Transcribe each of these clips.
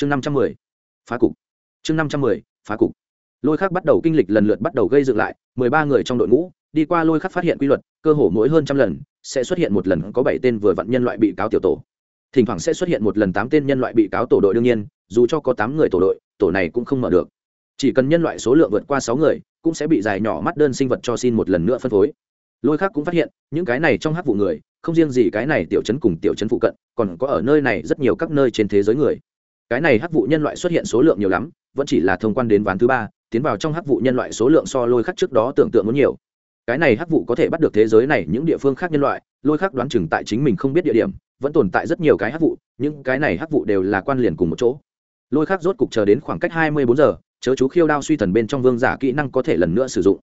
chương năm trăm mười, phá cục. Chương năm trăm mười, phá cục. Lôi khắc bắt đầu kinh lịch lần lượt bắt đầu gây dựng lại, mười ba người trong đội ngũ, đi qua lôi khắc phát hiện quy luật, cơ hồ mỗi hơn trăm lần, sẽ xuất hiện một lần có bảy tên vừa vặn nhân loại bị cáo tiểu tổ. Thỉnh thoảng sẽ xuất hiện một lần tám tên nhân loại bị cáo tổ đội đương nhiên, dù cho có tám người tổ đội, tổ này cũng không mở được. Chỉ cần nhân loại số lượng vượt qua sáu người, cũng sẽ bị dài nhỏ mắt đơn sinh vật cho xin một lần nữa phân phối. Lôi khác cũng phát hiện, những cái này trong hắc vụ người, không riêng gì cái này tiểu chấn cùng tiểu chấn phụ cận, còn có ở nơi này rất nhiều các nơi trên thế giới người cái này hắc vụ nhân loại xuất hiện số lượng nhiều lắm, vẫn chỉ là thông quan đến ván thứ ba, tiến vào trong hắc vụ nhân loại số lượng so lôi khắc trước đó tưởng tượng muốn nhiều. Cái này hắc vụ có thể bắt được thế giới này những địa phương khác nhân loại, lôi khắc đoán chừng tại chính mình không biết địa điểm, vẫn tồn tại rất nhiều cái hắc vụ, những cái này hắc vụ đều là quan liền cùng một chỗ. Lôi khắc rốt cục chờ đến khoảng cách hai mươi bốn giờ, chớ chú khiêu đao suy thần bên trong vương giả kỹ năng có thể lần nữa sử dụng.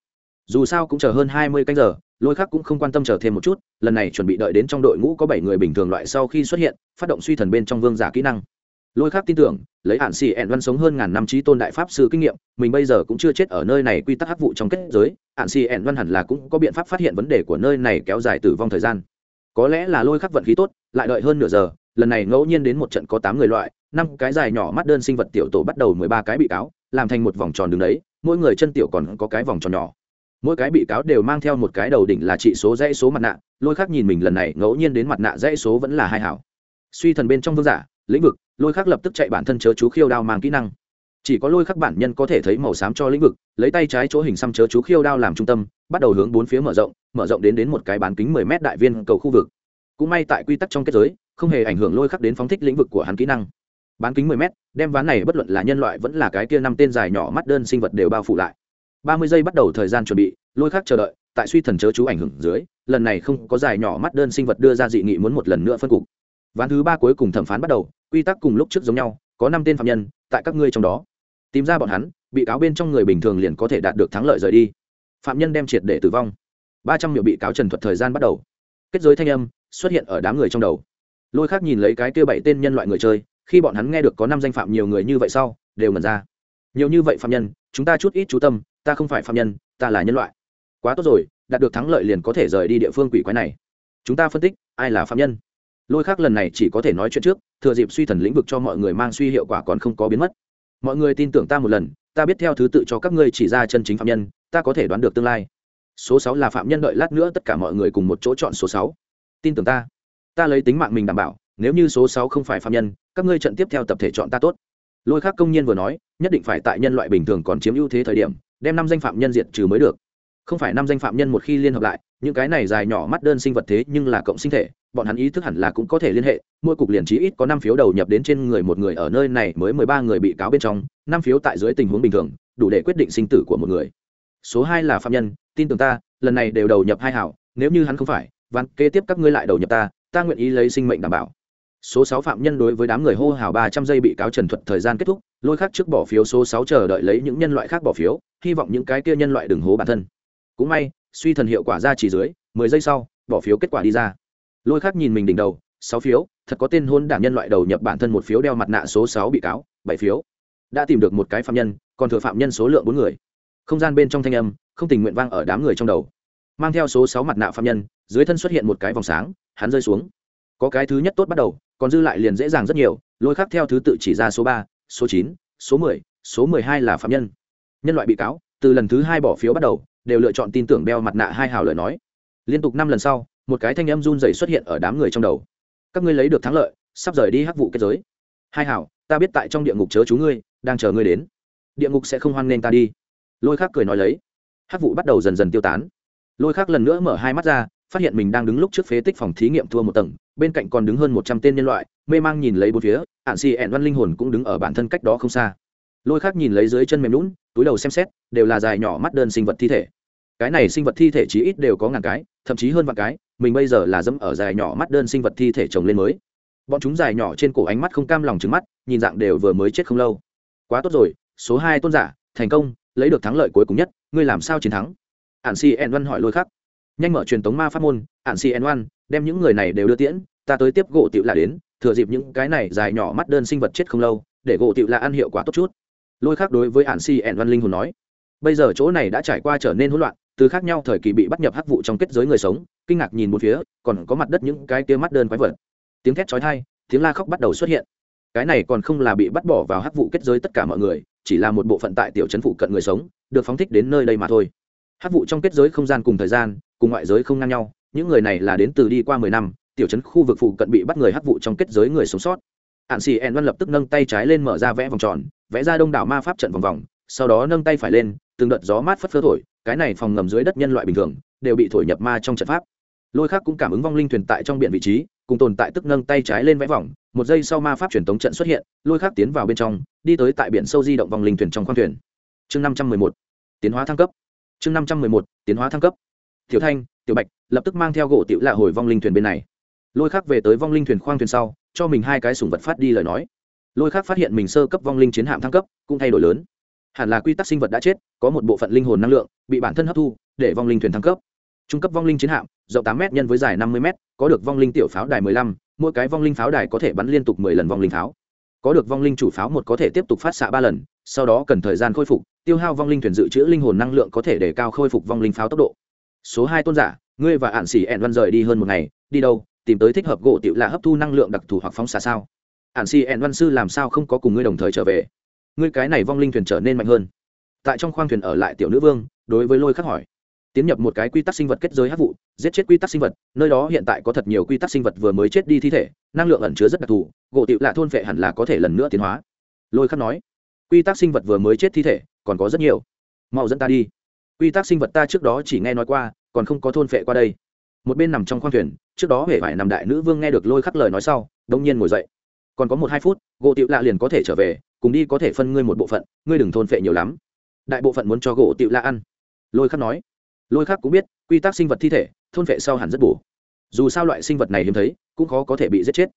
Dù sao cũng chờ hơn hai mươi canh giờ, lôi khắc cũng không quan tâm chờ thêm một chút, lần này chuẩn bị đợi đến trong đội ngũ có bảy người bình thường loại sau khi xuất hiện, phát động suy thần bên trong vương giả kỹ năng lôi khắc tin tưởng, lấy hạn xì ẹn văn sống hơn ngàn năm trí tôn đại pháp sư kinh nghiệm, mình bây giờ cũng chưa chết ở nơi này quy tắc hắc vụ trong kết giới. Hạn xì ẹn văn hẳn là cũng có biện pháp phát hiện vấn đề của nơi này kéo dài tử vong thời gian. Có lẽ là lôi khắc vận khí tốt, lại đợi hơn nửa giờ, lần này ngẫu nhiên đến một trận có tám người loại, năm cái dài nhỏ mắt đơn sinh vật tiểu tổ bắt đầu mười ba cái bị cáo, làm thành một vòng tròn đường đấy, mỗi người chân tiểu còn có cái vòng tròn nhỏ. Mỗi cái bị cáo đều mang theo một cái đầu đỉnh là trị số dãy số mặt nạ, lôi khắc nhìn mình lần này ngẫu nhiên đến mặt nạ dãy số vẫn là hai hảo. Suy thần bên trong vương giả, lĩnh vực lôi khắc lập tức chạy bản thân chớ chú khiêu đao mang kỹ năng. Chỉ có lôi khắc bản nhân có thể thấy màu xám cho lĩnh vực, lấy tay trái chỗ hình xăm chớ chú khiêu đao làm trung tâm, bắt đầu hướng bốn phía mở rộng mở rộng đến đến một cái bán kính mười mét đại viên cầu khu vực. Cũng may tại quy tắc trong kết giới, không hề ảnh hưởng lôi khắc đến phóng thích lĩnh vực của hắn kỹ năng. Bán kính mười mét, đem ván này bất luận là nhân loại vẫn là cái kia năm tên dài nhỏ mắt đơn sinh vật đều bao phủ lại. Ba mươi giây bắt đầu thời gian chuẩn bị, lôi khắc chờ đợi, tại suy thần chớ chú ảnh hưởng dưới, lần này không có dài nhỏ mắt đơn sinh vật đưa ra dị nghị muốn một lần nữa phân cục. Ván thứ ba cuối cùng thẩm phán bắt đầu quy tắc cùng lúc trước giống nhau, có năm tên phạm nhân tại các ngươi trong đó. Tìm ra bọn hắn, bị cáo bên trong người bình thường liền có thể đạt được thắng lợi rời đi. Phạm nhân đem triệt để tử vong. Ba trăm miệng bị cáo trần thuật thời gian bắt đầu. Kết giới thanh âm xuất hiện ở đám người trong đầu. Lôi khác nhìn lấy cái kia bảy tên nhân loại người chơi, khi bọn hắn nghe được có năm danh phạm nhiều người như vậy sau, đều ngẩn ra. Nhiều như vậy phạm nhân, chúng ta chút ít chú tâm, ta không phải phạm nhân, ta là nhân loại. Quá tốt rồi, đạt được thắng lợi liền có thể rời đi địa phương quỷ quái này. Chúng ta phân tích, ai là phạm nhân? Lôi khác lần này chỉ có thể nói chuyện trước, thừa dịp suy thần lĩnh vực cho mọi người mang suy hiệu quả còn không có biến mất. Mọi người tin tưởng ta một lần, ta biết theo thứ tự cho các ngươi chỉ ra chân chính phạm nhân, ta có thể đoán được tương lai. Số sáu là phạm nhân đợi lát nữa tất cả mọi người cùng một chỗ chọn số sáu. Tin tưởng ta. Ta lấy tính mạng mình đảm bảo, nếu như số sáu không phải phạm nhân, các ngươi trận tiếp theo tập thể chọn ta tốt. Lôi khác công nhiên vừa nói, nhất định phải tại nhân loại bình thường còn chiếm ưu thế thời điểm, đem năm danh phạm nhân diệt trừ mới được không phải năm danh phạm nhân một khi liên hợp lại, những cái này dài nhỏ mắt đơn sinh vật thế nhưng là cộng sinh thể, bọn hắn ý thức hẳn là cũng có thể liên hệ, mỗi cục liền trí ít có năm phiếu đầu nhập đến trên người một người ở nơi này mới mười ba người bị cáo bên trong, năm phiếu tại dưới tình huống bình thường, đủ để quyết định sinh tử của một người. Số hai là phạm nhân, tin tưởng ta, lần này đều đầu nhập hai hảo, nếu như hắn không phải, ván kế tiếp các ngươi lại đầu nhập ta ta nguyện ý lấy sinh mệnh đảm bảo. Số sáu phạm nhân đối với đám người hô hào ba trăm giây bị cáo trần thuật thời gian kết thúc, lôi khác trước bỏ phiếu số sáu chờ đợi lấy những nhân loại khác bỏ phiếu, hy vọng những cái kia nhân loại đừng hố bản thân cũng may, suy thần hiệu quả ra chỉ dưới, mười giây sau, bỏ phiếu kết quả đi ra. Lôi khác nhìn mình đỉnh đầu, sáu phiếu, thật có tên hôn đảng nhân loại đầu nhập bản thân một phiếu đeo mặt nạ số sáu bị cáo, bảy phiếu. Đã tìm được một cái phạm nhân, còn thừa phạm nhân số lượng bốn người. Không gian bên trong thanh âm, không tình nguyện vang ở đám người trong đầu. Mang theo số sáu mặt nạ phạm nhân, dưới thân xuất hiện một cái vòng sáng, hắn rơi xuống. Có cái thứ nhất tốt bắt đầu, còn dư lại liền dễ dàng rất nhiều. Lôi khác theo thứ tự chỉ ra số ba, số chín, số mười số mười hai là phạm nhân. Nhân loại bị cáo, từ lần thứ hai bỏ phiếu bắt đầu đều lựa chọn tin tưởng đeo mặt nạ hai hào lời nói. Liên tục năm lần sau, một cái thanh âm run rẩy xuất hiện ở đám người trong đầu. Các ngươi lấy được thắng lợi, sắp rời đi hắc vụ kết giới. Hai hảo ta biết tại trong địa ngục chớ chú ngươi, đang chờ ngươi đến. Địa ngục sẽ không hoan nghênh ta đi. Lôi khác cười nói lấy. Hắc vụ bắt đầu dần dần tiêu tán. Lôi khác lần nữa mở hai mắt ra, phát hiện mình đang đứng lúc trước phế tích phòng thí nghiệm thua một tầng, bên cạnh còn đứng hơn một trăm tên nhân loại, mê mang nhìn lấy bốn phía ạn xì ẹn văn linh hồn cũng đứng ở bản thân cách đó không xa. Lôi khác nhìn lấy dưới chân mềm lún túi đầu xem xét, đều là dài nhỏ mắt đơn sinh vật thi thể cái này sinh vật thi thể chí ít đều có ngàn cái, thậm chí hơn vạn cái, mình bây giờ là dẫm ở dài nhỏ mắt đơn sinh vật thi thể trồng lên mới. Bọn chúng dài nhỏ trên cổ ánh mắt không cam lòng trứng mắt, nhìn dạng đều vừa mới chết không lâu. Quá tốt rồi, số hai tôn giả, thành công, lấy được thắng lợi cuối cùng nhất, ngươi làm sao chiến thắng? Ản si en văn hỏi lôi khắc. Nhanh mở truyền tống ma pháp môn, ản si en văn, đem những người này đều đưa tiễn, ta tới tiếp gỗ tiểu là đến, thừa dịp những cái này dài nhỏ mắt đơn sinh vật chết không lâu, để gỗ tiểu là ăn hiệu quả tốt chút. Lôi khắc đối với ản si en văn linh hồn nói. Bây giờ chỗ này đã trải qua trở nên hỗn loạn từ khác nhau thời kỳ bị bắt nhập hắc vụ trong kết giới người sống, kinh ngạc nhìn một phía, còn có mặt đất những cái kia mắt đơn quái vật. Tiếng thét chói tai, tiếng la khóc bắt đầu xuất hiện. Cái này còn không là bị bắt bỏ vào hắc vụ kết giới tất cả mọi người, chỉ là một bộ phận tại tiểu trấn phụ cận người sống, được phóng thích đến nơi đây mà thôi. Hắc vụ trong kết giới không gian cùng thời gian, cùng ngoại giới không ngang nhau, những người này là đến từ đi qua mười năm, tiểu trấn khu vực phụ cận bị bắt người hắc vụ trong kết giới người sống sót. Hạn xì ẹn văn lập tức nâng tay trái lên mở ra vẽ vòng tròn, vẽ ra đông đảo ma pháp trận vòng vòng, sau đó nâng tay phải lên, từng đợt gió mát phất phơ thổi cái này phòng ngầm dưới đất nhân loại bình thường, đều bị thổi nhập ma trong trận pháp. Lôi khác cũng cảm ứng vong linh thuyền tại trong biển vị trí, cùng tồn tại tức nâng tay trái lên vẽ vòng, một giây sau ma pháp truyền tống trận xuất hiện, lôi khác tiến vào bên trong, đi tới tại biển sâu di động vòng linh thuyền trong khoang thuyền. Chương năm trăm mười một, tiến hóa thăng cấp. Chương năm trăm mười một, tiến hóa thăng cấp. Tiểu thanh, tiểu bạch, lập tức mang theo gỗ tiểu lạ hồi vong linh thuyền bên này. Lôi khác về tới vong linh thuyền khoang thuyền sau, cho mình hai cái sùng vật phát đi lời nói. Lôi khác phát hiện mình sơ cấp vong linh chiến hạm thăng cấp, cũng thay đổi lớn hẳn là quy tắc sinh vật đã chết, có một bộ phận linh hồn năng lượng bị bản thân hấp thu, để vong linh thuyền thăng cấp. Trung cấp vong linh chiến hạm, rộng tám m nhân với dài năm mươi m có được vong linh tiểu pháo đài mười lăm, mỗi cái vong linh pháo đài có thể bắn liên tục mười lần vong linh pháo. Có được vong linh chủ pháo một có thể tiếp tục phát xạ ba lần, sau đó cần thời gian khôi phục, tiêu hao vong linh thuyền dự trữ linh hồn năng lượng có thể để cao khôi phục vong linh pháo tốc độ. Số hai tôn giả, ngươi và ạn xỉ ẹn văn rời đi hơn một ngày, đi đâu? Tìm tới thích hợp gỗ tiểu lạ hấp thu năng lượng đặc thù hoặc phóng xạ sao. Ạn xỉ ẹn văn sư làm sao không có cùng ngươi đồng thời trở về? Ngươi cái này vong linh thuyền trở nên mạnh hơn. Tại trong khoang thuyền ở lại tiểu nữ vương, đối với lôi khắc hỏi. Tiến nhập một cái quy tắc sinh vật kết giới hát vụ, giết chết quy tắc sinh vật, nơi đó hiện tại có thật nhiều quy tắc sinh vật vừa mới chết đi thi thể, năng lượng ẩn chứa rất đặc thù, gỗ tịu lạ thôn vệ hẳn là có thể lần nữa tiến hóa. Lôi khắc nói, quy tắc sinh vật vừa mới chết thi thể, còn có rất nhiều. Mau dẫn ta đi. Quy tắc sinh vật ta trước đó chỉ nghe nói qua, còn không có thôn vệ qua đây. Một bên nằm trong khoang thuyền, trước đó hễ vải nằm đại nữ vương nghe được lôi khắc lời nói sau đông nhiên ngồi dậy. Còn có một hai phút, gỗ tịu lạ liền có thể trở về cùng đi có thể phân ngươi một bộ phận, ngươi đừng thôn phệ nhiều lắm. Đại bộ phận muốn cho gỗ tựu la ăn. Lôi khắc nói. Lôi khắc cũng biết, quy tắc sinh vật thi thể, thôn phệ sau hẳn rất bổ. Dù sao loại sinh vật này hiếm thấy, cũng khó có thể bị giết chết.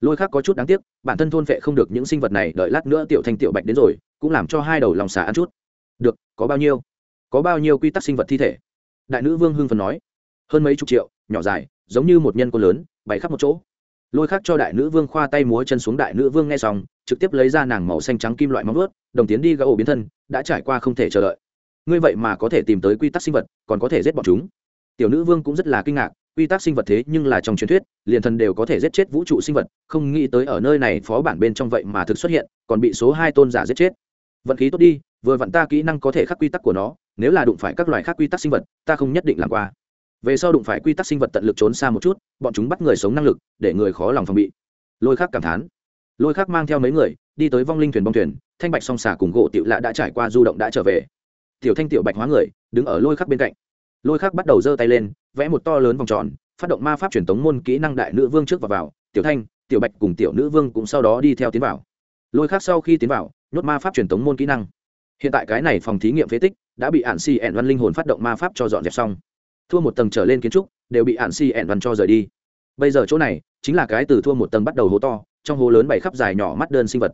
Lôi khắc có chút đáng tiếc, bản thân thôn phệ không được những sinh vật này, đợi lát nữa tiểu thanh tiểu bạch đến rồi, cũng làm cho hai đầu lòng xà ăn chút. Được, có bao nhiêu? Có bao nhiêu quy tắc sinh vật thi thể? Đại nữ vương hưng phần nói. Hơn mấy chục triệu, nhỏ dài, giống như một nhân cô lớn, bày khắp một chỗ lôi khắc cho đại nữ vương khoa tay múa chân xuống đại nữ vương nghe xong, trực tiếp lấy ra nàng màu xanh trắng kim loại móng ướt đồng tiến đi gã ổ biến thân, đã trải qua không thể chờ đợi. Ngươi vậy mà có thể tìm tới quy tắc sinh vật, còn có thể giết bọn chúng. Tiểu nữ vương cũng rất là kinh ngạc, quy tắc sinh vật thế nhưng là trong truyền thuyết, liền thần đều có thể giết chết vũ trụ sinh vật, không nghĩ tới ở nơi này phó bản bên trong vậy mà thực xuất hiện, còn bị số hai tôn giả giết chết. Vận khí tốt đi, vừa vặn ta kỹ năng có thể khắc quy tắc của nó, nếu là đụng phải các loài khác quy tắc sinh vật, ta không nhất định làm qua về sau đụng phải quy tắc sinh vật tận lực trốn xa một chút, bọn chúng bắt người sống năng lực, để người khó lòng phòng bị. Lôi khác cảm thán. Lôi khác mang theo mấy người, đi tới vong linh thuyền bong thuyền, thanh bạch song xà cùng gỗ tiểu lạ đã trải qua du động đã trở về. Tiểu thanh tiểu bạch hóa người, đứng ở lôi khắc bên cạnh. Lôi khắc bắt đầu giơ tay lên, vẽ một to lớn vòng tròn, phát động ma pháp truyền tống môn kỹ năng đại nữ vương trước và vào. Tiểu thanh, tiểu bạch cùng tiểu nữ vương cũng sau đó đi theo tiến vào. Lôi khắc sau khi tiến vào, nhốt ma pháp truyền tống môn kỹ năng. Hiện tại cái này phòng thí nghiệm phế tích đã bị ạn xì ẻn văn linh hồn phát động ma pháp cho dọn dẹp xong thua một tầng trở lên kiến trúc, đều bị ạn si ẹn văn cho rời đi. Bây giờ chỗ này, chính là cái từ thua một tầng bắt đầu hố to, trong hố lớn bày khắp dài nhỏ mắt đơn sinh vật.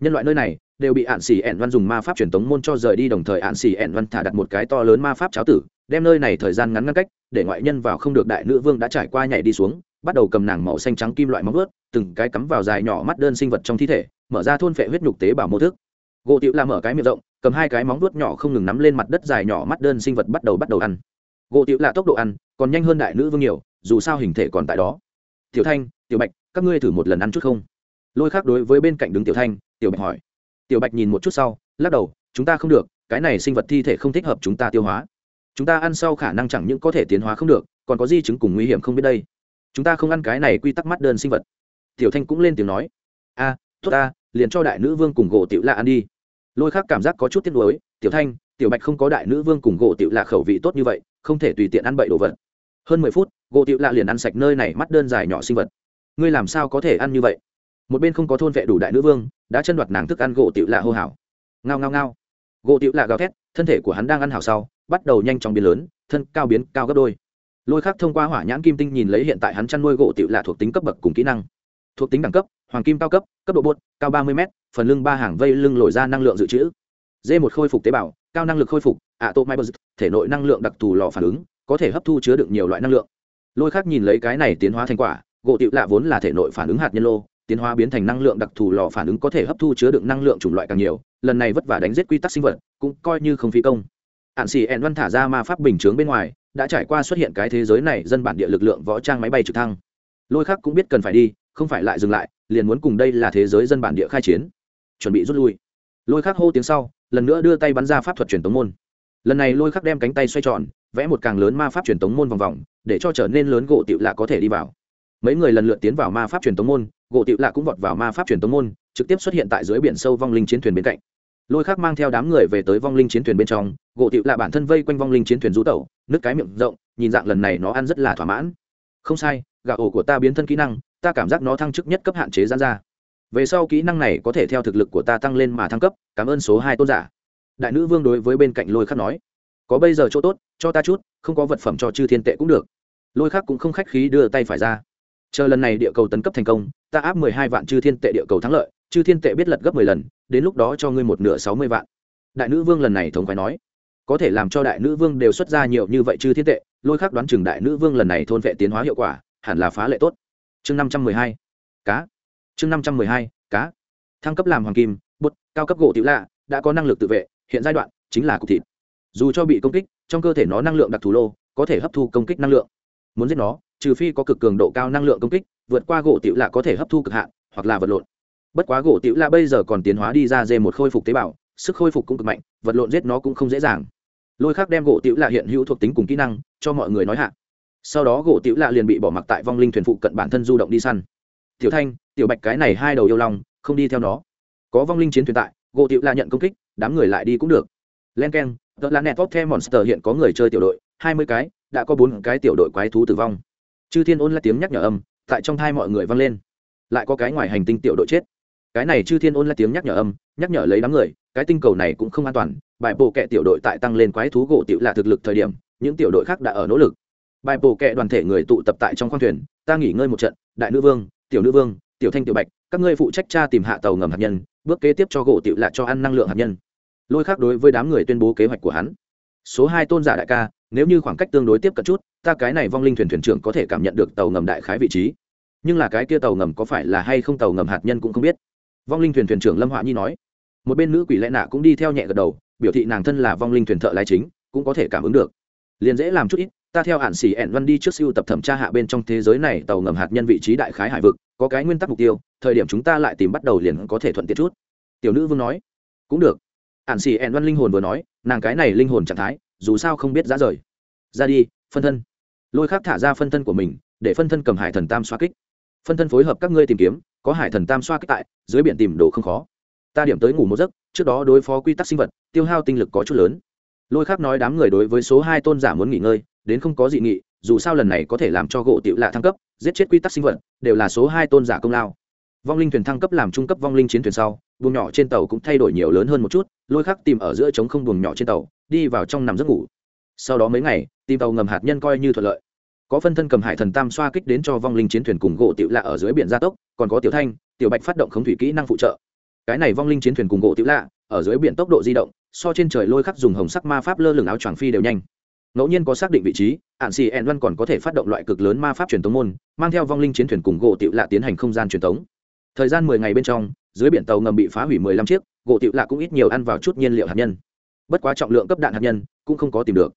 Nhân loại nơi này, đều bị ạn xỉ ẻn văn dùng ma pháp truyền tống môn cho rời đi, đồng thời ạn xỉ ẻn văn thả đặt một cái to lớn ma pháp cháo tử, đem nơi này thời gian ngắn ngăn cách, để ngoại nhân vào không được đại nữ vương đã trải qua nhảy đi xuống, bắt đầu cầm nàng màu xanh trắng kim loại móng ướt từng cái cắm vào dài nhỏ mắt đơn sinh vật trong thi thể, mở ra thôn phệ huyết nhục tế bào mô thức. Gỗ tiểu làm mở cái miệng rộng, cầm hai cái móng vuốt nhỏ không ngừng nắm lên mặt đất dài nhỏ mắt đơn sinh vật bắt đầu bắt đầu ăn gỗ tiểu là tốc độ ăn, còn nhanh hơn đại nữ vương nhiều, dù sao hình thể còn tại đó. Tiểu thanh, tiểu bạch, các ngươi thử một lần ăn chút không? Lôi khác đối với bên cạnh đứng tiểu thanh, tiểu bạch hỏi. Tiểu bạch nhìn một chút sau, lắc đầu, chúng ta không được, cái này sinh vật thi thể không thích hợp chúng ta tiêu hóa. Chúng ta ăn sau khả năng chẳng những có thể tiến hóa không được, còn có di chứng cùng nguy hiểm không biết đây. Chúng ta không ăn cái này quy tắc mắt đơn sinh vật. Tiểu thanh cũng lên tiếng nói. A, tốt ta, liền cho đại nữ vương cùng gỗ tiểu lạ ăn đi. Lôi khác cảm giác có chút tiếc nuối. Tiểu thanh, tiểu bạch không có đại nữ vương cùng gỗ tiểu lạ khẩu vị tốt như vậy không thể tùy tiện ăn bậy đồ vật. Hơn mười phút, gỗ tiệu lạ liền ăn sạch nơi này mắt đơn dài nhỏ sinh vật. Ngươi làm sao có thể ăn như vậy? Một bên không có thôn vệ đủ đại nữ vương, đã chân đoạt nàng thức ăn gỗ tiệu lạ hô hào. Ngao ngao ngao. Gỗ tiệu lạ gào thét, thân thể của hắn đang ăn hào sau, bắt đầu nhanh chóng biến lớn, thân cao biến cao gấp đôi. Lôi khác thông qua hỏa nhãn kim tinh nhìn lấy hiện tại hắn chăn nuôi gỗ tiệu lạ thuộc tính cấp bậc cùng kỹ năng. Thuộc tính đẳng cấp, hoàng kim cao cấp cấp độ bột, cao ba mươi m phần lưng ba hàng vây lưng lồi ra năng lượng dự trữ. D một khôi phục tế bào cao năng lực khôi phục ạ tô mai bơ thể nội năng lượng đặc thù lò phản ứng, có thể hấp thu chứa được nhiều loại năng lượng. Lôi khác nhìn lấy cái này tiến hóa thành quả, gỗ tiệu lạ vốn là thể nội phản ứng hạt nhân lô, tiến hóa biến thành năng lượng đặc thù lò phản ứng có thể hấp thu chứa đựng năng lượng chủng loại càng nhiều, lần này vất vả đánh giết quy tắc sinh vật, cũng coi như không phi công. Ạn xì ẹn văn thả ra ma pháp bình chướng bên ngoài, đã trải qua xuất hiện cái thế giới này dân bản địa lực lượng võ trang máy bay trực thăng. Lôi khác cũng biết cần phải đi, không phải lại dừng lại, liền muốn cùng đây là thế giới dân bản địa khai chiến. Chuẩn bị rút lui. Lôi khác hô tiếng sau lần nữa đưa tay bắn ra pháp thuật truyền tống môn. Lần này lôi khắc đem cánh tay xoay tròn, vẽ một càng lớn ma pháp truyền tống môn vòng vòng, để cho trở nên lớn gỗ tiểu lạ có thể đi vào. Mấy người lần lượt tiến vào ma pháp truyền tống môn, gỗ tiểu lạ cũng vọt vào ma pháp truyền tống môn, trực tiếp xuất hiện tại dưới biển sâu vong linh chiến thuyền bên cạnh. Lôi khắc mang theo đám người về tới vong linh chiến thuyền bên trong, gỗ tiểu lạ bản thân vây quanh vong linh chiến thuyền rú tẩu nước cái miệng rộng, nhìn dạng lần này nó ăn rất là thỏa mãn. Không sai gã ổ của ta biến thân kỹ năng, ta cảm giác nó thăng chức nhất cấp hạn chế gian ra về sau kỹ năng này có thể theo thực lực của ta tăng lên mà thăng cấp, cảm ơn số hai tôn giả. Đại nữ vương đối với bên cạnh lôi khắc nói. Có bây giờ chỗ tốt, cho ta chút, không có vật phẩm cho chư thiên tệ cũng được. Lôi khắc cũng không khách khí đưa tay phải ra. Chờ lần này địa cầu tấn cấp thành công, ta áp mười hai vạn chư thiên tệ địa cầu thắng lợi, chư thiên tệ biết lật gấp mười lần, đến lúc đó cho ngươi một nửa sáu mươi vạn. Đại nữ vương lần này thống khoái nói. Có thể làm cho đại nữ vương đều xuất ra nhiều như vậy chư thiên tệ. Lôi khắc đoán chừng đại nữ vương lần này thôn vệ tiến hóa hiệu quả, hẳn là phá lệ tốt. Chương năm trăm mười hai. Cá chương năm trăm mười hai, cá. Thăng cấp làm hoàng kim, bút, cao cấp gỗ tiểu lạ, đã có năng lực tự vệ, hiện giai đoạn chính là cục thịt. Dù cho bị công kích, trong cơ thể nó năng lượng đặc thù lô có thể hấp thu công kích năng lượng. Muốn giết nó, trừ phi có cực cường độ cao năng lượng công kích, vượt qua gỗ tiểu lạ có thể hấp thu cực hạn, hoặc là vật lộn. Bất quá gỗ tiểu lạ bây giờ còn tiến hóa đi ra dê một khôi phục tế bào, sức khôi phục cũng cực mạnh, vật lộn giết nó cũng không dễ dàng. Lôi khác đem gỗ tiểu lạ hiện hữu thuộc tính cùng kỹ năng cho mọi người nói hạ. Sau đó gỗ tiểu lạ liền bị bỏ mặc tại vong linh thuyền phụ cận bản thân du động đi săn tiểu thanh, tiểu bạch cái này hai đầu yêu lòng không đi theo nó. Có vong linh chiến thuyền tại, gỗ tiểu la nhận công kích, đám người lại đi cũng được. Len k e n tờ là net top the monster hiện có người chơi tiểu đội, hai mươi cái, đã có bốn cái tiểu đội quái thú tử vong. Chư thiên ôn là tiếng nhắc nhở âm, tại trong thai mọi người vang lên. Lại có cái ngoài hành tinh tiểu đội chết. Cái này chư thiên ôn là tiếng nhắc nhở âm, nhắc nhở lấy đám người, cái tinh cầu này cũng không an toàn, bài bộ kệ tiểu đội tại tăng lên quái thú gỗ tiểu là thực lực thời điểm, những tiểu đội khác đã ở nỗ lực. Bài bộ kệ đoàn thể người tụ tập tại trong khoang thuyền, ta nghỉ ngơi một trận, đại nữ vương tiểu nữ vương, tiểu thanh tiểu bạch, các ngươi phụ trách tra tìm hạ tàu ngầm hạt nhân, bước kế tiếp cho gỗ tiểu lạ cho ăn năng lượng hạt nhân. Lôi khác đối với đám người tuyên bố kế hoạch của hắn. Số hai tôn giả đại ca, nếu như khoảng cách tương đối tiếp cận chút, ta cái này vong linh thuyền thuyền trưởng có thể cảm nhận được tàu ngầm đại khái vị trí. Nhưng là cái kia tàu ngầm có phải là hay không tàu ngầm hạt nhân cũng không biết. Vong linh thuyền thuyền trưởng lâm họa nhi nói. Một bên nữ quỷ lẽ nạ cũng đi theo nhẹ gật đầu, biểu thị nàng thân là vong linh thuyền thợ lái chính, cũng có thể cảm ứng được. Liền dễ làm chút ít ta theo hạn xỉ ẹn văn đi trước siêu tập thẩm tra hạ bên trong thế giới này tàu ngầm hạt nhân vị trí đại khái hải vực, có cái nguyên tắc mục tiêu, thời điểm chúng ta lại tìm bắt đầu liền có thể thuận tiện chút. Tiểu nữ vương nói. Cũng được. Hạn xì ẹn văn linh hồn vừa nói, nàng cái này linh hồn trạng thái, dù sao không biết ra rời. Ra đi, phân thân. Lôi khác thả ra phân thân của mình, để phân thân cầm hải thần tam xoa kích. Phân thân phối hợp các ngươi tìm kiếm, có hải thần tam xoa kích tại, dưới biển tìm đồ không khó. Ta điểm tới ngủ một giấc, trước đó đối phó quy tắc sinh vật, tiêu hao tinh lực có chút lớn. Lôi khác nói đám người đối với số hai tôn giả muốn nghỉ ngơi đến không có dị nghị, dù sao lần này có thể làm cho gỗ tiểu lạ thăng cấp, giết chết quy tắc sinh vật, đều là số hai tôn giả công lao. Vong linh thuyền thăng cấp làm trung cấp vong linh chiến thuyền sau, buồng nhỏ trên tàu cũng thay đổi nhiều lớn hơn một chút, lôi khắc tìm ở giữa trống không buồng nhỏ trên tàu, đi vào trong nằm giấc ngủ. Sau đó mấy ngày, tìm tàu ngầm hạt nhân coi như thuận lợi. Có phân thân cầm hải thần tam xoa kích đến cho vong linh chiến thuyền cùng gỗ tiểu lạ ở dưới biển gia tốc, còn có tiểu thanh, tiểu bạch phát động khống thủy kỹ năng phụ trợ. Cái này vong linh chiến thuyền cùng gỗ tiểu lạ, ở dưới biển tốc độ di động, so trên trời lôi khắc dùng hồng sắc ma pháp lơ lửng áo choàng phi đều nhanh ngẫu nhiên có xác định vị trí, ạn xì ẹn văn còn có thể phát động loại cực lớn ma pháp truyền tống môn, mang theo vong linh chiến thuyền cùng gỗ tiểu lạ tiến hành không gian truyền tống. Thời gian mười ngày bên trong, dưới biển tàu ngầm bị phá hủy mười lăm chiếc, gỗ tiểu lạ cũng ít nhiều ăn vào chút nhiên liệu hạt nhân. Bất quá trọng lượng cấp đạn hạt nhân, cũng không có tìm được.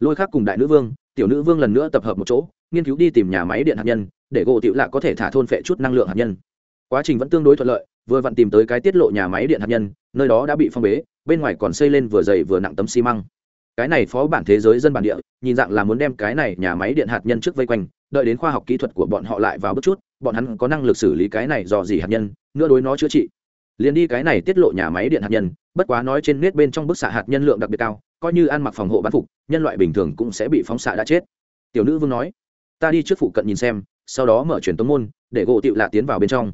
Lôi khác cùng đại nữ vương, tiểu nữ vương lần nữa tập hợp một chỗ, nghiên cứu đi tìm nhà máy điện hạt nhân, để gỗ tiểu lạ có thể thả thôn phệ chút năng lượng hạt nhân. Quá trình vẫn tương đối thuận lợi, vừa vặn tìm tới cái tiết lộ nhà máy điện hạt nhân, nơi đó đã bị phong bế, bên ngoài còn xây lên vừa dày vừa nặng tấm xi măng cái này phó bản thế giới dân bản địa, nhìn dạng là muốn đem cái này nhà máy điện hạt nhân trước vây quanh, đợi đến khoa học kỹ thuật của bọn họ lại vào bước chút, bọn hắn có năng lực xử lý cái này dò dỉ hạt nhân, nữa đối nó chữa trị. Liền đi cái này tiết lộ nhà máy điện hạt nhân, bất quá nói trên nét bên trong bức xạ hạt nhân lượng đặc biệt cao, coi như ăn mặc phòng hộ bán phục, nhân loại bình thường cũng sẽ bị phóng xạ đã chết. Tiểu nữ vương nói, ta đi trước phụ cận nhìn xem, sau đó mở chuyển tống môn, để gỗ tiệu lạ tiến vào bên trong.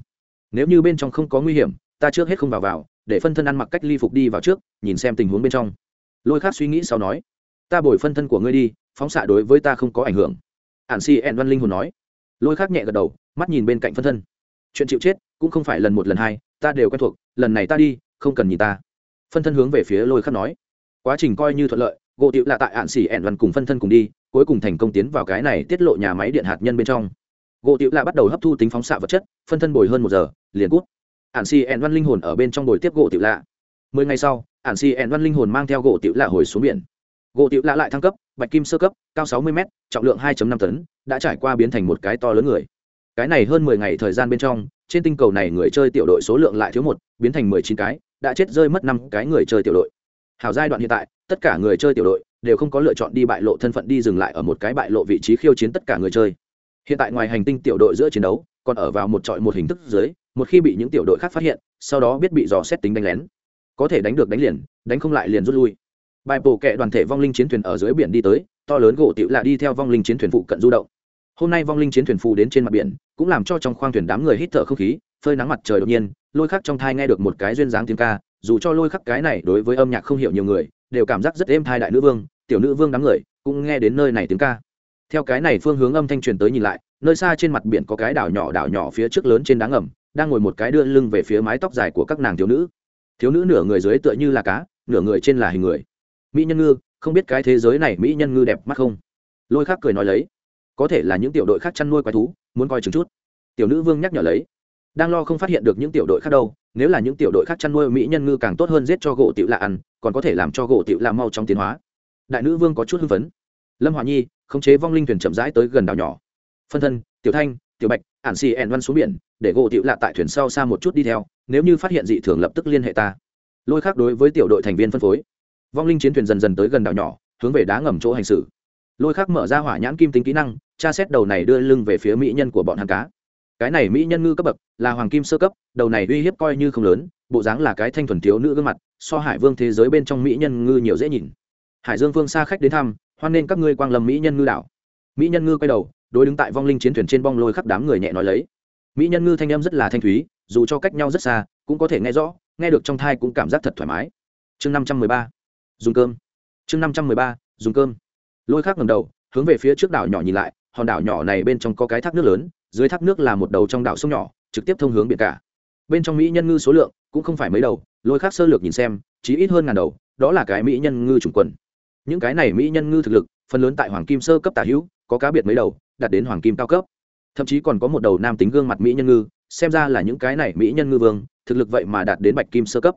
Nếu như bên trong không có nguy hiểm, ta trước hết không vào vào, để phân thân ăn mặc cách ly phục đi vào trước, nhìn xem tình huống bên trong lôi khác suy nghĩ sau nói, ta bồi phân thân của ngươi đi, phóng xạ đối với ta không có ảnh hưởng. Ản si ẹn văn linh hồn nói. Lôi khác nhẹ gật đầu, mắt nhìn bên cạnh phân thân. Chuyện chịu chết, cũng không phải lần một lần hai, ta đều quen thuộc, lần này ta đi, không cần nhìn ta. Phân thân hướng về phía lôi khắc nói. Quá trình coi như thuận lợi, gỗ tiệu là tại ạn xỉ ẹn văn cùng phân thân cùng đi, cuối cùng thành công tiến vào cái này tiết lộ nhà máy điện hạt nhân bên trong. Gỗ tiệu là bắt đầu hấp thu tính phóng xạ vật chất, phân thân bồi hơn một giờ, liền cút. Ạn xỉ ẹn văn linh hồn ở bên trong bồi tiếp gỗ tiệu lạ mười ngày sau ản xì ẻn văn linh hồn mang theo gỗ tiểu lạ hồi xuống biển. Gỗ tiểu lạ lại thăng cấp, bạch kim sơ cấp, cao sáu mươi m trọng lượng hai năm tấn, đã trải qua biến thành một cái to lớn người. Cái này hơn mười ngày thời gian bên trong, trên tinh cầu này người chơi tiểu đội số lượng lại thiếu một, biến thành mười chín cái, đã chết rơi mất năm cái người chơi tiểu đội. Hảo giai đoạn hiện tại, tất cả người chơi tiểu đội đều không có lựa chọn đi bại lộ thân phận đi dừng lại ở một cái bại lộ vị trí khiêu chiến tất cả người chơi. Hiện tại ngoài hành tinh tiểu đội giữa chiến đấu, còn ở vào một trọi một hình thức dưới, một khi bị những tiểu đội khác phát hiện, sau đó biết bị dò xét tính đánh lén có thể đánh được đánh liền, đánh không lại liền rút lui. Bài bổ kệ đoàn thể vong linh chiến thuyền ở dưới biển đi tới, to lớn gỗ tiểu lạ đi theo vong linh chiến thuyền phụ cận du động. Hôm nay vong linh chiến thuyền phụ đến trên mặt biển, cũng làm cho trong khoang thuyền đám người hít thở không khí, phơi nắng mặt trời đột nhiên, lôi khắc trong thai nghe được một cái duyên dáng tiếng ca, dù cho lôi khắc cái này đối với âm nhạc không hiểu nhiều người, đều cảm giác rất êm thai đại nữ vương, tiểu nữ vương đám người cũng nghe đến nơi này tiếng ca. Theo cái này phương hướng âm thanh truyền tới nhìn lại, nơi xa trên mặt biển có cái đảo nhỏ đảo nhỏ phía trước lớn trên đá ngầm, đang ngồi một cái đưa lưng về phía mái tóc dài của các nàng thiếu nữ thiếu nữ nửa người dưới tựa như là cá, nửa người trên là hình người. Mỹ nhân ngư, không biết cái thế giới này mỹ nhân ngư đẹp mắt không? Lôi khác cười nói lấy. Có thể là những tiểu đội khác chăn nuôi quái thú, muốn coi chừng chút. Tiểu nữ vương nhắc nhở lấy. Đang lo không phát hiện được những tiểu đội khác đâu, nếu là những tiểu đội khác chăn nuôi mỹ nhân ngư càng tốt hơn giết cho gỗ tiểu lạ ăn, còn có thể làm cho gỗ tiểu lạ mau trong tiến hóa. Đại nữ vương có chút hưng phấn. Lâm hòa nhi, khống chế vong linh thuyền chậm rãi tới gần đảo nhỏ. Phân thân, tiểu thanh tiểu bạch, ản xì ẻn văn xuống biển, để gỗ tiểu lạ tại thuyền sau xa một chút đi theo, nếu như phát hiện dị thường lập tức liên hệ ta. Lôi khác đối với tiểu đội thành viên phân phối. Vong linh chiến thuyền dần dần tới gần đảo nhỏ, hướng về đá ngầm chỗ hành xử. Lôi khác mở ra hỏa nhãn kim tính kỹ năng, tra xét đầu này đưa lưng về phía mỹ nhân của bọn hàng cá. Cái này mỹ nhân ngư cấp bậc, là hoàng kim sơ cấp, đầu này uy hiếp coi như không lớn, bộ dáng là cái thanh thuần thiếu nữ gương mặt, so hải vương thế giới bên trong mỹ nhân ngư nhiều dễ nhìn. Hải dương vương xa khách đến thăm, hoan nên các ngươi quang lầm mỹ nhân ngư đảo. Mỹ nhân ngư quay đầu đối đứng tại vong linh chiến thuyền trên bong lôi khắp đám người nhẹ nói lấy. Mỹ nhân ngư thanh âm rất là thanh thúy, dù cho cách nhau rất xa, cũng có thể nghe rõ, nghe được trong thai cũng cảm giác thật thoải mái. Chương năm trăm mười ba, dùng cơm. Chương năm trăm mười ba, dùng cơm. Lôi khác ngầm đầu, hướng về phía trước đảo nhỏ nhìn lại, hòn đảo nhỏ này bên trong có cái thác nước lớn, dưới thác nước là một đầu trong đảo sông nhỏ, trực tiếp thông hướng biển cả. Bên trong mỹ nhân ngư số lượng cũng không phải mấy đầu, lôi khác sơ lược nhìn xem, chỉ ít hơn ngàn đầu, đó là cái mỹ nhân ngư chủng quần. Những cái này mỹ nhân ngư thực lực, phần lớn tại hoàng kim sơ cấp tả hữu, có cá biệt mấy đầu đạt đến hoàng kim cao cấp. Thậm chí còn có một đầu nam tính gương mặt mỹ nhân ngư, xem ra là những cái này mỹ nhân ngư vương, thực lực vậy mà đạt đến bạch kim sơ cấp.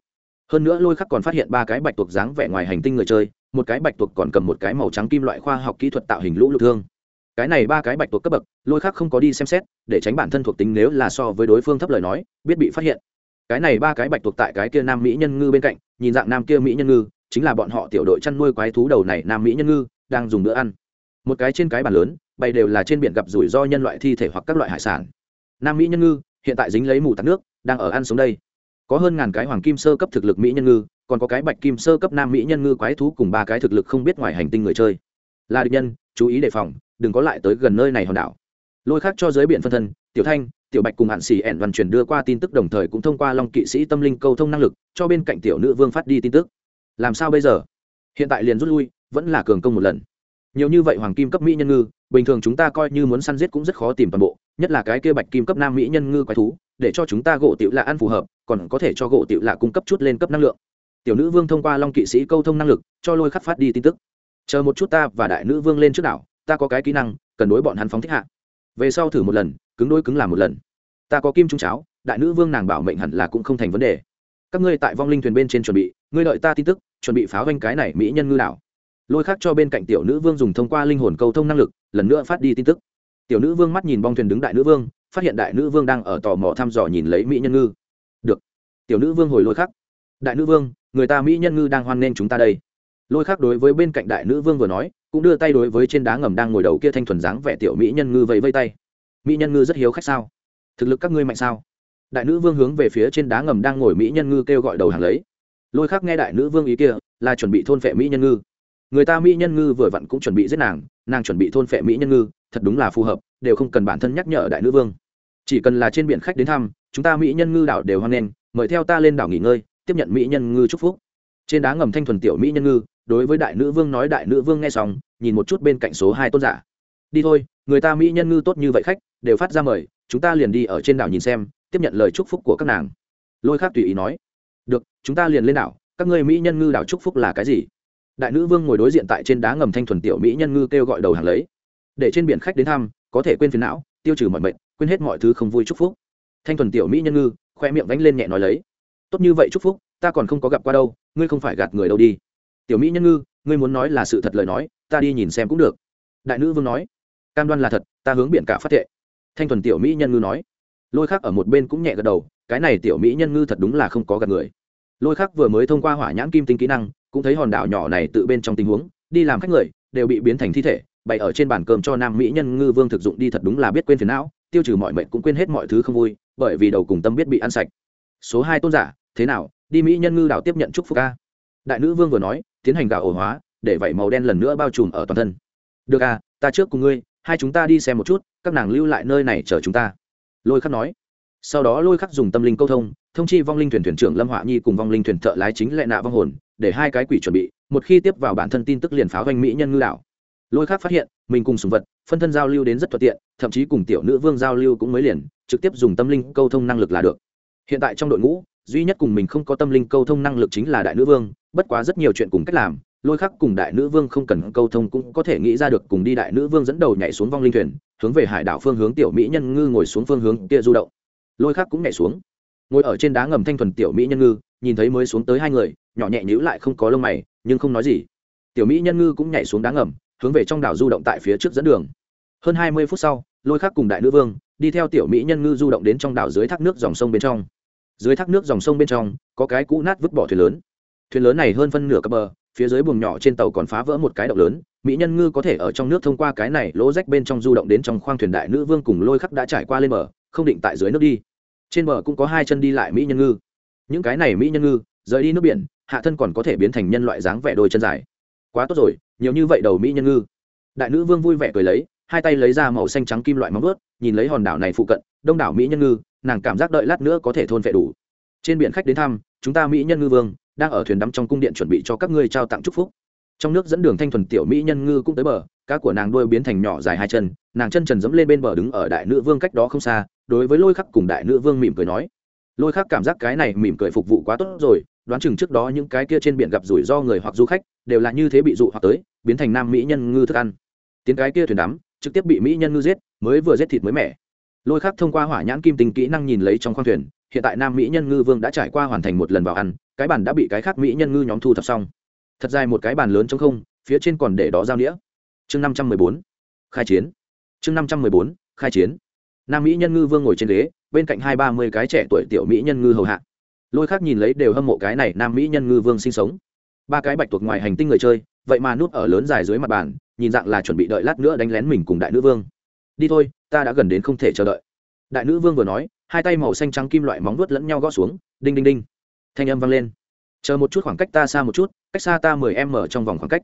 Hơn nữa lôi khắc còn phát hiện ba cái bạch tuộc dáng vẻ ngoài hành tinh người chơi, một cái bạch tuộc còn cầm một cái màu trắng kim loại khoa học kỹ thuật tạo hình lũ lục thương. Cái này ba cái bạch tuộc cấp bậc, lôi khắc không có đi xem xét, để tránh bản thân thuộc tính nếu là so với đối phương thấp lời nói, biết bị phát hiện. Cái này ba cái bạch tuộc tại cái kia nam mỹ nhân ngư bên cạnh, nhìn dạng nam kia mỹ nhân ngư, chính là bọn họ tiểu đội chăn nuôi quái thú đầu này nam mỹ nhân ngư, đang dùng bữa ăn. Một cái trên cái bàn lớn bày đều là trên biển gặp rủi ro nhân loại thi thể hoặc các loại hải sản. Nam mỹ nhân ngư, hiện tại dính lấy mù tạt nước, đang ở ăn sống đây. Có hơn ngàn cái hoàng kim sơ cấp thực lực mỹ nhân ngư, còn có cái bạch kim sơ cấp nam mỹ nhân ngư quái thú cùng ba cái thực lực không biết ngoài hành tinh người chơi. Là địch nhân, chú ý đề phòng, đừng có lại tới gần nơi này hòn đảo. Lôi khác cho giới biển phân thân, tiểu thanh, tiểu bạch cùng hạn xì ẻn văn truyền đưa qua tin tức đồng thời cũng thông qua long kỵ sĩ tâm linh câu thông năng lực, cho bên cạnh tiểu nữ vương phát đi tin tức. Làm sao bây giờ? Hiện tại liền rút lui, vẫn là cường công một lần nhiều như vậy hoàng kim cấp mỹ nhân ngư, bình thường chúng ta coi như muốn săn giết cũng rất khó tìm toàn bộ, nhất là cái kia bạch kim cấp nam mỹ nhân ngư quái thú, để cho chúng ta gỗ tiểu lạ ăn phù hợp, còn có thể cho gỗ tiểu lạ cung cấp chút lên cấp năng lượng. Tiểu nữ vương thông qua long kỵ sĩ câu thông năng lực, cho lôi khắc phát đi tin tức. Chờ một chút ta và đại nữ vương lên trước đảo, ta có cái kỹ năng, cần đối bọn hắn phóng thích hạ. Về sau thử một lần, cứng đôi cứng làm một lần. Ta có kim trung cháo, đại nữ vương nàng bảo mệnh hẳn là cũng không thành vấn đề. Các ngươi tại vong linh thuyền bên trên chuẩn bị, ngươi đợi ta tin tức, chuẩn bị pháo vanh cái này mỹ nhân ngư đảo lôi khác cho bên cạnh tiểu nữ vương dùng thông qua linh hồn câu thông năng lực, lần nữa phát đi tin tức. Tiểu nữ vương mắt nhìn bong thuyền đứng đại nữ vương, phát hiện đại nữ vương đang ở tò mò thăm dò nhìn lấy mỹ nhân ngư. Được. Tiểu nữ vương hồi lôi khắc đại nữ vương, người ta mỹ nhân ngư đang hoan nghênh chúng ta đây. Lôi khắc đối với bên cạnh đại nữ vương vừa nói, cũng đưa tay đối với trên đá ngầm đang ngồi đầu kia thanh thuần dáng vẻ tiểu mỹ nhân ngư vẫy vây tay. Mỹ nhân ngư rất hiếu khách sao? Thực lực các ngươi mạnh sao? Đại nữ vương hướng về phía trên đá ngầm đang ngồi mỹ nhân ngư kêu gọi đầu hàng lấy. Lôi khắc nghe đại nữ vương ý kia, là chuẩn bị thôn phệ mỹ nhân ngư người ta mỹ nhân ngư vừa vặn cũng chuẩn bị giết nàng nàng chuẩn bị thôn phệ mỹ nhân ngư, thật đúng là phù hợp, đều không cần bản thân nhắc nhở đại nữ vương. Chỉ cần là trên biển khách đến thăm, chúng ta mỹ nhân ngư đảo đều hoan nghênh, mời theo ta lên đảo nghỉ ngơi, tiếp nhận mỹ nhân ngư chúc phúc. Trên đá ngầm thanh thuần tiểu mỹ nhân ngư, đối với đại nữ vương nói đại nữ vương nghe xong, nhìn một chút bên cạnh số hai tôn giả. Đi thôi, người ta mỹ nhân ngư tốt như vậy khách, đều phát ra mời, chúng ta liền đi ở trên đảo nhìn xem, tiếp nhận lời chúc phúc của các nàng. Lôi khác tùy ý nói, được, chúng ta liền lên đảo, các ngươi mỹ nhân ngư đảo chúc phúc là cái gì? Đại nữ vương ngồi đối diện tại trên đá ngầm thanh thuần tiểu mỹ nhân ngư kêu gọi đầu hàng lấy. Để trên biển khách đến thăm, có thể quên phiền não, tiêu trừ mọi mệnh quên hết mọi thứ không vui chúc phúc. Thanh thuần tiểu mỹ nhân ngư, khoe miệng vánh lên nhẹ nói lấy. Tốt như vậy chúc phúc, ta còn không có gặp qua đâu, ngươi không phải gạt người đâu đi. Tiểu mỹ nhân ngư, ngươi muốn nói là sự thật lời nói, ta đi nhìn xem cũng được. Đại nữ vương nói. Cam đoan là thật, ta hướng biển cả phát thệ. Thanh thuần tiểu mỹ nhân ngư nói. Lôi khác ở một bên cũng nhẹ gật đầu, cái này tiểu mỹ nhân ngư thật đúng là không có gạt người. Lôi khác vừa mới thông qua hỏa nhãn kim tinh kỹ năng cũng thấy hòn đảo nhỏ này tự bên trong tình huống, đi làm khách người, đều bị biến thành thi thể, bày ở trên bàn cơm cho nam mỹ nhân ngư vương thực dụng đi thật đúng là biết quên phiền não, tiêu trừ mọi mệnh cũng quên hết mọi thứ không vui, bởi vì đầu cùng tâm biết bị ăn sạch. Số hai tôn giả, thế nào, đi mỹ nhân ngư đảo tiếp nhận chúc phúc ca đại nữ vương vừa nói, tiến hành gạo ổ hóa, để vảy màu đen lần nữa bao trùm ở toàn thân. Được à ta trước cùng ngươi, hai chúng ta đi xem một chút, các nàng lưu lại nơi này chờ chúng ta. Lôi khắc nói. Sau đó lôi khắc dùng tâm linh câu thông thông chi vong linh thuyền thuyền trưởng lâm họa nhi cùng vong linh thuyền thợ lái chính lệ nạ vong hồn để hai cái quỷ chuẩn bị, một khi tiếp vào bản thân tin tức liền pháo doanh mỹ nhân ngư đảo. Lôi khắc phát hiện, mình cùng sùng vật, phân thân giao lưu đến rất thuận tiện, thậm chí cùng tiểu nữ vương giao lưu cũng mới liền, trực tiếp dùng tâm linh câu thông năng lực là được. Hiện tại trong đội ngũ, duy nhất cùng mình không có tâm linh câu thông năng lực chính là đại nữ vương, bất quá rất nhiều chuyện cùng cách làm, lôi khắc cùng đại nữ vương không cần câu thông cũng có thể nghĩ ra được cùng đi đại nữ vương dẫn đầu nhảy xuống vong linh thuyền, hướng về hải đảo phương hướng tiểu mỹ nhân ngư ngồi xuống phương hướng kia du động. Lôi khắc cũng nhảy xuống, ngồi ở trên đá ngầm thanh thuần tiểu mỹ nhân ngư, nhìn thấy mới xuống tới hai người nhỏ nhẹ nhữ lại không có lông mày, nhưng không nói gì. Tiểu mỹ nhân ngư cũng nhảy xuống đá ngầm, hướng về trong đảo du động tại phía trước dẫn đường. Hơn hai mươi phút sau, lôi khắc cùng đại nữ vương đi theo tiểu mỹ nhân ngư du động đến trong đảo dưới thác nước dòng sông bên trong. Dưới thác nước dòng sông bên trong, có cái cũ nát vứt bỏ thuyền lớn. Thuyền lớn này hơn phân nửa cấp bờ, phía dưới buồng nhỏ trên tàu còn phá vỡ một cái động lớn. Mỹ nhân ngư có thể ở trong nước thông qua cái này lỗ rách bên trong du động đến trong khoang thuyền đại nữ vương cùng lôi khắc đã trải qua lên bờ, không định tại dưới nước đi. Trên bờ cũng có hai chân đi lại mỹ nhân ngư. Những cái này mỹ nhân ngư, rời đi nước biển hạ thân còn có thể biến thành nhân loại dáng vẻ đôi chân dài. Quá tốt rồi, nhiều như vậy đầu mỹ nhân ngư. Đại nữ vương vui vẻ cười lấy, hai tay lấy ra màu xanh trắng kim loại móng ướt nhìn lấy hòn đảo này phụ cận, đông đảo mỹ nhân ngư, nàng cảm giác đợi lát nữa có thể thôn vệ đủ. Trên biển khách đến thăm, chúng ta mỹ nhân ngư vương, đang ở thuyền đắm trong cung điện chuẩn bị cho các ngươi trao tặng chúc phúc. Trong nước dẫn đường thanh thuần tiểu mỹ nhân ngư cũng tới bờ, cá của nàng đuôi biến thành nhỏ dài hai chân, nàng chân trần dẫm lên bên bờ đứng ở đại nữ vương cách đó không xa, đối với lôi khắc cùng đại nữ vương mỉm cười nói. Lôi khắc cảm giác cái này mỉm cười phục vụ quá tốt rồi đoán chừng trước đó những cái kia trên biển gặp rủi ro người hoặc du khách, đều là như thế bị dụ hoặc tới, biến thành nam mỹ nhân ngư thức ăn. Tiếng cái kia thuyền đắm, trực tiếp bị mỹ nhân ngư giết, mới vừa giết thịt mới mẻ. Lôi khác thông qua hỏa nhãn kim tình kỹ năng nhìn lấy trong khoang thuyền, hiện tại nam mỹ nhân ngư vương đã trải qua hoàn thành một lần vào ăn, cái bàn đã bị cái khác mỹ nhân ngư nhóm thu thập xong. Thật dài một cái bàn lớn trong không, phía trên còn để đó giao đĩa chương năm trăm mười bốn, khai chiến. Chương năm trăm mười bốn, khai chiến. Nam mỹ nhân ngư vương ngồi trên ghế, bên cạnh hai ba mươi cái trẻ tuổi tiểu mỹ nhân ngư hầu hạ lôi khác nhìn lấy đều hâm mộ cái này nam mỹ nhân ngư vương sinh sống. Ba cái bạch tuộc ngoài hành tinh người chơi, vậy mà nút ở lớn dài dưới mặt bàn, nhìn dạng là chuẩn bị đợi lát nữa đánh lén mình cùng đại nữ vương. Đi thôi, ta đã gần đến không thể chờ đợi. Đại nữ vương vừa nói, hai tay màu xanh trắng kim loại móng vuốt lẫn nhau gõ xuống, đinh đinh đinh. Thanh âm vang lên. Chờ một chút khoảng cách ta xa một chút, cách xa ta mười em trong vòng khoảng cách.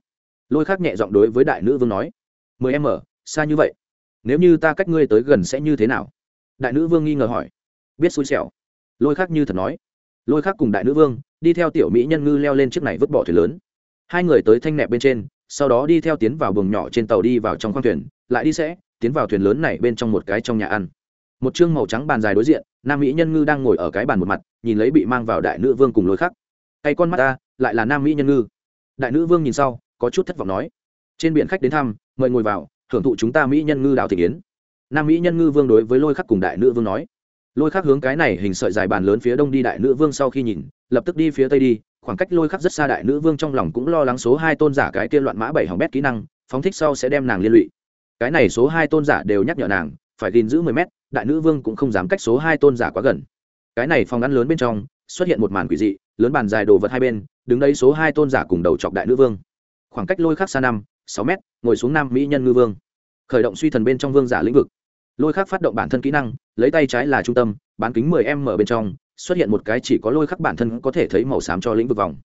Lôi khác nhẹ giọng đối với đại nữ vương nói. Mười em xa như vậy. Nếu như ta cách ngươi tới gần sẽ như thế nào? Đại nữ vương nghi ngờ hỏi. Biết xui xẻo. Lôi khác như thật nói lôi khắc cùng đại nữ vương đi theo tiểu mỹ nhân ngư leo lên chiếc này vứt bỏ thuyền lớn. Hai người tới thanh nẹp bên trên, sau đó đi theo tiến vào buồng nhỏ trên tàu đi vào trong khoang thuyền, lại đi sẽ, tiến vào thuyền lớn này bên trong một cái trong nhà ăn. Một chương màu trắng bàn dài đối diện, nam mỹ nhân ngư đang ngồi ở cái bàn một mặt, nhìn lấy bị mang vào đại nữ vương cùng lối khắc. Tay con mắt ta, lại là nam mỹ nhân ngư. Đại nữ vương nhìn sau, có chút thất vọng nói, trên biển khách đến thăm, mời ngồi vào hưởng thụ chúng ta mỹ nhân ngư đào thị kiến. Nam mỹ nhân ngư vương đối với lôi khắc cùng đại nữ vương nói lôi khắc hướng cái này hình sợi dài bàn lớn phía đông đi đại nữ vương sau khi nhìn, lập tức đi phía tây đi, khoảng cách lôi khắc rất xa đại nữ vương trong lòng cũng lo lắng số hai tôn giả cái kia loạn mã bảy hỏng bét kỹ năng, phóng thích sau sẽ đem nàng liên lụy. Cái này số hai tôn giả đều nhắc nhở nàng, phải gìn giữ mười mét, đại nữ vương cũng không dám cách số hai tôn giả quá gần. Cái này phòng ngăn lớn bên trong, xuất hiện một màn quỷ dị, lớn bàn dài đồ vật hai bên, đứng đấy số hai tôn giả cùng đầu chọc đại nữ vương. Khoảng cách lôi khắc xa năm, sáu mét, ngồi xuống nam mỹ nhân ngư vương. Khởi động suy thần bên trong vương giả lĩnh vực lôi khắc phát động bản thân kỹ năng, lấy tay trái là trung tâm, bán kính mười m ở bên trong, xuất hiện một cái chỉ có lôi khắc bản thân có thể thấy màu xám cho lĩnh vực vòng.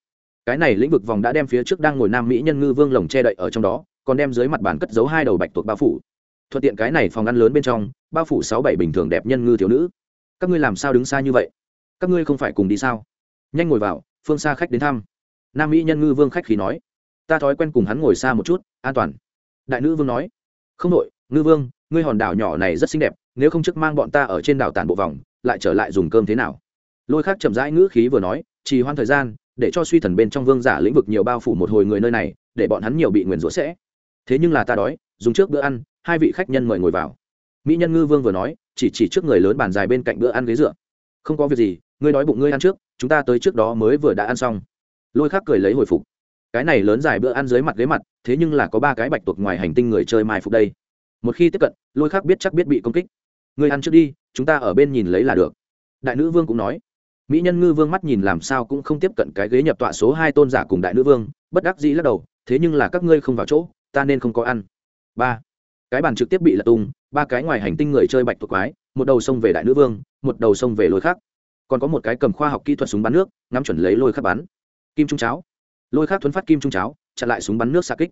Cái này lĩnh vực vòng đã đem phía trước đang ngồi nam mỹ nhân ngư vương lồng che đậy ở trong đó, còn đem dưới mặt bàn cất giấu hai đầu bạch tuộc bao phủ. Thuận tiện cái này phòng ăn lớn bên trong, bao phủ sáu bảy bình thường đẹp nhân ngư thiếu nữ. Các ngươi làm sao đứng xa như vậy? Các ngươi không phải cùng đi sao? Nhanh ngồi vào, phương xa khách đến thăm. Nam mỹ nhân ngư vương khách khí nói. Ta thói quen cùng hắn ngồi xa một chút, an toàn. Đại nữ vương nói. Không đội, ngư vương ngươi hòn đảo nhỏ này rất xinh đẹp, nếu không trước mang bọn ta ở trên đảo tản bộ vòng, lại trở lại dùng cơm thế nào? Lôi khác chậm rãi ngữ khí vừa nói, trì hoãn thời gian, để cho suy thần bên trong vương giả lĩnh vực nhiều bao phủ một hồi người nơi này, để bọn hắn nhiều bị nguyền rủa sẽ. Thế nhưng là ta đói, dùng trước bữa ăn, hai vị khách nhân mời ngồi vào. Mỹ nhân ngư vương vừa nói, chỉ chỉ trước người lớn bàn dài bên cạnh bữa ăn ghế dựa. Không có việc gì, ngươi đói bụng ngươi ăn trước, chúng ta tới trước đó mới vừa đã ăn xong. Lôi khác cười lấy hồi phục. Cái này lớn dài bữa ăn dưới mặt ghế mặt, thế nhưng là có ba cái bạch tuộc ngoài hành tinh người chơi mai phục đây một khi tiếp cận, lôi khác biết chắc biết bị công kích. Người ăn trước đi, chúng ta ở bên nhìn lấy là được. Đại nữ vương cũng nói. Mỹ nhân ngư vương mắt nhìn làm sao cũng không tiếp cận cái ghế nhập tọa số hai tôn giả cùng đại nữ vương, bất đắc dĩ lắc đầu, thế nhưng là các ngươi không vào chỗ, ta nên không có ăn. Ba. Cái bàn trực tiếp bị lật tung, ba cái ngoài hành tinh người chơi bạch thuộc quái, một đầu sông về đại nữ vương, một đầu sông về lôi khác còn có một cái cầm khoa học kỹ thuật súng bắn nước, ngắm chuẩn lấy lôi khác bắn. Kim trung cháo. Lôi khác thuấn phát kim trung cháo, chặn lại súng bắn nước xa kích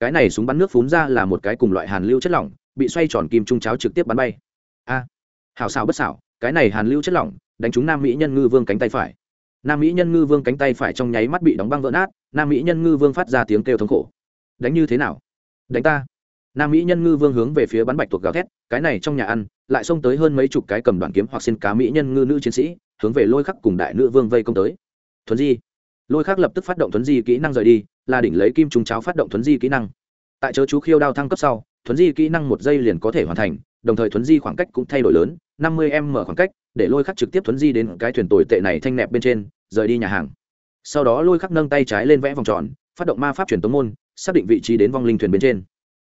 cái này súng bắn nước phún ra là một cái cùng loại hàn lưu chất lỏng bị xoay tròn kim trung cháo trực tiếp bắn bay. A à, hào xào bất xảo cái này hàn lưu chất lỏng đánh trúng nam mỹ nhân ngư vương cánh tay phải. Nam mỹ nhân ngư vương cánh tay phải trong nháy mắt bị đóng băng vỡ nát nam mỹ nhân ngư vương phát ra tiếng kêu thống khổ. Đánh như thế nào? Đánh ta. Nam mỹ nhân ngư vương hướng về phía bắn bạch thuộc gào thét cái này trong nhà ăn lại xông tới hơn mấy chục cái cầm đoàn kiếm hoặc xin cá mỹ nhân ngư nữ chiến sĩ hướng về lôi khắc cùng đại nữ vương vây công tới. Thuần di lôi khắc lập tức phát động thuấn di kỹ năng rời đi, là đỉnh lấy kim trùng cháo phát động thuấn di kỹ năng. Tại chớ chú khiêu đao thăng cấp sau, thuấn di kỹ năng một giây liền có thể hoàn thành, đồng thời thuấn di khoảng cách cũng thay đổi lớn, năm mươi m mở khoảng cách, để lôi khắc trực tiếp thuấn di đến cái thuyền tồi tệ này thanh nẹp bên trên, rời đi nhà hàng. Sau đó lôi khắc nâng tay trái lên vẽ vòng tròn, phát động ma pháp truyền tống môn, xác định vị trí đến vong linh thuyền bên trên.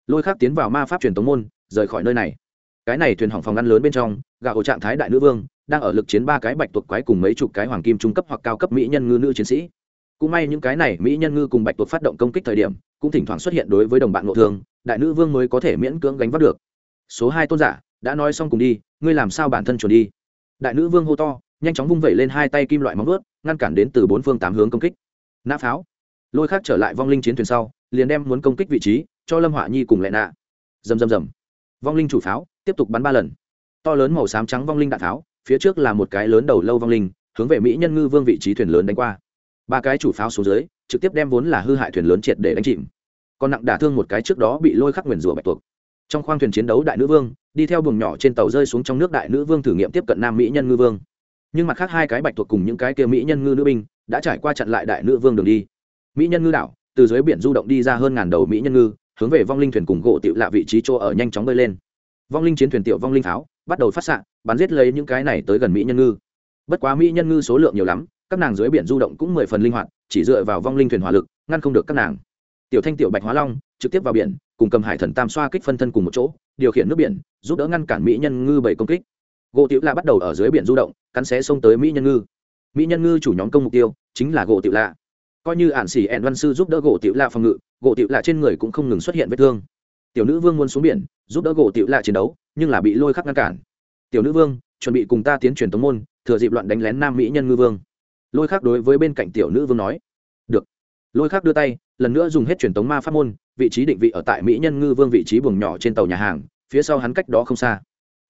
Lôi khắc tiến vào ma pháp truyền tống môn, rời khỏi nơi này. Cái này thuyền hỏng phòng ngăn lớn bên trong gà ổ trạng thái đại nữ vương, đang ở lực chiến ba cái bạch tuộc quái cùng mấy chục cái hoàng kim trung cấp hoặc cao cấp mỹ nhân ngư nữ chiến sĩ cũng may những cái này mỹ nhân ngư cùng bạch tuộc phát động công kích thời điểm, cũng thỉnh thoảng xuất hiện đối với đồng bạn nội thương, đại nữ vương mới có thể miễn cưỡng gánh vác được. Số hai tôn giả, đã nói xong cùng đi, ngươi làm sao bản thân chuẩn đi? Đại nữ vương hô to, nhanh chóng vung vẩy lên hai tay kim loại móng vuốt, ngăn cản đến từ bốn phương tám hướng công kích. Nã pháo. Lôi khác trở lại vong linh chiến thuyền sau, liền đem muốn công kích vị trí cho lâm họa nhi cùng lệ nạ. Rầm rầm rầm. Vong linh chủ pháo, tiếp tục bắn ba lần. To lớn màu xám trắng vong linh đạn pháo, phía trước là một cái lớn đầu lâu vong linh, hướng về mỹ nhân ngư vương vị trí thuyền lớn đánh qua ba cái chủ pháo xuống dưới, trực tiếp đem vốn là hư hại thuyền lớn triệt để đánh chìm. Còn nặng đả thương một cái trước đó bị lôi khắc nguyền rủa bạch tuộc. Trong khoang thuyền chiến đấu đại nữ vương, đi theo buồng nhỏ trên tàu rơi xuống trong nước đại nữ vương thử nghiệm tiếp cận nam mỹ nhân ngư vương. Nhưng mặt khác hai cái bạch tuộc cùng những cái kia mỹ nhân ngư nữ binh đã trải qua chặn lại đại nữ vương đường đi. Mỹ nhân ngư đảo, từ dưới biển du động đi ra hơn ngàn đầu mỹ nhân ngư, hướng về vong linh thuyền cùng gỗ tiểu lạ vị trí chỗ ở nhanh chóng bơi lên. Vong linh chiến thuyền tiểu vong linh pháo bắt đầu phát xạ, bắn giết lấy những cái này tới gần mỹ nhân ngư. Bất quá mỹ nhân ngư số lượng nhiều lắm các nàng dưới biển du động cũng mười phần linh hoạt, chỉ dựa vào vong linh thuyền hỏa lực, ngăn không được các nàng. Tiểu thanh, tiểu bạch hóa long, trực tiếp vào biển, cùng cầm hải thần tam xoa kích phân thân cùng một chỗ, điều khiển nước biển, giúp đỡ ngăn cản mỹ nhân ngư bảy công kích. Gỗ tiểu lạ bắt đầu ở dưới biển du động, cắn xé xông tới mỹ nhân ngư. Mỹ nhân ngư chủ nhóm công mục tiêu, chính là gỗ tiểu lạ. Coi như ản xỉ ẹn văn sư giúp đỡ gỗ tiểu lạ phòng ngự, gỗ tiểu lạ trên người cũng không ngừng xuất hiện vết thương. Tiểu nữ vương muốn xuống biển, giúp đỡ gỗ tiểu lạ chiến đấu, nhưng là bị lôi khắc ngăn cản. Tiểu nữ vương, chuẩn bị cùng ta tiến truyền tống môn, thừa dịp loạn đánh lén nam mỹ nhân ngư vương lôi khác đối với bên cạnh tiểu nữ vương nói, được. Lôi khác đưa tay, lần nữa dùng hết truyền tống ma pháp môn, vị trí định vị ở tại mỹ nhân ngư vương vị trí buồng nhỏ trên tàu nhà hàng, phía sau hắn cách đó không xa.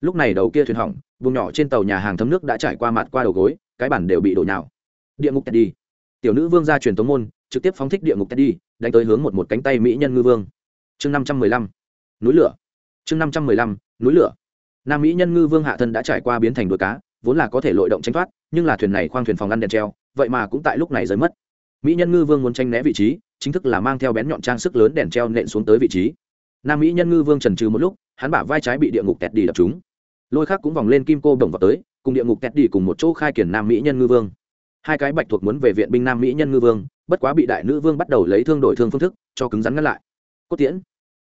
Lúc này đầu kia thuyền hỏng, buồng nhỏ trên tàu nhà hàng thấm nước đã trải qua mặt qua đầu gối, cái bản đều bị đổ nhào. Địa ngục teddy. Tiểu nữ vương ra truyền tống môn, trực tiếp phóng thích địa ngục teddy, đánh tới hướng một một cánh tay mỹ nhân ngư vương. Chương năm trăm mười lăm. Núi lửa. Chương năm trăm mười lăm. Núi lửa. Nam mỹ nhân ngư vương hạ thân đã trải qua biến thành đuôi cá vốn là có thể lội động tranh thoát, nhưng là thuyền này khoang thuyền phòng ăn đèn treo, vậy mà cũng tại lúc này rơi mất. Mỹ nhân ngư vương muốn tranh né vị trí, chính thức là mang theo bén nhọn trang sức lớn đèn treo nện xuống tới vị trí. Nam mỹ nhân ngư vương trần trừ một lúc, hắn bả vai trái bị địa ngục tẹt đi đập chúng lôi khác cũng vòng lên kim cô đồng vào tới, cùng địa ngục tẹt đi cùng một chỗ khai kiển nam mỹ nhân ngư vương. Hai cái bạch thuộc muốn về viện binh nam mỹ nhân ngư vương, bất quá bị đại nữ vương bắt đầu lấy thương đổi thương phương thức, cho cứng rắn ngăn lại. Cốt tiễn.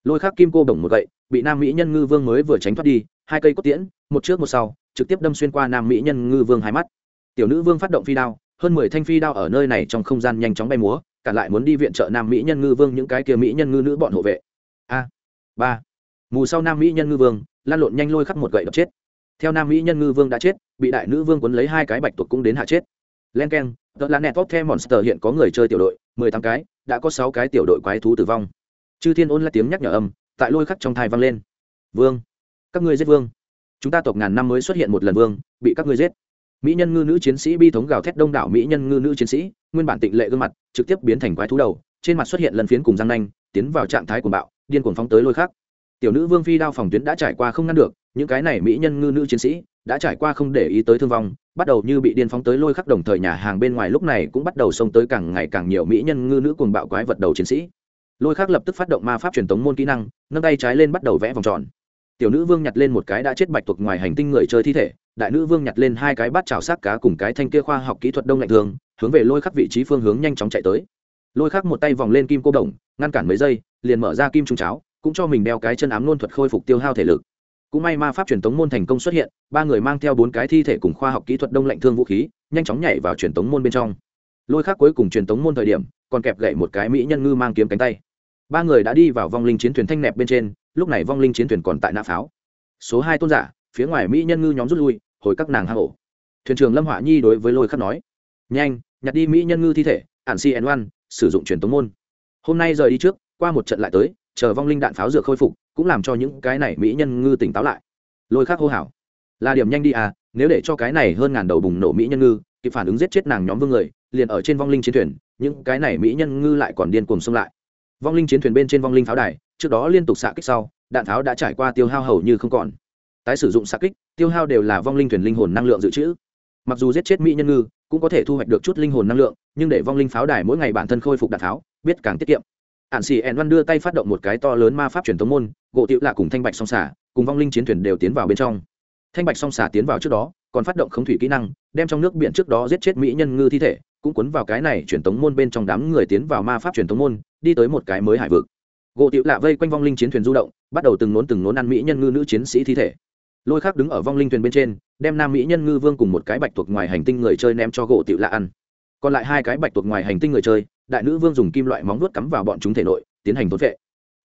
Lôi khác kim cô đồng một gậy, bị nam mỹ nhân ngư vương mới vừa tránh thoát đi, hai cây cốt tiễn, một trước một sau trực tiếp đâm xuyên qua nam mỹ nhân ngư vương hai mắt. Tiểu nữ vương phát động phi đao, hơn mười thanh phi đao ở nơi này trong không gian nhanh chóng bay múa, cả lại muốn đi viện trợ nam mỹ nhân ngư vương những cái kia mỹ nhân ngư nữ bọn hộ vệ. A, ba. Mù sau nam mỹ nhân ngư vương, lan lộn nhanh lôi khắc một gậy đập chết. Theo nam mỹ nhân ngư vương đã chết, bị đại nữ vương quấn lấy hai cái bạch tuộc cũng đến hạ chết. Len k e n tờ là net top the monster hiện có người chơi tiểu đội, mười tám cái, đã có sáu cái tiểu đội quái thú tử vong. Chư thiên ôn là tiếng nhắc nhở âm, tại lôi khắc trong thai vang lên. Vương, các ngươi giết vương chúng ta tộc ngàn năm mới xuất hiện một lần vương, bị các ngươi giết. Mỹ nhân ngư nữ chiến sĩ bi thống gào thét đông đảo mỹ nhân ngư nữ chiến sĩ, nguyên bản tịnh lệ gương mặt, trực tiếp biến thành quái thú đầu, trên mặt xuất hiện lần phiến cùng răng nanh, tiến vào trạng thái của bạo, điên cuồng phóng tới lôi khắc. Tiểu nữ vương phi đao phòng tuyến đã trải qua không ngăn được, những cái này mỹ nhân ngư nữ chiến sĩ đã trải qua không để ý tới thương vong, bắt đầu như bị điên phóng tới lôi khắc đồng thời nhà hàng bên ngoài lúc này cũng bắt đầu xông tới càng ngày càng nhiều mỹ nhân ngư nữ cuồng bạo quái vật đầu chiến sĩ. Lôi khắc lập tức phát động ma pháp truyền tống môn kỹ năng, nâng tay trái lên bắt đầu vẽ vòng tròn tiểu nữ vương nhặt lên một cái đã chết bạch tuộc ngoài hành tinh người chơi thi thể, đại nữ vương nhặt lên hai cái bát chảo sát cá cùng cái thanh kia khoa học kỹ thuật đông lạnh thường, hướng về lôi khắc vị trí phương hướng nhanh chóng chạy tới. Lôi khắc một tay vòng lên kim cô đồng, ngăn cản mấy giây, liền mở ra kim trung cháo, cũng cho mình đeo cái chân ám nôn thuật khôi phục tiêu hao thể lực. Cũng may ma pháp truyền tống môn thành công xuất hiện, ba người mang theo bốn cái thi thể cùng khoa học kỹ thuật đông lạnh thương vũ khí, nhanh chóng nhảy vào truyền tống môn bên trong. Lôi khác cuối cùng truyền tống môn thời điểm, còn kẹp gậy một cái mỹ nhân ngư mang kiếm cánh tay. Ba người đã đi vào vong linh chiến thuyền thanh nẹp bên trên lúc này vong linh chiến thuyền còn tại nã pháo. Số hai tôn giả, phía ngoài mỹ nhân ngư nhóm rút lui, hồi các nàng hang ổ. Thuyền trưởng lâm họa nhi đối với lôi khắc nói, nhanh, nhặt đi mỹ nhân ngư thi thể, ản si n oan, sử dụng truyền tống môn. Hôm nay rời đi trước, qua một trận lại tới, chờ vong linh đạn pháo dược khôi phục, cũng làm cho những cái này mỹ nhân ngư tỉnh táo lại. Lôi khắc hô hào, là điểm nhanh đi à nếu để cho cái này hơn ngàn đầu bùng nổ mỹ nhân ngư, kịp phản ứng giết chết nàng nhóm vương người, liền ở trên vong linh chiến thuyền, những cái này mỹ nhân ngư lại còn điên cuồng xông lại vong linh chiến thuyền bên trên vong linh pháo đài, trước đó liên tục xạ kích sau, đạn pháo đã trải qua tiêu hao hầu như không còn. Tái sử dụng xạ kích, tiêu hao đều là vong linh thuyền linh hồn năng lượng dự trữ. Mặc dù giết chết mỹ nhân ngư, cũng có thể thu hoạch được chút linh hồn năng lượng, nhưng để vong linh pháo đài mỗi ngày bản thân khôi phục đạn pháo, biết càng tiết kiệm. Ạn xì ẹn văn đưa tay phát động một cái to lớn ma pháp truyền thống môn, gỗ tiệu lạ cùng thanh bạch song xả cùng vong linh chiến thuyền đều tiến vào bên trong. Thanh bạch song xả tiến vào trước đó, còn phát động khống thủy kỹ năng, đem trong nước biển trước đó giết chết mỹ nhân ngư thi thể, cũng cuốn vào cái này truyền thống môn bên trong đám người tiến vào ma pháp truyền thống môn đi tới một cái mới hải vực. Gỗ tiểu lạ vây quanh vong linh chiến thuyền du động, bắt đầu từng nốn từng nốn ăn mỹ nhân ngư nữ chiến sĩ thi thể. Lôi khác đứng ở vong linh thuyền bên trên, đem nam mỹ nhân ngư vương cùng một cái bạch thuộc ngoài hành tinh người chơi ném cho gỗ tiểu lạ ăn. Còn lại hai cái bạch thuộc ngoài hành tinh người chơi, đại nữ vương dùng kim loại móng vuốt cắm vào bọn chúng thể nội, tiến hành thốn vệ.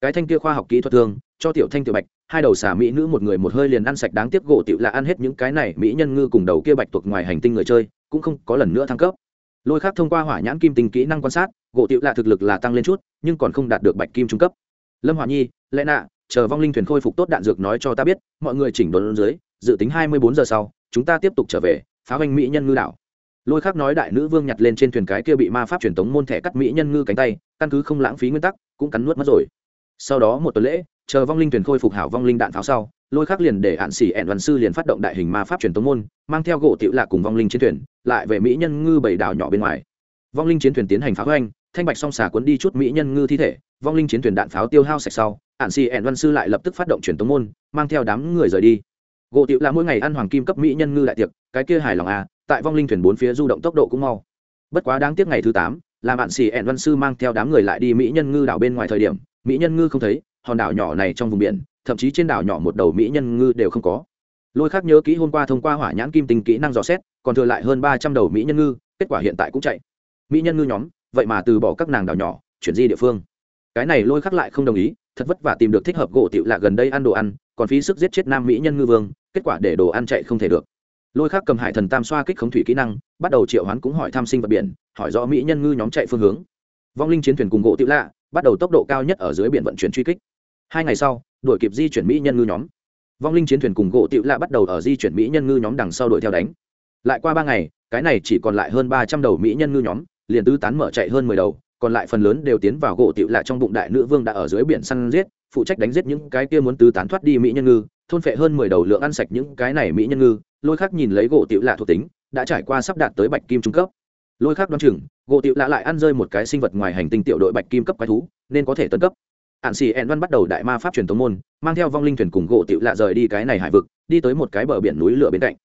Cái thanh kia khoa học kỹ thuật thương cho tiểu thanh tiểu bạch, hai đầu xả mỹ nữ một người một hơi liền ăn sạch đáng tiếc gỗ tiểu lạ ăn hết những cái này mỹ nhân ngư cùng đầu kia bạch thuộc ngoài hành tinh người chơi, cũng không có lần nữa thăng cấp lôi khác thông qua hỏa nhãn kim tinh kỹ năng quan sát, gỗ tiểu lạ thực lực là tăng lên chút, nhưng còn không đạt được bạch kim trung cấp. Lâm hòa nhi lẽ nạ, chờ vong linh thuyền khôi phục tốt đạn dược nói cho ta biết, mọi người chỉnh đốn dưới, dự tính hai mươi bốn giờ sau, chúng ta tiếp tục trở về, phá hoành mỹ nhân ngư đảo. Lôi khác nói đại nữ vương nhặt lên trên thuyền cái kia bị ma pháp truyền tống môn thẻ cắt mỹ nhân ngư cánh tay, căn cứ không lãng phí nguyên tắc, cũng cắn nuốt mất rồi. Sau đó một tuần lễ chờ vong linh thuyền khôi phục hảo vong linh đạn pháo sau, lôi khác liền để hạn xỉ ẹn văn sư liền phát động đại hình ma pháp truyền tống môn, mang theo gỗ tiểu lạc cùng vong linh chiến thuyền, lại về mỹ nhân ngư bảy đảo nhỏ bên ngoài. Vong linh chiến thuyền tiến hành phá hoang thanh bạch song xà cuốn đi chút mỹ nhân ngư thi thể, vong linh chiến thuyền đạn pháo tiêu hao sạch sau hạn xỉ ẹn văn sư lại lập tức phát động truyền tống môn, mang theo đám người rời đi. Gỗ tiểu lạc mỗi ngày ăn hoàng kim cấp mỹ nhân ngư đại tiệc, cái kia hài lòng à tại vong linh thuyền bốn phía du động tốc độ cũng mau. Bất quá đáng tiếc ngày thứ tám là bạn xỉ ẹn văn sư mang theo đám người lại đi mỹ nhân ngư đảo bên ngoài thời điểm, mỹ nhân ngư không thấy hòn đảo nhỏ này trong vùng biển, thậm chí trên đảo nhỏ một đầu mỹ nhân ngư đều không có. Lôi khác nhớ kỹ hôm qua thông qua hỏa nhãn kim tinh kỹ năng dò xét, còn thừa lại hơn ba trăm đầu mỹ nhân ngư, kết quả hiện tại cũng chạy. Mỹ nhân ngư nhóm, vậy mà từ bỏ các nàng đảo nhỏ, chuyển di địa phương. Cái này lôi khắc lại không đồng ý, thật vất vả tìm được thích hợp gỗ tiểu lạ gần đây ăn đồ ăn, còn phí sức giết chết nam mỹ nhân ngư vương, kết quả để đồ ăn chạy không thể được. Lôi khắc cầm hải thần tam xoa kích khống thủy kỹ năng, bắt đầu triệu hoán cũng hỏi tham sinh vật biển, hỏi rõ mỹ nhân ngư nhóm chạy phương hướng. Vong linh chiến thuyền cùng gỗ tiểu lạ, bắt đầu tốc độ cao nhất ở dưới biển vận chuyển truy kích hai ngày sau, đuổi kịp di chuyển mỹ nhân ngư nhóm. Vong linh chiến thuyền cùng gỗ tiểu lạ bắt đầu ở di chuyển mỹ nhân ngư nhóm đằng sau đuổi theo đánh. Lại qua ba ngày, cái này chỉ còn lại hơn ba trăm đầu mỹ nhân ngư nhóm, liền tứ tán mở chạy hơn mười đầu, còn lại phần lớn đều tiến vào gỗ tiểu lạ trong bụng đại nữ vương đã ở dưới biển săn giết, phụ trách đánh giết những cái kia muốn tứ tán thoát đi mỹ nhân ngư, thôn phệ hơn mười đầu lượng ăn sạch những cái này mỹ nhân ngư, lôi khác nhìn lấy gỗ tiểu lạ thuộc tính, đã trải qua sắp đạt tới bạch kim trung cấp. Lôi khác đoán chừng, gỗ tiểu lạ lại ăn rơi một cái sinh vật ngoài hành tinh tiểu đội bạch kim cấp quái thú, nên có thể tấn cấp ạn xì ẹn văn bắt đầu đại ma pháp truyền tống môn, mang theo vong linh thuyền cùng gỗ tựu lạ rời đi cái này hải vực, đi tới một cái bờ biển núi lửa bên cạnh.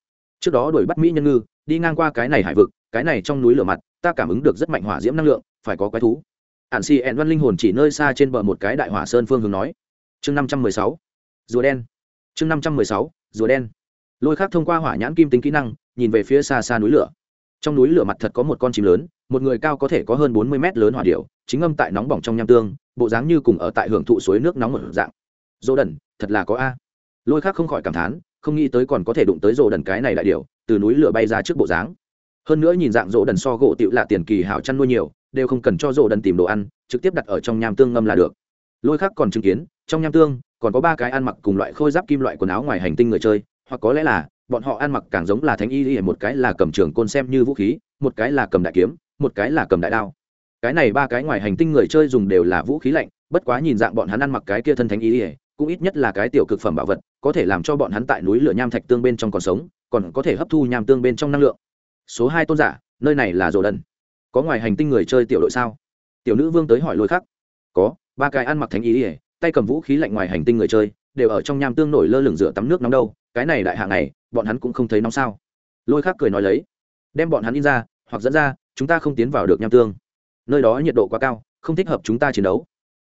Trước đó đuổi bắt mỹ nhân ngư, đi ngang qua cái này hải vực, cái này trong núi lửa mặt, ta cảm ứng được rất mạnh hỏa diễm năng lượng, phải có quái thú. Ạn xì ẹn văn linh hồn chỉ nơi xa trên bờ một cái đại hỏa sơn phương hướng nói. Chương năm trăm mười sáu, rùa đen. Chương năm trăm mười sáu, rùa đen. Lôi khác thông qua hỏa nhãn kim tính kỹ năng, nhìn về phía xa xa núi lửa. Trong núi lửa mặt thật có một con chim lớn, một người cao có thể có hơn bốn mươi mét lớn hỏa điệu chính âm tại nóng bỏng trong nham tương bộ dáng như cùng ở tại hưởng thụ suối nước nóng một dạng. Dỗ đần, thật là có a. Lôi khác không khỏi cảm thán, không nghĩ tới còn có thể đụng tới rộ đần cái này đại điều, từ núi lửa bay ra trước bộ dáng. Hơn nữa nhìn dạng rộ đần so gỗ tựu là tiền kỳ hảo chăn nuôi nhiều, đều không cần cho rộ đần tìm đồ ăn, trực tiếp đặt ở trong nham tương ngâm là được. Lôi khác còn chứng kiến, trong nham tương, còn có ba cái ăn mặc cùng loại khôi giáp kim loại quần áo ngoài hành tinh người chơi, hoặc có lẽ là, bọn họ ăn mặc càng giống là thánh y y, một cái là cầm trường côn xem như vũ khí, một cái là cầm đại kiếm, một cái là cầm đại đao cái này ba cái ngoài hành tinh người chơi dùng đều là vũ khí lạnh, bất quá nhìn dạng bọn hắn ăn mặc cái kia thân thánh ý ỉa cũng ít nhất là cái tiểu cực phẩm bảo vật, có thể làm cho bọn hắn tại núi lửa nham thạch tương bên trong còn sống, còn có thể hấp thu nham tương bên trong năng lượng. Số hai tôn giả, nơi này là rồ đần. Có ngoài hành tinh người chơi tiểu đội sao? Tiểu nữ vương tới hỏi lôi khắc. Có, ba cái ăn mặc thánh ý ỉa tay cầm vũ khí lạnh ngoài hành tinh người chơi, đều ở trong nham tương nổi lơ lửng rửa tắm nước nóng đâu, cái này đại hạ này bọn hắn cũng không thấy nóng sao. Lôi khắc cười nói lấy. Đem bọn hắn in ra, hoặc dẫn ra, chúng ta không tiến vào được nham tương nơi đó nhiệt độ quá cao, không thích hợp chúng ta chiến đấu.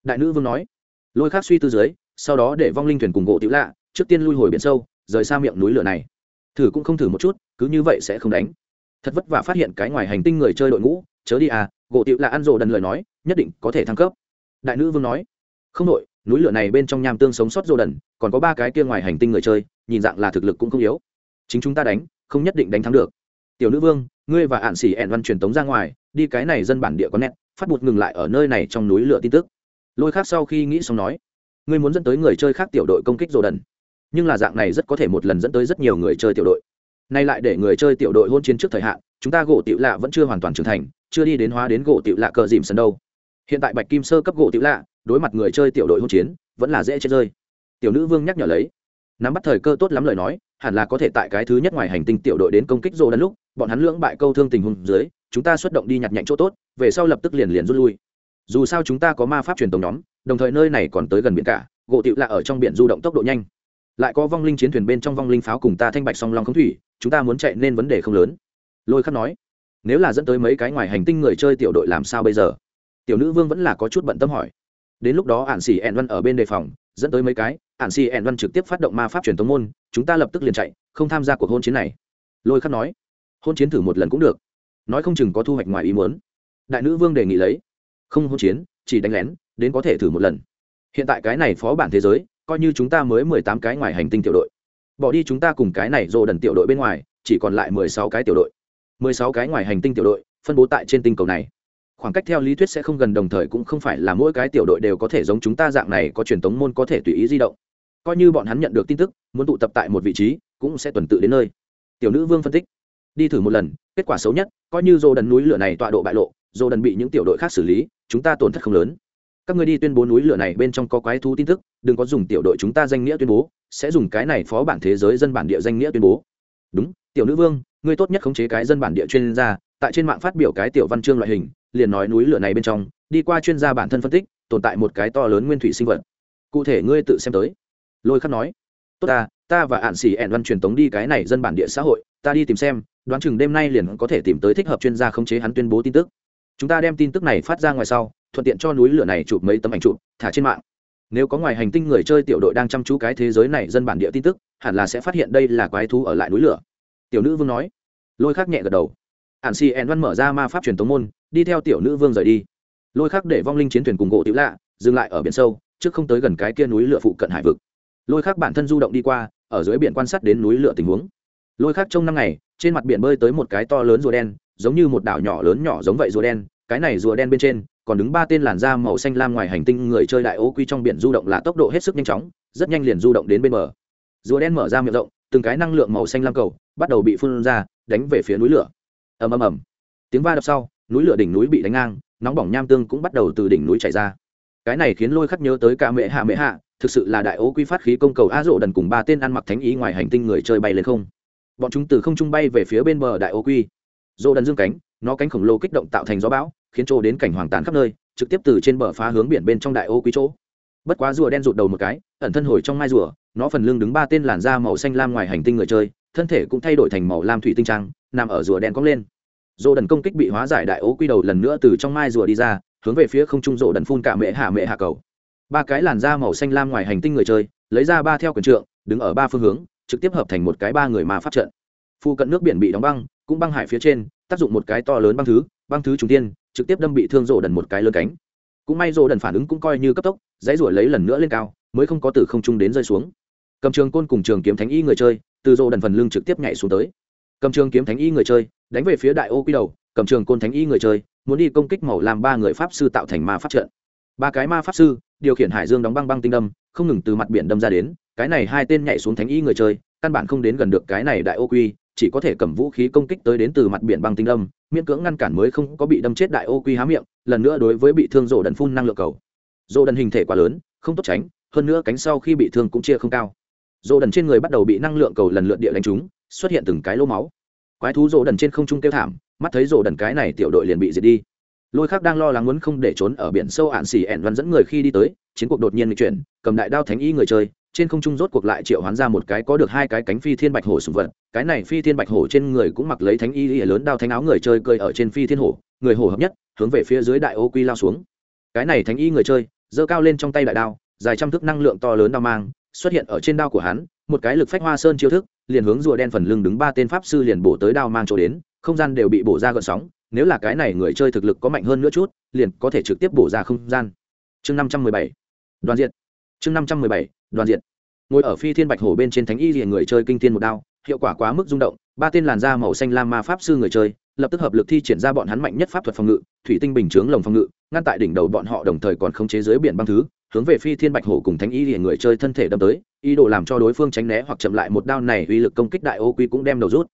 Đại nữ vương nói. Lôi khắc suy tư dưới, sau đó để vong linh thuyền cùng gỗ tiểu lạ, trước tiên lui hồi biển sâu, rời xa miệng núi lửa này. Thử cũng không thử một chút, cứ như vậy sẽ không đánh. Thật vất vả phát hiện cái ngoài hành tinh người chơi đội ngũ, chớ đi à gỗ tiểu lạ ăn rộ đần lời nói, nhất định có thể thăng cấp. Đại nữ vương nói. Không đội, núi lửa này bên trong nham tương sống sót rồ đần, còn có ba cái kia ngoài hành tinh người chơi, nhìn dạng là thực lực cũng không yếu. Chính chúng ta đánh, không nhất định đánh thắng được. Tiểu nữ vương, ngươi và ạn xỉ ẹn văn truyền tống ra ngoài đi cái này dân bản địa có nét, phát bụt ngừng lại ở nơi này trong núi lửa tin tức. Lôi khác sau khi nghĩ xong nói, ngươi muốn dẫn tới người chơi khác tiểu đội công kích rồ đần nhưng là dạng này rất có thể một lần dẫn tới rất nhiều người chơi tiểu đội. Nay lại để người chơi tiểu đội hôn chiến trước thời hạn, chúng ta gỗ tiểu lạ vẫn chưa hoàn toàn trưởng thành, chưa đi đến hóa đến gỗ tiểu lạ cờ dìm sân đâu. Hiện tại bạch kim sơ cấp gỗ tiểu lạ, đối mặt người chơi tiểu đội hôn chiến, vẫn là dễ chết rơi. Tiểu nữ vương nhắc nhở lấy. Nắm bắt thời cơ tốt lắm lời nói, hẳn là có thể tại cái thứ nhất ngoài hành tinh tiểu đội đến công kích rô đần lúc, bọn hắn lưỡng bại câu thương tình huống dưới chúng ta xuất động đi nhặt nhạnh chỗ tốt, về sau lập tức liền liền rút lui. Dù sao chúng ta có ma pháp truyền tống nhóm, đồng thời nơi này còn tới gần biển cả, gỗ tịu là ở trong biển du động tốc độ nhanh. Lại có vong linh chiến thuyền bên trong vong linh pháo cùng ta thanh bạch song long không thủy, chúng ta muốn chạy nên vấn đề không lớn. Lôi khắc nói. Nếu là dẫn tới mấy cái ngoài hành tinh người chơi tiểu đội làm sao bây giờ? Tiểu nữ vương vẫn là có chút bận tâm hỏi. Đến lúc đó ạn xỉ ẹn văn ở bên đề phòng, dẫn tới mấy cái ạn xỉ ẹn văn trực tiếp phát động ma pháp truyền tống môn, chúng ta lập tức liền chạy, không tham gia cuộc hôn chiến này. Lôi khắc nói. Hôn chiến thử một lần cũng được nói không chừng có thu hoạch ngoài ý muốn. Đại nữ vương đề nghị lấy. Không hỗn chiến, chỉ đánh lén, đến có thể thử một lần. Hiện tại cái này phó bản thế giới, coi như chúng ta mới mười tám cái ngoài hành tinh tiểu đội. Bỏ đi chúng ta cùng cái này rồ đần tiểu đội bên ngoài, chỉ còn lại mười sáu cái tiểu đội. mười sáu cái ngoài hành tinh tiểu đội, phân bố tại trên tinh cầu này. Khoảng cách theo lý thuyết sẽ không gần đồng thời cũng không phải là mỗi cái tiểu đội đều có thể giống chúng ta dạng này có truyền tống môn có thể tùy ý di động. Coi như bọn hắn nhận được tin tức, muốn tụ tập tại một vị trí, cũng sẽ tuần tự đến nơi. Tiểu nữ vương phân tích đi thử một lần, kết quả xấu nhất, coi như dô đần núi lửa này tọa độ bại lộ dô đần bị những tiểu đội khác xử lý, chúng ta tổn thất không lớn. Các người đi tuyên bố núi lửa này bên trong có quái thú tin tức, đừng có dùng tiểu đội chúng ta danh nghĩa tuyên bố, sẽ dùng cái này phó bản thế giới dân bản địa danh nghĩa tuyên bố. Đúng, tiểu nữ vương, ngươi tốt nhất khống chế cái dân bản địa chuyên gia, tại trên mạng phát biểu cái tiểu văn chương loại hình, liền nói núi lửa này bên trong, đi qua chuyên gia bản thân phân tích, tồn tại một cái to lớn nguyên thủy sinh vật. Cụ thể ngươi tự xem tới. Lôi khắc nói. Tốt ta ta và ạn xỉ ẻn văn truyền tống đi cái này dân bản địa xã hội, ta đi tìm xem đoán chừng đêm nay liền có thể tìm tới thích hợp chuyên gia khống chế hắn tuyên bố tin tức. Chúng ta đem tin tức này phát ra ngoài sau, thuận tiện cho núi lửa này chụp mấy tấm ảnh chụp, thả trên mạng. Nếu có ngoài hành tinh người chơi tiểu đội đang chăm chú cái thế giới này dân bản địa tin tức, hẳn là sẽ phát hiện đây là quái thú ở lại núi lửa. Tiểu nữ vương nói. Lôi khắc nhẹ gật đầu. Ạn xì ẹn văn mở ra ma pháp truyền tống môn, đi theo tiểu nữ vương rời đi. Lôi khắc để vong linh chiến thuyền cùng gỗ tiểu lạ, dừng lại ở biển sâu, trước không tới gần cái kia núi lửa phụ cận hải vực. Lôi khắc bản thân du động đi qua, ở dưới biển quan sát đến núi lửa tình huống. Lôi khắc trong năm ngày trên mặt biển bơi tới một cái to lớn rùa đen, giống như một đảo nhỏ lớn nhỏ giống vậy rùa đen. Cái này rùa đen bên trên, còn đứng ba tên làn da màu xanh lam ngoài hành tinh người chơi đại ô quy trong biển du động là tốc độ hết sức nhanh chóng, rất nhanh liền du động đến bên bờ. Rùa đen mở ra miệng rộng, từng cái năng lượng màu xanh lam cầu bắt đầu bị phun ra, đánh về phía núi lửa. Ầm ầm ầm. Tiếng va đập sau, núi lửa đỉnh núi bị đánh ngang, nóng bỏng nham tương cũng bắt đầu từ đỉnh núi chảy ra. Cái này khiến lôi khắc nhớ tới cả mẹ hạ mẹ hạ, thực sự là đại ô quy phát khí công cầu a rộ đần cùng ba tên ăn mặc thánh ý ngoài hành tinh người chơi bay lên không bọn chúng từ không trung bay về phía bên bờ đại ô quy. Dô đần dương cánh, nó cánh khổng lồ kích động tạo thành gió bão, khiến chỗ đến cảnh hoàng tàn khắp nơi, trực tiếp từ trên bờ phá hướng biển bên trong đại ô quy chỗ. Bất quá rùa đen rụt đầu một cái, ẩn thân hồi trong mai rùa, nó phần lưng đứng ba tên làn da màu xanh lam ngoài hành tinh người chơi, thân thể cũng thay đổi thành màu lam thủy tinh trang, nằm ở rùa đen cong lên. Rô đần công kích bị hóa giải đại ô quy đầu lần nữa từ trong mai rùa đi ra, hướng về phía không trung rộ đần phun cả mẹ hạ mẹ hạ cầu. Ba cái làn da màu xanh lam ngoài hành tinh người chơi, lấy ra ba theo quyền trượng, đứng ở ba phương hướng trực tiếp hợp thành một cái ba người mà phát trận. Phu cận nước biển bị đóng băng, cũng băng hải phía trên, tác dụng một cái to lớn băng thứ băng thứ trung tiên, trực tiếp đâm bị thương rộ đần một cái lớn cánh. Cũng may rộ đần phản ứng cũng coi như cấp tốc, dãy ruổi lấy lần nữa lên cao, mới không có từ không trung đến rơi xuống. Cầm trường côn cùng trường kiếm thánh y người chơi, từ rộ đần phần lưng trực tiếp nhảy xuống tới. Cầm trường kiếm thánh y người chơi, đánh về phía đại ô quy đầu, cầm trường côn thánh y người chơi, muốn đi công kích màu làm ba người pháp sư tạo thành ma pháp trận. Ba cái ma pháp sư, điều khiển hải dương đóng băng băng tinh đâm, không ngừng từ mặt biển đâm ra đến cái này hai tên nhảy xuống thánh y người chơi, căn bản không đến gần được cái này đại ô quy, chỉ có thể cầm vũ khí công kích tới đến từ mặt biển băng tinh đâm miễn cưỡng ngăn cản mới không có bị đâm chết đại ô quy há miệng, lần nữa đối với bị thương rộ đần phun năng lượng cầu. Rộ đần hình thể quá lớn, không tốt tránh, hơn nữa cánh sau khi bị thương cũng chia không cao. Rộ đần trên người bắt đầu bị năng lượng cầu lần lượt địa đánh trúng, xuất hiện từng cái lỗ máu. Quái thú rộ đần trên không trung kêu thảm, mắt thấy rộ đần cái này tiểu đội liền bị diệt đi. Lôi khác đang lo lắng muốn không để trốn ở biển sâu ạn xì ẻn văn dẫn người khi đi tới, chiến cuộc đột nhiên chuyển, cầm đại đao thánh y người chơi trên không trung rốt cuộc lại triệu hoán ra một cái có được hai cái cánh phi thiên bạch hổ sùng vật. Cái này phi thiên bạch hổ trên người cũng mặc lấy thánh y lớn đao thánh áo người chơi cơi ở trên phi thiên hổ, người hổ hợp nhất, hướng về phía dưới đại ô quy lao xuống. Cái này thánh y người chơi, giơ cao lên trong tay đại đao, dài trăm thước năng lượng to lớn đao mang, xuất hiện ở trên đao của hắn, một cái lực phách hoa sơn chiêu thức, liền hướng rùa đen phần lưng đứng ba tên pháp sư liền bổ tới đao mang chỗ đến, không gian đều bị bổ ra gợn sóng, nếu là cái này người chơi thực lực có mạnh hơn nữa chút, liền có thể trực tiếp bổ ra không gian. Chương năm trăm mười bảy. Đoàn diện chương năm trăm mười bảy đoàn diện ngồi ở phi thiên bạch hồ bên trên thánh y liền người chơi kinh thiên một đao, hiệu quả quá mức rung động, ba tên làn da màu xanh lam ma pháp sư người chơi, lập tức hợp lực thi triển ra bọn hắn mạnh nhất pháp thuật phòng ngự, thủy tinh bình chướng lồng phòng ngự, ngăn tại đỉnh đầu bọn họ đồng thời còn khống chế dưới biển băng thứ, hướng về phi thiên bạch hổ cùng thánh y liền người chơi thân thể đâm tới, ý đồ làm cho đối phương tránh né hoặc chậm lại một đao này uy lực công kích đại ô quy cũng đem đầu rút.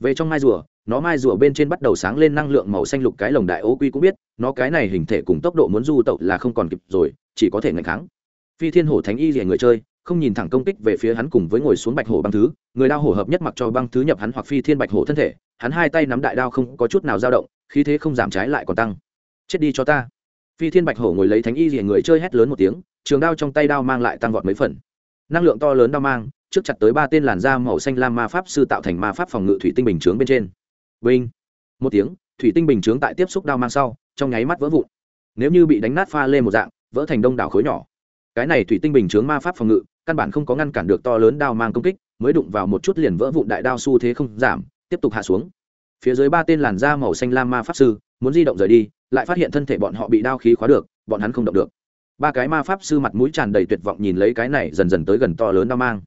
Về trong mai rùa, nó mai rùa bên trên bắt đầu sáng lên năng lượng màu xanh lục cái lồng đại ô quy cũng biết, nó cái này hình thể cùng tốc độ muốn du tẩu là không còn kịp rồi, chỉ có thể ngạnh kháng phi thiên hổ thánh y rỉa người chơi, không nhìn thẳng công kích về phía hắn cùng với ngồi xuống bạch hổ băng thứ, người đao hổ hợp nhất mặc cho băng thứ nhập hắn hoặc phi thiên bạch hổ thân thể, hắn hai tay nắm đại đao không có chút nào dao động, khí thế không giảm trái lại còn tăng. Chết đi cho ta. Phi thiên bạch hổ ngồi lấy thánh y rìa người chơi hét lớn một tiếng, trường đao trong tay đao mang lại tăng vọt mấy phần. Năng lượng to lớn đao mang, trước chặt tới ba tên làn da màu xanh lam ma pháp sư tạo thành ma pháp phòng ngự thủy tinh bình chướng bên trên. Vinh. Một tiếng, thủy tinh bình chướng tại tiếp xúc đao mang sau, trong nháy mắt vỡ vụn. Nếu như bị đánh nát pha lên một dạng, vỡ thành đông đảo khối nhỏ cái này thủy tinh bình chướng ma pháp phòng ngự, căn bản không có ngăn cản được to lớn đao mang công kích, mới đụng vào một chút liền vỡ vụn đại đao xu thế không giảm, tiếp tục hạ xuống. Phía dưới ba tên làn da màu xanh lam ma pháp sư, muốn di động rời đi, lại phát hiện thân thể bọn họ bị đao khí khóa được, bọn hắn không động được. Ba cái ma pháp sư mặt mũi tràn đầy tuyệt vọng nhìn lấy cái này dần dần tới gần to lớn đao mang.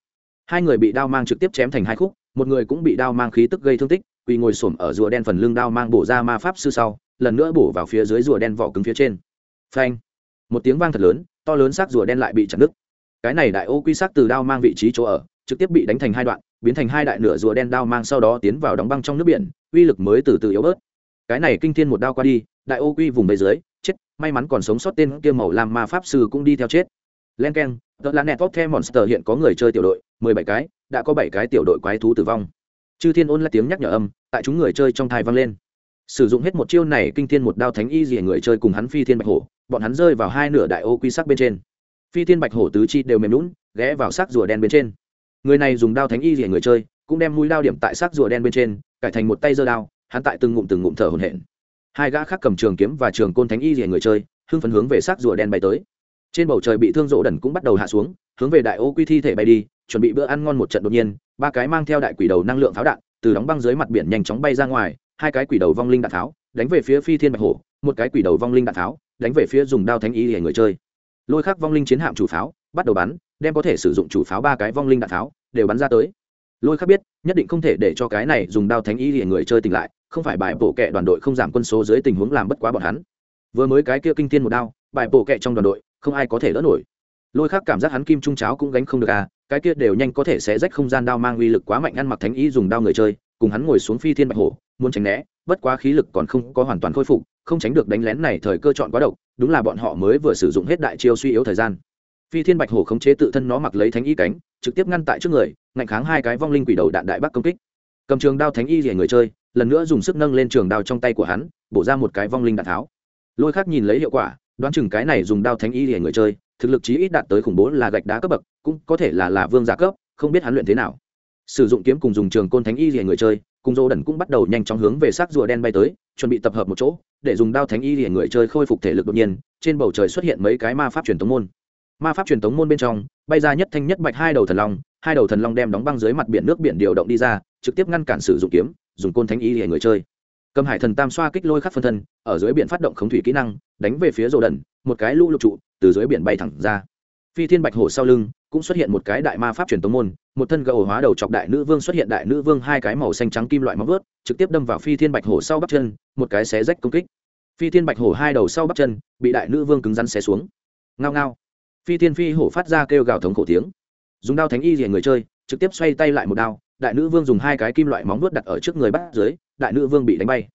Hai người bị đao mang trực tiếp chém thành hai khúc, một người cũng bị đao mang khí tức gây thương tích, quỳ ngồi xổm ở rùa đen phần lưng đao mang bổ ra ma pháp sư sau, lần nữa bổ vào phía dưới rùa đen vỏ cứng phía trên. Phanh! Một tiếng vang thật lớn to lớn xác rùa đen lại bị chặt đứt. Cái này đại ô quy sắc từ đao mang vị trí chỗ ở, trực tiếp bị đánh thành hai đoạn, biến thành hai đại nửa rùa đen đao mang sau đó tiến vào đóng băng trong nước biển, uy lực mới từ từ yếu bớt. Cái này kinh thiên một đao qua đi, đại ô quy vùng bề dưới, chết, may mắn còn sống sót tên kia màu làm ma pháp sư cũng đi theo chết. Len k e n tờ là net top the monster hiện có người chơi tiểu đội, mười bảy cái, đã có bảy cái tiểu đội quái thú tử vong. Chư thiên ôn là tiếng nhắc nhở âm, tại chúng người chơi trong thai vang lên. Sử dụng hết một chiêu này, kinh thiên một đao thánh y rỉa người chơi cùng hắn phi thiên bạch hổ bọn hắn rơi vào hai nửa đại ô quy sắc bên trên. Phi thiên bạch hổ tứ chi đều mềm lún ghé vào xác rùa đen bên trên. Người này dùng đao thánh y rỉa người chơi, cũng đem mũi đao điểm tại xác rùa đen bên trên, cải thành một tay giơ đao, hắn tại từng ngụm từng ngụm thở hổn hển. Hai gã khác cầm trường kiếm và trường côn thánh y rỉa người chơi, hưng phấn hướng về xác rùa đen bay tới. Trên bầu trời bị thương rộ đần cũng bắt đầu hạ xuống, hướng về đại ô quy thi thể bay đi, chuẩn bị bữa ăn ngon một trận đột nhiên, ba cái mang theo đại quỷ đầu năng lượng pháo đạn, từ đóng băng dưới mặt biển nhanh chóng bay ra ngoài, hai cái quỷ đầu vong linh đạn tháo, đánh về phía phi thiên bạch hổ, một cái quỷ đầu vong linh đạn tháo đánh về phía dùng đao thánh y để người chơi. Lôi khắc vong linh chiến hạm chủ pháo, bắt đầu bắn, đem có thể sử dụng chủ pháo ba cái vong linh đạn pháo, đều bắn ra tới. Lôi khắc biết, nhất định không thể để cho cái này dùng đao thánh y để người chơi tỉnh lại, không phải bài bổ kệ đoàn đội không giảm quân số dưới tình huống làm bất quá bọn hắn. Vừa mới cái kia kinh thiên một đao, bài bổ kệ trong đoàn đội, không ai có thể đỡ nổi. Lôi khắc cảm giác hắn kim trung cháo cũng gánh không được à cái kia đều nhanh có thể sẽ rách không gian đao mang uy lực quá mạnh ăn mặc thánh ý dùng đao người chơi, cùng hắn ngồi xuống phi thiên bạch hổ, muốn tránh né, bất quá khí lực còn không có hoàn toàn khôi phục không tránh được đánh lén này thời cơ chọn quá độc, đúng là bọn họ mới vừa sử dụng hết đại chiêu suy yếu thời gian. Phi thiên bạch hổ khống chế tự thân nó mặc lấy thánh y cánh, trực tiếp ngăn tại trước người, ngạnh kháng hai cái vong linh quỷ đầu đạn đại bắc công kích. Cầm trường đao thánh y rỉa người chơi, lần nữa dùng sức nâng lên trường đao trong tay của hắn, bổ ra một cái vong linh đạn tháo. Lôi khác nhìn lấy hiệu quả, đoán chừng cái này dùng đao thánh y rỉa người chơi, thực lực chí ít đạt tới khủng bố là gạch đá cấp bậc, cũng có thể là là vương giả cấp, không biết hắn luyện thế nào. Sử dụng kiếm cùng dùng trường côn thánh y rỉa người chơi, cùng dô đần cũng bắt đầu nhanh chóng hướng về xác rùa đen bay tới, chuẩn bị tập hợp một chỗ để dùng đao thánh y để người chơi khôi phục thể lực đột nhiên, trên bầu trời xuất hiện mấy cái ma pháp truyền tống môn. Ma pháp truyền tống môn bên trong, bay ra nhất thanh nhất bạch hai đầu thần long, hai đầu thần long đem đóng băng dưới mặt biển nước biển điều động đi ra, trực tiếp ngăn cản sử dụng kiếm, dùng côn thánh y để người chơi. Cầm hải thần tam xoa kích lôi khắc phân thân, ở dưới biển phát động khống thủy kỹ năng, đánh về phía rồ đần, một cái lũ lục trụ, từ dưới biển bay thẳng ra. Phi thiên bạch hổ sau lưng cũng xuất hiện một cái đại ma pháp truyền tống môn, một thân gầu hóa đầu chọc đại nữ vương xuất hiện đại nữ vương hai cái màu xanh trắng kim loại móng vớt trực tiếp đâm vào phi thiên bạch hổ sau bắp chân, một cái xé rách công kích. Phi thiên bạch hổ hai đầu sau bắp chân, bị đại nữ vương cứng rắn xé xuống. Ngao ngao. Phi thiên phi hổ phát ra kêu gào thống khổ tiếng. Dùng đao thánh y rìa người chơi, trực tiếp xoay tay lại một đao, đại nữ vương dùng hai cái kim loại móng vuốt đặt ở trước người bắt dưới đại nữ vương bị đánh bay.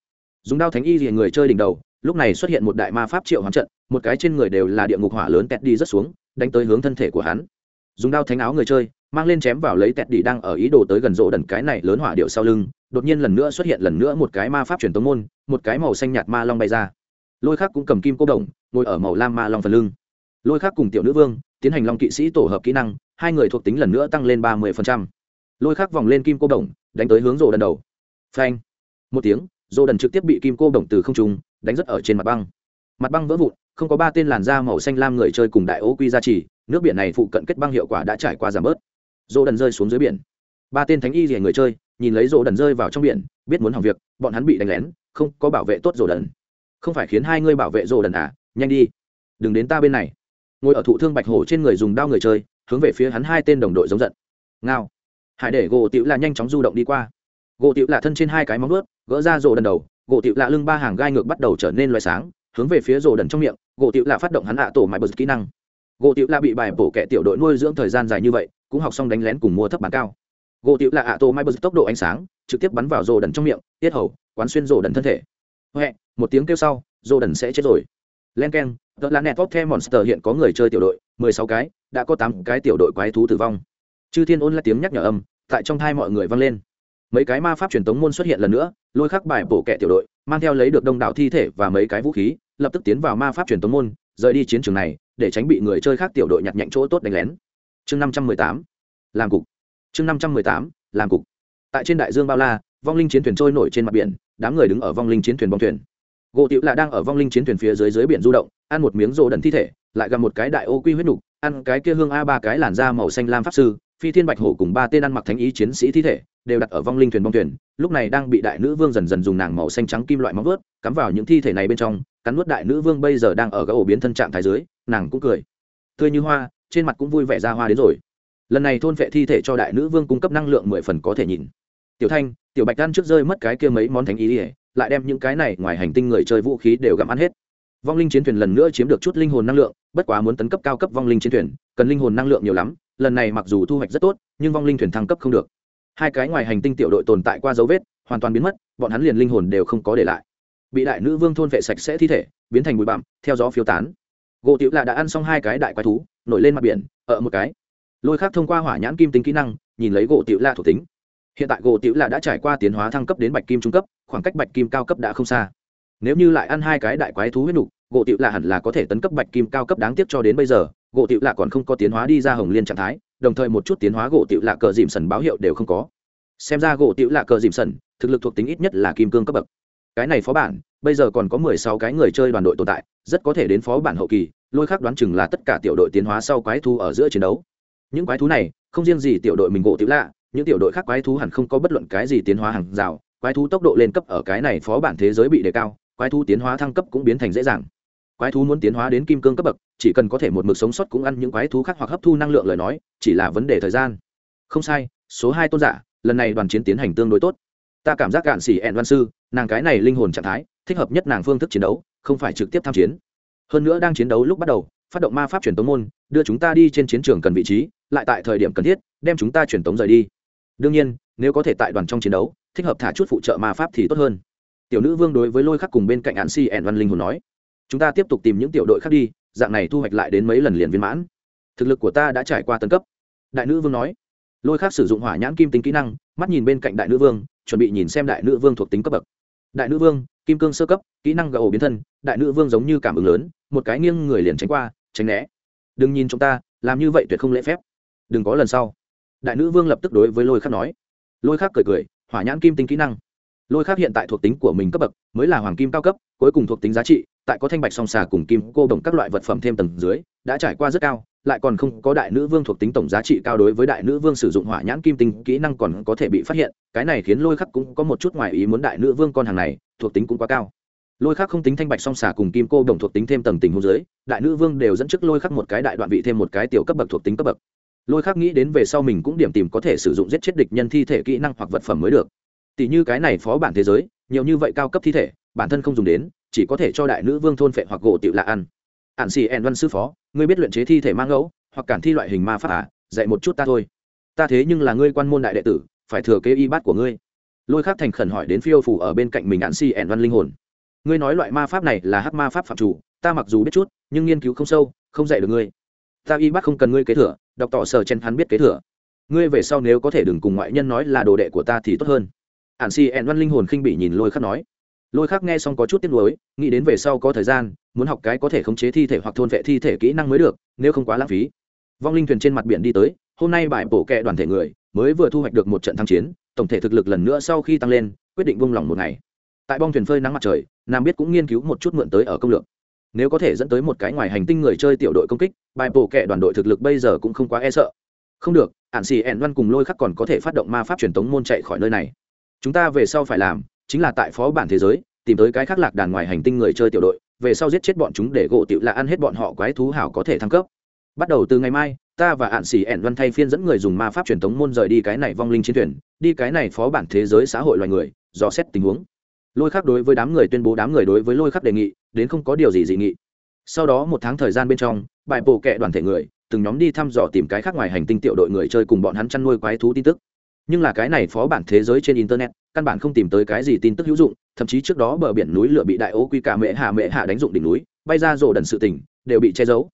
Dùng đao thánh y rìa người chơi đỉnh đầu, lúc này xuất hiện một đại ma pháp triệu hoán trận, một cái trên người đều là địa ngục hỏa lớn tẹt đi rất xuống, đánh tới hướng thân thể của hắn dùng đao thánh áo người chơi, mang lên chém vào lấy tẹt đi đang ở ý đồ tới gần rộ đần cái này lớn hỏa điệu sau lưng, đột nhiên lần nữa xuất hiện lần nữa một cái ma pháp truyền tống môn, một cái màu xanh nhạt ma long bay ra. Lôi khác cũng cầm kim cô đồng, ngồi ở màu lam ma long phần lưng. Lôi khác cùng tiểu nữ vương, tiến hành long kỵ sĩ tổ hợp kỹ năng, hai người thuộc tính lần nữa tăng lên ba mươi lôi khác vòng lên kim cô đồng, đánh tới hướng rộ đần đầu. Phanh. Một tiếng, rộ đần trực tiếp bị kim cô đồng từ không trung, đánh rất ở trên mặt băng. Mặt băng vỡ vụn không có ba tên làn da màu xanh lam người chơi cùng đại ô quy gia trì, nước biển này phụ cận kết băng hiệu quả đã trải qua giảm bớt. Dỗ đần rơi xuống dưới biển. Ba tên thánh y rìa người chơi, nhìn lấy rỗ đần rơi vào trong biển, biết muốn hỏng việc, bọn hắn bị đánh lén, không có bảo vệ tốt rỗ đần. Không phải khiến hai ngươi bảo vệ rỗ đần à? Nhanh đi. Đừng đến ta bên này. Ngồi ở thụ thương bạch hổ trên người dùng đao người chơi, hướng về phía hắn hai tên đồng đội giống giận. Ngao. Hải để gỗ tiểu là nhanh chóng du động đi qua. Gỗ tiểu là thân trên hai cái móng ướt gỡ ra rỗ đần đầu, gỗ tiểu là lưng ba hàng gai ngược bắt đầu trở nên loài sáng hướng về phía rồ đần trong miệng, gỗ tiểu là phát động hắn hạ tổ mãi bờ kỹ năng. Gỗ tiểu là bị bài bổ kẻ tiểu đội nuôi dưỡng thời gian dài như vậy, cũng học xong đánh lén cùng mua thấp bán cao. Gỗ tiểu là hạ tổ mãi bờ tốc độ ánh sáng, trực tiếp bắn vào rồ đần trong miệng, tiết hầu, quán xuyên rồ đần thân thể. Huệ, một tiếng kêu sau rồ đần sẽ chết rồi. Len k e n tờ là net top the monster hiện có người chơi tiểu đội, mười sáu cái, đã có tám cái tiểu đội quái thú tử vong. Chư thiên ôn là tiếng nhắc nhở âm, tại trong thai mọi người vang lên. Mấy cái ma pháp truyền tống môn xuất hiện lần nữa, lôi khắc bài bổ kẻ tiểu đội mang theo lấy được đông đảo thi thể và mấy cái vũ khí, lập tức tiến vào ma pháp truyền tống môn, rời đi chiến trường này, để tránh bị người chơi khác tiểu đội nhặt nhạnh chỗ tốt đánh lén. Chương năm trăm mười tám, làm cục. Chương năm trăm mười tám, làm cục. Tại trên đại dương bao la, vong linh chiến thuyền trôi nổi trên mặt biển, đám người đứng ở vong linh chiến thuyền bong thuyền. Gỗ tiểu là đang ở vong linh chiến thuyền phía dưới dưới biển du động, ăn một miếng rô đần thi thể, lại gặp một cái đại ô quy huyết nục, ăn cái kia hương a ba cái làn da màu xanh lam pháp sư, phi thiên bạch hổ cùng ba tên ăn mặc thánh ý chiến sĩ thi thể đều đặt ở vong linh thuyền bong thuyền, lúc này đang bị đại nữ vương dần dần dùng nàng màu xanh trắng kim loại móng vớt cắm vào những thi thể này bên trong, cắn nuốt đại nữ vương bây giờ đang ở các ổ biến thân trạng thái dưới, nàng cũng cười. Tươi như hoa, trên mặt cũng vui vẻ ra hoa đến rồi. Lần này thôn vệ thi thể cho đại nữ vương cung cấp năng lượng mười phần có thể nhìn tiểu thanh, tiểu bạch ăn trước rơi mất cái kia mấy món thánh ý ỉa lại đem những cái này ngoài hành tinh người chơi vũ khí đều gặm ăn hết. Vong linh chiến thuyền lần nữa chiếm được chút linh hồn năng lượng, bất quá muốn tấn cấp cao cấp vong linh chiến thuyền, cần linh hồn năng lượng nhiều lắm, lần này mặc dù thu hoạch rất tốt, nhưng vong linh thuyền thăng cấp không được hai cái ngoài hành tinh tiểu đội tồn tại qua dấu vết, hoàn toàn biến mất, bọn hắn liền linh hồn đều không có để lại. Bị đại nữ vương thôn vệ sạch sẽ thi thể, biến thành bụi bặm, theo gió phiêu tán. Gỗ tiểu lạ đã ăn xong hai cái đại quái thú, nổi lên mặt biển, ở một cái. Lôi khác thông qua hỏa nhãn kim tính kỹ năng, nhìn lấy gỗ tiểu lạ thuộc tính. Hiện tại gỗ tiểu lạ đã trải qua tiến hóa thăng cấp đến bạch kim trung cấp, khoảng cách bạch kim cao cấp đã không xa. Nếu như lại ăn hai cái đại quái thú huyết nục, gỗ tiểu lạ hẳn là có thể tấn cấp bạch kim cao cấp đáng tiếc cho đến bây giờ. Gỗ tiểu lạ còn không có tiến hóa đi ra hồng liên trạng thái đồng thời một chút tiến hóa gỗ tiểu lạ cờ dìm sần báo hiệu đều không có. Xem ra gỗ tiểu lạ cờ dìm sần, thực lực thuộc tính ít nhất là kim cương cấp bậc. Cái này phó bản, bây giờ còn có mười sáu cái người chơi đoàn đội tồn tại, rất có thể đến phó bản hậu kỳ, lôi khác đoán chừng là tất cả tiểu đội tiến hóa sau quái thú ở giữa chiến đấu. Những quái thú này, không riêng gì tiểu đội mình gỗ tiểu lạ, những tiểu đội khác quái thú hẳn không có bất luận cái gì tiến hóa hàng rào, quái thú tốc độ lên cấp ở cái này phó bản thế giới bị đề cao, quái thú tiến hóa thăng cấp cũng biến thành dễ dàng quái thú muốn tiến hóa đến kim cương cấp bậc, chỉ cần có thể một mực sống sót cũng ăn những quái thú khác hoặc hấp thu năng lượng lời nói, chỉ là vấn đề thời gian. Không sai, số hai tôn giả, lần này đoàn chiến tiến hành tương đối tốt. Ta cảm giác cạn xỉ ẹn văn sư, nàng cái này linh hồn trạng thái, thích hợp nhất nàng phương thức chiến đấu, không phải trực tiếp tham chiến. Hơn nữa đang chiến đấu lúc bắt đầu, phát động ma pháp truyền tống môn, đưa chúng ta đi trên chiến trường cần vị trí, lại tại thời điểm cần thiết, đem chúng ta truyền tống rời đi. Đương nhiên, nếu có thể tại đoàn trong chiến đấu, thích hợp thả chút phụ trợ ma pháp thì tốt hơn. Tiểu nữ vương đối với lôi khắc cùng bên cạnh hạn si ẻn văn linh hồn nói chúng ta tiếp tục tìm những tiểu đội khác đi, dạng này thu hoạch lại đến mấy lần liền viên mãn. Thực lực của ta đã trải qua tân cấp. Đại nữ vương nói. Lôi khắc sử dụng hỏa nhãn kim tính kỹ năng, mắt nhìn bên cạnh đại nữ vương, chuẩn bị nhìn xem đại nữ vương thuộc tính cấp bậc. Đại nữ vương, kim cương sơ cấp, kỹ năng gậu biến thân, đại nữ vương giống như cảm ứng lớn, một cái nghiêng người liền tránh qua, tránh né. Đừng nhìn chúng ta, làm như vậy tuyệt không lễ phép. Đừng có lần sau. Đại nữ vương lập tức đối với lôi khắc nói. Lôi khắc cười cười, hỏa nhãn kim tính kỹ năng. Lôi khác hiện tại thuộc tính của mình cấp bậc mới là hoàng kim cao cấp, cuối cùng thuộc tính giá trị tại có thanh bạch song xà cùng kim cô đồng các loại vật phẩm thêm tầng dưới, đã trải qua rất cao, lại còn không có đại nữ vương thuộc tính tổng giá trị cao đối với đại nữ vương sử dụng hỏa nhãn kim tinh kỹ năng còn có thể bị phát hiện, cái này khiến lôi khắc cũng có một chút ngoài ý muốn đại nữ vương con hàng này, thuộc tính cũng quá cao. Lôi khắc không tính thanh bạch song xà cùng kim cô đồng thuộc tính thêm tầng tình hôn dưới, đại nữ vương đều dẫn trước lôi khắc một cái đại đoạn vị thêm một cái tiểu cấp bậc thuộc tính cấp bậc. Lôi khắc nghĩ đến về sau mình cũng điểm tìm có thể sử dụng giết chết địch nhân thi thể kỹ năng hoặc vật phẩm mới được. Tỷ như cái này phó bản thế giới, nhiều như vậy cao cấp thi thể, bản thân không dùng đến chỉ có thể cho đại nữ vương thôn phệ hoặc gỗ tiểu lạ ăn. Ạn xì ẹn văn sư phó, ngươi biết luyện chế thi thể mang ngẫu, hoặc cản thi loại hình ma pháp à? Dạy một chút ta thôi. Ta thế nhưng là ngươi quan môn đại đệ tử, phải thừa kế y bát của ngươi. Lôi khắc thành khẩn hỏi đến phiêu phủ ở bên cạnh mình ạn xì ẹn văn linh hồn. Ngươi nói loại ma pháp này là hắc ma pháp phạm chủ, ta mặc dù biết chút, nhưng nghiên cứu không sâu, không dạy được ngươi. Ta y bát không cần ngươi kế thừa, đọc tỏ sở chen hắn biết kế thừa. Ngươi về sau nếu có thể đừng cùng ngoại nhân nói là đồ đệ của ta thì tốt hơn. Ạn xì ẹn văn linh hồn khinh bị nhìn lôi khắc nói lôi khắc nghe xong có chút tiếc nuối, nghĩ đến về sau có thời gian, muốn học cái có thể khống chế thi thể hoặc thôn vệ thi thể kỹ năng mới được, nếu không quá lãng phí. Vong linh thuyền trên mặt biển đi tới, hôm nay bài bổ kẹ đoàn thể người, mới vừa thu hoạch được một trận thăng chiến, tổng thể thực lực lần nữa sau khi tăng lên, quyết định vung lòng một ngày. Tại bong thuyền phơi nắng mặt trời nam biết cũng nghiên cứu một chút mượn tới ở công lược. Nếu có thể dẫn tới một cái ngoài hành tinh người chơi tiểu đội công kích bài bổ kẹ đoàn đội thực lực bây giờ cũng không quá e sợ. Không được ạn xì ẻn văn cùng lôi khắc còn có thể phát động ma pháp truyền tống môn chạy khỏi nơi này. Chúng ta về sau phải làm chính là tại phó bản thế giới, tìm tới cái khác lạc đàn ngoài hành tinh người chơi tiểu đội, về sau giết chết bọn chúng để gỗ tiểu là ăn hết bọn họ quái thú hảo có thể thăng cấp. Bắt đầu từ ngày mai, ta và hạn xỉ ẻn văn thay phiên dẫn người dùng ma pháp truyền thống môn rời đi cái này vong linh chiến thuyền, đi cái này phó bản thế giới xã hội loài người, dò xét tình huống. Lôi khắc đối với đám người tuyên bố đám người đối với lôi khắc đề nghị, đến không có điều gì dị nghị. Sau đó một tháng thời gian bên trong, bài bộ kệ đoàn thể người, từng nhóm đi thăm dò tìm cái khác ngoài hành tinh tiểu đội người chơi cùng bọn hắn chăn nuôi quái thú tin tức nhưng là cái này phó bản thế giới trên internet, căn bản không tìm tới cái gì tin tức hữu dụng, thậm chí trước đó bờ biển núi lửa bị đại ô quy cả mễ hạ mễ hạ đánh dụng đỉnh núi, bay ra rổ đần sự tỉnh đều bị che giấu.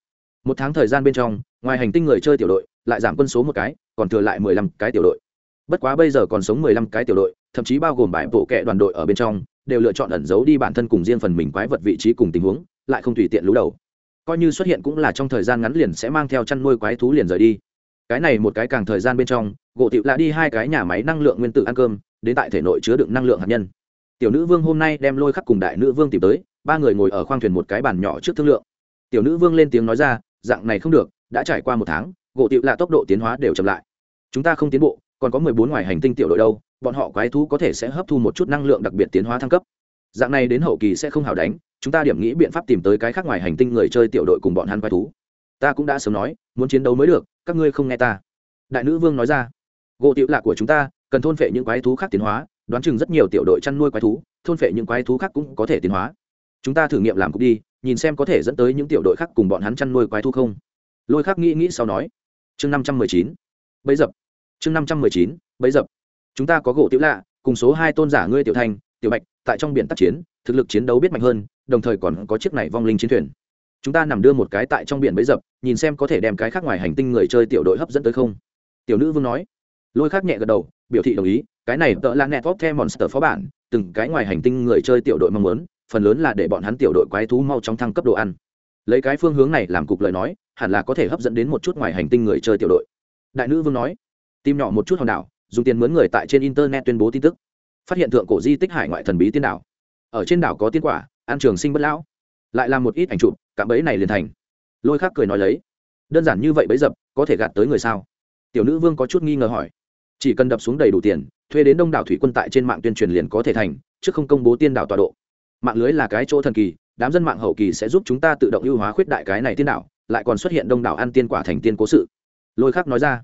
Một tháng thời gian bên trong, ngoài hành tinh người chơi tiểu đội, lại giảm quân số một cái, còn thừa lại mười lăm cái tiểu đội. Bất quá bây giờ còn sống mười lăm cái tiểu đội, thậm chí bao gồm bãi bộ kệ đoàn đội ở bên trong, đều lựa chọn ẩn giấu đi bản thân cùng riêng phần mình quái vật vị trí cùng tình huống, lại không tùy tiện lũ đầu. Coi như xuất hiện cũng là trong thời gian ngắn liền sẽ mang theo chăn nuôi quái thú liền rời đi cái này một cái càng thời gian bên trong, gỗ tịu lạ đi hai cái nhà máy năng lượng nguyên tử ăn cơm, đến tại thể nội chứa đựng năng lượng hạt nhân. Tiểu nữ vương hôm nay đem lôi khắc cùng đại nữ vương tìm tới, ba người ngồi ở khoang thuyền một cái bàn nhỏ trước thương lượng. Tiểu nữ vương lên tiếng nói ra, dạng này không được, đã trải qua một tháng, gỗ tịu lạ tốc độ tiến hóa đều chậm lại. Chúng ta không tiến bộ, còn có mười bốn ngoài hành tinh tiểu đội đâu, bọn họ quái thú có thể sẽ hấp thu một chút năng lượng đặc biệt tiến hóa thăng cấp. Dạng này đến hậu kỳ sẽ không hảo đánh, chúng ta điểm nghĩ biện pháp tìm tới cái khác ngoài hành tinh người chơi tiểu đội cùng bọn hắn quái thú. Ta cũng đã sớm nói, muốn chiến đấu mới được các ngươi không nghe ta. Đại nữ vương nói ra. Gỗ tiểu lạc của chúng ta cần thôn phệ những quái thú khác tiến hóa đoán chừng rất nhiều tiểu đội chăn nuôi quái thú thôn phệ những quái thú khác cũng có thể tiến hóa. Chúng ta thử nghiệm làm cục đi nhìn xem có thể dẫn tới những tiểu đội khác cùng bọn hắn chăn nuôi quái thú không. Lôi khắc nghĩ nghĩ sau nói. Chương năm trăm mười chín. Bấy dập. Chương năm trăm mười chín. Bấy dập. Chúng ta có gỗ tiểu lạ cùng số hai tôn giả ngươi tiểu thành, tiểu bạch tại trong biển tác chiến thực lực chiến đấu biết mạnh hơn đồng thời còn có chiếc này vong linh chiến thuyền chúng ta nằm đưa một cái tại trong biển bấy dập, nhìn xem có thể đem cái khác ngoài hành tinh người chơi tiểu đội hấp dẫn tới không. Tiểu nữ vương nói. Lôi khác nhẹ gật đầu, biểu thị đồng ý, cái này tợ là net the monster phó bản, từng cái ngoài hành tinh người chơi tiểu đội mong muốn, phần lớn là để bọn hắn tiểu đội quái thú mau chóng thăng cấp độ ăn. Lấy cái phương hướng này làm cục lời nói, hẳn là có thể hấp dẫn đến một chút ngoài hành tinh người chơi tiểu đội. Đại nữ vương nói. Tìm nhỏ một chút hòn đảo, dùng tiền mướn người tại trên internet tuyên bố tin tức. Phát hiện thượng cổ di tích hải ngoại thần bí tiên đảo. Ở trên đảo có tiên quả an trường sinh bất lão. Lại làm một ít ảnh chụp cả bẫy này liền thành. Lôi khác cười nói lấy, đơn giản như vậy bẫy dập, có thể gạt tới người sao? Tiểu nữ vương có chút nghi ngờ hỏi. Chỉ cần đập xuống đầy đủ tiền, thuê đến đông đảo thủy quân tại trên mạng tuyên truyền liền có thể thành, chứ không công bố tiên đảo tọa độ. Mạng lưới là cái chỗ thần kỳ, đám dân mạng hậu kỳ sẽ giúp chúng ta tự động ưu hóa khuyết đại cái này tiên đảo, lại còn xuất hiện đông đảo ăn tiên quả thành tiên cố sự. Lôi khắc nói ra,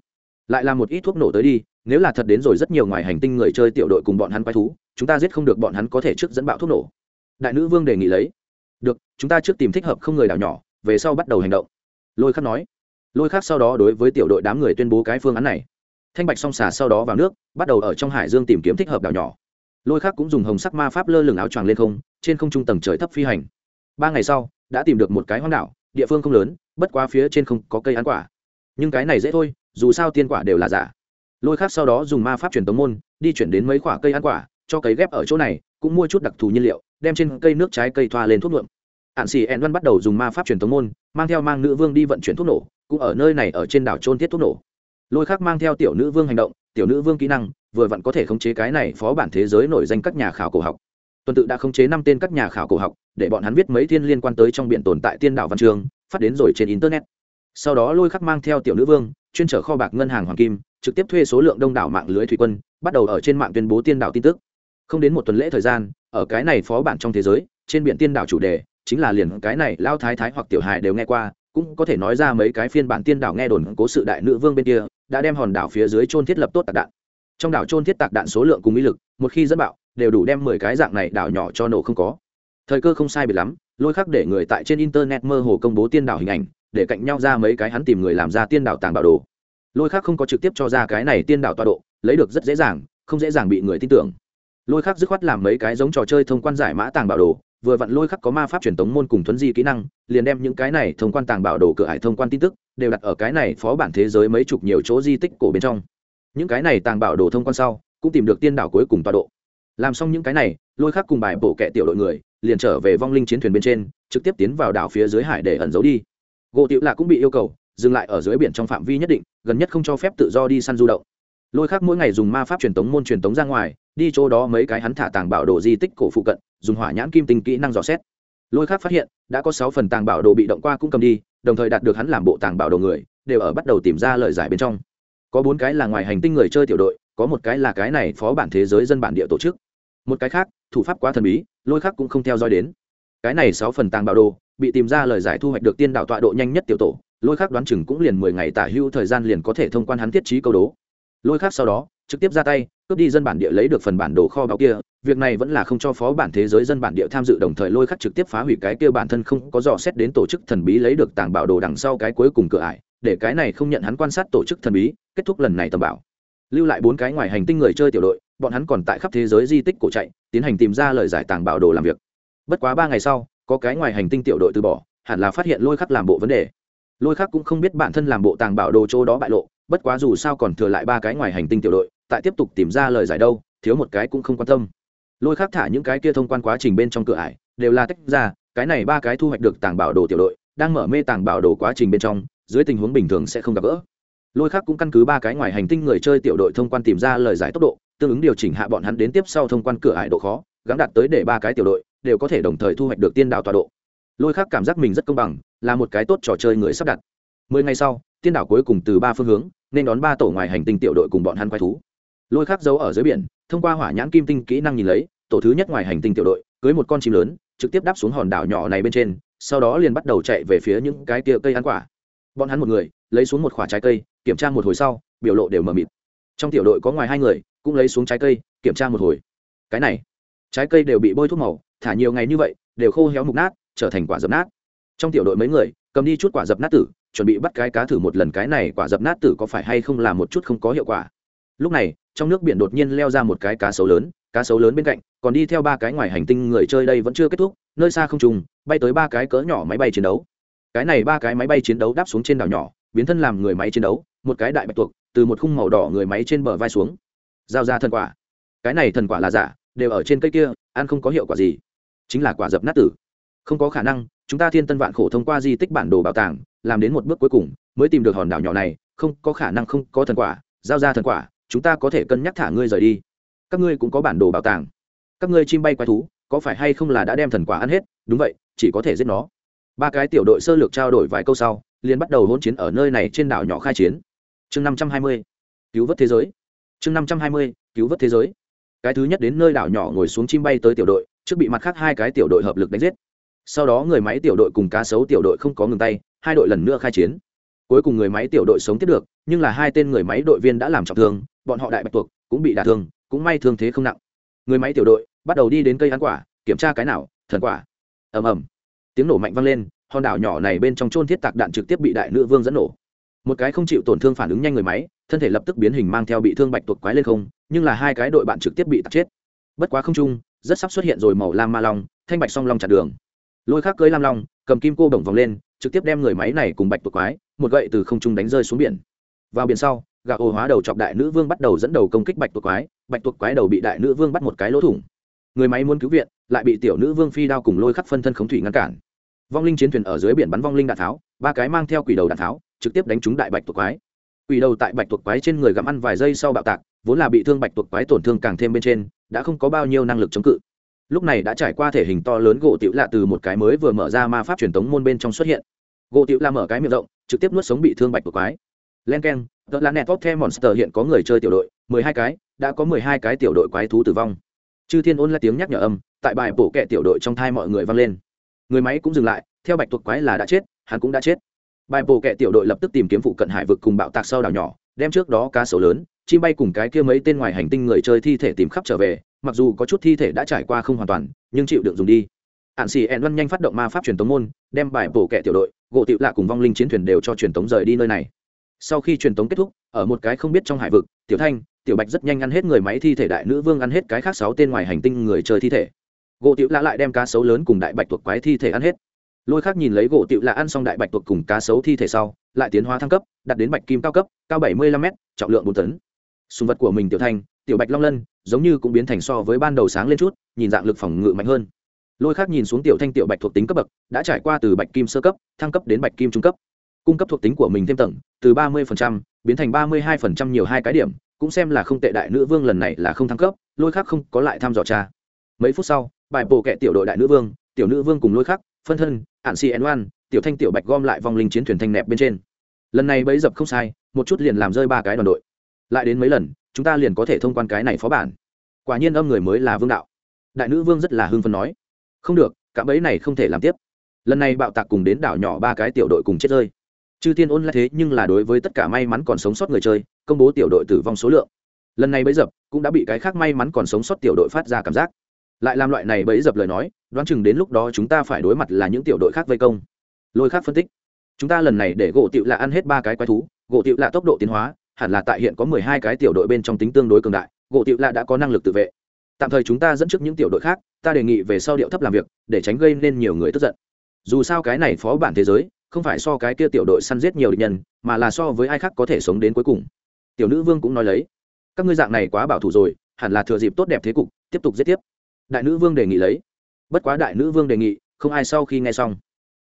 lại làm một ít thuốc nổ tới đi, nếu là thật đến rồi rất nhiều ngoài hành tinh người chơi tiểu đội cùng bọn hắn quay thú, chúng ta giết không được bọn hắn có thể trước dẫn bạo thuốc nổ. Đại nữ vương đề nghị lấy được, chúng ta trước tìm thích hợp không người đảo nhỏ, về sau bắt đầu hành động. Lôi khắc nói. Lôi khắc sau đó đối với tiểu đội đám người tuyên bố cái phương án này. Thanh bạch song xà sau đó vào nước, bắt đầu ở trong hải dương tìm kiếm thích hợp đảo nhỏ. Lôi khắc cũng dùng hồng sắc ma pháp lơ lửng áo choàng lên không, trên không trung tầng trời thấp phi hành. Ba ngày sau, đã tìm được một cái hoang đảo, địa phương không lớn, bất quá phía trên không có cây ăn quả. Nhưng cái này dễ thôi, dù sao tiên quả đều là giả. Lôi khắc sau đó dùng ma pháp truyền tống môn, đi chuyển đến mấy quả cây ăn quả, cho cấy ghép ở chỗ này, cũng mua chút đặc thù nhiên liệu, đem trên cây nước trái cây thoa lên thuốc nhuộm hạn xì ẹn văn bắt đầu dùng ma pháp truyền thống môn, mang theo mang nữ vương đi vận chuyển thuốc nổ, cũng ở nơi này ở trên đảo trôn thiết thuốc nổ. Lôi khắc mang theo tiểu nữ vương hành động, tiểu nữ vương kỹ năng, vừa vặn có thể khống chế cái này phó bản thế giới nổi danh các nhà khảo cổ học. Tuần tự đã khống chế năm tên các nhà khảo cổ học, để bọn hắn viết mấy thiên liên quan tới trong biển tồn tại tiên đảo văn trường, phát đến rồi trên internet. Sau đó lôi khắc mang theo tiểu nữ vương, chuyên trở kho bạc ngân hàng hoàng kim, trực tiếp thuê số lượng đông đảo mạng lưới thủy quân, bắt đầu ở trên mạng tuyên bố tiên đảo tin tức. Không đến một tuần lễ thời gian, ở cái này phó bản trong thế giới, trên biển tiên đảo chủ đề chính là liền cái này lao thái thái hoặc tiểu hài đều nghe qua, cũng có thể nói ra mấy cái phiên bản tiên đảo nghe đồn cố sự đại nữ vương bên kia, đã đem hòn đảo phía dưới trôn thiết lập tốt tạc đạn. Trong đảo trôn thiết tạc đạn số lượng cùng mỹ lực, một khi dẫn bạo, đều đủ đem mười cái dạng này đảo nhỏ cho nổ không có. Thời cơ không sai biệt lắm, lôi khắc để người tại trên internet mơ hồ công bố tiên đảo hình ảnh, để cạnh nhau ra mấy cái hắn tìm người làm ra tiên đảo tàng bảo đồ. Lôi khắc không có trực tiếp cho ra cái này tiên đảo tọa độ, lấy được rất dễ dàng, không dễ dàng bị người tin tưởng. Lôi khắc dứt khoát làm mấy cái giống trò chơi thông quan giải mã tàng bảo đồ vừa vặn lôi khắc có ma pháp truyền tống môn cùng thuấn di kỹ năng, liền đem những cái này thông quan tàng bảo đồ cửa hải thông quan tin tức, đều đặt ở cái này phó bản thế giới mấy chục nhiều chỗ di tích cổ bên trong. Những cái này tàng bảo đồ thông quan sau, cũng tìm được tiên đảo cuối cùng tọa độ. Làm xong những cái này, lôi khắc cùng bài bộ kệ tiểu đội người, liền trở về vong linh chiến thuyền bên trên, trực tiếp tiến vào đảo phía dưới hải để ẩn giấu đi. Gỗ tiểu lạ cũng bị yêu cầu, dừng lại ở dưới biển trong phạm vi nhất định, gần nhất không cho phép tự do đi săn du động lôi khắc mỗi ngày dùng ma pháp truyền tống môn truyền tống ra ngoài, đi chỗ đó mấy cái hắn thả tàng bảo đồ di tích cổ phụ cận, dùng hỏa nhãn kim tinh kỹ năng dò xét. Lôi khác phát hiện, đã có sáu phần tàng bảo đồ bị động qua cũng cầm đi, đồng thời đạt được hắn làm bộ tàng bảo đồ người, đều ở bắt đầu tìm ra lời giải bên trong. Có bốn cái là ngoài hành tinh người chơi tiểu đội, có một cái là cái này phó bản thế giới dân bản địa tổ chức. Một cái khác, thủ pháp quá thần bí, lôi khác cũng không theo dõi đến. Cái này sáu phần tàng bảo đồ, bị tìm ra lời giải thu hoạch được tiên đạo tọa độ nhanh nhất tiểu tổ, lôi khác đoán chừng cũng liền mười ngày tả hưu thời gian liền có thể thông quan hắn thiết trí câu đố lôi khác sau đó, trực tiếp ra tay, cướp đi dân bản địa lấy được phần bản đồ kho báu kia. Việc này vẫn là không cho phó bản thế giới dân bản địa tham dự, đồng thời lôi khắc trực tiếp phá hủy cái kia bản thân không có dò xét đến tổ chức thần bí lấy được tàng bảo đồ đằng sau cái cuối cùng cửa ải. Để cái này không nhận hắn quan sát tổ chức thần bí, kết thúc lần này tầm bảo. Lưu lại bốn cái ngoài hành tinh người chơi tiểu đội, bọn hắn còn tại khắp thế giới di tích cổ chạy, tiến hành tìm ra lời giải tàng bảo đồ làm việc. Bất quá ba ngày sau, có cái ngoài hành tinh tiểu đội từ bỏ, hẳn là phát hiện lôi khắc làm bộ vấn đề. Lôi khắc cũng không biết bản thân làm bộ tàng bảo đồ chỗ đó bại lộ bất quá dù sao còn thừa lại ba cái ngoài hành tinh tiểu đội, tại tiếp tục tìm ra lời giải đâu, thiếu một cái cũng không quan tâm. Lôi khắc thả những cái kia thông quan quá trình bên trong cửa ải, đều là tách ra, cái này ba cái thu hoạch được tàng bảo đồ tiểu đội, đang mở mê tàng bảo đồ quá trình bên trong, dưới tình huống bình thường sẽ không gặp gỡ. Lôi khắc cũng căn cứ ba cái ngoài hành tinh người chơi tiểu đội thông quan tìm ra lời giải tốc độ, tương ứng điều chỉnh hạ bọn hắn đến tiếp sau thông quan cửa ải độ khó gắn đặt tới để ba cái tiểu đội đều có thể đồng thời thu hoạch được tiên đạo tọa độ. Lôi khắc cảm giác mình rất công bằng, là một cái tốt trò chơi người sắp đặt. Mười ngày sau tiên đảo cuối cùng từ ba phương hướng, nên đón ba tổ ngoài hành tinh tiểu đội cùng bọn hắn quái thú. Lôi khắc giấu ở dưới biển, thông qua hỏa nhãn kim tinh kỹ năng nhìn lấy, tổ thứ nhất ngoài hành tinh tiểu đội, cưới một con chim lớn, trực tiếp đáp xuống hòn đảo nhỏ này bên trên, sau đó liền bắt đầu chạy về phía những cái tia cây ăn quả. Bọn hắn một người, lấy xuống một khoả trái cây, kiểm tra một hồi sau, biểu lộ đều mờ mịt. Trong tiểu đội có ngoài hai người, cũng lấy xuống trái cây, kiểm tra một hồi. Cái này, trái cây đều bị bôi thuốc màu, thả nhiều ngày như vậy, đều khô héo mục nát, trở thành quả dập nát. Trong tiểu đội mấy người, cầm đi chút quả dập nát tử chuẩn bị bắt cái cá thử một lần cái này quả dập nát tử có phải hay không là một chút không có hiệu quả. Lúc này, trong nước biển đột nhiên leo ra một cái cá sấu lớn, cá sấu lớn bên cạnh, còn đi theo ba cái ngoài hành tinh người chơi đây vẫn chưa kết thúc, nơi xa không trùng, bay tới ba cái cỡ nhỏ máy bay chiến đấu. Cái này ba cái máy bay chiến đấu đáp xuống trên đảo nhỏ, biến thân làm người máy chiến đấu, một cái đại bạch tuộc, từ một khung màu đỏ người máy trên bờ vai xuống. Giao ra thần quả. Cái này thần quả là giả, đều ở trên cây kia, ăn không có hiệu quả gì. Chính là quả dập nát tử. Không có khả năng, chúng ta thiên tân vạn khổ thông qua di tích bản đồ bảo tàng làm đến một bước cuối cùng, mới tìm được hòn đảo nhỏ này, không có khả năng không có thần quả, giao ra thần quả, chúng ta có thể cân nhắc thả ngươi rời đi. Các ngươi cũng có bản đồ bảo tàng. Các ngươi chim bay quái thú, có phải hay không là đã đem thần quả ăn hết? Đúng vậy, chỉ có thể giết nó. Ba cái tiểu đội sơ lược trao đổi vài câu sau, liền bắt đầu hỗn chiến ở nơi này trên đảo nhỏ khai chiến. Chương năm trăm hai mươi, cứu vớt thế giới. Chương năm trăm hai mươi, cứu vớt thế giới. Cái thứ nhất đến nơi đảo nhỏ ngồi xuống chim bay tới tiểu đội, trước bị mặt khác hai cái tiểu đội hợp lực đánh giết sau đó người máy tiểu đội cùng cá sấu tiểu đội không có ngừng tay hai đội lần nữa khai chiến. Cuối cùng người máy tiểu đội sống tiếp được nhưng là hai tên người máy đội viên đã làm trọng thương bọn họ đại bạch tuộc cũng bị đả thương cũng may thương thế không nặng. Người máy tiểu đội bắt đầu đi đến cây ăn quả kiểm tra cái nào thần quả. Ầm ầm. Tiếng nổ mạnh vang lên hòn đảo nhỏ này bên trong chôn thiết tạc đạn trực tiếp bị đại nữ vương dẫn nổ. Một cái không chịu tổn thương phản ứng nhanh người máy thân thể lập tức biến hình mang theo bị thương bạch tuộc quái lên không nhưng là hai cái đội bạn trực tiếp bị tạc chết. Bất quá không chung, rất sắp xuất hiện rồi màu lam ma long thanh bạch song long chặt đường lôi khác cưới lam long, cầm kim cô bổng vòng lên, trực tiếp đem người máy này cùng bạch tuộc quái, một gậy từ không trung đánh rơi xuống biển. Vào biển sau gà ô hóa đầu chọc đại nữ vương bắt đầu dẫn đầu công kích bạch tuộc quái, bạch tuộc quái đầu bị đại nữ vương bắt một cái lỗ thủng. Người máy muốn cứu viện, lại bị tiểu nữ vương phi đao cùng lôi khắc phân thân khống thủy ngăn cản. Vong linh chiến thuyền ở dưới biển bắn vong linh đạn tháo, ba cái mang theo quỷ đầu đạn tháo, trực tiếp đánh trúng đại bạch tuộc quái. Quỷ đầu tại bạch tuộc quái trên người gặm ăn vài giây sau bạo tạc, vốn là bị thương bạch tuộc quái tổn thương càng thêm bên trên, đã không có bao nhiêu năng lực chống cự lúc này đã trải qua thể hình to lớn gỗ tiểu lạ từ một cái mới vừa mở ra ma pháp truyền thống môn bên trong xuất hiện gỗ tiểu lạ mở cái miệng rộng trực tiếp nuốt sống bị thương bạch của quái len k e n The Planet of The Monster hiện có người chơi tiểu đội, 12 cái, đã có 12 cái tiểu đội quái thú tử vong. Chư Thiên ôn là tiếng nhắc nhở âm, tại bài bổ kệ tiểu đội trong thai mọi người vang lên. Người máy cũng dừng lại, theo bạch tuộc quái là đã chết, hắn cũng đã chết. Bài bổ kệ tiểu đội lập tức tìm kiếm phụ cận hải vực cùng bạo tạc sau đảo nhỏ, đem trước đó cá sấu lớn, chim bay cùng cái kia mấy tên ngoài hành tinh người chơi thi thể tìm khắp trở về, mặc dù có chút thi thể đã trải qua không hoàn toàn, nhưng chịu đựng dùng đi. hạn Sĩ ẹn Văn nhanh phát động ma pháp truyền tống môn, đem bài bổ kệ tiểu đội, gỗ tiểu lạ cùng vong linh chiến thuyền đều cho truyền tống rời đi nơi này. Sau khi truyền tống kết thúc ở một cái không biết trong hải vực tiểu thanh tiểu bạch rất nhanh ăn hết người máy thi thể đại nữ vương ăn hết cái khác sáu tên ngoài hành tinh người chơi thi thể. Gỗ tiểu lạ lại đem cá sấu lớn cùng đại bạch tuộc quái thi thể ăn hết. Lôi khác nhìn lấy gỗ tiểu lạ ăn xong đại bạch tuộc cùng cá sấu thi thể sau lại tiến hóa thăng cấp đặt đến bạch kim cao cấp cao bảy mươi lăm m trọng lượng bốn tấn. Sùng vật của mình tiểu thanh tiểu bạch long lân, giống như cũng biến thành so với ban đầu sáng lên chút, nhìn dạng lực phòng ngự mạnh hơn. Lôi khác nhìn xuống tiểu thanh tiểu bạch thuộc tính cấp bậc, đã trải qua từ bạch kim sơ cấp, thăng cấp đến bạch kim trung cấp. Cung cấp thuộc tính của mình thêm tầng, từ ba mươi biến thành ba mươi hai nhiều hai cái điểm, cũng xem là không tệ đại nữ vương lần này là không thăng cấp, lôi khác không có lại thăm dò cha. Mấy phút sau, bài bộ kệ tiểu đội đại nữ vương, tiểu nữ vương cùng lôi khác, phân thân ạn xì n oan tiểu thanh tiểu bạch gom lại vòng linh chiến thuyền thanh nẹp bên trên. Lần này bấy dập không sai, một chút liền làm rơi ba cái đoàn đội lại đến mấy lần, chúng ta liền có thể thông quan cái này phó bản. Quả nhiên âm người mới là vương đạo. Đại nữ vương rất là hưng phấn nói. Không được cả bẫy này không thể làm tiếp. Lần này bạo tạc cùng đến đảo nhỏ ba cái tiểu đội cùng chết rơi. Chư thiên ôn lại thế nhưng là đối với tất cả may mắn còn sống sót người chơi, công bố tiểu đội tử vong số lượng. Lần này bấy dập cũng đã bị cái khác may mắn còn sống sót tiểu đội phát ra cảm giác. Lại làm loại này bấy dập lời nói, đoán chừng đến lúc đó chúng ta phải đối mặt là những tiểu đội khác vây công. Lôi khác phân tích. Chúng ta lần này để gỗ tựu là ăn hết ba cái quái thú, gỗ tựu là tốc độ tiến hóa hẳn là tại hiện có mười hai cái tiểu đội bên trong tính tương đối cường đại, gỗ tiểu lạ đã có năng lực tự vệ. Tạm thời chúng ta dẫn trước những tiểu đội khác, ta đề nghị về sau điệu thấp làm việc, để tránh gây nên nhiều người tức giận. Dù sao cái này phó bản thế giới, không phải so cái kia tiểu đội săn giết nhiều địch nhân, mà là so với ai khác có thể sống đến cuối cùng. Tiểu nữ vương cũng nói lấy, các ngươi dạng này quá bảo thủ rồi, hẳn là thừa dịp tốt đẹp thế cục, tiếp tục giết tiếp. Đại nữ vương đề nghị lấy. Bất quá đại nữ vương đề nghị, không ai sau khi nghe xong.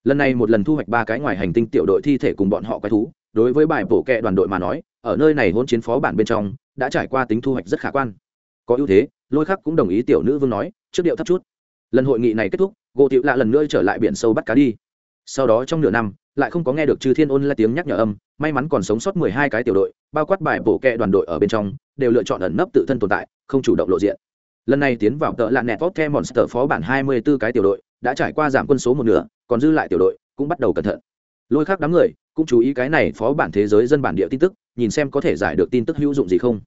Lần này một lần thu hoạch ba cái ngoài hành tinh tiểu đội thi thể cùng bọn họ quái thú, đối với bài bổ kẹ đoàn đội mà nói ở nơi này hôn chiến phó bản bên trong, đã trải qua tính thu hoạch rất khả quan. Có ưu thế, lôi khắc cũng đồng ý tiểu nữ vương nói, trước điệu thấp chút. Lần hội nghị này kết thúc gỗ tiểu lạ lần nữa trở lại biển sâu bắt cá đi. Sau đó trong nửa năm, lại không có nghe được chư thiên ôn là tiếng nhắc nhở âm, may mắn còn sống sót mười hai cái tiểu đội, bao quát bài bổ kẹ đoàn đội ở bên trong, đều lựa chọn ẩn nấp tự thân tồn tại, không chủ động lộ diện. Lần này tiến vào tợ lạ nẹt vót theo monster phó bản hai mươi 24 cái tiểu đội, đã trải qua giảm quân số một nửa, còn dư lại tiểu đội, cũng bắt đầu cẩn thận. Lôi khác đám người, cũng chú ý cái này phó bản thế giới dân bản địa tin tức nhìn xem có thể giải được tin tức hữu dụng gì không.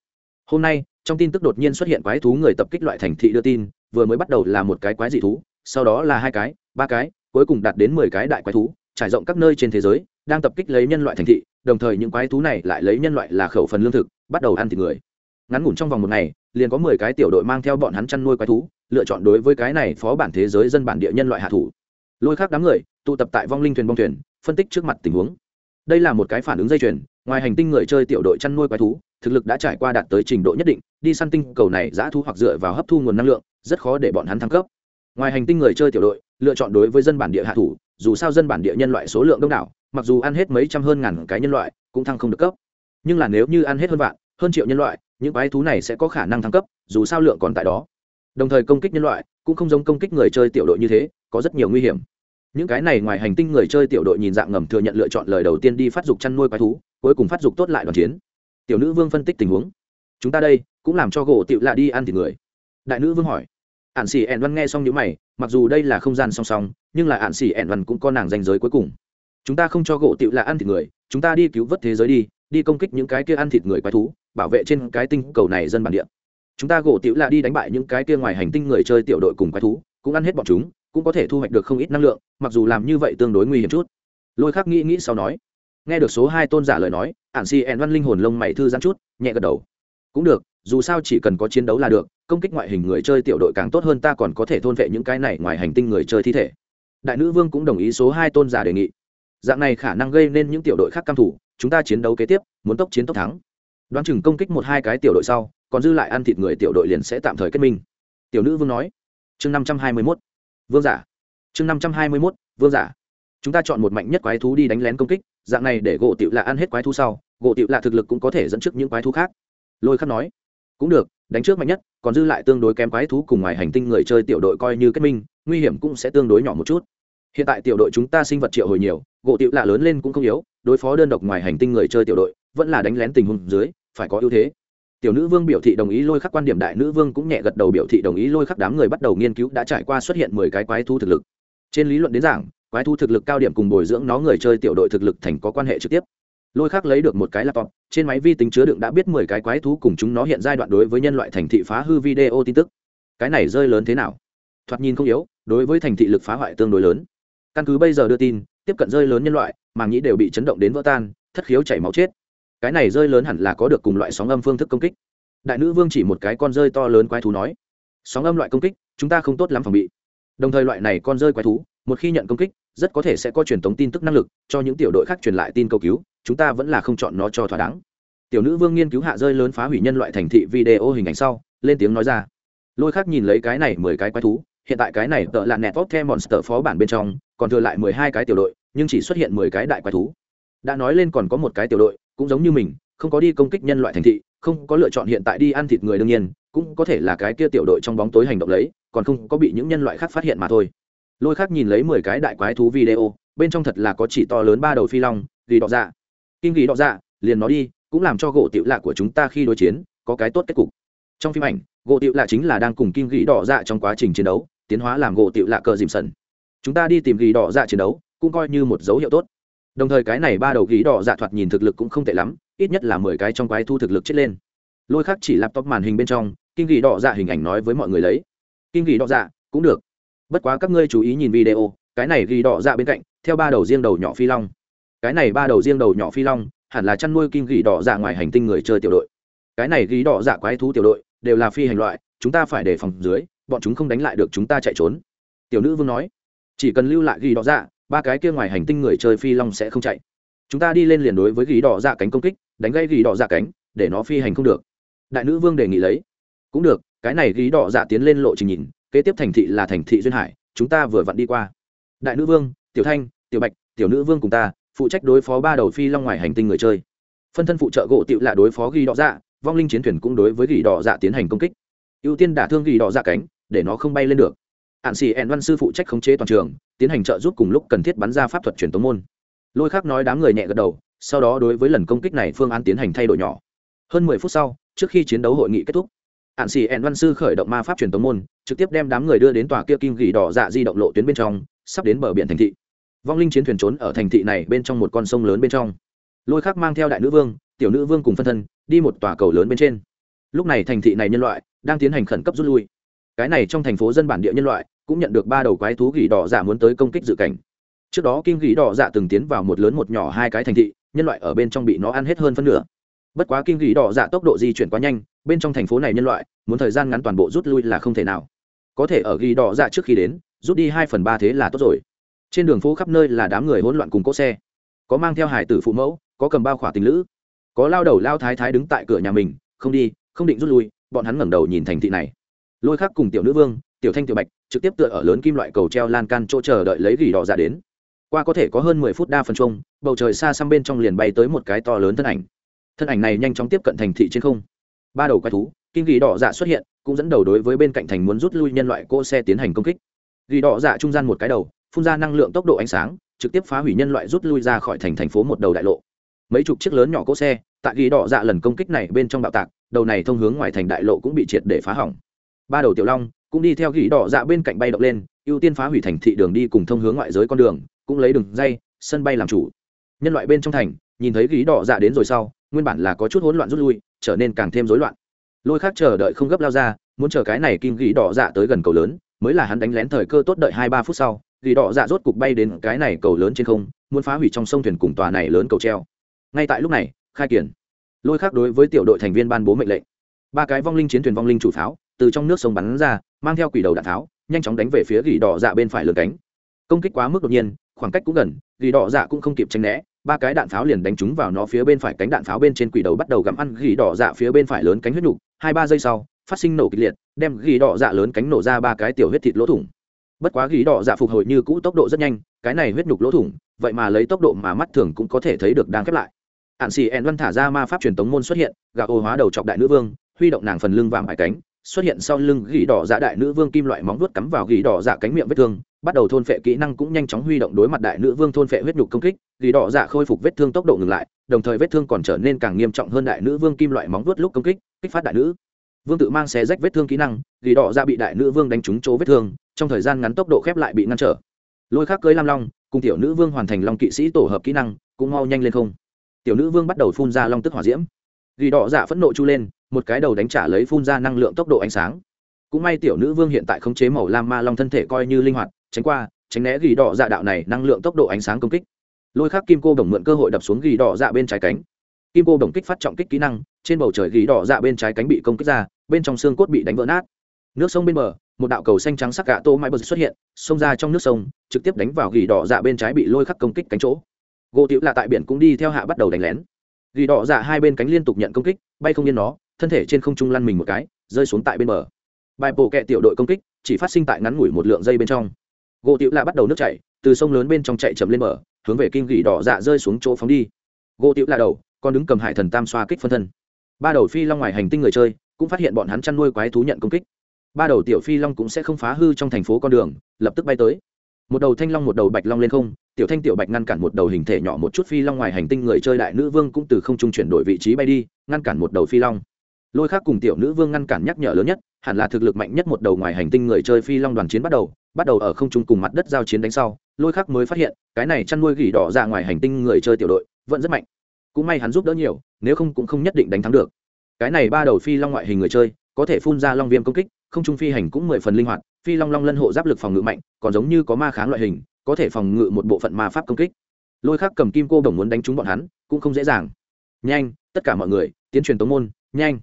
Hôm nay, trong tin tức đột nhiên xuất hiện quái thú người tập kích loại thành thị đưa tin, vừa mới bắt đầu là một cái quái dị thú, sau đó là hai cái, ba cái, cuối cùng đạt đến mười cái đại quái thú, trải rộng các nơi trên thế giới, đang tập kích lấy nhân loại thành thị, đồng thời những quái thú này lại lấy nhân loại là khẩu phần lương thực, bắt đầu ăn thịt người. Ngắn ngủn trong vòng một ngày, liền có mười cái tiểu đội mang theo bọn hắn chăn nuôi quái thú, lựa chọn đối với cái này phó bản thế giới dân bản địa nhân loại hạ thủ. Lôi khác đám người, tụ tập tại vong linh thuyền bong thuyền, phân tích trước mặt tình huống đây là một cái phản ứng dây chuyền, ngoài hành tinh người chơi tiểu đội chăn nuôi quái thú, thực lực đã trải qua đạt tới trình độ nhất định, đi săn tinh cầu này giã thu hoặc dựa vào hấp thu nguồn năng lượng, rất khó để bọn hắn thăng cấp. Ngoài hành tinh người chơi tiểu đội, lựa chọn đối với dân bản địa hạ thủ, dù sao dân bản địa nhân loại số lượng đông đảo, mặc dù ăn hết mấy trăm hơn ngàn cái nhân loại, cũng thăng không được cấp. Nhưng là nếu như ăn hết hơn vạn, hơn triệu nhân loại, những quái thú này sẽ có khả năng thăng cấp, dù sao lượng còn tại đó. Đồng thời công kích nhân loại, cũng không giống công kích người chơi tiểu đội như thế, có rất nhiều nguy hiểm những cái này ngoài hành tinh người chơi tiểu đội nhìn dạng ngầm thừa nhận lựa chọn lời đầu tiên đi phát dục chăn nuôi quái thú, cuối cùng phát dục tốt lại đoàn chiến. Tiểu nữ vương phân tích tình huống. Chúng ta đây, cũng làm cho gỗ tiểu lạ đi ăn thịt người. Đại nữ vương hỏi. Ạn xỉ ẻn văn nghe xong những mày, mặc dù đây là không gian song song, nhưng là ạn xỉ ẻn văn cũng có nàng danh giới cuối cùng. Chúng ta không cho gỗ tiểu lạ ăn thịt người, chúng ta đi cứu vớt thế giới đi đi công kích những cái kia ăn thịt người quái thú, bảo vệ trên cái tinh cầu này dân bản địa. Chúng ta gỗ tiểu lạ đi đánh bại những cái kia ngoài hành tinh người chơi tiểu đội cùng quái thú, cũng ăn hết bọn chúng cũng có thể thu hoạch được không ít năng lượng, mặc dù làm như vậy tương đối nguy hiểm chút. Lôi khắc nghĩ nghĩ sau nói, nghe được số hai tôn giả lời nói ạn si ẹn văn linh hồn lông mày thư giãn chút, nhẹ gật đầu. Cũng được, dù sao chỉ cần có chiến đấu là được, công kích ngoại hình người chơi tiểu đội càng tốt hơn ta còn có thể thôn vệ những cái này ngoài hành tinh người chơi thi thể. Đại nữ vương cũng đồng ý số hai tôn giả đề nghị. Dạng này khả năng gây nên những tiểu đội khác căm thủ, chúng ta chiến đấu kế tiếp, muốn tốc chiến tốc thắng. Đoán chừng công kích một hai cái tiểu đội sau, còn dư lại ăn thịt người tiểu đội liền sẽ tạm thời kết minh. Tiểu nữ vương nói, chương năm trăm hai mươi mốt vương giả. Chương năm trăm hai mươi mốt, vương giả. Chúng ta chọn một mạnh nhất quái thú đi đánh lén công kích, dạng này để gỗ tiểu lạ ăn hết quái thú sau, gỗ tiểu lạ thực lực cũng có thể dẫn trước những quái thú khác. Lôi khắc nói, cũng được, đánh trước mạnh nhất, còn dư lại tương đối kém quái thú cùng ngoài hành tinh người chơi tiểu đội coi như kết minh, nguy hiểm cũng sẽ tương đối nhỏ một chút. Hiện tại tiểu đội chúng ta sinh vật triệu hồi nhiều, gỗ tiểu lạ lớn lên cũng không yếu, đối phó đơn độc ngoài hành tinh người chơi tiểu đội, vẫn là đánh lén tình huống dưới, phải có ưu thế tiểu nữ vương biểu thị đồng ý lôi khắc quan điểm, đại nữ vương cũng nhẹ gật đầu biểu thị đồng ý lôi khắc đám người bắt đầu nghiên cứu, đã trải qua xuất hiện mười cái quái thu thực lực. Trên lý luận đến giảng, quái thu thực lực cao điểm cùng bồi dưỡng nó người chơi tiểu đội thực lực thành có quan hệ trực tiếp. Lôi khắc lấy được một cái laptop, trên máy vi tính chứa đựng đã biết mười cái quái thú cùng chúng nó hiện giai đoạn đối với nhân loại thành thị phá hư video tin tức. Cái này rơi lớn thế nào? Thoạt nhìn không yếu, đối với thành thị lực phá hoại tương đối lớn. Căn cứ bây giờ đưa tin, tiếp cận rơi lớn nhân loại, màng nhĩ đều bị chấn động đến vỡ tan, thất khiếu chảy máu chết cái này rơi lớn hẳn là có được cùng loại sóng âm phương thức công kích. Đại nữ vương chỉ một cái con rơi to lớn quái thú nói, sóng âm loại công kích, chúng ta không tốt lắm phòng bị. Đồng thời loại này con rơi quái thú, một khi nhận công kích, rất có thể sẽ có truyền thống tin tức năng lực, cho những tiểu đội khác truyền lại tin cầu cứu, chúng ta vẫn là không chọn nó cho thỏa đáng. Tiểu nữ vương nghiên cứu hạ rơi lớn phá hủy nhân loại thành thị video hình ảnh sau, lên tiếng nói ra, lôi khác nhìn lấy cái này mười cái quái thú, hiện tại cái này tợ là nẹt vóc theo monster phó bản bên trong, còn thừa lại mười hai cái tiểu đội, nhưng chỉ xuất hiện mười cái đại quái thú. Đã nói lên còn có một cái tiểu đội cũng giống như mình, không có đi công kích nhân loại thành thị, không có lựa chọn hiện tại đi ăn thịt người đương nhiên, cũng có thể là cái kia tiểu đội trong bóng tối hành động lấy, còn không có bị những nhân loại khác phát hiện mà thôi. Lôi khác nhìn lấy mười cái đại quái thú video, bên trong thật là có chỉ to lớn ba đầu phi long, ghi đỏ dạ. Kim ghi đỏ dạ liền nói đi, cũng làm cho gỗ tiểu lạ của chúng ta khi đối chiến, có cái tốt kết cục. Trong phim ảnh, gỗ tiểu lạ chính là đang cùng kim ghi đỏ dạ trong quá trình chiến đấu, tiến hóa làm gỗ tiểu lạ cờ dìm sần. Chúng ta đi tìm ghi đỏ dạ chiến đấu, cũng coi như một dấu hiệu tốt đồng thời cái này ba đầu ghi đỏ dạ thoạt nhìn thực lực cũng không tệ lắm, ít nhất là mười cái trong quái thu thực lực chết lên. Lôi khác chỉ laptop màn hình bên trong, kinh ghi đỏ dạ hình ảnh nói với mọi người lấy. Kinh ghi đỏ dạ cũng được. Bất quá các ngươi chú ý nhìn video, cái này ghi đỏ dạ bên cạnh, theo ba đầu riêng đầu nhỏ phi long. Cái này ba đầu riêng đầu nhỏ phi long, hẳn là chăn nuôi kinh ghi đỏ dạ ngoài hành tinh người chơi tiểu đội. Cái này ghi đỏ dạ quái thú tiểu đội, đều là phi hành loại, chúng ta phải đề phòng dưới, bọn chúng không đánh lại được chúng ta chạy trốn. Tiểu nữ vương nói, chỉ cần lưu lại ghi đỏ dạ ba cái kia ngoài hành tinh người chơi phi long sẽ không chạy. Chúng ta đi lên liền đối với ghi đỏ dạ cánh công kích, đánh gây ghi đỏ dạ cánh, để nó phi hành không được. Đại nữ vương đề nghị lấy. Cũng được, cái này ghi đỏ dạ tiến lên lộ trình nhìn, kế tiếp thành thị là thành thị duyên hải, chúng ta vừa vặn đi qua. Đại nữ vương, tiểu thanh, tiểu bạch, tiểu nữ vương cùng ta, phụ trách đối phó ba đầu phi long ngoài hành tinh người chơi. Phân thân phụ trợ gỗ tựu là đối phó ghi đỏ dạ vong linh chiến thuyền cũng đối với ghi đỏ dạ tiến hành công kích. Ưu tiên đả thương ghi đỏ dạ cánh, để nó không bay lên được hạn xì ẹn văn sư phụ trách khống chế toàn trường, tiến hành trợ giúp cùng lúc cần thiết bắn ra pháp thuật truyền tống môn. Lôi khác nói đám người nhẹ gật đầu, sau đó đối với lần công kích này phương án tiến hành thay đổi nhỏ. Hơn mười phút sau, trước khi chiến đấu hội nghị kết thúc hạn xì ẹn văn sư khởi động ma pháp truyền tống môn, trực tiếp đem đám người đưa đến tòa kia kim gỉ đỏ dạ di động lộ tuyến bên trong, sắp đến bờ biển thành thị. Vong linh chiến thuyền trốn ở thành thị này bên trong một con sông lớn bên trong. Lôi khác mang theo đại nữ vương, tiểu nữ vương cùng phân thân, đi một tòa cầu lớn bên trên. Lúc này thành thị này nhân loại đang tiến hành khẩn cấp rút lui. Cái này trong thành phố dân bản địa nhân loại cũng nhận được ba đầu quái thú gỉ đỏ dạ muốn tới công kích dự cảnh. Trước đó kim gỉ đỏ dạ từng tiến vào một lớn một nhỏ hai cái thành thị, nhân loại ở bên trong bị nó ăn hết hơn phân nửa. Bất quá kim gỉ đỏ dạ tốc độ di chuyển quá nhanh, bên trong thành phố này nhân loại, muốn thời gian ngắn toàn bộ rút lui là không thể nào. Có thể ở gỉ đỏ dạ trước khi đến, rút đi hai phần ba thế là tốt rồi. Trên đường phố khắp nơi là đám người hỗn loạn cùng cỗ xe. Có mang theo hải tử phụ mẫu, có cầm bao khỏa tình lữ, có lao đầu lao thái thái đứng tại cửa nhà mình, không đi, không định rút lui. Bọn hắn ngẩng đầu nhìn thành thị này. Lôi khắc cùng tiểu nữ vương tiểu thanh tiểu bạch trực tiếp tựa ở lớn kim loại cầu treo lan can chỗ chờ đợi lấy gỉ đỏ ra đến. Qua có thể có hơn mười phút đa phần chung, bầu trời xa xăm bên trong liền bay tới một cái to lớn thân ảnh. Thân ảnh này nhanh chóng tiếp cận thành thị trên không. Ba đầu quái thú, kim gỉ đỏ dạ xuất hiện, cũng dẫn đầu đối với bên cạnh thành muốn rút lui nhân loại cỗ xe tiến hành công kích. Gỉ đỏ dạ trung gian một cái đầu, phun ra năng lượng tốc độ ánh sáng, trực tiếp phá hủy nhân loại rút lui ra khỏi thành thành phố một đầu đại lộ. Mấy chục chiếc lớn nhỏ cỗ xe, tại gỉ đỏ dạ lần công kích này bên trong bạo tạc, đầu này thông hướng ngoài thành đại lộ cũng bị triệt để phá hỏng. Ba đầu tiểu long cũng đi theo gỉ đỏ dạ bên cạnh bay động lên, ưu tiên phá hủy thành thị đường đi cùng thông hướng ngoại giới con đường, cũng lấy đường dây, sân bay làm chủ. Nhân loại bên trong thành, nhìn thấy gỉ đỏ dạ đến rồi sau, nguyên bản là có chút hỗn loạn rút lui, trở nên càng thêm rối loạn. Lôi khác chờ đợi không gấp lao ra, muốn chờ cái này kim gỉ đỏ dạ tới gần cầu lớn, mới là hắn đánh lén thời cơ tốt đợi hai ba phút sau, gỉ đỏ dạ rốt cục bay đến cái này cầu lớn trên không, muốn phá hủy trong sông thuyền cùng tòa này lớn cầu treo. Ngay tại lúc này, khai kiển, lôi khác đối với tiểu đội thành viên ban bố mệnh lệnh. Ba cái vong linh chiến thuyền vong linh chủ pháo từ trong nước sông bắn ra, mang theo quỷ đầu đạn pháo nhanh chóng đánh về phía gỉ đỏ dạ bên phải lường cánh. Công kích quá mức đột nhiên, khoảng cách cũng gần, gỉ đỏ dạ cũng không kịp tranh né, ba cái đạn pháo liền đánh trúng vào nó phía bên phải cánh đạn pháo bên trên quỷ đầu bắt đầu gặm ăn gỉ đỏ dạ phía bên phải lớn cánh huyết nhục hai ba giây sau, phát sinh nổ kịch liệt, đem gỉ đỏ dạ lớn cánh nổ ra ba cái tiểu huyết thịt lỗ thủng. Bất quá gỉ đỏ dạ phục hồi như cũ tốc độ rất nhanh, cái này huyết nhục lỗ thủng, vậy mà lấy tốc độ mà mắt thường cũng có thể thấy được đang khép lại. Hạn xì ẹn văn thả ra ma pháp truyền tống môn xuất hiện gà ô hóa đầu chọc đại nữ vương, huy động nàng phần lưng vàng hải cánh xuất hiện sau lưng gỉ đỏ dạ đại nữ vương kim loại móng vuốt cắm vào gỉ đỏ dạ cánh miệng vết thương, bắt đầu thôn phệ kỹ năng cũng nhanh chóng huy động đối mặt đại nữ vương thôn phệ huyết nhục công kích, gỉ đỏ dạ khôi phục vết thương tốc độ ngừng lại, đồng thời vết thương còn trở nên càng nghiêm trọng hơn đại nữ vương kim loại móng vuốt lúc công kích kích phát đại nữ. Vương tự mang xé rách vết thương kỹ năng, gỉ đỏ dạ bị đại nữ vương đánh trúng chỗ vết thương, trong thời gian ngắn tốc độ khép lại bị ngăn trở. Lôi khác cưới lam long, cùng tiểu nữ vương hoàn thành long kỵ sĩ tổ hợp kỹ năng, cũng mau nhanh lên không. Tiểu nữ vương bắt đầu phun ra long tức hỏa diễm. Gỉ đỏ dạ phẫn nộ chu lên một cái đầu đánh trả lấy phun ra năng lượng tốc độ ánh sáng. Cũng may tiểu nữ vương hiện tại khống chế màu lam ma long thân thể coi như linh hoạt, tránh qua, tránh né ghi đỏ dạ đạo này năng lượng tốc độ ánh sáng công kích. Lôi khắc kim cô đồng mượn cơ hội đập xuống ghi đỏ dạ bên trái cánh. Kim cô đồng kích phát trọng kích kỹ năng, trên bầu trời ghi đỏ dạ bên trái cánh bị công kích ra, bên trong xương cốt bị đánh vỡ nát. Nước sông bên bờ, một đạo cầu xanh trắng sắc gạ tô mãi bờ xuất hiện, xông ra trong nước sông, trực tiếp đánh vào ghi đỏ dạ bên trái bị lôi khắc công kích cánh chỗ. Gỗ tiểu là tại biển cũng đi theo hạ bắt đầu đánh lén. Ghi đỏ dạ hai bên cánh liên tục nhận công kích, bay không yên nó thân thể trên không trung lăn mình một cái, rơi xuống tại bên bờ. Bài bộ kẹ tiểu đội công kích, chỉ phát sinh tại ngắn ngủi một lượng dây bên trong. Gỗ tiểu lạ bắt đầu nước chảy, từ sông lớn bên trong chạy chậm lên bờ, hướng về kinh gỉ đỏ dạ rơi xuống chỗ phóng đi. Gỗ tiểu là đầu, còn đứng cầm hải thần tam xoa kích phân thân. Ba đầu phi long ngoài hành tinh người chơi, cũng phát hiện bọn hắn chăn nuôi quái thú nhận công kích. Ba đầu tiểu phi long cũng sẽ không phá hư trong thành phố con đường, lập tức bay tới. Một đầu thanh long một đầu bạch long lên không, tiểu thanh tiểu bạch ngăn cản một đầu hình thể nhỏ một chút phi long ngoài hành tinh người chơi đại nữ vương cũng từ không trung chuyển đổi vị trí bay đi, ngăn cản một đầu phi long lôi khác cùng tiểu nữ vương ngăn cản nhắc nhở lớn nhất, hẳn là thực lực mạnh nhất một đầu ngoài hành tinh người chơi phi long đoàn chiến bắt đầu bắt đầu ở không trung cùng mặt đất giao chiến đánh sau, lôi khác mới phát hiện, cái này chăn nuôi gỉ đỏ ra ngoài hành tinh người chơi tiểu đội, vẫn rất mạnh. Cũng may hắn giúp đỡ nhiều, nếu không cũng không nhất định đánh thắng được. Cái này ba đầu phi long ngoại hình người chơi, có thể phun ra long viêm công kích, không trung phi hành cũng mười phần linh hoạt, phi long long lân hộ giáp lực phòng ngự mạnh, còn giống như có ma kháng loại hình, có thể phòng ngự một bộ phận ma pháp công kích. Lôi khác cầm kim cô đồng muốn đánh trúng bọn hắn, cũng không dễ dàng. Nhanh, tất cả mọi người, tiến truyền tống môn, nhanh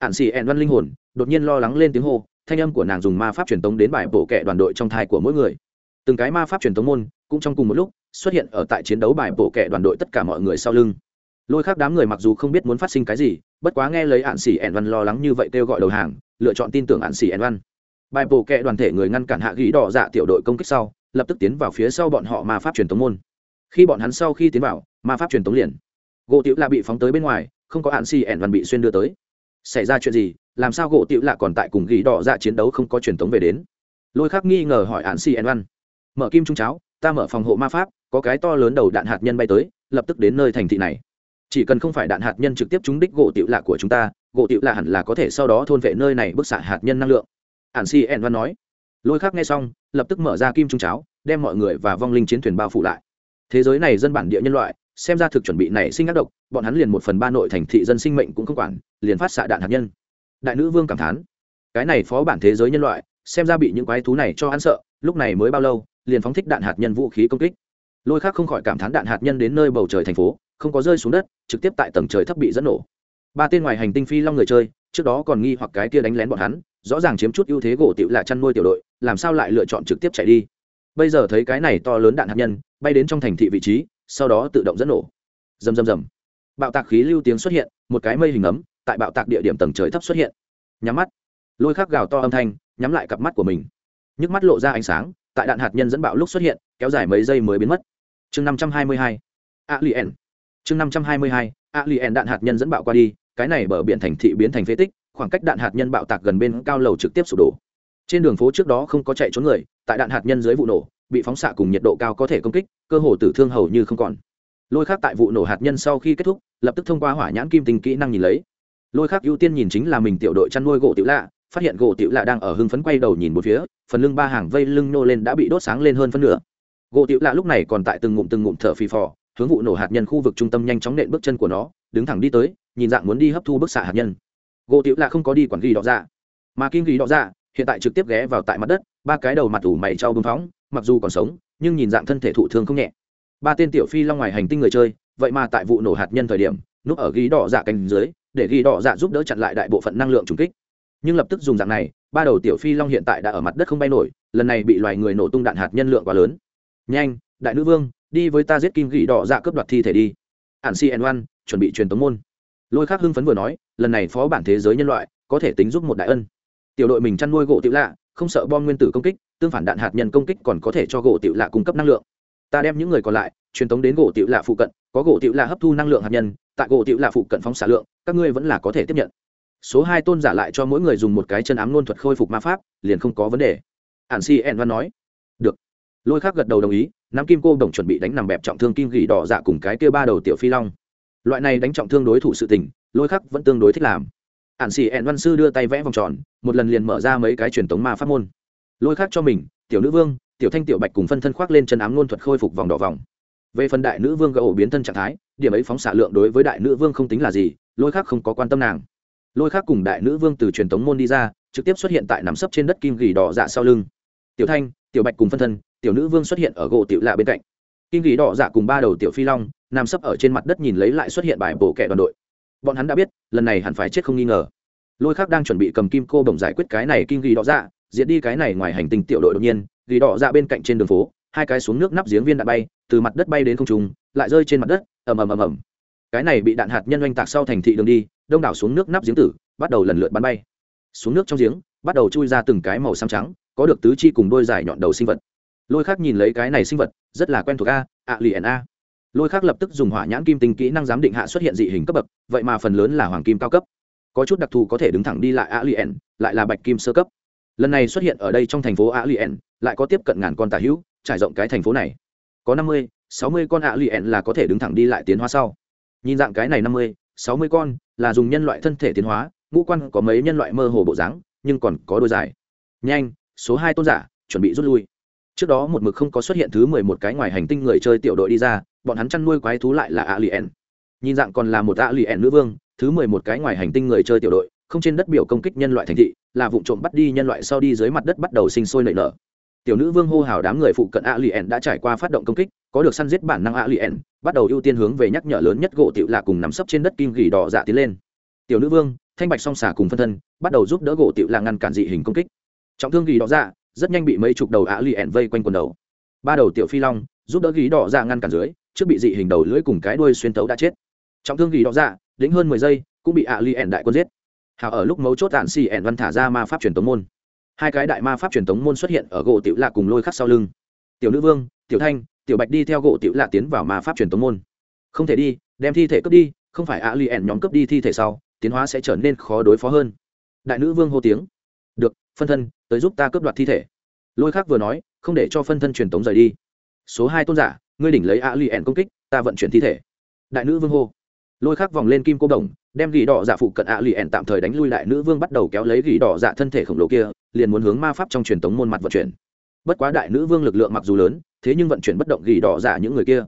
ạn xì ẹn văn linh hồn, đột nhiên lo lắng lên tiếng hô, thanh âm của nàng dùng ma pháp truyền tống đến bài bổ kệ đoàn đội trong thai của mỗi người. Từng cái ma pháp truyền tống môn, cũng trong cùng một lúc, xuất hiện ở tại chiến đấu bài bổ kệ đoàn đội tất cả mọi người sau lưng. Lôi khác đám người mặc dù không biết muốn phát sinh cái gì, bất quá nghe lấy ạn xỉ ẹn văn lo lắng như vậy kêu gọi đầu hàng, lựa chọn tin tưởng ạn xỉ ẹn văn. Bài bổ kệ đoàn thể người ngăn cản hạ ghi đỏ dạ tiểu đội công kích sau, lập tức tiến vào phía sau bọn họ ma pháp truyền tống môn. Khi bọn hắn sau khi tiến vào, ma pháp truyền tống liền. Gỗ tiểu là bị phóng tới bên ngoài, không có ạn xỉ ẹn văn bị xuyên đưa tới xảy ra chuyện gì? Làm sao gỗ tiểu lạ còn tại cùng ghi đỏ dạ chiến đấu không có truyền tống về đến? Lôi khác nghi ngờ hỏi hạn cn văn mở kim trung cháo, ta mở phòng hộ ma pháp, có cái to lớn đầu đạn hạt nhân bay tới, lập tức đến nơi thành thị này. Chỉ cần không phải đạn hạt nhân trực tiếp trúng đích gỗ tiểu lạ của chúng ta, gỗ tiểu lạ hẳn là có thể sau đó thôn vệ nơi này bức xạ hạt nhân năng lượng. Hạn si en văn nói. Lôi khác nghe xong, lập tức mở ra kim trung cháo, đem mọi người và vong linh chiến thuyền bao phủ lại. Thế giới này dân bản địa nhân loại xem ra thực chuẩn bị nảy sinh ác độc, bọn hắn liền một phần ba nội thành thị dân sinh mệnh cũng không quản, liền phát xạ đạn hạt nhân. Đại nữ vương cảm thán, cái này phó bản thế giới nhân loại, xem ra bị những quái thú này cho ăn sợ, lúc này mới bao lâu, liền phóng thích đạn hạt nhân vũ khí công kích. Lôi khác không khỏi cảm thán đạn hạt nhân đến nơi bầu trời thành phố, không có rơi xuống đất, trực tiếp tại tầng trời thấp bị dẫn nổ. Ba tên ngoài hành tinh phi long người chơi, trước đó còn nghi hoặc cái kia đánh lén bọn hắn, rõ ràng chiếm chút ưu thế gỗ tiểu là chăn nuôi tiểu đội, làm sao lại lựa chọn trực tiếp chạy đi. Bây giờ thấy cái này to lớn đạn hạt nhân, bay đến trong thành thị vị trí sau đó tự động dẫn nổ. Rầm rầm rầm. Bạo tạc khí lưu tiếng xuất hiện, một cái mây hình ấm, tại bạo tạc địa điểm tầng trời thấp xuất hiện. Nhắm mắt. Lôi khắc gào to âm thanh, nhắm lại cặp mắt của mình. Nhức mắt lộ ra ánh sáng, tại đạn hạt nhân dẫn bạo lúc xuất hiện, kéo dài mấy giây mới biến mất. Chương năm trăm hai mươi hai. Alien. Chương năm trăm hai mươi hai. Alien đạn hạt nhân dẫn bạo qua đi, cái này bờ biển thành thị biến thành phế tích, khoảng cách đạn hạt nhân bạo tạc gần bên cao lầu trực tiếp sụp đổ. Trên đường phố trước đó không có chạy trốn người, tại đạn hạt nhân dưới vụ nổ bị phóng xạ cùng nhiệt độ cao có thể công kích, cơ hồ tử thương hầu như không còn. Lôi khác tại vụ nổ hạt nhân sau khi kết thúc, lập tức thông qua hỏa nhãn kim tình kỹ năng nhìn lấy. Lôi khác ưu tiên nhìn chính là mình tiểu đội chăn nuôi gỗ tiểu lạ, phát hiện gỗ tiểu lạ đang ở hưng phấn quay đầu nhìn một phía, phần lưng ba hàng vây lưng nô lên đã bị đốt sáng lên hơn phân nửa. Gỗ tiểu lạ lúc này còn tại từng ngụm từng ngụm thở phì phò, hướng vụ nổ hạt nhân khu vực trung tâm nhanh chóng nện bước chân của nó, đứng thẳng đi tới, nhìn dạng muốn đi hấp thu bức xạ hạt nhân. Gỗ tiểu lạ không có đi quản ghi đỏ ra mà kim ghi đỏ ra hiện tại trực tiếp ghé vào tại mặt đất ba cái đầu mặt ủ mày trao bưng phóng, mặc dù còn sống, nhưng nhìn dạng thân thể thụ thương không nhẹ. Ba tên tiểu phi long ngoài hành tinh người chơi, vậy mà tại vụ nổ hạt nhân thời điểm, núp ở ghi đỏ dạ cánh dưới, để ghi đỏ dạ giúp đỡ chặn lại đại bộ phận năng lượng trùng kích. Nhưng lập tức dùng dạng này, ba đầu tiểu phi long hiện tại đã ở mặt đất không bay nổi, lần này bị loài người nổ tung đạn hạt nhân lượng quá lớn. Nhanh, đại nữ vương, đi với ta giết kim ghi đỏ dạ cướp đoạt thi thể đi. Ản cn one chuẩn bị truyền tống môn. Lôi khác hưng phấn vừa nói, lần này phó bản thế giới nhân loại, có thể tính giúp một đại ân. Tiểu đội mình chăn nuôi gỗ tiểu lạ không sợ bom nguyên tử công kích, tương phản đạn hạt nhân công kích còn có thể cho gỗ tiểu lạ cung cấp năng lượng. Ta đem những người còn lại, truyền tống đến gỗ tiểu lạ phụ cận, có gỗ tiểu lạ hấp thu năng lượng hạt nhân, tại gỗ tiểu lạ phụ cận phóng xả lượng, các ngươi vẫn là có thể tiếp nhận. Số hai tôn giả lại cho mỗi người dùng một cái chân ám nôn thuật khôi phục ma pháp, liền không có vấn đề. Ản si en văn nói. Được. Lôi khác gật đầu đồng ý nam kim cô đồng chuẩn bị đánh nằm bẹp trọng thương kim gỉ đỏ dạ cùng cái kia ba đầu tiểu phi long. Loại này đánh trọng thương đối thủ sự tình, lôi khắc vẫn tương đối thích làm ản xì ẹn văn sư đưa tay vẽ vòng tròn, một lần liền mở ra mấy cái truyền tống ma pháp môn. Lôi khác cho mình, tiểu nữ vương, tiểu thanh tiểu bạch cùng phân thân khoác lên chân ám luôn thuật khôi phục vòng đỏ vòng. Về phần đại nữ vương gỡ ổ biến thân trạng thái, điểm ấy phóng xạ lượng đối với đại nữ vương không tính là gì, lôi khác không có quan tâm nàng. Lôi khác cùng đại nữ vương từ truyền tống môn đi ra, trực tiếp xuất hiện tại nằm sấp trên đất kim gỉ đỏ dạ sau lưng. Tiểu thanh, tiểu bạch cùng phân thân, tiểu nữ vương xuất hiện ở gỗ tiểu lạ bên cạnh. Kim gỉ đỏ dạ cùng ba đầu tiểu phi long, nằm sấp ở trên mặt đất nhìn lấy lại xuất hiện bài bổ kẻ đoàn đội bọn hắn đã biết, lần này hẳn phải chết không nghi ngờ. Lôi khác đang chuẩn bị cầm kim cô bồng giải quyết cái này kim ghi đỏ dạ diễn đi cái này ngoài hành tinh tiểu đội đột nhiên ghi đỏ dạ bên cạnh trên đường phố, hai cái xuống nước nắp giếng viên đạn bay, từ mặt đất bay đến không trung, lại rơi trên mặt đất, ầm ầm ầm ầm. Cái này bị đạn hạt nhân oanh tạc sau thành thị đường đi, đông đảo xuống nước nắp giếng tử, bắt đầu lần lượt bắn bay. Xuống nước trong giếng, bắt đầu chui ra từng cái màu xám trắng, có được tứ chi cùng đôi dài nhọn đầu sinh vật. Lôi khác nhìn lấy cái này sinh vật, rất là quen thuộc a a liền a lôi khác lập tức dùng hỏa nhãn kim tinh kỹ năng giám định hạ xuất hiện dị hình cấp bậc, vậy mà phần lớn là hoàng kim cao cấp. Có chút đặc thù có thể đứng thẳng đi lại a liền lại là bạch kim sơ cấp. Lần này xuất hiện ở đây trong thành phố a liền lại có tiếp cận ngàn con tà hữu, trải rộng cái thành phố này. Có năm mươi, sáu mươi con ạ lì là có thể đứng thẳng đi lại tiến hóa sau. Nhìn dạng cái này năm mươi, sáu mươi con là dùng nhân loại thân thể tiến hóa, ngũ quan có mấy nhân loại mơ hồ bộ dáng, nhưng còn có đôi dài. Nhanh, số hai tôn giả, chuẩn bị rút lui. Trước đó một mực không có xuất hiện thứ mười một cái ngoài hành tinh người chơi tiểu đội đi ra bọn hắn chăn nuôi quái thú lại là alien. Nhìn dạng còn là một alien nữ vương, thứ mười một cái ngoài hành tinh người chơi tiểu đội, không trên đất biểu công kích nhân loại thành thị, là vụ trộm bắt đi nhân loại sau đi dưới mặt đất bắt đầu sinh sôi nảy nở. Tiểu nữ vương hô hào đám người phụ cận alien đã trải qua phát động công kích, có được săn giết bản năng alien, bắt đầu ưu tiên hướng về nhắc nhở lớn nhất gỗ tiểu lạ cùng nắm sấp trên đất kim gỉ đỏ dạ tiến lên. Tiểu nữ vương, thanh bạch song xà cùng phân thân, bắt đầu giúp đỡ gỗ tiểu lạ ngăn cản dị hình công kích. Trọng thương gỉ đỏ dạ rất nhanh bị mấy chục đầu alien vây quanh quần đầu. Ba đầu tiểu phi long, giúp đỡ gỉ đỏ dạ ngăn cản dưới trước bị dị hình đầu lưỡi cùng cái đuôi xuyên tấu đã chết. Trọng thương ghi đó dạ lĩnh hơn mười giây, cũng bị alien đại quân giết. Hào ở lúc mấu chốt tàn xì ẻn văn thả ra ma pháp truyền tống môn. Hai cái đại ma pháp truyền tống môn xuất hiện ở gỗ tiểu lạ cùng lôi khắc sau lưng. Tiểu nữ vương, tiểu thanh, tiểu bạch đi theo gỗ tiểu lạ tiến vào ma pháp truyền tống môn. Không thể đi, đem thi thể cướp đi, không phải a li ẻn nhóm cướp đi thi thể sau, tiến hóa sẽ trở nên khó đối phó hơn. Đại nữ vương hô tiếng. Được, phân thân, tới giúp ta cướp đoạt thi thể. Lôi khắc vừa nói, không để cho phân thân truyền tống rời đi. Số hai tôn giả ngươi đỉnh lấy a li ẻn công kích, ta vận chuyển thi thể. Đại nữ vương hô. Lôi khắc vòng lên kim cô đồng, đem gỉ đỏ dạ phụ cận ạ lì ẻn tạm thời đánh lui đại nữ vương bắt đầu kéo lấy gỉ đỏ dạ thân thể khổng lồ kia, liền muốn hướng ma pháp trong truyền tống môn mặt vận chuyển. Bất quá đại nữ vương lực lượng mặc dù lớn, thế nhưng vận chuyển bất động gỉ đỏ dạ những người kia.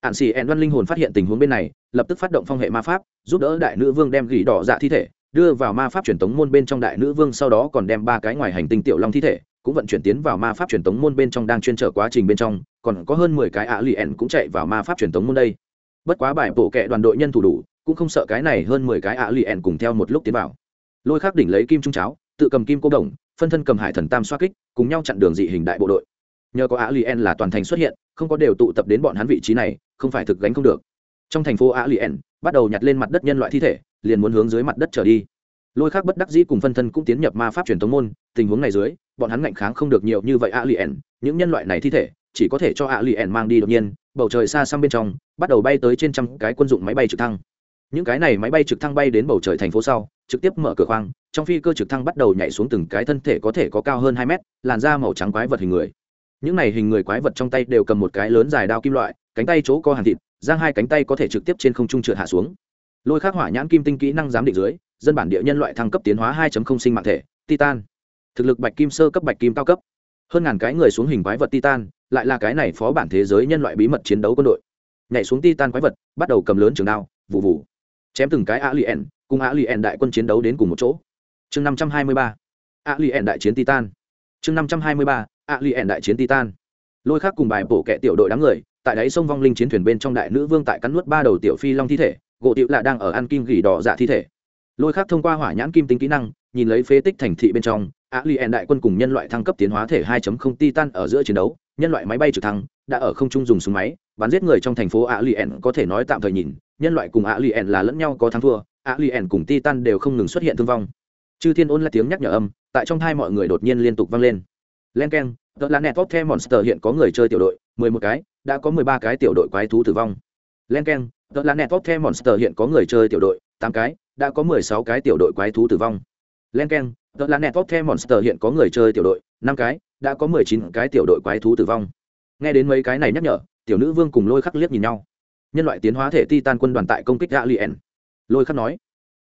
Ạn xì ẻn văn linh hồn phát hiện tình huống bên này, lập tức phát động phong hệ ma pháp, giúp đỡ đại nữ vương đem gỉ đỏ dạ thi thể đưa vào ma pháp truyền tống môn bên trong đại nữ vương, sau đó còn đem ba cái ngoài hành tinh tiểu long thi thể cũng vận chuyển tiến vào ma pháp truyền tống môn bên trong đang chuyên trở quá trình bên trong, còn có hơn mười cái ạ lì ẻn cũng chạy vào ma pháp truyền tống môn đây. Bất quá bài bộ kệ đoàn đội nhân thủ đủ, cũng không sợ cái này hơn mười cái ạ lì ẻn cùng theo một lúc tiến vào. Lôi khắc đỉnh lấy kim trung cháo, tự cầm kim cô đồng, phân thân cầm hải thần tam xoa kích, cùng nhau chặn đường dị hình đại bộ đội. Nhờ có ạ lì ẻn là toàn thành xuất hiện, không có đều tụ tập đến bọn hắn vị trí này, không phải thực gánh không được. Trong thành phố ạ lì ẻn bắt đầu nhặt lên mặt đất nhân loại thi thể, liền muốn hướng dưới mặt đất trở đi lôi khác bất đắc dĩ cùng phân thân cũng tiến nhập ma pháp truyền thống môn, tình huống này dưới, bọn hắn ngạnh kháng không được nhiều như vậy a liền những nhân loại này thi thể, chỉ có thể cho a liền mang đi đột nhiên, bầu trời xa xăm bên trong, bắt đầu bay tới trên trăm cái quân dụng máy bay trực thăng. Những cái này máy bay trực thăng bay đến bầu trời thành phố sau, trực tiếp mở cửa khoang, trong phi cơ trực thăng bắt đầu nhảy xuống từng cái thân thể có thể có cao hơn hai mét, làn da màu trắng quái vật hình người. Những này hình người quái vật trong tay đều cầm một cái lớn dài đao kim loại, cánh tay chỗ co hàng thịt, giang hai cánh tay có thể trực tiếp trên không trung trượt hạ xuống. Lôi khắc hỏa nhãn kim tinh kỹ năng giám định dưới dân bản địa nhân loại thăng cấp tiến hóa 2.0 sinh mạng thể, titan. Thực lực bạch kim sơ cấp, bạch kim cao cấp. Hơn ngàn cái người xuống hình quái vật titan, lại là cái này phó bản thế giới nhân loại bí mật chiến đấu quân đội. Nhảy xuống titan quái vật, bắt đầu cầm lớn trường đao vụ vụ chém từng cái alien, cùng alien đại quân chiến đấu đến cùng một chỗ. Chương năm trăm hai mươi ba. Alien đại chiến titan. Chương năm trăm hai mươi ba. Alien đại chiến titan. Lôi khác cùng bài bổ kệ tiểu đội đám người, tại đáy sông vong linh chiến thuyền bên trong đại nữ vương tại cắn nuốt ba đầu tiểu phi long thi thể, gỗ tiểu lạ đang ở ăn kim gỉ đỏ dạ thi thể lôi khác thông qua hỏa nhãn kim tính kỹ năng, nhìn lấy phế tích thành thị bên trong, alien đại quân cùng nhân loại thăng cấp tiến hóa thể 2.0 titan ở giữa chiến đấu, nhân loại máy bay trực thăng, đã ở không trung dùng súng máy, bắn giết người trong thành phố alien có thể nói tạm thời nhìn, nhân loại cùng alien là lẫn nhau có thắng thua, alien cùng titan đều không ngừng xuất hiện thương vong. Chư thiên ôn là tiếng nhắc nhở âm, tại trong thai mọi người đột nhiên liên tục vang lên. Len keng tờ là net top the monster hiện có người chơi tiểu đội, mười một cái, đã có mười ba cái tiểu đội quái thú tử vong. Len keng tờ là net top the monster hiện có người chơi tiểu đội, tám cái đã có mười sáu cái tiểu đội quái thú tử vong. Lenken, keng tờ là net top the monster hiện có người chơi tiểu đội năm cái đã có mười chín cái tiểu đội quái thú tử vong. Nghe đến mấy cái này nhắc nhở tiểu nữ vương cùng lôi khắc liếc nhìn nhau. Nhân loại tiến hóa thể titan quân đoàn tại công kích alien. Lôi khắc nói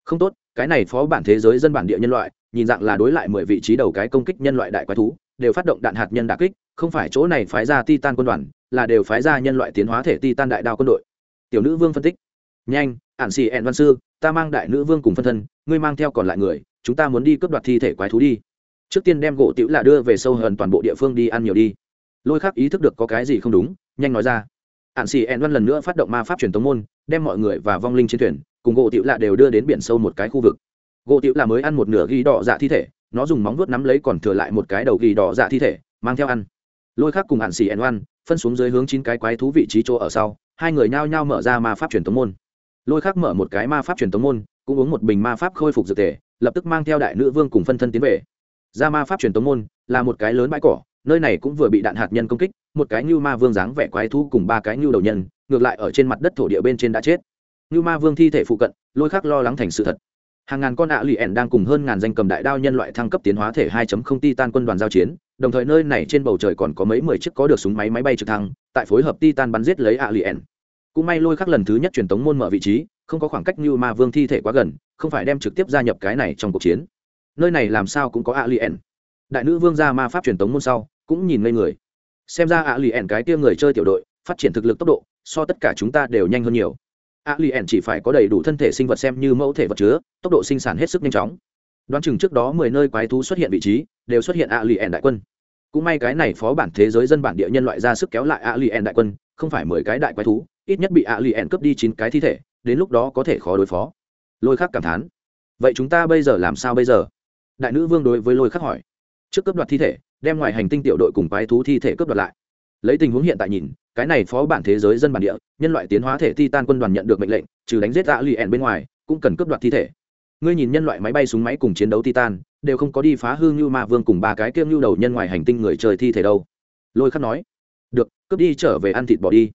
không tốt cái này phó bản thế giới dân bản địa nhân loại nhìn dạng là đối lại mười vị trí đầu cái công kích nhân loại đại quái thú đều phát động đạn hạt nhân đà kích không phải chỗ này phái ra titan quân đoàn là đều phái ra nhân loại tiến hóa thể titan đại đao quân đội. Tiểu nữ vương phân tích nhanh ản sĩ ẹn văn sư ta mang đại nữ vương cùng phân thân, ngươi mang theo còn lại người, chúng ta muốn đi cướp đoạt thi thể quái thú đi. Trước tiên đem gỗ tiểu là đưa về sâu hơn toàn bộ địa phương đi ăn nhiều đi. Lôi khắc ý thức được có cái gì không đúng, nhanh nói ra. Ạn xì ẹn văn lần nữa phát động ma pháp truyền tống môn, đem mọi người và vong linh trên thuyền, cùng gỗ tiểu lạ đều đưa đến biển sâu một cái khu vực. Gỗ tiểu lạ mới ăn một nửa ghi đỏ dạ thi thể, nó dùng móng vuốt nắm lấy còn thừa lại một cái đầu ghi đỏ dạ thi thể, mang theo ăn. Lôi khắc cùng ạn xì ẹn văn phân xuống dưới hướng chín cái quái thú vị trí chỗ ở sau, hai người nhao nhao mở ra ma pháp truyền tống môn lôi khắc mở một cái ma pháp truyền tống môn, cũng uống một bình ma pháp khôi phục dược thể, lập tức mang theo đại nữ vương cùng phân thân tiến về. Ra ma pháp truyền tống môn là một cái lớn bãi cỏ, nơi này cũng vừa bị đạn hạt nhân công kích, một cái như ma vương dáng vẻ quái thú cùng ba cái như đầu nhân, ngược lại ở trên mặt đất thổ địa bên trên đã chết. Như ma vương thi thể phụ cận, lôi khắc lo lắng thành sự thật. Hàng ngàn con ạ lì ẻn đang cùng hơn ngàn danh cầm đại đao nhân loại thăng cấp tiến hóa thể 2.0 titan quân đoàn giao chiến, đồng thời nơi này trên bầu trời còn có mấy mười chiếc có được súng máy máy bay trực thăng, tại phối hợp titan bắn giết lấy alien cũng may lôi khắc lần thứ nhất truyền tống môn mở vị trí, không có khoảng cách như ma vương thi thể quá gần, không phải đem trực tiếp gia nhập cái này trong cuộc chiến. Nơi này làm sao cũng có A alien. Đại nữ vương ra ma pháp truyền tống môn sau, cũng nhìn ngây người. Xem ra A alien cái kia người chơi tiểu đội, phát triển thực lực tốc độ, so tất cả chúng ta đều nhanh hơn nhiều. A alien chỉ phải có đầy đủ thân thể sinh vật xem như mẫu thể vật chứa, tốc độ sinh sản hết sức nhanh chóng. Đoán chừng trước đó mười nơi quái thú xuất hiện vị trí, đều xuất hiện A alien đại quân. Cũng may cái này phó bản thế giới dân bản địa nhân loại ra sức kéo lại A alien đại quân, không phải mười cái đại quái thú ít nhất bị alien cướp đi chín cái thi thể, đến lúc đó có thể khó đối phó. Lôi khắc cảm thán, vậy chúng ta bây giờ làm sao bây giờ? Đại nữ vương đối với lôi khắc hỏi, trước cướp đoạt thi thể, đem ngoài hành tinh tiểu đội cùng quái thú thi thể cướp đoạt lại. Lấy tình huống hiện tại nhìn, cái này phó bản thế giới dân bản địa, nhân loại tiến hóa thể titan quân đoàn nhận được mệnh lệnh, trừ đánh giết alien bên ngoài, cũng cần cướp đoạt thi thể. Ngươi nhìn nhân loại máy bay súng máy cùng chiến đấu titan, đều không có đi phá hư như ma vương cùng ba cái kiêng lưu đầu nhân ngoài hành tinh người trời thi thể đâu. Lôi khắc nói, được, cướp đi trở về ăn thịt bỏ đi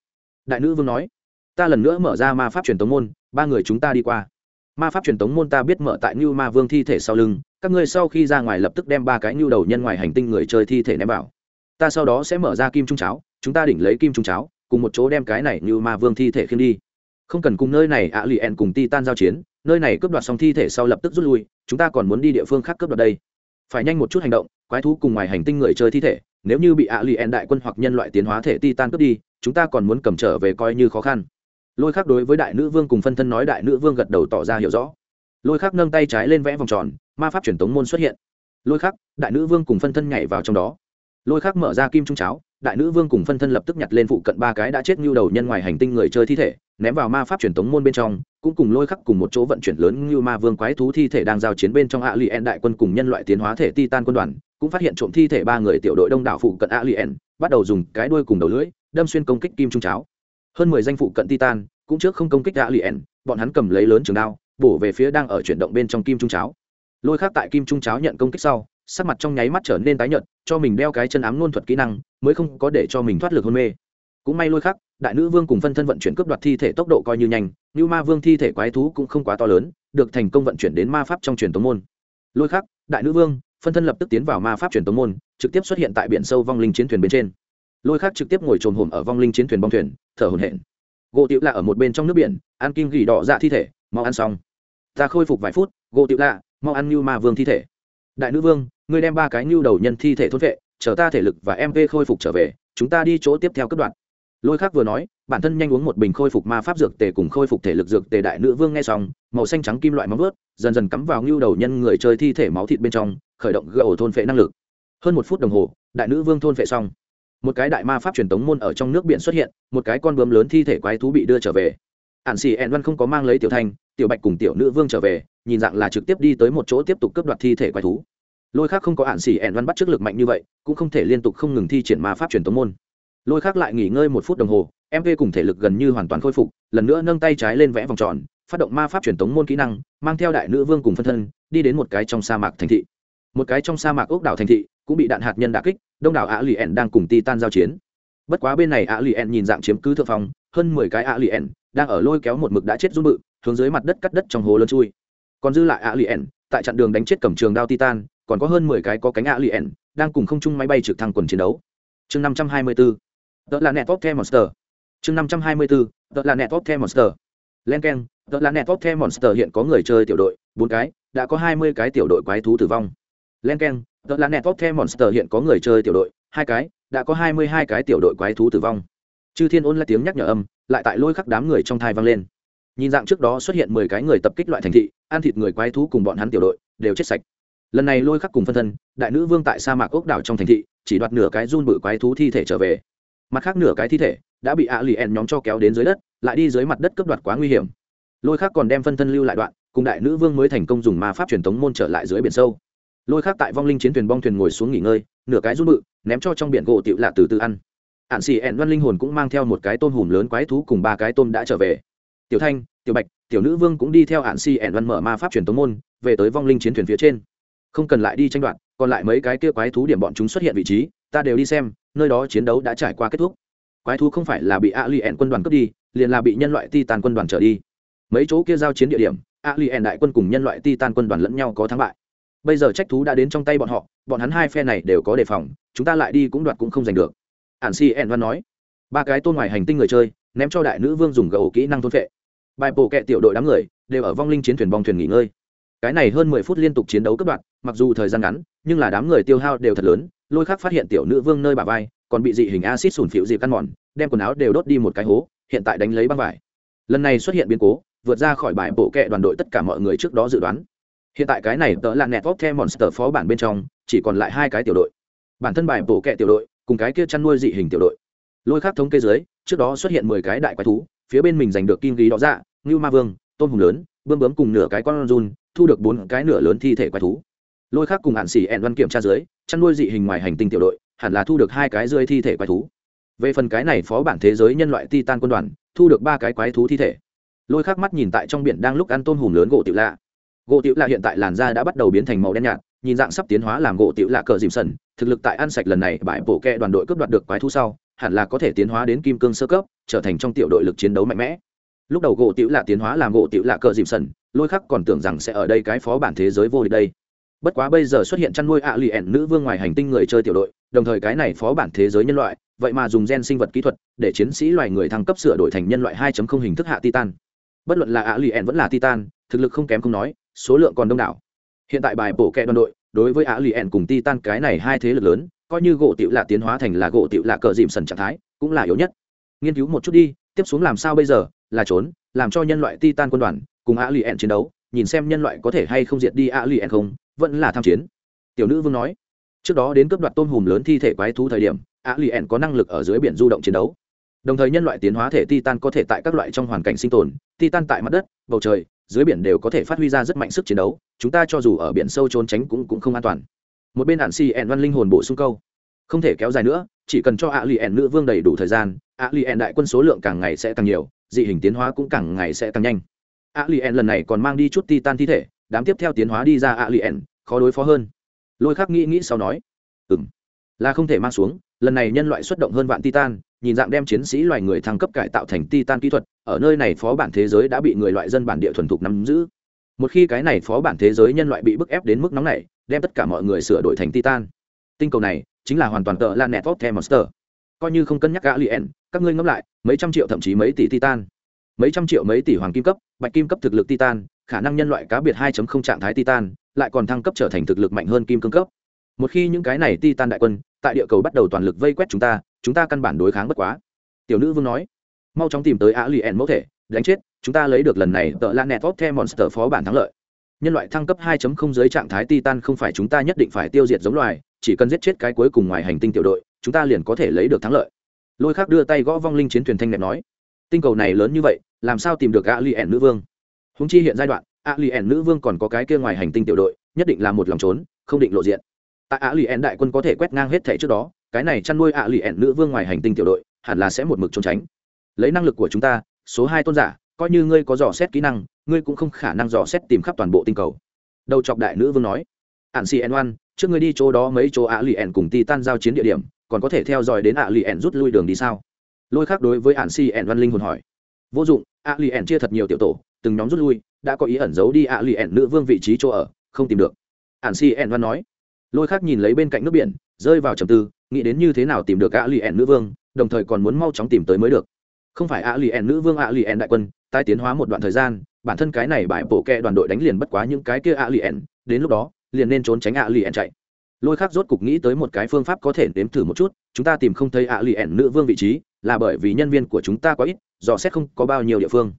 đại nữ vương nói, ta lần nữa mở ra ma pháp truyền tống môn, ba người chúng ta đi qua. Ma pháp truyền tống môn ta biết mở tại như ma vương thi thể sau lưng, các ngươi sau khi ra ngoài lập tức đem ba cái nhu đầu nhân ngoài hành tinh người chơi thi thể ném vào. Ta sau đó sẽ mở ra kim trung cháo, chúng ta đỉnh lấy kim trung cháo, cùng một chỗ đem cái này như ma vương thi thể khiêng đi. Không cần cùng nơi này ạ lì ẹn cùng ti tan giao chiến, nơi này cướp đoạt xong thi thể sau lập tức rút lui, chúng ta còn muốn đi địa phương khác cướp đoạt đây. Phải nhanh một chút hành động, quái thú cùng ngoài hành tinh người chơi thi thể nếu như bị ạ lì ẹn đại quân hoặc nhân loại tiến hóa thể ti tan cướp đi, chúng ta còn muốn cầm trở về coi như khó khăn. Lôi khác đối với đại nữ vương cùng phân thân nói đại nữ vương gật đầu tỏ ra hiểu rõ. Lôi khác nâng tay trái lên vẽ vòng tròn, ma pháp truyền tống môn xuất hiện. Lôi khác đại nữ vương cùng phân thân nhảy vào trong đó. Lôi khác mở ra kim trung cháo, đại nữ vương cùng phân thân lập tức nhặt lên phụ cận ba cái đã chết ngưu đầu nhân ngoài hành tinh người chơi thi thể, ném vào ma pháp truyền tống môn bên trong, cũng cùng lôi khắc cùng một chỗ vận chuyển lớn như ma vương quái thú thi thể đang giao chiến bên trong a En đại quân cùng nhân loại tiến hóa thể titan quân đoàn cũng phát hiện trộm thi thể ba người tiểu đội đông đảo phụ cận a lien bắt đầu dùng cái đuôi cùng đầu lưỡi, đâm xuyên công kích kim trung cháo. Hơn mười danh phụ cận titan, cũng trước không công kích a lien bọn hắn cầm lấy lớn trường đao, bổ về phía đang ở chuyển động bên trong kim trung cháo. Lôi khắc tại kim trung cháo nhận công kích sau, sắc mặt trong nháy mắt trở nên tái nhợt, cho mình đeo cái chân ám ngôn thuật kỹ năng, mới không có để cho mình thoát lực hôn mê. Cũng may lôi khắc đại nữ vương cùng phân thân vận chuyển cướp đoạt thi thể tốc độ coi như nhanh như ma vương thi thể quái thú cũng không quá to lớn, được thành công vận chuyển đến ma pháp trong truyền tống môn. Lôi khắc đại nữ vương phân thân lập tức tiến vào ma pháp truyền tống môn, trực tiếp xuất hiện tại biển sâu vong linh chiến thuyền bên trên. Lôi khắc trực tiếp ngồi trồm hồn ở vong linh chiến thuyền bong thuyền, thở hổn hển. Gỗ tiểu lạ ở một bên trong nước biển, ăn kim gỉ đỏ dạ thi thể, mau ăn xong. Ta khôi phục vài phút, gỗ tiểu lạ, mau ăn như ma vương thi thể. Đại nữ vương, ngươi đem ba cái nhu đầu nhân thi thể thốt vệ, chờ ta thể lực và mv khôi phục trở về, chúng ta đi chỗ tiếp theo cấp đoạn. Lôi khác vừa nói, bản thân nhanh uống một bình khôi phục ma pháp dược tề cùng khôi phục thể lực dược tề đại nữ vương nghe xong, màu xanh trắng kim loại móng vớt dần dần cắm vào nhu đầu nhân người chơi thi thể máu thịt bên trong khởi động gỡ thôn phệ năng lực. Hơn một phút đồng hồ, đại nữ vương thôn phệ xong. Một cái đại ma pháp truyền tống môn ở trong nước biển xuất hiện, một cái con bướm lớn thi thể quái thú bị đưa trở về. Ạn xì ẹn văn không có mang lấy tiểu thanh, tiểu bạch cùng tiểu nữ vương trở về, nhìn dạng là trực tiếp đi tới một chỗ tiếp tục cướp đoạt thi thể quái thú. Lôi khác không có ạn xì ẹn văn bắt trước lực mạnh như vậy, cũng không thể liên tục không ngừng thi triển ma pháp truyền tống môn. Lôi khác lại nghỉ ngơi một phút đồng hồ mv cùng thể lực gần như hoàn toàn khôi phục, lần nữa nâng tay trái lên vẽ vòng tròn, phát động ma pháp truyền tống môn kỹ năng, mang theo đại nữ vương cùng phân thân, đi đến một cái trong sa mạc thành thị một cái trong sa mạc ốc đảo thành thị, cũng bị đạn hạt nhân đả kích, đông đảo ạ lì ẻn đang cùng titan giao chiến. Bất quá bên này ạ lì ẻn nhìn dạng chiếm cứ thượng phong, hơn mười cái ạ lì ẻn đang ở lôi kéo một mực đã chết run bự, hướng dưới mặt đất cắt đất trong hồ lớn chui. Còn dư lại ạ lì ẻn tại chặn đường đánh chết cẩm trường đao titan, còn có hơn mười cái có cánh ạ lì ẻn đang cùng không chung máy bay trực thăng quần chiến đấu. Chương năm trăm hai mươi bốn đó là net top ten monster. Chương năm trăm hai mươi bốn đó là net top ten monster. Len k e n là net top ten monster hiện có người chơi tiểu đội, bốn cái, đã có hai mươi cái tiểu đội quái thú tử vong len k e n tờ là net top the monster hiện có người chơi tiểu đội, hai cái, đã có hai mươi hai cái tiểu đội quái thú tử vong. Chư thiên ôn là tiếng nhắc nhở âm, lại tại lôi khắc đám người trong thai vang lên. Nhìn dạng trước đó xuất hiện mười cái người tập kích loại thành thị, ăn thịt người quái thú cùng bọn hắn tiểu đội, đều chết sạch. Lần này lôi khắc cùng phân thân, đại nữ vương tại sa mạc ốc đảo trong thành thị, chỉ đoạt nửa cái run bự quái thú thi thể trở về. Mặt khác nửa cái thi thể, đã bị ạ lì ẻn nhóm cho kéo đến dưới đất, lại đi dưới mặt đất cướp đoạt quá nguy hiểm. Lôi khắc còn đem phân thân lưu lại đoạn, cùng đại nữ vương mới thành công dùng ma pháp truyền thống môn trở lại dưới biển sâu lôi khác tại vong linh chiến thuyền bong thuyền ngồi xuống nghỉ ngơi, nửa cái rút bự, ném cho trong biển gỗ tựu lạ từ từ ăn. Ạn xì ẹn văn linh hồn cũng mang theo một cái tôm hùm lớn quái thú cùng ba cái tôm đã trở về. Tiểu thanh, tiểu bạch, tiểu nữ vương cũng đi theo ạn xì ẹn văn mở ma pháp truyền tống môn, về tới vong linh chiến thuyền phía trên. Không cần lại đi tranh đoạt, còn lại mấy cái kia quái thú điểm bọn chúng xuất hiện vị trí, ta đều đi xem, nơi đó chiến đấu đã trải qua kết thúc. Quái thú không phải là bị a li quân đoàn cướp đi, liền là bị nhân loại titan quân đoàn trở đi. Mấy chỗ kia giao chiến địa điểm, a li đại quân cùng nhân loại titan quân đoàn lẫn nhau có thắng bại bây giờ trách thú đã đến trong tay bọn họ, bọn hắn hai phe này đều có đề phòng, chúng ta lại đi cũng đoạt cũng không giành được. Ản si ẹn văn nói, ba cái tôn ngoài hành tinh người chơi, ném cho đại nữ vương dùng gầu kỹ năng thôn vệ bài bộ kệ tiểu đội đám người đều ở vong linh chiến thuyền bong thuyền nghỉ ngơi. Cái này hơn mười phút liên tục chiến đấu cấp đoạn, mặc dù thời gian ngắn, nhưng là đám người tiêu hao đều thật lớn, lôi khác phát hiện tiểu nữ vương nơi bà vai, còn bị dị hình acid sùn phịu dịp căn mòn, đem quần áo đều đốt đi một cái hố, hiện tại đánh lấy băng vải. Lần này xuất hiện biến cố, vượt ra khỏi bài bộ kệ đoàn đội tất cả mọi người trước đó dự đoán hiện tại cái này tớ là nẹt vóc monster phó bản bên trong, chỉ còn lại hai cái tiểu đội. Bản thân bài bộ kẹ tiểu đội, cùng cái kia chăn nuôi dị hình tiểu đội. Lôi khác thống kê dưới, trước đó xuất hiện mười cái đại quái thú, phía bên mình giành được kim ghi đó dạ ngưu ma vương, tôn hùng lớn, bươm bướm cùng nửa cái con run, thu được bốn cái nửa lớn thi thể quái thú. Lôi khác cùng hạn xỉ ẹn văn kiểm tra dưới, chăn nuôi dị hình ngoài hành tinh tiểu đội, hẳn là thu được hai cái rơi thi thể quái thú. Về phần cái này phó bản thế giới nhân loại titan quân đoàn, thu được ba cái quái thú thi thể. Lôi khác mắt nhìn tại trong biển đang lúc ăn tôm hùm lớn gỗ tiểu lạ gỗ tiểu lạ hiện tại làn da đã bắt đầu biến thành màu đen nhạt, nhìn dạng sắp tiến hóa làm gỗ tiểu lạ cờ dìm sần, thực lực tại ăn sạch lần này bãi bộ kẹ đoàn đội cướp đoạt được quái thu sau, hẳn là có thể tiến hóa đến kim cương sơ cấp, trở thành trong tiểu đội lực chiến đấu mạnh mẽ. Lúc đầu gỗ tiểu lạ tiến hóa làm gỗ tiểu lạ cờ dìm sần, lôi khắc còn tưởng rằng sẽ ở đây cái phó bản thế giới vô địch đây. Bất quá bây giờ xuất hiện chăn nuôi ạ lì ẻn nữ vương ngoài hành tinh người chơi tiểu đội, đồng thời cái này phó bản thế giới nhân loại, vậy mà dùng gen sinh vật kỹ thuật để chiến sĩ loài người thăng cấp sửa đổi thành nhân loại 2.0 hình thức hạ titan. Bất luận là ạ lì ẻn vẫn là titan, thực lực không kém không nói số lượng còn đông đảo. Hiện tại bài bổ kẹ đoàn đội, đối với ạ lì ẻn cùng titan cái này hai thế lực lớn, coi như gỗ tiểu lạ tiến hóa thành là gỗ tiểu lạ cờ dìm sần trạng thái, cũng là yếu nhất. Nghiên cứu một chút đi, tiếp xuống làm sao bây giờ, là trốn, làm cho nhân loại titan quân đoàn cùng ạ lì ẻn chiến đấu, nhìn xem nhân loại có thể hay không diệt đi ạ lì ẻn không, vẫn là tham chiến. Tiểu nữ vương nói, trước đó đến cướp đoạt tôm hùm lớn thi thể quái thú thời điểm ạ lì ẻn có năng lực ở dưới biển du động chiến đấu. Đồng thời nhân loại tiến hóa thể titan có thể tại các loại trong hoàn cảnh sinh tồn, titan tại mặt đất, bầu trời dưới biển đều có thể phát huy ra rất mạnh sức chiến đấu chúng ta cho dù ở biển sâu trốn tránh cũng, cũng không an toàn. Một bên ạn si ẹn văn linh hồn bổ sung câu không thể kéo dài nữa chỉ cần cho ạ lì ẹn nữ vương đầy đủ thời gian ạ lì ẹn đại quân số lượng càng ngày sẽ càng nhiều dị hình tiến hóa cũng càng ngày sẽ càng nhanh. ạ lì ẹn lần này còn mang đi chút titan thi thể đám tiếp theo tiến hóa đi ra ạ lì ẹn khó đối phó hơn. Lôi khắc nghĩ nghĩ sau nói ừ m là không thể mang xuống lần này nhân loại xuất động hơn vạn titan, nhìn dạng đem chiến sĩ loài người thăng cấp cải tạo thành titan kỹ thuật, ở nơi này phó bản thế giới đã bị người loại dân bản địa thuần thục nắm giữ. Một khi cái này phó bản thế giới nhân loại bị bức ép đến mức nóng này đem tất cả mọi người sửa đổi thành titan. Tinh cầu này chính là hoàn toàn tợ là net the monster. Coi như không cân nhắc alien, các ngươi ngẫm lại, mấy trăm triệu thậm chí mấy tỷ titan. Mấy trăm triệu mấy tỷ hoàng kim cấp, bạch kim cấp thực lực titan, khả năng nhân loại cá biệt 2.0 trạng thái titan, lại còn thăng cấp trở thành thực lực mạnh hơn kim cương cấp. Một khi những cái này titan đại quân tại địa cầu bắt đầu toàn lực vây quét chúng ta chúng ta căn bản đối kháng bất quá. Tiểu nữ vương nói. Mau chóng tìm tới alien mẫu thể, đánh chết, chúng ta lấy được lần này tợ lan nẹt tốt theo monster phó bản thắng lợi. Nhân loại thăng cấp 2.0 dưới trạng thái titan không phải chúng ta nhất định phải tiêu diệt giống loài, chỉ cần giết chết cái cuối cùng ngoài hành tinh tiểu đội, chúng ta liền có thể lấy được thắng lợi. Lôi khác đưa tay gõ vong linh chiến thuyền thanh nẹp nói. Tinh cầu này lớn như vậy, làm sao tìm được a li ẻn nữ vương? Húng chi hiện giai đoạn a li ẻn nữ vương còn có cái kia ngoài hành tinh tiểu đội, nhất định là một lòng trốn, không định lộ diện tại ạ lì ẻn đại quân có thể quét ngang hết thẻ trước đó, cái này chăn nuôi ạ lì ẻn nữ vương ngoài hành tinh tiểu đội, hẳn là sẽ một mực trốn tránh. Lấy năng lực của chúng ta, số hai tôn giả, coi như ngươi có dò xét kỹ năng, ngươi cũng không khả năng dò xét tìm khắp toàn bộ tinh cầu. Đầu chọc đại nữ vương nói ạn cn oan, trước ngươi đi chỗ đó mấy chỗ ạ lì ẻn cùng titan giao chiến địa điểm, còn có thể theo dõi đến ạ lì ẻn rút lui đường đi sao? Lôi khác đối với ạn cn văn linh hồn hỏi, vô dụng ạ lì ẻn chia thật nhiều tiểu tổ, từng nhóm rút lui, đã có ý ẩn giấu đi ạ lì ẻn nữ vương vị trí chỗ ở, không tìm được. Ạn cn văn nói lôi khác nhìn lấy bên cạnh nước biển, rơi vào trầm tư, nghĩ đến như thế nào tìm được ạ lì ẻn nữ vương, đồng thời còn muốn mau chóng tìm tới mới được. Không phải ạ lì ẻn nữ vương ạ lì ẻn đại quân tai tiến hóa một đoạn thời gian, bản thân cái này bại bộ kẹ đoàn đội đánh liền bất quá những cái kia ạ lì ẻn đến lúc đó, liền nên trốn tránh ạ lì ẻn chạy. Lôi khác rốt cục nghĩ tới một cái phương pháp có thể đếm thử một chút, chúng ta tìm không thấy ạ lì ẻn nữ vương vị trí, là bởi vì nhân viên của chúng ta có ít, dò xét không có bao nhiêu địa phương.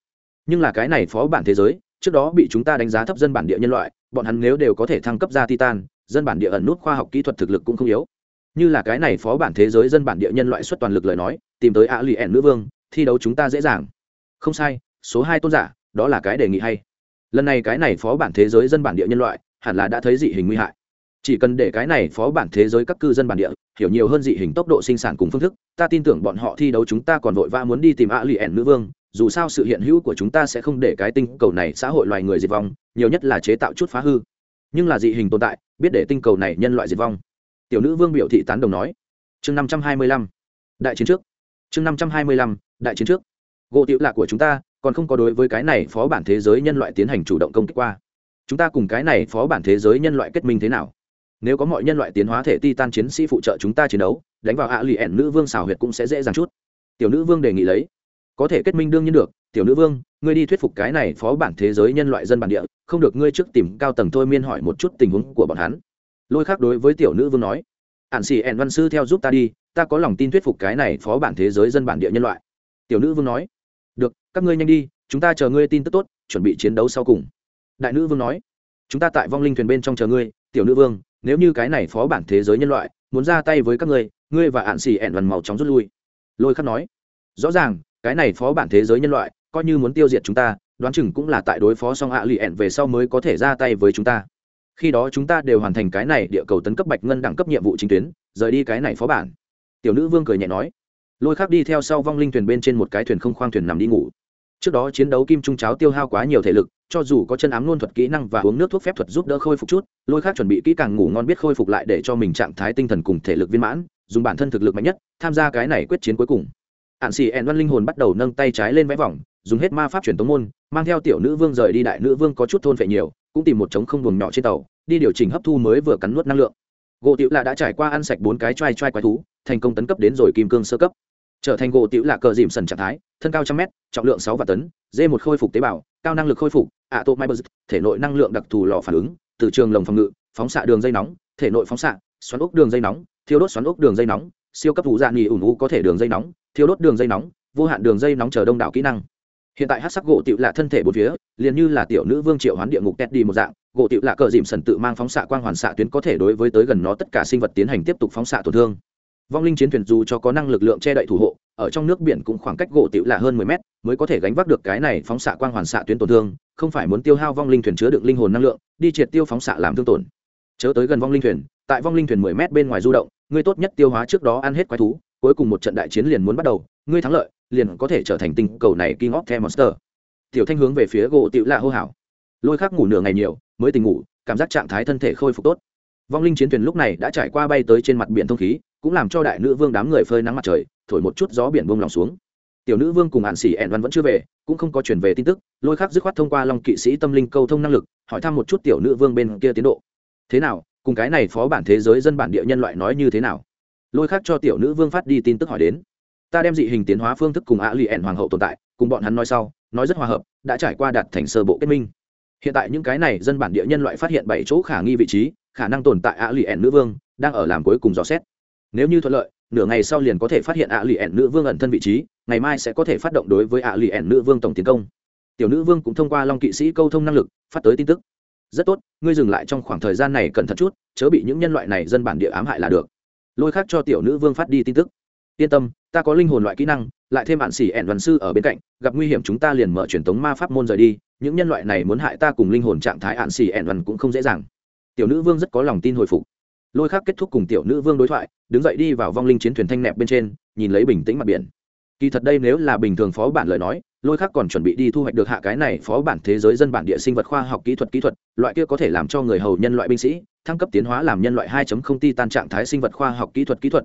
Nhưng là cái này phó bản thế giới, trước đó bị chúng ta đánh giá thấp dân bản địa nhân loại, bọn hắn nếu đều có thể thăng cấp ra titan dân bản địa ẩn nút khoa học kỹ thuật thực lực cũng không yếu. Như là cái này phó bản thế giới dân bản địa nhân loại xuất toàn lực lời nói, tìm tới ạ lì ẻn nữ vương, thi đấu chúng ta dễ dàng. Không sai, số hai tôn giả, đó là cái đề nghị hay. Lần này cái này phó bản thế giới dân bản địa nhân loại, hẳn là đã thấy dị hình nguy hại. Chỉ cần để cái này phó bản thế giới các cư dân bản địa, hiểu nhiều hơn dị hình tốc độ sinh sản cùng phương thức, ta tin tưởng bọn họ thi đấu chúng ta còn vội vã muốn đi tìm ạ lì ẻn nữ vương, dù sao sự hiện hữu của chúng ta sẽ không để cái tinh cầu này xã hội loài người diệt vong, nhiều nhất là chế tạo chút phá hư. Nhưng là dị hình tồn tại biết để tinh cầu này nhân loại diệt vong. Tiểu nữ vương biểu thị tán đồng nói. Chương năm trăm hai mươi lăm. Đại chiến trước. Chương năm trăm hai mươi lăm. Đại chiến trước. Gỗ tiểu lạc của chúng ta còn không có đối với cái này phó bản thế giới nhân loại tiến hành chủ động công kích qua. Chúng ta cùng cái này phó bản thế giới nhân loại kết minh thế nào? Nếu có mọi nhân loại tiến hóa thể titan chiến sĩ phụ trợ chúng ta chiến đấu, đánh vào ạ lì ẻn nữ vương xào huyệt cũng sẽ dễ dàng chút. Tiểu nữ vương đề nghị lấy có thể kết minh đương nhiên được, tiểu nữ vương, ngươi đi thuyết phục cái này phó bản thế giới nhân loại dân bản địa, không được ngươi trước tìm cao tầng thôi miên hỏi một chút tình huống của bọn hắn. Lôi khác đối với tiểu nữ vương nói ạn xì ẻn văn sư theo giúp ta đi, ta có lòng tin thuyết phục cái này phó bản thế giới dân bản địa nhân loại. Tiểu nữ vương nói, được, các ngươi nhanh đi, chúng ta chờ ngươi tin tức tốt, chuẩn bị chiến đấu sau cùng. Đại nữ vương nói, chúng ta tại vong linh thuyền bên trong chờ ngươi, tiểu nữ vương, nếu như cái này phó bản thế giới nhân loại muốn ra tay với các ngươi ngươi và ạn xì ẻn văn màu chóng rút lui. Lôi khắc nói, rõ ràng cái này phó bản thế giới nhân loại, coi như muốn tiêu diệt chúng ta, đoán chừng cũng là tại đối phó xong ạ lì ẹn về sau mới có thể ra tay với chúng ta. Khi đó chúng ta đều hoàn thành cái này địa cầu tấn cấp bạch ngân đẳng cấp nhiệm vụ chính tuyến, rời đi cái này phó bản. Tiểu nữ vương cười nhẹ nói. Lôi khác đi theo sau vong linh thuyền bên trên một cái thuyền không khoang thuyền nằm đi ngủ. Trước đó chiến đấu kim trung cháo tiêu hao quá nhiều thể lực, cho dù có chân ám luôn thuật kỹ năng và uống nước thuốc phép thuật giúp đỡ khôi phục chút, lôi khác chuẩn bị kỹ càng ngủ ngon biết khôi phục lại để cho mình trạng thái tinh thần cùng thể lực viên mãn, dùng bản thân thực lực mạnh nhất, tham gia cái này quyết chiến cuối cùng ạn xì ẹn văn linh hồn bắt đầu nâng tay trái lên vẽ vòng, dùng hết ma pháp truyền tống môn, mang theo tiểu nữ vương rời đi. Đại nữ vương có chút thôn phệ nhiều, cũng tìm một trống không buồng nhỏ trên tàu, đi điều chỉnh hấp thu mới vừa cắn nuốt năng lượng. Gỗ tiểu lạ đã trải qua ăn sạch bốn cái trai trai quái thú, thành công tấn cấp đến rồi kim cương sơ cấp. Trở thành gỗ tiểu lạ cờ dìm sần trạng thái, thân cao trăm mét, trọng lượng sáu vạn tấn dê một khôi phục tế bào, cao năng lực khôi phục, ạ tô mai thể nội năng lượng đặc thù lò phản ứng, từ trường lồng phòng ngự, phóng xạ đường dây nóng, thể nội phóng xạ, xoắn ốc đường dây nóng, thiêu đốt xoắn ốc đường dây nóng, siêu cấp vụ dạ nghỉ ủn u có thể đường dây nóng thiếu đốt đường dây nóng, vô hạn đường dây nóng chờ đông đảo kỹ năng. Hiện tại hát sắc gỗ tiểu lạ thân thể bốn phía, liền như là tiểu nữ vương triệu hoán địa ngục tét đi một dạng, gỗ tiểu lạ cờ dìm sần tự mang phóng xạ quang hoàn xạ tuyến có thể đối với tới gần nó tất cả sinh vật tiến hành tiếp tục phóng xạ tổn thương. Vong linh chiến thuyền dù cho có năng lực lượng che đậy thủ hộ, ở trong nước biển cũng khoảng cách gỗ tiểu lạ hơn mười mét, mới có thể gánh vác được cái này phóng xạ quang hoàn xạ tuyến tổn thương, không phải muốn tiêu hao vong linh thuyền chứa đựng linh hồn năng lượng, đi triệt tiêu phóng xạ làm thương tổn. Chớ tới gần vong linh thuyền, tại vong linh thuyền mười mét bên ngoài du động ngươi tốt nhất tiêu hóa trước đó ăn hết quái thú cuối cùng một trận đại chiến liền muốn bắt đầu, ngươi thắng lợi, liền có thể trở thành tinh cầu này king of the monster. Tiểu thanh hướng về phía gỗ tiểu lạ hô hào. Lôi khắc ngủ nửa ngày nhiều, mới tỉnh ngủ, cảm giác trạng thái thân thể khôi phục tốt. Vong linh chiến thuyền lúc này đã trải qua bay tới trên mặt biển thông khí, cũng làm cho đại nữ vương đám người phơi nắng mặt trời, thổi một chút gió biển bông lòng xuống. Tiểu nữ vương cùng hạn sĩ ẹn văn vẫn chưa về, cũng không có chuyển về tin tức, lôi khắc dứt khoát thông qua long kỵ sĩ tâm linh câu thông năng lực, hỏi thăm một chút tiểu nữ vương bên kia tiến độ. Thế nào, cùng cái này phó bản thế giới dân bản địa nhân loại nói như thế nào? Lôi khác cho tiểu nữ vương phát đi tin tức hỏi đến. Ta đem dị hình tiến hóa phương thức cùng ạ lì ẻn hoàng hậu tồn tại, cùng bọn hắn nói sau, nói rất hòa hợp, đã trải qua đạt thành sơ bộ kết minh. Hiện tại những cái này dân bản địa nhân loại phát hiện bảy chỗ khả nghi vị trí, khả năng tồn tại ạ lì ẻn nữ vương, đang ở làm cuối cùng dò xét. Nếu như thuận lợi, nửa ngày sau liền có thể phát hiện ạ lì ẻn nữ vương ẩn thân vị trí, ngày mai sẽ có thể phát động đối với ạ lì ẻn nữ vương tổng tiến công. Tiểu nữ vương cũng thông qua long kỵ sĩ câu thông năng lực, phát tới tin tức. Rất tốt, ngươi dừng lại trong khoảng thời gian này cẩn thận chút, chớ bị những nhân loại này dân bản địa ám hại là được lôi khác cho tiểu nữ vương phát đi tin tức. Yên tâm, ta có linh hồn loại kỹ năng, lại thêm bạn xỉ ẻn văn sư ở bên cạnh, gặp nguy hiểm chúng ta liền mở truyền thống ma pháp môn rời đi, những nhân loại này muốn hại ta cùng linh hồn trạng thái ạn xỉ ẻn văn cũng không dễ dàng. Tiểu nữ vương rất có lòng tin hồi phục. Lôi khác kết thúc cùng tiểu nữ vương đối thoại, đứng dậy đi vào vong linh chiến thuyền thanh nẹp bên trên, nhìn lấy bình tĩnh mặt biển kỳ thật đây nếu là bình thường phó bản lời nói, lôi khác còn chuẩn bị đi thu hoạch được hạ cái này phó bản thế giới dân bản địa sinh vật khoa học kỹ thuật kỹ thuật, loại kia có thể làm cho người hầu nhân loại binh sĩ, thăng cấp tiến hóa làm nhân loại 2.0 ti tan trạng thái sinh vật khoa học kỹ thuật kỹ thuật.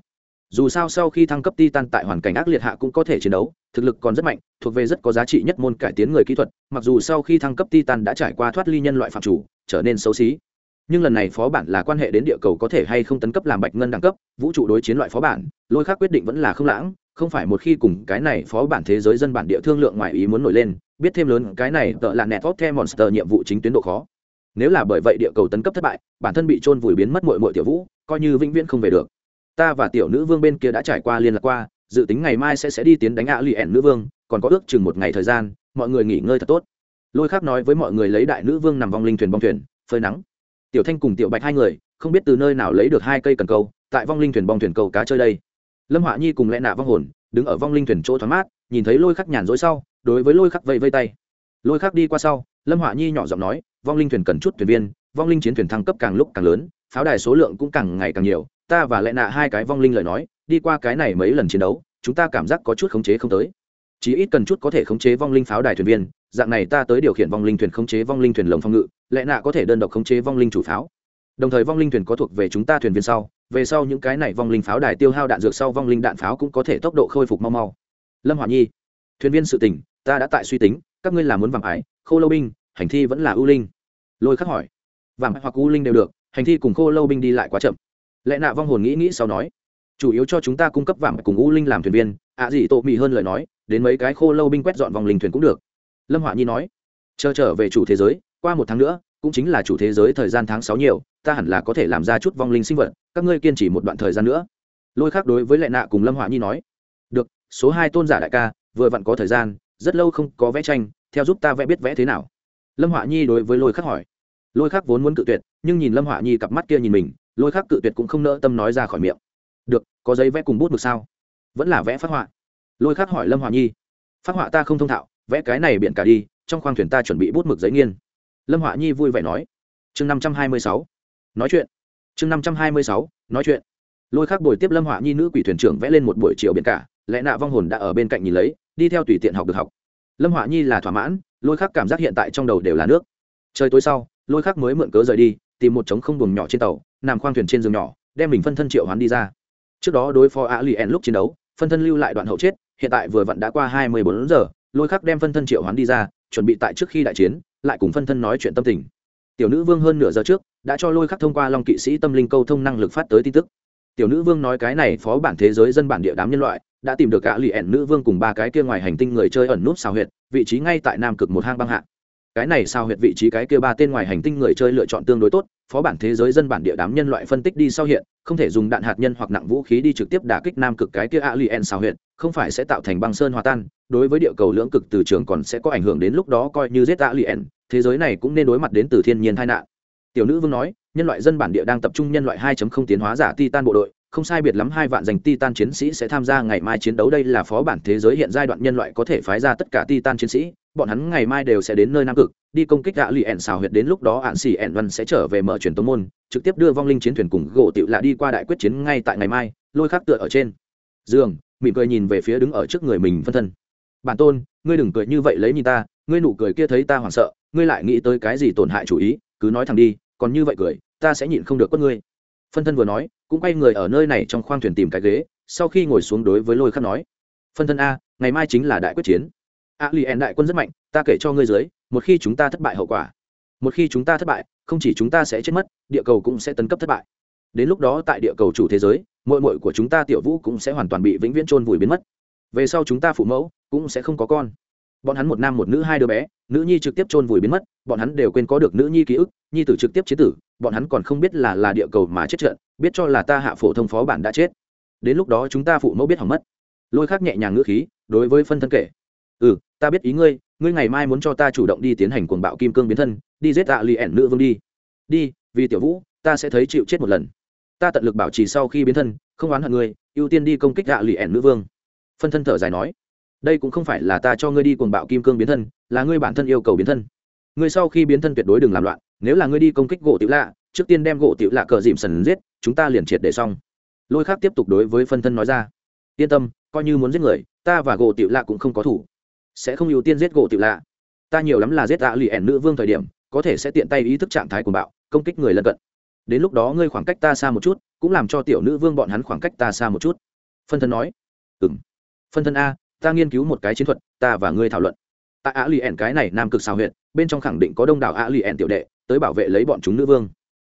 Dù sao sau khi thăng cấp titan tại hoàn cảnh ác liệt hạ cũng có thể chiến đấu, thực lực còn rất mạnh, thuộc về rất có giá trị nhất môn cải tiến người kỹ thuật, mặc dù sau khi thăng cấp titan đã trải qua thoát ly nhân loại phạm chủ, trở nên xấu xí nhưng lần này phó bản là quan hệ đến địa cầu có thể hay không tấn cấp làm bạch ngân đẳng cấp, vũ trụ đối chiến loại phó bản, lôi khác quyết định vẫn là không lãng, không phải một khi cùng cái này phó bản thế giới dân bản địa thương lượng ngoài ý muốn nổi lên, biết thêm lớn cái này tợ là nẹt tốt theo monster nhiệm vụ chính tuyến độ khó. Nếu là bởi vậy địa cầu tấn cấp thất bại, bản thân bị trôn vùi biến mất mội mội tiểu vũ, coi như vĩnh viễn không về được. Ta và tiểu nữ vương bên kia đã trải qua liên lạc qua, dự tính ngày mai sẽ sẽ đi tiến đánh ạ lì ẻn nữ vương, còn có ước chừng một ngày thời gian, mọi người nghỉ ngơi thật tốt. Lôi khác nói với mọi người lấy đại nữ vương nằm vong linh thuyền bong thuyền, phơi nắng tiểu thanh cùng tiểu bạch hai người, không biết từ nơi nào lấy được hai cây cần câu, tại vong linh thuyền bong thuyền câu cá chơi đây. Lâm họa nhi cùng lẽ nạ vong hồn, đứng ở vong linh thuyền chỗ thoáng mát, nhìn thấy lôi khắc nhàn rỗi sau, đối với lôi khắc vây vây tay. Lôi khắc đi qua sau, lâm họa nhi nhỏ giọng nói, vong linh thuyền cần chút thuyền viên, vong linh chiến thuyền thăng cấp càng lúc càng lớn, pháo đài số lượng cũng càng ngày càng nhiều, ta và lẽ nạ hai cái vong linh lời nói, đi qua cái này mấy lần chiến đấu, chúng ta cảm giác có chút khống chế không tới. Chỉ ít cần chút có thể khống chế vong linh pháo đài thuyền viên dạng này ta tới điều khiển vong linh thuyền khống chế vong linh thuyền lồng phòng ngự, lẽ nạ có thể đơn độc khống chế vong linh chủ pháo? Đồng thời vong linh thuyền có thuộc về chúng ta thuyền viên sau, về sau những cái này vong linh pháo đài tiêu hao đạn dược sau vong linh đạn pháo cũng có thể tốc độ khôi phục mau mau. Lâm hòa nhi, thuyền viên sự tỉnh, ta đã tại suy tính, các ngươi là muốn vàng ái, khô lâu binh, hành thi vẫn là ưu linh. Lôi khắc hỏi, vàng hoặc ưu linh đều được, hành thi cùng khô lâu binh đi lại quá chậm. Lẽ nạ vong hồn nghĩ nghĩ sau nói, chủ yếu cho chúng ta cung cấp vàng cùng ưu linh làm thuyền viên, ạ à gì tội mị hơn lời nói, đến mấy cái khô lâu binh quét dọn vòng linh thuyền cũng được lâm họa nhi nói, chờ trở về chủ thế giới, qua một tháng nữa, cũng chính là chủ thế giới thời gian tháng sáu nhiều, ta hẳn là có thể làm ra chút vong linh sinh vật, các ngươi kiên trì một đoạn thời gian nữa. Lôi khác đối với lệ nạ cùng lâm họa nhi nói, được, số hai tôn giả đại ca, vừa vặn có thời gian, rất lâu không có vẽ tranh, theo giúp ta vẽ biết vẽ thế nào. Lâm họa nhi đối với lôi khắc hỏi. Lôi khắc vốn muốn cự tuyệt, nhưng nhìn lâm họa nhi cặp mắt kia nhìn mình, lôi khắc cự tuyệt cũng không nỡ tâm nói ra khỏi miệng. Được, có giấy vẽ cùng bút được sao? Vẫn là vẽ phát họa. Lôi khắc hỏi lâm họa nhi phát họa ta không thông thạo vẽ cái này biện cả đi, trong khoang thuyền ta chuẩn bị bút mực giấy nghiên. Lâm họa nhi vui vẻ nói. Chương năm trăm hai mươi sáu. Nói chuyện. Chương năm trăm hai mươi sáu. Nói chuyện. Lôi khắc bồi tiếp lâm họa nhi nữ quỷ thuyền trưởng vẽ lên một buổi chiều biển cả, lẽ nạ vong hồn đã ở bên cạnh nhìn lấy, đi theo tùy tiện học được học. Lâm họa nhi là thỏa mãn, lôi khắc cảm giác hiện tại trong đầu đều là nước. Trời tối sau, lôi khắc mới mượn cớ rời đi, tìm một trống không buồng nhỏ trên tàu, nằm khoang thuyền trên giường nhỏ, đem mình phân thân triệu hoán đi ra. Trước đó đối phó a lien lúc chiến đấu, phân thân lưu lại đoạn hậu chết, hiện tại vừa vặn đã qua hai mươi bốn giờ lôi khắc đem phân thân triệu hoán đi ra, chuẩn bị tại trước khi đại chiến, lại cùng phân thân nói chuyện tâm tình. Tiểu nữ vương hơn nửa giờ trước, đã cho lôi khắc thông qua long kỵ sĩ tâm linh câu thông năng lực phát tới tin tức. Tiểu nữ vương nói cái này phó bản thế giới dân bản địa đám nhân loại, đã tìm được cả lì ẻn nữ vương cùng ba cái kia ngoài hành tinh người chơi ẩn nút xào huyệt, vị trí ngay tại nam cực một hang băng hạ cái này sao huyệt vị trí cái kia ba tên ngoài hành tinh người chơi lựa chọn tương đối tốt, phó bản thế giới dân bản địa đám nhân loại phân tích đi sau hiện, không thể dùng đạn hạt nhân hoặc nặng vũ khí đi trực tiếp đả kích nam cực cái kia alien sao huyệt, không phải sẽ tạo thành băng sơn hòa tan, đối với địa cầu lưỡng cực từ trường còn sẽ có ảnh hưởng đến lúc đó coi như giết alien, thế giới này cũng nên đối mặt đến từ thiên nhiên tai nạn. Tiểu nữ vương nói, nhân loại dân bản địa đang tập trung nhân loại 2.0 tiến hóa giả titan bộ đội không sai biệt lắm hai vạn dành titan chiến sĩ sẽ tham gia ngày mai chiến đấu. Đây là phó bản thế giới hiện giai đoạn nhân loại có thể phái ra tất cả titan chiến sĩ. Bọn hắn ngày mai đều sẽ đến nơi nam cực, đi công kích gạ lì ẻn xào huyệt. Đến lúc đó, ạn xì ẻn văn sẽ trở về mở truyền tống môn, trực tiếp đưa vong linh chiến thuyền cùng gỗ tựu lạ đi qua đại quyết chiến ngay tại ngày mai, lôi khắc tựa ở trên giường, mỉm cười nhìn về phía đứng ở trước người mình phân thân. Bản tôn, ngươi đừng cười như vậy lấy nhìn ta, ngươi nụ cười kia thấy ta hoảng sợ, ngươi lại nghĩ tới cái gì tổn hại chủ ý, cứ nói thẳng đi, còn như vậy cười, ta sẽ nhịn không được quất ngươi phân thân vừa nói, cũng quay người ở nơi này trong khoang thuyền tìm cái ghế, sau khi ngồi xuống đối với lôi khắc nói. Phân thân a, ngày mai chính là đại quyết chiến. A li en đại quân rất mạnh, ta kể cho ngươi dưới, một khi chúng ta thất bại hậu quả. Một khi chúng ta thất bại, không chỉ chúng ta sẽ chết mất, địa cầu cũng sẽ tấn cấp thất bại. Đến lúc đó tại địa cầu chủ thế giới mội mội của chúng ta tiểu vũ cũng sẽ hoàn toàn bị vĩnh viễn trôn vùi biến mất. Về sau chúng ta phụ mẫu cũng sẽ không có con. Bọn hắn một nam một nữ hai đứa bé nữ nhi trực tiếp trôn vùi biến mất, bọn hắn đều quên có được nữ nhi ký ức, nhi tử trực tiếp chế tử, bọn hắn còn không biết là là địa cầu mà chết trận, biết cho là ta hạ phổ thông phó bản đã chết. Đến lúc đó chúng ta phụ mẫu biết hỏng mất. Lôi khác nhẹ nhàng ngữ khí, đối với phân thân kể. Ừ ta biết ý ngươi ngươi ngày mai muốn cho ta chủ động đi tiến hành cuồng bạo kim cương biến thân, đi giết tạ lì ẻn nữ vương đi. Đi, vì tiểu vũ, ta sẽ thấy chịu chết một lần. Ta tận lực bảo trì sau khi biến thân, không oán hận ngươi, ưu tiên đi công kích tạ lì ẻn nữ vương. Phân thân thở dài nói đây cũng không phải là ta cho ngươi đi cuồng bạo kim cương biến thân, là ngươi bản thân yêu cầu biến thân. Ngươi sau khi biến thân tuyệt đối đừng làm loạn, nếu là ngươi đi công kích gỗ tiểu lạ, trước tiên đem gỗ tiểu lạ cờ dìm sần giết, chúng ta liền triệt để xong. Lôi khác tiếp tục đối với phân thân nói ra. Yên tâm, coi như muốn giết người, ta và gỗ tiểu lạ cũng không có thủ. Sẽ không ưu tiên giết gỗ tiểu lạ. Ta nhiều lắm là giết tạ lì ẻn nữ vương thời điểm, có thể sẽ tiện tay ý thức trạng thái của bạo, công kích người lân cận. Đến lúc đó ngươi khoảng cách ta xa một chút, cũng làm cho tiểu nữ vương bọn hắn khoảng cách ta xa một chút. Phân thân nói. Ừ m phân thân a ta nghiên cứu một cái chiến thuật, ta và ngươi thảo luận. Tại á lì ẻn cái này nam cực xào huyện bên trong khẳng định có đông đảo á lì ẻn tiểu đệ, tới bảo vệ lấy bọn chúng nữ vương.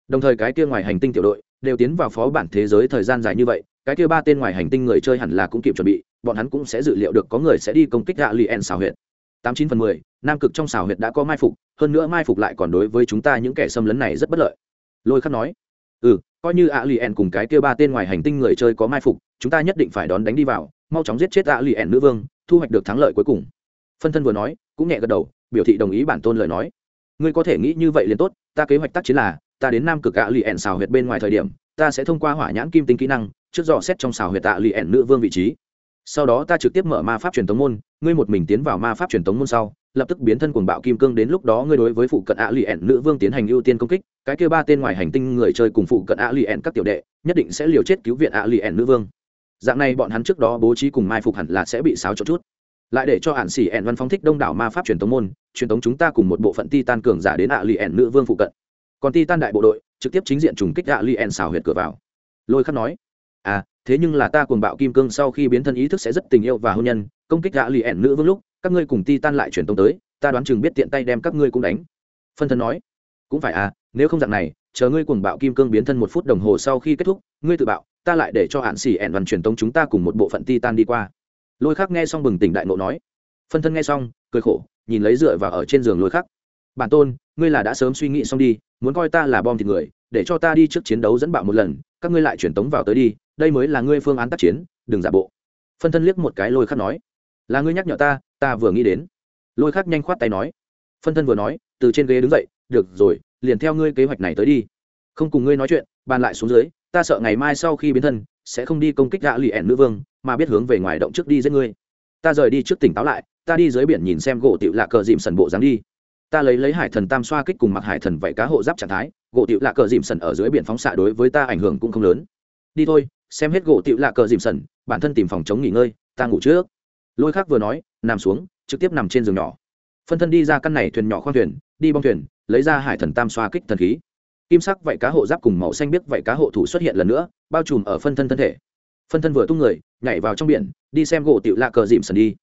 Đồng thời cái kia ngoài hành tinh tiểu đội, đều tiến vào phó bản thế giới thời gian dài như vậy, cái kia ba tên ngoài hành tinh người chơi hẳn là cũng kịp chuẩn bị, bọn hắn cũng sẽ dự liệu được có người sẽ đi công kích Á lì xảo xào huyệt. Tám chín phần mười, nam cực trong xào huyệt đã có mai phục, hơn nữa mai phục lại còn đối với chúng ta những kẻ xâm lấn này rất bất lợi. Lôi khắc nói ừ coi như ạ lì cùng cái kia ba tên ngoài hành tinh người chơi có mai phục, chúng ta nhất định phải đón đánh đi vào mau chóng giết chết ạ lì ẻn nữ vương, thu hoạch được thắng lợi cuối cùng. Phân thân vừa nói, cũng nhẹ gật đầu, biểu thị đồng ý bản tôn lời nói. Ngươi có thể nghĩ như vậy liền tốt, ta kế hoạch tác chiến là, ta đến nam cực ạ lì ẻn xào huyệt bên ngoài thời điểm, ta sẽ thông qua hỏa nhãn kim tinh kỹ năng, trước dò xét trong xào huyệt ạ lì ẻn nữ vương vị trí. Sau đó ta trực tiếp mở ma pháp truyền tống môn, ngươi một mình tiến vào ma pháp truyền tống môn sau, lập tức biến thân cuồng bạo kim cương đến lúc đó ngươi đối với phụ cận ạ lì ẻn nữ vương tiến hành ưu tiên công kích, cái kia ba tên ngoài hành tinh người chơi cùng phụ cận ạ lì ẻn các tiểu đệ, nhất định sẽ liều chết cứu viện ạ lì ẻn nữ vương dạng này bọn hắn trước đó bố trí cùng mai phục hẳn là sẽ bị xáo trộn chút. Lại để cho hạn xỉ ẻn văn phóng thích đông đảo ma pháp truyền tống môn, truyền tống chúng ta cùng một bộ phận ti tan cường giả đến ạ lì ẻn nữ vương phụ cận. Còn ti tan đại bộ đội, trực tiếp chính diện trùng kích ạ lì ẻn xào huyệt cửa vào. Lôi khắc nói à thế nhưng là ta cuồng bạo kim cương sau khi biến thân ý thức sẽ rất tình yêu và hôn nhân, công kích ạ lì ẻn nữ vương lúc, các ngươi cùng ti tan lại truyền tống tới, ta đoán chừng biết tiện tay đem các ngươi cũng đánh. Phân thân nói, cũng phải à nếu không dạng này, chờ ngươi cuồng bạo kim cương biến thân một phút đồng hồ sau khi kết thúc, ngươi tự bạo ta lại để cho hạn xỉ ẹn đoàn truyền tống chúng ta cùng một bộ phận ti tan đi qua. Lôi khắc nghe xong bừng tỉnh đại nộ nói. Phân thân nghe xong, cười khổ, nhìn lấy dựa vào ở trên giường lôi khắc. Bản tôn, ngươi là đã sớm suy nghĩ xong đi, muốn coi ta là bom thịt người, để cho ta đi trước chiến đấu dẫn bạo một lần, các ngươi lại truyền tống vào tới đi, đây mới là ngươi phương án tác chiến, đừng giả bộ. Phân thân liếc một cái lôi khắc nói. Là ngươi nhắc nhở ta ta vừa nghĩ đến. Lôi khắc nhanh khoát tay nói. Phân thân vừa nói, từ trên ghế đứng dậy, được rồi, liền theo ngươi kế hoạch này tới đi. Không cùng ngươi nói chuyện, bàn lại xuống dưới ta sợ ngày mai sau khi biến thân, sẽ không đi công kích gã lì ẻn nữ vương, mà biết hướng về ngoài động trước đi giết ngươi. Ta rời đi trước tỉnh táo lại, ta đi dưới biển nhìn xem gỗ tiểu lạ cờ dìm sần bộ dáng đi. Ta lấy lấy hải thần tam xoa kích cùng mặc hải thần vậy cá hộ giáp trạng thái, gỗ tiểu lạ cờ dìm sần ở dưới biển phóng xạ đối với ta ảnh hưởng cũng không lớn. Đi thôi, xem hết gỗ tiểu lạ cờ dìm sần, bản thân tìm phòng chống nghỉ ngơi, ta ngủ trước. Lôi khác vừa nói, nằm xuống, trực tiếp nằm trên giường nhỏ. Phân thân đi ra căn này thuyền nhỏ khoang thuyền, đi bong thuyền, lấy ra hải thần tam xoa kích thần khí kim sắc vảy cá hộ giáp cùng màu xanh biết vảy cá hộ thủ xuất hiện lần nữa, bao trùm ở phân thân thân thể. Phân thân vừa tung người, nhảy vào trong biển, đi xem gỗ tiểu lạ cờ dìm sần đi.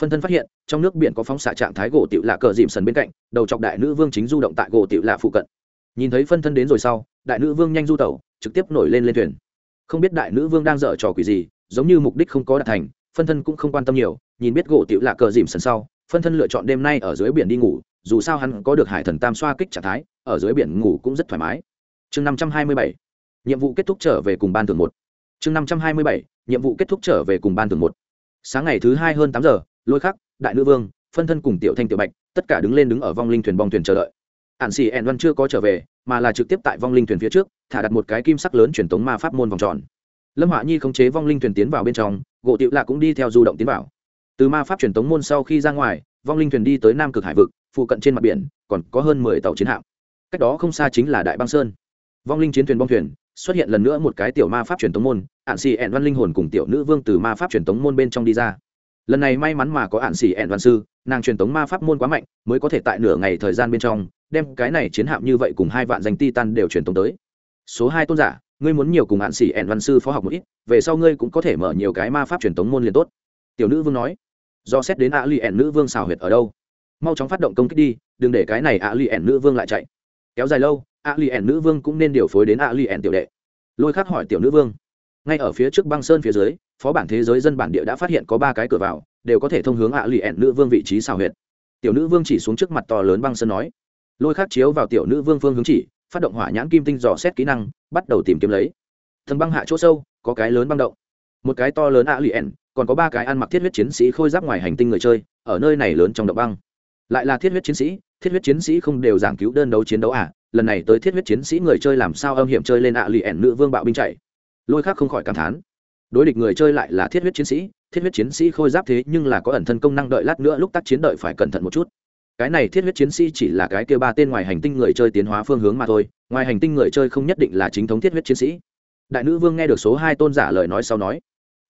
Phân thân phát hiện, trong nước biển có phóng xạ trạng thái gỗ tiểu lạ cờ dìm sần bên cạnh, đầu chọc đại nữ vương chính du động tại gỗ tiểu lạ phụ cận. Nhìn thấy phân thân đến rồi sau, đại nữ vương nhanh du tẩu, trực tiếp nổi lên lên thuyền. Không biết đại nữ vương đang dở trò quỷ gì, giống như mục đích không có đạt thành, phân thân cũng không quan tâm nhiều, nhìn biết gỗ tiểu lạ cờ dìm sần sau, phân thân lựa chọn đêm nay ở dưới biển đi ngủ dù sao hắn có được hải thần tam xoa kích trạng thái, ở dưới biển ngủ cũng rất thoải mái. Chương năm trăm hai mươi bảy, nhiệm vụ kết thúc trở về cùng ban thường một. Chương năm trăm hai mươi bảy, nhiệm vụ kết thúc trở về cùng ban thường một. Sáng ngày thứ hai hơn tám giờ, lôi khắc, đại nữ vương, phân thân cùng tiểu thanh tiểu bạch, tất cả đứng lên đứng ở vong linh thuyền bong thuyền chờ đợi. Ạn xì ẹn văn chưa có trở về, mà là trực tiếp tại vong linh thuyền phía trước, thả đặt một cái kim sắc lớn truyền tống ma pháp môn vòng tròn. Lâm họa nhi khống chế vong linh thuyền tiến vào bên trong, gỗ tiệu lạ cũng đi theo du động tiến vào. Từ ma pháp truyền tống môn sau khi ra ngoài, vong linh thuyền đi tới nam cực hải vực phụ cận trên mặt biển, còn có hơn mười tàu chiến hạm. Cách đó không xa chính là đại băng sơn. Vong linh chiến thuyền bong thuyền, xuất hiện lần nữa một cái tiểu ma pháp truyền tống môn ạn xì ẹn văn linh hồn cùng tiểu nữ vương từ ma pháp truyền tống môn bên trong đi ra. Lần này may mắn mà có ạn xì ẹn văn sư, nàng truyền tống ma pháp môn quá mạnh, mới có thể tại nửa ngày thời gian bên trong, đem cái này chiến hạm như vậy cùng hai vạn danh ti tan đều truyền tống tới. Số hai tôn giả, ngươi muốn nhiều cùng ạn xì ẹn văn sư phó học một ít, về sau ngươi cũng có thể mở nhiều cái ma pháp truyền tống môn liền tốt. Tiểu nữ vương nói. Do xét đến ạ lì ẹn nữ vương xào huyệt ở đâu? Mau chóng phát động công kích đi, đừng để cái này ạ lì nữ vương lại chạy. Kéo dài lâu ạ lì nữ vương cũng nên điều phối đến ạ lì tiểu đệ. Lôi khắc hỏi tiểu nữ vương. Ngay ở phía trước băng sơn phía dưới, phó bản thế giới dân bản địa đã phát hiện có ba cái cửa vào, đều có thể thông hướng ạ lì nữ vương vị trí xào huyệt. Tiểu nữ vương chỉ xuống trước mặt to lớn băng sơn nói. Lôi khắc chiếu vào tiểu nữ vương phương hướng chỉ, phát động hỏa nhãn kim tinh dò xét kỹ năng, bắt đầu tìm kiếm lấy. Thần băng hạ chỗ sâu, có cái lớn băng động. Một cái to lớn ạ lì còn có ba cái ăn mặc thiết huyết chiến sĩ khôi giáp ngoài hành tinh người chơi, ở nơi này lớn trong động băng lại là thiết huyết chiến sĩ, thiết huyết chiến sĩ không đều giảng cứu đơn đấu chiến đấu à? Lần này tới thiết huyết chiến sĩ người chơi làm sao âm hiểm chơi lên ạ lì ẻn nữ vương bạo binh chạy? Lôi khác không khỏi cảm thán. Đối địch người chơi lại là thiết huyết chiến sĩ, thiết huyết chiến sĩ khôi giáp thế nhưng là có ẩn thân công năng đợi lát nữa lúc tác chiến đợi phải cẩn thận một chút. Cái này thiết huyết chiến sĩ chỉ là cái kêu ba tên ngoài hành tinh người chơi tiến hóa phương hướng mà thôi, ngoài hành tinh người chơi không nhất định là chính thống thiết huyết chiến sĩ. Đại nữ vương nghe được số hai tôn giả lời nói sau nói,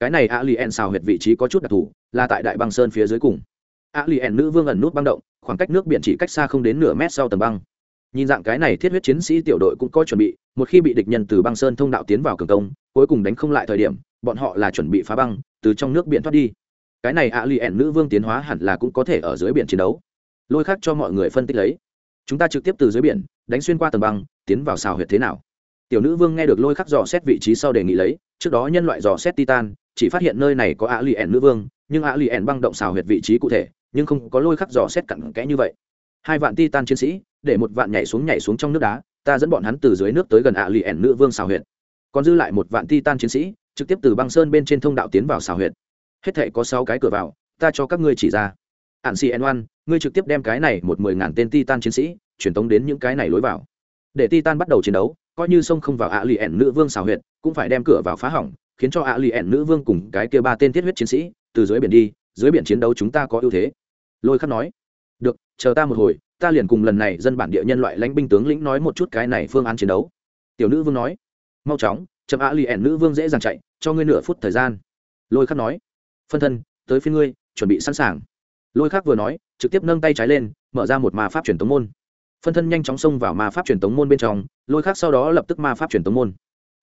cái này a li en xào huyệt vị trí có chút đặc thù, là tại đại băng sơn phía dưới cùng a li ẻn nữ vương ẩn nút băng động, khoảng cách nước biển chỉ cách xa không đến nửa mét sau tầng băng. Nhìn dạng cái này thiết huyết chiến sĩ tiểu đội cũng có chuẩn bị, một khi bị địch nhân từ băng sơn thông đạo tiến vào cường công, cuối cùng đánh không lại thời điểm, bọn họ là chuẩn bị phá băng, từ trong nước biển thoát đi. Cái này a li ẻn nữ vương tiến hóa hẳn là cũng có thể ở dưới biển chiến đấu. Lôi khác cho mọi người phân tích lấy. Chúng ta trực tiếp từ dưới biển, đánh xuyên qua tầng băng, tiến vào xào huyệt thế nào? Tiểu nữ vương nghe được lôi khắc dò xét vị trí sau đề nghị lấy, trước đó nhân loại dò xét titan, chỉ phát hiện nơi này có a lì ẻn nữ vương, nhưng a lì ẻn băng động xào huyệt vị trí cụ thể nhưng không có lôi khắc dò xét cặn kẽ như vậy. Hai vạn titan chiến sĩ, để một vạn nhảy xuống nhảy xuống trong nước đá, ta dẫn bọn hắn từ dưới nước tới gần ạ lì ẻn nữ vương xào huyện còn dư lại một vạn titan chiến sĩ, trực tiếp từ băng sơn bên trên thông đạo tiến vào xào huyện hết thể có sáu cái cửa vào, ta cho các ngươi chỉ ra. Ạn xì ẻn oan ngươi trực tiếp đem cái này một mười ngàn tên titan chiến sĩ, truyền tống đến những cái này lối vào. Để titan bắt đầu chiến đấu, coi như sông không vào ạ lì ẻn nữ vương xào huyện cũng phải đem cửa vào phá hỏng, khiến cho ạ lì ẻn nữ vương cùng cái kia ba tên thiết huyết chiến sĩ, từ dưới biển đi, dưới biển chiến đấu chúng ta có ưu thế lôi khắc nói, được, chờ ta một hồi, ta liền cùng lần này dân bản địa nhân loại lãnh binh tướng lĩnh nói một chút cái này phương án chiến đấu. Tiểu nữ vương nói, mau chóng, chậm á lì ẻn nữ vương dễ dàng chạy, cho ngươi nửa phút thời gian. Lôi khắc nói, phân thân, tới phía ngươi, chuẩn bị sẵn sàng. Lôi khắc vừa nói, trực tiếp nâng tay trái lên, mở ra một ma pháp truyền tống môn. Phân thân nhanh chóng xông vào ma pháp truyền tống môn bên trong, lôi khắc sau đó lập tức ma pháp truyền tống môn.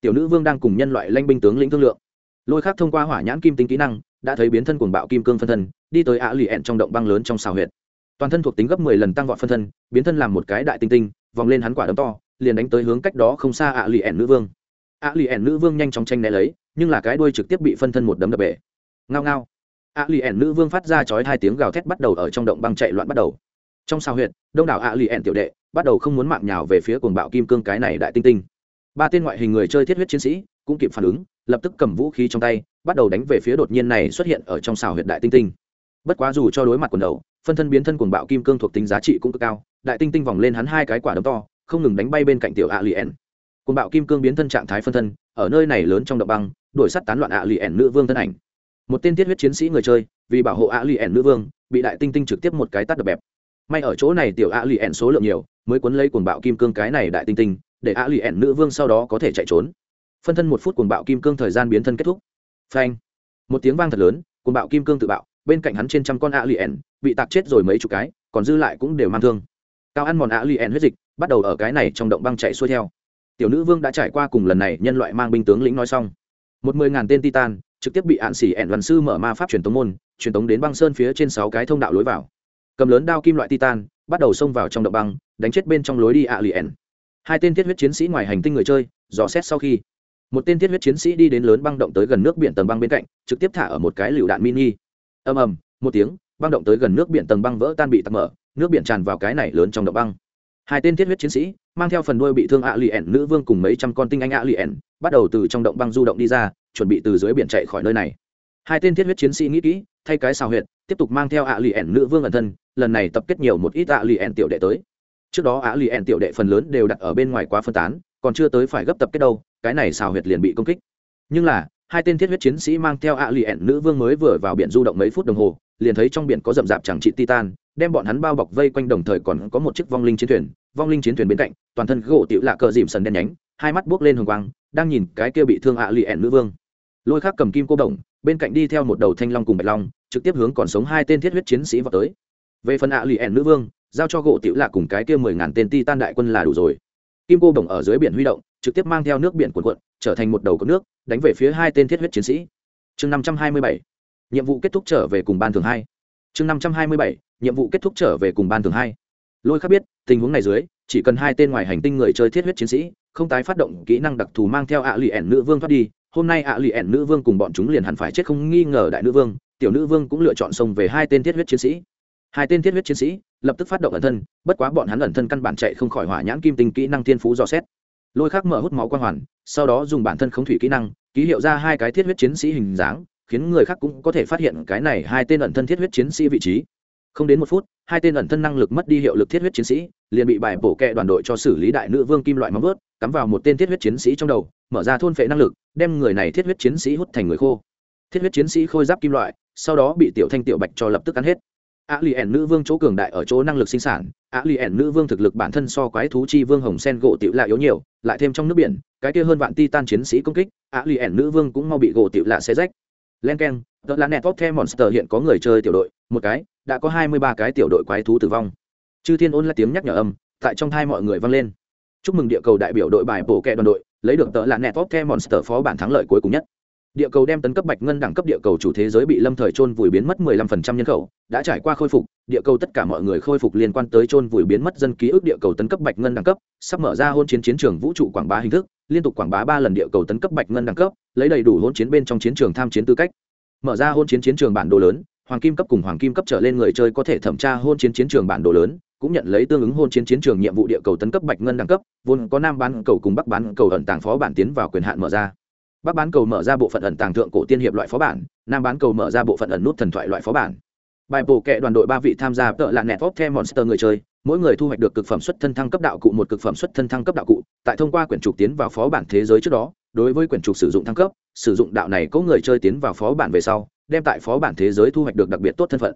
Tiểu nữ vương đang cùng nhân loại lãnh binh tướng lĩnh thương lượng. Lôi khắc thông qua hỏa nhãn kim tính kỹ năng đã thấy biến thân cuồng bạo kim cương phân thân, đi tới ạ lì ẹn trong động băng lớn trong xào huyệt. Toàn thân thuộc tính gấp mười lần tăng vọt phân thân, biến thân làm một cái đại tinh tinh, vòng lên hắn quả đấm to, liền đánh tới hướng cách đó không xa ạ lì ẹn nữ vương. ạ lì ẹn nữ vương nhanh chóng tranh né lấy, nhưng là cái đuôi trực tiếp bị phân thân một đấm đập bể. Ngao ngao. ạ lì ẹn nữ vương phát ra chói hai tiếng gào thét bắt đầu ở trong động băng chạy loạn bắt đầu. Trong sao huyệt, đông đảo ạ lì ẹn tiểu đệ bắt đầu không muốn mạng nhào về phía cuồng bạo kim cương cái này đại tinh tinh ba tên ngoại hình người chơi thiết huyết chiến sĩ cũng kịp phản ứng, lập tức cầm vũ khí trong tay, bắt đầu đánh về phía đột nhiên này xuất hiện ở trong xào huyệt đại tinh tinh. Bất quá dù cho đối mặt quần đầu, phân thân biến thân cuồng bạo kim cương thuộc tính giá trị cũng cực cao, đại tinh tinh vòng lên hắn hai cái quả đấm to, không ngừng đánh bay bên cạnh tiểu ạ lì ẻn cuồng bạo kim cương biến thân trạng thái phân thân, ở nơi này lớn trong động băng đuổi sắt tán loạn ạ lì ẻn nữ vương thân ảnh. Một tên thiết huyết chiến sĩ người chơi, vì bảo hộ ạ lì ẻn nữ vương, bị đại tinh tinh trực tiếp một cái tắt đập bẹp. May ở chỗ này tiểu ạ lì ẻn số lượng nhiều, mới cuốn lấy cuồng bạo kim cương cái này đại tinh tinh để a lì ẻn nữ vương sau đó có thể chạy trốn. Phân thân một phút cuồng bạo kim cương thời gian biến thân kết thúc. Phanh. Một tiếng vang thật lớn, cuồng bạo kim cương tự bạo, bên cạnh hắn trên trăm con a lì ẻn, bị tạc chết rồi mấy chục cái, còn dư lại cũng đều mang thương. Cao ăn mòn a lì ẻn huyết dịch, bắt đầu ở cái này trong động băng chạy xuôi theo. Tiểu nữ vương đã trải qua cùng lần này nhân loại mang binh tướng lĩnh nói xong. Một mười ngàn tên titan, trực tiếp bị ạn xỉ ẻn văn sư mở ma pháp truyền tống môn, truyền tống đến băng sơn phía trên sáu cái thông đạo lối vào. Cầm lớn đao kim loại titan, bắt đầu xông vào trong động băng, đánh chết bên trong lối đi ạ lì ẻn hai tên thiết huyết chiến sĩ ngoài hành tinh người chơi, dò xét sau khi. Một tên thiết huyết chiến sĩ đi đến lớn băng động tới gần nước biển tầng băng bên cạnh, trực tiếp thả ở một cái lựu đạn mini. Ầm ầm, một tiếng, băng động tới gần nước biển tầng băng vỡ tan bị tắc mở, nước biển tràn vào cái này lớn trong động băng. Hai tên thiết huyết chiến sĩ, mang theo phần đuôi bị thương ạ lì ẻn nữ vương cùng mấy trăm con tinh anh ạ lì ẻn bắt đầu từ trong động băng du động đi ra, chuẩn bị từ dưới biển chạy khỏi nơi này. Hai tên thiết huyết chiến sĩ nghĩ kỹ, thay cái xào huyệt, tiếp tục mang theo ạ lì ẻn nữ vương ẩn thân, lần này tập kết nhiều một ít ạ lì ẻn tiểu đệ tới trước đó ạ lì ẹn tiểu đệ phần lớn đều đặt ở bên ngoài quá phân tán, còn chưa tới phải gấp tập kết đâu, cái này xào huyệt liền bị công kích. Nhưng là, hai tên thiết huyết chiến sĩ mang theo ạ lì ẹn nữ vương mới vừa vào biển du động mấy phút đồng hồ, liền thấy trong biển có rậm rạp chẳng trị titan, đem bọn hắn bao bọc vây quanh đồng thời còn có một chiếc vong linh chiến thuyền, vong linh chiến thuyền bên cạnh, toàn thân gỗ tiểu lạ cờ dìm sần đen nhánh, hai mắt buốc lên hồng quang, đang nhìn cái kia bị thương ạ lì ẹn nữ vương. Lôi khác cầm kim cô đồng, bên cạnh đi theo một đầu thanh long cùng bạch long, trực tiếp hướng còn sống hai tên thiết huyết chiến sĩ vào tới. Về phần ạ lì ẹn nữ vương giao cho gỗ tiểu lạ cùng cái kia mười ngàn tên ti tan đại quân là đủ rồi. Kim cô bồng ở dưới biển huy động, trực tiếp mang theo nước biển cuộn cuộn, trở thành một đầu có nước, đánh về phía hai tên thiết huyết chiến sĩ. Chương năm trăm hai mươi bảy, nhiệm vụ kết thúc trở về cùng ban thường hai. Chương năm trăm hai mươi bảy, nhiệm vụ kết thúc trở về cùng ban thường hai. Lôi khác biết, tình huống này dưới, chỉ cần hai tên ngoài hành tinh người chơi thiết huyết chiến sĩ, không tái phát động kỹ năng đặc thù mang theo ạ lì ẻn nữ vương thoát đi, hôm nay ạ lì ẻn nữ vương cùng bọn chúng liền hẳn phải chết không nghi ngờ đại nữ vương, tiểu nữ vương cũng lựa chọn xông về hai tên thiết huyết chiến sĩ hai tên thiết huyết chiến sĩ lập tức phát động ẩn thân, bất quá bọn hắn ẩn thân căn bản chạy không khỏi hỏa nhãn kim tinh kỹ năng thiên phú dò xét. Lôi khác mở hút máu quan hoàn, sau đó dùng bản thân không thủy kỹ năng, ký hiệu ra hai cái thiết huyết chiến sĩ hình dáng, khiến người khác cũng có thể phát hiện cái này hai tên ẩn thân thiết huyết chiến sĩ vị trí. Không đến một phút, hai tên ẩn thân năng lực mất đi hiệu lực thiết huyết chiến sĩ, liền bị bài bổ kẹ đoàn đội cho xử lý đại nữ vương kim loại móng vớt cắm vào một tên thiết huyết chiến sĩ trong đầu, mở ra thôn phệ năng lực, đem người này thiết huyết chiến sĩ hút thành người khô. Thiết huyết chiến sĩ khôi giáp kim loại, sau đó bị tiểu thanh tiểu bạch cho lập tức cắn hết á li ẻn nữ vương chỗ cường đại ở chỗ năng lực sinh sản. Á li ẻn nữ vương thực lực bản thân so quái thú chi vương hồng sen gỗ tiểu lạ yếu nhiều, lại thêm trong nước biển, cái kia hơn vạn ti tan chiến sĩ công kích, á li ẻn nữ vương cũng mau bị gỗ tiểu lạ xé rách. Len k e n tờ là net top the monster hiện có người chơi tiểu đội, một cái, đã có hai mươi ba cái tiểu đội quái thú tử vong. Chư thiên ôn là tiếng nhắc nhở âm, tại trong thai mọi người vang lên. Chúc mừng địa cầu đại biểu đội bài bổ kẹ đoàn đội, lấy được tờ là net top the monster phó bản thắng lợi cuối cùng nhất địa cầu đem tấn cấp bạch ngân đẳng cấp địa cầu chủ thế giới bị lâm thời trôn vùi biến mất 15% nhân khẩu, đã trải qua khôi phục, địa cầu tất cả mọi người khôi phục liên quan tới trôn vùi biến mất dân ký ức địa cầu tấn cấp bạch ngân đẳng cấp, sắp mở ra hôn chiến chiến trường vũ trụ quảng bá hình thức, liên tục quảng bá ba lần địa cầu tấn cấp bạch ngân đẳng cấp, lấy đầy đủ hôn chiến bên trong chiến trường tham chiến tư cách. Mở ra hôn chiến chiến trường bản đồ lớn, hoàng kim cấp cùng hoàng kim cấp trở lên người chơi có thể thẩm tra hôn chiến chiến trường bản đồ lớn, cũng nhận lấy tương ứng hôn chiến chiến trường nhiệm vụ địa cầu tấn cấp bạch ngân đẳng cấp, vốn có nam bán cầu cùng bắc bán cầu ẩn tàng phó bản tiến vào quyền hạn mở ra bắc bán cầu mở ra bộ phận ẩn tàng thượng cổ tiên hiệp loại phó bản, nam bán cầu mở ra bộ phận ẩn nút thần thoại loại phó bản. Bài bổ kệ đoàn đội ba vị tham gia tợ là nẹt top monster người chơi, mỗi người thu hoạch được cực phẩm xuất thân thăng cấp đạo cụ một cực phẩm xuất thân thăng cấp đạo cụ, tại thông qua quyển trục tiến vào phó bản thế giới trước đó, đối với quyển trục sử dụng thăng cấp, sử dụng đạo này có người chơi tiến vào phó bản về sau, đem tại phó bản thế giới thu hoạch được đặc biệt tốt thân phận.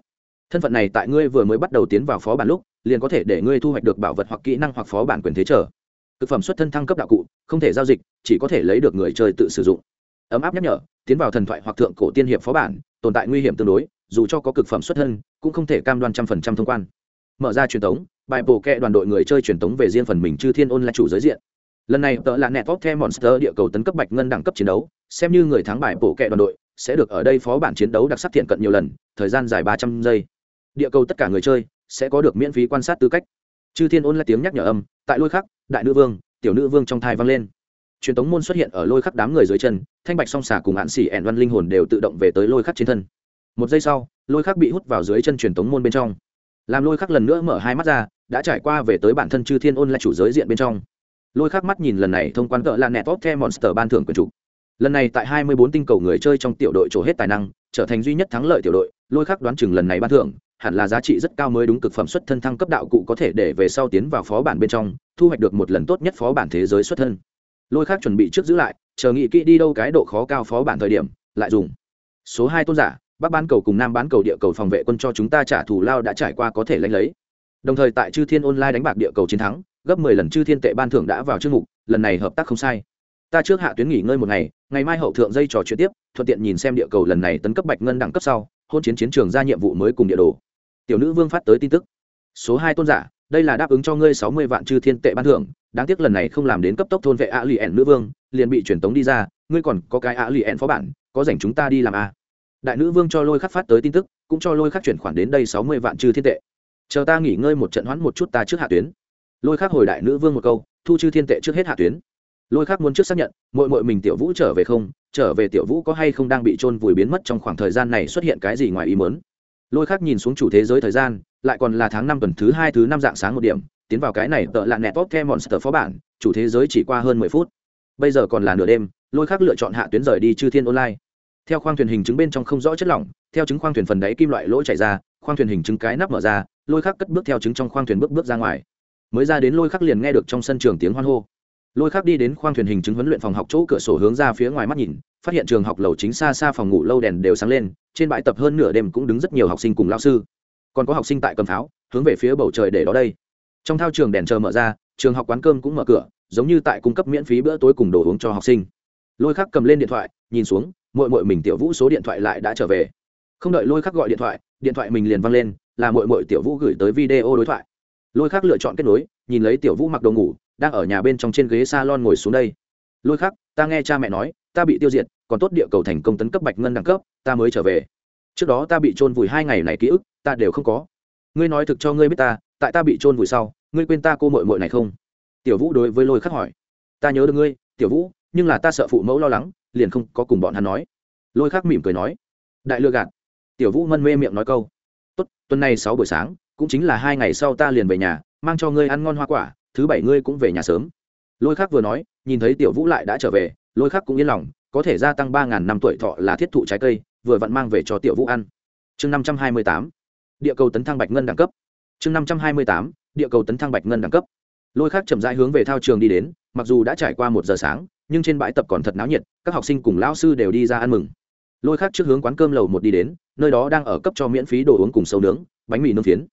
Thân phận này tại ngươi vừa mới bắt đầu tiến vào phó bản lúc, liền có thể để ngươi thu hoạch được bảo vật hoặc kỹ năng hoặc phó bản quyền thế trở thực phẩm xuất thân thăng cấp đạo cụ, không thể giao dịch, chỉ có thể lấy được người chơi tự sử dụng. Ấm áp nhắc nhở, tiến vào thần thoại hoặc thượng cổ tiên hiệp phó bản, tồn tại nguy hiểm tương đối, dù cho có cực phẩm xuất thân, cũng không thể cam đoan trăm phần trăm thông quan. Mở ra truyền thống bài bổ kẹ đoàn đội người chơi truyền thống về riêng phần mình chư thiên ôn là chủ giới diện. Lần này tợ là nẹt top the monster địa cầu tấn cấp bạch ngân đẳng cấp chiến đấu, xem như người thắng bài bổ kẹ đoàn đội, sẽ được ở đây phó bản chiến đấu đặc sắc thiện cận nhiều lần, thời gian dài ba trăm giây. Địa cầu tất cả người chơi sẽ có được miễn phí quan sát tư cách chư thiên ôn lại tiếng nhắc nhở âm tại lôi khắc đại nữ vương tiểu nữ vương trong thai vang lên. Truyền tống môn xuất hiện ở lôi khắc đám người dưới chân thanh bạch song xả cùng hạn xỉ ẻn văn linh hồn đều tự động về tới lôi khắc trên thân. Một giây sau lôi khắc bị hút vào dưới chân truyền tống môn bên trong. Làm lôi khắc lần nữa mở hai mắt ra đã trải qua về tới bản thân chư thiên ôn lại chủ giới diện bên trong. Lôi khắc mắt nhìn lần này thông quan cỡ là nẹt tốt, the monster ban thưởng quyền chủ lần này tại 24 tinh cầu người chơi trong tiểu đội trổ hết tài năng, trở thành duy nhất thắng lợi tiểu đội, lôi khắc đoán chừng lần này ban thưởng, hẳn là giá trị rất cao mới đúng cực phẩm xuất thân thăng cấp đạo cụ có thể để về sau tiến vào phó bản bên trong, thu hoạch được một lần tốt nhất phó bản thế giới xuất thân. Lôi khắc chuẩn bị trước giữ lại, chờ nghị kỹ đi đâu cái độ khó cao phó bản thời điểm, lại dùng. Số hai tôn giả bắc bán cầu cùng nam bán cầu địa cầu phòng vệ quân cho chúng ta trả thù lao đã trải qua có thể lãnh lấy. Đồng thời tại chư thiên online đánh bạc địa cầu chiến thắng, gấp mười lần chư thiên tệ ban thưởng đã vào chương mục, lần này hợp tác không sai ta trước hạ tuyến nghỉ ngơi một ngày ngày mai hậu thượng dây trò chuyện tiếp, thuận tiện nhìn xem địa cầu lần này tấn cấp bạch ngân đẳng cấp sau, hôn chiến chiến trường ra nhiệm vụ mới cùng địa đồ. Tiểu nữ vương phát tới tin tức. Số hai tôn giả, đây là đáp ứng cho ngươi sáu mươi vạn chư thiên tệ ban thưởng, đáng tiếc lần này không làm đến cấp tốc thôn vệ ạ lì ẻn nữ vương, liền bị truyền tống đi ra, ngươi còn có cái ạ lì ẻn phó bản, có dành chúng ta đi làm a đại nữ vương cho lôi khắc phát tới tin tức, cũng cho lôi khắc chuyển khoản đến đây sáu mươi vạn chư thiên tệ. Chờ ta nghỉ ngơi một trận hoãn một chút ta trước hạ tuyến. Lôi khắc hồi đại nữ vương một câu, thu chư thiên tệ trước hết hạ tuyến lôi khác muốn trước xác nhận mội mội mình tiểu vũ trở về không? Trở về tiểu vũ có hay không đang bị trôn vùi biến mất trong khoảng thời gian này xuất hiện cái gì ngoài ý mớn lôi khác nhìn xuống chủ thế giới thời gian, lại còn là tháng năm tuần thứ hai thứ năm dạng sáng một điểm, tiến vào cái này tợ lạ nẹt tốt kem monster phó bản, chủ thế giới chỉ qua hơn mười phút. Bây giờ còn là nửa đêm, lôi khác lựa chọn hạ tuyến rời đi chư thiên online. Theo khoang thuyền hình chứng bên trong không rõ chất lỏng, theo chứng khoang thuyền phần đáy kim loại lỗ chảy ra, khoang thuyền hình chứng cái nắp mở ra, lôi khác cất bước theo chứng trong khoang thuyền bước bước ra ngoài. Mới ra đến lôi khắc liền nghe được trong sân trường tiếng hoan hô lôi khắc đi đến khoang thuyền hình chứng huấn luyện phòng học chỗ cửa sổ hướng ra phía ngoài mắt nhìn, phát hiện trường học lầu chính xa xa phòng ngủ lâu đèn đều sáng lên, trên bãi tập hơn nửa đêm cũng đứng rất nhiều học sinh cùng lao sư. Còn có học sinh tại cầm pháo, hướng về phía bầu trời để đó đây. Trong thao trường đèn chờ mở ra, trường học quán cơm cũng mở cửa, giống như tại cung cấp miễn phí bữa tối cùng đồ uống cho học sinh. Lôi khắc cầm lên điện thoại, nhìn xuống mội mội mình tiểu vũ số điện thoại lại đã trở về. Không đợi lôi khắc gọi điện thoại điện thoại mình liền văng lên, là mội mội tiểu vũ gửi tới video đối thoại. Lôi khắc lựa chọn kết nối, nhìn lấy tiểu vũ mặc đồ ngủ đang ở nhà bên trong trên ghế salon ngồi xuống đây. Lôi khắc, ta nghe cha mẹ nói, ta bị tiêu diệt, còn tốt địa cầu thành công tấn cấp bạch ngân đẳng cấp, ta mới trở về. Trước đó ta bị trôn vùi hai ngày này ký ức, ta đều không có. Ngươi nói thực cho ngươi biết ta, tại ta bị trôn vùi sau, ngươi quên ta cô mội mội này không? Tiểu vũ đối với lôi khắc hỏi. Ta nhớ được ngươi, tiểu vũ, nhưng là ta sợ phụ mẫu lo lắng, liền không có cùng bọn hắn nói. Lôi khắc mỉm cười nói. Đại lừa gạt. Tiểu vũ mân mê miệng nói câu. Tốt, tuần này sáu buổi sáng, cũng chính là hai ngày sau ta liền về nhà, mang cho ngươi ăn ngon hoa quả thứ bảy ngươi cũng về nhà sớm. Lôi khắc vừa nói, nhìn thấy tiểu vũ lại đã trở về, lôi khắc cũng yên lòng, có thể gia tăng ba ngàn năm tuổi thọ là thiết thụ trái cây, vừa vặn mang về cho tiểu vũ ăn. Chương năm trăm hai mươi tám, địa cầu tấn thăng bạch ngân đẳng cấp. Chương năm trăm hai mươi tám, địa cầu tấn thăng bạch ngân đẳng cấp. Lôi khắc chậm rãi hướng về thao trường đi đến, mặc dù đã trải qua một giờ sáng, nhưng trên bãi tập còn thật náo nhiệt, các học sinh cùng lão sư đều đi ra ăn mừng. Lôi khắc trước hướng quán cơm lầu một đi đến, nơi đó đang ở cấp cho miễn phí đồ uống cùng sâu nướng, bánh mì nướng phiến.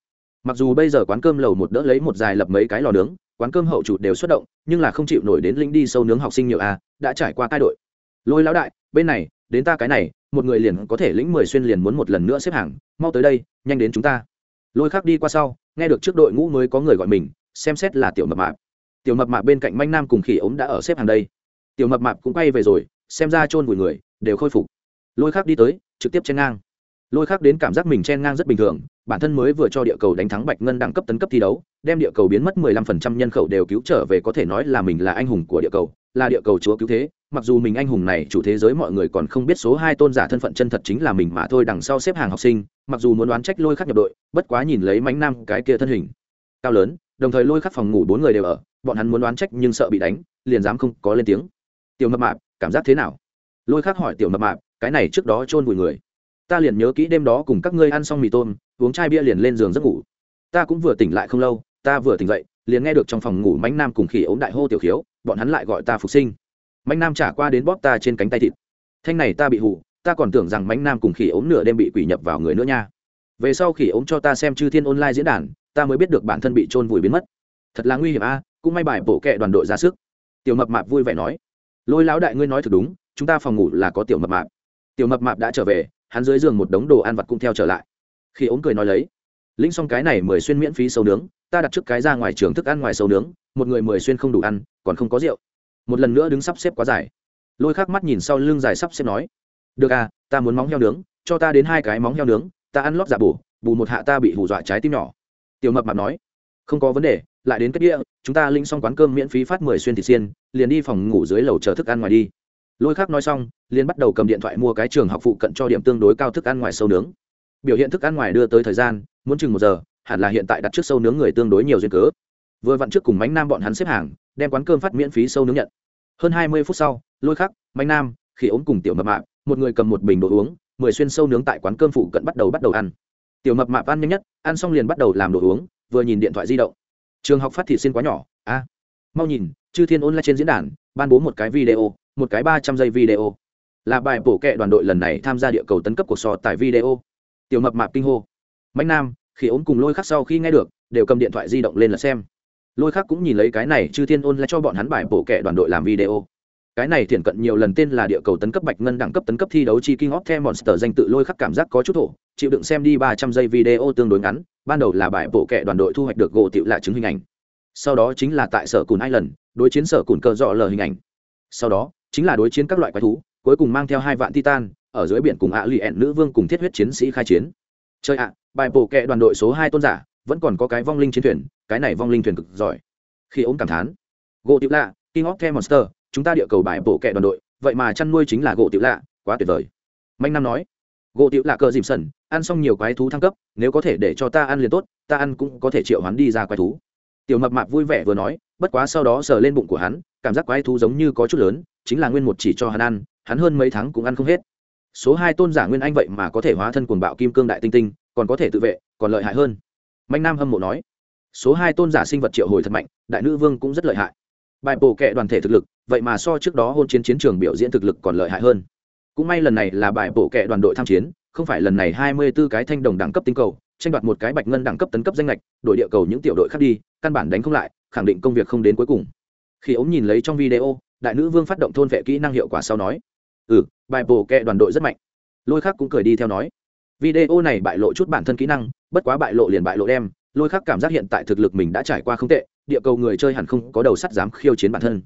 Mặc dù bây giờ quán cơm lầu một đỡ lấy một dài lập mấy cái lò nướng quán cơm hậu chủ đều xuất động, nhưng là không chịu nổi đến linh đi sâu nướng học sinh nhiều a, đã trải qua cai đội. Lôi lão đại, bên này, đến ta cái này, một người liền có thể lĩnh mười xuyên liền muốn một lần nữa xếp hàng, mau tới đây, nhanh đến chúng ta. Lôi khác đi qua sau, nghe được trước đội ngũ mới có người gọi mình, xem xét là tiểu mập mạp. Tiểu mập mạp bên cạnh manh nam cùng khỉ ống đã ở xếp hàng đây. Tiểu mập mạp cũng quay về rồi, xem ra chôn vùi người, đều khôi phục. Lôi khác đi tới, trực tiếp chen ngang. Lôi khác đến cảm giác mình chen ngang rất bình thường bản thân mới vừa cho địa cầu đánh thắng bạch ngân đẳng cấp tấn cấp thi đấu, đem địa cầu biến mất 15% nhân khẩu đều cứu trở về có thể nói là mình là anh hùng của địa cầu, là địa cầu chúa cứu thế. Mặc dù mình anh hùng này chủ thế giới mọi người còn không biết số hai tôn giả thân phận chân thật chính là mình mà thôi đằng sau xếp hàng học sinh, mặc dù muốn đoán trách lôi khắc nhập đội, bất quá nhìn lấy mánh nam cái kia thân hình. Cao lớn, đồng thời lôi khắc phòng ngủ bốn người đều ở, bọn hắn muốn đoán trách nhưng sợ bị đánh, liền dám không có lên tiếng. Tiểu mập mạp, cảm giác thế nào? Lôi khắc hỏi tiểu mập mạp, cái này trước đó chôn vùi người ta liền nhớ kỹ đêm đó cùng các ngươi ăn xong mì tôm, uống chai bia liền lên giường giấc ngủ. Ta cũng vừa tỉnh lại không lâu, ta vừa tỉnh dậy, liền nghe được trong phòng ngủ mánh nam cùng khỉ ống đại hô tiểu khiếu, bọn hắn lại gọi ta phục sinh. Mánh nam trả qua đến bóp ta trên cánh tay thịt. Thanh này ta bị hụ ta còn tưởng rằng mánh nam cùng khỉ ống nửa đêm bị quỷ nhập vào người nữa nha. Về sau khỉ ống cho ta xem chư thiên online diễn đàn, ta mới biết được bản thân bị trôn vùi biến mất. Thật là nguy hiểm a, cũng may bài bổ kệ đoàn đội ra sức. Tiểu mập mạp vui vẻ nói. Lôi lão đại ngươi nói thật đúng, chúng ta phòng ngủ là có tiểu mập mạp. Tiểu mập mạp đã trở về hắn dưới giường một đống đồ ăn vặt cũng theo trở lại. Khi ống cười nói lấy, lĩnh xong cái này mười xuyên miễn phí sâu nướng, ta đặt trước cái ra ngoài trường thức ăn ngoài sâu nướng, một người mười xuyên không đủ ăn, còn không có rượu. Một lần nữa đứng sắp xếp quá dài. Lôi khắc mắt nhìn sau lưng dài sắp xếp nói, được à ta muốn móng heo nướng, cho ta đến hai cái móng heo nướng, ta ăn lót giả bù bù một hạ ta bị hù dọa trái tim nhỏ. Tiểu mập mạp nói, không có vấn đề, lại đến kết địa chúng ta lĩnh xong quán cơm miễn phí phát mười xuyên thịt xiên, liền đi phòng ngủ dưới lầu chờ thức ăn ngoài đi lôi khác nói xong, liền bắt đầu cầm điện thoại mua cái trường học phụ cận cho điểm tương đối cao thức ăn ngoài sâu nướng. Biểu hiện thức ăn ngoài đưa tới thời gian, muốn chừng một giờ, hẳn là hiện tại đặt trước sâu nướng người tương đối nhiều duyên cớ. Vừa vặn trước cùng mánh nam bọn hắn xếp hàng, đem quán cơm phát miễn phí sâu nướng nhận. Hơn hai mươi phút sau, lôi khắc mánh nam khi ốm cùng tiểu mập mạp, một người cầm một bình đồ uống, mười xuyên sâu nướng tại quán cơm phụ cận bắt đầu bắt đầu ăn. Tiểu mập mạp ăn nhanh nhất, ăn xong liền bắt đầu làm đồ uống, vừa nhìn điện thoại di động. Trường học phát thị xin quá nhỏ, a. Mau nhìn, chư thiên ôn lại trên diễn đàn, ban bố một cái video một cái ba trăm giây video. Là bài bổ kệ đoàn đội lần này tham gia địa cầu tấn cấp cuộc sò tại video. Tiểu mập mạp kinh hô. Mạnh nam, khi ốm cùng lôi khắc sau khi nghe được, đều cầm điện thoại di động lên là xem. Lôi khắc cũng nhìn lấy cái này, chư thiên ôn lại cho bọn hắn bài bổ kệ đoàn đội làm video. Cái này thiển cận nhiều lần tên là địa cầu tấn cấp bạch ngân đẳng cấp tấn cấp thi đấu chi king of the monster danh tự lôi khắc cảm giác có chút thổ, chịu đựng xem đi ba trăm giây video tương đối ngắn, ban đầu là bài bổ kệ đoàn đội thu hoạch được gỗ tiểu lạ chứng hình ảnh. Sau đó chính là tại sở cùn lần đối chiến sở cùn cơ dọ lờ hình ảnh. Sau đó chính là đối chiến các loại quái thú, cuối cùng mang theo hai vạn titan, ở dưới biển cùng ạ lì ẹn nữ vương cùng thiết huyết chiến sĩ khai chiến. Chơi ạ, bài bổ kệ đoàn đội số hai tôn giả, vẫn còn có cái vong linh chiến thuyền, cái này vong linh thuyền cực giỏi. Khi ốm cảm thán, gỗ tiểu lạ, king of the monster, chúng ta địa cầu bài bổ kệ đoàn đội, vậy mà chăn nuôi chính là gỗ tiểu lạ, quá tuyệt vời. Manh nam nói, gỗ tiểu lạ cờ dìm sần, ăn xong nhiều quái thú thăng cấp, nếu có thể để cho ta ăn liền tốt, ta ăn cũng có thể triệu hắn đi ra quái thú. Tiểu mập mạp vui vẻ vừa nói, bất quá sau đó sờ lên bụng của hắn, cảm giác quái thú giống như có chút lớn chính là nguyên một chỉ cho hắn ăn, hắn hơn mấy tháng cũng ăn không hết. Số hai tôn giả nguyên anh vậy mà có thể hóa thân cuồng bạo kim cương đại tinh tinh, còn có thể tự vệ, còn lợi hại hơn. Mạnh nam hâm mộ nói. Số hai tôn giả sinh vật triệu hồi thật mạnh, đại nữ vương cũng rất lợi hại. Bài bổ kệ đoàn thể thực lực, vậy mà so trước đó hôn chiến chiến trường biểu diễn thực lực còn lợi hại hơn. Cũng may lần này là bài bổ kệ đoàn đội tham chiến, không phải lần này hai mươi 24 cái thanh đồng đẳng cấp tinh cầu, tranh đoạt một cái bạch ngân đẳng cấp tấn cấp danh lệch đội địa cầu những tiểu đội khác đi, căn bản đánh không lại, khẳng định công việc không đến cuối cùng. Khi ống nhìn lấy trong video đại nữ vương phát động thôn vệ kỹ năng hiệu quả sau nói ừ bài bổ kệ đoàn đội rất mạnh. Lôi khác cũng cười đi theo nói, video này bại lộ chút bản thân kỹ năng, bất quá bại lộ liền bại lộ đem. Lôi khác cảm giác hiện tại thực lực mình đã trải qua không tệ, địa cầu người chơi hẳn không có đầu sắt dám khiêu chiến bản thân.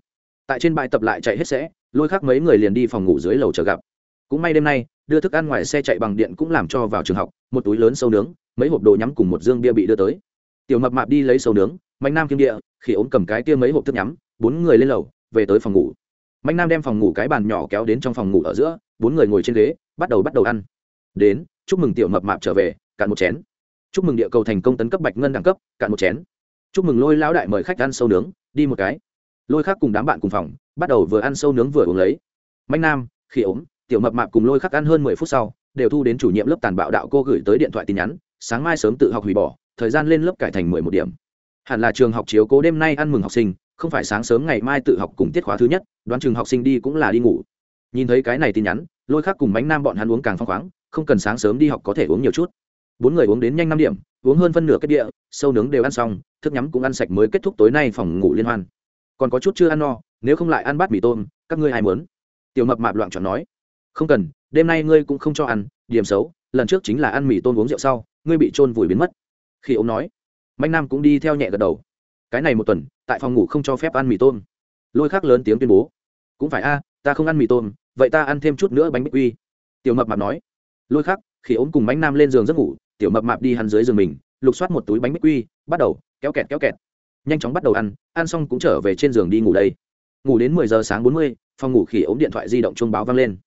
Tại trên bài tập lại chạy hết sẽ, lôi khác mấy người liền đi phòng ngủ dưới lầu chờ gặp. Cũng may đêm nay, đưa thức ăn ngoài xe chạy bằng điện cũng làm cho vào trường học, một túi lớn sâu nướng, mấy hộp đồ nhắm cùng một dương bia bị đưa tới. Tiểu mập mạp đi lấy sâu nướng, mạnh nam kim địa khi ốm cầm cái kia mấy hộp thức nhắm, bốn người lên lầu về tới phòng ngủ. Mạnh nam đem phòng ngủ cái bàn nhỏ kéo đến trong phòng ngủ ở giữa, bốn người ngồi trên ghế, bắt đầu bắt đầu ăn. Đến, chúc mừng tiểu mập mạp trở về, cạn một chén. Chúc mừng địa cầu thành công tấn cấp bạch ngân đẳng cấp, cạn một chén. Chúc mừng lôi lão đại mời khách ăn sâu nướng, đi một cái. Lôi khác cùng đám bạn cùng phòng, bắt đầu vừa ăn sâu nướng vừa uống lấy. Mạnh nam, khi ốm, tiểu mập mạp cùng lôi khắc ăn hơn mười phút sau, đều thu đến chủ nhiệm lớp tàn bạo đạo cô gửi tới điện thoại tin nhắn, sáng mai sớm tự học hủy bỏ, thời gian lên lớp cải thành mười một điểm. Hẳn là trường học chiếu cố đêm nay ăn mừng học sinh không phải sáng sớm ngày mai tự học cùng tiết khóa thứ nhất, đoán trường học sinh đi cũng là đi ngủ. Nhìn thấy cái này tin nhắn, lôi khác cùng bánh nam bọn hắn uống càng phong khoáng, không cần sáng sớm đi học có thể uống nhiều chút. Bốn người uống đến nhanh năm điểm, uống hơn phân nửa kết địa, sâu nướng đều ăn xong, thức nhắm cũng ăn sạch mới kết thúc tối nay phòng ngủ liên hoan. Còn có chút chưa ăn no, nếu không lại ăn bát mì tôm, các ngươi ai muốn? Tiểu mập mạp loạn chọn nói. Không cần, đêm nay ngươi cũng không cho ăn, điểm xấu, lần trước chính là ăn mì tôm uống rượu sau, ngươi bị trôn vùi biến mất. Khi ông nói mạnh nam cũng đi theo nhẹ gật đầu cái này một tuần, tại phòng ngủ không cho phép ăn mì tôm. Lôi khắc lớn tiếng tuyên bố. Cũng phải a, ta không ăn mì tôm, vậy ta ăn thêm chút nữa bánh bích quy. Tiểu mập mạp nói. Lôi khắc khi ốm cùng bánh nam lên giường giấc ngủ, tiểu mập mạp đi hắn dưới giường mình, lục soát một túi bánh bích quy, bắt đầu, kéo kẹt kéo kẹt. Nhanh chóng bắt đầu ăn ăn xong cũng trở về trên giường đi ngủ đây. Ngủ đến mười giờ sáng bốn mươi, phòng ngủ khỉ ốm điện thoại di động chuông báo vang lên.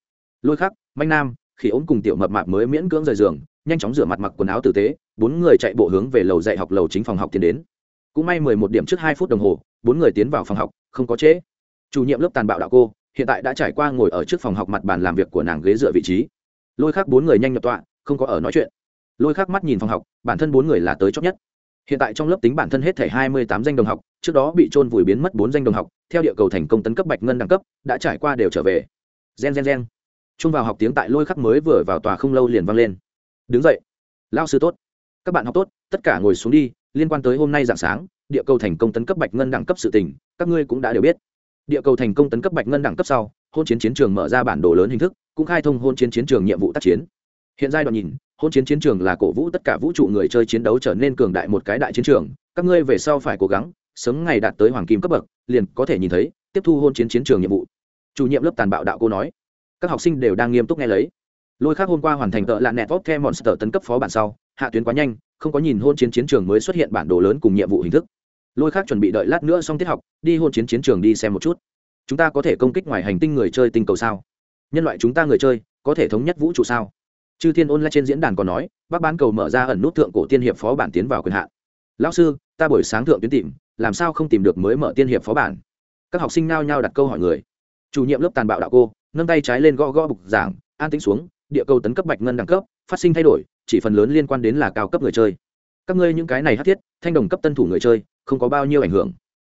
Lôi khắc manh nam, khỉ ốm cùng tiểu mập mạp mới miễn cưỡng rời giường, nhanh chóng rửa mặt mặc quần áo tử tế, bốn người chạy bộ hướng về lầu dạy học lầu chính phòng học tiến đến cũng may mười một điểm trước hai phút đồng hồ, bốn người tiến vào phòng học, không có trễ. Chủ nhiệm lớp tàn bạo đạo cô, hiện tại đã trải qua ngồi ở trước phòng học mặt bàn làm việc của nàng ghế dựa vị trí. Lôi khắc bốn người nhanh nhập tọa, không có ở nói chuyện. Lôi khắc mắt nhìn phòng học, bản thân bốn người là tới chót nhất. Hiện tại trong lớp tính bản thân hết thể hai mươi tám danh đồng học, trước đó bị trôn vùi biến mất bốn danh đồng học, theo địa cầu thành công tấn cấp bạch ngân đẳng cấp, đã trải qua đều trở về. Gen gen gen. Chung vào học tiếng tại lôi khắc mới vừa vào tòa không lâu liền vang lên. Đứng dậy. Lao sư tốt. Các bạn học tốt, tất cả ngồi xuống đi liên quan tới hôm nay dạng sáng, địa cầu thành công tấn cấp bạch ngân đẳng cấp sự tình, các ngươi cũng đã đều biết. Địa cầu thành công tấn cấp bạch ngân đẳng cấp sau, hôn chiến chiến trường mở ra bản đồ lớn hình thức, cũng khai thông hôn chiến chiến trường nhiệm vụ tác chiến. Hiện giai đoạn nhìn, hôn chiến chiến trường là cổ vũ tất cả vũ trụ người chơi chiến đấu trở nên cường đại một cái đại chiến trường, các ngươi về sau phải cố gắng, sớm ngày đạt tới hoàng kim cấp bậc, liền có thể nhìn thấy, tiếp thu hôn chiến chiến trường nhiệm vụ. Chủ nhiệm lớp tàn bạo đạo cô nói, các học sinh đều đang nghiêm túc nghe lấy lôi khác hôm qua hoàn thành tợ lạ nẹt vót the monster tấn cấp phó bản sau, hạ tuyến quá nhanh, không có nhìn hôn chiến chiến trường mới xuất hiện bản đồ lớn cùng nhiệm vụ hình thức. Lôi khác chuẩn bị đợi lát nữa xong tiết học, đi hôn chiến chiến trường đi xem một chút. Chúng ta có thể công kích ngoài hành tinh người chơi tinh cầu sao? Nhân loại chúng ta người chơi, có thể thống nhất vũ trụ sao? Chư thiên ôn lại trên diễn đàn còn nói bác bán cầu mở ra ẩn nút thượng cổ tiên hiệp phó bản tiến vào quyền hạn. Lão sư, ta buổi sáng thượng tuyến tìm, làm sao không tìm được mới mở tiên hiệp phó bản? Các học sinh nao nhao đặt câu hỏi người. Chủ nhiệm lớp tàn bạo đạo cô, nâng tay trái lên gõ gõ bục giảng, an tính xuống địa cầu tấn cấp bạch ngân đẳng cấp, phát sinh thay đổi, chỉ phần lớn liên quan đến là cao cấp người chơi. Các ngươi những cái này hát thiết, thanh đồng cấp tân thủ người chơi, không có bao nhiêu ảnh hưởng.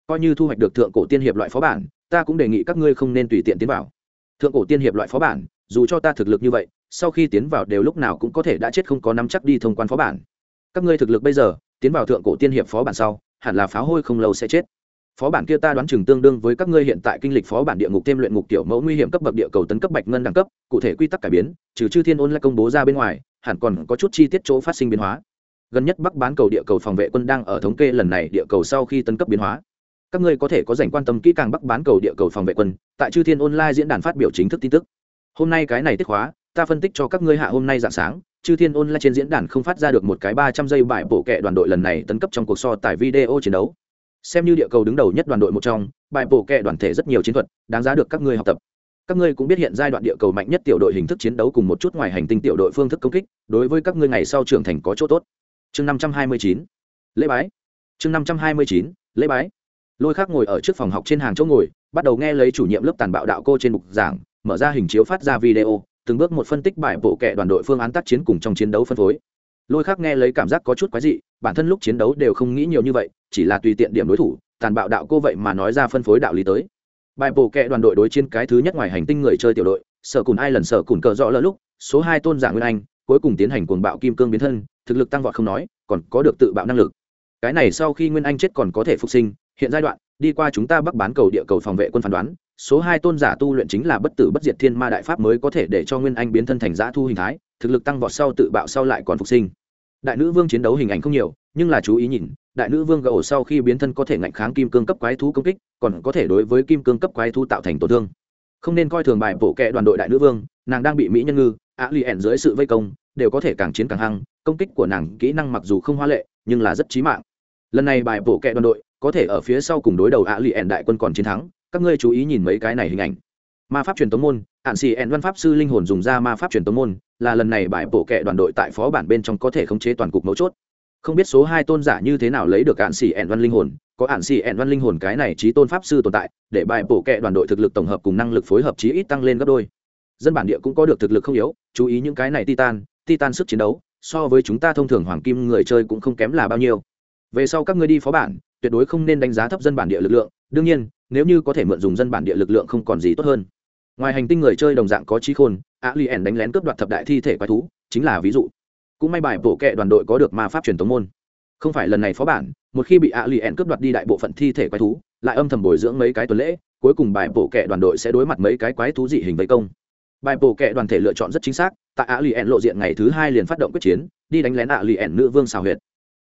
Coi như thu hoạch được thượng cổ tiên hiệp loại phó bản, ta cũng đề nghị các ngươi không nên tùy tiện tiến vào. Thượng cổ tiên hiệp loại phó bản, dù cho ta thực lực như vậy, sau khi tiến vào đều lúc nào cũng có thể đã chết không có nắm chắc đi thông quan phó bản. Các ngươi thực lực bây giờ, tiến vào thượng cổ tiên hiệp phó bản sau, hẳn là pháo hôi không lâu sẽ chết phó bản kia ta đoán chừng tương đương với các ngươi hiện tại kinh lịch phó bản địa ngục thêm luyện ngục tiểu mẫu nguy hiểm cấp bậc địa cầu tấn cấp bạch ngân đẳng cấp, cụ thể quy tắc cải biến, trừ chư thiên ôn lại công bố ra bên ngoài, hẳn còn có chút chi tiết chỗ phát sinh biến hóa. Gần nhất bắc bán cầu địa cầu phòng vệ quân đang ở thống kê lần này địa cầu sau khi tấn cấp biến hóa. Các ngươi có thể có dành quan tâm kỹ càng bắc bán cầu địa cầu phòng vệ quân, tại chư thiên online diễn đàn phát biểu chính thức tin tức. Hôm nay cái này tiết hóa, ta phân tích cho các ngươi hạ hôm nay dạng sáng, chư thiên online trên diễn đàn không phát ra được một cái ba trăm giây bài bộ kệ đoàn đội lần này tấn cấp trong cuộc so tại video chiến đấu xem như địa cầu đứng đầu nhất đoàn đội một trong, bài bổ kệ đoàn thể rất nhiều chiến thuật, đáng giá được các ngươi học tập. Các ngươi cũng biết hiện giai đoạn địa cầu mạnh nhất tiểu đội hình thức chiến đấu cùng một chút ngoài hành tinh tiểu đội phương thức công kích, đối với các ngươi ngày sau trưởng thành có chỗ tốt. Chương năm trăm hai mươi chín. Lễ bái. Chương năm trăm hai mươi chín. Lễ bái. Lôi khác ngồi ở trước phòng học trên hàng chỗ ngồi, bắt đầu nghe lấy chủ nhiệm lớp tàn bạo đạo cô trên mục giảng, mở ra hình chiếu phát ra video, từng bước một phân tích bài bộ kệ đoàn đội phương án tác chiến cùng trong chiến đấu phân phối lôi khác nghe lấy cảm giác có chút quái dị, bản thân lúc chiến đấu đều không nghĩ nhiều như vậy, chỉ là tùy tiện điểm đối thủ, tàn bạo đạo cô vậy mà nói ra phân phối đạo lý tới. Bài bổ kệ đoàn đội đối chiến cái thứ nhất ngoài hành tinh người chơi tiểu đội, sở cùn ai lần sở cùn cờ rõ lỡ lúc, số hai tôn giả nguyên anh, cuối cùng tiến hành cuồng bạo kim cương biến thân, thực lực tăng vọt không nói, còn có được tự bạo năng lực. Cái này sau khi nguyên anh chết còn có thể phục sinh, hiện giai đoạn, đi qua chúng ta bắc bán cầu địa cầu phòng vệ quân phán đoán, số hai tôn giả tu luyện chính là bất tử bất diệt thiên ma đại pháp mới có thể để cho nguyên anh biến thân thành giã thu hình thái, thực lực tăng vọt sau tự bạo sau lại còn phục sinh đại nữ vương chiến đấu hình ảnh không nhiều, nhưng là chú ý nhìn, đại nữ vương gỗ sau khi biến thân có thể ngạnh kháng kim cương cấp quái thú công kích, còn có thể đối với kim cương cấp quái thú tạo thành tổn thương. Không nên coi thường bài bổ kệ đoàn đội đại nữ vương, nàng đang bị mỹ nhân ngư á li ẻn dưới sự vây công, đều có thể càng chiến càng hăng, công kích của nàng kỹ năng mặc dù không hoa lệ, nhưng là rất trí mạng. Lần này bài bổ kệ đoàn đội có thể ở phía sau cùng đối đầu á li ẻn đại quân còn chiến thắng, các ngươi chú ý nhìn mấy cái này hình ảnh. Ma pháp truyền tống môn ạn xì ẹn văn pháp sư linh hồn dùng ra ma pháp truyền tống môn, là lần này bài bổ kệ đoàn đội tại phó bản bên trong có thể khống chế toàn cục mấu chốt. Không biết số hai tôn giả như thế nào lấy được ạn xì ẹn văn linh hồn, có ạn xì ẹn văn linh hồn cái này trí tôn pháp sư tồn tại, để bài bổ kệ đoàn đội thực lực tổng hợp cùng năng lực phối hợp chí ít tăng lên gấp đôi. Dân bản địa cũng có được thực lực không yếu, chú ý những cái này titan titan sức chiến đấu, so với chúng ta thông thường hoàng kim người chơi cũng không kém là bao nhiêu. Về sau các ngươi đi phó bản, tuyệt đối không nên đánh giá thấp dân bản địa lực lượng, đương nhiên, nếu như có thể mượn dùng dân bản địa lực lượng không còn gì tốt hơn ngoài hành tinh người chơi đồng dạng có trí khôn a li ẻn đánh lén cướp đoạt thập đại thi thể quái thú, chính là ví dụ. Cũng may bài bổ kệ đoàn đội có được ma pháp truyền tống môn. Không phải lần này phó bản, một khi bị a li ẻn cướp đoạt đi đại bộ phận thi thể quái thú, lại âm thầm bồi dưỡng mấy cái tuần lễ, cuối cùng bài bổ kệ đoàn đội sẽ đối mặt mấy cái quái thú dị hình vây công. Bài bổ kệ đoàn thể lựa chọn rất chính xác, tại a li ẻn lộ diện ngày thứ hai liền phát động quyết chiến, đi đánh lén a li ẻn nữ vương xào huyệt.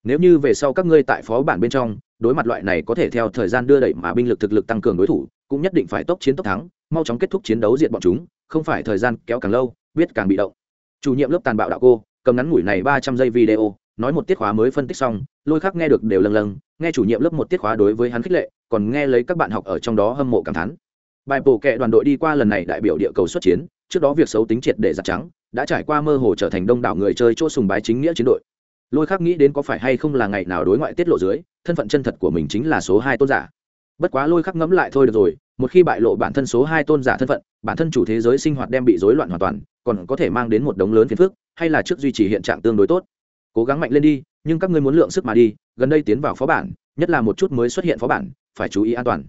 Nếu như về sau các ngươi tại phó bản bên trong, đối mặt loại này có thể theo thời gian đưa đẩy mà binh lực thực lực tăng cường đối thủ, cũng nhất định phải tốc chiến tốc thắng mau chóng kết thúc chiến đấu diệt bọn chúng, không phải thời gian kéo càng lâu, biết càng bị động. Chủ nhiệm lớp tàn bạo đạo cô, cầm ngắn ngủi này ba trăm giây video, nói một tiết khóa mới phân tích xong, lôi khắc nghe được đều lâng lâng, nghe chủ nhiệm lớp một tiết khóa đối với hắn khích lệ, còn nghe lấy các bạn học ở trong đó hâm mộ cảm thán. Bài bổ kệ đoàn đội đi qua lần này đại biểu địa cầu xuất chiến, trước đó việc xấu tính triệt để giặt trắng, đã trải qua mơ hồ trở thành đông đảo người chơi chỗ sùng bái chính nghĩa chiến đội. Lôi khắc nghĩ đến có phải hay không là ngày nào đối ngoại tiết lộ dưới, thân phận chân thật của mình chính là số hai tôn giả. Bất quá lôi khắc ngẫm lại thôi được rồi một khi bại lộ bản thân số hai tôn giả thân phận, bản thân chủ thế giới sinh hoạt đem bị rối loạn hoàn toàn, còn có thể mang đến một đống lớn phiền phức, hay là trước duy trì hiện trạng tương đối tốt. Cố gắng mạnh lên đi, nhưng các ngươi muốn lượng sức mà đi, gần đây tiến vào phó bản, nhất là một chút mới xuất hiện phó bản, phải chú ý an toàn.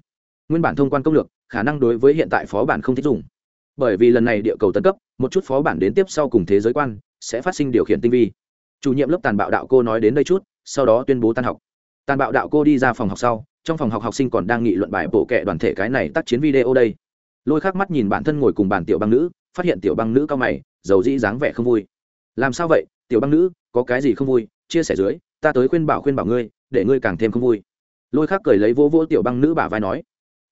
Nguyên bản thông quan công lược, khả năng đối với hiện tại phó bản không thích dùng. Bởi vì lần này địa cầu tân cấp, một chút phó bản đến tiếp sau cùng thế giới quan, sẽ phát sinh điều khiển tinh vi. Chủ nhiệm lớp tàn bạo đạo cô nói đến đây chút, sau đó tuyên bố tan học. Tàn bạo đạo cô đi ra phòng học sau trong phòng học học sinh còn đang nghị luận bài bộ kệ đoàn thể cái này tác chiến video đây. Lôi khắc mắt nhìn bản thân ngồi cùng bàn tiểu băng nữ, phát hiện tiểu băng nữ cao mày, giàu dĩ dáng vẻ không vui. Làm sao vậy? Tiểu băng nữ, có cái gì không vui? Chia sẻ dưới, ta tới khuyên bảo khuyên bảo ngươi, để ngươi càng thêm không vui. Lôi khắc cười lấy vô vô tiểu băng nữ bả vai nói,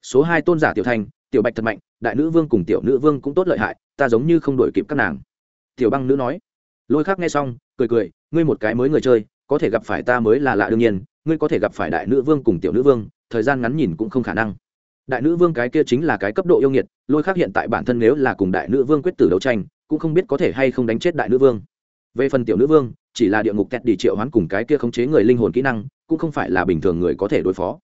số hai tôn giả tiểu thành, tiểu bạch thật mạnh, đại nữ vương cùng tiểu nữ vương cũng tốt lợi hại, ta giống như không đổi kịp các nàng. Tiểu băng nữ nói. Lôi khắc nghe xong, cười cười, ngươi một cái mới người chơi, có thể gặp phải ta mới là lạ đương nhiên ngươi có thể gặp phải đại nữ vương cùng tiểu nữ vương, thời gian ngắn nhìn cũng không khả năng. Đại nữ vương cái kia chính là cái cấp độ yêu nghiệt, lôi khác hiện tại bản thân nếu là cùng đại nữ vương quyết tử đấu tranh, cũng không biết có thể hay không đánh chết đại nữ vương. Về phần tiểu nữ vương, chỉ là địa ngục kẹt đi triệu hoán cùng cái kia khống chế người linh hồn kỹ năng, cũng không phải là bình thường người có thể đối phó.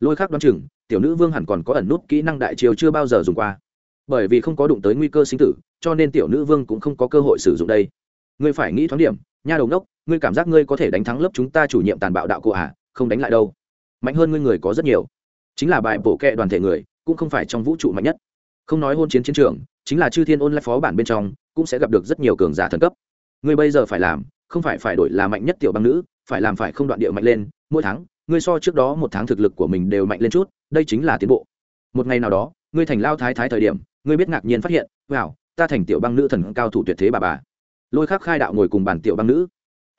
Lôi khác đoán chừng, tiểu nữ vương hẳn còn có ẩn nút kỹ năng đại triều chưa bao giờ dùng qua. Bởi vì không có đụng tới nguy cơ sinh tử, cho nên tiểu nữ vương cũng không có cơ hội sử dụng đây. Ngươi phải nghĩ thoáng điểm, nha đầu đốc ngươi cảm giác ngươi có thể đánh thắng lớp chúng ta chủ nhiệm tàn bạo đạo cô à? Không đánh lại đâu. Mạnh hơn ngươi người có rất nhiều. Chính là bài bổ kệ đoàn thể người, cũng không phải trong vũ trụ mạnh nhất. Không nói hôn chiến chiến trường, chính là chư thiên ôn lại phó bản bên trong, cũng sẽ gặp được rất nhiều cường giả thần cấp. Ngươi bây giờ phải làm, không phải phải đổi là mạnh nhất tiểu băng nữ, phải làm phải không đoạn điệu mạnh lên, mỗi tháng, ngươi so trước đó một tháng thực lực của mình đều mạnh lên chút, đây chính là tiến bộ. Một ngày nào đó, ngươi thành lao thái thái thời điểm, ngươi biết ngạc nhiên phát hiện, wow, ta thành tiểu băng nữ thần cao thủ tuyệt thế bà bà. Lôi khắc khai đạo ngồi cùng bàn tiểu băng nữ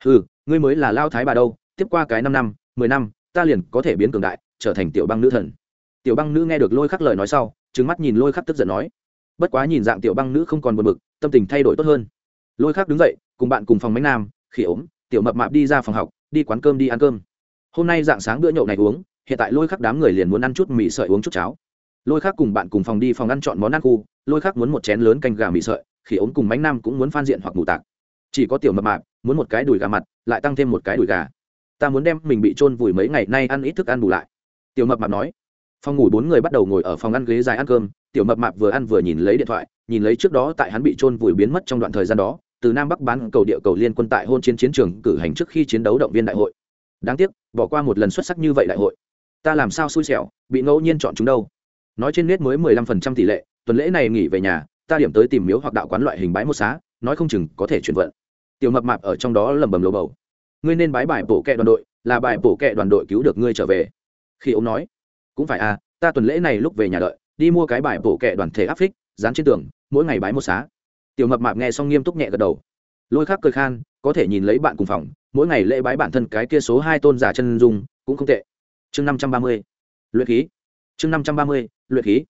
ừ ngươi mới là lao thái bà đâu, tiếp qua cái năm năm mười năm, ta liền có thể biến cường đại, trở thành tiểu băng nữ thần. Tiểu băng nữ nghe được lôi khắc lời nói sau trứng mắt nhìn lôi khắc tức giận nói, bất quá nhìn dạng tiểu băng nữ không còn buồn bực, tâm tình thay đổi tốt hơn. Lôi khắc đứng dậy, cùng bạn cùng phòng bánh nam, khỉ ốm, tiểu mập mạp đi ra phòng học, đi quán cơm đi ăn cơm. Hôm nay dạng sáng bữa nhậu này uống, hiện tại lôi khắc đám người liền muốn ăn chút mì sợi uống chút cháo. Lôi khắc cùng bạn cùng phòng đi phòng ăn chọn món ăn khu, lôi khắc muốn một chén lớn canh gà mì sợi, khỉ ốm cùng bánh nam cũng muốn phan diện hoặc mù tạc. Chỉ có tiểu mập mạp, muốn một cái đùi gà mặt, lại tăng thêm một cái đùi gà ta muốn đem mình bị trôn vùi mấy ngày nay ăn ít thức ăn bù lại. Tiểu mập mạp nói. Phòng ngủ bốn người bắt đầu ngồi ở phòng ăn ghế dài ăn cơm. Tiểu mập mạp vừa ăn vừa nhìn lấy điện thoại, nhìn lấy trước đó tại hắn bị trôn vùi biến mất trong đoạn thời gian đó, từ nam bắc bán cầu địa cầu liên quân tại hôn chiến chiến trường cử hành trước khi chiến đấu động viên đại hội. Đáng tiếc, bỏ qua một lần xuất sắc như vậy đại hội. Ta làm sao xui xẻo, bị ngẫu nhiên chọn chúng đâu? Nói trên nét mới mười lăm phần trăm tỷ lệ, tuần lễ này nghỉ về nhà, ta điểm tới tìm miếu hoặc đạo quán loại hình bãi một xá, nói không chừng có thể chuyển vận. Tiểu mập mạp ở trong đó lầm bầm lầu bầu ngươi nên bái bài bổ kẹ đoàn đội, là bài bổ kẹ đoàn đội cứu được ngươi trở về. Khi ông nói, cũng phải à ta tuần lễ này lúc về nhà đợi, đi mua cái bài bổ kẹ đoàn thể áp phích, dán trên tường, mỗi ngày bái một xá. Tiểu mập mạp nghe xong nghiêm túc nhẹ gật đầu. Lôi khắc cười khan, có thể nhìn lấy bạn cùng phòng, mỗi ngày lễ bái bản thân cái kia số hai tôn giả chân dung, cũng không tệ. Chương năm trăm ba mươi, luyện khí. Chương năm trăm ba mươi, luyện khí.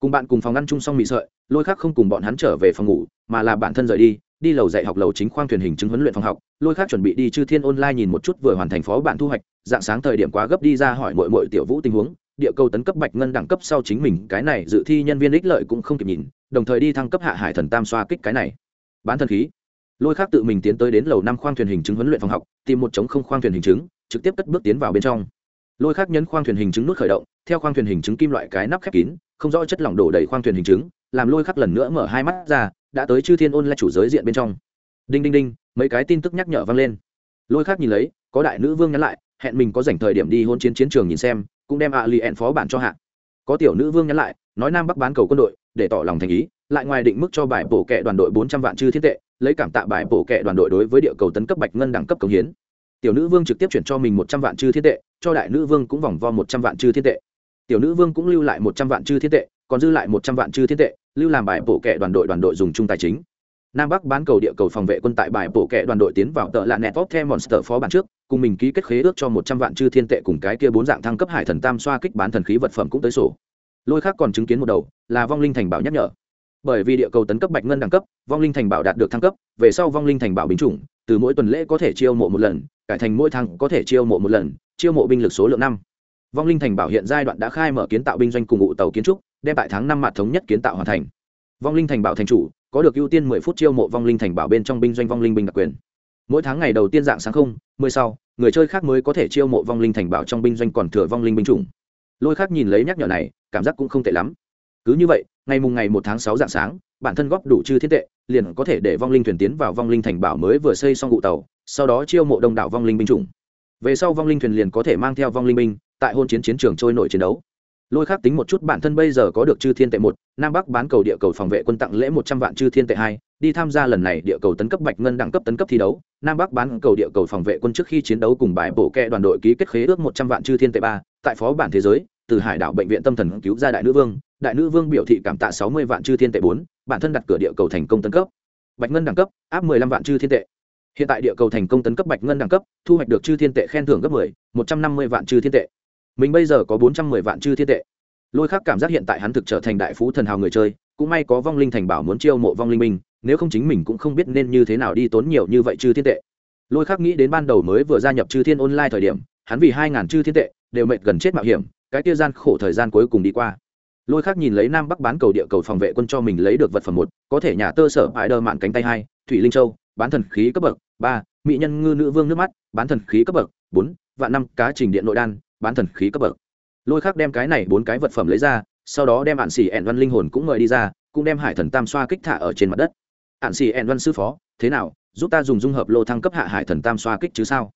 Cùng bạn cùng phòng ăn chung xong mì sợi, lôi khắc không cùng bọn hắn trở về phòng ngủ, mà là bản thân rời đi đi lầu dạy học lầu chính khoang thuyền hình chứng huấn luyện phòng học, lôi khác chuẩn bị đi chư thiên online nhìn một chút vừa hoàn thành phó bản thu hoạch, dạng sáng thời điểm quá gấp đi ra hỏi mội mội tiểu vũ tình huống, địa cầu tấn cấp bạch ngân đẳng cấp sau chính mình, cái này dự thi nhân viên ích lợi cũng không kịp nhìn, đồng thời đi thăng cấp hạ hải thần tam xoa kích cái này. Bán thần khí. Lôi khác tự mình tiến tới đến lầu năm khoang thuyền hình chứng huấn luyện phòng học, tìm một chống không khoang thuyền hình chứng, trực tiếp cất bước tiến vào bên trong. Lôi khác nhấn khoang thuyền hình chứng nút khởi động, theo khoang thuyền hình chứng kim loại cái nắp khép kín, không rõ chất lỏng đổ đầy khoang thuyền hình chứng, làm lôi khắc lần nữa mở hai mắt ra đã tới chư thiên ôn là chủ giới diện bên trong. Đinh đinh đinh, mấy cái tin tức nhắc nhở vang lên. Lôi khác nhìn lấy, có đại nữ vương nhắn lại, hẹn mình có dành thời điểm đi hôn chiến chiến trường nhìn xem, cũng đem ạ lì ẹn phó bản cho hạ. Có tiểu nữ vương nhắn lại, nói nam bắc bán cầu quân đội, để tỏ lòng thành ý, lại ngoài định mức cho bài bổ kệ đoàn đội bốn trăm vạn chư thiên tệ, lấy cảm tạ bài bổ kệ đoàn đội đối với địa cầu tấn cấp bạch ngân đẳng cấp công hiến. Tiểu nữ vương trực tiếp chuyển cho mình một trăm vạn chư thiên tệ, cho đại nữ vương cũng vòng vo một trăm vạn chư thiên tệ. Tiểu nữ vương cũng lưu lại một trăm vạn chư thiên tệ, còn dư lại một trăm vạn chư thiên tệ lưu làm bài bổ kệ đoàn đội đoàn đội dùng chung tài chính. Nam bắc bán cầu địa cầu phòng vệ quân tại bài bổ kệ đoàn đội tiến vào tợ lạ nẹt top the monster phó bản trước, cùng mình ký kết khế ước cho một trăm vạn chư thiên tệ cùng cái kia bốn dạng thăng cấp hải thần tam xoa kích bán thần khí vật phẩm cũng tới sổ. Lôi khác còn chứng kiến một đầu, là vong linh thành bảo nhắc nhở. Bởi vì địa cầu tấn cấp bạch ngân đẳng cấp, vong linh thành bảo đạt được thăng cấp, về sau vong linh thành bảo binh chủng, từ mỗi tuần lễ có thể chiêu mộ một lần, cải thành mỗi tháng có thể chiêu mộ một lần, chiêu mộ binh lực số lượng năm. Vong linh thành bảo hiện giai đoạn đã khai mở kiến tạo binh doanh cùng ngụ tàu kiến trúc đem tại tháng năm mặt thống nhất kiến tạo hoàn thành vong linh thành bảo thành chủ có được ưu tiên mười phút chiêu mộ vong linh thành bảo bên trong binh doanh vong linh binh đặc quyền mỗi tháng ngày đầu tiên dạng sáng không mười sau người chơi khác mới có thể chiêu mộ vong linh thành bảo trong binh doanh còn thừa vong linh binh chủng lôi khác nhìn lấy nhắc nhở này cảm giác cũng không tệ lắm cứ như vậy ngày mùng ngày một tháng sáu dạng sáng bản thân góp đủ chư thiên tệ liền có thể để vong linh thuyền tiến vào vong linh thành bảo mới vừa xây xong cụ tàu sau đó chiêu mộ đông đảo vong linh binh chủng về sau vong linh thuyền liền có thể mang theo vong linh binh tại hôn chiến chiến trường trôi nổi chiến đấu lôi khác tính một chút bản thân bây giờ có được chư thiên tệ một, nam bắc bán cầu địa cầu phòng vệ quân tặng lễ một trăm vạn chư thiên tệ hai, đi tham gia lần này địa cầu tấn cấp bạch ngân đẳng cấp tấn cấp thi đấu. Nam bắc bán cầu địa cầu phòng vệ quân trước khi chiến đấu cùng bài bổ kẹ đoàn đội ký kết khế ước một trăm vạn chư thiên tệ ba, tại phó bản thế giới, từ hải đảo bệnh viện tâm thần cứu ra đại nữ vương. Đại nữ vương biểu thị cảm tạ sáu mươi vạn chư thiên tệ bốn, bản thân đặt cửa địa cầu thành công tấn cấp. Bạch ngân đẳng cấp, áp mười lăm vạn chư thiên tệ. Hiện tại địa cầu thành công tấn cấp bạch ngân đẳng cấp, thu hoạch được chư thiên tệ khen thưởng gấp mười, một trăm năm mươi vạn chư thiên tệ mình bây giờ có bốn trăm mười vạn chư thiên tệ. Lôi khắc cảm giác hiện tại hắn thực trở thành đại phú thần hào người chơi, cũng may có vong linh thành bảo muốn chiêu mộ vong linh minh nếu không chính mình cũng không biết nên như thế nào đi tốn nhiều như vậy chư thiên tệ. Lôi khắc nghĩ đến ban đầu mới vừa gia nhập chư thiên online thời điểm, hắn vì hai ngàn chư thiên tệ, đều mệt gần chết mạo hiểm, cái kia gian khổ thời gian cuối cùng đi qua. Lôi khác nhìn lấy nam bắc bán cầu địa cầu phòng vệ quân cho mình lấy được vật phẩm một, có thể nhà tơ sở bãi đơ mạn cánh tay hai, thủy linh châu, bán thần khí cấp bậc ba, mỹ nhân ngư nữ vương nước mắt, bán thần khí cấp bậc bốn, vạn năm cá trình điện nội đan bán thần khí cấp bậc. Lôi khác đem cái này bốn cái vật phẩm lấy ra, sau đó đem ạn xỉ ẹn văn linh hồn cũng mời đi ra, cũng đem hải thần tam xoa kích thả ở trên mặt đất. Ạn xỉ ẹn văn sư phó, thế nào? Giúp ta dùng dung hợp lô thăng cấp hạ hải thần tam xoa kích chứ sao?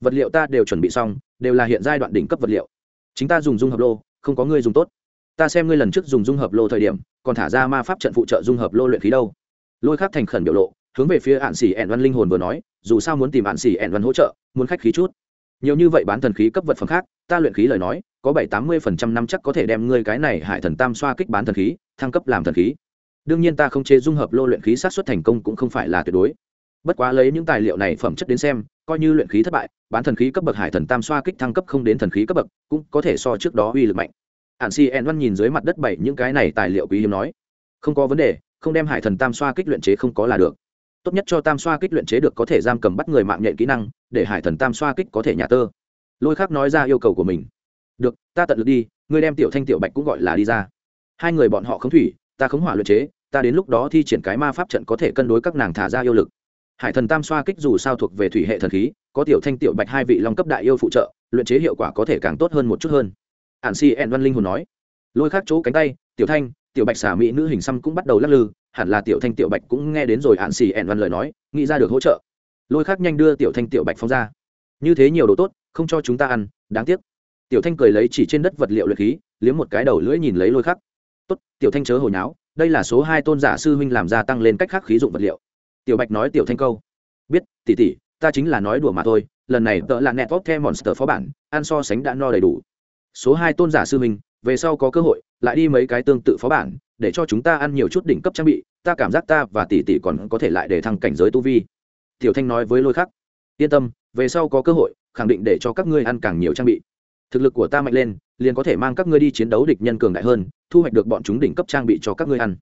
Vật liệu ta đều chuẩn bị xong, đều là hiện giai đoạn đỉnh cấp vật liệu. Chính ta dùng dung hợp lô, không có ngươi dùng tốt. Ta xem ngươi lần trước dùng dung hợp lô thời điểm, còn thả ra ma pháp trận phụ trợ dung hợp lô luyện khí đâu. Lôi khắc thành khẩn biểu lộ, hướng về phía ạn xỉ ẹn văn linh hồn vừa nói, dù sao muốn tìm ạn xỉ ẹn văn hỗ trợ, muốn khách khí chút nhiều như vậy bán thần khí cấp vật phẩm khác, ta luyện khí lời nói, có bảy tám mươi phần trăm năm chắc có thể đem ngươi cái này hải thần tam xoa kích bán thần khí, thăng cấp làm thần khí. Đương nhiên ta không chế dung hợp lô luyện khí sát xuất thành công cũng không phải là tuyệt đối. Bất quá lấy những tài liệu này phẩm chất đến xem, coi như luyện khí thất bại, bán thần khí cấp bậc hải thần tam xoa kích thăng cấp không đến thần khí cấp bậc, cũng có thể so trước đó uy lực mạnh. Hạn si en văn nhìn dưới mặt đất bảy những cái này tài liệu quý hiếm nói, không có vấn đề, không đem hải thần tam xoa kích luyện chế không có là được. Tốt nhất cho tam xoa kích luyện chế được có thể giam cầm bắt người mạng nhện kỹ năng để hải thần tam xoa kích có thể nhà tơ. Lôi khác nói ra yêu cầu của mình. Được, ta tận lực đi, ngươi đem tiểu thanh tiểu bạch cũng gọi là đi ra. Hai người bọn họ khống thủy, ta khống hỏa luyện chế, ta đến lúc đó thi triển cái ma pháp trận có thể cân đối các nàng thả ra yêu lực. Hải thần tam xoa kích dù sao thuộc về thủy hệ thần khí, có tiểu thanh tiểu bạch hai vị long cấp đại yêu phụ trợ, luyện chế hiệu quả có thể càng tốt hơn một chút hơn. Ạn si ẹn văn linh hồn nói. Lôi khác chỗ cánh tay, tiểu thanh, tiểu bạch xả mỹ nữ hình xăm cũng bắt đầu lắc lư, hẳn là tiểu thanh tiểu bạch cũng nghe đến rồi ạn si ẹn văn lời nói, nghĩ ra được hỗ trợ lôi khác nhanh đưa tiểu thanh tiểu bạch phóng ra. Như thế nhiều đồ tốt, không cho chúng ta ăn, đáng tiếc. Tiểu thanh cười lấy chỉ trên đất vật liệu luyện khí, liếm một cái đầu lưỡi nhìn lấy lôi khắc tốt, tiểu thanh chớ hồi nháo, đây là số hai tôn giả sư huynh làm ra tăng lên cách khắc khí dụng vật liệu. Tiểu bạch nói tiểu thanh câu. Biết tỉ tỉ ta chính là nói đùa mà thôi, lần này tợ là nẹt vóc the monster phó bản, ăn so sánh đã no đầy đủ. Số hai tôn giả sư huynh, về sau có cơ hội, lại đi mấy cái tương tự phó bản, để cho chúng ta ăn nhiều chút đỉnh cấp trang bị, ta cảm giác ta và tỷ tỷ còn có thể lại để thăng cảnh giới tu vi tiểu thanh nói với lôi khắc, yên tâm, về sau có cơ hội, khẳng định để cho các ngươi ăn càng nhiều trang bị. Thực lực của ta mạnh lên, liền có thể mang các ngươi đi chiến đấu địch nhân cường đại hơn, thu hoạch được bọn chúng đỉnh cấp trang bị cho các ngươi ăn.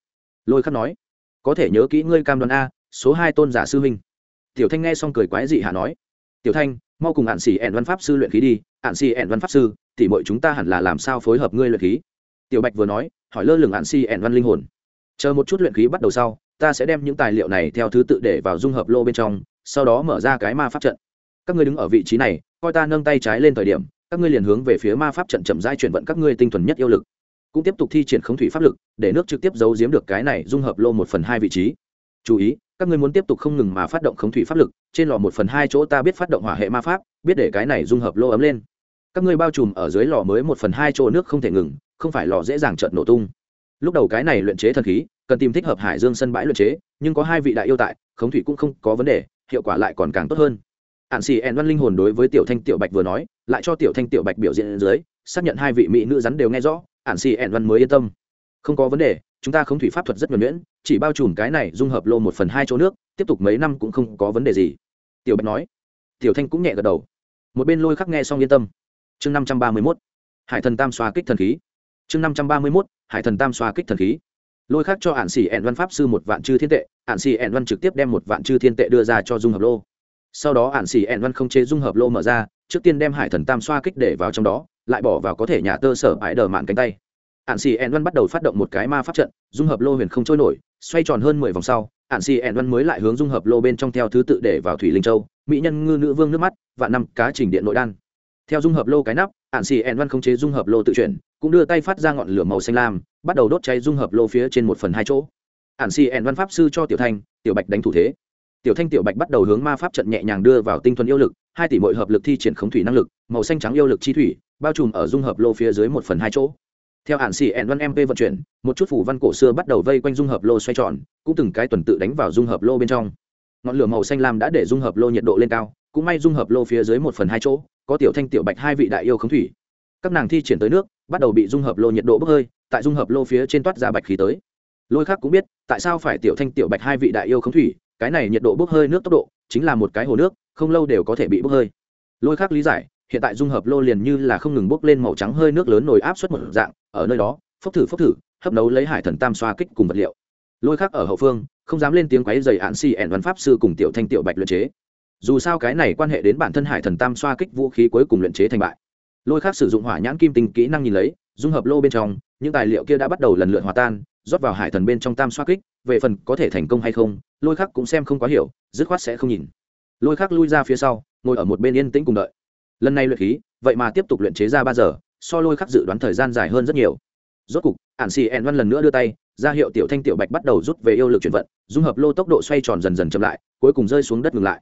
Lôi khắc nói, có thể nhớ kỹ ngươi cam đoan a, số hai tôn giả sư huynh. Tiểu thanh nghe xong cười quái dị hạ nói, tiểu thanh, mau cùng hạn xỉ ẹn văn pháp sư luyện khí đi hạn xỉ ẹn văn pháp sư thì mọi chúng ta hẳn là làm sao phối hợp ngươi luyện khí? Tiểu bạch vừa nói, hỏi lơ lửng hạn xỉ ẹn văn linh hồn. Chờ một chút luyện khí bắt đầu sau ta sẽ đem những tài liệu này theo thứ tự để vào dung hợp lô bên trong, sau đó mở ra cái ma pháp trận. Các ngươi đứng ở vị trí này, coi ta nâng tay trái lên thời điểm, các ngươi liền hướng về phía ma pháp trận chậm rãi chuyển vận các ngươi tinh thuần nhất yêu lực. Cũng tiếp tục thi triển khống thủy pháp lực, để nước trực tiếp giấu giếm được cái này dung hợp lô một phần hai vị trí. Chú ý, các ngươi muốn tiếp tục không ngừng mà phát động khống thủy pháp lực, trên lò một phần hai chỗ ta biết phát động hỏa hệ ma pháp, biết để cái này dung hợp lô ấm lên. Các ngươi bao trùm ở dưới lò mới một phần hai chỗ nước không thể ngừng, không phải lò dễ dàng trợn nổ tung. Lúc đầu cái này luyện chế thần khí cần tìm thích hợp hải dương sân bãi luyện chế, nhưng có hai vị đại yêu tại, khống thủy cũng không có vấn đề, hiệu quả lại còn càng tốt hơn. Ạn xì ẹn văn linh hồn đối với tiểu thanh tiểu bạch vừa nói, lại cho tiểu thanh tiểu bạch biểu diễn dưới, xác nhận hai vị mỹ nữ rắn đều nghe rõ ạn xì ẹn văn mới yên tâm. Không có vấn đề, chúng ta khống thủy pháp thuật rất nhuẩn nhuyễn, chỉ bao trùm cái này dung hợp lô một phần hai chỗ nước, tiếp tục mấy năm cũng không có vấn đề gì. Tiểu bạch nói. Tiểu thanh cũng nhẹ gật đầu. Một bên lôi khắc nghe xong yên tâm. Chương năm trăm ba mươi mốt. Hải thần tam xoa kích thần khí. Chương năm trăm ba mươi mốt. Hải thần tam xoa kích thần khí lôi khác cho hạn xỉ ẹn văn pháp sư một vạn chư thiên tệ hạn xỉ ẹn văn trực tiếp đem một vạn chư thiên tệ đưa ra cho dung hợp lô. Sau đó hạn xỉ ẹn văn không chế dung hợp lô mở ra, trước tiên đem hải thần tam xoa kích để vào trong đó, lại bỏ vào có thể nhà tơ sở bãi đờ mạn cánh tay. Hạn xỉ ẹn văn bắt đầu phát động một cái ma pháp trận, dung hợp lô huyền không trôi nổi, xoay tròn hơn mười vòng sau hạn xỉ ẹn văn mới lại hướng dung hợp lô bên trong theo thứ tự để vào thủy linh châu, mỹ nhân ngư nữ vương nước mắt và năm cá trình điện nội đan. Theo dung hợp lô cái nắp hạn xỉ ẹn văn không chế dung hợp lô tự chuyển, cũng đưa tay phát ra ngọn lửa màu xanh lam bắt đầu đốt cháy dung hợp lô phía trên một phần hai chỗ. Ạn xì ẹn văn pháp sư cho tiểu thanh, tiểu bạch đánh thủ thế. Tiểu thanh, tiểu bạch bắt đầu hướng ma pháp trận nhẹ nhàng đưa vào tinh thuần yêu lực, hai tỷ mọi hợp lực thi triển khống thủy năng lực, màu xanh trắng yêu lực chi thủy, bao trùm ở dung hợp lô phía dưới một phần hai chỗ. Theo hạn xì ẹn văn mp vận chuyển, một chút phủ văn cổ xưa bắt đầu vây quanh dung hợp lô xoay tròn, cũng từng cái tuần tự đánh vào dung hợp lô bên trong. Ngọn lửa màu xanh lam đã để dung hợp lô nhiệt độ lên cao, cũng may dung hợp lô phía dưới một phần hai chỗ, có tiểu thanh, tiểu bạch hai vị đại yêu khống thủy. Các nàng thi triển tới nước bắt đầu bị dung hợp lô nhiệt độ bốc hơi, tại dung hợp lô phía trên toát ra bạch khí tới. Lôi khác cũng biết, tại sao phải tiểu thanh tiểu bạch hai vị đại yêu khống thủy, cái này nhiệt độ bốc hơi nước tốc độ, chính là một cái hồ nước, không lâu đều có thể bị bốc hơi. Lôi khác lý giải, hiện tại dung hợp lô liền như là không ngừng bốc lên màu trắng hơi nước lớn nổi áp suất một dạng, ở nơi đó, phốc thử phốc thử, hấp nấu lấy hải thần tam xoa kích cùng vật liệu. Lôi khác ở hậu phương, không dám lên tiếng quáy dày ạn xì ẻn văn pháp sư cùng tiểu thanh tiểu bạch luyện chế. Dù sao cái này quan hệ đến bản thân hải thần tam xoa kích vũ khí cuối cùng luyện chế thành bại lôi khác sử dụng hỏa nhãn kim tinh kỹ năng nhìn lấy, dung hợp lô bên trong, những tài liệu kia đã bắt đầu lần lượt hòa tan, rót vào hải thần bên trong tam xoa kích, về phần có thể thành công hay không, lôi khắc cũng xem không quá hiểu, dứt khoát sẽ không nhìn. Lôi khắc lui ra phía sau, ngồi ở một bên yên tĩnh cùng đợi. Lần này luyện khí, vậy mà tiếp tục luyện chế ra ba giờ, so lôi khắc dự đoán thời gian dài hơn rất nhiều. Rốt cục, ản xì ẹn văn lần nữa đưa tay, ra hiệu tiểu thanh tiểu bạch bắt đầu rút về yêu lực chuyển vận, dung hợp lô tốc độ xoay tròn dần dần chậm lại, cuối cùng rơi xuống đất ngừng lại.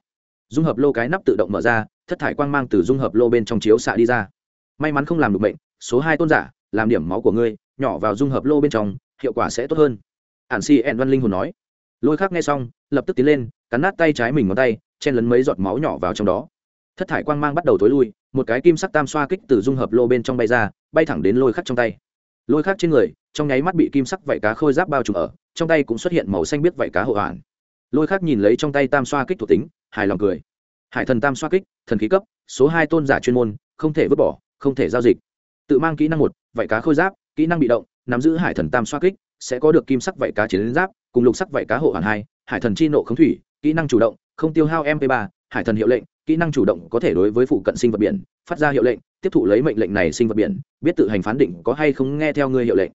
Dung hợp lô cái nắp tự động mở ra, thất thải quang mang từ dung hợp lô bên trong chiếu xạ đi ra may mắn không làm được bệnh số hai tôn giả, làm điểm máu của ngươi, nhỏ vào dung hợp lô bên trong, hiệu quả sẽ tốt hơn. Ả n si ẹn văn linh hồn nói. Lôi khắc nghe xong, lập tức tiến lên, cắn nát tay trái mình ngón tay, chen lấn mấy giọt máu nhỏ vào trong đó. Thất thải quang mang bắt đầu tối lui, một cái kim sắc tam xoa kích từ dung hợp lô bên trong bay ra, bay thẳng đến lôi khắc trong tay. Lôi khắc trên người, trong nháy mắt bị kim sắc vảy cá khôi giáp bao trùm ở, trong tay cũng xuất hiện màu xanh biết vảy cá hộ hoàn lôi khắc nhìn lấy trong tay tam xoa kích thuộc tính, hài lòng cười. Hải thần tam xoa kích, thần khí cấp, số hai tôn giả chuyên môn, không thể vứt bỏ không thể giao dịch. Tự mang kỹ năng một, vảy cá khôi giáp, kỹ năng bị động, nắm giữ hải thần tam xoa kích, sẽ có được kim sắc vảy cá chiến giáp, cùng lục sắc vảy cá hộ hoàn hai, hải thần chi nộ khống thủy, kỹ năng chủ động, không tiêu hao mp ba, hải thần hiệu lệnh, kỹ năng chủ động có thể đối với phụ cận sinh vật biển, phát ra hiệu lệnh, tiếp thụ lấy mệnh lệnh này sinh vật biển, biết tự hành phán định có hay không nghe theo ngươi hiệu lệnh.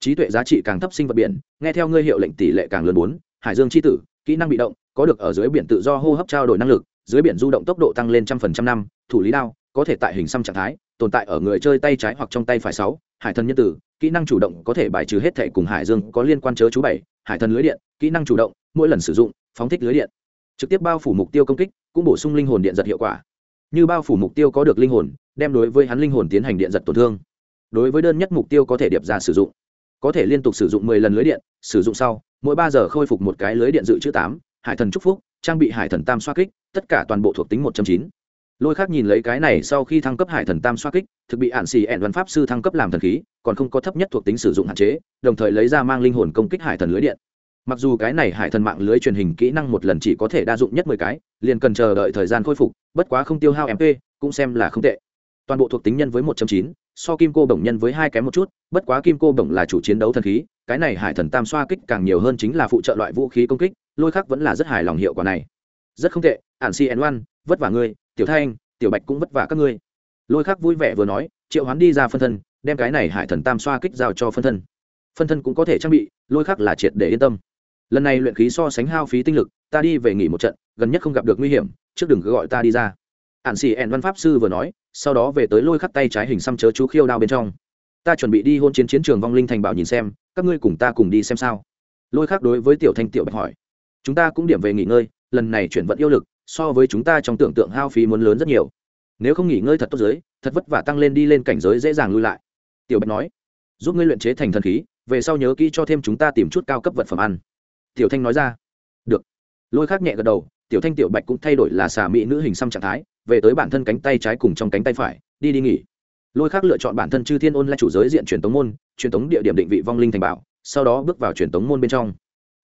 Trí tuệ giá trị càng thấp sinh vật biển, nghe theo ngươi hiệu lệnh tỷ lệ càng lớn bốn, hải dương c h i tử, kỹ năng bị động, có được ở dưới biển tự do hô hấp trao đổi năng lực, dưới biển du động tốc độ tăng lên trăm phần trăm năm, thủ lý đao, có thể tại hình xăm trạng thái tồn tại ở người chơi tay trái hoặc trong tay phải sáu, hải thần nhân tử, kỹ năng chủ động có thể bài trừ hết thể cùng hải dương có liên quan chớ chú bảy, hải thần lưới điện, kỹ năng chủ động, mỗi lần sử dụng, phóng thích lưới điện. Trực tiếp bao phủ mục tiêu công kích, cũng bổ sung linh hồn điện giật hiệu quả. Như bao phủ mục tiêu có được linh hồn, đem đối với hắn linh hồn tiến hành điện giật tổn thương. Đối với đơn nhất mục tiêu có thể điệp ra sử dụng. Có thể liên tục sử dụng mười lần lưới điện, sử dụng sau, mỗi ba giờ khôi phục một cái lưới điện dự trữ tám, hải thần trúc phúc, trang bị hải thần tam xoa kích, tất cả toàn bộ thuộc tính một trăm chín lôi khác nhìn lấy cái này sau khi thăng cấp hải thần tam xoa kích, thực bị hạn xì ẹn văn pháp sư thăng cấp làm thần khí, còn không có thấp nhất thuộc tính sử dụng hạn chế, đồng thời lấy ra mang linh hồn công kích hải thần lưới điện. Mặc dù cái này hải thần mạng lưới truyền hình kỹ năng một lần chỉ có thể đa dụng nhất mười cái, liền cần chờ đợi thời gian khôi phục, bất quá không tiêu hao mp cũng xem là không tệ. Toàn bộ thuộc tính nhân với một trăm chín, so kim cô bổng nhân với hai kém một chút, bất quá kim cô bổng là chủ chiến đấu thần khí, cái này hải thần tam xoa kích càng nhiều hơn chính là phụ trợ loại vũ khí công kích, lôi khác vẫn là rất hài lòng hiệu quả này. Rất không tệ ản cn oan vất vả ngươi tiểu thanh, tiểu bạch cũng vất vả các ngươi. Lôi khắc vui vẻ vừa nói, triệu hoán đi ra phân thân, đem cái này hải thần tam xoa kích giao cho phân thân. Phân thân cũng có thể trang bị, lôi khắc là triệt để yên tâm. Lần này luyện khí so sánh hao phí tinh lực, ta đi về nghỉ một trận, gần nhất không gặp được nguy hiểm, trước đừng cứ gọi ta đi ra. Ạn xì ẹn văn pháp sư vừa nói, sau đó về tới lôi khắc tay trái hình xăm chớ chú khiêu đao bên trong. Ta chuẩn bị đi hôn chiến chiến trường vong linh thành bảo nhìn xem, các ngươi cùng ta cùng đi xem sao. Lôi khắc đối với tiểu thanh tiểu bạch hỏi, chúng ta cũng điểm về nghỉ ngơi lần này chuyển vận yêu lực, so với chúng ta trong tưởng tượng hao phí muốn lớn rất nhiều. Nếu không nghỉ ngơi thật tốt giới thật vất vả tăng lên đi lên cảnh giới dễ dàng lui lại. Tiểu bạch nói. Giúp ngươi luyện chế thành thần khí, về sau nhớ kỹ cho thêm chúng ta tìm chút cao cấp vật phẩm ăn. Tiểu thanh nói ra. Được. Lôi khác nhẹ gật đầu, tiểu thanh, tiểu bạch cũng thay đổi là xà mỹ nữ hình xăm trạng thái, về tới bản thân cánh tay trái cùng trong cánh tay phải, đi đi nghỉ. Lôi khác lựa chọn bản thân chư thiên ôn là chủ giới diện truyền tống môn, truyền tống địa điểm định vị vong linh thành bảo, sau đó bước vào truyền tống môn bên trong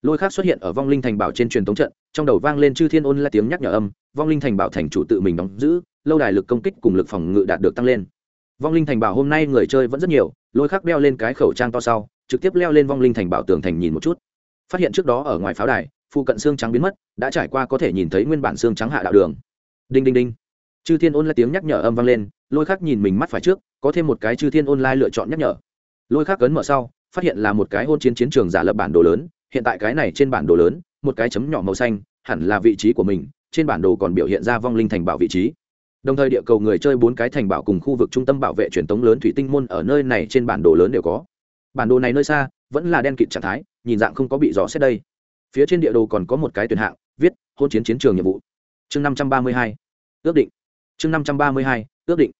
lôi khác xuất hiện ở vong linh thành bảo trên truyền thống trận, trong đầu vang lên chư thiên ôn là tiếng nhắc nhở âm, vong linh thành bảo thành chủ tự mình đóng giữ, lâu đài lực công kích cùng lực phòng ngự đạt được tăng lên. Vong linh thành bảo hôm nay người chơi vẫn rất nhiều, lôi khác đeo lên cái khẩu trang to sau, trực tiếp leo lên vong linh thành bảo tường thành nhìn một chút. Phát hiện trước đó ở ngoài pháo đài, phụ cận xương trắng biến mất, đã trải qua có thể nhìn thấy nguyên bản xương trắng hạ đạo đường. Đinh đinh đinh. Chư thiên ôn là tiếng nhắc nhở âm vang lên, lôi khác nhìn mình mắt phải trước, có thêm một cái chư thiên ôn lai lựa chọn nhắc nhở. Lôi khác cấn mở sau, phát hiện là một cái hôn chiến chiến trường giả lập bản đồ lớn hiện tại cái này trên bản đồ lớn, một cái chấm nhỏ màu xanh, hẳn là vị trí của mình, trên bản đồ còn biểu hiện ra vong linh thành bảo vị trí. Đồng thời địa cầu người chơi bốn cái thành bảo cùng khu vực trung tâm bảo vệ truyền thống lớn thủy tinh môn ở nơi này trên bản đồ lớn đều có. Bản đồ này nơi xa, vẫn là đen kịt trạng thái, nhìn dạng không có bị dò xét đây. Phía trên địa đồ còn có một cái tuyển hạng, viết, hôn chiến chiến trường nhiệm vụ. Chương năm trăm ba mươi hai, ước định. Chương năm trăm ba mươi hai, ước định.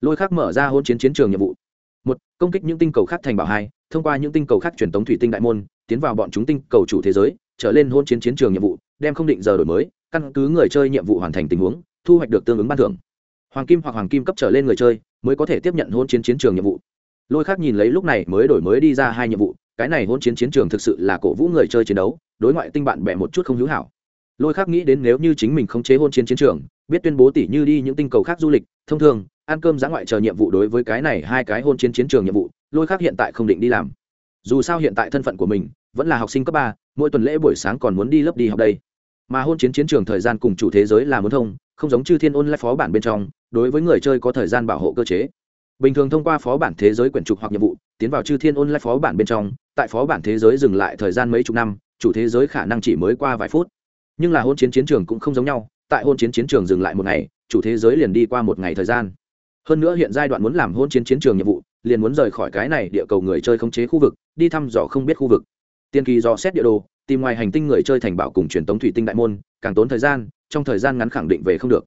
Lôi khác mở ra hôn chiến chiến trường nhiệm vụ. Một, công kích những tinh cầu khác thành bảo hai, thông qua những tinh cầu khác truyền tống thủy tinh đại môn tiến vào bọn chúng tinh cầu chủ thế giới, trở lên hôn chiến chiến trường nhiệm vụ, đem không định giờ đổi mới, căn cứ người chơi nhiệm vụ hoàn thành tình huống, thu hoạch được tương ứng ban thưởng. Hoàng kim hoặc hoàng kim cấp trở lên người chơi mới có thể tiếp nhận hôn chiến chiến trường nhiệm vụ. Lôi khác nhìn lấy lúc này mới đổi mới đi ra hai nhiệm vụ, cái này hôn chiến chiến trường thực sự là cổ vũ người chơi chiến đấu, đối ngoại tinh bạn bè một chút không hữu hảo. Lôi khác nghĩ đến nếu như chính mình không chế hôn chiến chiến trường, biết tuyên bố tỉ như đi những tinh cầu khác du lịch, thông thường, ăn cơm giã ngoại chờ nhiệm vụ đối với cái này hai cái hôn chiến chiến trường nhiệm vụ, lôi khác hiện tại không định đi làm dù sao hiện tại thân phận của mình vẫn là học sinh cấp ba, mỗi tuần lễ buổi sáng còn muốn đi lớp đi học đây. Mà hôn chiến chiến trường thời gian cùng chủ thế giới là muốn thông, không giống chư thiên ôn lại phó bản bên trong, đối với người chơi có thời gian bảo hộ cơ chế. Bình thường thông qua phó bản thế giới quyển trục hoặc nhiệm vụ, tiến vào chư thiên ôn lại phó bản bên trong, tại phó bản thế giới dừng lại thời gian mấy chục năm, chủ thế giới khả năng chỉ mới qua vài phút. Nhưng là hôn chiến chiến trường cũng không giống nhau, tại hôn chiến chiến trường dừng lại một ngày, chủ thế giới liền đi qua một ngày thời gian. Hơn nữa hiện giai đoạn muốn làm hôn chiến chiến trường nhiệm vụ liền muốn rời khỏi cái này địa cầu người chơi khống chế khu vực, đi thăm dò không biết khu vực. Tiên kỳ dò xét địa đồ, tìm ngoài hành tinh người chơi thành bảo cùng truyền tống thủy tinh đại môn, càng tốn thời gian, trong thời gian ngắn khẳng định về không được.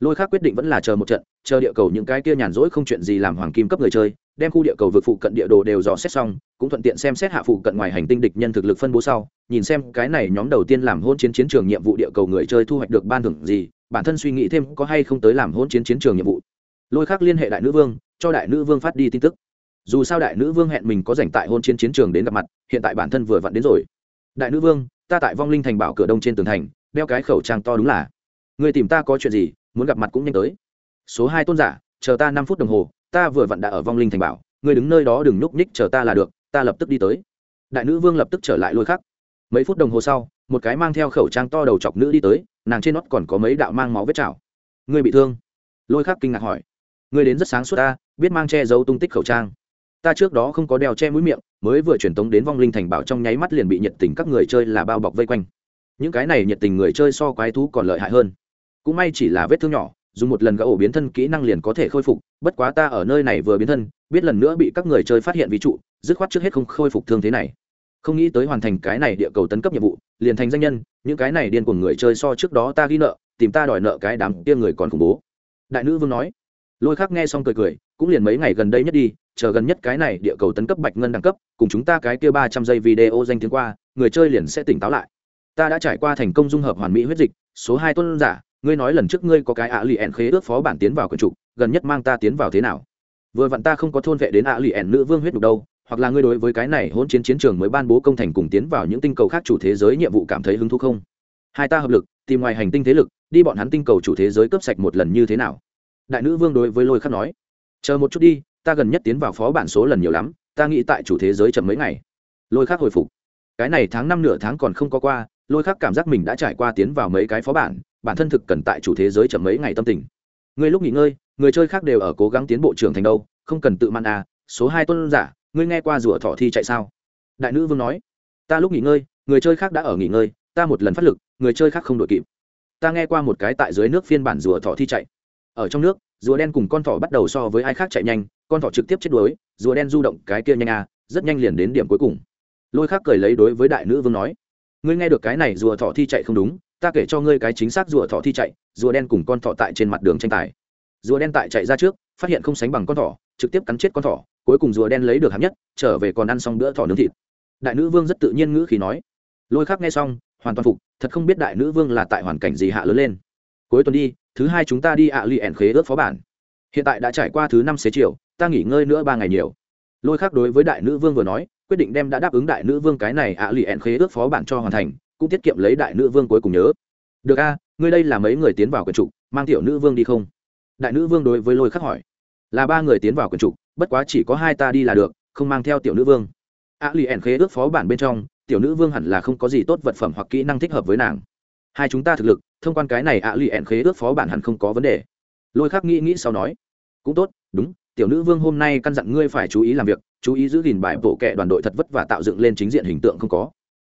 Lôi khác quyết định vẫn là chờ một trận, chờ địa cầu những cái kia nhàn rỗi không chuyện gì làm hoàng kim cấp người chơi, đem khu địa cầu vực phụ cận địa đồ đều dò xét xong, cũng thuận tiện xem xét hạ phụ cận ngoài hành tinh địch nhân thực lực phân bố sau, nhìn xem cái này nhóm đầu tiên làm hôn chiến chiến trường nhiệm vụ địa cầu người chơi thu hoạch được ban thưởng gì, bản thân suy nghĩ thêm có hay không tới làm hôn chiến chiến trường nhiệm vụ. Lôi khác liên hệ đại nữ vương, cho đại nữ vương phát đi tin tức dù sao đại nữ vương hẹn mình có dành tại hôn chiến chiến trường đến gặp mặt, hiện tại bản thân vừa vặn đến rồi. Đại nữ vương, ta tại vong linh thành bảo cửa đông trên tường thành, đeo cái khẩu trang to đúng là. Người tìm ta có chuyện gì, muốn gặp mặt cũng nhanh tới. Số hai tôn giả, chờ ta năm phút đồng hồ, ta vừa vặn đã ở vong linh thành bảo người đứng nơi đó đừng núp ních chờ ta là được, ta lập tức đi tới. Đại nữ vương lập tức trở lại lôi khắc. Mấy phút đồng hồ sau, một cái mang theo khẩu trang to đầu chọc nữ đi tới, nàng trên nót còn có mấy đạo mang máu vết chảo. Người bị thương? Lôi khắc kinh ngạc hỏi. Người đến rất sáng suốt ta, biết mang che giấu tung tích khẩu trang ta trước đó không có đeo che mũi miệng, mới vừa truyền tống đến vong linh thành bảo trong nháy mắt liền bị nhiệt tình các người chơi là bao bọc vây quanh. Những cái này nhiệt tình người chơi so quái thú còn lợi hại hơn. Cũng may chỉ là vết thương nhỏ, dùng một lần gã ổ biến thân kỹ năng liền có thể khôi phục, bất quá ta ở nơi này vừa biến thân, biết lần nữa bị các người chơi phát hiện ví trụ, dứt khoát trước hết không khôi phục thương thế này. Không nghĩ tới hoàn thành cái này địa cầu tấn cấp nhiệm vụ, liền thành danh nhân, những cái này điên của người chơi so trước đó ta ghi nợ, tìm ta đòi nợ cái đám kia người còn khủng bố. Đại nữ vương nói. Lôi khắc nghe xong cười cười, cũng liền mấy ngày gần đây nhất đi chờ gần nhất cái này địa cầu tấn cấp bạch ngân đẳng cấp, cùng chúng ta cái kia ba trăm giây video danh tiếng qua, người chơi liền sẽ tỉnh táo lại. Ta đã trải qua thành công dung hợp hoàn mỹ huyết dịch, số hai tuân giả, ngươi nói lần trước ngươi có cái ạ lì ẻn khế ước phó bản tiến vào quần trục gần nhất mang ta tiến vào thế nào? Vừa vặn ta không có thôn vệ đến ạ lì ẻn nữ vương huyết đục đâu, hoặc là ngươi đối với cái này hỗn chiến chiến trường mới ban bố công thành cùng tiến vào những tinh cầu khác chủ thế giới nhiệm vụ cảm thấy hứng thú không? Hai ta hợp lực, tìm ngoài hành tinh thế lực, đi bọn hắn tinh cầu chủ thế giới cướp sạch một lần như thế nào? Đại nữ vương đối với lôi khắc nói, chờ một chút đi ta gần nhất tiến vào phó bản số lần nhiều lắm, ta nghĩ tại chủ thế giới chậm mấy ngày. Lôi khắc hồi phục. Cái này tháng năm nửa tháng còn không có qua, lôi khắc cảm giác mình đã trải qua tiến vào mấy cái phó bản bản thân thực cần tại chủ thế giới chậm mấy ngày tâm tình. Ngươi lúc nghỉ ngơi, người chơi khác đều ở cố gắng tiến bộ trưởng thành đâu, không cần tự man à số hai tuân giả, ngươi nghe qua rủa thọ thi chạy sao? Đại nữ vương nói. Ta lúc nghỉ ngơi, người chơi khác đã ở nghỉ ngơi, ta một lần phát lực, người chơi khác không đội kịp. Ta nghe qua một cái tại dưới nước phiên bản rùa thọ thi chạy. Ở trong nước, rùa đen cùng con thỏ bắt đầu so với ai khác chạy nhanh con thỏ trực tiếp chết đuối, rùa đen du động cái kia nhanh à rất nhanh liền đến điểm cuối cùng. Lôi khác cười lấy đối với đại nữ vương nói, ngươi nghe được cái này rùa thỏ thi chạy không đúng, ta kể cho ngươi cái chính xác rùa thỏ thi chạy, rùa đen cùng con thỏ tại trên mặt đường tranh tài. Rùa đen tại chạy ra trước, phát hiện không sánh bằng con thỏ, trực tiếp cắn chết con thỏ, cuối cùng rùa đen lấy được hạng nhất, trở về còn ăn xong bữa thỏ nướng thịt. Đại nữ vương rất tự nhiên ngữ khí nói. Lôi khắc nghe xong, hoàn toàn phục, thật không biết đại nữ vương là tại hoàn cảnh gì hạ lớn lên. Cuối tuần đi, thứ hai chúng ta đi ạ à li ẻn khế ước phó bản. Hiện tại đã trải qua thứ năm xế chiều ta nghỉ ngơi nữa ba ngày nhiều. Lôi khắc đối với đại nữ vương vừa nói, quyết định đem đã đáp ứng đại nữ vương cái này ạ à ẹn khế ước phó bản cho hoàn thành, cũng tiết kiệm lấy đại nữ vương cuối cùng nhớ. Được a, ngươi đây là mấy người tiến vào quần trục mang tiểu nữ vương đi không? Đại nữ vương đối với lôi khắc hỏi. Là ba người tiến vào quần trục bất quá chỉ có hai ta đi là được, không mang theo tiểu nữ vương. A lì ẹn khế ước phó bản bên trong, tiểu nữ vương hẳn là không có gì tốt vật phẩm hoặc kỹ năng thích hợp với nàng. Hai chúng ta thực lực, thông quan cái này a lì ẹn khế ước phó bản hẳn không có vấn đề. Lôi khắc nghĩ nghĩ sau nói. Cũng tốt, đúng tiểu nữ vương hôm nay căn dặn ngươi phải chú ý làm việc, chú ý giữ gìn bài bộ kệ đoàn đội thật vất và tạo dựng lên chính diện hình tượng không có.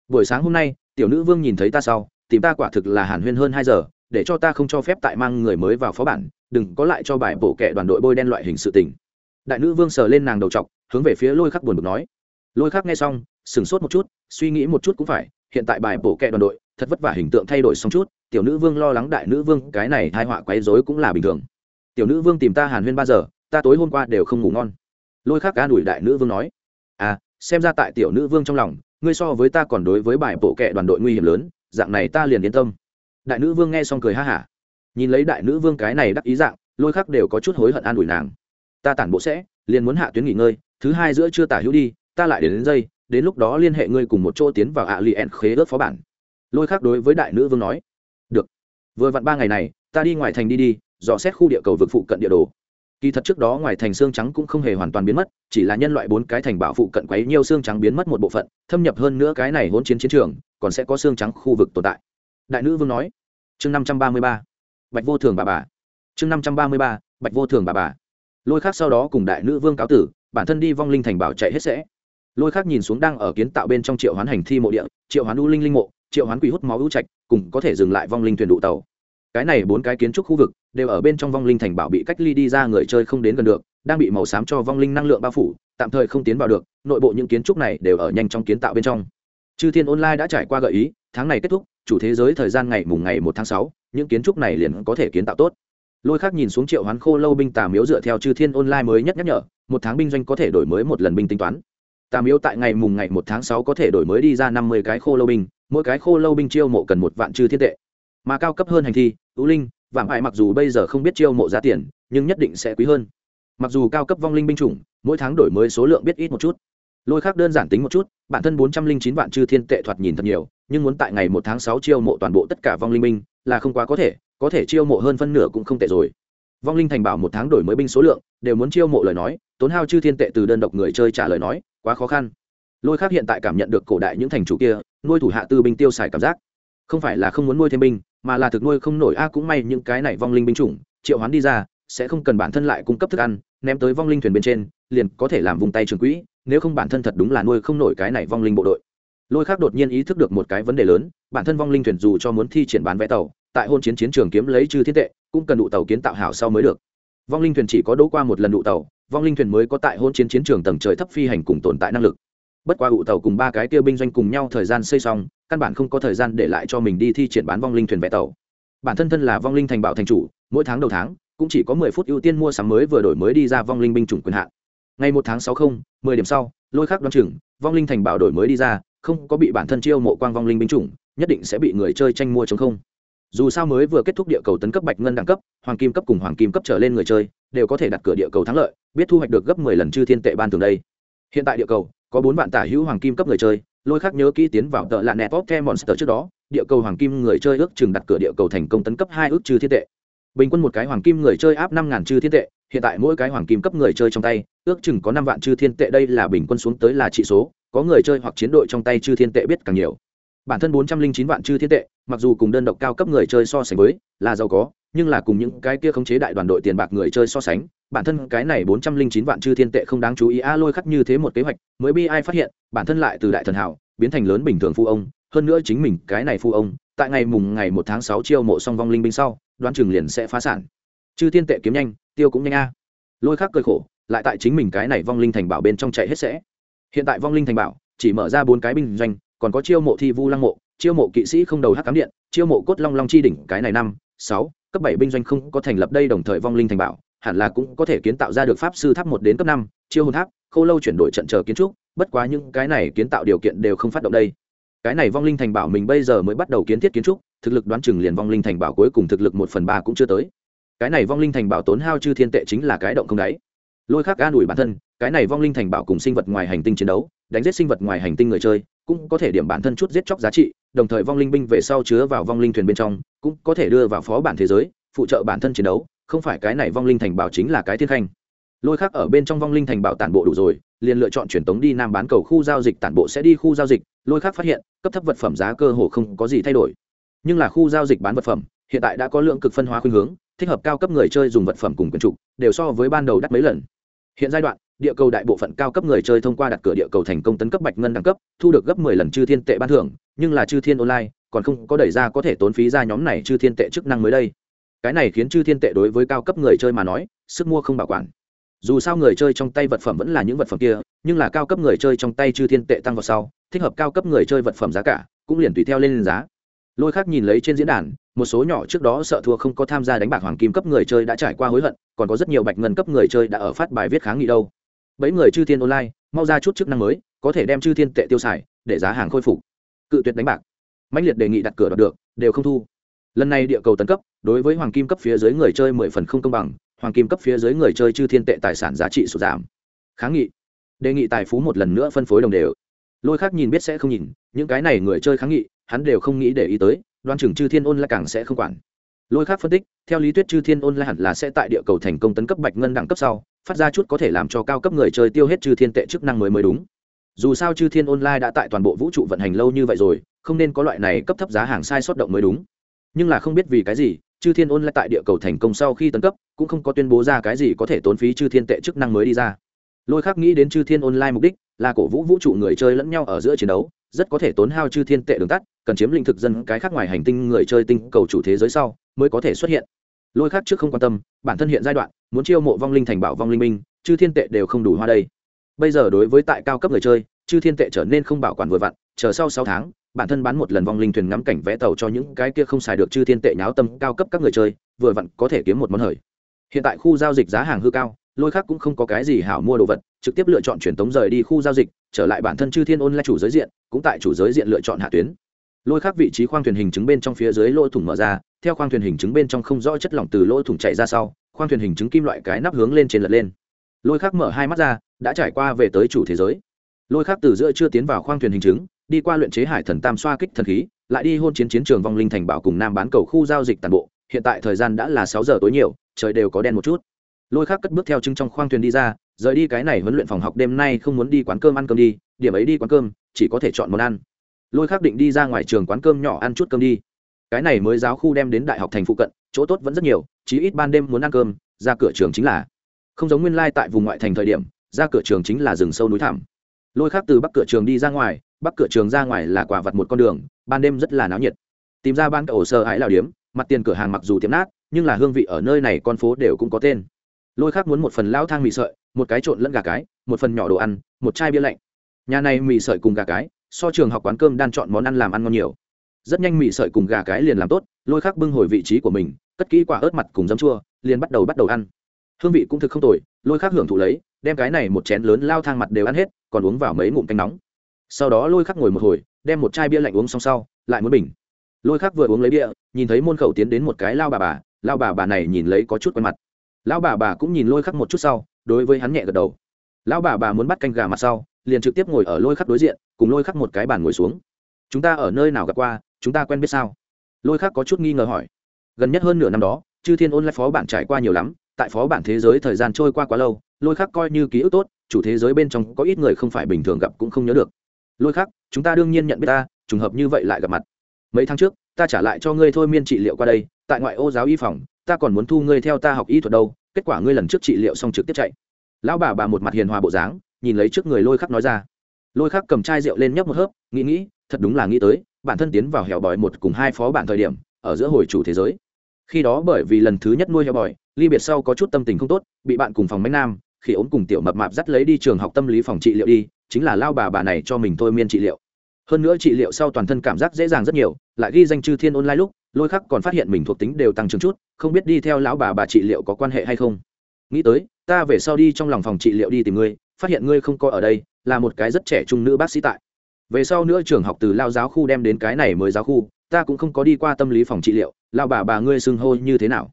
Buổi sáng hôm nay, tiểu nữ vương nhìn thấy ta sau, tìm ta quả thực là hàn huyên hơn hai giờ, để cho ta không cho phép tại mang người mới vào phó bản, đừng có lại cho bài bộ kệ đoàn đội bôi đen loại hình sự tình. Đại nữ vương sờ lên nàng đầu t hướng về phía lôi khắc buồn bực nói. Lôi khắc nghe xong, sửng sốt một chút, suy nghĩ một chút cũng phải, hiện tại bài bộ kệ đoàn đội, thật vất vả hình tượng thay đổi xong chút, tiểu nữ vương lo lắng đại nữ vương, cái này thai họa quấy rối cũng là bình thường. Tiểu nữ vương tìm ta hàn huyên ba giờ ta tối hôm qua đều không ngủ ngon. Lôi khắc cá đuổi đại nữ vương nói à xem ra tại tiểu nữ vương trong lòng ngươi so với ta còn đối với bài bộ kệ đoàn đội nguy hiểm lớn dạng này ta liền yên tâm. Đại nữ vương nghe xong cười ha hả. Nhìn lấy đại nữ vương cái này đắc ý dạng lôi khắc đều có chút hối hận an ủi nàng. Ta tản bộ sẽ liền muốn hạ tuyến nghỉ ngơi thứ hai giữa chưa tả hữu đi ta lại đến, đến dây đến lúc đó liên hệ ngươi cùng một chỗ tiến vào ạ li ẻn khế ớt phó bản. Lôi khắc đối với đại nữ vương nói được vừa vặn ba ngày này ta đi ngoài thành đi đi dò xét khu địa cầu vực phụ cận địa đồ kỳ thật trước đó ngoài thành xương trắng cũng không hề hoàn toàn biến mất, chỉ là nhân loại bốn cái thành bảo phụ cận quấy nhiều xương trắng biến mất một bộ phận, thâm nhập hơn nữa cái này hỗn chiến chiến trường, còn sẽ có xương trắng khu vực tồn tại. Đại nữ vương nói, chương năm trăm ba mươi ba, bạch vô thường bà bà. Chương năm trăm ba mươi ba, bạch vô thường bà bà. Lôi khác sau đó cùng đại nữ vương cáo tử, bản thân đi vong linh thành bảo chạy hết sẽ. Lôi khác nhìn xuống đang ở kiến tạo bên trong triệu hoán hành thi mộ địa, triệu hoán u linh linh mộ, triệu hoán quỷ hút máu ưu trạch, cùng có thể dừng lại vong linh thuyền đụ tàu cái này bốn cái kiến trúc khu vực đều ở bên trong vong linh thành bảo bị cách ly đi ra người chơi không đến gần được, đang bị màu xám cho vong linh năng lượng bao phủ, tạm thời không tiến vào được, nội bộ những kiến trúc này đều ở nhanh trong kiến tạo bên trong. Chư thiên online đã trải qua gợi ý, tháng này kết thúc, chủ thế giới thời gian ngày mùng ngày một tháng sáu, những kiến trúc này liền có thể kiến tạo tốt. Lôi khác nhìn xuống triệu hoán khô lâu binh tà miếu dựa theo chư thiên online mới nhất nhắc nhở, một tháng binh doanh có thể đổi mới một lần binh tính toán. Tà miếu tại ngày mùng ngày một tháng sáu có thể đổi mới đi ra năm mươi cái khô lâu binh, mỗi cái khô lâu binh chiêu mộ cần một vạn chư thiên tệ, mà cao cấp hơn hành thi ưu linh, vạm hại mặc dù bây giờ không biết chiêu mộ giá tiền, nhưng nhất định sẽ quý hơn. Mặc dù cao cấp vong linh binh chủng, mỗi tháng đổi mới số lượng biết ít một chút. Lôi khác đơn giản tính một chút, bản thân bốn trăm linh chín vạn chư thiên tệ thoạt nhìn thật nhiều, nhưng muốn tại ngày một tháng sáu chiêu mộ toàn bộ tất cả vong linh binh, là không quá có thể có thể chiêu mộ hơn phân nửa cũng không tệ rồi. Vong linh thành bảo một tháng đổi mới binh số lượng, đều muốn chiêu mộ lời nói, tốn hao chư thiên tệ từ đơn độc người chơi trả lời nói, quá khó khăn. Lôi khác hiện tại cảm nhận được cổ đại những thành chủ kia, nuôi thủ hạ tư binh tiêu xài cảm giác. Không phải là không muốn nuôi thêm binh mà là thực nuôi không nổi. A, cũng may những cái này vong linh binh chủng, triệu hoán đi ra, sẽ không cần bản thân lại cung cấp thức ăn, ném tới vong linh thuyền bên trên, liền có thể làm vùng tay trường quỹ, nếu không bản thân thật đúng là nuôi không nổi cái này vong linh bộ đội. Lôi khác đột nhiên ý thức được một cái vấn đề lớn, bản thân vong linh thuyền dù cho muốn thi triển bán vé tàu, tại hôn chiến chiến trường kiếm lấy chư thiết tệ, cũng cần đủ tàu kiến tạo hảo sau mới được. Vong linh thuyền chỉ có đỗ qua một lần đủ tàu, vong linh thuyền mới có tại hôn chiến chiến trường tầng trời thấp phi hành cùng tồn tại năng lực bất qua ụ tàu cùng ba cái tiêu binh doanh cùng nhau thời gian xây xong, căn bản không có thời gian để lại cho mình đi thi triển bán vong linh thuyền vẽ tàu. Bản thân thân là vong linh thành bảo thành chủ, mỗi tháng đầu tháng, cũng chỉ có mười phút ưu tiên mua sắm mới vừa đổi mới đi ra vong linh binh chủng quyền hạn. Ngày một tháng sáu không, mười điểm sau, lôi khắc đoán chừng, vong linh thành bảo đổi mới đi ra, không có bị bản thân chiêu mộ quang vong linh binh chủng, nhất định sẽ bị người chơi tranh mua chống không. Dù sao mới vừa kết thúc địa cầu tấn cấp bạch ngân đẳng cấp, hoàng kim cấp cùng hoàng kim cấp trở lên người chơi, đều có thể đặt cửa địa cầu thắng lợi, biết thu hoạch được gấp mười lần chư thiên tệ ban thường đây. Hiện tại địa cầu có bốn vạn tả hữu hoàng kim cấp người chơi, lôi khác nhớ kỹ tiến vào tợ là net top monster trước đó, địa cầu hoàng kim người chơi ước chừng đặt cửa địa cầu thành công tấn cấp hai ước chư thiên tệ. Bình quân một cái hoàng kim người chơi áp năm ngàn chư thiên tệ, hiện tại mỗi cái hoàng kim cấp người chơi trong tay, ước chừng có năm vạn chư thiên tệ, đây là bình quân xuống tới là trị số, có người chơi hoặc chiến đội trong tay chư thiên tệ biết càng nhiều. Bản thân bốn trăm linh chín vạn chư thiên tệ, mặc dù cùng đơn độc cao cấp người chơi so sánh với, là giàu có, nhưng là cùng những cái kia khống chế đại đoàn đội tiền bạc người chơi so sánh bản thân cái này bốn trăm linh chín vạn chư thiên tệ không đáng chú ý, a lôi khắc như thế một kế hoạch, mới bi ai phát hiện, bản thân lại từ đại thần hảo biến thành lớn bình thường phu ông, hơn nữa chính mình cái này phu ông, tại ngày mùng ngày một tháng sáu chiêu mộ song vong linh binh sau, đoán chừng liền sẽ phá sản. Chư thiên tệ kiếm nhanh, tiêu cũng nhanh a. Lôi khắc cơi khổ, lại tại chính mình cái này vong linh thành bảo bên trong chạy hết sẽ. Hiện tại vong linh thành bảo, chỉ mở ra bốn cái binh doanh, còn có chiêu mộ thi vu lăng mộ, chiêu mộ kỵ sĩ không đầu hắc cám điện, chiêu mộ cốt long long chi đỉnh cái này năm, sáu, cấp bảy binh doanh không có thành lập đây đồng thời vong linh thành bảo hẳn là cũng có thể kiến tạo ra được pháp sư tháp một đến cấp năm, chiêu hồn tháp khâu lâu chuyển đổi trận chờ kiến trúc, bất quá những cái này kiến tạo điều kiện đều không phát động đây. Cái này vong linh thành bảo mình bây giờ mới bắt đầu kiến thiết kiến trúc, thực lực đoán chừng liền vong linh thành bảo cuối cùng thực lực một phần ba cũng chưa tới. Cái này vong linh thành bảo tốn hao chư thiên tệ chính là cái động không đáy. Lôi khắc an ủi bản thân, cái này vong linh thành bảo cùng sinh vật ngoài hành tinh chiến đấu, đánh giết sinh vật ngoài hành tinh người chơi, cũng có thể điểm bản thân chút giết chóc giá trị, đồng thời vong linh binh về sau chứa vào vong linh thuyền bên trong, cũng có thể đưa vào phó bản thế giới, phụ trợ bản thân chiến đấu không phải cái này vong linh thành bảo chính là cái thiên khanh. Lôi khác ở bên trong vong linh thành bảo tản bộ đủ rồi, liền lựa chọn truyền tống đi nam bán cầu khu giao dịch, tản bộ sẽ đi khu giao dịch. Lôi khác phát hiện, cấp thấp vật phẩm giá cơ hồ không có gì thay đổi. Nhưng là khu giao dịch bán vật phẩm, hiện tại đã có lượng cực phân hóa khuynh hướng, thích hợp cao cấp người chơi dùng vật phẩm cùng quyền trục, đều so với ban đầu đắt mấy lần. Hiện giai đoạn, địa cầu đại bộ phận cao cấp người chơi thông qua đặt cửa địa cầu thành công tấn cấp bạch ngân đẳng cấp, thu được gấp mười lần chư thiên tệ ban thưởng, nhưng là chư thiên online, còn không có đẩy ra có thể tốn phí ra nhóm này chư thiên tệ chức năng mới đây cái này khiến chư thiên tệ đối với cao cấp người chơi mà nói, sức mua không bảo quản. Dù sao người chơi trong tay vật phẩm vẫn là những vật phẩm kia, nhưng là cao cấp người chơi trong tay chư thiên tệ tăng vào sau, thích hợp cao cấp người chơi vật phẩm giá cả, cũng liền tùy theo lên giá. Lôi khác nhìn lấy trên diễn đàn, một số nhỏ trước đó sợ thua không có tham gia đánh bạc hoàng kim cấp người chơi đã trải qua hối hận, còn có rất nhiều bạch ngân cấp người chơi đã ở phát bài viết kháng nghị đâu. Bấy người chư thiên online, mau ra chút chức năng mới, có thể đem chư thiên tệ tiêu xài, để giá hàng khôi phục. Cự tuyệt đánh bạc. Mạnh liệt đề nghị đặt cửa đoạt được, đều không thu lần này địa cầu tấn cấp, đối với hoàng kim cấp phía dưới người chơi mười phần không công bằng, hoàng kim cấp phía dưới người chơi chư thiên tệ tài sản giá trị sụt giảm. Kháng nghị. Đề nghị tài phú một lần nữa phân phối đồng đều. Lôi khác nhìn biết sẽ không nhìn, những cái này người chơi kháng nghị, hắn đều không nghĩ để ý tới, đoan chừng chư thiên ôn lại càng sẽ không quản. Lôi khác phân tích, theo lý thuyết chư thiên ôn lại hẳn là sẽ tại địa cầu thành công tấn cấp bạch ngân đẳng cấp sau, phát ra chút có thể làm cho cao cấp người chơi tiêu hết chư thiên tệ chức năng mới mới đúng. Dù sao chư thiên online đã tại toàn bộ vũ trụ vận hành lâu như vậy rồi, không nên có loại này cấp thấp giá hàng sai sót động mới đúng nhưng là không biết vì cái gì, chư thiên ôn lại tại địa cầu thành công sau khi tấn cấp, cũng không có tuyên bố ra cái gì có thể tốn phí chư thiên tệ chức năng mới đi ra. Lôi khác nghĩ đến chư thiên online mục đích, là cổ vũ vũ trụ người chơi lẫn nhau ở giữa chiến đấu, rất có thể tốn hao chư thiên tệ đường tắt, cần chiếm lĩnh thực dân cái khác ngoài hành tinh người chơi tinh cầu chủ thế giới sau, mới có thể xuất hiện. Lôi khác trước không quan tâm, bản thân hiện giai đoạn, muốn chiêu mộ vong linh thành bảo vong linh minh, chư thiên tệ đều không đủ hoa đây. Bây giờ đối với tại cao cấp người chơi, chư thiên tệ trở nên không bảo quản vừa vặn, chờ sau sáu tháng bản thân bán một lần vong linh thuyền ngắm cảnh vẽ tàu cho những cái kia không xài được chư thiên tệ nháo tâm cao cấp các người chơi, vừa vặn có thể kiếm một món hời. Hiện tại khu giao dịch giá hàng hư cao, lôi khác cũng không có cái gì hảo mua đồ vật, trực tiếp lựa chọn truyền tống rời đi khu giao dịch, trở lại bản thân chư thiên ôn là chủ giới diện, cũng tại chủ giới diện lựa chọn hạ tuyến. Lôi khác vị trí khoang thuyền hình chứng bên trong phía dưới lỗ thủng mở ra, theo khoang thuyền hình chứng bên trong không rõ chất lỏng từ lỗ thủng chạy ra sau, khoang thuyền hình chứng kim loại cái nắp hướng lên trên lật lên. Lôi khác mở hai mắt ra, đã trải qua về tới chủ thế giới lôi khác từ giữa chưa tiến vào khoang thuyền hình chứng, đi qua luyện chế hải thần tam xoa kích thần khí, lại đi hôn chiến chiến trường vong linh thành bảo cùng nam bán cầu khu giao dịch toàn bộ, hiện tại thời gian đã là sáu giờ tối nhiều, trời đều có đen một chút. Lôi khác cất bước theo chứng trong khoang thuyền đi ra, rời đi cái này huấn luyện phòng học đêm nay không muốn đi quán cơm ăn cơm đi, điểm ấy đi quán cơm, chỉ có thể chọn món ăn. Lôi khác định đi ra ngoài trường quán cơm nhỏ ăn chút cơm đi. Cái này mới giáo khu đem đến đại học thành phụ cận, chỗ tốt vẫn rất nhiều, chí ít ban đêm muốn ăn cơm, ra cửa trường chính là không giống nguyên lai、like、tại vùng ngoại thành thời điểm, ra cửa trường chính là rừng sâu núi thảm lôi khác từ bắc cửa trường đi ra ngoài, bắc cửa trường ra ngoài là quả vật một con đường, ban đêm rất là náo nhiệt. Tìm ra ban ổ sơ ái lào điếm, mặt tiền cửa hàng mặc dù tiệm nát, nhưng là hương vị ở nơi này con phố đều cũng có tên. Lôi khác muốn một phần lao thang mì sợi, một cái trộn lẫn gà cái, một phần nhỏ đồ ăn, một chai bia lạnh. Nhà này mì sợi cùng gà cái, so trường học quán cơm đan chọn món ăn làm ăn ngon nhiều. Rất nhanh mì sợi cùng gà cái liền làm tốt, lôi khác bưng hồi vị trí của mình, cất kỹ quả ớt mặt cùng dấm chua, liền bắt đầu bắt đầu ăn. Hương vị cũng thực không tồi, lôi khác hưởng thụ lấy đem cái này một chén lớn lao thang mặt đều ăn hết, còn uống vào mấy ngụm canh nóng. Sau đó lôi khắc ngồi một hồi, đem một chai bia lạnh uống xong sau, lại muốn bình. Lôi khắc vừa uống lấy bia, nhìn thấy môn khẩu tiến đến một cái lao bà bà, lao bà bà này nhìn lấy có chút quen mặt. Lão bà bà cũng nhìn lôi khắc một chút sau, đối với hắn nhẹ gật đầu. Lão bà bà muốn bắt canh gà mặt sau, liền trực tiếp ngồi ở lôi khắc đối diện, cùng lôi khắc một cái bàn ngồi xuống. Chúng ta ở nơi nào gặp qua, chúng ta quen biết sao? Lôi khắc có chút nghi ngờ hỏi. Gần nhất hơn nửa năm đó, chư thiên ôn lại phó bản trải qua nhiều lắm, tại phó bản thế giới thời gian trôi qua quá lâu lôi khắc coi như ký ức tốt, chủ thế giới bên trong có ít người không phải bình thường gặp cũng không nhớ được. Lôi khắc, chúng ta đương nhiên nhận biết ta, trùng hợp như vậy lại gặp mặt. Mấy tháng trước, ta trả lại cho ngươi thôi miên trị liệu qua đây, tại ngoại ô giáo y phòng, ta còn muốn thu ngươi theo ta học y thuật đâu, kết quả ngươi lần trước trị liệu xong trực tiếp chạy. Lão bà bà một mặt hiền hòa bộ dáng, nhìn lấy trước người lôi khắc nói ra. Lôi khắc cầm chai rượu lên nhấp một hớp, nghĩ nghĩ, thật đúng là nghĩ tới, bản thân tiến vào hẻo bòi một cùng hai phó bản thời điểm, ở giữa hồi chủ thế giới. Khi đó bởi vì lần thứ nhất nuôi heo bòi, ly biệt sau có chút tâm tình không tốt, bị bạn cùng phòng mánh nam khi ốm cùng tiểu mập mạp dắt lấy đi trường học tâm lý phòng trị liệu đi, chính là lao bà bà này cho mình thôi miên trị liệu. Hơn nữa trị liệu sau toàn thân cảm giác dễ dàng rất nhiều, lại ghi danh chư thiên online lúc, lôi khắc còn phát hiện mình thuộc tính đều tăng trưởng chút, không biết đi theo lão bà bà trị liệu có quan hệ hay không. Nghĩ tới, ta về sau đi trong lòng phòng trị liệu đi tìm ngươi, phát hiện ngươi không có ở đây, là một cái rất trẻ trung nữ bác sĩ tại. Về sau nữa trường học từ lao giáo khu đem đến cái này mới giáo khu, ta cũng không có đi qua tâm lý phòng trị liệu, lao bà bà ngươi xưng hô như thế nào?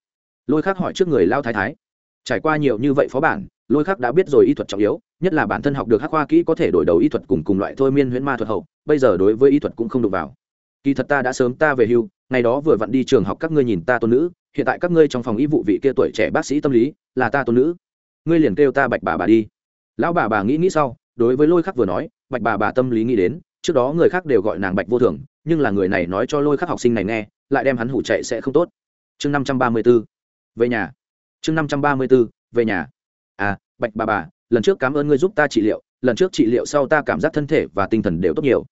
Lôi khắc hỏi trước người lao thái thái. Trải qua nhiều như vậy phó bản lôi khắc đã biết rồi y thuật trọng yếu, nhất là bản thân học được hắc khoa kỹ có thể đổi đầu y thuật cùng cùng loại thôi miên huyễn ma thuật hậu, bây giờ đối với y thuật cũng không đụng vào. Kỳ thật ta đã sớm ta về hưu, ngày đó vừa vặn đi trường học các ngươi nhìn ta tôn nữ, hiện tại các ngươi trong phòng y vụ vị kia tuổi trẻ bác sĩ tâm lý, là ta tôn nữ. Ngươi liền kêu ta bạch bà bà đi. Lão bà bà nghĩ nghĩ sau, đối với lôi khắc vừa nói, bạch bà bà tâm lý nghĩ đến, trước đó người khác đều gọi nàng bạch vô thường, nhưng là người này nói cho lôi khắc học sinh này nghe, lại đem hắn hủ chạy sẽ không tốt. Chương năm trăm ba mươi b ố về nhà. Chương năm trăm ba mươi b ố về nhà à bạch bà bà, lần trước cảm ơn ngươi giúp ta trị liệu, lần trước trị liệu sau ta cảm giác thân thể và tinh thần đều tốt nhiều.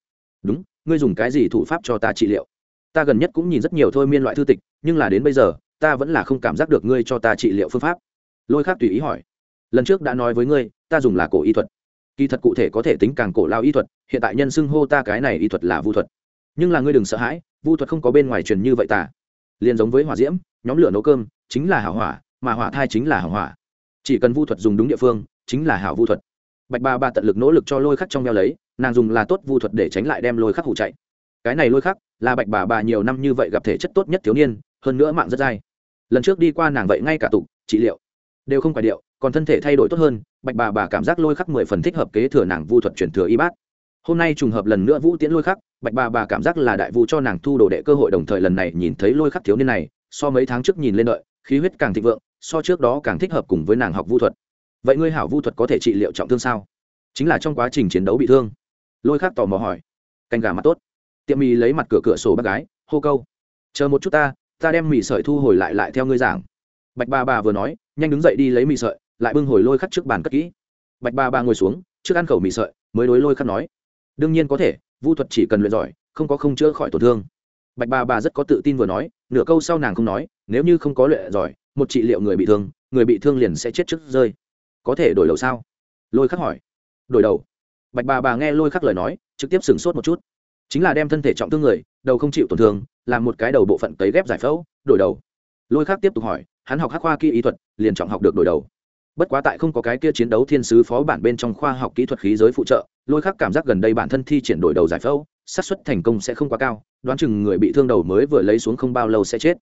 Đúng, ngươi dùng cái gì thủ pháp cho ta trị liệu? Ta gần nhất cũng nhìn rất nhiều thôi miên loại thư tịch, nhưng là đến bây giờ, ta vẫn là không cảm giác được ngươi cho ta trị liệu phương pháp. Lôi khác tùy ý hỏi, lần trước đã nói với ngươi, ta dùng là cổ y thuật. Kỳ thật cụ thể có thể tính càng cổ lao y thuật, hiện tại nhân xưng hô ta cái này y thuật là vu thuật. Nhưng là ngươi đừng sợ hãi, vu thuật không có bên ngoài truyền như vậy ta. Liền giống với hỏa diễm, nhóm lửa nấu cơm, chính là hảo hỏa, mà hỏa thai chính là hảo hỏa chỉ cần vu thuật dùng đúng địa phương, chính là hảo vu thuật. Bạch ba ba tận lực nỗ lực cho lôi khắc trong veo lấy, nàng dùng là tốt vu thuật để tránh lại đem lôi khắc hủ chạy. Cái này lôi khắc là bạch bà bà nhiều năm như vậy gặp thể chất tốt nhất thiếu niên, hơn nữa mạng rất dai. Lần trước đi qua nàng vậy ngay cả tụ, trị liệu, đều không phải điệu, còn thân thể thay đổi tốt hơn, bạch bà bà cảm giác lôi khắc mười phần thích hợp kế thừa nàng vu thuật chuyển thừa y bát. Hôm nay trùng hợp lần nữa vũ tiễn lôi khắc, bạch bà bà cảm giác là đại vu cho nàng thu đồ đệ cơ hội đồng thời lần này nhìn thấy lôi khắc thiếu niên này, so mấy tháng trước nhìn lên đợi, khí huyết càng thịnh vượng so trước đó càng thích hợp cùng với nàng học vu thuật. Vậy ngươi hảo vu thuật có thể trị liệu trọng thương sao? Chính là trong quá trình chiến đấu bị thương. Lôi khác tò mò hỏi. Canh gà mặt tốt. Tiệm mì lấy mặt cửa cửa sổ bác gái, hô câu. Chờ một chút ta ta đem mì sợi thu hồi lại lại theo ngươi giảng. Bạch bà bà vừa nói, nhanh đứng dậy đi lấy mì sợi, lại bưng hồi lôi khắc trước bàn cất kỹ. Bạch bà bà ngồi xuống, trước ăn khẩu mì sợi, mới đối lôi khắc nói. Đương nhiên có thể, vu thuật chỉ cần luyện giỏi, không có không chữa khỏi tổn thương. Bạch bà bà rất có tự tin vừa nói, nửa câu sau nàng không nói, nếu như không có luyện giỏi một trị liệu người bị thương, người bị thương liền sẽ chết trước rơi. Có thể đổi đầu sao? Lôi khắc hỏi. Đổi đầu. Bạch bà bà nghe lôi khắc lời nói, trực tiếp sửng sốt một chút. Chính là đem thân thể trọng thương người, đầu không chịu tổn thương, làm một cái đầu bộ phận cấy ghép giải phẫu, đổi đầu. Lôi khắc tiếp tục hỏi, hắn học hắc khoa kỹ ý thuật, liền chọn học được đổi đầu. Bất quá tại không có cái kia chiến đấu thiên sứ phó bản bên trong khoa học kỹ thuật khí giới phụ trợ, lôi khắc cảm giác gần đây bản thân thi triển đổi đầu giải phẫu, xác suất thành công sẽ không quá cao, đoán chừng người bị thương đầu mới vừa lấy xuống không bao lâu sẽ chết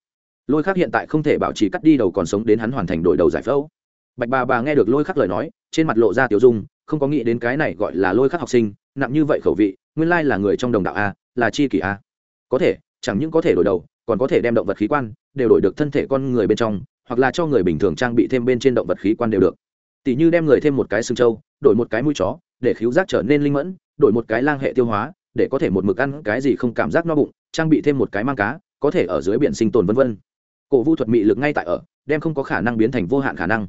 lôi khắc hiện tại không thể bảo trì cắt đi đầu còn sống đến hắn hoàn thành đội đầu giải phẫu. Bạch bà bà nghe được lôi khắc lời nói, trên mặt lộ ra tiểu dung, không có nghĩ đến cái này gọi là lôi khắc học sinh, nặng như vậy khẩu vị, nguyên lai là người trong đồng đạo a, là chi kỷ a. Có thể, chẳng những có thể đổi đầu, còn có thể đem động vật khí quan đều đổi được thân thể con người bên trong, hoặc là cho người bình thường trang bị thêm bên trên động vật khí quan đều được. Tỷ như đem người thêm một cái xương trâu, đổi một cái mũi chó, để khíu giác trở nên linh mẫn, đổi một cái lang hệ tiêu hóa, để có thể một mực ăn cái gì không cảm giác no bụng, trang bị thêm một cái mang cá, có thể ở dưới biển sinh tồn vân vân cổ vu thuật mị lực ngay tại ở đem không có khả năng biến thành vô hạn khả năng.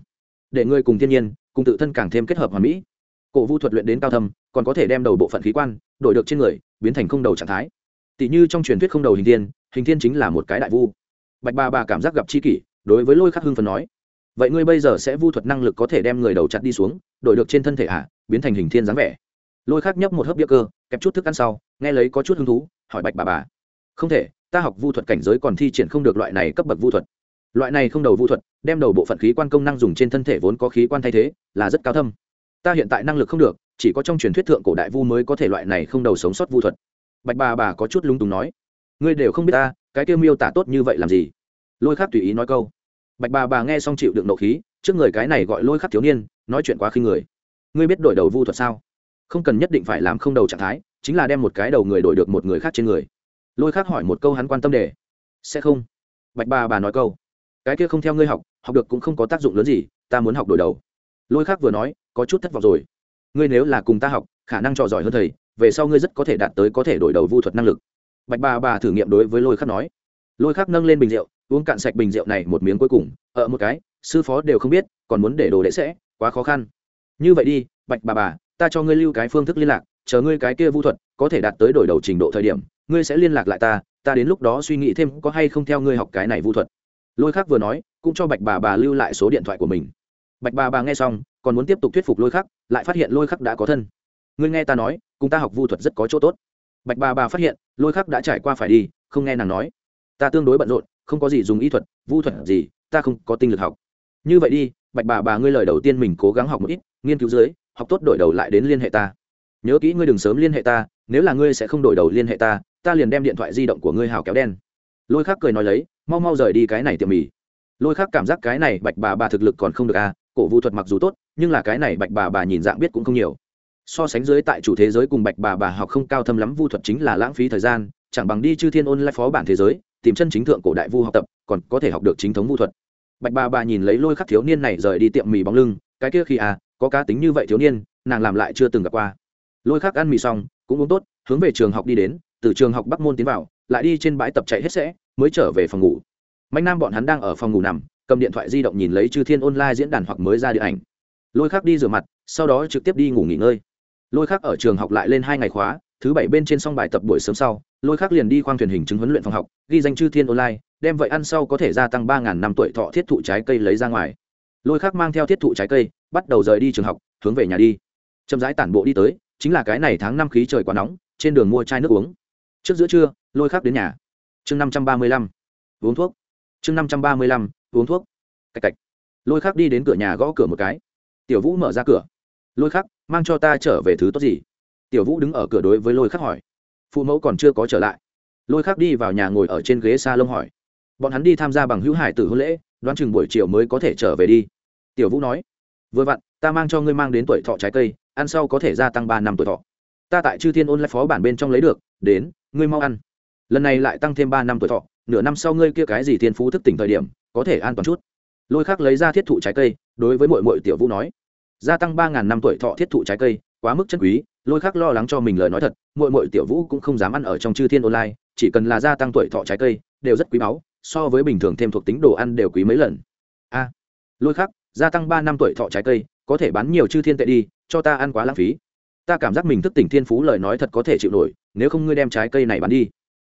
Để ngươi cùng thiên nhiên cùng tự thân càng thêm kết hợp hoàn mỹ. Cổ vu thuật luyện đến cao thâm còn có thể đem đầu bộ phận khí quan đổi được trên người biến thành không đầu trạng thái. Tỷ như trong truyền thuyết không đầu hình thiên hình thiên chính là một cái đại vu. Bạch ba bà cảm giác gặp chi kỷ đối với lôi khắc hưng phần nói vậy ngươi bây giờ sẽ vu thuật năng lực có thể đem người đầu chặt đi xuống đổi được trên thân thể à, biến thành hình thiên dáng vẻ? Lôi khắc nhấp một hớp bia cơ kẹp chút thức ăn sau nghe lấy có chút hứng thú hỏi bạch bà bà không thể ta học vu thuật cảnh giới còn thi triển không được loại này cấp bậc vu thuật. Loại này không đầu vu thuật, đem đầu bộ phận khí quan công năng dùng trên thân thể vốn có khí quan thay thế, là rất cao thâm. Ta hiện tại năng lực không được, chỉ có trong truyền thuyết thượng cổ đại vu mới có thể loại này không đầu sống sót vu thuật. Bạch bà bà có chút lúng túng nói. Ngươi đều không biết ta, cái kêu miêu tả tốt như vậy làm gì? Lôi khắc tùy ý nói câu. Bạch bà bà nghe xong chịu đựng nộ khí, trước người cái này gọi lôi khắc thiếu niên, nói chuyện quá khi người. Ngươi biết đổi đầu vu thuật sao? Không cần nhất định phải làm không đầu trạng thái, chính là đem một cái đầu người đổi được một người khác trên người lôi khắc hỏi một câu hắn quan tâm đề sẽ không? Bạch bà bà nói câu, cái kia không theo ngươi học học được cũng không có tác dụng lớn gì, ta muốn học đổi đầu. Lôi khắc vừa nói, có chút thất vọng rồi. Ngươi nếu là cùng ta học, khả năng trò giỏi hơn thầy, về sau ngươi rất có thể đạt tới có thể đổi đầu vu thuật năng lực. Bạch bà bà thử nghiệm đối với lôi khắc nói. Lôi khắc nâng lên bình rượu, uống cạn sạch bình rượu này một miếng cuối cùng ở một cái, sư phó đều không biết, còn muốn để đồ đệ sẽ, quá khó khăn. Như vậy đi, bạch bà bà, ta cho ngươi lưu cái phương thức liên lạc, chờ ngươi cái kia vu thuật có thể đạt tới đổi đầu trình độ thời điểm ngươi sẽ liên lạc lại ta ta đến lúc đó suy nghĩ thêm có hay không theo ngươi học cái này vu thuật. Lôi khắc vừa nói, cũng cho bạch bà bà lưu lại số điện thoại của mình. Bạch bà bà nghe xong, còn muốn tiếp tục thuyết phục lôi khắc, lại phát hiện lôi khắc đã có thân. Ngươi nghe ta nói, cùng ta học vu thuật rất có chỗ tốt. Bạch bà bà phát hiện, lôi khắc đã trải qua phải đi, không nghe nàng nói. Ta tương đối bận rộn, không có gì dùng y thuật, vu thuật gì, ta không có tinh lực học. Như vậy đi, bạch bà bà ngươi lời đầu tiên mình cố gắng học một ít, nghiên cứu dưới, học tốt đổi đầu lại đến liên hệ ta. Nhớ kỹ ngươi đừng sớm liên hệ ta, nếu là ngươi sẽ không đổi đầu liên hệ ta ta liền đem điện thoại di động của ngươi hào kéo đen. Lôi khắc cười nói lấy, mau mau rời đi cái này tiệm mì. Lôi khắc cảm giác cái này bạch bà bà thực lực còn không được à cổ vu thuật mặc dù tốt, nhưng là cái này bạch bà bà nhìn dạng biết cũng không nhiều. So sánh dưới tại chủ thế giới cùng bạch bà bà học không cao thâm lắm vu thuật chính là lãng phí thời gian, chẳng bằng đi chư thiên ôn lại phó bản thế giới, tìm chân chính thượng cổ đại vu học tập, còn có thể học được chính thống vu thuật. Bạch bà bà nhìn lấy lôi khắc thiếu niên này rời đi tiệm mì bóng lưng, cái kia khi à có cá tính như vậy thiếu niên, nàng làm lại chưa từng gặp qua. Lôi khắc ăn mì xong, cũng uống tốt, hướng về trường học đi đến từ trường học bắc môn tiến vào, lại đi trên bãi tập chạy hết sẽ, mới trở về phòng ngủ. Mạnh nam bọn hắn đang ở phòng ngủ nằm, cầm điện thoại di động nhìn lấy chư thiên online diễn đàn hoặc mới ra điện ảnh. Lôi khắc đi rửa mặt, sau đó trực tiếp đi ngủ nghỉ ngơi. Lôi khắc ở trường học lại lên hai ngày khóa, thứ bảy bên trên xong bài tập buổi sớm sau, lôi khắc liền đi khoang thuyền hình chứng huấn luyện phòng học, ghi danh chư thiên online, đem vậy ăn sau có thể gia tăng ba năm tuổi thọ thiết thụ trái cây lấy ra ngoài. Lôi khắc mang theo thiết thụ trái cây, bắt đầu rời đi trường học, hướng về nhà đi. Chậm rãi tản bộ đi tới, chính là cái này tháng năm khí trời quá nóng, trên đường mua chai nước uống trước giữa trưa, lôi khắc đến nhà. Chương năm trăm ba mươi lăm, uống thuốc. Chương năm trăm ba mươi lăm, uống thuốc. Cạch cạch. Lôi khắc đi đến cửa nhà gõ cửa một cái. Tiểu vũ mở ra cửa. Lôi khắc, mang cho ta trở về thứ tốt gì? Tiểu vũ đứng ở cửa đối với lôi khắc hỏi. Phụ mẫu còn chưa có trở lại. Lôi khắc đi vào nhà ngồi ở trên ghế s a lông hỏi. Bọn hắn đi tham gia bằng hữu hải tử hôn lễ, đoán chừng buổi chiều mới có thể trở về đi. Tiểu vũ nói. Vừa vặn, ta mang cho ngươi mang đến tuổi thọ trái cây, ăn sau có thể gia tăng ba năm tuổi thọ. Ta tại chư thiên ôn lại phó bản bên trong lấy được, đến ngươi mau ăn. Lần này lại tăng thêm ba năm tuổi thọ, nửa năm sau ngươi kia cái gì thiên phú thức tỉnh thời điểm, có thể an toàn chút. Lôi khắc lấy ra thiết thụ trái cây, đối với mội mội tiểu vũ nói. Gia tăng ba ngàn năm tuổi thọ thiết thụ trái cây, quá mức chân quý, lôi khắc lo lắng cho mình lời nói thật mội mội tiểu vũ cũng không dám ăn ở trong chư thiên online, chỉ cần là gia tăng tuổi thọ trái cây, đều rất quý báu, so với bình thường thêm thuộc tính đồ ăn đều quý mấy lần. A. Lôi khắc, gia tăng ba năm tuổi thọ trái cây, có thể bán nhiều chư thiên tệ đi, cho ta ăn quá lãng phí. Ta cảm giác mình thức tỉnh thiên phú lời nói thật có thể chịu nổi nếu không ngươi đem trái cây này bán đi.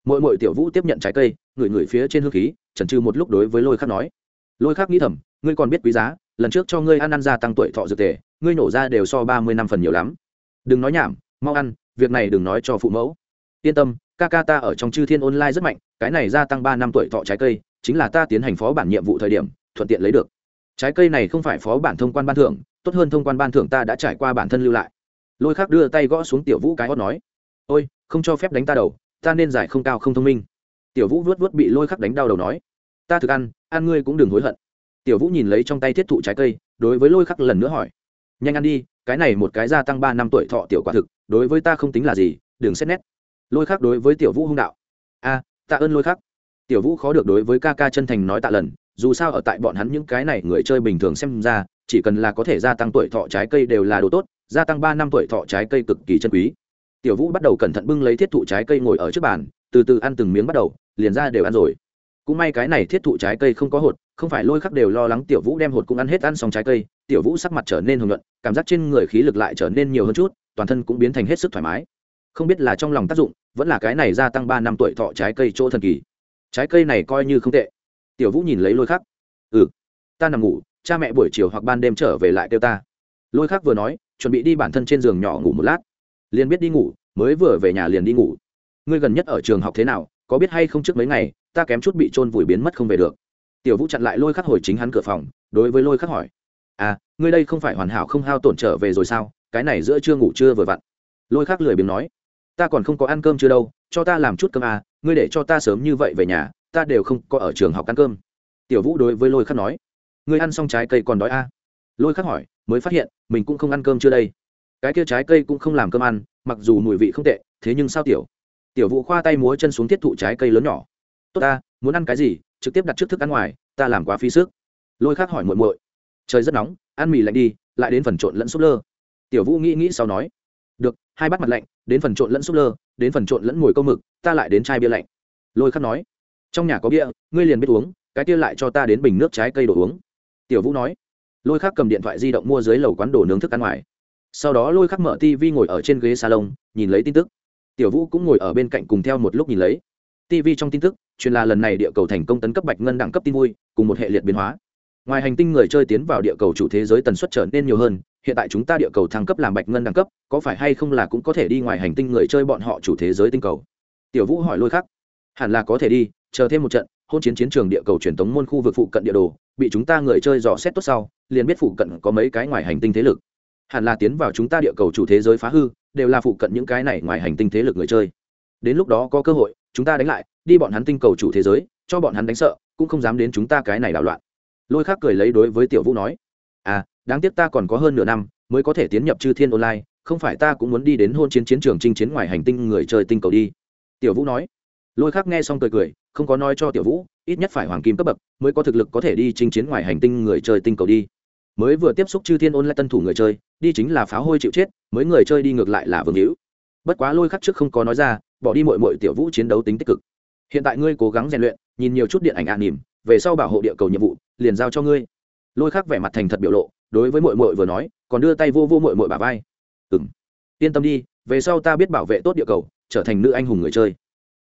Mỗi mỗi tiểu vũ tiếp nhận trái cây, ngửi ngửi phía trên hương khí, chần chừ một lúc đối với lôi khắc nói. Lôi khắc nghĩ thầm, ngươi còn biết quý giá, lần trước cho ngươi ăn ăn gia tăng tuổi thọ dược tề, ngươi nổ ra đều so ba mươi năm phần nhiều lắm. Đừng nói nhảm, mau ăn, việc này đừng nói cho phụ mẫu. Yên tâm, ca ca ta ở trong chư thiên online rất mạnh, cái này gia tăng ba năm tuổi thọ trái cây, chính là ta tiến hành phó bản nhiệm vụ thời điểm, thuận tiện lấy được. Trái cây này không phải phó bản thông quan ban thưởng, tốt hơn thông quan ban thưởng ta đã trải qua bản thân lưu lại. Lôi khắc đưa tay gõ xuống tiểu vũ cái hót nói. Ôi không cho phép đánh ta đầu, ta nên giải không cao không thông minh. Tiểu vũ vớt vớt bị lôi khắc đánh đau đầu nói, ta thực ăn ăn ngươi cũng đừng hối hận. Tiểu vũ nhìn lấy trong tay thiết thụ trái cây, đối với lôi khắc lần nữa hỏi, nhanh ăn đi, cái này một cái gia tăng ba năm tuổi thọ tiểu quả thực, đối với ta không tính là gì, đừng xét nét. Lôi khắc đối với tiểu vũ hung đạo, a, tạ ơn lôi khắc. Tiểu vũ khó được đối với ca ca chân thành nói tạ lần, dù sao ở tại bọn hắn những cái này người chơi bình thường xem ra, chỉ cần là có thể gia tăng tuổi thọ trái cây đều là đồ tốt, gia tăng ba năm tuổi thọ trái cây cực kỳ chân quý tiểu vũ bắt đầu cẩn thận bưng lấy thiết thụ trái cây ngồi ở trước bàn, từ từ ăn từng miếng bắt đầu, liền ra đều ăn rồi. Cũng may cái này thiết thụ trái cây không có hột, không phải lôi khắc đều lo lắng tiểu vũ đem hột cũng ăn hết ăn xong trái cây, tiểu vũ sắc mặt trở nên hồng nhuận, cảm giác trên người khí lực lại trở nên nhiều hơn chút, toàn thân cũng biến thành hết sức thoải mái. Không biết là trong lòng tác dụng, vẫn là cái này gia tăng ba năm tuổi thọ trái cây chỗ thần kỳ. Trái cây này coi như không tệ. Tiểu vũ nhìn lấy lôi khắc. Ừ ta nằm ngủ, cha mẹ buổi chiều hoặc ban đêm trở về lại kêu ta. Lôi khắc vừa nói, chuẩn bị đi bản thân trên giường nhỏ ngủ một lát liền biết đi ngủ, mới vừa về nhà liền đi ngủ. Ngươi gần nhất ở trường học thế nào, có biết hay không trước mấy ngày, ta kém chút bị trôn vùi biến mất không về được. Tiểu vũ chặn lại lôi khắc hồi chính hắn cửa phòng, đối với lôi khắc hỏi. À ngươi đây không phải hoàn hảo không hao tổn trở về rồi sao? Cái này giữa chưa ngủ chưa vừa vặn. Lôi khắc lười biếng nói. Ta còn không có ăn cơm chưa đâu, cho ta làm chút cơm à ngươi để cho ta sớm như vậy về nhà, ta đều không có ở trường học ăn cơm. Tiểu vũ đối với lôi khắc nói. Ngươi ăn xong trái cây còn đói à? lôi khắc hỏi, mới phát hiện, mình cũng không ăn cơm chưa đây cái kia trái cây cũng không làm cơm ăn, mặc dù mùi vị không tệ, thế nhưng sao tiểu? Tiểu vũ khoa tay múa chân xuống thiết thụ trái cây lớn nhỏ. Tốt ta, muốn ăn cái gì, trực tiếp đặt trước thức ăn ngoài, ta làm quá phí sức. Lôi khác hỏi muội muội. Trời rất nóng, ăn mì lạnh đi, lại đến phần trộn lẫn súp lơ. Tiểu vũ nghĩ nghĩ sau nói. Được, hai bát mặt lạnh, đến phần trộn lẫn súp lơ, đến phần trộn lẫn mùi câu mực, ta lại đến chai bia lạnh. Lôi khắc nói. Trong nhà có bia, ngươi liền biết uống, cái kia lại cho ta đến bình nước trái cây đồ uống. Tiểu vũ nói. Lôi khắc cầm điện thoại di động mua dưới lầu quán đồ nướng thức ăn ngoài sau đó lôi khắc mở tv ngồi ở trên ghế salon, nhìn lấy tin tức. Tiểu vũ cũng ngồi ở bên cạnh cùng theo một lúc nhìn lấy. tv trong tin tức, truyền là lần này địa cầu thành công tấn cấp bạch ngân đẳng cấp tin vui, cùng một hệ liệt biến hóa. Ngoài hành tinh người chơi tiến vào địa cầu chủ thế giới tần suất trở nên nhiều hơn, hiện tại chúng ta địa cầu thăng cấp làm bạch ngân đẳng cấp, có phải hay không là cũng có thể đi ngoài hành tinh người chơi bọn họ chủ thế giới tinh cầu? Tiểu vũ hỏi lôi khắc. Hẳn là có thể đi, chờ thêm một trận, hôn chiến chiến trường địa cầu truyền thống môn khu vực phụ cận địa đồ, bị chúng ta người chơi dò xét tốt sau, liền biết phụ cận có mấy cái ngoài hành tinh thế lực hẳn là tiến vào chúng ta địa cầu chủ thế giới phá hư, đều là phụ cận những cái này ngoài hành tinh thế lực người chơi. Đến lúc đó có cơ hội, chúng ta đánh lại, đi bọn hắn tinh cầu chủ thế giới, cho bọn hắn đánh sợ, cũng không dám đến chúng ta cái này đảo loạn. Lôi khác cười lấy đối với tiểu vũ nói à đáng tiếc ta còn có hơn nửa năm mới có thể tiến nhập chư thiên online, không phải ta cũng muốn đi đến hôn chiến chiến trường chinh chiến ngoài hành tinh người chơi tinh cầu đi. Tiểu vũ nói. Lôi khác nghe xong cười cười, không có nói cho tiểu vũ, ít nhất phải hoàng kim cấp bậc mới có thực lực có thể đi chinh chiến ngoài hành tinh người chơi tinh cầu đi mới vừa tiếp xúc chư thiên ôn lại tân thủ người chơi, đi chính là pháo hôi chịu chết, mới người chơi đi ngược lại là vương hữu. Bất quá lôi khắc trước không có nói ra, bỏ đi mội mội tiểu vũ chiến đấu tính tích cực. Hiện tại ngươi cố gắng rèn luyện, nhìn nhiều chút điện ảnh ạ à nỉm, về sau bảo hộ địa cầu nhiệm vụ, liền giao cho ngươi. Lôi khắc vẻ mặt thành thật biểu lộ, đối với mội mội vừa nói, còn đưa tay vô vô mội mội bà vai. Ừng yên tâm đi, về sau ta biết bảo vệ tốt địa cầu, trở thành nữ anh hùng người chơi.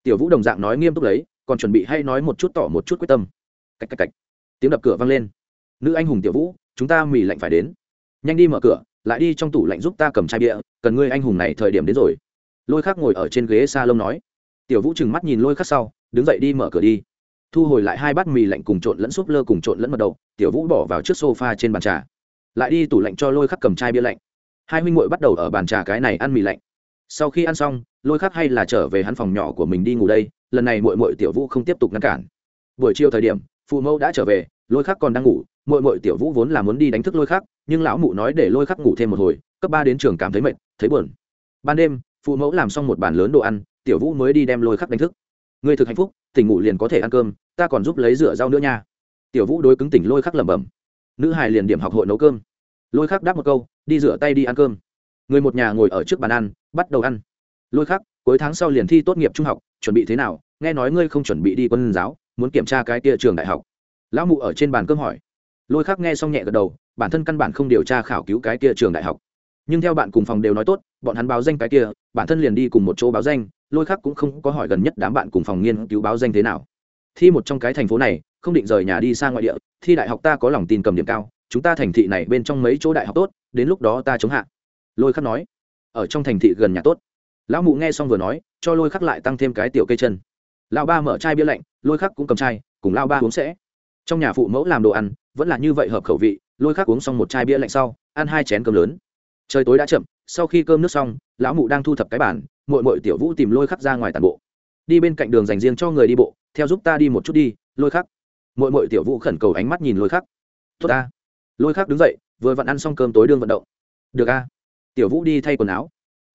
Tiểu vũ đồng dạng nói nghiêm túc lấy còn chuẩn bị hay nói một chút tỏ một chút quyết tâm. Cách cách cách. Tiếng đập cửa vang lên. Nữ anh hùng tiểu vũ chúng ta mì lạnh phải đến. Nhanh đi mở cửa, lại đi trong tủ lạnh giúp ta cầm chai bia, cần ngươi anh hùng này thời điểm đến rồi. Lôi khắc ngồi ở trên ghế s a lông nói. Tiểu vũ trừng mắt nhìn lôi khắc sau, đứng dậy đi mở cửa đi. Thu hồi lại hai bát mì lạnh cùng trộn lẫn súp lơ cùng trộn lẫn mật đậu, tiểu vũ bỏ vào trước s o f a trên bàn trà. Lại đi tủ lạnh cho lôi khắc cầm chai bia lạnh. Hai huynh m bắt đầu ở bàn trà cái này ăn mì lạnh. Sau khi ăn xong, lôi khắc hay là trở về hắn phòng nhỏ của mình đi ngủ đây, lần này mội mội tiểu vũ không tiếp tục ngăn cản. Buổi chiều thời điểm, phụ mẫu đã trở về lôi khắc còn đang ngủ mội mội tiểu vũ vốn là muốn đi đánh thức lôi khắc, nhưng lão mụ nói để lôi khắc ngủ thêm một hồi, cấp ba đến trường cảm thấy mệt, thấy buồn. Ban đêm, phụ mẫu làm xong một bàn lớn đồ ăn, tiểu vũ mới đi đem lôi khắc đánh thức. Người thực hạnh phúc, tỉnh ngủ liền có thể ăn cơm, ta còn giúp lấy rửa rau nữa nha. Tiểu vũ đối cứng tỉnh lôi khắc lẩm bẩm. Nữ hài liền điểm học hội nấu cơm. Lôi khắc đáp một câu, đi rửa tay đi ăn cơm. Người một nhà ngồi ở trước bàn ăn, bắt đầu ăn. Lôi khắc, cuối tháng sau liền thi tốt nghiệp trung học, chuẩn bị thế nào? Nghe nói ngươi không chuẩn bị đi quân giáo, muốn kiểm tra cái kia trường đại học lão mụ ở trên bàn cơm hỏi. Lôi khắc nghe xong nhẹ gật đầu, bản thân căn bản không điều tra khảo cứu cái kia trường đại học. Nhưng theo bạn cùng phòng đều nói tốt, bọn hắn báo danh cái kia, bản thân liền đi cùng một chỗ báo danh, lôi khắc cũng không có hỏi gần nhất đám bạn cùng phòng nghiên cứu báo danh thế nào. Thi một trong cái thành phố này, không định rời nhà đi xa ngoại địa, thi đại học ta có lòng tin cầm điểm cao, chúng ta thành thị này bên trong mấy chỗ đại học tốt, đến lúc đó ta chống hạ. Lôi khắc nói. Ở trong thành thị gần nhà tốt. Lão mụ nghe xong vừa nói, cho lôi khắc lại tăng thêm cái tiểu cây chân. Lão ba mở chai bia lạnh, lôi khắc cũng cầm chai, cùng lao ba uống sẽ trong nhà phụ mẫu làm đồ ăn, vẫn là như vậy hợp khẩu vị, lôi khắc uống xong một chai bia lạnh sau, ăn hai chén cơm lớn. Trời tối đã chậm, sau khi cơm nước xong, lão mụ đang thu thập cái bản mội mội tiểu vũ tìm lôi khắc ra ngoài tàn bộ. Đi bên cạnh đường dành riêng cho người đi bộ, theo giúp ta đi một chút đi, lôi khắc. Mội mội tiểu vũ khẩn cầu ánh mắt nhìn lôi khắc. Tốt ta. Lôi khắc đứng dậy, vừa vặn ăn xong cơm tối đương vận động. Được a. Tiểu vũ đi thay quần áo.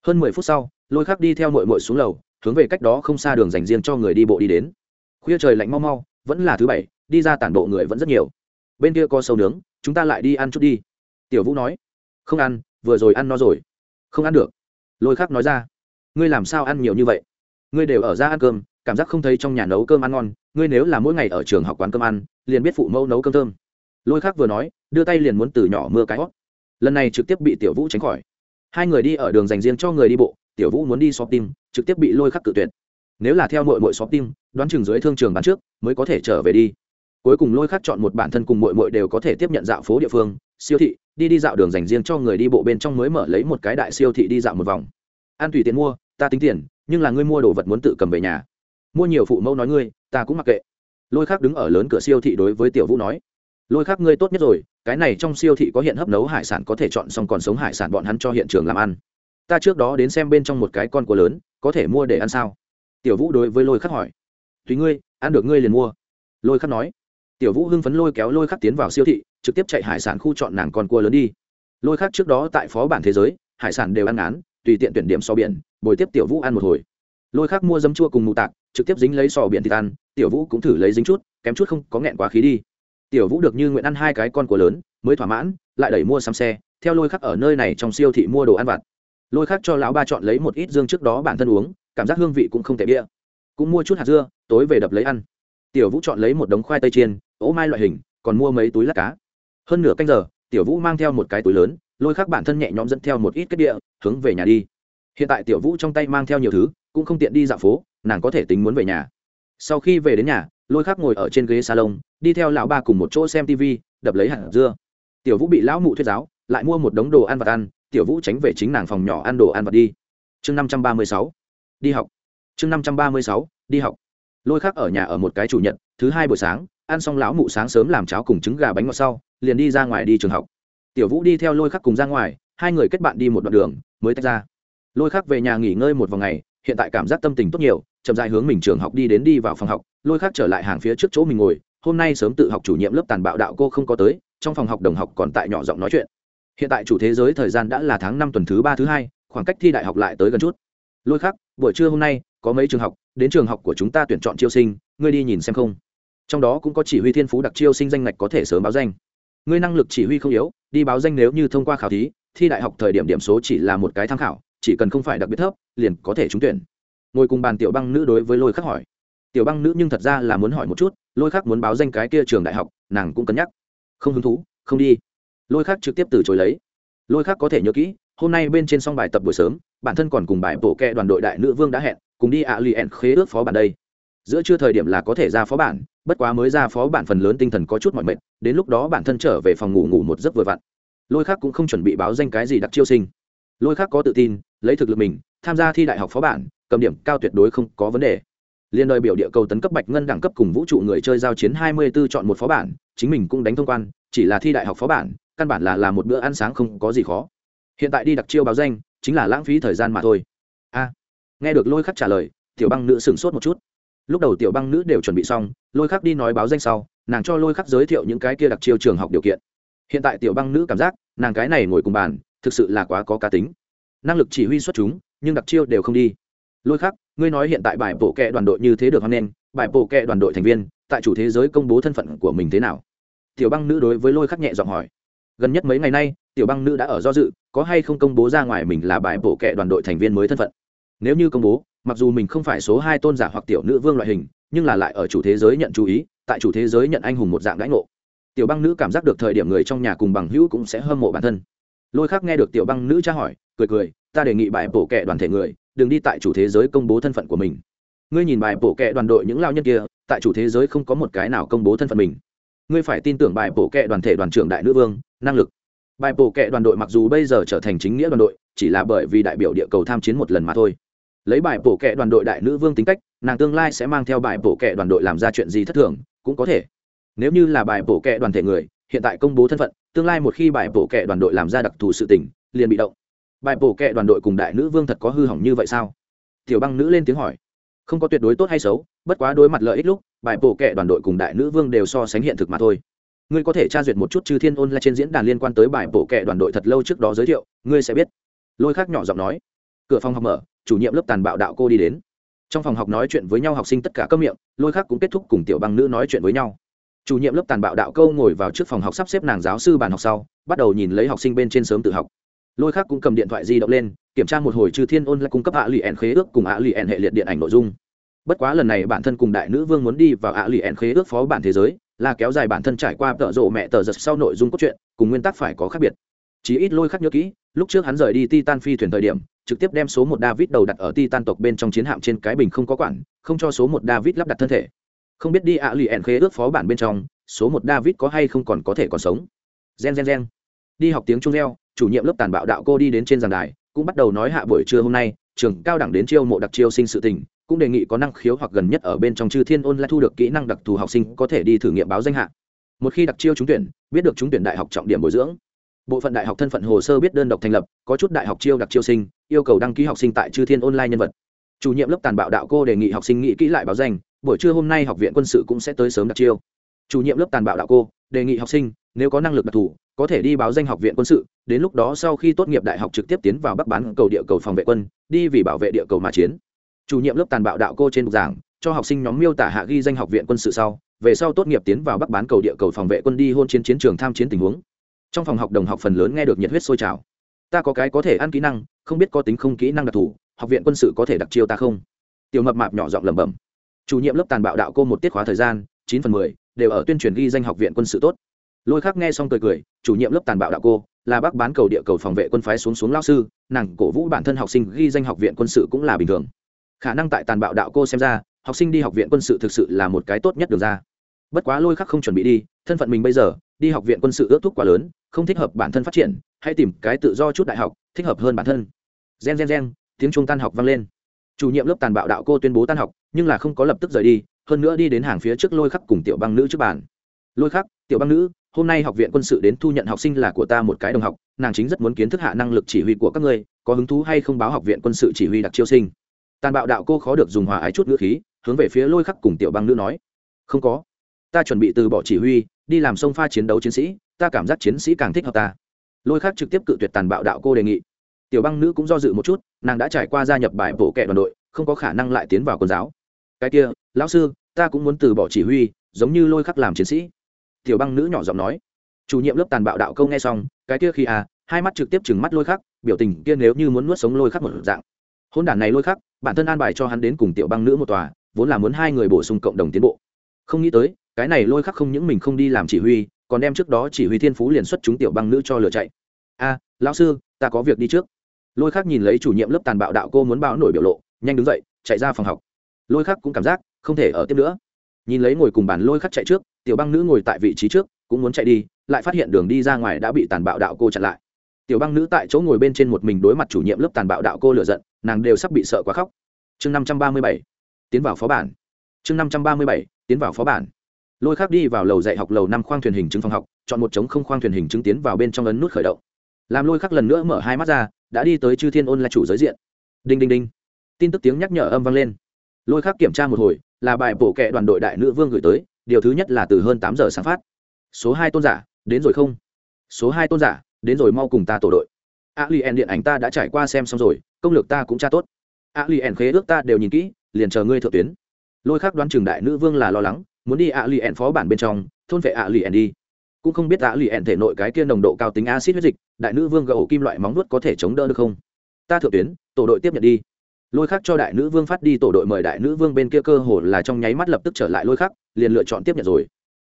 Hơn mười phút sau, lôi khắc đi theo mội mội xuống lầu, hướng về cách đó không xa đường dành riêng cho người đi bộ đi đến. Khuya trời lạnh mau mau vẫn là thứ bảy, đi ra tản bộ người vẫn rất nhiều. Bên kia có sâu nướng, chúng ta lại đi ăn chút đi. Tiểu vũ nói. Không ăn, vừa rồi ăn no rồi. Không ăn được. Lôi khắc nói ra. Ngươi làm sao ăn nhiều như vậy? Ngươi đều ở ra ăn cơm, cảm giác không thấy trong nhà nấu cơm ăn ngon. Ngươi nếu là mỗi ngày ở trường học quán cơm ăn, liền biết phụ mẫu nấu cơm thơm. Lôi khắc vừa nói, đưa tay liền muốn từ nhỏ mưa cái hót. Lần này trực tiếp bị tiểu vũ tránh khỏi. Hai người đi ở đường dành riêng cho người đi bộ, tiểu vũ muốn đi shopping, trực tiếp bị lôi khắc cự tuyệt nếu là theo mội mội tim đoán chừng dưới thương trường bán trước, mới có thể trở về đi. Cuối cùng lôi khắc chọn một bản thân cùng mội mội đều có thể tiếp nhận dạo phố địa phương, siêu thị, đi đi dạo đường dành riêng cho người đi bộ bên trong mới mở lấy một cái đại siêu thị đi dạo một vòng. An tùy tiền mua, ta tính tiền, nhưng là ngươi mua đồ vật muốn tự cầm về nhà. Mua nhiều phụ mẫu nói ngươi, ta cũng mặc kệ. Lôi khắc đứng ở lớn cửa siêu thị đối với tiểu vũ nói, lôi khắc ngươi tốt nhất rồi, cái này trong siêu thị có hiện hấp nấu hải sản có thể chọn xong còn sống hải sản bọn hắn cho hiện trường làm ăn. Ta trước đó đến xem bên trong một cái con của lớn, có thể mua để ăn sao? Tiểu vũ đối với lôi khắc hỏi. Tùy ngươi, ăn được ngươi liền mua. Lôi khắc nói. Tiểu vũ hưng phấn lôi kéo lôi khắc tiến vào siêu thị, trực tiếp chạy hải sản khu chọn nàng con cua lớn đi. Lôi khắc trước đó tại phó bản thế giới, hải sản đều ăn ngán, tùy tiện tuyển điểm so biển, bồi tiếp tiểu vũ ăn một hồi. Lôi khắc mua dấm chua cùng mù tạc, trực tiếp dính lấy sò biển thịt ăn, tiểu vũ cũng thử lấy dính chút, kém chút không có nghẹn quá khí đi. Tiểu vũ được như nguyện ăn hai cái con của lớn, mới thỏa mãn, lại đẩy mua xăm xe, theo lôi khắc ở nơi này trong siêu thị mua đồ ăn vặt. Lôi khắc cho lão ba chọn lấy một ít dương trước đó bản thân uống cảm giác hương vị cũng không tệ bia. Cũng mua chút hạt dưa, tối về đập lấy ăn. Tiểu vũ chọn lấy một đống khoai tây chiên, ố mai loại hình, còn mua mấy túi lát cá. Hơn nửa canh giờ, tiểu vũ mang theo một cái túi lớn, lôi khắc bản thân nhẹ nhõm dẫn theo một ít kết địa hướng về nhà đi. Hiện tại tiểu vũ trong tay mang theo nhiều thứ, cũng không tiện đi dạo phố, nàng có thể tính muốn về nhà. Sau khi về đến nhà, lôi khắc ngồi ở trên ghế salon, đi theo lão ba cùng một chỗ xem tv đập lấy hạt dưa. Tiểu vũ bị lão mụ thuyết giáo, lại mua một đống đồ ăn vặt ăn, tiểu vũ tránh về chính nàng phòng nhỏ ăn đồ ăn vặt đi. Chương năm trăm ba mươi sáu đi học. Chương năm trăm ba mươi sáu, đi học. Lôi khác ở nhà ở một cái chủ nhật, thứ hai buổi sáng, ăn xong lão mụ sáng sớm làm cháo cùng trứng gà bánh ngọt sau, liền đi ra ngoài đi trường học. Tiểu vũ đi theo lôi khắc cùng ra ngoài, hai người kết bạn đi một đoạn đường, mới tách ra. Lôi khắc về nhà nghỉ ngơi một vòng ngày, hiện tại cảm giác tâm tình tốt nhiều, chậm dài hướng mình trường học đi đến đi vào phòng học. Lôi khắc trở lại hàng phía trước chỗ mình ngồi, hôm nay sớm tự học chủ nhiệm lớp tàn bạo đạo cô không có tới, trong phòng học đồng học còn tại nhỏ giọng nói chuyện. Hiện tại chủ thế giới thời gian đã là tháng năm tuần thứ ba thứ hai, khoảng cách thi đại học lại tới gần chút. Lôi khắc buổi trưa hôm nay, có mấy trường học, đến trường học của chúng ta tuyển chọn chiêu sinh, ngươi đi nhìn xem không? Trong đó cũng có chỉ huy thiên phú đặc chiêu sinh danh ngạch có thể sớm báo danh. Ngươi năng lực chỉ huy không yếu, đi báo danh nếu như thông qua khảo thí, thi đại học thời điểm điểm số chỉ là một cái tham khảo, chỉ cần không phải đặc biệt thấp, liền có thể trúng tuyển. Ngồi cùng bàn tiểu băng nữ đối với lôi khắc hỏi. Tiểu băng nữ nhưng thật ra là muốn hỏi một chút, lôi khắc muốn báo danh cái kia trường đại học, nàng cũng cân nhắc. Không hứng thú, không đi. Lôi khắc trực tiếp từ chối lấy. Lôi khắc có thể nhớ kỹ, hôm nay bên trên xong bài tập buổi sớm bản thân còn cùng bài bộ kẹ đoàn đội đại nữ vương đã hẹn, cùng đi ạ lì ẹn khế ước phó bản đây. Giữa chưa thời điểm là có thể ra phó bản, bất quá mới ra phó bản phần lớn tinh thần có chút mọi mệt, đến lúc đó bản thân trở về phòng ngủ ngủ một giấc vừa vặn. Lôi khác cũng không chuẩn bị báo danh cái gì đặc chiêu sinh. Lôi khác có tự tin, lấy thực lực mình, tham gia thi đại học phó bản, cầm điểm cao tuyệt đối không có vấn đề. Liên đời biểu địa cầu tấn cấp bạch ngân đẳng cấp cùng vũ trụ người chơi giao chiến hai mươi 24 chọn một phó bản, chính mình cũng đánh thông quan, chỉ là thi đại học phó bản, căn bản là làm một bữa ăn sáng không có gì khó. Hiện tại đi đặc chiêu báo danh chính là lãng phí thời gian mà thôi. A, nghe được lôi khắc trả lời, tiểu băng nữ sửng sốt một chút. Lúc đầu tiểu băng nữ đều chuẩn bị xong, lôi khắc đi nói báo danh sau, nàng cho lôi khắc giới thiệu những cái kia đặc chiêu trường học điều kiện. Hiện tại tiểu băng nữ cảm giác, nàng cái này ngồi cùng bàn, thực sự là quá có cá tính. Năng lực chỉ huy xuất chúng, nhưng đặc chiêu đều không đi. Lôi khắc, ngươi nói hiện tại bài bộ kệ đoàn đội như thế được hoan nghênh, bài bộ kệ đoàn đội thành viên, tại chủ thế giới công bố thân phận của mình thế nào? Tiểu băng nữ đối với lôi khắc nhẹ giọng hỏi. Gần nhất mấy ngày nay tiểu băng nữ đã ở do dự, có hay không công bố ra ngoài mình là bài bộ kệ đoàn đội thành viên mới thân phận. Nếu như công bố, mặc dù mình không phải số hai tôn giả hoặc tiểu nữ vương loại hình, nhưng là lại ở chủ thế giới nhận chú ý, tại chủ thế giới nhận anh hùng một dạng đãi ngộ. Tiểu băng nữ cảm giác được thời điểm người trong nhà cùng bằng hữu cũng sẽ hâm mộ bản thân. Lôi khác nghe được tiểu băng nữ tra hỏi, cười cười, ta đề nghị bài bổ kệ đoàn thể người, đừng đi tại chủ thế giới công bố thân phận của mình. Ngươi nhìn bài bổ kệ đoàn đội những lao nhân kia, tại chủ thế giới không có một cái nào công bố thân phận mình. Ngươi phải tin tưởng bài bổ kệ đoàn thể đoàn trưởng đại nữ vương, năng lực bài bổ kệ đoàn đội mặc dù bây giờ trở thành chính nghĩa đoàn đội, chỉ là bởi vì đại biểu địa cầu tham chiến một lần mà thôi. Lấy bài bổ kệ đoàn đội đại nữ vương tính cách, nàng tương lai sẽ mang theo bài bổ kệ đoàn đội làm ra chuyện gì thất thường, cũng có thể. Nếu như là bài bổ kệ đoàn thể người, hiện tại công bố thân phận, tương lai một khi bài bổ kệ đoàn đội làm ra đặc thù sự tình, liền bị động. Bài bổ kệ đoàn đội cùng đại nữ vương thật có hư hỏng như vậy sao? Tiểu băng nữ lên tiếng hỏi. Không có tuyệt đối tốt hay xấu, bất quá đối mặt lợi ích lúc, bài bổ kệ đoàn đội cùng đại nữ vương đều so sánh hiện thực mà thôi ngươi có thể tra duyệt một chút chư thiên ôn lại trên diễn đàn liên quan tới bài bổ kệ đoàn đội thật lâu trước đó giới thiệu, ngươi sẽ biết. Lôi khác nhỏ giọng nói. Cửa phòng học mở, chủ nhiệm lớp tàn bạo đạo cô đi đến. Trong phòng học nói chuyện với nhau học sinh tất cả các miệng, lôi khác cũng kết thúc cùng tiểu băng nữ nói chuyện với nhau. Chủ nhiệm lớp tàn bạo đạo câu ngồi vào trước phòng học sắp xếp nàng giáo sư bàn học sau, bắt đầu nhìn lấy học sinh bên trên sớm tự học. Lôi khác cũng cầm điện thoại di động lên, kiểm tra một hồi chư thiên ôn lại cung cấp ạ lì ẻn khế ước cùng ạ lì ẻn hệ liệt điện ảnh nội dung. Bất quá lần này bản thân cùng đại nữ vương muốn đi vào ạ lì ẻn khế ước phó bản thế giới là kéo dài bản thân trải qua tợ rộ mẹ tờ giật sau nội dung cốt truyện, cùng nguyên tắc phải có khác biệt. Chí ít lôi khắc nhớ kỹ, lúc trước hắn rời đi titan phi thuyền thời điểm, trực tiếp đem số một david đầu đặt ở titan tộc bên trong chiến hạm trên cái bình không có quản, không cho số một david lắp đặt thân thể. Không biết đi ạ lì ẻn khế ước phó bản bên trong, số một david có hay không còn có thể còn sống. Gen gen gen. Đi học tiếng trung reo, chủ nhiệm lớp tàn bạo đạo cô đi đến trên giảng đài, cũng bắt đầu nói hạ buổi trưa hôm nay, trường cao đẳng đến chiêu mộ đặc chiêu sinh sự tình cũng đề nghị có năng khiếu hoặc gần nhất ở bên trong chư thiên ôn lại thu được kỹ năng đặc thù học sinh có thể đi thử nghiệm báo danh hạ. Một khi đặc chiêu trúng tuyển, biết được trúng tuyển đại học trọng điểm bồi dưỡng. Bộ phận đại học thân phận hồ sơ biết đơn độc thành lập, có chút đại học chiêu đặc chiêu sinh, yêu cầu đăng ký học sinh tại chư thiên online nhân vật. Chủ nhiệm lớp tàn bạo đạo cô đề nghị học sinh nghĩ kỹ lại báo danh, buổi trưa hôm nay học viện quân sự cũng sẽ tới sớm đặc chiêu. Chủ nhiệm lớp tàn bạo đạo cô, đề nghị học sinh, nếu có năng lực đặc thù, có thể đi báo danh học viện quân sự, đến lúc đó sau khi tốt nghiệp đại học trực tiếp tiến vào bắc bán cầu địa cầu phòng vệ quân, đi vì bảo vệ địa cầu mà chiến chủ nhiệm lớp tàn bạo đạo cô trên bục giảng, cho học sinh nhóm miêu tả hạ ghi danh học viện quân sự sau, về sau tốt nghiệp tiến vào bắc bán cầu địa cầu phòng vệ quân đi hôn chiến chiến trường tham chiến tình huống. Trong phòng học đồng học phần lớn nghe được nhiệt huyết sôi trào. Ta có cái có thể ăn kỹ năng, không biết có tính không kỹ năng đặc thù, học viện quân sự có thể đặc chiêu ta không? Tiểu mập mạp nhỏ giọng lẩm bẩm. Chủ nhiệm lớp tàn bạo đạo cô một tiết khóa thời gian, chín phần mười, đều ở tuyên truyền ghi danh học viện quân sự tốt. Lôi khác nghe xong cười cười, chủ nhiệm lớp tàn bạo đạo cô, là bác bán cầu địa cầu phòng vệ quân phái xuống xuống lao sư, nàng cổ vũ bản thân học sinh ghi danh học viện quân sự cũng là bình thường khả năng tại tàn bạo đạo cô xem ra, học sinh đi học viện quân sự thực sự là một cái tốt nhất được ra. Bất quá lôi khắc không chuẩn bị đi, thân phận mình bây giờ, đi học viện quân sự ước thúc quá lớn, không thích hợp bản thân phát triển, hãy tìm cái tự do chút đại học, thích hợp hơn bản thân. Gen gen gen, tiếng trung tan học vang lên. Chủ nhiệm lớp tàn bạo đạo cô tuyên bố tan học, nhưng là không có lập tức rời đi, hơn nữa đi đến hàng phía trước lôi khắc cùng tiểu băng nữ trước bàn. Lôi khắc, tiểu băng nữ, hôm nay học viện quân sự đến thu nhận học sinh là của ta một cái đồng học, nàng chính rất muốn kiến thức hạ năng lực chỉ huy của các ngươi, có hứng thú hay không báo học viện quân sự chỉ huy đặc chiêu sinh tàn bạo đạo cô khó được dùng hòa ái chút ngữ khí, hướng về phía lôi khắc cùng tiểu băng nữ nói. Không có. Ta chuẩn bị từ bỏ chỉ huy, đi làm sông pha chiến đấu chiến sĩ, ta cảm giác chiến sĩ càng thích hợp ta. Lôi khắc trực tiếp cự tuyệt tàn bạo đạo cô đề nghị. Tiểu băng nữ cũng do dự một chút, nàng đã trải qua gia nhập bài bổ kẹ đoàn đội, không có khả năng lại tiến vào quân giáo. Cái kia, lão sư, ta cũng muốn từ bỏ chỉ huy, giống như lôi khắc làm chiến sĩ. Tiểu băng nữ nhỏ giọng nói. Chủ nhiệm lớp tàn bạo đạo câu nghe xong, cái kia khi à hai mắt trực tiếp chừng mắt lôi khắc, biểu tình kia nếu như muốn nuốt sống lôi khắc một dạng. Hôn đản này lôi khắc bản thân an bài cho hắn đến cùng tiểu băng nữ một tòa, vốn là muốn hai người bổ sung cộng đồng tiến bộ. Không nghĩ tới, cái này lôi khắc không những mình không đi làm chỉ huy, còn đem trước đó chỉ huy thiên phú liền xuất chúng tiểu băng nữ cho lừa chạy. A, lão sư, ta có việc đi trước. Lôi khắc nhìn lấy chủ nhiệm lớp tàn bạo đạo cô muốn báo nổi biểu lộ, nhanh đứng dậy, chạy ra phòng học. Lôi khắc cũng cảm giác, không thể ở tiếp nữa. Nhìn lấy ngồi cùng bàn lôi khắc chạy trước, tiểu băng nữ ngồi tại vị trí trước, cũng muốn chạy đi, lại phát hiện đường đi ra ngoài đã bị tàn bạo đạo cô chặn lại tiểu băng nữ tại chỗ ngồi bên trên một mình đối mặt chủ nhiệm lớp tàn bạo đạo cô lựa giận, nàng đều sắp bị sợ quá khóc. Chương năm trăm ba mươi bảy, tiến vào phó bản. Chương năm trăm ba mươi bảy, tiến vào phó bản. Lôi khắc đi vào lầu dạy học lầu năm khoang thuyền hình chứng phòng học, chọn một trống không khoang thuyền hình chứng tiến vào bên trong ấn nút khởi động. Làm lôi khắc lần nữa mở hai mắt ra, đã đi tới chư thiên ôn là chủ giới diện. Đinh đinh đinh. Tin tức tiếng nhắc nhở âm vang lên. Lôi khắc kiểm tra một hồi, là bài bổ kệ đoàn đội đại nữ vương gửi tới, điều thứ nhất là từ hơn tám giờ sáng phát. Số hai tôn giả, đến rồi không? Số hai tôn giả đến rồi mau cùng ta tổ đội. A li en điện ảnh ta đã trải qua xem xong rồi, công lược ta cũng tra tốt. A li en khế ước ta đều nhìn kỹ, liền chờ ngươi thượng tuyến. Lôi khắc đoán trường đại nữ vương là lo lắng, muốn đi a li en phó bản bên trong, thôn vệ a li en đi. Cũng không biết a li en thể nội cái kia nồng độ cao tính acid huyết dịch, đại nữ vương gậu kim loại móng nuốt có thể chống đỡ được không? Ta thượng tuyến, tổ đội tiếp nhận đi. Lôi khắc cho đại nữ vương phát đi tổ đội mời đại nữ vương bên kia cơ hồ là trong nháy mắt lập tức trở lại lôi khắc liền lựa chọn tiếp nhận rồi.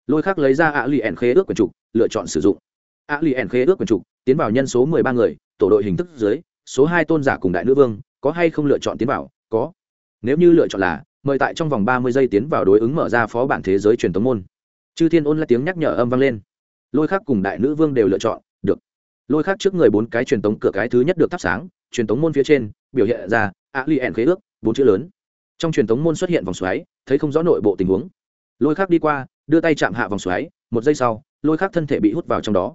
Lôi khắc lấy ra ạ lì ẻn khế ước quần trục, lựa chọn sử dụng a li ẻn khế ước quần trục, tiến vào nhân số mười ba người, tổ đội hình thức dưới, số hai tôn giả cùng đại nữ vương, có hay không lựa chọn tiến vào? Có. Nếu như lựa chọn là, mời tại trong vòng ba mươi giây tiến vào đối ứng mở ra phó bản thế giới truyền tống môn. Chư thiên ôn là tiếng nhắc nhở âm vang lên. Lôi khắc cùng đại nữ vương đều lựa chọn, được. Lôi khắc trước người bốn cái truyền tống cửa cái thứ nhất được thắp sáng, truyền tống môn phía trên, biểu hiện ra a li ẻn khế ước, bốn chữ lớn. Trong truyền tống môn xuất hiện vòng xoáy, thấy không rõ nội bộ tình huống. Lôi khắc đi qua, đưa tay chạm hạ vòng xoáy, một giây sau, lôi khắc thân thể bị hút vào trong đó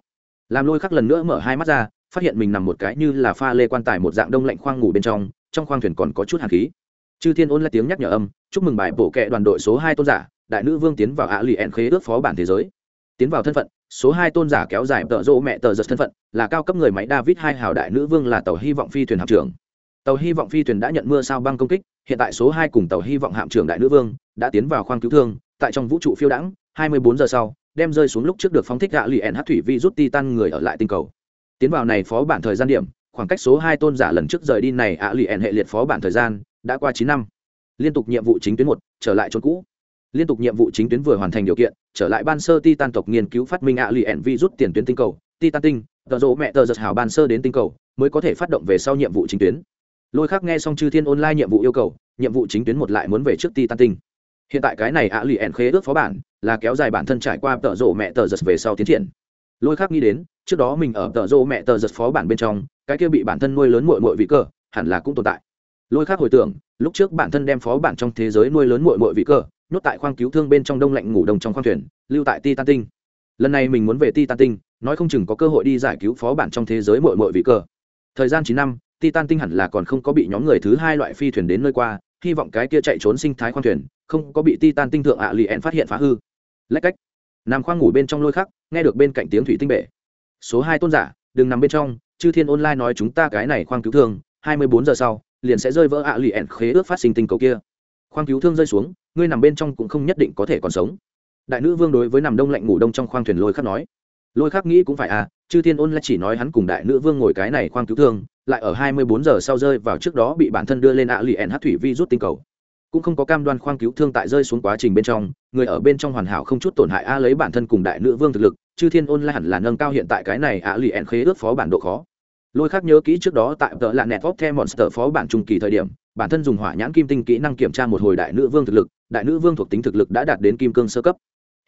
làm lôi khắc lần nữa mở hai mắt ra, phát hiện mình nằm một cái như là pha lê quan tài một dạng đông lạnh khoang ngủ bên trong trong khoang thuyền còn có chút hàn khí. Chư thiên ôn lại tiếng nhắc nhở âm, chúc mừng bài bổ kệ đoàn đội số hai tôn giả, đại nữ vương tiến vào ạ lì ẹn khế ước phó bản thế giới. Tiến vào thân phận, số hai tôn giả kéo dài tợ rỗ mẹ tờ giật thân phận, là cao cấp người máy david hai hào đại nữ vương là tàu hy vọng phi thuyền hạm trưởng. Tàu hy vọng phi thuyền đã nhận mưa sao băng công kích, hiện tại số hai cùng tàu hy vọng hạm trưởng đại nữ vương đã tiến vào khoang cứu thương, tại trong vũ trụ phiêu đãng, hai mươi bốn giờ sau đem rơi xuống lúc trước được phóng thích gạ lì ẻn hát thủy vi rút ti tan người ở lại tinh cầu. Tiến vào này phó bản thời gian điểm, khoảng cách số hai tôn giả lần trước rời đi này ạ lì ẻn hệ liệt phó bản thời gian đã qua chín năm. Liên tục nhiệm vụ chính tuyến một, trở lại chốn cũ. Liên tục nhiệm vụ chính tuyến vừa hoàn thành điều kiện, trở lại ban sơ titan tộc nghiên cứu phát minh ạ lì ẻn vi rút tiền tuyến tinh cầu, titan tinh, tờ rộ mẹ tờ giật hào ban sơ đến tinh cầu, mới có thể phát động về sau nhiệm vụ chính tuyến. Lôi khác nghe xong chư thiên online nhiệm vụ yêu cầu, nhiệm vụ chính tuyến một lại muốn về trước titan tinh hiện tại cái này ạ lì ẻn khế ước phó bản là kéo dài bản thân trải qua tợ rộ mẹ tờ giật về sau tiến triển. Lôi khác nghĩ đến, trước đó mình ở tợ rộ mẹ tờ giật phó bản bên trong, cái kia bị bản thân nuôi lớn mội mội vị cơ, hẳn là cũng tồn tại. Lôi khác hồi tưởng, lúc trước bản thân đem phó bản trong thế giới nuôi lớn mội mội vị cơ, nhốt tại khoang cứu thương bên trong đông lạnh ngủ đông trong khoang thuyền, lưu tại titan tinh lần này mình muốn về titan tinh nói không chừng có cơ hội đi giải cứu phó bản trong thế giới mội mội vị cơ. Thời gian chín năm titan tinh hẳn là còn không có bị nhóm người thứ hai loại phi thuyền đến nơi qua, hy vọng cái kia chạy trốn sinh thái khoang thuyền không có bị titan tinh thượng ạ lì ẹn phát hiện phá hư. Lách cách. Nằm khoang ngủ bên trong lôi khắc, nghe được bên cạnh tiếng thủy tinh bể. Số hai tôn giả, đừng nằm bên trong, chư thiên online nói chúng ta cái này khoang cứu thương, hai mươi bốn giờ sau, liền sẽ rơi vỡ ạ lì ẹn khế ước phát sinh tinh cầu kia. Khoang cứu thương rơi xuống, ngươi nằm bên trong cũng không nhất định có thể còn sống. Đại nữ vương đối với nằm đông lạnh ngủ đông trong khoang thuyền lôi khắc nói. Lôi khắc nghĩ cũng phải à chư thiên ôn lại chỉ nói hắn cùng đại nữ vương ngồi cái này khoang cứu thương, lại ở hai mươi bốn giờ sau rơi vào trước đó bị bản thân đưa lên ạ lì ẻn hát thủy vi rút tinh cầu cũng không có cam đoan khoang cứu thương tại rơi xuống quá trình bên trong, người ở bên trong hoàn hảo không chút tổn hại a lấy bản thân cùng đại nữ vương thực lực, chư thiên ôn lại hẳn là nâng cao hiện tại cái này ạ lì ẹn khế ước phó bản độ khó. Lôi khác nhớ kỹ trước đó tại tờ là nẹt vóc the monster phó bản trung kỳ thời điểm, bản thân dùng hỏa nhãn kim tinh kỹ năng kiểm tra một hồi đại nữ vương thực lực, đại nữ vương thuộc tính thực lực đã đạt đến kim cương sơ cấp.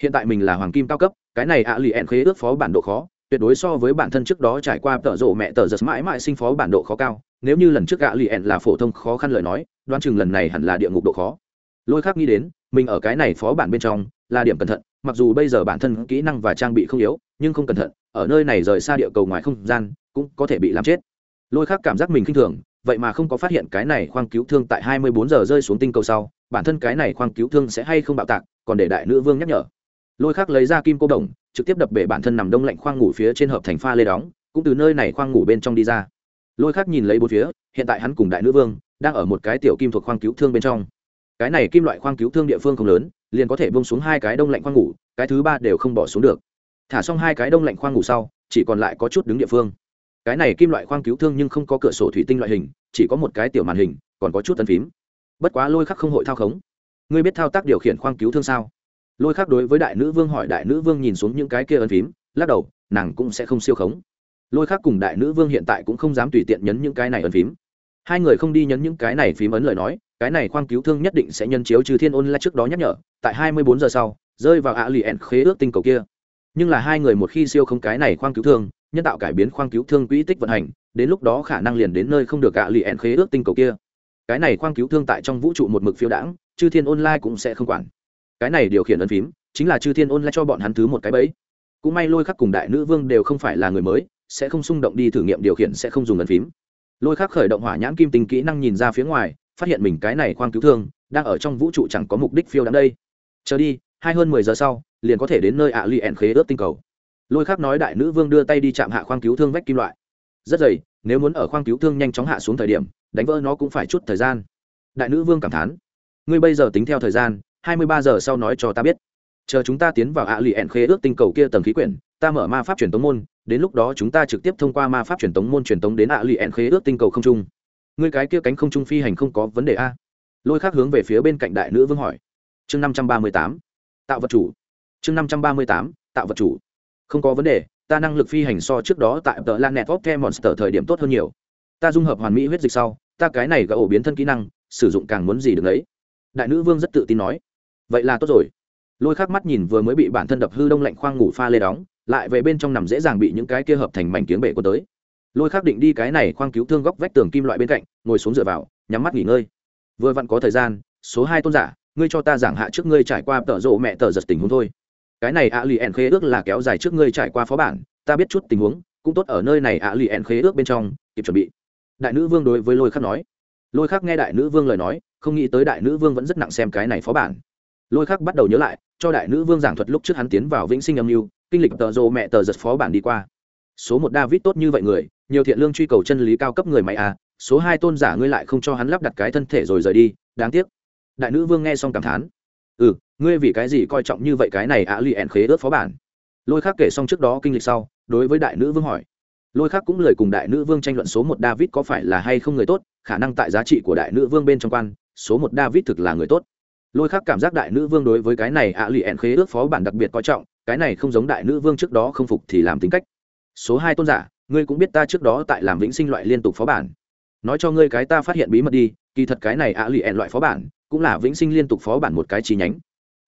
Hiện tại mình là hoàng kim cao cấp, cái này ạ lì ẹn khế ước phó bản độ khó tuyệt đối so với bản thân trước đó trải qua tợ rộ mẹ tờ giật mãi mãi sinh phó bản độ khó cao, nếu như lần trước ạ lì ẹn là phổ thông khó khăn lời nói, đoán chừng lần này hẳn là địa ngục độ khó. Lôi khác nghĩ đến, mình ở cái này phó bản bên trong, là điểm cẩn thận, mặc dù bây giờ bản thân kỹ năng và trang bị không yếu, nhưng không cẩn thận, ở nơi này rời xa địa cầu ngoài không gian, cũng có thể bị làm chết. Lôi khác cảm giác mình khinh thường, vậy mà không có phát hiện cái này khoang cứu thương tại 24 giờ rơi xuống tinh cầu sau, bản thân cái này khoang cứu thương sẽ hay không bạo tạc, còn để đại nữ vương nhắc nhở lôi khác lấy ra kim cô đồng, trực tiếp đập bể bản thân nằm đông lạnh khoang ngủ phía trên hợp thành pha lê đóng, cũng từ nơi này khoang ngủ bên trong đi ra. Lôi khác nhìn lấy bốn phía, hiện tại hắn cùng đại nữ vương đang ở một cái tiểu kim thuộc khoang cứu thương bên trong. Cái này kim loại khoang cứu thương địa phương không lớn, liền có thể bông xuống hai cái đông lạnh khoang ngủ, cái thứ ba đều không bỏ xuống được. Thả xong hai cái đông lạnh khoang ngủ sau, chỉ còn lại có chút đứng địa phương. Cái này kim loại khoang cứu thương nhưng không có cửa sổ thủy tinh loại hình, chỉ có một cái tiểu màn hình, còn có chút tân phím. Bất quá lôi khắc không hội thao khống. Ngươi biết thao tác điều khiển khoang cứu thương sao? Lôi khác đối với đại nữ vương hỏi đại nữ vương nhìn xuống những cái kia ấn phím, lắc đầu, nàng cũng sẽ không siêu khống. Lôi khác cùng đại nữ vương hiện tại cũng không dám tùy tiện nhấn những cái này ấn phím. Hai người không đi nhấn những cái này phím ấn lời nói, cái này khoang cứu thương nhất định sẽ nhân chiếu trừ thiên ôn lại trước đó nhắc nhở, tại hai mươi bốn giờ sau, rơi vào ạ lì ẹn khế ước tinh cầu kia. Nhưng là hai người một khi siêu không cái này khoang cứu thương, nhân tạo cải biến khoang cứu thương quỹ tích vận hành, đến lúc đó khả năng liền đến nơi không được gạ lì ẹn khế ước tinh cầu kia. Cái này khoang cứu thương tại trong vũ trụ một mực phiếu đãng, chư thiên online cũng sẽ không quản cái này điều khiển ấn phím, chính là chư thiên Ôn lại cho bọn hắn thứ một cái bẫy. Cũng may lôi khắc cùng đại nữ vương đều không phải là người mới, sẽ không xung động đi thử nghiệm điều khiển sẽ không dùng ấn phím. Lôi khắc khởi động hỏa nhãn kim tinh kỹ năng nhìn ra phía ngoài, phát hiện mình cái này khoang cứu thương, đang ở trong vũ trụ chẳng có mục đích phiêu đáng đây. Chờ đi, hai hơn mười giờ sau, liền có thể đến nơi ạ lì ẹn khế ước tinh cầu. Lôi khắc nói đại nữ vương đưa tay đi chạm hạ khoang cứu thương vách kim loại. Rất dày, nếu muốn ở khoang cứu thương nhanh chóng hạ xuống thời điểm, đánh vỡ nó cũng phải chút thời gian. Đại nữ vương cảm thán, ngươi bây giờ tính theo thời gian hai mươi ba giờ sau nói cho ta biết. Chờ chúng ta tiến vào ạ lì ẹn khế ước tinh cầu kia tầng khí quyển, ta mở ma pháp truyền tống môn, đến lúc đó chúng ta trực tiếp thông qua ma pháp truyền tống môn truyền tống đến ạ lì ẹn khế ước tinh cầu không trung. Ngươi cái kia cánh không trung phi hành không có vấn đề a? Lôi khác hướng về phía bên cạnh đại nữ vương hỏi. Chương năm trăm ba mươi tám, tạo vật chủ. Chương năm trăm ba mươi tám, tạo vật chủ. Không có vấn đề, ta năng lực phi hành so trước đó tại tờ lan net of monster thời điểm tốt hơn nhiều. Ta dung hợp hoàn mỹ huyết dịch sau, ta cái này gỡ ổ biến thân kỹ năng, sử dụng càng muốn gì được đấy. Đại nữ vương rất tự tin nói vậy là tốt rồi. Lôi khắc mắt nhìn vừa mới bị bản thân đập hư đông lạnh khoang ngủ pha lê đóng, lại về bên trong nằm dễ dàng bị những cái kia hợp thành mảnh tiếng bể quân tới. Lôi khắc định đi cái này khoang cứu thương góc vách tường kim loại bên cạnh, ngồi xuống dựa vào, nhắm mắt nghỉ ngơi. Vừa vặn có thời gian, số hai tôn giả, ngươi cho ta giảng hạ trước ngươi trải qua tợ rộ mẹ tờ giật tình huống thôi. Cái này ạ lì ẻn khế ước là kéo dài trước ngươi trải qua phó bản, ta biết chút tình huống, cũng tốt ở nơi này ạ lì ẻn khế ước bên trong, kịp chuẩn bị. Đại nữ vương đối với lôi khắc nói. Lôi khắc nghe đại nữ vương lời nói, không nghĩ tới đại nữ vương vẫn rất nặng xem cái này phó bản lôi khắc bắt đầu nhớ lại, cho đại nữ vương giảng thuật lúc trước hắn tiến vào vĩnh sinh âm mưu, kinh lịch tờ rô mẹ tờ giật phó bản đi qua. Số một david tốt như vậy người, nhiều thiện lương truy cầu chân lý cao cấp người mày à số hai tôn giả ngươi lại không cho hắn lắp đặt cái thân thể rồi rời đi, đáng tiếc. Đại nữ vương nghe xong cảm thán. Ừ ngươi vì cái gì coi trọng như vậy cái này ạ lì ẹn khế ớt phó bản? Lôi khác kể xong trước đó kinh lịch sau, đối với đại nữ vương hỏi. Lôi khác cũng lời cùng đại nữ vương tranh luận số một david có phải là hay không người tốt, khả năng tại giá trị của đại nữ vương bên trong quan, số một david thực là người tốt lôi khác cảm giác đại nữ vương đối với cái này ạ lì ẹn khế ước phó bản đặc biệt coi trọng, cái này không giống đại nữ vương trước đó không phục thì làm tính cách. Số hai tôn giả, ngươi cũng biết ta trước đó tại làm vĩnh sinh loại liên tục phó bản. Nói cho ngươi cái ta phát hiện bí mật đi, kỳ thật cái này ạ lì ẹn loại phó bản, cũng là vĩnh sinh liên tục phó bản một cái chi nhánh.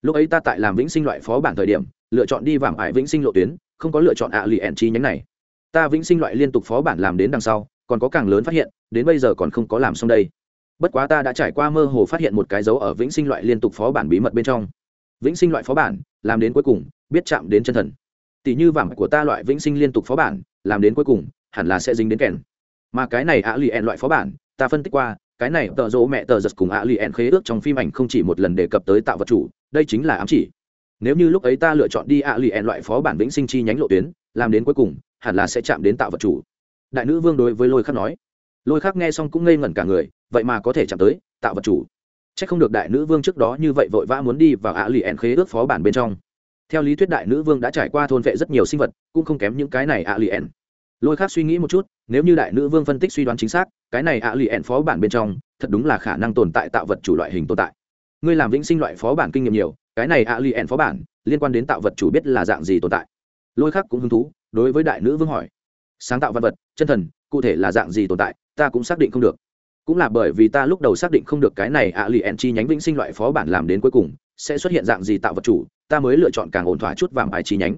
Lúc ấy ta tại làm vĩnh sinh loại phó bản thời điểm, lựa chọn đi vàng ải vĩnh sinh lộ tuyến, không có lựa chọn ạ lì ẹn chi nhánh này. Ta vĩnh sinh loại liên tục phó bản làm đến đằng sau, còn có càng lớn phát hiện, đến bây giờ còn không có làm xong đây bất quá ta đã trải qua mơ hồ phát hiện một cái dấu ở vĩnh sinh loại liên tục phó bản bí mật bên trong. Vĩnh sinh loại phó bản, làm đến cuối cùng, biết chạm đến chân thần. Tỷ như vàng của ta loại vĩnh sinh liên tục phó bản, làm đến cuối cùng, hẳn là sẽ dính đến kèn. Mà cái này ạ lì ẹn loại phó bản, ta phân tích qua, cái này tợ dỗ mẹ tờ giật cùng ạ lì ẹn khế ước trong phim ảnh không chỉ một lần đề cập tới tạo vật chủ, đây chính là ám chỉ. Nếu như lúc ấy ta lựa chọn đi ạ lì ẹn loại phó bản vĩnh sinh chi nhánh lộ tuyến, làm đến cuối cùng, hẳn là sẽ chạm đến tạo vật chủ. Đại nữ vương đối với lôi khắc nói. Lôi khắc nghe xong cũng ngây ngẩn cả người vậy mà có thể chạm tới, tạo vật chủ. C h ắ c không được đại nữ vương trước đó như vậy vội vã muốn đi vào ạ lì ẻn khế ước phó bản bên trong. Theo lý thuyết đại nữ vương đã trải qua thôn vệ rất nhiều sinh vật, cũng không kém những cái này ạ lì ẻn. Lôi khác suy nghĩ một chút, nếu như đại nữ vương phân tích suy đoán chính xác, cái này ạ lì ẻn phó bản bên trong, thật đúng là khả năng tồn tại tạo vật chủ loại hình tồn tại. Ngươi làm vĩnh sinh loại phó bản kinh nghiệm nhiều, cái này ạ lì ẻn phó bản, liên quan đến tạo vật chủ biết là dạng gì tồn tại? Lôi khác cũng hứng thú, đối với đại nữ vương hỏi. Sáng tạo văn vật, chân thần, cụ thể là dạng gì tồn tại, ta cũng xác định không được cũng là bởi vì ta lúc đầu xác định không được cái này ạ lì ẹn chi nhánh vĩnh sinh loại phó bản làm đến cuối cùng, sẽ xuất hiện dạng gì tạo vật chủ, ta mới lựa chọn càng ổn thỏa chút vàng bài chi nhánh.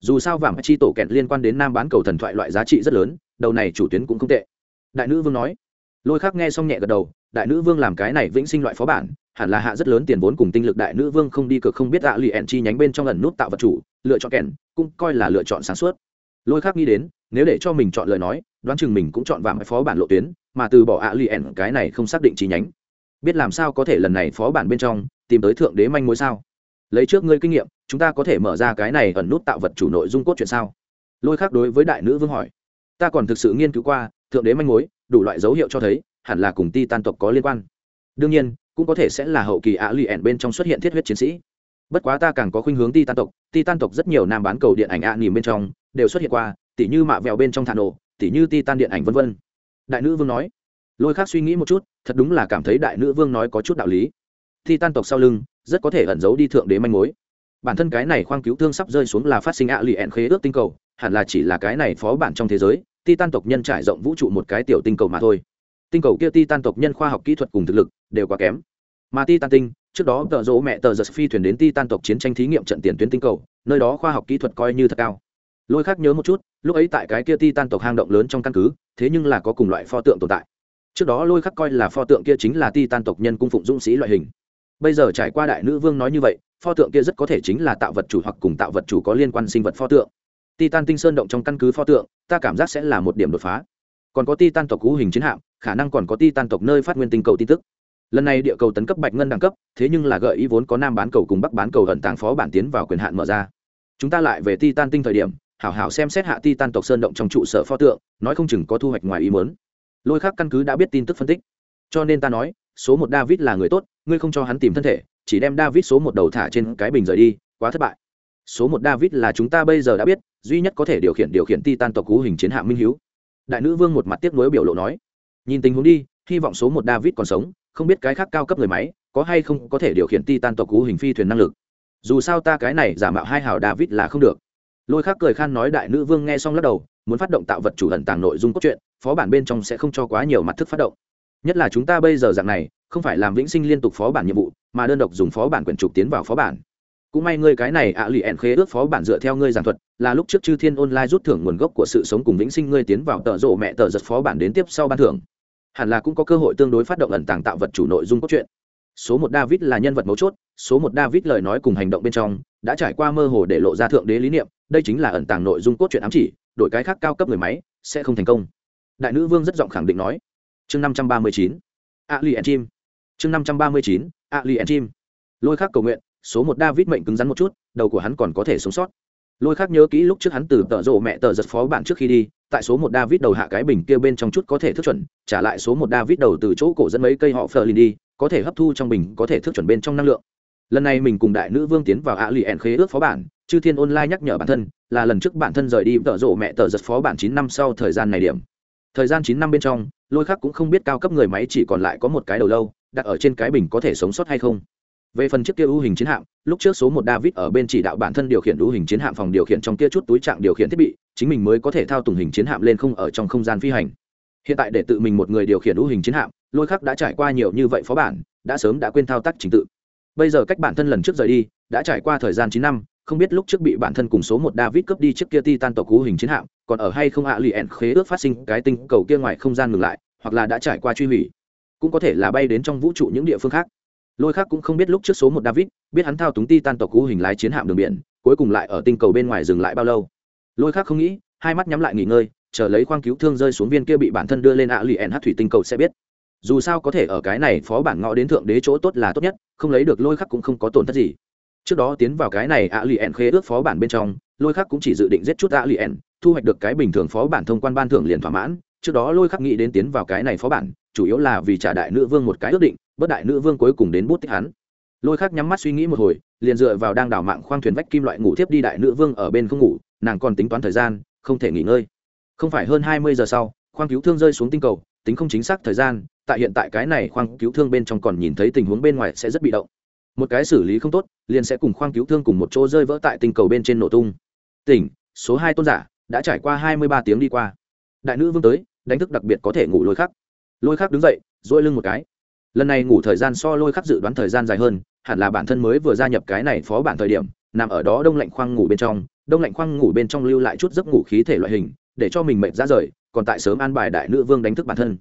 Dù sao vàng chi tổ kẹn liên quan đến nam bán cầu thần thoại loại giá trị rất lớn, đầu này chủ tuyến cũng không tệ. Đại nữ vương nói. Lôi khác nghe xong nhẹ gật đầu, đại nữ vương làm cái này vĩnh sinh loại phó bản, hẳn là hạ rất lớn tiền vốn cùng tinh lực đại nữ vương không đi cực không biết ạ lì ẹn chi nhánh bên trong lần nút tạo vật chủ, lựa chọn kẹn cũng coi là lựa chọn sáng suốt. Lôi khác nghĩ đến, nếu để cho mình chọn lời nói đoán chừng mình cũng chọn vàng phó bản lộ tuyến, mà từ bỏ ạ lì ẻn, cái này không xác định chi nhánh. Biết làm sao có thể lần này phó bản bên trong, tìm tới thượng đế manh mối sao? Lấy trước ngươi kinh nghiệm, chúng ta có thể mở ra cái này ẩn nút tạo vật chủ nội dung cốt chuyện sao? Lôi khác đối với đại nữ vương hỏi. Ta còn thực sự nghiên cứu qua, thượng đế manh mối, đủ loại dấu hiệu cho thấy, hẳn là cùng ti tan tộc có liên quan. Đương nhiên, cũng có thể sẽ là hậu kỳ ạ lì ẻn bên trong xuất hiện thiết huyết chiến sĩ. Bất quá ta càng có khuynh hướng ti tan tộc ti tan tộc rất nhiều nam bán cầu điện ảnh ạ nỉm bên trong, đều xuất hiện qua, tỉ như mạ vẹo bên trong thả nổ tỉ như titan điện ảnh vân vân. Đại nữ vương nói, lôi khác suy nghĩ một chút, thật đúng là cảm thấy đại nữ vương nói có chút đạo lý. Titan tộc sau lưng, rất có thể ẩn giấu đi thượng đế manh mối. Bản thân cái này khoang cứu thương sắp rơi xuống là phát sinh ạ lì ẹn khế ước tinh cầu, hẳn là chỉ là cái này phó bản trong thế giới, titan tộc nhân trải rộng vũ trụ một cái tiểu tinh cầu mà thôi. Tinh cầu kia titan tộc nhân khoa học kỹ thuật cùng thực lực, đều quá kém. Mà titan tinh, trước đó tờ rỗ mẹ tờ giật phi thuyền đến titan tộc chiến tranh thí nghiệm trận tiền tuyến tinh cầu, nơi đó khoa học kỹ thuật coi như thật cao lôi khác nhớ một chút, lúc ấy tại cái kia titan tộc hang động lớn trong căn cứ, thế nhưng là có cùng loại pho tượng tồn tại. Trước đó lôi khắc coi là pho tượng kia chính là titan tộc nhân cung phụng dũng sĩ loại hình. Bây giờ trải qua đại nữ vương nói như vậy, pho tượng kia rất có thể chính là tạo vật chủ hoặc cùng tạo vật chủ có liên quan sinh vật pho tượng. Titan tinh sơn động trong căn cứ pho tượng, ta cảm giác sẽ là một điểm đột phá. Còn có titan tộc cú hình chiến hạm, khả năng còn có titan tộc nơi phát nguyên tinh cầu tin tức. Lần này địa cầu tấn cấp bạch ngân đẳng cấp, thế nhưng là gợi ý vốn có nam bán cầu cùng bắc bán cầu hận tàng phó bản tiến vào quyền hạn mở ra. Chúng ta lại về titan tinh thời điểm hảo hảo xem xét hạ titan tộc sơn động trong trụ sở pho tượng, nói không chừng có thu hoạch ngoài ý muốn. Lôi khác căn cứ đã biết tin tức phân tích. Cho nên ta nói, số một david là người tốt, ngươi không cho hắn tìm thân thể, chỉ đem david số một đầu thả trên cái bình rời đi, quá thất bại. Số một david là chúng ta bây giờ đã biết, duy nhất có thể điều khiển điều khiển ti tan tộc cú hình chiến hạ minh hiếu. Đại nữ vương một mặt tiếc nuối biểu lộ nói, nhìn tình huống đi, hy vọng số một david còn sống, không biết cái khác cao cấp người máy, có hay không có thể điều khiển ti tan tộc cú hình phi thuyền năng lực. Dù sao ta cái này giả mạo hai hào david là không được lôi khác cười khan nói đại nữ vương nghe xong lắc đầu, muốn phát động tạo vật chủ ẩn tàng nội dung cốt truyện, phó bản bên trong sẽ không cho quá nhiều mặt thức phát động. Nhất là chúng ta bây giờ dạng này, không phải làm vĩnh sinh liên tục phó bản nhiệm vụ, mà đơn độc dùng phó bản quyển trục tiến vào phó bản. Cũng may ngươi cái này ạ lì ẹn khế ước phó bản dựa theo ngươi giảng thuật, là lúc trước chư thiên online rút thưởng nguồn gốc của sự sống cùng vĩnh sinh ngươi tiến vào tợ rộ mẹ tờ giật phó bản đến tiếp sau ban thưởng. Hẳn là cũng có cơ hội tương đối phát động ẩn tàng tạo vật chủ nội dung cốt truyện. Số một david là nhân vật mấu chốt, số một david lời nói cùng hành động bên trong, đã trải qua mơ hồ để lộ ra thượng đế lý niệm đây chính là ẩn tàng nội dung cốt truyện ám chỉ, đổi cái khác cao cấp người máy, sẽ không thành công. Đại nữ vương rất giọng khẳng định nói. Chương năm trăm ba mươi chín a li en chim chương năm trăm ba mươi chín a li en chim lôi khác cầu nguyện, số một david mệnh cứng rắn một chút, đầu của hắn còn có thể sống sót. Lôi khác nhớ kỹ lúc trước hắn từ tợ rộ mẹ tờ giật phó bản trước khi đi, tại số một david đầu hạ cái bình kia bên trong chút có thể thức chuẩn, trả lại số một david đầu từ chỗ cổ dẫn mấy cây họ phờ đi, có thể hấp thu trong bình có thể thức chuẩn bên trong năng lượng. Lần này mình cùng đại nữ vương tiến vào ạ lì ẻn khế ước phó bản chư thiên online nhắc nhở bản thân, là lần trước bản thân rời đi tợ rộ mẹ tờ giật phó bản chín năm sau thời gian này điểm. Thời gian chín năm bên trong, lôi khắc cũng không biết cao cấp người máy chỉ còn lại có một cái đầu lâu, đặt ở trên cái bình có thể sống sót hay không. Về phần chiếc kia ưu hình chiến hạm, lúc trước số một david ở bên chỉ đạo bản thân điều khiển ưu hình chiến hạm phòng điều khiển trong kia chút túi trạng điều khiển thiết bị, chính mình mới có thể thao tùng hình chiến hạm lên không ở trong không gian phi hành. Hiện tại để tự mình một người điều khiển ưu hình chiến hạm, lôi khắc đã trải qua nhiều như vậy phó bản, đã sớm đã quên thao tác trình tự. Bây giờ cách bản thân lần trước rời đi, đã trải qua thời gian chín năm không biết lúc trước bị bản thân cùng số một david cướp đi trước kia ti tan tộc cú hình chiến hạm, còn ở hay không ạ, lì ẻn khế ước phát sinh cái tinh cầu kia ngoài không gian ngừng lại, hoặc là đã trải qua truy hủy. Cũng có thể là bay đến trong vũ trụ những địa phương khác. Lôi khác cũng không biết lúc trước số một david biết hắn thao túng ti tan tộc cú hình lái chiến hạm đường biển, cuối cùng lại ở tinh cầu bên ngoài dừng lại bao lâu. Lôi khác không nghĩ, hai mắt nhắm lại nghỉ ngơi, chờ lấy khoang cứu thương rơi xuống viên kia bị bản thân đưa lên ạ, lì ẻn hát thủy tinh cầu sẽ biết. Dù sao có thể ở cái này phó bản ngõ đến thượng đế chỗ tốt là tốt nhất, không lấy được lôi khắc cũng không có tổn thất gì trước đó tiến vào cái này ạ lì ẻn khê ước phó bản bên trong, lôi khắc cũng chỉ dự định giết chút ạ lì ẻn thu hoạch được cái bình thường phó bản thông quan ban thưởng liền thỏa mãn. Trước đó lôi khắc nghĩ đến tiến vào cái này phó bản, chủ yếu là vì trả đại nữ vương một cái ước định, bất đại nữ vương cuối cùng đến bút tích hắn. Lôi khắc nhắm mắt suy nghĩ một hồi, liền dựa vào đang đảo mạng khoang thuyền vách kim loại ngủ thiếp đi đại nữ vương ở bên không ngủ, nàng còn tính toán thời gian, không thể nghỉ ngơi. Không phải hơn hai mươi giờ sau, khoang cứu thương rơi xuống tinh cầu, tính không chính xác thời gian, tại hiện tại cái này khoang cứu thương bên trong còn nhìn thấy tình huống bên ngoài sẽ rất bị động một cái xử lý không tốt, liền sẽ cùng khoang cứu thương cùng một chỗ rơi vỡ tại tinh cầu bên trên nổ tung. Tỉnh, số hai tôn giả, đã trải qua hai mươi ba tiếng đi qua. Đại nữ vương tới, đánh thức đặc biệt có thể ngủ lôi khắc. Lôi khắc đứng dậy dỗi lưng một cái. Lần này ngủ thời gian so lôi khắc dự đoán thời gian dài hơn, hẳn là bản thân mới vừa gia nhập cái này phó bản thời điểm, nằm ở đó đông lạnh khoang ngủ bên trong, đông lạnh khoang ngủ bên trong lưu lại chút giấc ngủ khí thể loại hình, để cho mình mệt ra rời, còn tại sớm an bài đại nữ vương đánh thức bản thân.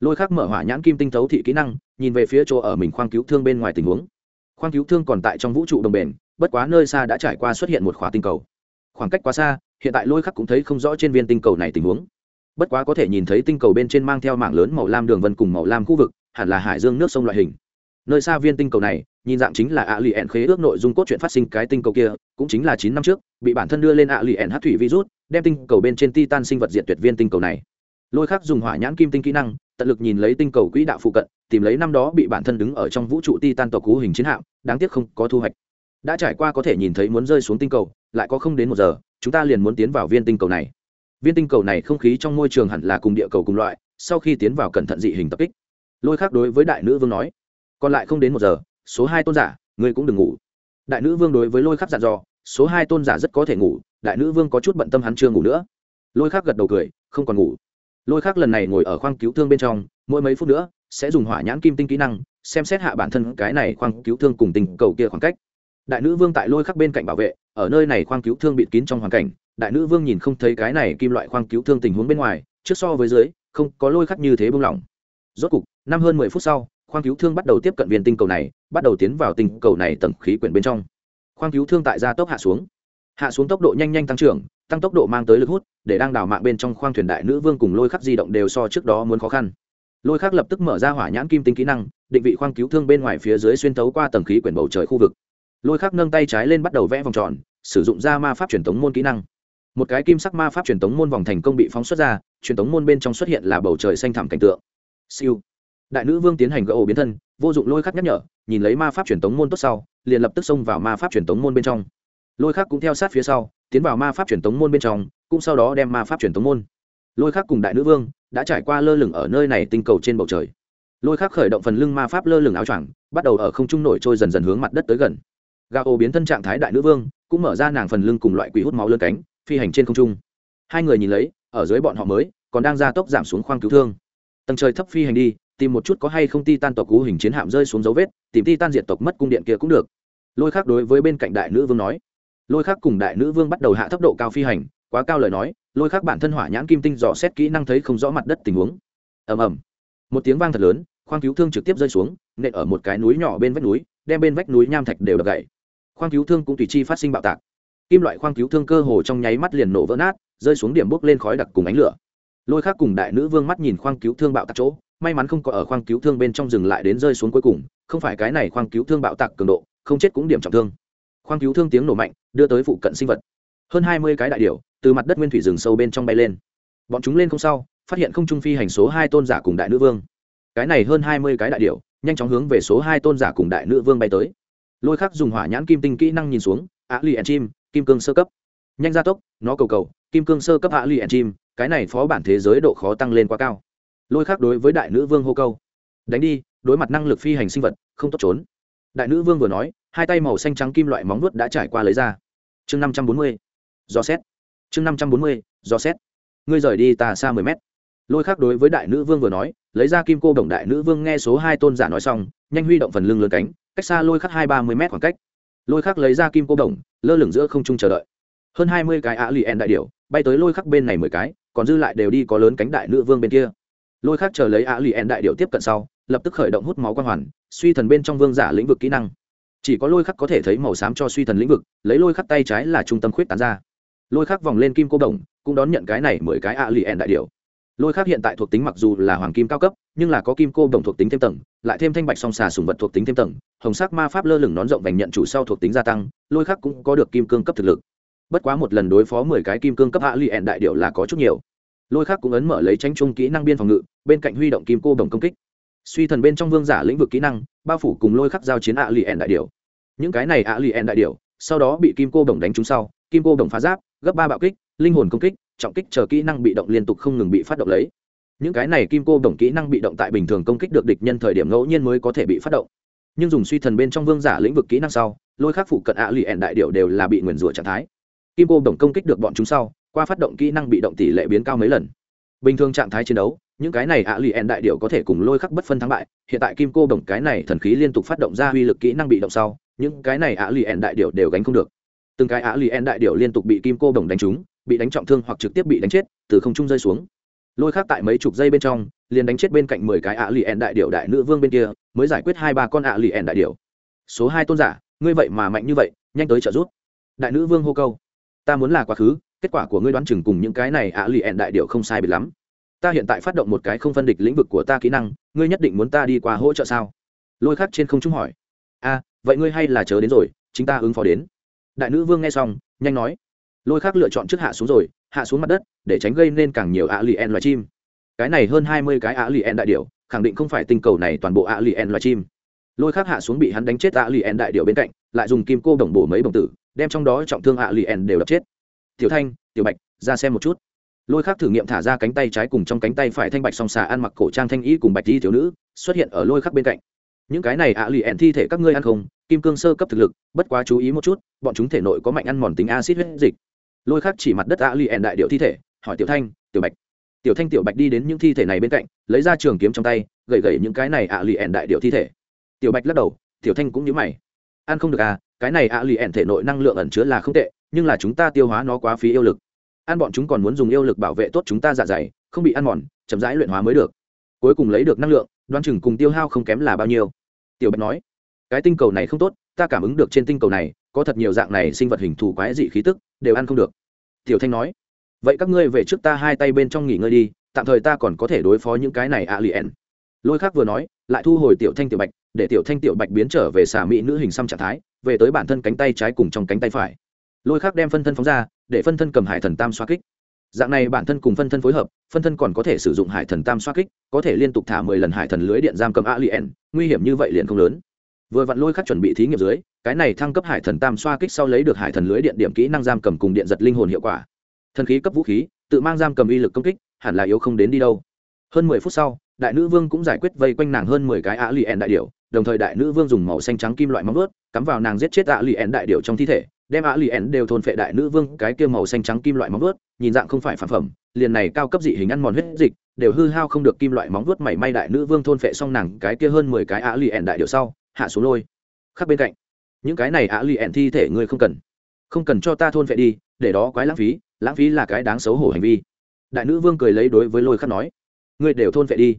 Lôi khắc mở hỏa nhãn kim tinh thấu thị kỹ năng, nhìn về phía chỗ ở mình khoang cứu thương bên ngoài tình huống khoang cứu thương còn tại trong vũ trụ đồng bền, bất quá nơi xa đã trải qua xuất hiện một khóa tinh cầu. Khoảng cách quá xa, hiện tại lôi khắc cũng thấy không rõ trên viên tinh cầu này tình huống. Bất quá có thể nhìn thấy tinh cầu bên trên mang theo mảng lớn màu lam đường vân cùng màu lam khu vực, hẳn là hải dương nước sông loại hình. Nơi xa viên tinh cầu này, nhìn dạng chính là ạ lì ẹn khế ước nội dung cốt truyện phát sinh cái tinh cầu kia, cũng chính là chín năm trước, bị bản thân đưa lên ạ lì ẹn hát thủy virus, đem tinh cầu bên trên titan sinh vật diệt tuyệt viên tinh cầu này. Lôi khắc dùng hỏa nhãn kim tinh kỹ năng, tận lực nhìn lấy tinh cầu quỹ đạo phụ cận tìm lấy năm đó bị bản thân đứng ở trong vũ trụ titan tộc cú hình chiến hạm, đáng tiếc không có thu hoạch. Đã trải qua có thể nhìn thấy muốn rơi xuống tinh cầu, lại có không đến một giờ, chúng ta liền muốn tiến vào viên tinh cầu này. Viên tinh cầu này không khí trong môi trường hẳn là cùng địa cầu cùng loại, sau khi tiến vào cẩn thận dị hình tập kích. Lôi khác đối với đại nữ vương nói, còn lại không đến một giờ, số hai tôn giả, ngươi cũng đừng ngủ. Đại nữ vương đối với lôi khắc dặn dò, số hai tôn giả rất có thể ngủ, đại nữ vương có chút bận tâm hắn chưa ngủ nữa. Lôi khắc gật đầu cười, không còn ngủ. Lôi khắc lần này ngồi ở khoang cứu thương bên trong, mỗi mấy phút nữa sẽ dùng hỏa nhãn kim tinh kỹ năng, xem xét hạ bản thân cái này khoang cứu thương cùng tình cầu kia khoảng cách. Đại nữ vương tại lôi khắc bên cạnh bảo vệ, ở nơi này khoang cứu thương bịt kín trong hoàn cảnh, đại nữ vương nhìn không thấy cái này kim loại khoang cứu thương tình huống bên ngoài, trước so với dưới, không có lôi khắc như thế buông lỏng. Rốt cục, năm hơn mười phút sau, khoang cứu thương bắt đầu tiếp cận viên tinh cầu này, bắt đầu tiến vào tinh cầu này tầng khí quyển bên trong. Khoang cứu thương tại gia tốc hạ xuống. Hạ xuống tốc độ nhanh nhanh tăng trưởng, tăng tốc độ mang tới lực hút, để đang đào mạng bên trong khoang thuyền đại nữ vương cùng lôi khắc di động đều so trước đó muốn khó khăn lôi khắc lập tức mở ra hỏa nhãn kim tinh kỹ năng, định vị khoang cứu thương bên ngoài phía dưới xuyên tấu qua tầng khí quyển bầu trời khu vực. Lôi khắc nâng tay trái lên bắt đầu vẽ vòng tròn, sử dụng ra ma pháp truyền thống môn kỹ năng. Một cái kim sắc ma pháp truyền thống môn vòng thành công bị phóng xuất ra, truyền thống môn bên trong xuất hiện là bầu trời xanh thẳm cảnh tượng. Siêu. Đại nữ vương tiến hành gỡ ổ biến thân, vô dụng lôi khắc nhắc nhở, nhìn lấy ma pháp truyền tống môn tốt sau, liền lập tức xông vào ma pháp truyền tống môn bên trong. Lôi khắc cũng theo sát phía sau, tiến vào ma pháp truyền tống môn bên trong, cũng sau đó đem ma pháp truyền tống môn. Lôi khắc cùng đại nữ vương đã trải qua lơ lửng ở nơi này tinh cầu trên bầu trời. Lôi khắc khởi động phần lưng ma pháp lơ lửng áo choàng, bắt đầu ở không trung nổi trôi dần dần hướng mặt đất tới gần. Gà ô biến thân trạng thái đại nữ vương, cũng mở ra nàng phần lưng cùng loại quỷ hút máu lơ cánh, phi hành trên không trung. Hai người nhìn lấy, ở dưới bọn họ mới, còn đang ra tốc giảm xuống khoang cứu thương. Tầng trời thấp phi hành đi, tìm một chút có hay không ti tan tộc cú hình chiến hạm rơi xuống dấu vết, tìm ti tan diệt tộc mất cung điện kia cũng được. Lôi khác đối với bên cạnh đại nữ vương nói. Lôi khác cùng đại nữ vương bắt đầu hạ tốc độ cao phi hành, quá cao lời nói lôi khác bản thân hỏa nhãn kim tinh dò xét kỹ năng thấy không rõ mặt đất tình huống. Ầm ầm. Một tiếng vang thật lớn, khoang cứu thương trực tiếp rơi xuống, nện ở một cái núi nhỏ bên vách núi, đem bên vách núi nham thạch đều đập gãy. Khoang cứu thương cũng tùy chi phát sinh bạo tạc. Kim loại khoang cứu thương cơ hồ trong nháy mắt liền nổ vỡ nát, rơi xuống điểm bốc lên khói đặc cùng ánh lửa. Lôi khác cùng đại nữ vương mắt nhìn khoang cứu thương bạo tạc chỗ, may mắn không có ở khoang cứu thương bên trong rừng lại đến rơi xuống cuối cùng, không phải cái này khoang cứu thương bạo tạc cường độ, không chết cũng điểm trọng thương. Khoang cứu thương tiếng nổ mạnh, đưa tới phụ cận sinh vật hơn hai mươi cái đại điểu từ mặt đất nguyên thủy rừng sâu bên trong bay lên. Bọn chúng lên không sau, phát hiện không trung phi hành số hai tôn giả cùng đại nữ vương. Cái này hơn hai mươi cái đại điểu nhanh chóng hướng về số hai tôn giả cùng đại nữ vương bay tới. Lôi khắc dùng hỏa nhãn kim tinh kỹ năng nhìn xuống á li en chim, kim cương sơ cấp. Nhanh gia tốc, nó cầu cầu, kim cương sơ cấp á li en chim, cái này phó bản thế giới độ khó tăng lên quá cao. Lôi khắc đối với đại nữ vương hô câu, đánh đi, đối mặt năng lực phi hành sinh vật, không tốt trốn. Đại nữ vương vừa nói, hai tay màu xanh trắng kim loại móng nuốt đã trải qua lấy ra. Chương năm trăm bốn mươi do xét. Chương năm trăm bốn mươi, do xét. Ngươi rời đi ta xa mười mét. Lôi khắc đối với đại nữ vương vừa nói, lấy ra kim cô đồng đại nữ vương nghe số hai tôn giả nói xong, nhanh huy động phần lưng lớn cánh, cách xa lôi khắc hai ba mươi mét khoảng cách. Lôi khắc lấy ra kim cô đồng, lơ lửng giữa không trung chờ đợi. Hơn hai mươi cái ạ lì ẹn đại điệu bay tới lôi khắc bên này mười cái, còn dư lại đều đi có lớn cánh đại nữ vương bên kia. Lôi khắc chờ lấy ạ lì ẹn đại điệu tiếp cận sau, lập tức khởi động hút máu quang hoàn, suy thần bên trong vương giả lĩnh vực kỹ năng. Chỉ có lôi khắc có thể thấy màu xám cho suy thần lĩnh vực, lấy lôi khắc tay trái là trung tâm khuyết tán ra lôi khắc vòng lên kim cô đồng, cũng đón nhận cái này mười cái ạ lì ẹn đại điệu lôi khắc hiện tại thuộc tính mặc dù là hoàng kim cao cấp, nhưng là có kim cô đồng thuộc tính thêm tầng, lại thêm thanh bạch song xà sùng vật thuộc tính thêm tầng, hồng sắc ma pháp lơ lửng nón rộng vành nhận chủ sau thuộc tính gia tăng, lôi khắc cũng có được kim cương cấp thực lực. Bất quá một lần đối phó mười cái kim cương cấp hạ lì ẹn đại điệu là có chút nhiều. Lôi khắc cũng ấn mở lấy tranh chung kỹ năng biên phòng ngự, bên cạnh huy động kim cô đồng công kích. Suy thần bên trong vương giả lĩnh vực kỹ năng, bao phủ cùng lôi khắc giao chiến hạ li ẹn đại điệu những cái này hạ li ẹn đại điệu sau đó bị kim cô đồng đánh trúng sau, kim cô đồng phá giáp gấp ba bạo kích, linh hồn công kích, trọng kích chờ kỹ năng bị động liên tục không ngừng bị phát động lấy. Những cái này kim cô đồng kỹ năng bị động tại bình thường công kích được địch nhân thời điểm ngẫu nhiên mới có thể bị phát động. Nhưng dùng suy thần bên trong vương giả lĩnh vực kỹ năng sau, lôi khắc phụ cận ạ lì ẹn đại điệu đều là bị nguyền rủa trạng thái. Kim cô đồng công kích được bọn chúng sau, qua phát động kỹ năng bị động tỷ lệ biến cao mấy lần. Bình thường trạng thái chiến đấu, những cái này ạ lì ẹn đại điệu có thể cùng lôi khắc bất phân thắng bại, hiện tại kim cô đồng cái này thần khí liên tục phát động ra uy lực kỹ năng bị động sau, những cái này ạ lì ẹn đại điệu đều gánh không được từng cái á lì en đại điệu liên tục bị kim cô đồng đánh trúng, bị đánh trọng thương hoặc trực tiếp bị đánh chết, từ không trung rơi xuống. Lôi khác tại mấy chục giây bên trong, liền đánh chết bên cạnh mười cái ạ lì ẹn đại điệu đại nữ vương bên kia, mới giải quyết hai ba con ạ lì ẹn đại điệu số hai tôn giả, ngươi vậy mà mạnh như vậy, nhanh tới trợ giúp. Đại nữ vương hô câu, ta muốn là quá khứ, kết quả của ngươi đoán chừng cùng những cái này ạ lì ẹn đại điệu không sai biệt lắm. Ta hiện tại phát động một cái không phân địch lĩnh vực của ta kỹ năng, ngươi nhất định muốn ta đi qua hỗ trợ sao? Lôi khác trên không trung hỏi, a, vậy ngươi hay là chờ đến rồi, chính ta ứng phó đến đại nữ vương nghe xong, nhanh nói, lôi khắc lựa chọn trước hạ xuống rồi, hạ xuống mặt đất, để tránh gây nên càng nhiều ạ lì en loài chim. Cái này hơn hai mươi cái ạ lì en đại điệu khẳng định không phải tinh cầu này toàn bộ ạ lì en loài chim. Lôi khác hạ xuống bị hắn đánh chết ạ lì en đại điệu bên cạnh, lại dùng kim cô đồng bổ mấy đồng tử, đem trong đó trọng thương ạ lì en đều đập chết. Tiểu thanh, tiểu bạch, ra xem một chút. Lôi khác thử nghiệm thả ra cánh tay trái cùng trong cánh tay phải thanh bạch song xà ăn mặc cổ trang thanh ý cùng bạch di thiếu nữ, xuất hiện ở lôi khắc bên cạnh. Những cái này ạ lì ẹn thi thể các ngươi ăn không? Kim cương sơ cấp thực lực, bất quá chú ý một chút, bọn chúng thể nội có mạnh ăn mòn tính acid huyết dịch. Lôi khắc chỉ mặt đất a lì ẹn đại điệu thi thể, hỏi tiểu thanh, tiểu bạch. Tiểu thanh, tiểu bạch đi đến những thi thể này bên cạnh, lấy ra trường kiếm trong tay gậy gậy những cái này a lì ẹn đại điệu thi thể. Tiểu bạch lắc đầu, tiểu thanh cũng nhớ mày. Ăn không được à cái này a lì ẹn thể nội năng lượng ẩn chứa là không tệ, nhưng là chúng ta tiêu hóa nó quá phí yêu lực. Ăn bọn chúng còn muốn dùng yêu lực bảo vệ tốt chúng ta dạ dày, không bị ăn mòn, chậm rãi luyện hóa mới được. Cuối cùng lấy được năng lượng đoan chừng cùng tiêu hao không kém là bao nhiêu. Tiểu bạch nói cái tinh cầu này không tốt, ta cảm ứng được trên tinh cầu này, có thật nhiều dạng này sinh vật hình thù quái dị khí tức, đều ăn không được. Tiểu thanh nói. Vậy các ngươi về trước ta hai tay bên trong nghỉ ngơi đi, tạm thời ta còn có thể đối phó những cái này a liền lôi khác vừa nói, lại thu hồi tiểu thanh tiểu bạch, để tiểu thanh tiểu bạch biến trở về xà mỹ nữ hình xăm trạng thái, về tới bản thân cánh tay trái cùng trong cánh tay phải. Lôi khác đem phân thân phóng ra, để phân thân cầm hải thần tam xoa kích. Dạng này bản thân cùng phân thân phối hợp, phân thân còn có thể sử dụng hải thần tam xoa kích, có thể liên tục thả mười lần hải thần lưới điện giam cầm a liền nguy hiểm như vậy liền không lớn vừa vặn lôi khắc chuẩn bị thí nghiệm dưới, cái này thăng cấp hải thần tam xoa kích sau lấy được hải thần lưới điện điểm kỹ năng giam cầm cùng điện giật linh hồn hiệu quả. Thần khí cấp vũ khí, tự mang giam cầm uy lực công kích, hẳn là yếu không đến đi đâu. Hơn mười phút sau, đại nữ vương cũng giải quyết vây quanh nàng hơn mười cái ạ lì ẹn đại điệu đồng thời đại nữ vương dùng màu xanh trắng kim loại móng ướt cắm vào nàng giết chết ạ lì ẹn đại điệu trong thi thể, đem ạ lì ẹn đều thôn phệ đại nữ vương cái kia màu xanh trắng kim loại móng ướt nhìn dạng không phải phản phẩm, liền này cao cấp dị hình ăn mòn huyết dịch, đều hư hao không được kim loại móng vuốt mảy may đại nữ vương thôn phệ xong nàng cái kia hơn mười cái ả lì ẻn đại điệu sau hạ xuống lôi. Khác bên cạnh, những cái này ạ lì ẹn thi thể ngươi không cần. Không cần cho ta thôn vệ đi, để đó quái lãng phí lãng phí là cái đáng xấu hổ hành vi. Đại nữ vương cười lấy đối với lôi khắc nói, ngươi đều thôn vệ đi.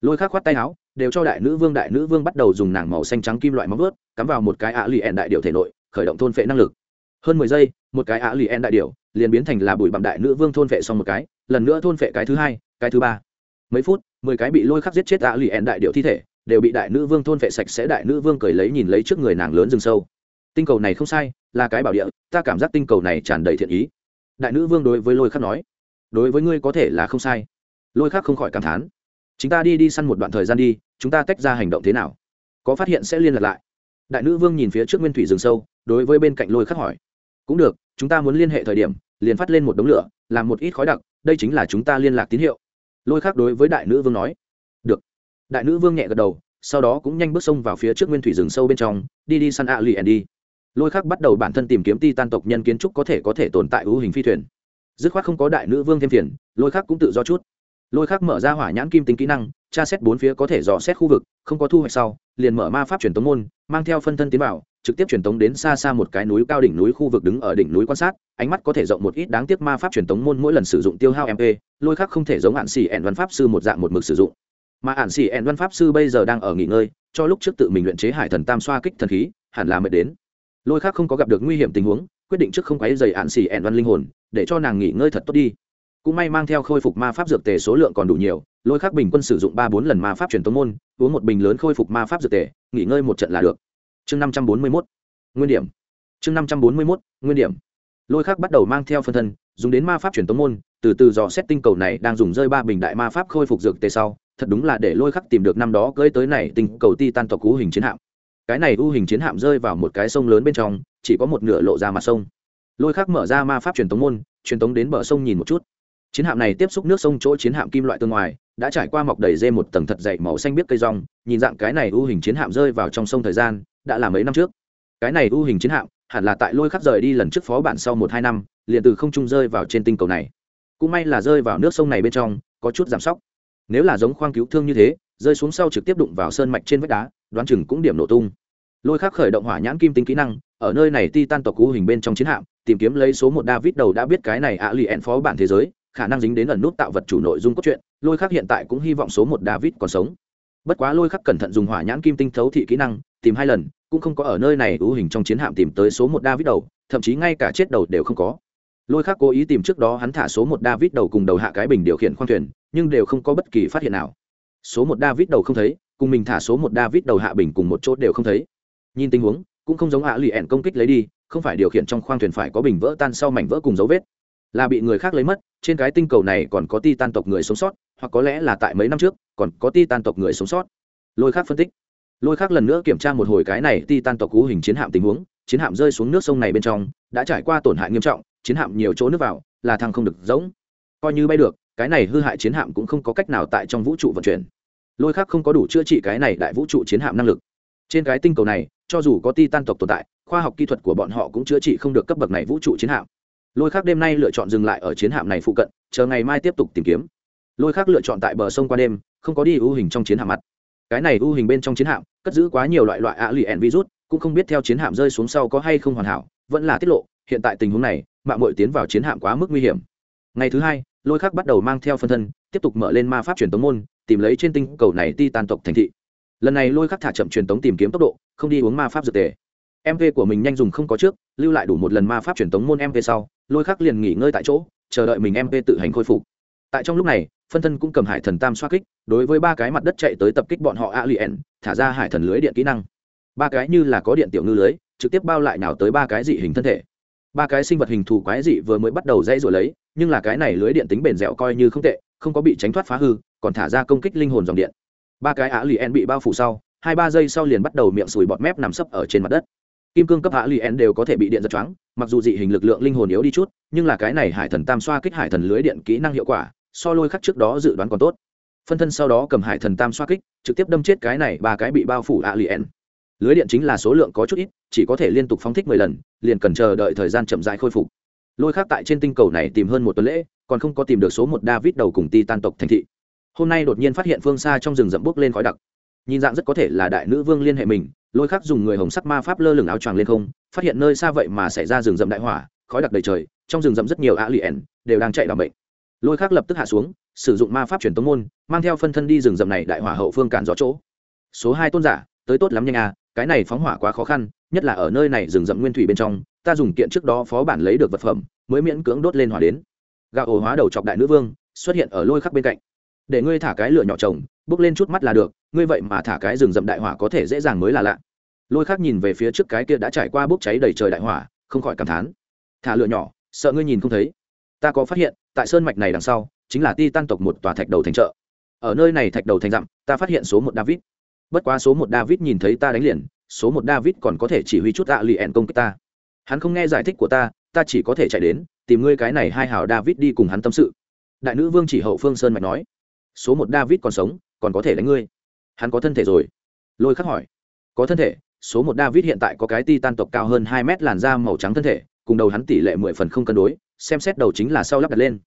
Lôi khắc khoát tay áo, đều cho đại nữ vương, đại nữ vương bắt đầu dùng nàng màu xanh trắng kim loại móng ướt cắm vào một cái ạ lì ẹn đại điệu thể nội, khởi động thôn vệ năng lực. Hơn mười giây, một cái ạ lì ẹn đại điệu liền biến thành là bụi bặm đại nữ vương thôn vệ xong một cái, lần nữa thôn vệ cái thứ hai, cái thứ ba. Mấy phút, mười cái bị lôi khắc giết chết ạ lì ẹn đại điệu thi thể đều bị đại nữ vương thôn vệ sạch sẽ, đại nữ vương cười lấy nhìn lấy trước người nàng lớn rừng sâu. Tinh cầu này không sai, là cái bảo địa, ta cảm giác tinh cầu này tràn đầy thiện ý. Đại nữ vương đối với lôi khắc nói, đối với ngươi có thể là không sai. Lôi khắc không khỏi cảm thán. Chúng ta đi đi săn một đoạn thời gian đi, chúng ta tách ra hành động thế nào? Có phát hiện sẽ liên lạc lại. Đại nữ vương nhìn phía trước nguyên thủy rừng sâu, đối với bên cạnh lôi khắc hỏi, cũng được, chúng ta muốn liên hệ thời điểm, liền phát lên một đống lửa, làm một ít khói đặc, đây chính là chúng ta liên lạc tín hiệu. Lôi khắc đối với đại nữ vương nói đại nữ vương nhẹ gật đầu, sau đó cũng nhanh bước sông vào phía trước nguyên thủy rừng sâu bên trong, đi đi săn ạ lì ẻn đi. Lôi khắc bắt đầu bản thân tìm kiếm ti tan tộc nhân kiến trúc có thể có thể tồn tại hữu hình phi thuyền. Dứt khoát không có đại nữ vương thêm phiền, lôi khắc cũng tự do chút. Lôi khắc mở ra hỏa nhãn kim tính kỹ năng, tra xét bốn phía có thể dò xét khu vực, không có thu hoạch sau, liền mở ma pháp truyền tống môn, mang theo phân thân tiến vào, trực tiếp truyền tống đến xa xa một cái núi cao đỉnh núi khu vực đứng ở đỉnh núi quan sát, ánh mắt có thể rộng một ít đáng tiếc ma pháp truyền tống môn mỗi lần sử dụng tiêu hao mp lôi khắc không thể giống hạn xỉ ẹn văn pháp sư một dạng một mực sử dụng mà ản xỉ ẹn văn pháp sư bây giờ đang ở nghỉ ngơi, cho lúc trước tự mình luyện chế hải thần tam xoa kích thần khí, hẳn là mệt đến. Lôi khác không có gặp được nguy hiểm tình huống, quyết định trước không quáy dày ạn xỉ ẹn văn linh hồn, để cho nàng nghỉ ngơi thật tốt đi. Cũng may mang theo khôi phục ma pháp dược tề số lượng còn đủ nhiều, lôi khác bình quân sử dụng ba bốn lần ma pháp truyền tống môn, uống một bình lớn khôi phục ma pháp dược tề, nghỉ ngơi một trận là được. Chương năm trăm bốn mươi mốt. Nguyên điểm. Chương năm trăm bốn mươi mốt, nguyên điểm. Lôi khác bắt đầu mang theo phân thân, dùng đến ma pháp truyền tống môn, từ từ dò xét tinh cầu này đang dùng rơi ba bình đại ma pháp khôi phục dược tề sau thật đúng là để lôi khắc tìm được năm đó cưỡi tới này tinh cầu ti tan tộc cú hình chiến hạm. Cái này u hình chiến hạm rơi vào một cái sông lớn bên trong, chỉ có một nửa lộ ra mặt sông. Lôi khắc mở ra ma pháp truyền tống môn, truyền tống đến bờ sông nhìn một chút. Chiến hạm này tiếp xúc nước sông chỗ chiến hạm kim loại tương ngoài, đã trải qua mọc đầy dê một tầng thật dày màu xanh biết cây rong, nhìn dạng cái này u hình chiến hạm rơi vào trong sông thời gian, đã là mấy năm trước. Cái này u hình chiến hạm, hẳn là tại lôi khắc rời đi lần trước phó bản sau một hai năm, liền từ không trung rơi vào trên tinh cầu này. Cũng may là rơi vào nước sông này bên trong, có chút giảm sóc nếu là giống khoang cứu thương như thế, rơi xuống sau trực tiếp đụng vào sơn mạch trên vách đá, đoán chừng cũng điểm nổ tung. Lôi khắc khởi động hỏa nhãn kim tính kỹ năng, ở nơi này ti tan tộc cú hình bên trong chiến hạm, tìm kiếm lấy số một david đầu đã biết cái này ạ lì ẹn phó bản thế giới, khả năng dính đến ẩn nút tạo vật chủ nội dung cốt truyện, lôi khắc hiện tại cũng hy vọng số một david còn sống. Bất quá lôi khắc cẩn thận dùng hỏa nhãn kim tinh thấu thị kỹ năng, tìm hai lần, cũng không có ở nơi này ưu hình trong chiến hạm tìm tới số một david đầu, thậm chí ngay cả chết đầu đều không có lôi khác cố ý tìm trước đó hắn thả số một david đầu cùng đầu hạ cái bình điều khiển khoang thuyền, nhưng đều không có bất kỳ phát hiện nào. Số một david đầu không thấy, cùng mình thả số một david đầu hạ bình cùng một chốt đều không thấy. Nhìn tình huống, cũng không giống ạ lì ẻn công kích lấy đi, không phải điều khiển trong khoang thuyền phải có bình vỡ tan sau mảnh vỡ cùng dấu vết. Là bị người khác lấy mất, trên cái tinh cầu này còn có ti tan tộc người sống sót, hoặc có lẽ là tại mấy năm trước, còn có ti tan tộc người sống sót. Lôi khác phân tích. Lôi khác lần nữa kiểm tra một hồi cái này ti tan tộc cú hình chiến hạm tình huống, chiến hạm rơi xuống nước sông này bên trong, đã trải qua tổn hại nghiêm trọng chiến hạm nhiều chỗ nước vào, là thằng không được giống. Coi như bay được, cái này hư hại chiến hạm cũng không có cách nào tại trong vũ trụ vận chuyển. Lôi khác không có đủ chữa trị cái này đại vũ trụ chiến hạm năng lực. Trên cái tinh cầu này, cho dù có ti tan tộc tồn tại, khoa học kỹ thuật của bọn họ cũng chữa trị không được cấp bậc này vũ trụ chiến hạm. Lôi khác đêm nay lựa chọn dừng lại ở chiến hạm này phụ cận, chờ ngày mai tiếp tục tìm kiếm. Lôi khác lựa chọn tại bờ sông qua đêm, không có đi ưu hình trong chiến hạm mặt. Cái này ưu hình bên trong chiến hạm, cất giữ quá nhiều loại loại ạ lì ẻn virus, cũng không biết theo chiến hạm rơi xuống sau có hay không hoàn hảo, vẫn là tiết lộ hiện tại tình huống này, mạng mội tiến vào chiến hạm quá mức nguy hiểm. Ngày thứ hai, lôi khắc bắt đầu mang theo phân thân, tiếp tục mở lên ma pháp truyền tống môn, tìm lấy trên tinh cầu này ti tan tộc thành thị. Lần này lôi khắc thả chậm truyền tống tìm kiếm tốc độ, không đi uống ma pháp dược tề. Mv của mình nhanh dùng không có trước, lưu lại đủ một lần ma pháp truyền tống môn mv sau, lôi khắc liền nghỉ ngơi tại chỗ, chờ đợi mình mv tự hành khôi phục. Tại trong lúc này, phân thân cũng cầm hải thần tam xoa kích, đối với ba cái mặt đất chạy tới tập kích bọn họ a liền thả ra hải thần lưới điện kỹ năng. Ba cái như là có điện tiểu ngư lưới, trực tiếp bao lại nào tới ba cái dị hình thân thể ba cái sinh vật hình thù quái dị vừa mới bắt đầu dãy rồi lấy, nhưng là cái này lưới điện tính bền dẻo coi như không tệ, không có bị tránh thoát phá hư, còn thả ra công kích linh hồn dòng điện. Ba cái á lì en bị bao phủ sau, hai ba giây sau liền bắt đầu miệng sùi bọt mép nằm sấp ở trên mặt đất. Kim cương cấp á lì en đều có thể bị điện giật choáng, mặc dù dị hình lực lượng linh hồn yếu đi chút, nhưng là cái này hải thần tam xoa kích hải thần lưới điện kỹ năng hiệu quả, so lôi khắc trước đó dự đoán còn tốt. Phân thân sau đó cầm hải thần tam xoa kích, trực tiếp đâm chết cái này ba cái bị bao phủ ạ en lưới điện chính là số lượng có chút ít chỉ có thể liên tục phóng thích mười lần liền cần chờ đợi thời gian chậm rãi khôi phục. Lôi khác tại trên tinh cầu này tìm hơn một tuần lễ còn không có tìm được số một david đầu cùng ti tan tộc thành thị. Hôm nay đột nhiên phát hiện phương xa trong rừng rậm bốc lên khói đặc. Nhìn dạng rất có thể là đại nữ vương liên hệ mình lôi khác dùng người hồng sắc ma pháp lơ lửng áo choàng lên không phát hiện nơi xa vậy mà xảy ra rừng rậm đại hỏa khói đặc đầy trời trong rừng rậm rất nhiều ả lì ẻn, đều đang chạy làm bệnh lôi khác lập tức hạ xuống sử dụng ma pháp truyền tống môn mang theo phân thân đi rừng rậm này đại hỏa hậu phương cản gió chỗ. Số hai tôn giả tới tốt lắm nhanh à cái này phóng hỏa quá khó khăn, nhất là ở nơi này rừng rậm nguyên thủy bên trong, ta dùng kiện trước đó phó bản lấy được vật phẩm, mới miễn cưỡng đốt lên hỏa đến. Gạo ổ hóa đầu chọc đại nữ vương, xuất hiện ở lôi khắc bên cạnh. Để ngươi thả cái lửa nhỏ trồng bước lên chút mắt là được, ngươi vậy mà thả cái rừng rậm đại hỏa có thể dễ dàng mới là lạ. Lôi khắc nhìn về phía trước cái kia đã trải qua bốc cháy đầy trời đại hỏa, không khỏi cảm thán. Thả lửa nhỏ, sợ ngươi nhìn không thấy. Ta có phát hiện, tại sơn mạch này đằng sau, chính là ti tan tộc một tòa thạch đầu thành chợ. Ở nơi này thạch đầu thành dặm, ta phát hiện số một david bất quá số một david nhìn thấy ta đánh liền, số một david còn có thể chỉ huy chút ạ lì ẹn công kích ta. Hắn không nghe giải thích của ta ta chỉ có thể chạy đến, tìm ngươi cái này hai hảo david đi cùng hắn tâm sự. Đại nữ vương chỉ hậu phương sơn mạch nói, số một david còn sống, còn có thể đánh ngươi. Hắn có thân thể rồi. Lôi khắc hỏi, có thân thể, số một david hiện tại có cái ti tan tộc cao hơn hai mét làn da màu trắng thân thể, cùng đầu hắn tỷ lệ mười phần không cân đối, xem xét đầu chính là sau lắp đặt lên.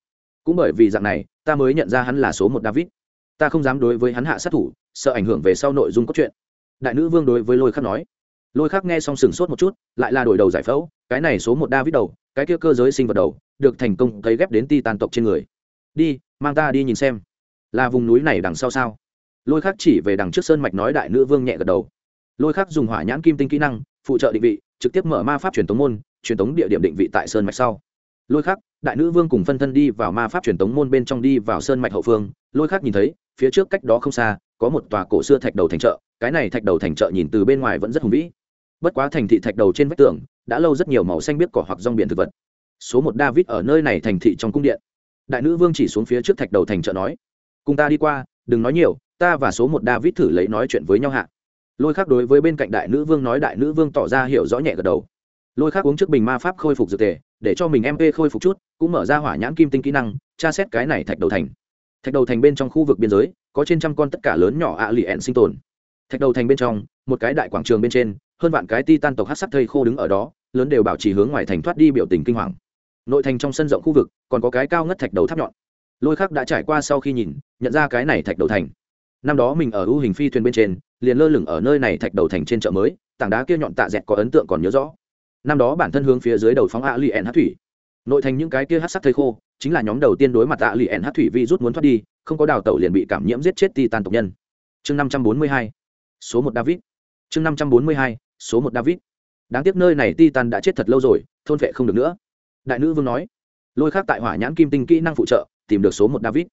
Cũng bởi vì dạng này, ta mới nhận ra hắn là số một david ta không dám đối với hắn hạ sát thủ, sợ ảnh hưởng về sau nội dung cốt truyện. Đại nữ vương đối với lôi khắc nói. Lôi khắc nghe xong sừng sốt một chút, lại là đổi đầu giải phẫu, cái này số một david đầu, cái kia cơ giới sinh vật đầu, được thành công cấy ghép đến ti tàn tộc trên người. Đi, mang ta đi nhìn xem. Là vùng núi này đằng sau sao? Lôi khắc chỉ về đằng trước sơn mạch nói đại nữ vương nhẹ gật đầu. Lôi khắc dùng hỏa nhãn kim tinh kỹ năng, phụ trợ định vị, trực tiếp mở ma pháp truyền tống môn, truyền tống địa điểm định vị tại sơn mạch sau. Lôi khắc, đại nữ vương cùng phân thân đi vào ma pháp truyền tống môn bên trong đi vào sơn mạch hậu phương. Lôi khắc nhìn thấy phía trước cách đó không xa, có một tòa cổ xưa thạch đầu thành chợ, cái này thạch đầu thành chợ nhìn từ bên ngoài vẫn rất hùng vĩ. Bất quá thành thị thạch đầu trên vách tường, đã lâu rất nhiều màu xanh biết cỏ hoặc rong biển thực vật. Số một david ở nơi này thành thị trong cung điện. Đại nữ vương chỉ xuống phía trước thạch đầu thành chợ nói, cùng ta đi qua, đừng nói nhiều, ta và số một david thử lấy nói chuyện với nhau hạ. Lôi khác đối với bên cạnh đại nữ vương nói, đại nữ vương tỏ ra hiểu rõ nhẹ gật đầu. Lôi khác uống trước bình ma pháp khôi phục dược tề, để cho mình mp khôi phục chút, cũng mở ra hỏa nhãn kim tinh kỹ năng, tra xét cái này thạch đầu thành thạch đầu thành bên trong khu vực biên giới, có trên trăm con tất cả lớn nhỏ ạ lì ẹn sinh tồn. Thạch đầu thành bên trong, một cái đại quảng trường bên trên, hơn vạn cái ti tan tộc hát sắc thây khô đứng ở đó, lớn đều bảo trì hướng ngoài thành thoát đi biểu tình kinh hoàng. Nội thành trong sân rộng khu vực, còn có cái cao ngất thạch đầu tháp nhọn. Lôi khắc đã trải qua sau khi nhìn, nhận ra cái này thạch đầu thành. Năm đó mình ở ưu hình phi thuyền bên trên, liền lơ lửng ở nơi này thạch đầu thành trên chợ mới, tảng đá kia nhọn tạ dẹt có ấn tượng còn nhớ rõ. Năm đó bản thân hướng phía dưới đầu phóng ạ lì ẹn hát thủy nội thành những cái kia hát sắc thây khô, chính là nhóm đầu tiên đối mặt tạ lì ẻn hát thủy vi rút muốn thoát đi, không có đào tẩu liền bị cảm nhiễm giết chết ti tan tộc nhân. Chương năm trăm bốn mươi hai, số một david. Chương năm trăm bốn mươi hai, số một david. Đáng tiếc nơi này ti tan đã chết thật lâu rồi, thôn vệ không được nữa. Đại nữ vương nói, lôi khác tại hỏa nhãn kim tinh kỹ năng phụ trợ, tìm được số một david.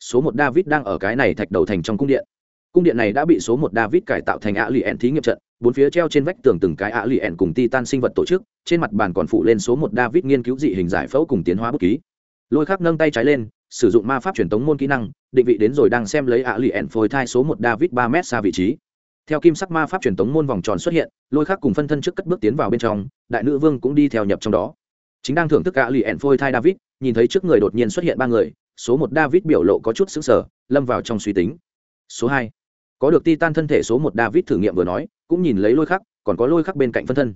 Số một david đang ở cái này thạch đầu thành trong cung điện. Cung điện này đã bị số một david cải tạo thành ạ lì ẻn thí nghiệm trận bốn phía treo trên vách tường từng cái ạ lì ẻn cùng ti tan sinh vật tổ chức, trên mặt bàn còn phụ lên số một david nghiên cứu dị hình giải phẫu cùng tiến hóa bút ký. Lôi khắc nâng tay trái lên, sử dụng ma pháp truyền tống môn kỹ năng, định vị đến rồi đang xem lấy ạ lì ẻn phôi thai số một david ba m xa vị trí. Theo kim sắc ma pháp truyền tống môn vòng tròn xuất hiện, lôi khắc cùng phân thân trước cất bước tiến vào bên trong, đại nữ vương cũng đi theo nhập trong đó. Chính đang thưởng thức ạ lì ẻn phôi thai david, nhìn thấy trước người đột nhiên xuất hiện ba người, số một david biểu lộ có chút xứng sở lâm vào trong suy tính. Số hai, có được titan thân thể số một david thử nghiệm vừa nói cũng nhìn lấy lôi khắc, còn có lôi khắc bên cạnh phân thân.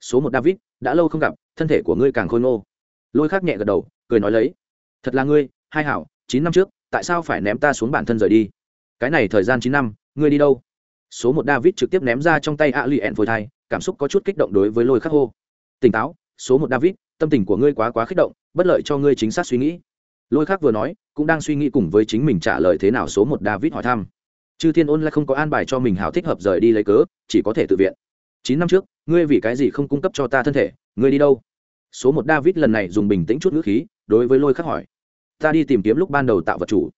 Số một david, đã lâu không gặp, thân thể của ngươi càng khôi ngô. Lôi khắc nhẹ gật đầu, cười nói lấy. Thật là ngươi, hai hảo, chín năm trước, tại sao phải ném ta xuống bản thân rời đi? Cái này thời gian chín năm, ngươi đi đâu? Số một david trực tiếp ném ra trong tay a li ẹn phôi thai, cảm xúc có chút kích động đối với lôi khắc hô. Tỉnh táo, số một david, tâm tình của ngươi quá quá kích động, bất lợi cho ngươi chính xác suy nghĩ. Lôi khắc vừa nói, cũng đang suy nghĩ cùng với chính mình trả lời thế nào số một david hỏi thăm chư thiên ôn lại không có an bài cho mình hảo thích hợp rời đi lấy cớ, chỉ có thể tự viện. Chín năm trước, ngươi vì cái gì không cung cấp cho ta thân thể, ngươi đi đâu? Số một david lần này dùng bình tĩnh chút ngữ khí, đối với lôi khắc hỏi. Ta đi tìm kiếm lúc ban đầu tạo vật chủ.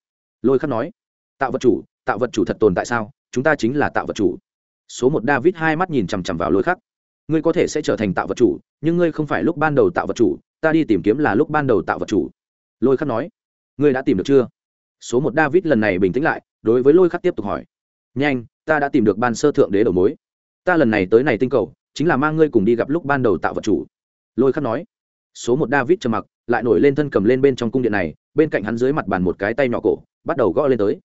Lôi khắc nói. Tạo vật chủ, tạo vật chủ thật tồn tại sao? Chúng ta chính là tạo vật chủ. Số một david hai mắt nhìn chằm chằm vào lôi khắc. Ngươi có thể sẽ trở thành tạo vật chủ, nhưng ngươi không phải lúc ban đầu tạo vật chủ, ta đi tìm kiếm là lúc ban đầu tạo vật chủ. Lôi khắc nói. Ngươi đã tìm được chưa? Số một david lần này bình tĩnh lại đối với lôi khắc tiếp tục hỏi. Nhanh, ta đã tìm được ban sơ thượng đế đầu mối. Ta lần này tới này tinh cầu, chính là mang ngươi cùng đi gặp lúc ban đầu tạo vật chủ. Lôi khắc nói. Số một david trầm mặc, lại nổi lên thân cầm lên bên trong cung điện này, bên cạnh hắn dưới mặt bàn một cái tay nhỏ cổ, bắt đầu gõ lên tới.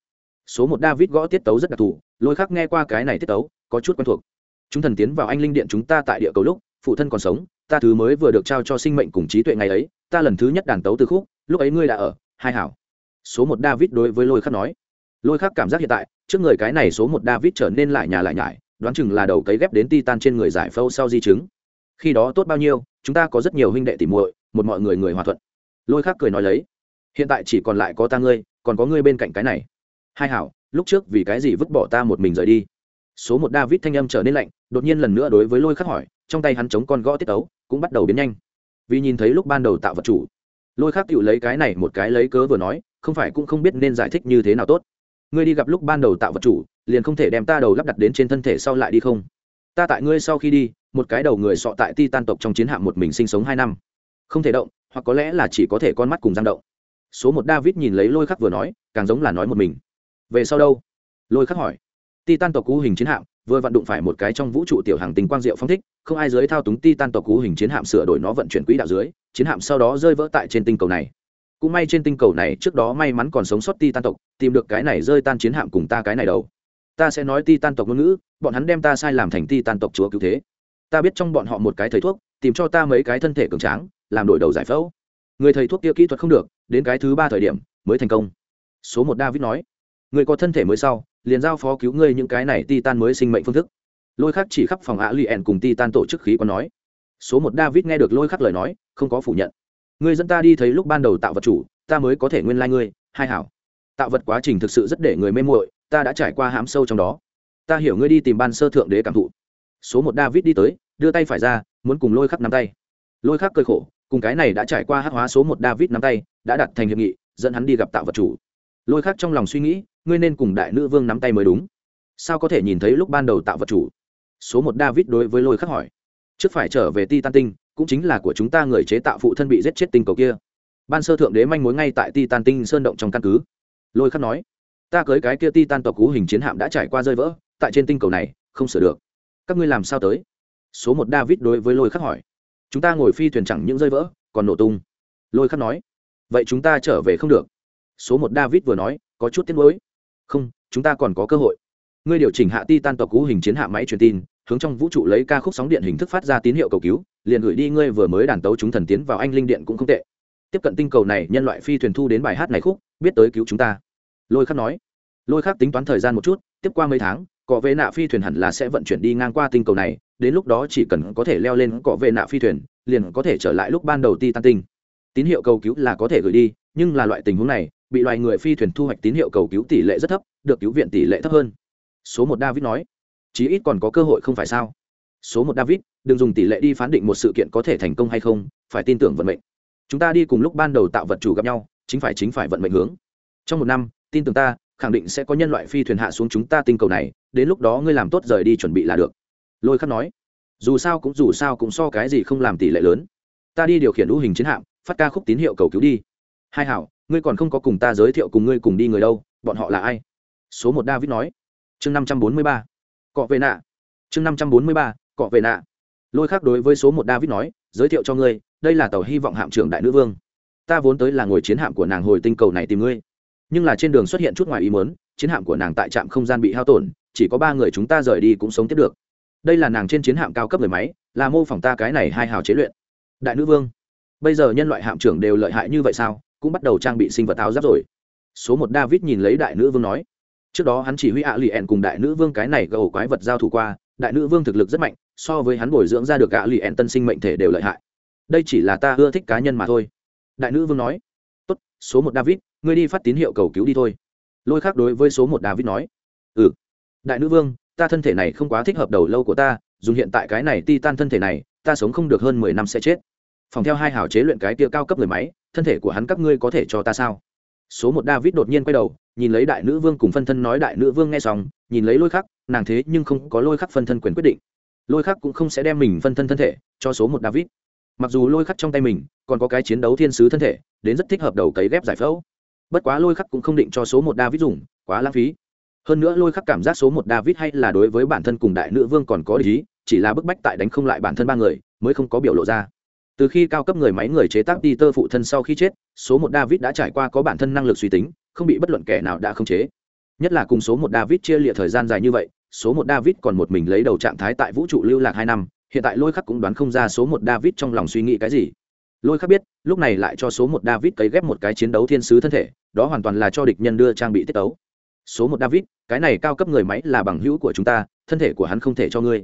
Số một david gõ tiết tấu rất đặc thù, lôi khắc nghe qua cái này tiết tấu, có chút quen thuộc. Chúng thần tiến vào anh linh điện chúng ta tại địa cầu lúc, phụ thân còn sống, ta thứ mới vừa được trao cho sinh mệnh cùng trí tuệ ngày ấy, ta lần thứ nhất đàn tấu từ khúc, lúc ấy ngươi đã ở, hai hảo. Số một david đối với lôi khắc nói lôi khác cảm giác hiện tại, trước người cái này số một david trở nên lại nhà lại nhải, đoán chừng là đầu cấy ghép đến titan trên người giải phâu sau di chứng. Khi đó tốt bao nhiêu, chúng ta có rất nhiều huynh đệ tỉ muội, một mọi người người hòa thuận. Lôi khác cười nói lấy, hiện tại chỉ còn lại có ta ngươi, còn có ngươi bên cạnh cái này. Hai hảo, lúc trước vì cái gì vứt bỏ ta một mình rời đi? Số một david thanh âm trở nên lạnh, đột nhiên lần nữa đối với lôi khắc hỏi, trong tay hắn chống con gõ tiết tấu, cũng bắt đầu biến nhanh. Vì nhìn thấy lúc ban đầu tạo vật chủ, lôi khắc tự lấy cái này một cái lấy cớ vừa nói, không phải cũng không biết nên giải thích như thế nào tốt ngươi đi gặp lúc ban đầu tạo vật chủ, liền không thể đem ta đầu lắp đặt đến trên thân thể sau lại đi không? Ta tại ngươi sau khi đi, một cái đầu người sọ tại ti tan tộc trong chiến hạm một mình sinh sống hai năm. Không thể động, hoặc có lẽ là chỉ có thể con mắt cùng giang động. Số một david nhìn lấy lôi khắc vừa nói, càng giống là nói một mình. Về sau đâu? Lôi khắc hỏi. Ti tan tộc cú hình chiến hạm, vừa vận đụng phải một cái trong vũ trụ tiểu hàng tình quang diệu phong thích, không ai dưới thao túng ti tan tộc cú hình chiến hạm sửa đổi nó vận chuyển quỹ đạo dưới, chiến hạm sau đó rơi vỡ tại trên tinh cầu này cũng may trên tinh cầu này trước đó may mắn còn sống sót ti tan tộc, tìm được cái này rơi tan chiến hạm cùng ta cái này đầu. Ta sẽ nói ti tan tộc ngôn ngữ, bọn hắn đem ta sai làm thành ti tan tộc chúa cứu thế. Ta biết trong bọn họ một cái thầy thuốc, tìm cho ta mấy cái thân thể cường tráng, làm đổi đầu giải phẫu. Người thầy thuốc kia kỹ thuật không được, đến cái thứ ba thời điểm mới thành công. Số một david nói, người có thân thể mới sau, liền giao phó cứu ngươi những cái này ti tan mới sinh mệnh phương thức. Lôi khắc chỉ khắp phòng ạ ẻn cùng ti tan tổ chức khí còn nói. Số một david nghe được lôi khắc lời nói, không có phủ nhận ngươi dẫn ta đi thấy lúc ban đầu tạo vật chủ, ta mới có thể nguyên lai、like、ngươi, hai hảo. Tạo vật quá trình thực sự rất để người mê muội, ta đã trải qua hãm sâu trong đó. Ta hiểu ngươi đi tìm ban sơ thượng đế cảm thụ. Số một david đi tới, đưa tay phải ra, muốn cùng lôi khắc nắm tay. Lôi khắc cơi khổ, cùng cái này đã trải qua hắc hóa số một david nắm tay, đã đặt thành hiệp nghị, dẫn hắn đi gặp tạo vật chủ. Lôi khắc trong lòng suy nghĩ, ngươi nên cùng đại nữ vương nắm tay mới đúng. Sao có thể nhìn thấy lúc ban đầu tạo vật chủ? Số một david đối với lôi khắc hỏi. Trước phải trở về ti tan tinh cũng chính là của chúng ta người chế tạo phụ thân bị giết chết tinh cầu kia. Ban sơ thượng đế manh mối ngay tại titan tinh sơn động trong căn cứ. Lôi khắc nói, ta cưới cái kia titan tộc cú hình chiến hạm đã trải qua rơi vỡ, tại trên tinh cầu này, không sửa được. Các ngươi làm sao tới? Số một david đối với lôi khắc hỏi, chúng ta ngồi phi thuyền chẳng những rơi vỡ, còn nổ tung. Lôi khắc nói, vậy chúng ta trở về không được. Số một david vừa nói, có chút tiếc nuối. Không, chúng ta còn có cơ hội. Ngươi điều chỉnh hạ ti tan tộc cú hình chiến hạ máy truyền tin hướng trong vũ trụ lấy ca khúc sóng điện hình thức phát ra tín hiệu cầu cứu, liền gửi đi ngươi vừa mới đàn tấu chúng thần tiến vào anh linh điện cũng không tệ. Tiếp cận tinh cầu này, nhân loại phi thuyền thu đến bài hát này khúc, biết tới cứu chúng ta. Lôi khắc nói. Lôi khắc tính toán thời gian một chút, tiếp qua mấy tháng, cọ vệ nạ phi thuyền hẳn là sẽ vận chuyển đi ngang qua tinh cầu này, đến lúc đó chỉ cần có thể leo lên cọ vệ nạ phi thuyền, liền có thể trở lại lúc ban đầu ti tan tinh tín hiệu cầu cứu là có thể gửi đi, nhưng là loại tình huống này, bị loài người phi thuyền thu hoạch tín hiệu cầu cứu tỷ lệ rất thấp, được cứu viện tỷ lệ thấp hơn. Số một david nói chí ít còn có cơ hội không phải sao? Số một david, đừng dùng tỷ lệ đi phán định một sự kiện có thể thành công hay không, phải tin tưởng vận mệnh. Chúng ta đi cùng lúc ban đầu tạo vật chủ gặp nhau, chính phải chính phải vận mệnh hướng. Trong một năm, tin tưởng ta, khẳng định sẽ có nhân loại phi thuyền hạ xuống chúng ta tinh cầu này, đến lúc đó ngươi làm tốt rời đi chuẩn bị là được. Lôi khắc nói. Dù sao cũng, dù sao cũng so cái gì không làm tỷ lệ lớn. Ta đi điều khiển lũ hình chiến hạm, phát ca khúc tín hiệu cầu cứu đi. Hai hảo, ngươi còn không có cùng ta giới thiệu cùng ngươi cùng đi người đâu, bọn họ là ai? Số một david nói. Chương năm trăm bốn mươi ba cọ về nạ. Chương năm trăm bốn mươi ba, cọ về nạ. Lôi khác đối với số một david nói, giới thiệu cho ngươi, đây là tàu hy vọng hạm trưởng đại nữ vương. Ta vốn tới là ngồi chiến hạm của nàng hồi tinh cầu này tìm ngươi. Nhưng là trên đường xuất hiện chút ngoài ý mớn chiến hạm của nàng tại trạm không gian bị hao tổn, chỉ có ba người chúng ta rời đi cũng sống tiếp được. Đây là nàng trên chiến hạm cao cấp người máy, là mô phỏng ta cái này hai hào chế luyện. Đại nữ vương, bây giờ nhân loại hạm trưởng đều lợi hại như vậy sao? Cũng bắt đầu trang bị sinh vật áo giáp rồi. Số một david nhìn lấy đại nữ vương nói trước đó hắn chỉ huy ạ lì ẹn cùng đại nữ vương cái này gầu quái vật giao thủ qua, đại nữ vương thực lực rất mạnh, so với hắn bồi dưỡng ra được ạ lì ẹn tân sinh mệnh thể đều lợi hại. Đây chỉ là ta ưa thích cá nhân mà thôi. Đại nữ vương nói, tốt, số một david, ngươi đi phát tín hiệu cầu cứu đi thôi. Lôi khác đối với số một david nói ừ. Đại nữ vương, ta thân thể này không quá thích hợp đầu lâu của ta, dùng hiện tại cái này ti tan thân thể này, ta sống không được hơn mười năm sẽ chết. Phòng theo hai hảo chế luyện cái kia cao cấp người máy, thân thể của hắn các ngươi có thể cho ta sao? Số một david đột nhiên quay đầu nhìn lấy đại nữ vương cùng phân thân nói đại nữ vương nghe xong, nhìn lấy lôi khắc, nàng thế nhưng không có lôi khắc phân thân quyền quyết định. Lôi khắc cũng không sẽ đem mình phân thân thân thể cho số một david. Mặc dù lôi khắc trong tay mình còn có cái chiến đấu thiên sứ thân thể, đến rất thích hợp đầu cấy ghép giải phẫu. Bất quá lôi khắc cũng không định cho số một david dùng, quá lãng phí. Hơn nữa lôi khắc cảm giác số một david hay là đối với bản thân cùng đại nữ vương còn có lý chỉ là bức bách tại đánh không lại bản thân ba người, mới không có biểu lộ ra. Từ khi cao cấp người máy người chế tác đi tơ phụ thân sau khi chết, số một david đã trải qua có bản thân năng lực suy tính không bị bất luận kẻ nào đã khống chế. Nhất là cùng số một david chia lịa thời gian dài như vậy, số một david còn một mình lấy đầu trạng thái tại vũ trụ lưu lạc hai năm, hiện tại lôi khắc cũng đoán không ra số một david trong lòng suy nghĩ cái gì. Lôi khắc biết, lúc này lại cho số một david cấy ghép một cái chiến đấu thiên sứ thân thể, đó hoàn toàn là cho địch nhân đưa trang bị tiết tấu. Số một david, cái này cao cấp người máy là bằng hữu của chúng ta, thân thể của hắn không thể cho ngươi.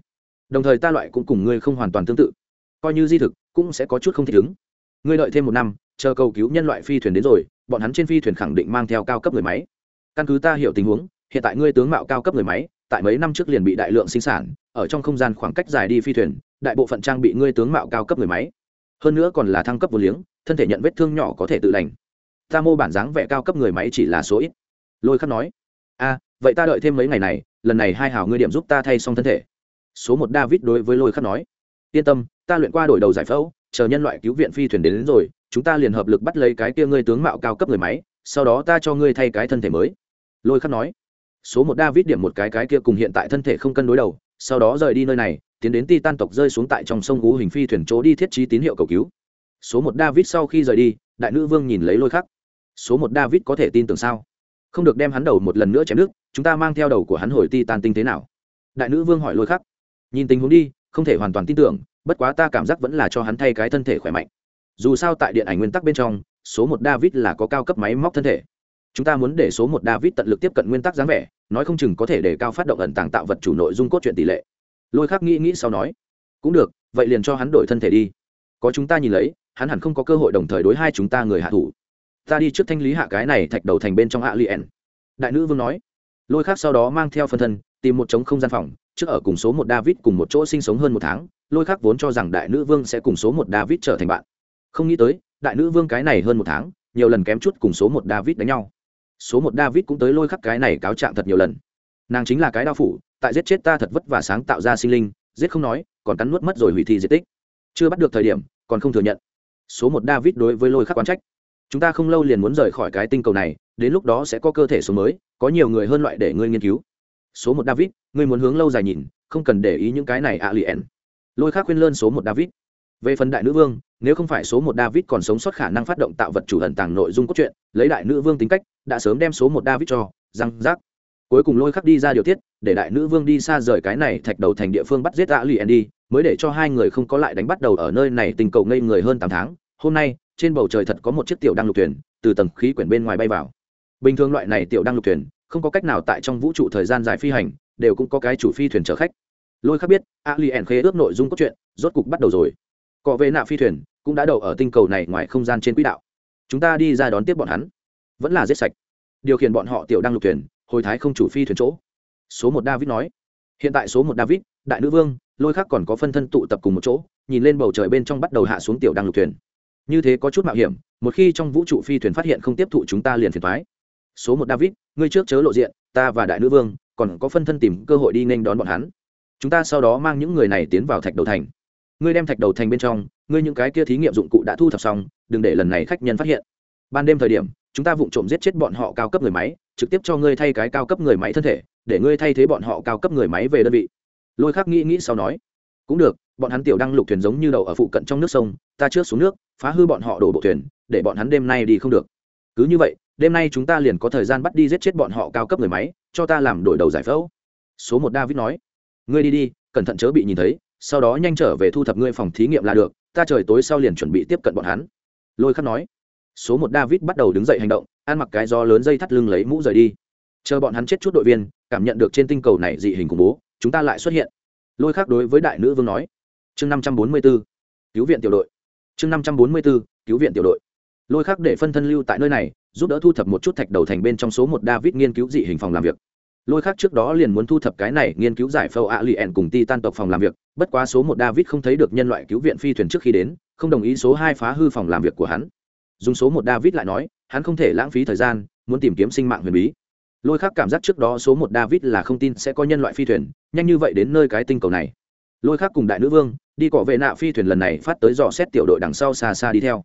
Đồng thời ta loại cũng cùng ngươi không hoàn toàn tương tự. Coi như di thực, cũng sẽ có chút không thích ứng. Ngươi đợi thêm một năm, chờ cầu cứu nhân loại phi thuyền đến rồi bọn hắn trên phi thuyền khẳng định mang theo cao cấp người máy. Căn cứ ta hiểu tình huống hiện tại ngươi tướng mạo cao cấp người máy tại mấy năm trước liền bị đại lượng sinh sản ở trong không gian khoảng cách dài đi phi thuyền đại bộ phận trang bị ngươi tướng mạo cao cấp người máy. Hơn nữa còn là thăng cấp vô liếng thân thể nhận vết thương nhỏ có thể tự lành. Ta mô bản dáng vẻ cao cấp người máy chỉ là số ít. Lôi khắc nói. A vậy ta đợi thêm mấy ngày này lần này hai hào ngươi điểm giúp ta thay xong thân thể. Số một david đối với lôi khắc nói. Yên tâm ta luyện qua đổi đầu giải phẫu chờ nhân loại cứu viện phi thuyền đến, đến rồi chúng ta liền hợp lực bắt lấy cái kia ngươi tướng mạo cao cấp người máy, sau đó ta cho ngươi thay cái thân thể mới. Lôi khắc nói. Số một david điểm một cái cái kia cùng hiện tại thân thể không cân đối đầu, sau đó rời đi nơi này, tiến đến ti tan tộc rơi xuống tại trong sông gú hình phi thuyền chỗ đi thiết trí tín hiệu cầu cứu. Số một david sau khi rời đi, đại nữ vương nhìn lấy lôi khắc. Số một david có thể tin tưởng sao? Không được đem hắn đầu một lần nữa chém nước, chúng ta mang theo đầu của hắn hồi ti tan tinh thế nào? Đại nữ vương hỏi lôi khắc. Nhìn tình huống đi, không thể hoàn toàn tin tưởng, bất quá ta cảm giác vẫn là cho hắn thay cái thân thể khỏe mạnh dù sao tại điện ảnh nguyên tắc bên trong, số một david là có cao cấp máy móc thân thể. Chúng ta muốn để số một david tận lực tiếp cận nguyên tắc dáng vẻ, nói không chừng có thể để cao phát động ẩn tàng tạo vật chủ nội dung cốt truyện tỷ lệ. Lôi khắc nghĩ nghĩ sau nói, cũng được, vậy liền cho hắn đổi thân thể đi. Có chúng ta nhìn lấy, hắn hẳn không có cơ hội đồng thời đối hai chúng ta người hạ thủ. Ta đi trước thanh lý hạ cái này thạch đầu thành bên trong hạ liền đại nữ vương nói. Lôi khắc sau đó mang theo phân thân, tìm một trống không gian phòng, trước ở cùng số một david cùng một chỗ sinh sống hơn một tháng. Lôi khắc vốn cho rằng đại nữ vương sẽ cùng số một david trở thành bạn không nghĩ tới, đại nữ vương cái này hơn một tháng, nhiều lần kém chút cùng số một david đánh nhau. Số một david cũng tới lôi khắc cái này cáo trạng thật nhiều lần. Nàng chính là cái đao phủ, tại giết chết ta thật vất và sáng tạo ra sinh linh, giết không nói, còn cắn nuốt mất rồi hủy thi diệt tích. Chưa bắt được thời điểm, còn không thừa nhận. Số một david đối với lôi khắc quán trách. Chúng ta không lâu liền muốn rời khỏi cái tinh cầu này, đến lúc đó sẽ có cơ thể số mới, có nhiều người hơn loại để ngươi nghiên cứu. Số một david, ngươi muốn hướng lâu dài nhìn, không cần để ý những cái này ạ liền lôi khắc khuyên lơn số một david về phần đại nữ vương, nếu không phải số một david còn sống sót khả năng phát động tạo vật chủ hận tàng nội dung cốt truyện, lấy đại nữ vương tính cách, đã sớm đem số một david cho răng rác. Cuối cùng lôi khắc đi ra điều tiết, để đại nữ vương đi xa rời cái này thạch đầu thành địa phương bắt giết ạ liền đi mới để cho hai người không có lại đánh bắt đầu ở nơi này tình cầu ngây người hơn tám tháng. Hôm nay, trên bầu trời thật có một chiếc tiểu đăng lục thuyền, từ tầng khí quyển bên ngoài bay vào. Bình thường loại này tiểu đăng lục thuyền, không có cách nào tại trong vũ trụ thời gian dài phi hành, đều cũng có cái chủ phi thuyền chở khách. Lôi khắc biết a li ẩn khế ước nội dung cốt truyện, rốt cục bắt đầu rồi cọ về nạ phi thuyền, cũng đã đậu ở tinh cầu này ngoài không gian trên quỹ đạo. Chúng ta đi ra đón tiếp bọn hắn. Vẫn là giết sạch. Điều khiển bọn họ tiểu đăng lục thuyền, hồi thái không chủ phi thuyền chỗ. Số một david nói. Hiện tại số một david, đại nữ vương, lôi khác còn có phân thân tụ tập cùng một chỗ, nhìn lên bầu trời bên trong bắt đầu hạ xuống tiểu đăng lục thuyền. Như thế có chút mạo hiểm, một khi trong vũ trụ phi thuyền phát hiện không tiếp thụ chúng ta liền phiền thoái số một david, ngươi trước chớ lộ diện, ta và đại nữ vương, còn có phân thân tìm cơ hội đi nên đón bọn hắn. Chúng ta sau đó mang những người này tiến vào thạch đầu thành ngươi đem thạch đầu thành bên trong, ngươi những cái kia thí nghiệm dụng cụ đã thu thập xong, đừng để lần này khách nhân phát hiện. Ban đêm thời điểm, chúng ta vụng trộm giết chết bọn họ cao cấp người máy, trực tiếp cho ngươi thay cái cao cấp người máy thân thể, để ngươi thay thế bọn họ cao cấp người máy về đơn vị. Lôi khắc nghĩ nghĩ sau nói, cũng được, bọn hắn tiểu đăng lục thuyền giống như đậu ở phụ cận trong nước sông, ta trước xuống nước, phá hư bọn họ đổ bộ thuyền, để bọn hắn đêm nay đi không được. Cứ như vậy, đêm nay chúng ta liền có thời gian bắt đi giết chết bọn họ cao cấp người máy, cho ta làm đổi đầu giải phẫu. Số một david nói, ngươi đi đi, cẩn thận chớ bị nhìn thấy sau đó nhanh trở về thu thập ngươi phòng thí nghiệm là được, ta trời tối sau liền chuẩn bị tiếp cận bọn hắn. Lôi khắc nói. Số một david bắt đầu đứng dậy hành động, ăn mặc cái do lớn dây thắt lưng lấy mũ rời đi. Chờ bọn hắn chết chút đội viên, cảm nhận được trên tinh cầu này dị hình khủng bố, chúng ta lại xuất hiện. Lôi khắc đối với đại nữ vương nói. Chương năm trăm bốn mươi b ố cứu viện tiểu đội. Chương năm trăm bốn mươi b ố cứu viện tiểu đội. Lôi khắc để phân thân lưu tại nơi này, giúp đỡ thu thập một chút thạch đầu thành bên trong số một david nghiên cứu dị hình phòng làm việc lôi khác trước đó liền muốn thu thập cái này nghiên cứu giải phẫu ạ lì ẻn cùng ti tan tộc phòng làm việc, bất quá số một david không thấy được nhân loại cứu viện phi thuyền trước khi đến, không đồng ý số hai phá hư phòng làm việc của hắn. Dùng số một david lại nói, hắn không thể lãng phí thời gian, muốn tìm kiếm sinh mạng huyền bí. Lôi khác cảm giác trước đó số một david là không tin sẽ có nhân loại phi thuyền, nhanh như vậy đến nơi cái tinh cầu này. Lôi khác cùng đại nữ vương, đi cọ vệ nạ phi thuyền lần này phát tới dò xét tiểu đội đằng sau xa xa đi theo.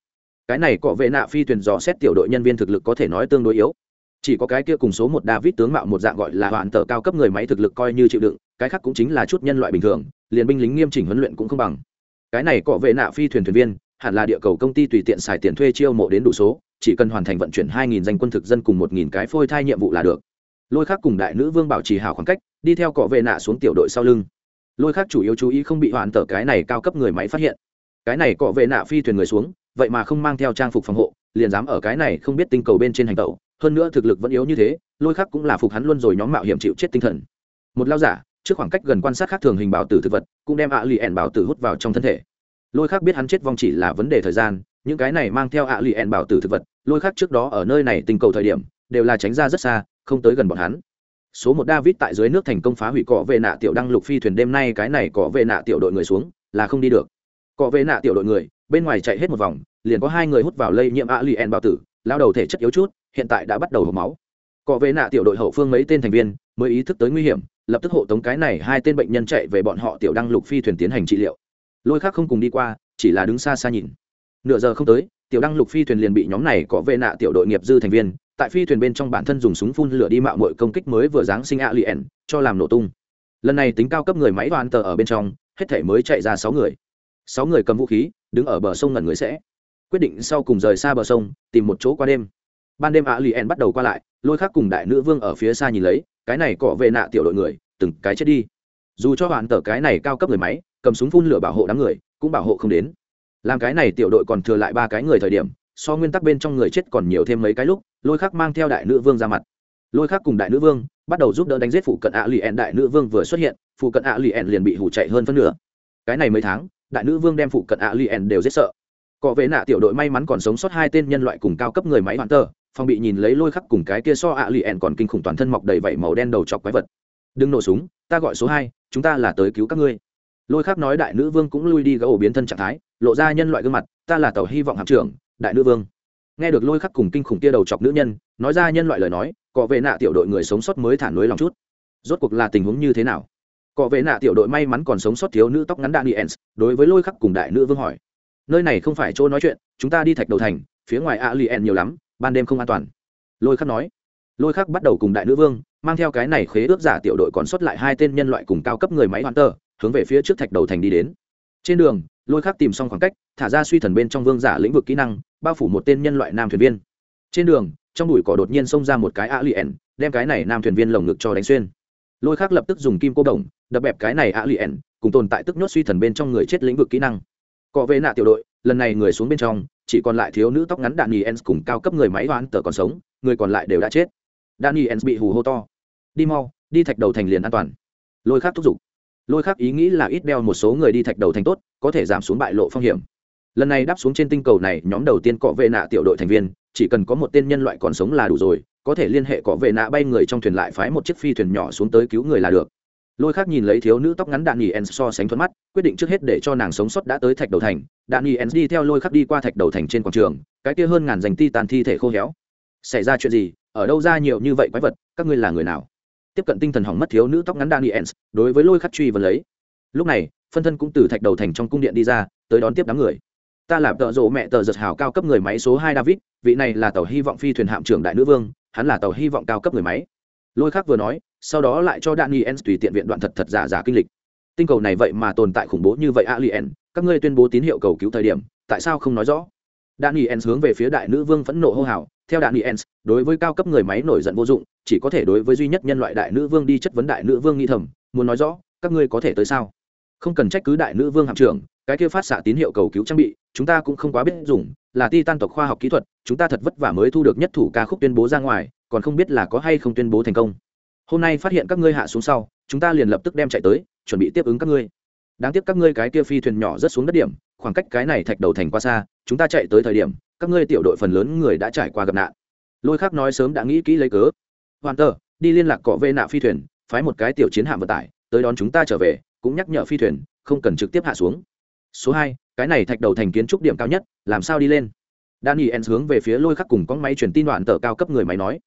Cái này cọ vệ nạ phi thuyền dò xét tiểu đội nhân viên thực lực có thể nói tương đối yếu chỉ có cái kia cùng số một david tướng mạo một dạng gọi là hoàn tờ cao cấp người máy thực lực coi như chịu đựng, cái khác cũng chính là chút nhân loại bình thường, liền binh lính nghiêm chỉnh huấn luyện cũng không bằng. Cái này cọ vệ nạ phi thuyền thuyền viên, hẳn là địa cầu công ty tùy tiện xài tiền thuê chiêu mộ đến đủ số, chỉ cần hoàn thành vận chuyển hai nghìn danh quân thực dân cùng một nghìn cái phôi thai nhiệm vụ là được. Lôi khác cùng đại nữ vương bảo trì hào khoảng cách, đi theo cọ vệ nạ xuống tiểu đội sau lưng. Lôi khác chủ yếu chú ý không bị hoàn tờ cái này cao cấp người máy phát hiện. Cái này cọ vệ nạ phi thuyền người xuống, vậy mà không mang theo trang phục phòng hộ, liền dám ở cái này không biết tinh cầu bên trên hành tẩu hơn nữa thực lực vẫn yếu như thế, lôi khắc cũng là phục hắn luôn rồi nhóm mạo hiểm chịu chết tinh thần. Một lao giả, trước khoảng cách gần quan sát khác thường hình bảo tử thực vật, cũng đem ạ lì ẻn bảo tử hút vào trong thân thể. Lôi khắc biết hắn chết vong chỉ là vấn đề thời gian, những cái này mang theo ạ lì ẻn bảo tử thực vật, lôi khắc trước đó ở nơi này tình cầu thời điểm, đều là tránh ra rất xa, không tới gần bọn hắn. Số một david tại dưới nước thành công phá hủy cọ vệ nạ tiểu đăng lục phi thuyền đêm nay cái này cọ vệ nạ tiểu đội người xuống, là không đi được. Cọ vệ nạ tiểu đội người, bên ngoài chạy hết một vòng, liền có hai người hút vào lây nhiễm ạ lì ẻn bảo tử, lao đầu thể chất yếu chút hiện tại đã bắt đầu hộp máu. Cọ vệ nạ tiểu đội hậu phương mấy tên thành viên mới ý thức tới nguy hiểm, lập tức hộ tống cái này hai tên bệnh nhân chạy về bọn họ tiểu đăng lục phi thuyền tiến hành trị liệu. Lôi khác không cùng đi qua, chỉ là đứng xa xa nhìn. Nửa giờ không tới, tiểu đăng lục phi thuyền liền bị nhóm này có vệ nạ tiểu đội nghiệp dư thành viên, tại phi thuyền bên trong bản thân dùng súng phun lửa đi mạo mọi công kích mới vừa giáng sinh a lien cho làm nổ tung. Lần này tính cao cấp người máy đoàn tờ ở bên trong, hết thể mới chạy ra sáu người. Sáu người cầm vũ khí, đứng ở bờ sông ngẩn người sẽ. Quyết định sau cùng rời xa bờ sông, tìm một chỗ qua đêm ban đêm a lien bắt đầu qua lại, lôi khác cùng đại nữ vương ở phía xa nhìn lấy, cái này cọ vệ nạ tiểu đội người, từng cái chết đi. Dù cho hoàn tờ cái này cao cấp người máy, cầm súng phun lửa bảo hộ đám người, cũng bảo hộ không đến. Làm cái này tiểu đội còn thừa lại ba cái người thời điểm, so nguyên tắc bên trong người chết còn nhiều thêm mấy cái lúc, lôi khắc mang theo đại nữ vương ra mặt. Lôi khắc cùng đại nữ vương, bắt đầu giúp đỡ đánh giết phụ cận ạ lì ẹn đại nữ vương vừa xuất hiện, phụ cận ạ lì ẹn liền bị hủ chạy hơn phân nửa. Cái này mấy tháng, đại nữ vương đem phụ cận ạ lì ẹn đều giết sợ. Cọ vệ nạ tiểu đội may mắn còn sống sót hai tên nhân loại cùng cao cấp người máy hoàn tờ phòng bị nhìn lấy lôi khắc cùng cái kia so ạ lì ẹn còn kinh khủng toàn thân mọc đầy vảy màu đen đầu chọc quái vật. Đừng nổ súng, ta gọi số hai, chúng ta là tới cứu các ngươi. Lôi khắc nói đại nữ vương cũng lui đi gỡ ổ biến thân trạng thái, lộ ra nhân loại gương mặt, ta là tàu hy vọng hạm trưởng, đại nữ vương. Nghe được lôi khắc cùng kinh khủng kia đầu chọc nữ nhân, nói ra nhân loại lời nói, cọ vệ nạ tiểu đội người sống sót mới thả nối lòng chút. Rốt cuộc là tình huống như thế nào? Cọ vệ nạ tiểu đội may mắn còn sống sót thiếu nữ tóc ngắn daniels, đối với lôi khắc cùng đại nữ vương hỏi. Nơi này không phải chỗ nói chuyện, chúng ta đi thạch đầu thành, phía ngoài alien nhiều lắm ban đêm không an toàn. Lôi khắc nói. Lôi khắc bắt đầu cùng đại nữ vương, mang theo cái này khế ước giả tiểu đội còn sót lại hai tên nhân loại cùng cao cấp người máy hoàn tờ hướng về phía trước thạch đầu thành đi đến. Trên đường, lôi khắc tìm xong khoảng cách, thả ra suy thần bên trong vương giả lĩnh vực kỹ năng, bao phủ một tên nhân loại nam thuyền viên. Trên đường, trong bụi cỏ đột nhiên xông ra một cái a lien đem cái này nam thuyền viên lồng ngực cho đánh xuyên. Lôi khắc lập tức dùng kim cô đồng, đập bẹp cái này a lien cùng tồn tại tức nhốt suy thần bên trong người chết lĩnh vực kỹ năng. Cọ về nạ tiểu đội lần này người xuống bên trong, chỉ còn lại thiếu nữ tóc ngắn đạn daniels cùng cao cấp người máy đoán tờ còn sống, người còn lại đều đã chết. Daniels bị hù hô to. Đi mau, đi thạch đầu thành liền an toàn. Lôi khắc thúc giục. Lôi khắc ý nghĩ là ít đeo một số người đi thạch đầu thành tốt, có thể giảm xuống bại lộ phong hiểm. Lần này đáp xuống trên tinh cầu này, nhóm đầu tiên cọ vệ nạ tiểu đội thành viên, chỉ cần có một tên nhân loại còn sống là đủ rồi, có thể liên hệ cọ vệ nạ bay người trong thuyền lại phái một chiếc phi thuyền nhỏ xuống tới cứu người là được lôi khác nhìn lấy thiếu nữ tóc ngắn đạn nghỉ ens so sánh thuận mắt, quyết định trước hết để cho nàng sống sót đã tới thạch đầu thành. Đạn nghỉ ens đi theo lôi khắc đi qua thạch đầu thành trên quảng trường, cái kia hơn ngàn dành ti tàn thi thể khô héo. Xảy ra chuyện gì? Ở đâu ra nhiều như vậy quái vật? Các ngươi là người nào? Tiếp cận tinh thần hỏng mất thiếu nữ tóc ngắn đạn nghỉ ens đối với lôi khắc truy vấn lấy. Lúc này, phân thân cũng từ thạch đầu thành trong cung điện đi ra, tới đón tiếp đám người. Ta là tợ rộ mẹ tờ giật hào cao cấp người máy số hai david, vị này là tàu hy vọng phi thuyền hạm trưởng đại nữ vương, hắn là tàu hy vọng cao cấp người máy. Lôi khắc vừa nói sau đó lại cho daniel tùy tiện viện đoạn thật thật giả giả kinh lịch. Tinh cầu này vậy mà tồn tại khủng bố như vậy alien các ngươi tuyên bố tín hiệu cầu cứu thời điểm, tại sao không nói rõ? Daniel hướng về phía đại nữ vương phẫn nộ hô hào, theo daniel đối với cao cấp người máy nổi giận vô dụng, chỉ có thể đối với duy nhất nhân loại đại nữ vương đi chất vấn đại nữ vương nghi thầm, muốn nói rõ, các ngươi có thể tới sao? Không cần trách cứ đại nữ vương hạm trưởng, cái kia phát xạ tín hiệu cầu cứu trang bị, chúng ta cũng không quá biết dùng, là ti tan tộc khoa học kỹ thuật, chúng ta thật vất vả mới thu được nhất thủ ca khúc tuyên bố ra ngoài, còn không biết là có hay không tuyên bố thành công hôm nay phát hiện các ngươi hạ xuống sau, chúng ta liền lập tức đem chạy tới, chuẩn bị tiếp ứng các ngươi. Đáng tiếc các ngươi cái kia phi thuyền nhỏ rất xuống đất điểm, khoảng cách cái này thạch đầu thành qua xa, chúng ta chạy tới thời điểm, các ngươi tiểu đội phần lớn người đã trải qua gặp nạn. Lôi khác nói sớm đã nghĩ kỹ lấy cớ. Hoàn tờ đi liên lạc cọ vê nạ phi thuyền, phái một cái tiểu chiến hạm vận tải, tới đón chúng ta trở về, cũng nhắc nhở phi thuyền, không cần trực tiếp hạ xuống. Số hai, cái này thạch đầu thành kiến trúc điểm cao nhất, làm sao đi lên? Daniel hướng về phía lôi khắc cùng con máy truyền tin đoạn tờ cao cấp người máy nói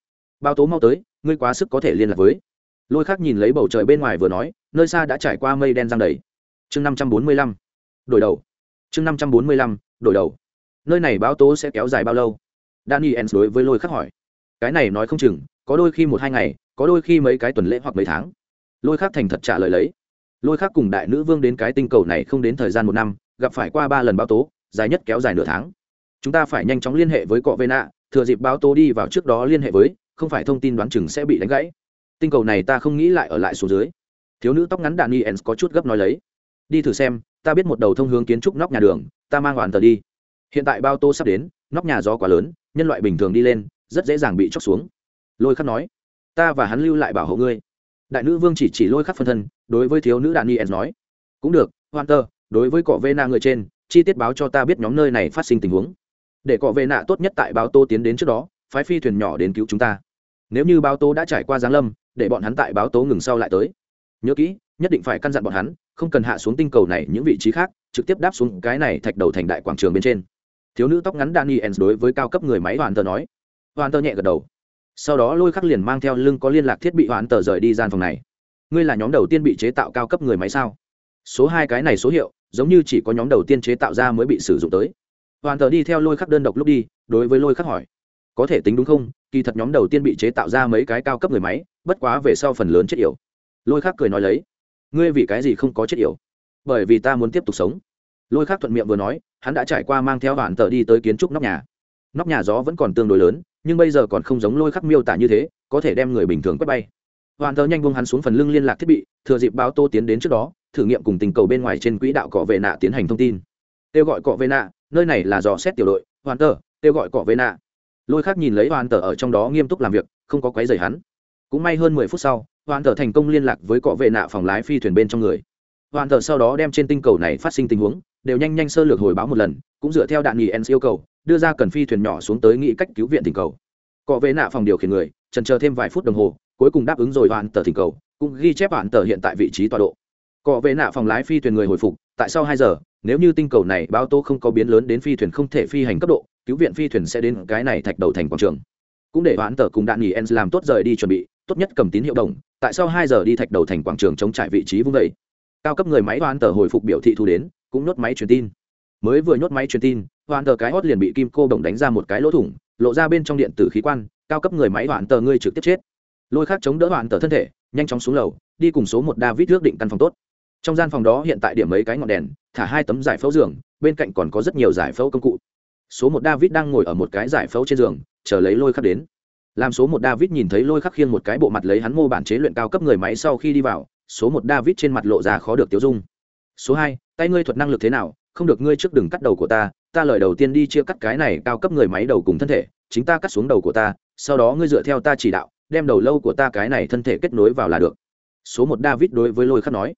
bao tố mau tới, ngươi quá sức có thể liên lạc với. Lôi khắc nhìn lấy bầu trời bên ngoài vừa nói, nơi xa đã trải qua mây đen giang đầy. Chương năm trăm bốn mươi lăm. Đổi đầu. Chương năm trăm bốn mươi lăm, đổi đầu. Nơi này báo tố sẽ kéo dài bao lâu? Daniel đối với lôi khắc hỏi. Cái này nói không chừng, có đôi khi một hai ngày, có đôi khi mấy cái tuần lễ hoặc mấy tháng. Lôi khắc thành thật trả lời lấy. Lôi khắc cùng đại nữ vương đến cái tinh cầu này không đến thời gian một năm, gặp phải qua ba lần báo tố, dài nhất kéo dài nửa tháng. Chúng ta phải nhanh chóng liên hệ với cọ vê nạ, thừa dịp báo tố đi vào trước đó liên hệ với không phải thông tin đoán chừng sẽ bị đánh gãy. Tinh cầu này ta không nghĩ lại ở lại xuống dưới. Thiếu nữ tóc ngắn đạn y ens có chút gấp nói lấy. Đi thử xem, ta biết một đầu thông hướng kiến trúc nóc nhà đường, ta mang hoàn tờ đi. Hiện tại bao tô sắp đến, nóc nhà gió quá lớn, nhân loại bình thường đi lên, rất dễ dàng bị chóc xuống. Lôi khắc nói, ta và hắn lưu lại bảo hộ ngươi. Đại nữ vương chỉ chỉ lôi khắc phân thân, đối với thiếu nữ đạn y ens nói, cũng được, hoàn tờ, đối với cọ vê na người trên, chi tiết báo cho ta biết nhóm nơi này phát sinh tình huống. Để cọ vê nạ tốt nhất tại bao tô tiến đến trước đó, phái phi thuyền nhỏ đến cứu chúng ta nếu như báo tố đã trải qua giáng lâm, để bọn hắn tại báo tố ngừng sau lại tới. Nhớ kỹ, nhất định phải căn dặn bọn hắn, không cần hạ xuống tinh cầu này những vị trí khác, trực tiếp đáp xuống cái này thạch đầu thành đại quảng trường bên trên. Thiếu nữ tóc ngắn daniel đối với cao cấp người máy hoàn tờ nói. Hoàn tờ nhẹ gật đầu. Sau đó lôi khắc liền mang theo lưng có liên lạc thiết bị hoàn tờ rời đi gian phòng này. Ngươi là nhóm đầu tiên bị chế tạo cao cấp người máy sao? Số hai cái này số hiệu, giống như chỉ có nhóm đầu tiên chế tạo ra mới bị sử dụng tới. Hoàn tờ đi theo lôi khắc đơn độc lúc đi, đối với lôi khắc hỏi có thể tính đúng không? Kỳ thật nhóm đầu tiên bị chế tạo ra mấy cái cao cấp người máy, bất quá về sau phần lớn chết yểu. Lôi khác cười nói lấy, ngươi vì cái gì không có chết yểu? Bởi vì ta muốn tiếp tục sống. Lôi khác thuận miệng vừa nói, hắn đã trải qua mang theo bản tờ đi tới kiến trúc nóc nhà. Nóc nhà gió vẫn còn tương đối lớn, nhưng bây giờ còn không giống lôi khắc miêu tả như thế, có thể đem người bình thường quét bay. Hoàn tờ nhanh buông hắn xuống phần lưng liên lạc thiết bị, thừa dịp báo tô tiến đến trước đó, thử nghiệm cùng tình cầu bên ngoài trên quỹ đạo cọ vệ nạ tiến hành thông tin. Kêu gọi cọ vệ nạ, nơi này là dò xét tiểu đội hoàn tờ, kêu gọi cọ vệ nạ lôi khác nhìn lấy hoàn tờ ở trong đó nghiêm túc làm việc, không có quấy rầy hắn. Cũng may hơn mười phút sau hoàn tờ thành công liên lạc với cọ vệ nạ phòng lái phi thuyền bên trong người. Hoàn tờ sau đó đem trên tinh cầu này phát sinh tình huống, đều nhanh nhanh sơ lược hồi báo một lần, cũng dựa theo đạn nghỉ ens yêu cầu, đưa ra cần phi thuyền nhỏ xuống tới nghĩ cách cứu viện tình cầu. Cọ vệ nạ phòng điều khiển người trần chờ thêm vài phút đồng hồ, cuối cùng đáp ứng rồi hoàn tờ thỉnh cầu, cũng ghi chép hoàn tờ hiện tại vị trí tọa độ. Cọ vệ nạ phòng lái phi thuyền người hồi phục, tại sau hai giờ, nếu như tinh cầu này báo tô không có biến lớn đến phi thuyền không thể phi hành cấp độ cứu viện phi thuyền sẽ đến cái này thạch đầu thành quảng trường. Cũng để hoãn tờ cùng đạn nghỉ ens làm tốt rời đi chuẩn bị, tốt nhất cầm tín hiệu đồng, tại sau hai giờ đi thạch đầu thành quảng trường chống trải vị trí vung vẩy cao cấp người máy hoãn tờ hồi phục biểu thị thu đến, cũng nhốt máy truyền tin. Mới vừa nhốt máy truyền tin, hoãn tờ cái hót liền bị kim cô đồng đánh ra một cái lỗ thủng, lộ ra bên trong điện tử khí quan, cao cấp người máy hoãn tờ ngươi trực tiếp chết. Lôi khác chống đỡ hoãn tờ thân thể, nhanh chóng xuống lầu, đi cùng số một david ước định căn phòng tốt. Trong gian phòng đó hiện tại điểm mấy cái ngọn đèn, thả hai tấm giải phẫu giường, bên cạnh còn có rất nhiều giải phẫu công cụ số một david đang ngồi ở một cái giải phẫu trên giường, chờ lấy lôi khắc đến. Làm số một david nhìn thấy lôi khắc khiêng một cái bộ mặt lấy hắn mô bản chế luyện cao cấp người máy sau khi đi vào, số một david trên mặt lộ ra khó được tiêu dung. Số hai, tay ngươi thuật năng lực thế nào? Không được ngươi trước đừng cắt đầu của ta ta lời đầu tiên đi chia cắt cái này cao cấp người máy đầu cùng thân thể, chính ta cắt xuống đầu của ta, sau đó ngươi dựa theo ta chỉ đạo, đem đầu lâu của ta cái này thân thể kết nối vào là được. Số một david đối với lôi khắc nói,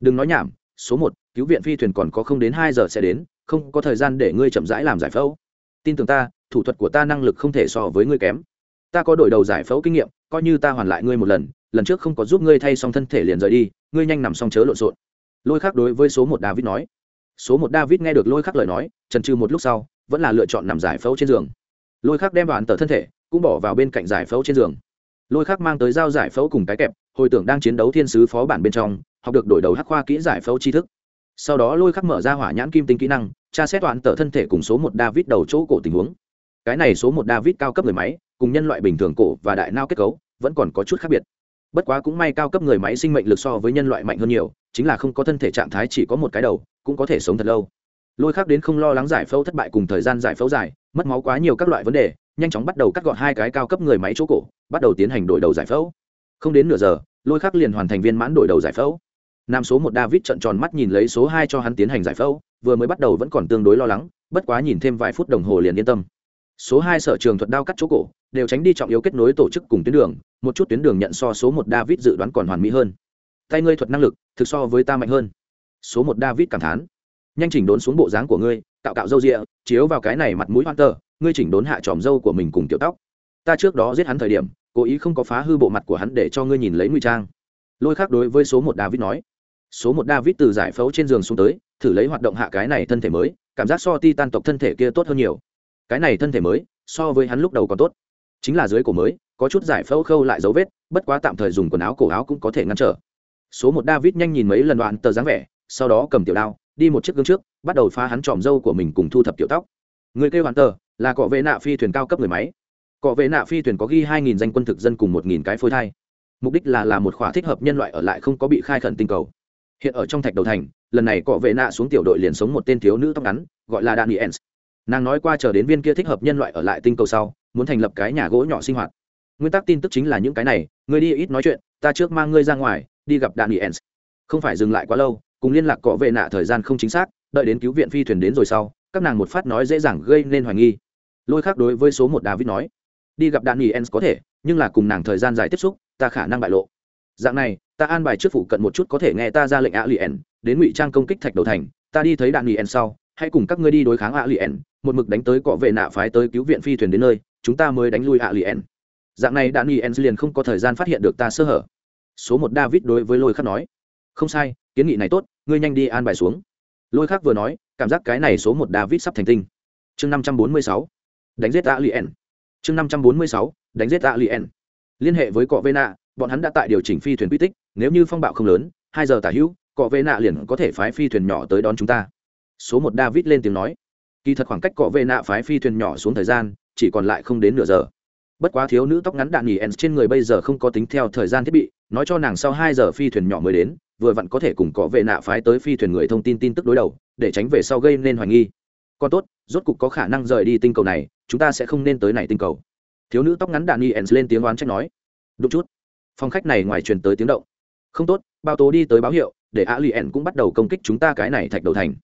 đừng nói nhảm, số một, cứu viện phi thuyền còn có không đến hai giờ sẽ đến không có thời gian để ngươi chậm rãi làm giải phẫu. Tin tưởng ta, thủ thuật của ta năng lực không thể so với ngươi kém. Ta có đổi đầu giải phẫu kinh nghiệm, coi như ta hoàn lại ngươi một lần lần trước không có giúp ngươi thay xong thân thể liền rời đi, ngươi nhanh nằm xong chớ lộn xộn. Lôi khắc đối với số một david nói. Số một david nghe được lôi khắc lời nói trần trừ một lúc sau, vẫn là lựa chọn nằm giải phẫu trên giường. Lôi khắc đem đoạn tờ thân thể, cũng bỏ vào bên cạnh giải phẫu trên giường. Lôi khắc mang tới dao giải phẫu cùng cái kẹp, hồi tưởng đang chiến đấu thiên sứ phó bản bên trong, học được đổi đầu hắc khoa kỹ giải phẫu tri thức sau đó lôi khắc mở ra hỏa nhãn kim tinh kỹ năng, tra xét toàn tờ thân thể cùng số một david đầu chỗ cổ tình huống. Cái này số một david cao cấp người máy, cùng nhân loại bình thường cổ và đại nao kết cấu, vẫn còn có chút khác biệt. Bất quá cũng may cao cấp người máy sinh mệnh lực so với nhân loại mạnh hơn nhiều, chính là không có thân thể trạng thái chỉ có một cái đầu, cũng có thể sống thật lâu. Lôi khắc đến không lo lắng giải phẫu thất bại cùng thời gian giải phẫu dài, mất máu quá nhiều các loại vấn đề, nhanh chóng bắt đầu cắt gọn hai cái cao cấp người máy chỗ cổ, bắt đầu tiến hành đổi đầu giải phẫu. Không đến nửa giờ, lôi khắc liền hoàn thành viên mãn đổi đầu giải phẫu nam số một david trận tròn mắt nhìn lấy số hai cho hắn tiến hành giải phẫu, vừa mới bắt đầu vẫn còn tương đối lo lắng, bất quá nhìn thêm vài phút đồng hồ liền yên tâm. Số hai sở trường thuật đao cắt chỗ cổ, đều tránh đi trọng yếu kết nối tổ chức cùng tuyến đường, một chút tuyến đường nhận so số một david dự đoán còn hoàn mỹ hơn. Tay ngươi thuật năng lực, thực so với ta mạnh hơn. Số một david cảm thán. Nhanh chỉnh đốn xuống bộ dáng của ngươi, cạo cạo râu rịa, chiếu vào cái này mặt mũi hoang tơ ngươi chỉnh đốn hạ tròm râu của mình cùng kiểu tóc. Ta trước đó giết hắn thời điểm, cố ý không có phá hư bộ mặt của hắn để cho ngươi nhìn lấy nguy trang. Lôi khác đối với số một david nói số một david từ giải phẫu trên giường xuống tới, thử lấy hoạt động hạ cái này thân thể mới, cảm giác so ti tan tộc thân thể kia tốt hơn nhiều. Cái này thân thể mới, so với hắn lúc đầu còn tốt. Chính là dưới cổ mới, có chút giải phẫu khâu lại dấu vết, bất quá tạm thời dùng quần áo cổ áo cũng có thể ngăn trở. Số một david nhanh nhìn mấy lần đoạn tờ dáng vẻ, sau đó cầm tiểu đao, đi một chiếc gương trước, bắt đầu phá hắn tròm râu của mình cùng thu thập tiểu tóc. Người kêu hoàn tờ là cọ vệ nạ phi thuyền cao cấp người máy. Cọ vệ nạ phi thuyền có ghi hai nghìn danh quân thực dân cùng một nghìn cái phôi thai. Mục đích là làm một khóa thích hợp nhân loại ở lại không có bị khai khẩn tinh cầu hiện ở trong thạch đầu thành, lần này cọ vệ nạ xuống tiểu đội liền sống một tên thiếu nữ tóc ngắn, gọi là daniels nàng nói qua chờ đến viên kia thích hợp nhân loại ở lại tinh cầu sau, muốn thành lập cái nhà gỗ nhỏ sinh hoạt. Nguyên tắc tin tức chính là những cái này, ngươi đi ít nói chuyện, ta trước mang ngươi ra ngoài, đi gặp daniels không phải dừng lại quá lâu, cùng liên lạc cọ vệ nạ thời gian không chính xác, đợi đến cứu viện phi thuyền đến rồi sau, các nàng một phát nói dễ dàng gây nên hoài nghi. Lôi khác đối với số một david nói, đi gặp daniels có thể, nhưng là cùng nàng thời gian dài tiếp xúc, ta khả năng bại lộ. Dạng này ta an bài trước phụ cận một chút có thể nghe ta ra lệnh a lien đến ngụy trang công kích thạch đầu thành, ta đi thấy đạn lien sau, hãy cùng các ngươi đi đối kháng a lien một mực đánh tới cọ vệ nạ phái tới cứu viện phi thuyền đến nơi, chúng ta mới đánh lui a lien dạng này đạn lien liền không có thời gian phát hiện được ta sơ hở. Số một david đối với lôi khắc nói, không sai, kiến nghị này tốt, ngươi nhanh đi an bài xuống. Lôi khắc vừa nói, cảm giác cái này số một david sắp thành tinh. Chương năm trăm bốn mươi sáu, đánh giết a lien chương năm trăm bốn mươi sáu, đánh giết a lien liên hệ với cọ vệ nạ, bọn hắn đã tại điều chỉnh phi thuyền quy tích nếu như phong bạo không lớn, hai giờ tả hữu, cọ vệ nạ liền có thể phái phi thuyền nhỏ tới đón chúng ta. Số một david lên tiếng nói. Kỳ thật khoảng cách cọ vệ nạ phái phi thuyền nhỏ xuống thời gian, chỉ còn lại không đến nửa giờ. Bất quá thiếu nữ tóc ngắn đạn nghỉ ens trên người bây giờ không có tính theo thời gian thiết bị, nói cho nàng sau hai giờ phi thuyền nhỏ mới đến, vừa vặn có thể cùng cọ vệ nạ phái tới phi thuyền người thông tin tin tức đối đầu, để tránh về sau gây nên hoài nghi. Còn tốt, rốt cục có khả năng rời đi tinh cầu này, chúng ta sẽ không nên tới này tinh cầu. Thiếu nữ tóc ngắn đạn nghỉ ens lên tiếng oán trách nói. Đúng chút. Phòng khách này ngoài truyền tới tiếng động không tốt bao tố đi tới báo hiệu để a lien cũng bắt đầu công kích chúng ta cái này thạch đầu thành.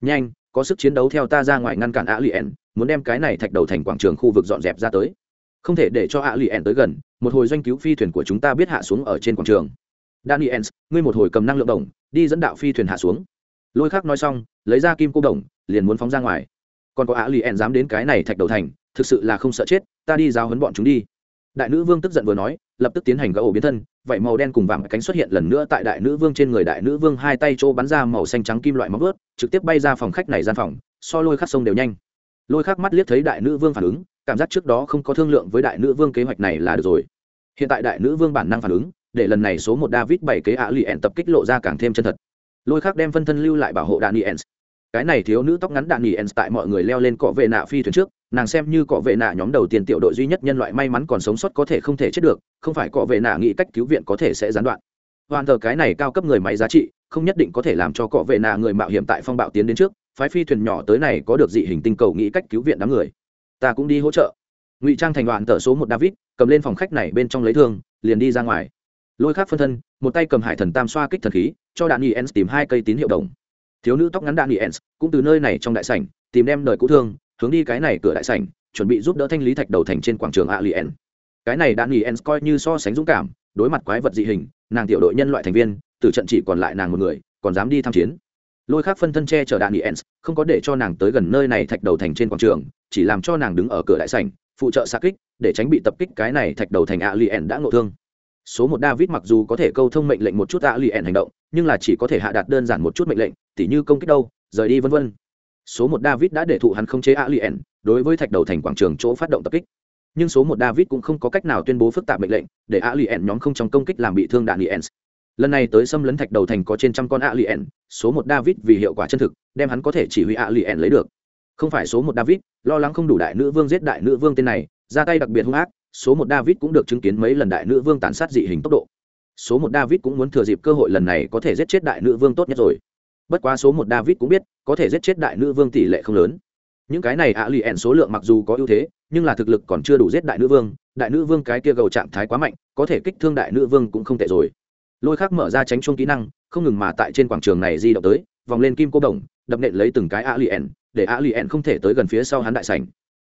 Nhanh có sức chiến đấu theo ta ra ngoài ngăn cản a lien muốn đem cái này thạch đầu thành quảng trường khu vực dọn dẹp ra tới. Không thể để cho a lien tới gần một hồi doanh cứu phi thuyền của chúng ta biết hạ xuống ở trên quảng trường. Daniel, ngươi một hồi cầm năng lượng đồng đi dẫn đạo phi thuyền hạ xuống. Lôi khác nói xong lấy ra kim cô đồng liền muốn phóng ra ngoài. Còn có a lien dám đến cái này thạch đầu thành thực sự là không sợ chết ta đi giao hấn bọn chúng đi đại nữ vương tức giận vừa nói, lập tức tiến hành gỡ ổ biến thân vậy màu đen cùng vàng cánh xuất hiện lần nữa tại đại nữ vương trên người đại nữ vương hai tay chỗ bắn ra màu xanh trắng kim loại móng vớt trực tiếp bay ra phòng khách này gian phòng, so lôi khắc sông đều nhanh. Lôi khắc mắt liếc thấy đại nữ vương phản ứng, cảm giác trước đó không có thương lượng với đại nữ vương kế hoạch này là được rồi. Hiện tại đại nữ vương bản năng phản ứng, để lần này số một david bảy kế ạ lì ẻn tập kích lộ ra càng thêm chân thật. Lôi khắc đem phân thân lưu lại bảo hộ daniels cái này thiếu nữ tóc ngắn daniels tại mọi người leo lên cọ vệ nạ phi thuyền trước nàng xem như cọ vệ nạ nhóm đầu tiên tiểu đội duy nhất nhân loại may mắn còn sống sót có thể không thể chết được, không phải cọ vệ nạ nghĩ cách cứu viện có thể sẽ gián đoạn. Hoàn thờ cái này cao cấp người máy giá trị, không nhất định có thể làm cho cọ vệ nạ người mạo hiểm tại phong bạo tiến đến trước, phái phi thuyền nhỏ tới này có được dị hình tinh cầu nghĩ cách cứu viện đám người. Ta cũng đi hỗ trợ. Ngụy trang thành đoạn tờ số một david, cầm lên phòng khách này bên trong lấy thương, liền đi ra ngoài. Lôi khác phân thân, một tay cầm hải thần tam xoa kích thần khí, cho đạn ens tìm hai cây tín hiệu đồng. Thiếu nữ tóc ngắn đạn ens cũng từ nơi này trong đại sảnh, tìm đem đời cũ thương hướng đi cái này cửa đại sảnh, chuẩn bị giúp đỡ thanh lý thạch đầu thành trên quảng trường alien cái này đã nghỉ ens coi như so sánh dũng cảm, đối mặt quái vật dị hình, nàng tiểu đội nhân loại thành viên, từ trận chỉ còn lại nàng một người, còn dám đi tham chiến. Lôi khác phân thân che chở đạn nghỉ ens không có để cho nàng tới gần nơi này thạch đầu thành trên quảng trường, chỉ làm cho nàng đứng ở cửa đại sảnh, phụ trợ xa kích, để tránh bị tập kích cái này thạch đầu thành alien đã ngộ thương. Số một david mặc dù có thể câu thông mệnh lệnh một chút alien hành động, nhưng là chỉ có thể hạ đạt đơn giản một chút mệnh lệnh, tỉ như công kích đâu, rời đi vân vân số một david đã để thụ hắn không chế alien, đối với thạch đầu thành quảng trường chỗ phát động tập kích. Nhưng số một david cũng không có cách nào tuyên bố phức tạp mệnh lệnh, để alien nhóm không trong công kích làm bị thương đạn aliens lần này tới xâm lấn thạch đầu thành có trên trăm con alien, số một david vì hiệu quả chân thực, đem hắn có thể chỉ huy alien lấy được. Không phải số một david, lo lắng không đủ đại nữ vương giết đại nữ vương tên này, ra tay đặc biệt hung ác, số một david cũng được chứng kiến mấy lần đại nữ vương tàn sát dị hình tốc độ. Số một david cũng muốn thừa dịp cơ hội lần này có thể giết chết đại nữ vương tốt nhất rồi bất quá số một david cũng biết, có thể giết chết đại nữ vương tỷ lệ không lớn. Những cái này ạ lì ẻn số lượng mặc dù có ưu thế, nhưng là thực lực còn chưa đủ giết đại nữ vương, đại nữ vương cái kia gầu trạng thái quá mạnh, có thể kích thương đại nữ vương cũng không tệ rồi. Lôi khác mở ra tránh chung kỹ năng, không ngừng mà tại trên quảng trường này di động tới, vòng lên kim cô đồng, đập nện lấy từng cái ạ lì ẻn để ạ lì ẻn không thể tới gần phía sau hắn đại sảnh.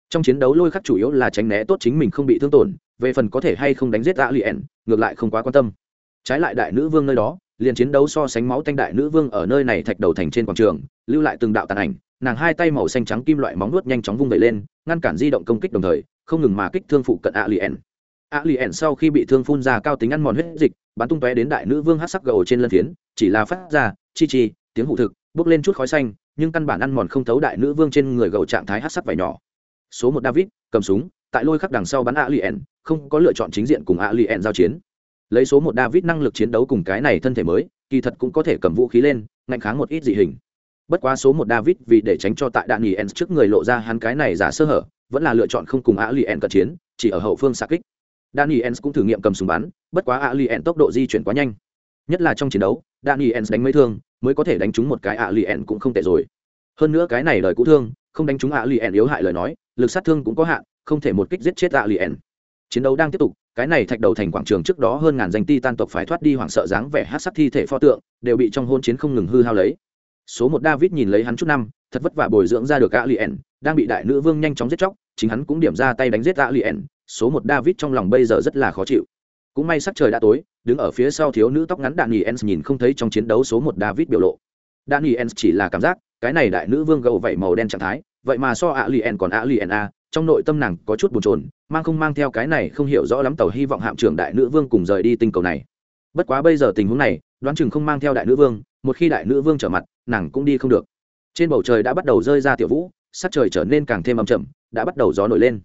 Trong chiến đấu lôi khắc chủ yếu là tránh né tốt chính mình không bị thương tổn, về phần có thể hay không đánh giết ạ lì ẻn ngược lại không quá quan tâm. Trái lại đại nữ vương nơi đó liền chiến đấu so sánh máu tanh đại nữ vương ở nơi này thạch đầu thành trên quảng trường, lưu lại từng đạo tàn ảnh, nàng hai tay màu xanh trắng kim loại móng nuốt nhanh chóng vung vẩy lên, ngăn cản di động công kích đồng thời, không ngừng mà kích thương phụ cận alien. Alien sau khi bị thương phun ra cao tính ăn mòn huyết dịch, bắn tung tóe đến đại nữ vương hát sắc gầu trên lân phiến, chỉ là phát ra chi chi, tiếng hụ thực bước lên chút khói xanh, nhưng căn bản ăn mòn không thấu đại nữ vương trên người gầu trạng thái hát sắc vải nhỏ. Số một david, cầm súng, tại lôi khắc đằng sau bắn alien, không có lựa chọn chính diện cùng alien giao chiến lấy số một david năng lực chiến đấu cùng cái này thân thể mới kỳ thật cũng có thể cầm vũ khí lên ngạnh kháng một ít dị hình bất quá số một david vì để tránh cho tại đạn nghỉ ens trước người lộ ra hắn cái này giả sơ hở vẫn là lựa chọn không cùng A alien cận chiến chỉ ở hậu phương xa kích đạn nghỉ Ens cũng thử nghiệm cầm súng bắn, bất quá A Alien tốc độ di chuyển quá nhanh. Nhất là trong chiến đấu, đạn nghỉ Ens đánh mấy thương, mới có thể đánh trúng một cái A Alien cũng không tệ rồi. Hơn nữa cái này lời cũ thương, không đánh trúng A Alien yếu hại lời nói, lực sát thương cũng có hạn, không thể một kích giết chết A Alien chiến đấu đang tiếp tục, cái này thạch đầu thành quảng trường trước đó hơn ngàn danh ti tan tộc phải thoát đi hoảng sợ dáng vẻ hát sắc thi thể pho tượng, đều bị trong hôn chiến không ngừng hư hao lấy. Số một david nhìn lấy hắn chút năm, thật vất vả bồi dưỡng ra được a lien đang bị đại nữ vương nhanh chóng giết chóc, chính hắn cũng điểm ra tay đánh giết a lien số một david trong lòng bây giờ rất là khó chịu. Cũng may sắc trời đã tối, đứng ở phía sau thiếu nữ tóc ngắn đạn nghỉ ens nhìn không thấy trong chiến đấu số một david biểu lộ. Đạn nghỉ ens chỉ là cảm giác, cái này đại nữ vương gầu vẩy màu đen trạng thái, vậy mà so a lien còn a lien a trong nội tâm nàng có chút bồn chồn, mang không mang theo cái này không hiểu rõ lắm tàu hy vọng hạm trưởng đại nữ vương cùng rời đi tinh cầu này. Bất quá bây giờ tình huống này, đoán chừng không mang theo đại nữ vương, một khi đại nữ vương trở mặt, nàng cũng đi không được. Trên bầu trời đã bắt đầu rơi ra tiểu vũ, sắc trời trở nên càng thêm âm chậm đã bắt đầu gió nổi lên.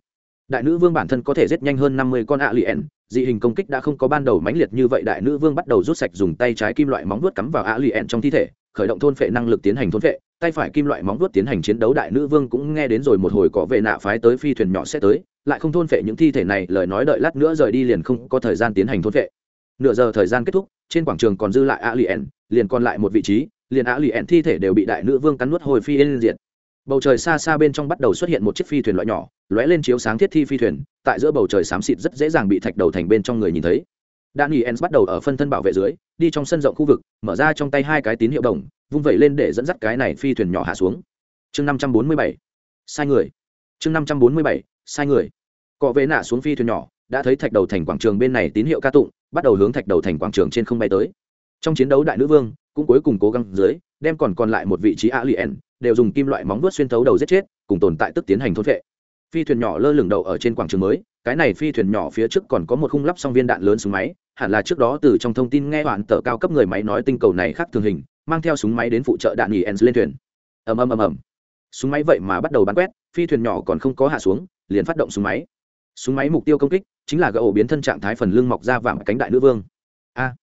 Đại nữ vương bản thân có thể giết nhanh hơn năm mươi con ạ lien dị hình công kích đã không có ban đầu mãnh liệt như vậy, đại nữ vương bắt đầu rút sạch dùng tay trái kim loại móng vuốt cắm vào ạ lien trong thi thể, khởi động thôn phệ năng lực tiến hành thôn phệ tay phải kim loại móng vuốt tiến hành chiến đấu, đại nữ vương cũng nghe đến rồi một hồi có vệ nạ phái tới phi thuyền nhỏ sẽ tới, lại không thôn phệ những thi thể này, lời nói đợi lát nữa rời đi liền không có thời gian tiến hành thôn phệ. Nửa giờ thời gian kết thúc, trên quảng trường còn dư lại a liền liền còn lại một vị trí, liền a liền thi thể đều bị đại nữ vương cắn nuốt hồi phi lên diện bầu trời xa xa bên trong bắt đầu xuất hiện một chiếc phi thuyền loại nhỏ, lóe lên chiếu sáng thiết thi phi thuyền, tại giữa bầu trời xám xịt rất dễ dàng bị thạch đầu thành bên trong người nhìn thấy. Daniel bắt đầu ở phân thân bảo vệ dưới, đi trong sân rộng khu vực, mở ra trong tay hai cái tín hiệu đồng vung vẩy lên để dẫn dắt cái này phi thuyền nhỏ hạ xuống. Chương năm trăm bốn mươi bảy, sai người. Chương năm trăm bốn mươi bảy, sai người. Cọ vệ nạ xuống phi thuyền nhỏ, đã thấy thạch đầu thành quảng trường bên này tín hiệu ca tụng, bắt đầu hướng thạch đầu thành quảng trường trên không bay tới. Trong chiến đấu đại nữ vương, cũng cuối cùng cố gắng dưới, đem còn còn lại một vị trí a lien đều dùng kim loại móng vuốt xuyên thấu đầu giết chết, cùng tồn tại tức tiến hành thôn vệ. Phi thuyền nhỏ lơ lửng đầu ở trên quảng trường mới, cái này phi thuyền nhỏ phía trước còn có một khung lắp xong viên đạn lớn súng máy, hẳn là trước đó từ trong thông tin nghe hoàn tờ cao cấp người máy nói tinh cầu này khác thường hình mang theo súng máy đến phụ trợ đạn nghỉ ens lên thuyền. Ầm ầm ầm ầm. Súng máy vậy mà bắt đầu bắn quét, phi thuyền nhỏ còn không có hạ xuống, liền phát động súng máy. Súng máy mục tiêu công kích chính là gỡ ổ biến thân trạng thái phần lưng mọc ra vàng cánh đại nữ vương. A,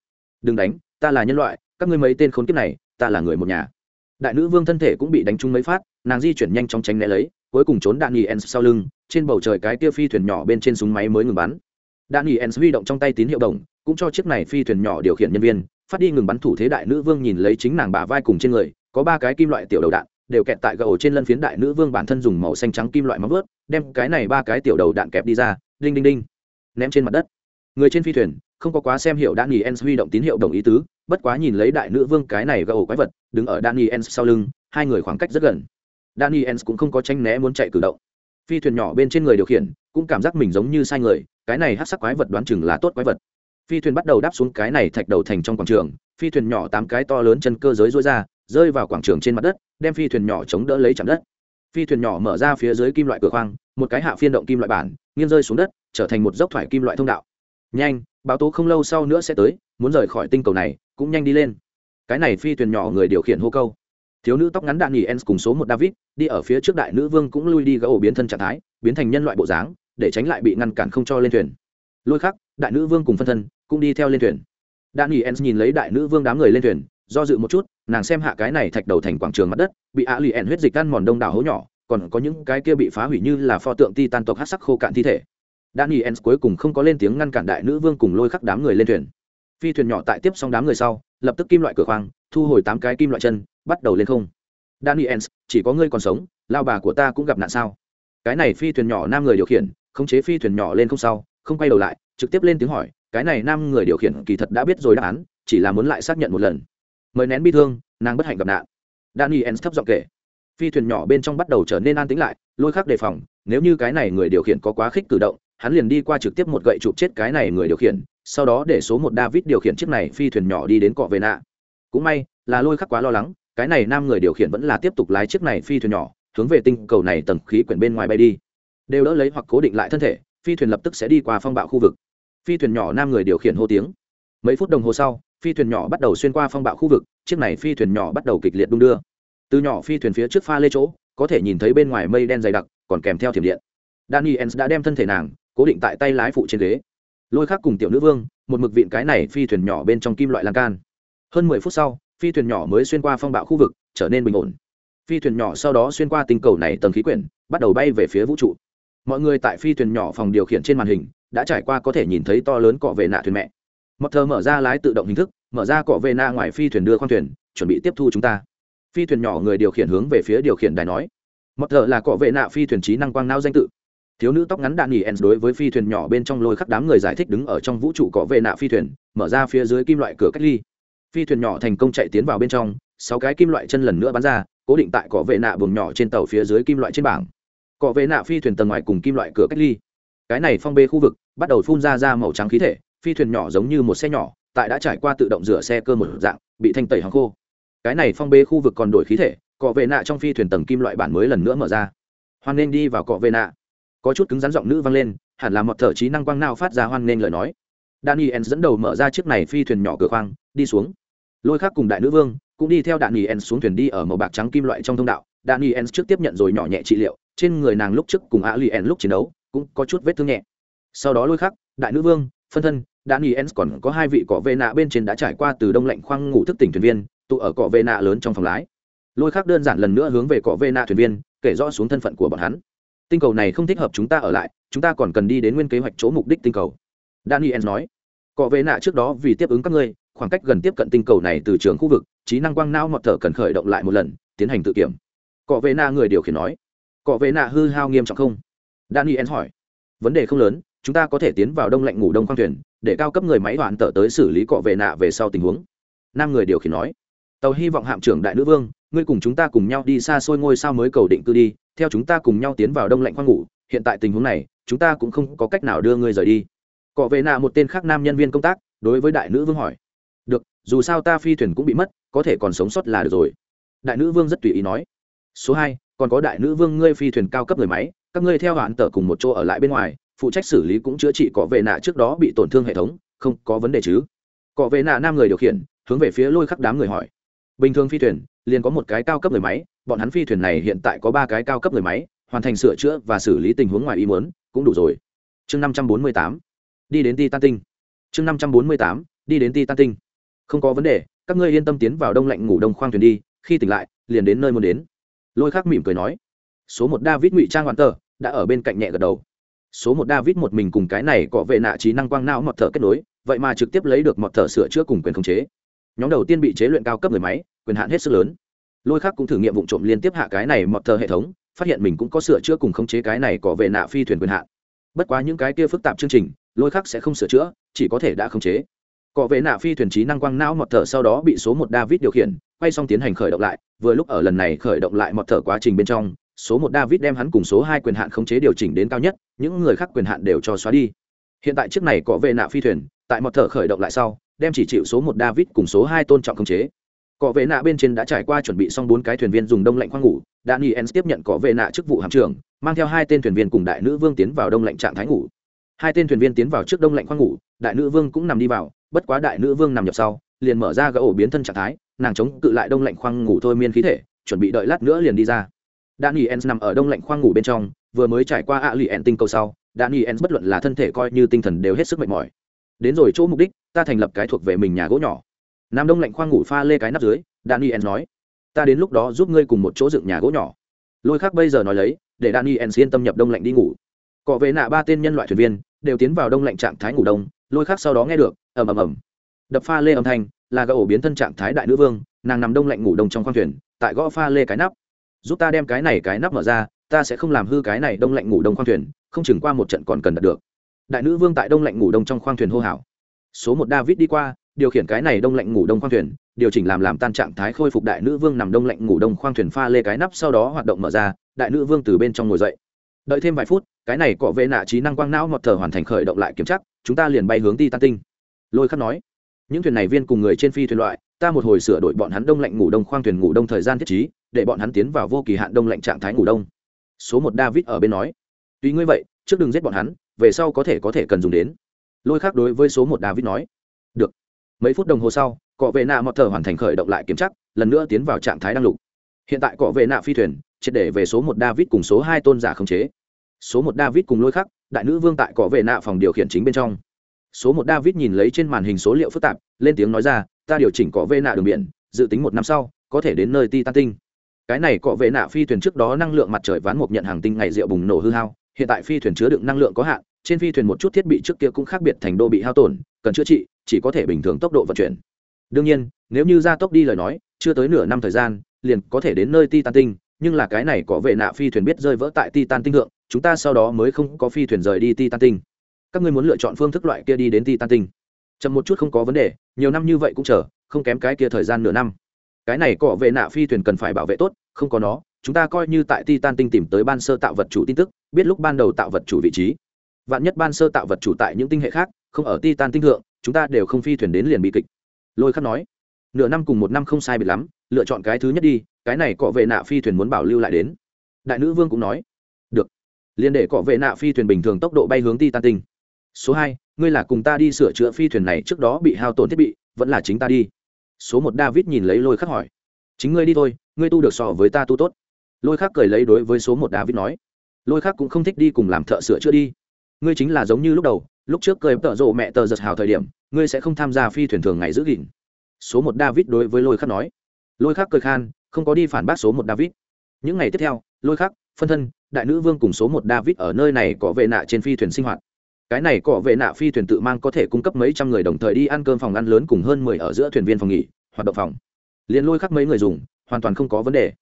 đừng đánh, ta là nhân loại, các ngươi mấy tên khốn kiếp này, ta là người một nhà. Đại nữ vương thân thể cũng bị đánh trúng mấy phát, nàng di chuyển nhanh chóng tránh né lấy, cuối cùng trốn đạn nghỉ ens sau lưng, trên bầu trời cái tia phi thuyền nhỏ bên trên súng máy mới ngừng bắn. Đạn nghỉ ens huy động trong tay tín hiệu đồng, cũng cho chiếc này phi thuyền nhỏ điều khiển nhân viên phát đi ngừng bắn thủ thế đại nữ vương nhìn lấy chính nàng bà vai cùng trên người có ba cái kim loại tiểu đầu đạn đều kẹt tại gầu trên lân phiến đại nữ vương bản thân dùng màu xanh trắng kim loại móng vớt đem cái này ba cái tiểu đầu đạn kẹp đi ra đinh đinh đinh ném trên mặt đất người trên phi thuyền không có quá xem hiểu Danny Ens huy động tín hiệu đồng ý tứ, bất quá nhìn lấy đại nữ vương cái này gầu quái vật, đứng ở Danny Ens sau lưng, hai người khoảng cách rất gần. Danny Ens cũng không có tranh né muốn chạy cử động. Phi thuyền nhỏ bên trên người điều khiển, cũng cảm giác mình giống như sai người, cái này hắc sắc quái vật đoán chừng là tốt quái vật. Phi thuyền bắt đầu đáp xuống cái này thạch đầu thành trong quảng trường, phi thuyền nhỏ tám cái to lớn chân cơ giới rối ra, rơi vào quảng trường trên mặt đất, đem phi thuyền nhỏ chống đỡ lấy chạm đất. Phi thuyền nhỏ mở ra phía dưới kim loại cửa khoang, một cái hạ phiên động kim loại bản, nghiêng rơi xuống đất, trở thành một dốc thoải kim loại thông đạo. Nhanh, báo tố không lâu sau nữa sẽ tới muốn rời khỏi tinh cầu này cũng nhanh đi lên cái này phi thuyền nhỏ người điều khiển hô câu thiếu nữ tóc ngắn đạn nghỉ ens cùng số một david đi ở phía trước đại nữ vương cũng lui đi gỡ ổ biến thân trạng thái biến thành nhân loại bộ dáng để tránh lại bị ngăn cản không cho lên thuyền lôi khắc đại nữ vương cùng phân thân cũng đi theo lên thuyền. Đạn ens nhìn lấy đại nữ vương đám người lên thuyền, do dự một chút, nàng xem hạ cái này thạch đầu thành quảng trường mặt đất, bị ạ lì ẻn huyết dịch ăn mòn đông đảo hố nhỏ, còn có những cái kia bị phá hủy như là pho tượng ti tan tộc hát sắc khô cạn thi thể. Daniel cuối cùng không có lên tiếng ngăn cản đại nữ vương cùng lôi khắc đám người lên thuyền. Phi thuyền nhỏ tại tiếp xong đám người sau, lập tức kim loại cửa khoang, thu hồi tám cái kim loại chân, bắt đầu lên không. Daniel chỉ có ngươi còn sống, lao bà của ta cũng gặp nạn sao? Cái này phi thuyền nhỏ nam người điều khiển, khống chế phi thuyền nhỏ lên không sau, không quay đầu lại trực tiếp lên tiếng hỏi, cái này nam người điều khiển kỳ thật đã biết rồi đáp án, chỉ là muốn lại xác nhận một lần. Mời nén bi thương, nàng bất hạnh gặp nạn. Daniel thấp giọng kể. Phi thuyền nhỏ bên trong bắt đầu trở nên an tĩnh lại, lôi khắc đề phòng, nếu như cái này người điều khiển có quá khích cử động, hắn liền đi qua trực tiếp một gậy chụp chết cái này người điều khiển, sau đó để số một david điều khiển chiếc này phi thuyền nhỏ đi đến cọ về nạ. Cũng may, là lôi khắc quá lo lắng, cái này nam người điều khiển vẫn là tiếp tục lái chiếc này phi thuyền nhỏ, hướng về tinh cầu này tầng khí quyển bên ngoài bay đi. Đều đỡ lấy hoặc cố định lại thân thể, phi thuyền lập tức sẽ đi qua phong bạo khu vực phi thuyền nhỏ nam người điều khiển hô tiếng. Mấy phút đồng hồ sau, phi thuyền nhỏ bắt đầu xuyên qua phong bạo khu vực, chiếc này phi thuyền nhỏ bắt đầu kịch liệt đung đưa. Từ nhỏ phi thuyền phía trước pha lê chỗ, có thể nhìn thấy bên ngoài mây đen dày đặc, còn kèm theo thiểm điện. Daniel đã đem thân thể nàng, cố định tại tay lái phụ trên ghế. Lôi khác cùng tiểu nữ vương, một mực vịn cái này phi thuyền nhỏ bên trong kim loại lan can. Hơn mười phút sau, phi thuyền nhỏ mới xuyên qua phong bạo khu vực, trở nên bình ổn. Phi thuyền nhỏ sau đó xuyên qua tinh cầu này tầng khí quyển, bắt đầu bay về phía vũ trụ. Mọi người tại phi thuyền nhỏ phòng điều khiển trên màn hình đã trải qua có thể nhìn thấy to lớn cọ vệ nạ thuyền mẹ. Mọt thờ mở ra lái tự động hình thức, mở ra cọ vệ nạ ngoài phi thuyền đưa khoang thuyền, chuẩn bị tiếp thu chúng ta. Phi thuyền nhỏ người điều khiển hướng về phía điều khiển đài nói. Mọt thờ là cọ vệ nạ phi thuyền trí năng quang não danh tự. Thiếu nữ tóc ngắn đạn nghỉ ens đối với phi thuyền nhỏ bên trong lôi khắc đám người giải thích đứng ở trong vũ trụ cọ vệ nạ phi thuyền, mở ra phía dưới kim loại cửa cách ly. Phi thuyền nhỏ thành công chạy tiến vào bên trong, sáu cái kim loại chân lần nữa bắn ra, cố định tại cọ vệ nạ buồng nhỏ trên tàu phía dưới kim loại trên bảng. Cọ vệ nạ phi thuyền tầng ngoài cùng kim loại cửa cách ly cái này phong bê khu vực, bắt đầu phun ra ra màu trắng khí thể, phi thuyền nhỏ giống như một xe nhỏ, tại đã trải qua tự động rửa xe cơ một dạng, bị thanh tẩy hàng khô. Cái này phong bê khu vực còn đổi khí thể, cọ vệ nạ trong phi thuyền tầng kim loại bản mới lần nữa mở ra. Hoan nên đi vào cọ vệ nạ. Có chút cứng rắn giọng nữ vang lên, hẳn là một thợ trí năng quang nào phát ra hoan nên lời nói. Daniel dẫn đầu mở ra chiếc này phi thuyền nhỏ cửa khoang, đi xuống. Lôi khác cùng đại nữ vương, cũng đi theo daniel xuống thuyền đi ở màu bạc trắng kim loại trong thông đạo. Daniel trước tiếp nhận rồi nhỏ nhẹ trị liệu, trên người nàng lúc trước cùng alien lúc chiến đấu cũng có chút vết thương nhẹ. Sau đó lôi khắc, đại nữ vương, phân thân daniel còn có hai vị cọ vệ nạ bên trên đã trải qua từ đông lạnh khoang ngủ thức tỉnh thuyền viên, tụ ở cọ vệ nạ lớn trong phòng lái. Lôi khắc đơn giản lần nữa hướng về cọ vệ nạ thuyền viên, kể rõ xuống thân phận của bọn hắn. Tinh cầu này không thích hợp chúng ta ở lại, chúng ta còn cần đi đến nguyên kế hoạch chỗ mục đích tinh cầu. Daniel nói cọ vệ nạ trước đó vì tiếp ứng các ngươi, khoảng cách gần tiếp cận tinh cầu này từ trường khu vực, trí năng quang não mọt thở cần khởi động lại một lần, tiến hành tự kiểm. Cọ vệ nạ người điều khiển nói cọ vệ nạ hư hao nghiêm trọng không? Daniel hỏi. Vấn đề không lớn, chúng ta có thể tiến vào đông lạnh ngủ đông khoang thuyền, để cao cấp người máy hoàn tở tới xử lý cọ về nạ về sau tình huống. Nam người điều khiển nói. Tàu hy vọng hạm trưởng đại nữ vương, ngươi cùng chúng ta cùng nhau đi xa xôi ngôi sao mới cầu định cư đi, theo chúng ta cùng nhau tiến vào đông lạnh khoang ngủ, hiện tại tình huống này, chúng ta cũng không có cách nào đưa ngươi rời đi. Cọ về nạ một tên khác nam nhân viên công tác, đối với đại nữ vương hỏi. Được, dù sao ta phi thuyền cũng bị mất, có thể còn sống sót là được rồi. Đại nữ vương rất tùy ý nói. Số hai, còn có đại nữ vương ngươi phi thuyền cao cấp người máy các ngươi theo hạn tờ cùng một chỗ ở lại bên ngoài, phụ trách xử lý cũng chữa trị cỏ vệ nạ trước đó bị tổn thương hệ thống, không có vấn đề chứ? Cỏ vệ nạ nam người điều khiển, hướng về phía lôi khắc đám người hỏi. Bình thường phi thuyền, liền có một cái cao cấp người máy, bọn hắn phi thuyền này hiện tại có ba cái cao cấp người máy, hoàn thành sửa chữa và xử lý tình huống ngoài ý muốn, cũng đủ rồi. Chương năm trăm bốn mươi tám, đi đến ti tan tinh chương năm trăm bốn mươi tám, đi đến ti tan tinh không có vấn đề, các ngươi yên tâm tiến vào đông lạnh ngủ đông khoang thuyền đi, khi tỉnh lại, liền đến nơi muốn đến. Lôi khắc mỉm cười nói. Số một david ngụy trang hoàn tờ đã ở bên cạnh nhẹ gật đầu. Số một david một mình cùng cái này có vệ nạ trí năng quang não mọt thở kết nối, vậy mà trực tiếp lấy được mọt thở sửa chữa cùng quyền khống chế. Nhóm đầu tiên bị chế luyện cao cấp người máy, quyền hạn hết sức lớn. Lôi khác cũng thử nghiệm vụ trộm liên tiếp hạ cái này mọt thở hệ thống, phát hiện mình cũng có sửa chữa cùng khống chế cái này có vệ nạ phi thuyền quyền hạn. Bất quá những cái kia phức tạp chương trình, lôi khác sẽ không sửa chữa, chỉ có thể đã khống chế. Cọ vệ nạ phi thuyền trí năng quang não mọt thở sau đó bị số một david điều khiển, quay xong tiến hành khởi động lại, vừa lúc ở lần này khởi động lại mọt thở quá trình bên trong số một david đem hắn cùng số hai quyền hạn khống chế điều chỉnh đến cao nhất, những người khác quyền hạn đều cho xóa đi. Hiện tại chiếc này có vệ nạ phi thuyền, tại mọt thở khởi động lại sau, đem chỉ chịu số một david cùng số hai tôn trọng khống chế. Cọ vệ nạ bên trên đã trải qua chuẩn bị xong bốn cái thuyền viên dùng đông lạnh khoang ngủ, daniel tiếp nhận cọ vệ nạ chức vụ hạm trưởng, mang theo hai tên thuyền viên cùng đại nữ vương tiến vào đông lạnh trạng thái ngủ. Hai tên thuyền viên tiến vào trước đông lạnh khoang ngủ, đại nữ vương cũng nằm đi vào, bất quá đại nữ vương nằm nhập sau, liền mở ra gỡ ổ biến thân trạng thái, nàng chống cự lại đông lạnh khoang ngủ thôi miên khí thể, chuẩn bị đợi lát nữa liền đi ra. Daniels nằm ở đông lạnh khoang ngủ bên trong, vừa mới trải qua ạ lì ẹn tinh cầu sau Daniels bất luận là thân thể coi như tinh thần đều hết sức mệt mỏi. Đến rồi chỗ mục đích, ta thành lập cái thuộc về mình nhà gỗ nhỏ. Nam đông lạnh khoang ngủ pha lê cái nắp dưới Daniels nói, ta đến lúc đó giúp ngươi cùng một chỗ dựng nhà gỗ nhỏ. Lôi khác bây giờ nói lấy, để Daniels yên tâm nhập đông lạnh đi ngủ. Cọ vệ nạ ba tên nhân loại thuyền viên, đều tiến vào đông lạnh trạng thái ngủ đông, lôi khác sau đó nghe được, ầm ầm ầm. Đập pha lê âm thanh, là gã ổ biến thân trạng thái đại nữ vương, nàng nằm đông lạnh ngủ đông trong khoang thuyền, tại gõ pha lê cái nắp giúp ta đem cái này cái nắp mở ra, ta sẽ không làm hư cái này đông lạnh ngủ đông khoang thuyền, không chừng qua một trận còn cần đạt được. Đại nữ vương tại đông lạnh ngủ đông trong khoang thuyền hô hào. Số một david đi qua, điều khiển cái này đông lạnh ngủ đông khoang thuyền, điều chỉnh làm làm tan trạng thái khôi phục đại nữ vương nằm đông lạnh ngủ đông khoang thuyền pha lê cái nắp sau đó hoạt động mở ra, đại nữ vương từ bên trong ngồi dậy. Đợi thêm vài phút, cái này cọ vệ nạ trí năng quang não mọt thở hoàn thành khởi động lại kiểm chắc chúng ta liền bay hướng ti tan tinh lôi khắc nói, những thuyền này viên cùng người trên phi thuyền loại, ta một hồi sửa đổi bọn hắn đông lạnh ngủ đông khoang thuyền ngủ đông thời gian thiết trí để bọn hắn tiến vào vô kỳ hạn đông lạnh trạng thái ngủ đông. Số một david ở bên nói tuy ngươi vậy, trước đừng giết bọn hắn, về sau có thể có thể cần dùng đến. Lôi khác đối với số một david nói, được. Mấy phút đồng hồ sau, cọ vệ nạ mọt thờ hoàn thành khởi động lại kiểm chắc, lần nữa tiến vào trạng thái đăng lục. Hiện tại cọ vệ nạ phi thuyền, triệt để về số một david cùng số hai tôn giả khống chế. Số một david cùng lôi khắc đại nữ vương tại cọ vệ nạ phòng điều khiển chính bên trong. Số một david nhìn lấy trên màn hình số liệu phức tạp, lên tiếng nói ra, ta điều chỉnh cọ vệ nạ đường biển, dự tính một năm sau, có thể đến nơi titan tinh cái này cọ vệ nạ phi thuyền trước đó năng lượng mặt trời ván một nhận hàng tinh ngày rượu bùng nổ hư hao, hiện tại phi thuyền chứa đựng năng lượng có hạn, trên phi thuyền một chút thiết bị trước kia cũng khác biệt thành đô bị hao tổn, cần chữa trị, chỉ có thể bình thường tốc độ vận chuyển. Đương nhiên, nếu như gia tốc đi lời nói, chưa tới nửa năm thời gian, liền có thể đến nơi titan tinh, nhưng là cái này có vệ nạ phi thuyền biết rơi vỡ tại titan tinh thượng, chúng ta sau đó mới không có phi thuyền rời đi titan tinh. Các ngươi muốn lựa chọn phương thức loại kia đi đến titan tinh. Chậm một chút không có vấn đề, nhiều năm như vậy cũng chờ, không kém cái kia thời gian nửa năm cái này cọ vệ nạ phi thuyền cần phải bảo vệ tốt, không có nó, chúng ta coi như tại titan tinh tìm tới ban sơ tạo vật chủ tin tức, biết lúc ban đầu tạo vật chủ vị trí. Vạn nhất ban sơ tạo vật chủ tại những tinh hệ khác, không ở titan tinh thượng, chúng ta đều không phi thuyền đến liền bị kịch. Lôi khắc nói, nửa năm cùng một năm không sai biệt lắm, lựa chọn cái thứ nhất đi, cái này cọ vệ nạ phi thuyền muốn bảo lưu lại đến. Đại nữ vương cũng nói, được. Liền để cọ vệ nạ phi thuyền bình thường tốc độ bay hướng titan tinh. Số hai, ngươi là cùng ta đi sửa chữa phi thuyền này trước đó bị hao tổn thiết bị, vẫn là chính ta đi số một david nhìn lấy lôi khắc hỏi. Chính ngươi đi thôi, ngươi tu được so với ta tu tốt. Lôi khắc cười lấy đối với số một david nói. Lôi khắc cũng không thích đi cùng làm thợ sửa chữa đi. Ngươi chính là giống như lúc đầu, lúc trước cười tợ rộ mẹ tờ giật hào thời điểm, ngươi sẽ không tham gia phi thuyền thường ngày giữ gìn. Số một david đối với lôi khắc nói. Lôi khắc cười khan, không có đi phản bác số một david. Những ngày tiếp theo, lôi khắc, phân thân, đại nữ vương cùng số một david ở nơi này có vệ nạ trên phi thuyền sinh hoạt cái này cọ vệ nạ phi thuyền tự mang có thể cung cấp mấy trăm người đồng thời đi ăn cơm phòng ăn lớn cùng hơn mười ở giữa thuyền viên phòng nghỉ, hoạt động phòng. Liền lôi khắc mấy người dùng, hoàn toàn không có vấn đề.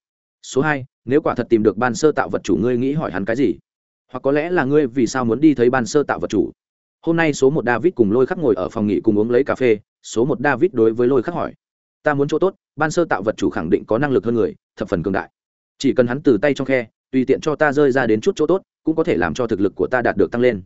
Số hai, nếu quả thật tìm được ban sơ tạo vật chủ, ngươi nghĩ hỏi hắn cái gì? Hoặc có lẽ là ngươi vì sao muốn đi thấy ban sơ tạo vật chủ? Hôm nay số một david cùng lôi khắc ngồi ở phòng nghỉ cùng uống lấy cà phê, số một david đối với lôi khắc hỏi. Ta muốn chỗ tốt, ban sơ tạo vật chủ khẳng định có năng lực hơn người, thập phần cường đại. Chỉ cần hắn từ tay trong khe, tùy tiện cho ta rơi ra đến chút chỗ tốt, cũng có thể làm cho thực lực của ta đạt được tăng lên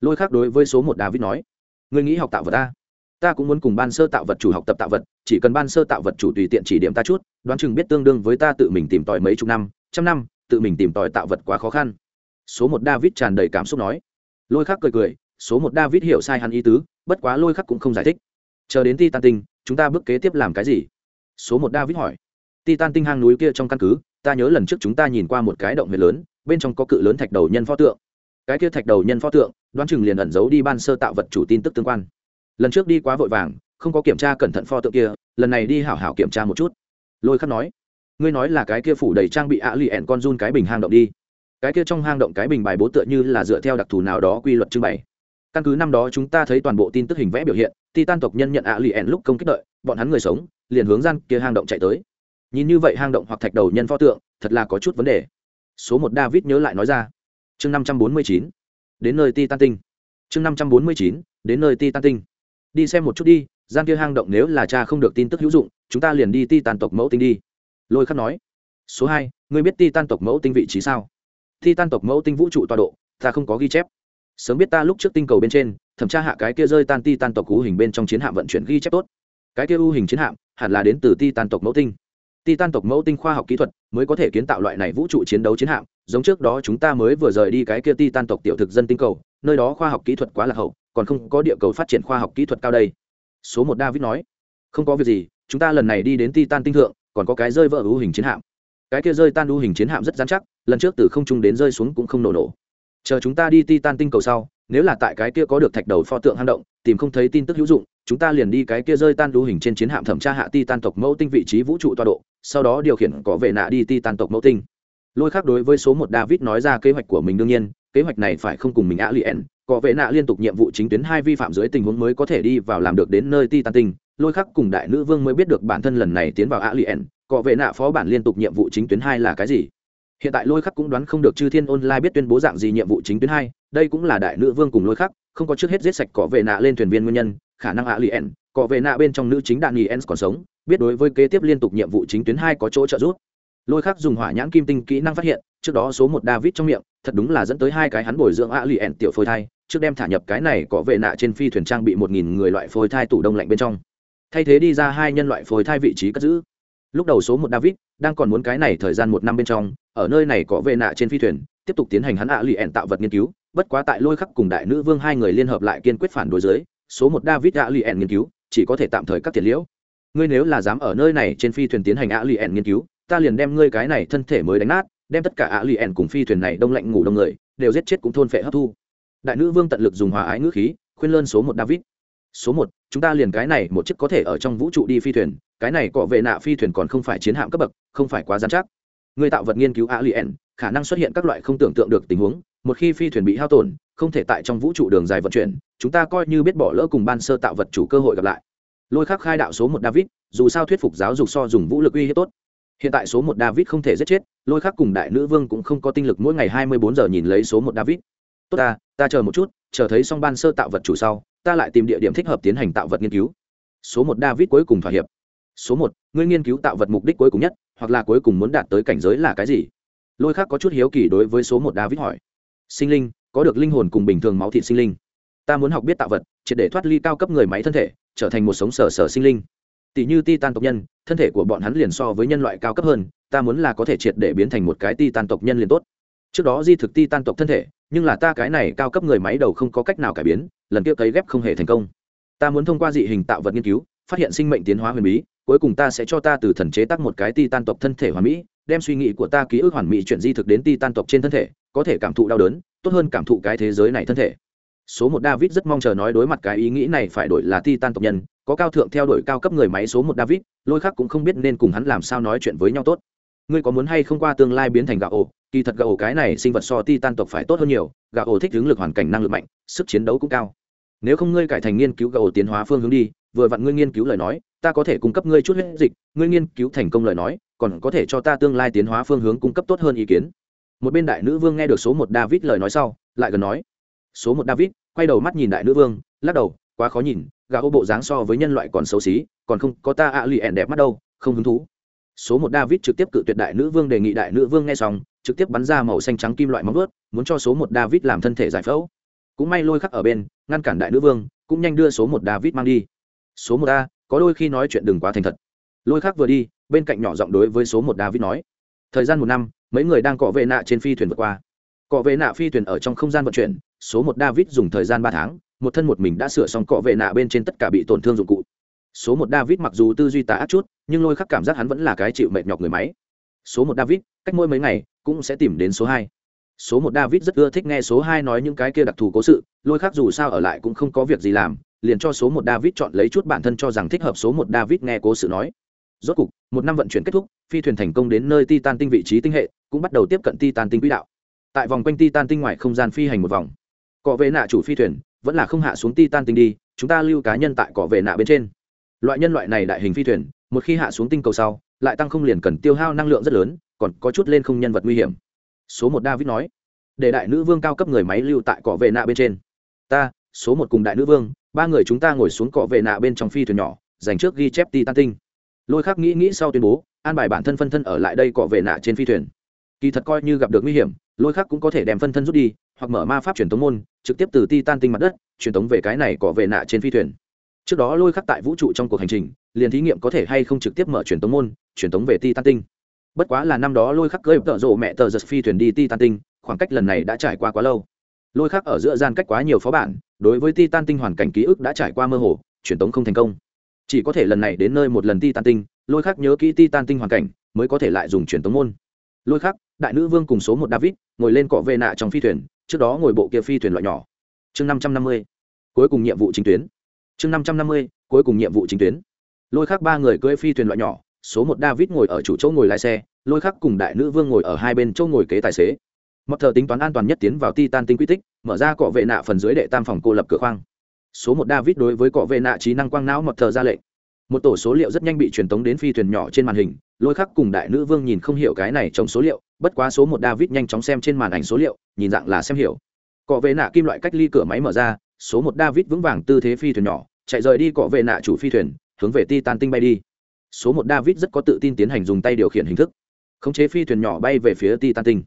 lôi khác đối với số một david nói, ngươi nghĩ học tạo vật ta? Ta cũng muốn cùng ban sơ tạo vật chủ học tập tạo vật, chỉ cần ban sơ tạo vật chủ tùy tiện chỉ điểm ta chút, đoán chừng biết tương đương với ta tự mình tìm tòi mấy chục năm, trăm năm, tự mình tìm tòi tạo vật quá khó khăn. Số một david tràn đầy cảm xúc nói. Lôi khắc cười cười, số một david hiểu sai hắn ý tứ, bất quá lôi khắc cũng không giải thích. Chờ đến titan tinh, chúng ta bước kế tiếp làm cái gì? Số một david hỏi. Titan tinh hang núi kia trong căn cứ, ta nhớ lần trước chúng ta nhìn qua một cái động huyệt lớn, bên trong có cự lớn thạch đầu nhân pho tượng. Cái kia thạch đầu nhân pho tượng đoán chừng liền ẩn giấu đi ban sơ tạo vật chủ tin tức tương quan. Lần trước đi quá vội vàng, không có kiểm tra cẩn thận pho tượng kia, lần này đi hảo hảo kiểm tra một chút. Lôi khắc nói. Ngươi nói là cái kia phủ đầy trang bị ạ lì ẹn con run cái bình hang động đi. Cái kia trong hang động cái bình bài bố tựa như là dựa theo đặc thù nào đó quy luật trưng bày. Căn cứ năm đó chúng ta thấy toàn bộ tin tức hình vẽ biểu hiện, titan tộc nhân nhận ạ lì ẹn lúc công kích đợi, bọn hắn người sống, liền hướng gian kia hang động chạy tới. Nhìn như vậy hang động hoặc thạch đầu nhân pho tượng, thật là có chút vấn đề. Số một david nhớ lại nói ra. Chương năm trăm bốn mươi chín đến nơi titan tinh. Chương năm trăm bốn mươi chín, đến nơi titan tinh. Đi xem một chút đi, gian kia hang động nếu là cha không được tin tức hữu dụng, chúng ta liền đi titan tộc mẫu tinh đi. Lôi khắc nói. Số hai, ngươi biết titan tộc mẫu tinh vị trí sao? Titan tộc mẫu tinh vũ trụ tọa độ, ta không có ghi chép. Sớm biết ta lúc trước tinh cầu bên trên, thẩm tra hạ cái kia rơi tan ti tan tộc cú hình bên trong chiến hạm vận chuyển ghi chép tốt. Cái kia u hình chiến hạm, hẳn là đến từ ti tan tộc mẫu tinh. Titan tộc mẫu tinh khoa học kỹ thuật mới có thể kiến tạo loại này vũ trụ chiến đấu chiến hạm, giống trước đó chúng ta mới vừa rời đi cái kia Titan tộc tiểu thực dân tinh cầu, nơi đó khoa học kỹ thuật quá là hậu, còn không có địa cầu phát triển khoa học kỹ thuật cao đây. Số một david nói, không có việc gì, chúng ta lần này đi đến Titan tinh thượng, còn có cái rơi vỡ u hình chiến hạm. Cái kia rơi tan u hình chiến hạm rất dán chắc, lần trước từ không trung đến rơi xuống cũng không nổ nổ. Chờ chúng ta đi Titan tinh cầu sau, nếu là tại cái kia có được thạch đầu pho tượng hang động, tìm không thấy tin tức hữu dụng chúng ta liền đi cái kia rơi tan đu hình trên chiến hạm thẩm tra hạ ti tan tộc mẫu tinh vị trí vũ trụ toa độ, sau đó điều khiển có vệ nạ đi ti tan tộc mẫu tinh. Lôi khác đối với số một david nói ra kế hoạch của mình đương nhiên, kế hoạch này phải không cùng mình ạ liền có vệ nạ liên tục nhiệm vụ chính tuyến hai vi phạm dưới tình huống mới có thể đi vào làm được đến nơi ti tan tinh. Lôi khắc cùng đại nữ vương mới biết được bản thân lần này tiến vào ạ liền có vệ nạ phó bản liên tục nhiệm vụ chính tuyến hai là cái gì. Hiện tại lôi khắc cũng đoán không được chư thiên online biết tuyên bố dạng gì nhiệm vụ chính tuyến hai, đây cũng là đại nữ vương cùng lôi khắc không có trước hết giết sạch cọ vệ nạ lên thuyền viên nguyên nhân khả năng ạ liền cọ vệ nạ bên trong nữ chính đạn nghỉ ens còn sống, biết đối với kế tiếp liên tục nhiệm vụ chính tuyến hai có chỗ trợ giúp. Lôi khắc dùng hỏa nhãn kim tinh kỹ năng phát hiện, trước đó số một david trong miệng, thật đúng là dẫn tới hai cái hắn bồi dưỡng ạ liền tiểu phôi thai, trước đem thả nhập cái này cọ vệ nạ trên phi thuyền trang bị một nghìn người loại phôi thai tủ đông lạnh bên trong. Thay thế đi ra hai nhân loại phôi thai vị trí cất giữ. Lúc đầu số một david đang còn muốn cái này thời gian một năm bên trong, ở nơi này có vệ nạ trên phi thuyền, tiếp tục tiến hành hắn ạ lì ẻn tạo vật nghiên cứu, bất quá tại lôi khắc cùng đại nữ vương hai người liên hợp lại kiên quyết phản đối giới số một david đã lì ẻn nghiên cứu, chỉ có thể tạm thời cắt tiền liễu. Ngươi nếu là dám ở nơi này trên phi thuyền tiến hành ạ lì ẻn nghiên cứu, ta liền đem ngươi cái này thân thể mới đánh nát, đem tất cả ạ lì ẻn cùng phi thuyền này đông lạnh ngủ đông người, đều giết chết cũng thôn phệ hấp thu. Đại nữ vương tận lực dùng hòa ái ngữ khí, khuyên lơn số một david. Số một, chúng ta liền cái này một chiếc có thể ở trong vũ trụ đi phi thuyền, cái này cọ vệ nạ phi thuyền còn không phải chiến hạm cấp bậc, không phải quá giám chắc. Người tạo vật nghiên cứu alien, khả năng xuất hiện các loại không tưởng tượng được tình huống một khi phi thuyền bị hao tổn, không thể tại trong vũ trụ đường dài vận chuyển, chúng ta coi như biết bỏ lỡ cùng ban sơ tạo vật chủ cơ hội gặp lại. Lôi khắc khai đạo số một david, dù sao thuyết phục giáo dục so dùng vũ lực uy hiếp tốt. Hiện tại số một david không thể giết chết, lôi khắc cùng đại nữ vương cũng không có tinh lực mỗi ngày hai mươi bốn giờ nhìn lấy số một david. Tốt ta ta chờ một chút, chờ thấy xong ban sơ tạo vật chủ sau, ta lại tìm địa điểm thích hợp tiến hành tạo vật nghiên cứu. Số một david cuối cùng thỏa hiệp. Số một, ngươi nghiên cứu tạo vật mục đích cuối cùng nhất, hoặc là cuối cùng muốn đạt tới cảnh giới là cái gì? Lôi khác có chút hiếu kỳ đối với số một david hỏi sinh linh, có được linh hồn cùng bình thường máu thịt sinh linh. Ta muốn học biết tạo vật, triệt để thoát ly cao cấp người máy thân thể, trở thành một sống sở sở sinh linh. Tỷ như ti tan tộc nhân, thân thể của bọn hắn liền so với nhân loại cao cấp hơn, ta muốn là có thể triệt để biến thành một cái ti tan tộc nhân liền tốt. Trước đó di thực ti tan tộc thân thể, nhưng là ta cái này cao cấp người máy đầu không có cách nào cải biến, lần kia cấy ghép không hề thành công. Ta muốn thông qua dị hình tạo vật nghiên cứu, phát hiện sinh mệnh tiến hóa huyền bí cuối cùng ta sẽ cho ta từ thần chế tác một cái ti tan tộc thân thể hoàn mỹ, đem suy nghĩ của ta ký ức hoàn mỹ chuyển di thực đến ti tan tộc trên thân thể, có thể cảm thụ đau đớn, tốt hơn cảm thụ cái thế giới này thân thể. Số một david rất mong chờ nói đối mặt cái ý nghĩ này phải đổi là ti tan tộc nhân, có cao thượng theo đuổi cao cấp người máy số một david, lôi khác cũng không biết nên cùng hắn làm sao nói chuyện với nhau tốt. Ngươi có muốn hay không qua tương lai biến thành gạo ổ? Kỳ thật gạo ổ cái này sinh vật so ti tan tộc phải tốt hơn nhiều, gạo ổ thích hướng lực hoàn cảnh năng lực mạnh, sức chiến đấu cũng cao. Nếu không ngươi cải thành nghiên cứu gạo ổ tiến hóa phương hướng đi vừa vặn ngươi nghiên cứu lời nói, ta có thể cung cấp ngươi chút huyết dịch, ngươi nghiên cứu thành công lời nói, còn có thể cho ta tương lai tiến hóa phương hướng cung cấp tốt hơn ý kiến. Một bên đại nữ vương nghe được số một david lời nói sau, lại gần nói, số một david? Quay đầu mắt nhìn đại nữ vương, lắc đầu, quá khó nhìn, gà ô bộ dáng so với nhân loại còn xấu xí, còn không có ta ạ lì ẻn đẹp mắt đâu, không hứng thú. Số một david trực tiếp cự tuyệt đại nữ vương đề nghị đại nữ vương nghe xong, trực tiếp bắn ra màu xanh trắng kim loại móng ướt muốn cho số một david làm thân thể giải phẫu. Cũng may lôi khắc ở bên, ngăn cản đại nữ vương, cũng nhanh đưa số một david mang đi số một a, có đôi khi nói chuyện đừng quá thành thật. Lôi khác vừa đi, bên cạnh nhỏ giọng đối với số một david nói, thời gian một năm, mấy người đang cọ vệ nạ trên phi thuyền vượt qua. Cọ vệ nạ phi thuyền ở trong không gian vận chuyển, số một david dùng thời gian ba tháng, một thân một mình đã sửa xong cọ vệ nạ bên trên tất cả bị tổn thương dụng cụ. Số một david mặc dù tư duy tà ác chút, nhưng lôi khắc cảm giác hắn vẫn là cái chịu mệt nhọc người máy. Số một david, cách mỗi mấy ngày, cũng sẽ tìm đến số hai. Số một david rất ưa thích nghe số hai nói những cái kia đặc thù cố sự, lôi khắc dù sao ở lại cũng không có việc gì làm liền cho số một david chọn lấy chút bản thân cho rằng thích hợp số một david nghe cố sự nói. Rốt cục, một năm vận chuyển kết thúc, phi thuyền thành công đến nơi titan tinh vị trí tinh hệ, cũng bắt đầu tiếp cận titan tinh quỹ đạo. Tại vòng quanh titan tinh ngoài không gian phi hành một vòng. Cọ vệ nạ chủ phi thuyền, vẫn là không hạ xuống titan tinh đi, chúng ta lưu cá nhân tại cọ vệ nạ bên trên. Loại nhân loại này đại hình phi thuyền, một khi hạ xuống tinh cầu sau, lại tăng không liền cần tiêu hao năng lượng rất lớn, còn có chút lên không nhân vật nguy hiểm. Số một david nói, để đại nữ vương cao cấp người máy lưu tại cọ vệ nạ bên trên. Ta, số một cùng đại nữ vương ba người chúng ta ngồi xuống cọ vệ nạ bên trong phi thuyền nhỏ, dành trước ghi chép titan tinh lôi khắc nghĩ nghĩ sau tuyên bố, an bài bản thân phân thân ở lại đây cọ vệ nạ trên phi thuyền. Kỳ thật coi như gặp được nguy hiểm, lôi khắc cũng có thể đem phân thân rút đi, hoặc mở ma pháp truyền tống môn, trực tiếp từ ti tan tinh mặt đất, truyền tống về cái này cọ vệ nạ trên phi thuyền. Trước đó lôi khắc tại vũ trụ trong cuộc hành trình, liền thí nghiệm có thể hay không trực tiếp mở truyền tống môn, truyền tống về ti tan tinh bất quá là năm đó lôi khắc cơi tợ rộ mẹ tờ giật phi thuyền đi ti tan tinh khoảng cách lần này đã trải qua quá lâu lôi khác ở giữa gian cách quá nhiều phó bản đối với ti tan tinh hoàn cảnh ký ức đã trải qua mơ hồ truyền tống không thành công. Chỉ có thể lần này đến nơi một lần ti tan tinh lôi khác nhớ kỹ ti tan tinh hoàn cảnh mới có thể lại dùng truyền tống môn. Lôi khác, đại nữ vương cùng số một david ngồi lên cọ vệ nạ trong phi thuyền trước đó ngồi bộ kia phi thuyền loại nhỏ. Chương năm trăm năm mươi cuối cùng nhiệm vụ chính tuyến. Chương năm trăm năm mươi cuối cùng nhiệm vụ chính tuyến. Lôi khác ba người cưỡi phi thuyền loại nhỏ số một david ngồi ở chủ chỗ ngồi lái xe lôi khắc cùng đại nữ vương ngồi ở hai bên chỗ ngồi kế tài xế mọt thờ tính toán an toàn nhất tiến vào titan tinh quy tích, mở ra cọ vệ nạ phần dưới đệ tam phòng cô lập cửa khoang. Số một david đối với cọ vệ nạ trí năng quang não mọt thờ ra lệnh. Một tổ số liệu rất nhanh bị truyền tống đến phi thuyền nhỏ trên màn hình, lôi khắc cùng đại nữ vương nhìn không hiểu cái này trong số liệu, bất quá số một david nhanh chóng xem trên màn ảnh số liệu, nhìn dạng là xem hiểu. Cọ vệ nạ kim loại cách ly cửa máy mở ra, số một david vững vàng tư thế phi thuyền nhỏ, chạy rời đi cọ vệ nạ chủ phi thuyền, hướng về titan tinh bay đi. Số một david rất có tự tin tiến hành dùng tay điều khiển hình thức, khống chế phi thuyền nhỏ bay về phía titan tinh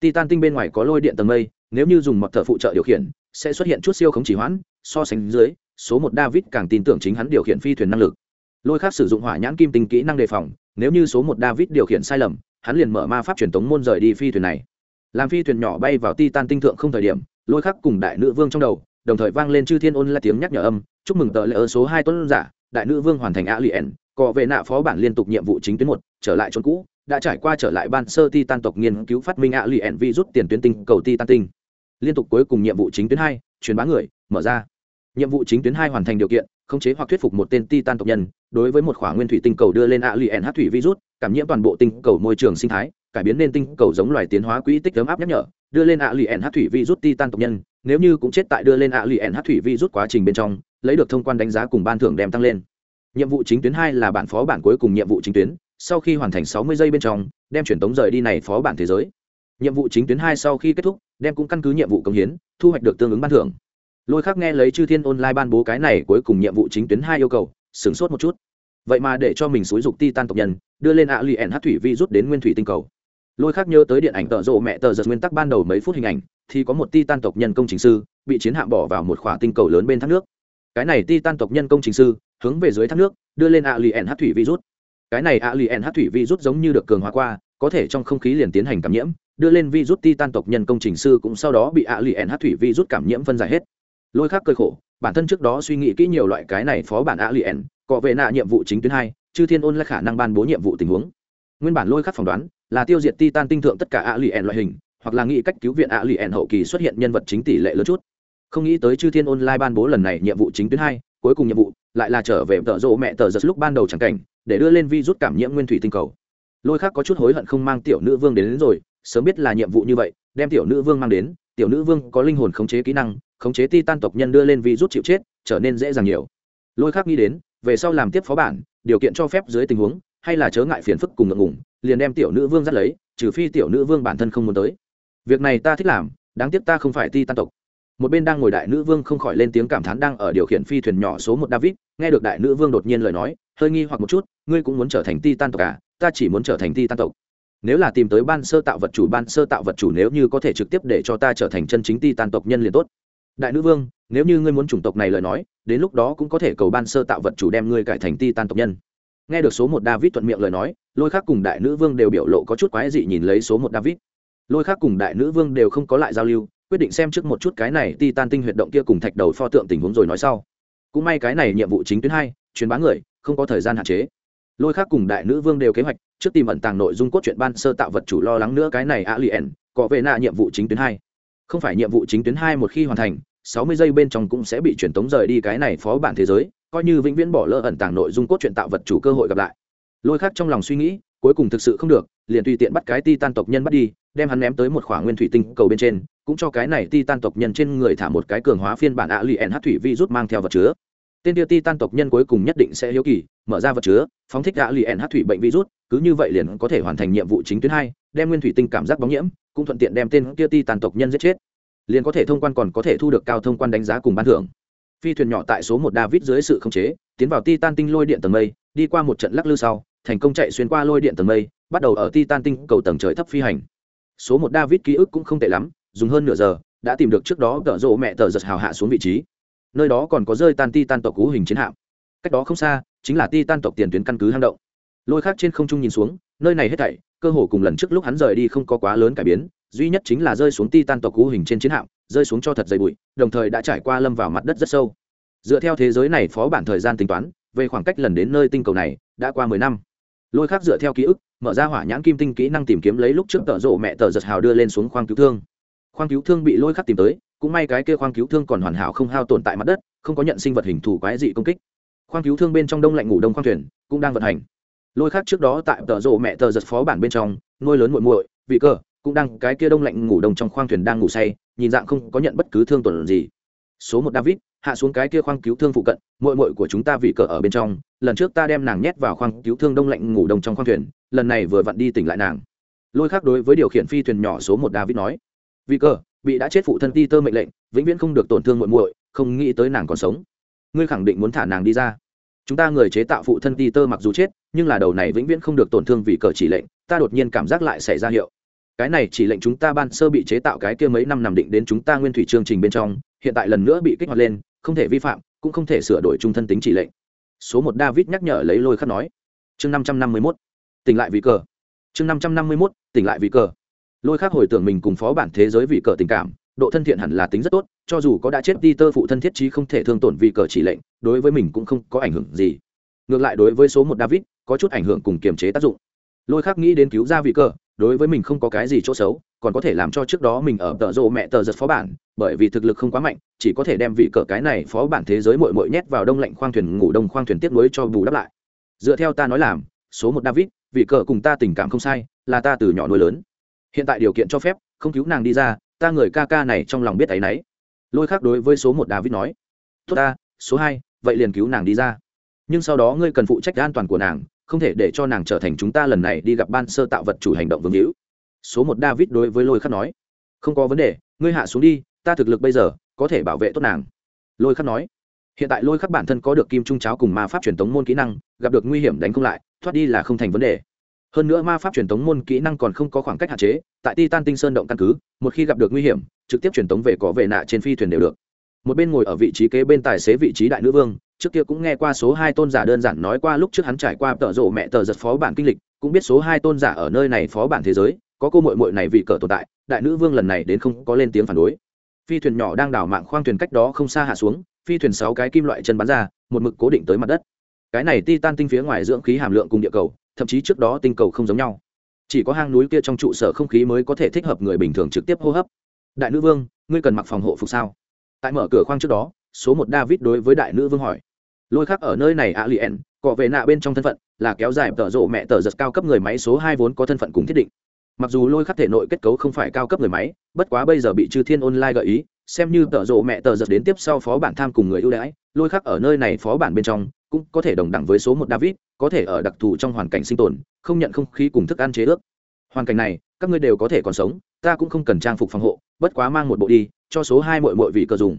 titan tinh bên ngoài có lôi điện tầng mây, nếu như dùng mật thợ phụ trợ điều khiển, sẽ xuất hiện chút siêu khống chỉ hoãn, so sánh dưới, số một david càng tin tưởng chính hắn điều khiển phi thuyền năng lực. Lôi khác sử dụng hỏa nhãn kim tinh kỹ năng đề phòng, nếu như số một david điều khiển sai lầm, hắn liền mở ma pháp truyền tống môn rời đi phi thuyền này. Làm phi thuyền nhỏ bay vào titan tinh thượng không thời điểm, lôi khắc cùng đại nữ vương trong đầu, đồng thời vang lên chư thiên ôn là tiếng nhắc nhở âm, chúc mừng tờ lễ ơn số hai tuấn giả, đại nữ vương hoàn thành a lien cọ về nạ phó bản liên tục nhiệm vụ chính tuyến một, trở lại chốn cũ đã trải qua trở lại ban sơ ti titan tộc nghiên cứu phát minh ạ lì lien vi rút tiền tuyến tinh cầu ti tan tinh. Liên tục cuối cùng nhiệm vụ chính tuyến hai, truyền bá người, mở ra. Nhiệm vụ chính tuyến hai hoàn thành điều kiện, khống chế hoặc thuyết phục một tên titan tộc nhân, đối với một khỏa nguyên thủy tinh cầu đưa lên ạ lì lien hát thủy virus, cảm nhiễm toàn bộ tinh cầu môi trường sinh thái, cải biến nên tinh cầu giống loài tiến hóa quỹ tích ấm áp nhắc nhở, đưa lên ạ lì lien hát thủy virus titan tộc nhân, nếu như cũng chết tại đưa lên ạ lì lien hát thủy virus quá trình bên trong, lấy được thông quan đánh giá cùng ban thưởng đem tăng lên. Nhiệm vụ chính tuyến hai là bản phó bản cuối cùng nhiệm vụ chính tuyến sau khi hoàn thành sáu mươi giây bên trong, đem truyền tống rời đi này phó bản thế giới. Nhiệm vụ chính tuyến hai sau khi kết thúc, đem cũng căn cứ nhiệm vụ công hiến, thu hoạch được tương ứng ban thưởng. Lôi khắc nghe lấy chư thiên online ban bố cái này cuối cùng nhiệm vụ chính tuyến hai yêu cầu, sửng sốt một chút. Vậy mà để cho mình xúi dục titan tộc nhân, đưa lên ạ lì ẻn thủy vi rút đến nguyên thủy tinh cầu. Lôi khắc nhớ tới điện ảnh tợ rộ mẹ tờ giật nguyên tắc ban đầu mấy phút hình ảnh, thì có một titan tộc nhân công trình sư, bị chiến hạm bỏ vào một khỏa tinh cầu lớn bên thác nước. Cái này titan tộc nhân công trình sư, hướng về dưới thác nước, đưa lên ạ lì ẻn vi rút. virus cái này ạ lì ẻn hát thủy rút giống như được cường hóa qua, có thể trong không khí liền tiến hành cảm nhiễm, đưa lên virus ti tan tộc nhân công trình sư cũng sau đó bị ạ lì ẻn hát thủy rút cảm nhiễm phân giải hết. Lôi khác cơ khổ, bản thân trước đó suy nghĩ kỹ nhiều loại cái này phó bản ạ lì ẻn cọ về nạ nhiệm vụ chính tuyến hai, chư thiên ôn là khả năng ban bố nhiệm vụ tình huống. Nguyên bản lôi khắc phỏng đoán là tiêu diệt titan tinh thượng tất cả ạ lì ẻn loại hình, hoặc là nghĩ cách cứu viện ạ lì ẻn hậu kỳ xuất hiện nhân vật chính tỷ lệ lớn chút. Không nghĩ tới chư thiên online ban bố lần này nhiệm vụ chính tuyến hai, cuối cùng nhiệm vụ lại là trở về tợ rộ mẹ tờ giật lúc ban đầu chẳng cảnh để đưa lên vi rút cảm nhiễm nguyên thủy tinh cầu. Lôi khác có chút hối hận không mang tiểu nữ vương đến, đến rồi sớm biết là nhiệm vụ như vậy đem tiểu nữ vương mang đến tiểu nữ vương có linh hồn khống chế kỹ năng khống chế ti tan tộc nhân đưa lên vi rút chịu chết trở nên dễ dàng nhiều. Lôi khác nghĩ đến về sau làm tiếp phó bản điều kiện cho phép dưới tình huống hay là chớ ngại phiền phức cùng ngượng ngủng liền đem tiểu nữ vương dắt lấy trừ phi tiểu nữ vương bản thân không muốn tới. Việc này ta thích làm đáng tiếc ta không phải ti tan tộc. Một bên đang ngồi đại nữ vương không khỏi lên tiếng cảm thán đang ở điều khiển phi thuyền nhỏ số một david nghe được đại nữ vương đột nhiên lời nói hơi nghi hoặc một chút, ngươi cũng muốn trở thành ti tan tộc à? Ta chỉ muốn trở thành ti tan tộc. Nếu là tìm tới ban sơ tạo vật chủ, ban sơ tạo vật chủ nếu như có thể trực tiếp để cho ta trở thành chân chính ti tan tộc nhân liền tốt. Đại nữ vương, nếu như ngươi muốn chủng tộc này lời nói, đến lúc đó cũng có thể cầu ban sơ tạo vật chủ đem ngươi cải thành ti tan tộc nhân. Nghe được số một david thuận miệng lời nói, lôi khác cùng đại nữ vương đều biểu lộ có chút quái dị nhìn lấy số một david. Lôi khác cùng đại nữ vương đều không có lại giao lưu, quyết định xem trước một chút cái này ti tan tinh huyệt động kia cùng thạch đầu pho tượng tình huống rồi nói sau. Cũng may cái này nhiệm vụ chính tuyến hai, truyền bá người không có thời gian hạn chế. Lôi khác cùng đại nữ vương đều kế hoạch, trước tìm ẩn tàng nội dung cốt truyện ban sơ tạo vật chủ lo lắng nữa cái này a liền có về nạ nhiệm vụ chính tuyến hai. Không phải nhiệm vụ chính tuyến hai một khi hoàn thành, sáu mươi giây bên trong cũng sẽ bị truyền tống rời đi cái này phó bản thế giới, coi như vĩnh viễn bỏ lỡ ẩn tàng nội dung cốt truyện tạo vật chủ cơ hội gặp lại. Lôi khác trong lòng suy nghĩ, cuối cùng thực sự không được, liền tùy tiện bắt cái ti tan tộc nhân bắt đi, đem hắn ném tới một khoảng nguyên thủy tinh cầu bên trên, cũng cho cái này ti tan tộc nhân trên người thả một cái cường hóa phiên bản a lì hát thủy vi rút mang theo vật chứa tên tiêu ti tan tộc nhân cuối cùng nhất định sẽ hiếu kỳ, mở ra vật chứa, phóng thích gã lì ẻn hát thủy bệnh virus, cứ như vậy liền có thể hoàn thành nhiệm vụ chính tuyến hai, đem nguyên thủy tinh cảm giác bóng nhiễm, cũng thuận tiện đem tên Tiêu ti tan tộc nhân giết chết. Liền có thể thông quan còn có thể thu được cao thông quan đánh giá cùng ban thưởng. Phi thuyền nhỏ tại số một david dưới sự khống chế, tiến vào ti tan tinh lôi điện tầng mây, đi qua một trận lắc lư sau, thành công chạy xuyên qua lôi điện tầng mây, bắt đầu ở ti tan tinh cầu tầng trời thấp phi hành. Số một david ký ức cũng không tệ lắm, dùng hơn nửa giờ, đã tìm được trước đó tợ rộ mẹ tờ giật hào hạ xuống vị trí nơi đó còn có rơi tan ti tan tộc cú hình chiến hạm. Cách đó không xa, chính là ti tan tộc tiền tuyến căn cứ hang động. Lôi khác trên không trung nhìn xuống, nơi này hết thảy, cơ hồ cùng lần trước lúc hắn rời đi không có quá lớn cải biến, duy nhất chính là rơi xuống ti tan tộc cú hình trên chiến hạm, rơi xuống cho thật dày bụi, đồng thời đã trải qua lâm vào mặt đất rất sâu. Dựa theo thế giới này phó bản thời gian tính toán, về khoảng cách lần đến nơi tinh cầu này, đã qua mười năm. Lôi khác dựa theo ký ức, mở ra hỏa nhãn kim tinh kỹ năng tìm kiếm lấy lúc trước tợ rộ mẹ tờ giật hào đưa lên xuống khoang cứu thương. Khoang cứu thương bị lôi khắc tìm tới cũng may cái kia khoang cứu thương còn hoàn hảo không hao tồn tại mặt đất, không có nhận sinh vật hình thù quái dị công kích. Khoang cứu thương bên trong đông lạnh ngủ đông khoang thuyền, cũng đang vận hành. Lôi khác trước đó tại tợ rộ mẹ tờ giật phó bản bên trong, nuôi lớn muội muội, vị cơ, cũng đang cái kia đông lạnh ngủ đông trong khoang thuyền đang ngủ say, nhìn dạng không có nhận bất cứ thương tổn gì. Số một david, hạ xuống cái kia khoang cứu thương phụ cận, muội muội của chúng ta vị cờ ở bên trong, lần trước ta đem nàng nhét vào khoang cứu thương đông lạnh ngủ đông trong khoang thuyền, lần này vừa vặn đi tỉnh lại nàng. Lôi khác đối với điều khiển phi thuyền nhỏ số một david nói, vị cờ bị đã chết phụ thân ti tơ mệnh lệnh, vĩnh viễn không được tổn thương muội muội, không nghĩ tới nàng còn sống. Ngươi khẳng định muốn thả nàng đi ra. Chúng ta người chế tạo phụ thân ti tơ mặc dù chết, nhưng là đầu này vĩnh viễn không được tổn thương vì cờ chỉ lệnh, ta đột nhiên cảm giác lại xảy ra hiệu. Cái này chỉ lệnh chúng ta ban sơ bị chế tạo cái kia mấy năm nằm định đến chúng ta nguyên thủy chương trình bên trong, hiện tại lần nữa bị kích hoạt lên, không thể vi phạm, cũng không thể sửa đổi trung thân tính chỉ lệnh. Số một david nhắc nhở lấy lôi khắc nói. Chương năm trăm năm mươi mốt. Tỉnh lại vì cờ. Chương năm trăm năm mươi mốt, tỉnh lại vì cờ lôi khác hồi tưởng mình cùng phó bản thế giới vì cờ tình cảm, độ thân thiện hẳn là tính rất tốt, cho dù có đã chết đi tơ phụ thân thiết trí không thể thương tổn vì cờ chỉ lệnh, đối với mình cũng không có ảnh hưởng gì. Ngược lại đối với số một david, có chút ảnh hưởng cùng kiềm chế tác dụng. Lôi khác nghĩ đến cứu ra vị cờ, đối với mình không có cái gì chỗ xấu, còn có thể làm cho trước đó mình ở tợ rộ mẹ tờ giật phó bản, bởi vì thực lực không quá mạnh, chỉ có thể đem vị cờ cái này phó bản thế giới mội mội nhét vào đông lạnh khoang thuyền ngủ đông khoang thuyền tiếp nối cho bù đắp lại. Dựa theo ta nói làm, số một david, vị cờ cùng ta tình cảm không sai, là ta từ nhỏ nuôi lớn hiện tại điều kiện cho phép, không cứu nàng đi ra, ta người ca ca này trong lòng biết áy náy lôi khác đối với số một david nói, tốt ta, số hai, vậy liền cứu nàng đi ra. Nhưng sau đó ngươi cần phụ trách an toàn của nàng, không thể để cho nàng trở thành chúng ta lần này đi gặp ban sơ tạo vật chủ hành động vương hữu. Số một david đối với lôi khắc nói, không có vấn đề, ngươi hạ xuống đi, ta thực lực bây giờ có thể bảo vệ tốt nàng. Lôi khắc nói, hiện tại lôi khắc bản thân có được kim trung cháo cùng ma pháp truyền thống môn kỹ năng, gặp được nguy hiểm đánh không lại, thoát đi là không thành vấn đề hơn nữa ma pháp truyền thống môn kỹ năng còn không có khoảng cách hạn chế, tại titan tinh sơn động căn cứ, một khi gặp được nguy hiểm, trực tiếp truyền tống về có về nạ trên phi thuyền đều được. Một bên ngồi ở vị trí kế bên tài xế vị trí đại nữ vương, trước kia cũng nghe qua số hai tôn giả đơn giản nói qua lúc trước hắn trải qua tợ rộ mẹ tờ giật phó bản kinh lịch, cũng biết số hai tôn giả ở nơi này phó bản thế giới, có cô mội mội này vị cờ tồn tại, đại nữ vương lần này đến không có lên tiếng phản đối. Phi thuyền nhỏ đang đảo mạng khoang thuyền cách đó không xa hạ xuống, phi thuyền sáu cái kim loại chân bắn ra, một mực cố định tới mặt đất. Cái này ti tan tinh phía ngoài dưỡng khí hàm lượng cùng địa cầu thậm chí trước đó tinh cầu không giống nhau. Chỉ có hang núi kia trong trụ sở không khí mới có thể thích hợp người bình thường trực tiếp hô hấp. Đại nữ vương, ngươi cần mặc phòng hộ phục sao? Tại mở cửa khoang trước đó, số một david đối với đại nữ vương hỏi. Lôi khác ở nơi này a lien cọ về nạ bên trong thân phận, là kéo dài tở rộ mẹ tở giật cao cấp người máy số hai vốn có thân phận cùng thiết định. Mặc dù lôi khắc thể nội kết cấu không phải cao cấp người máy, bất quá bây giờ bị chư thiên online gợi ý, xem như tở rộ mẹ tờ giật đến tiếp sau phó bản tham cùng người ưu đãi, lôi khắc ở nơi này phó bản bên trong cũng có thể đồng đẳng với số một david có thể ở đặc thù trong hoàn cảnh sinh tồn, không nhận không khí cùng thức ăn chế ước. Hoàn cảnh này, các ngươi đều có thể còn sống, ta cũng không cần trang phục phòng hộ, bất quá mang một bộ đi, cho số hai mội mội vị cờ dùng.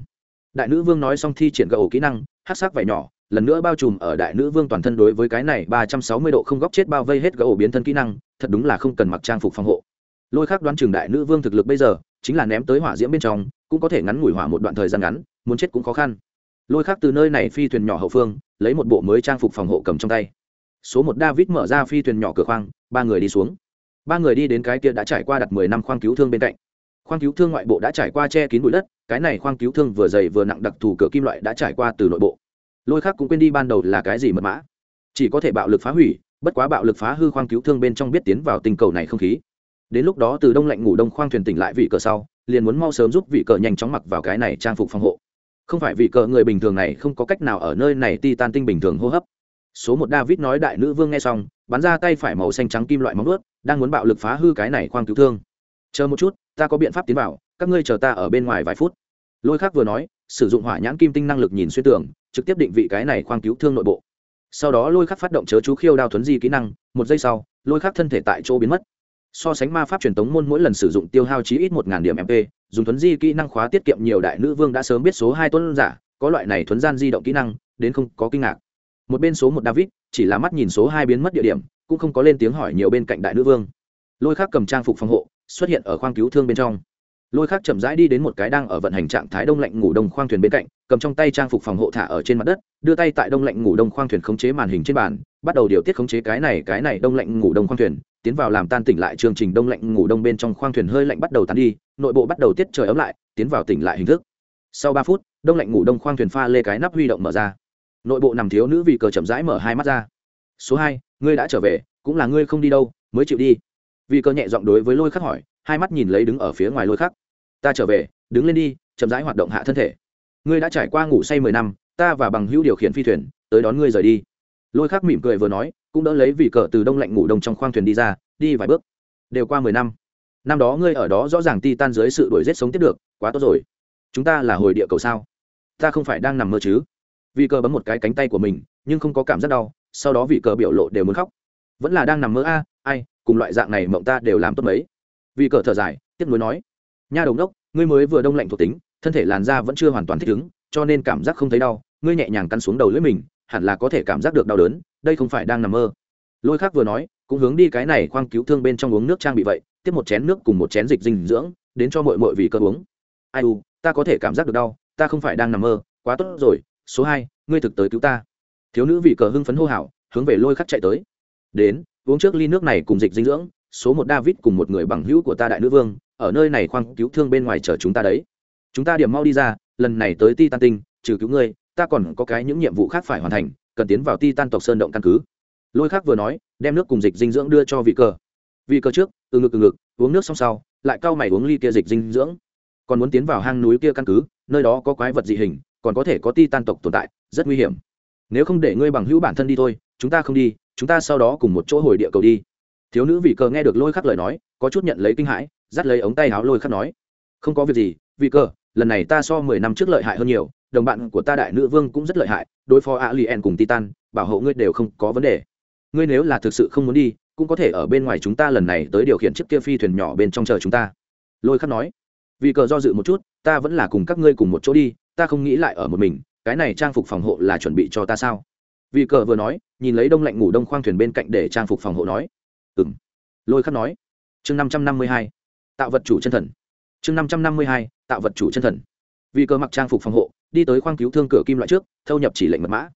Đại nữ vương nói xong thi triển gậu kỹ năng hát sắc vải nhỏ, lần nữa bao trùm ở đại nữ vương toàn thân đối với cái này ba trăm sáu mươi độ không góc chết bao vây hết gậu biến thân kỹ năng, thật đúng là không cần mặc trang phục phòng hộ. Lôi khác đoán chừng đại nữ vương thực lực bây giờ, chính là ném tới hỏa diễm bên trong, cũng có thể ngắn ngủi hỏa một đoạn thời gian ngắn, muốn chết cũng khó khăn. Lôi khác từ nơi này phi thuyền nhỏ hậu phương, lấy một bộ mới trang phục phòng hộ cầm trong tay số một david mở ra phi thuyền nhỏ cửa khoang, ba người đi xuống. Ba người đi đến cái kia đã trải qua đặt mười năm khoang cứu thương bên cạnh. Khoang cứu thương ngoại bộ đã trải qua che kín bụi đất, cái này khoang cứu thương vừa dày vừa nặng đặc thù cửa kim loại đã trải qua từ nội bộ. Lôi khác cũng quên đi ban đầu là cái gì mật mã. Chỉ có thể bạo lực phá hủy, bất quá bạo lực phá hư khoang cứu thương bên trong biết tiến vào tình cầu này không khí. Đến lúc đó từ đông lạnh ngủ đông khoang thuyền tỉnh lại vị cờ sau, liền muốn mau sớm giúp vị cờ nhanh chóng mặc vào cái này trang phục phòng hộ. Không phải vị cờ người bình thường này không có cách nào ở nơi này ti tan tinh bình thường hô hấp số một david nói đại nữ vương nghe xong, bắn ra tay phải màu xanh trắng kim loại móng ướt đang muốn bạo lực phá hư cái này khoang cứu thương. Chờ một chút, ta có biện pháp tiến vào, các ngươi chờ ta ở bên ngoài vài phút. Lôi khác vừa nói, sử dụng hỏa nhãn kim tinh năng lực nhìn xuyên tường, trực tiếp định vị cái này khoang cứu thương nội bộ. Sau đó lôi khắc phát động chớ chú khiêu đao thuấn di kỹ năng, một giây sau, lôi khắc thân thể tại chỗ biến mất. So sánh ma pháp truyền tống môn mỗi lần sử dụng tiêu hao chí ít một điểm mp dùng thuấn di kỹ năng khóa tiết kiệm nhiều đại nữ vương đã sớm biết số hai tuấn giả, có loại này thuấn gian di động kỹ năng, đến không có kinh ngạc một bên số một david, chỉ là mắt nhìn số hai biến mất địa điểm, cũng không có lên tiếng hỏi nhiều bên cạnh đại nữ vương. Lôi khắc cầm trang phục phòng hộ, xuất hiện ở khoang cứu thương bên trong. Lôi khắc chậm rãi đi đến một cái đang ở vận hành trạng thái đông lạnh ngủ đông khoang thuyền bên cạnh, cầm trong tay trang phục phòng hộ thả ở trên mặt đất, đưa tay tại đông lạnh ngủ đông khoang thuyền khống chế màn hình trên bàn, bắt đầu điều tiết khống chế cái này cái này đông lạnh ngủ đông khoang thuyền, tiến vào làm tan tỉnh lại chương trình đông lạnh ngủ đông bên trong khoang thuyền hơi lạnh bắt đầu tan đi, nội bộ bắt đầu tiết trời ấm lại, tiến vào tỉnh lại hình thức. Sau ba phút, đông lạnh ngủ đông khoang thuyền pha lê cái nắp huy động mở ra nội bộ nằm thiếu nữ vì cờ chậm rãi mở hai mắt ra. Số hai, ngươi đã trở về, cũng là ngươi không đi đâu, mới chịu đi. Vì cờ nhẹ giọng đối với lôi khắc hỏi, hai mắt nhìn lấy đứng ở phía ngoài lôi khắc. Ta trở về, đứng lên đi, chậm rãi hoạt động hạ thân thể. Ngươi đã trải qua ngủ say mười năm, ta và bằng hữu điều khiển phi thuyền, tới đón ngươi rời đi. Lôi khắc mỉm cười vừa nói, cũng đỡ lấy vì cờ từ đông lạnh ngủ đông trong khoang thuyền đi ra, đi vài bước. Đều qua mười năm. Năm đó ngươi ở đó rõ ràng ti tan dưới sự đuổi rét sống tiếp được, quá tốt rồi. Chúng ta là hồi địa cầu sao? Ta không phải đang nằm mơ chứ? Vì cờ bấm một cái cánh tay của mình, nhưng không có cảm giác đau, sau đó vị cờ biểu lộ đều muốn khóc. Vẫn là đang nằm mơ, a, ai, cùng loại dạng này mộng ta đều làm tốt mấy. Vì cờ thở dài tiếp nối nói, nha đồng đốc ngươi mới vừa đông lạnh thuộc tính, thân thể làn da vẫn chưa hoàn toàn thích ứng, cho nên cảm giác không thấy đau, ngươi nhẹ nhàng cắn xuống đầu lưỡi mình, hẳn là có thể cảm giác được đau đớn, đây không phải đang nằm mơ. Lôi khác vừa nói, cũng hướng đi cái này khoang cứu thương bên trong uống nước trang bị vậy, tiếp một chén nước cùng một chén dịch dinh dưỡng, đến cho mội mội vì cơ uống. Ai u, ta có thể cảm giác được đau, ta không phải đang nằm mơ, quá tốt rồi số hai, ngươi thực tới cứu ta. Thiếu nữ vị cờ hưng phấn hô hào, hướng về lôi khắc chạy tới. Đến, uống trước ly nước này cùng dịch dinh dưỡng, số một david cùng một người bằng hữu của ta đại nữ vương, ở nơi này khoang cứu thương bên ngoài chờ chúng ta đấy. Chúng ta điểm mau đi ra, lần này tới ti tan tinh, trừ cứu ngươi, ta còn có cái những nhiệm vụ khác phải hoàn thành, cần tiến vào ti tan tộc sơn động căn cứ. Lôi khắc vừa nói, đem nước cùng dịch dinh dưỡng đưa cho vị cờ. Vị cờ trước, từ ngực từ ngực, uống nước xong sau, lại cau mày uống ly kia dịch dinh dưỡng. Còn muốn tiến vào hang núi kia căn cứ, nơi đó có quái vật dị hình còn có thể có ti tan tộc tồn tại, rất nguy hiểm. Nếu không để ngươi bằng hữu bản thân đi thôi, chúng ta không đi, chúng ta sau đó cùng một chỗ hồi địa cầu đi. Thiếu nữ vị cờ nghe được lôi khắc lời nói, có chút nhận lấy kinh hãi, dắt lấy ống tay áo lôi khắc nói, không có việc gì, vị cờ lần này ta so mười năm trước lợi hại hơn nhiều, đồng bạn của ta đại nữ vương cũng rất lợi hại, đối phó a lien cùng titan, bảo hộ ngươi đều không có vấn đề. Ngươi nếu là thực sự không muốn đi, cũng có thể ở bên ngoài chúng ta lần này tới điều khiển chiếc kia phi thuyền nhỏ bên trong chờ chúng ta. Lôi khắc nói vì cờ do dự một chút, ta vẫn là cùng các ngươi cùng một chỗ đi ta không nghĩ lại ở một mình, cái này trang phục phòng hộ là chuẩn bị cho ta sao? Vì cờ vừa nói, nhìn lấy đông lạnh ngủ đông khoang thuyền bên cạnh để trang phục phòng hộ nói. Ừ m lôi khắc nói. Chương năm trăm năm mươi hai. Tạo vật chủ chân thần. Chương năm trăm năm mươi hai, tạo vật chủ chân thần. Vì cờ mặc trang phục phòng hộ, đi tới khoang cứu thương cửa kim loại trước, thâu nhập chỉ lệnh mật mã.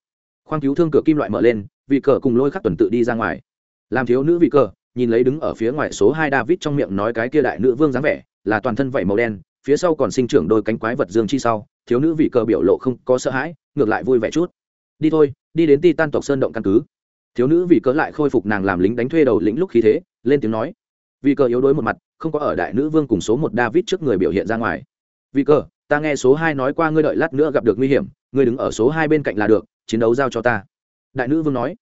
Khoang cứu thương cửa kim loại mở lên, vì cờ cùng lôi khắc tuần tự đi ra ngoài. Làm thiếu nữ vị cờ, nhìn lấy đứng ở phía ngoài số hai david trong miệng nói cái kia đại nữ vương dáng vẻ, là toàn thân vảy màu đen phía sau còn sinh trưởng đôi cánh quái vật dương chi sau, thiếu nữ vị cờ biểu lộ không có sợ hãi, ngược lại vui vẻ chút. Đi thôi, đi đến ti tan tộc sơn động căn cứ. Thiếu nữ vị cờ lại khôi phục nàng làm lính đánh thuê đầu lĩnh lúc khí thế, lên tiếng nói. Vị cờ yếu đuối một mặt, không có ở đại nữ vương cùng số một david trước người biểu hiện ra ngoài. Vị cờ, ta nghe số hai nói qua ngươi đợi lát nữa gặp được nguy hiểm, ngươi đứng ở số hai bên cạnh là được, chiến đấu giao cho ta. Đại nữ vương nói.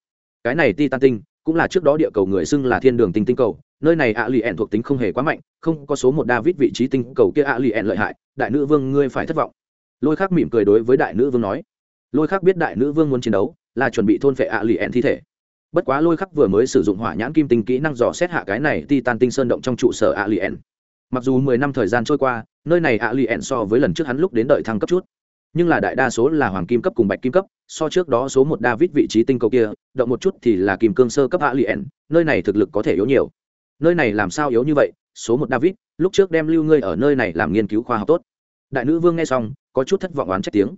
Cái này ti tan tinh, cũng là trước đó địa cầu người xưng là thiên đường tinh tinh cầu nơi này ạ lì ẹn thuộc tính không hề quá mạnh không có số một david vị trí tinh cầu kia ạ lì ẹn lợi hại đại nữ vương ngươi phải thất vọng. Lôi khác mỉm cười đối với đại nữ vương nói. Lôi khác biết đại nữ vương muốn chiến đấu là chuẩn bị thôn phệ ạ lì ẹn thi thể. Bất quá lôi khắc vừa mới sử dụng hỏa nhãn kim tinh kỹ năng dò xét hạ cái này ti tan tinh sơn động trong trụ sở ạ lì ẹn. Mặc dù mười năm thời gian trôi qua nơi này ạ lì ẹn so với lần trước hắn lúc đến đợi thăng cấp chút. Nhưng là đại đa số là hoàng kim cấp cùng bạch kim cấp so trước đó số một david vị trí tinh cầu kia động một chút thì là kim cương sơ cấp a lì ẹn, nơi này thực lực có thể yếu nhiều nơi này làm sao yếu như vậy, số một david, lúc trước đem lưu ngươi ở nơi này làm nghiên cứu khoa học tốt. Đại nữ vương nghe xong, có chút thất vọng oán trách tiếng.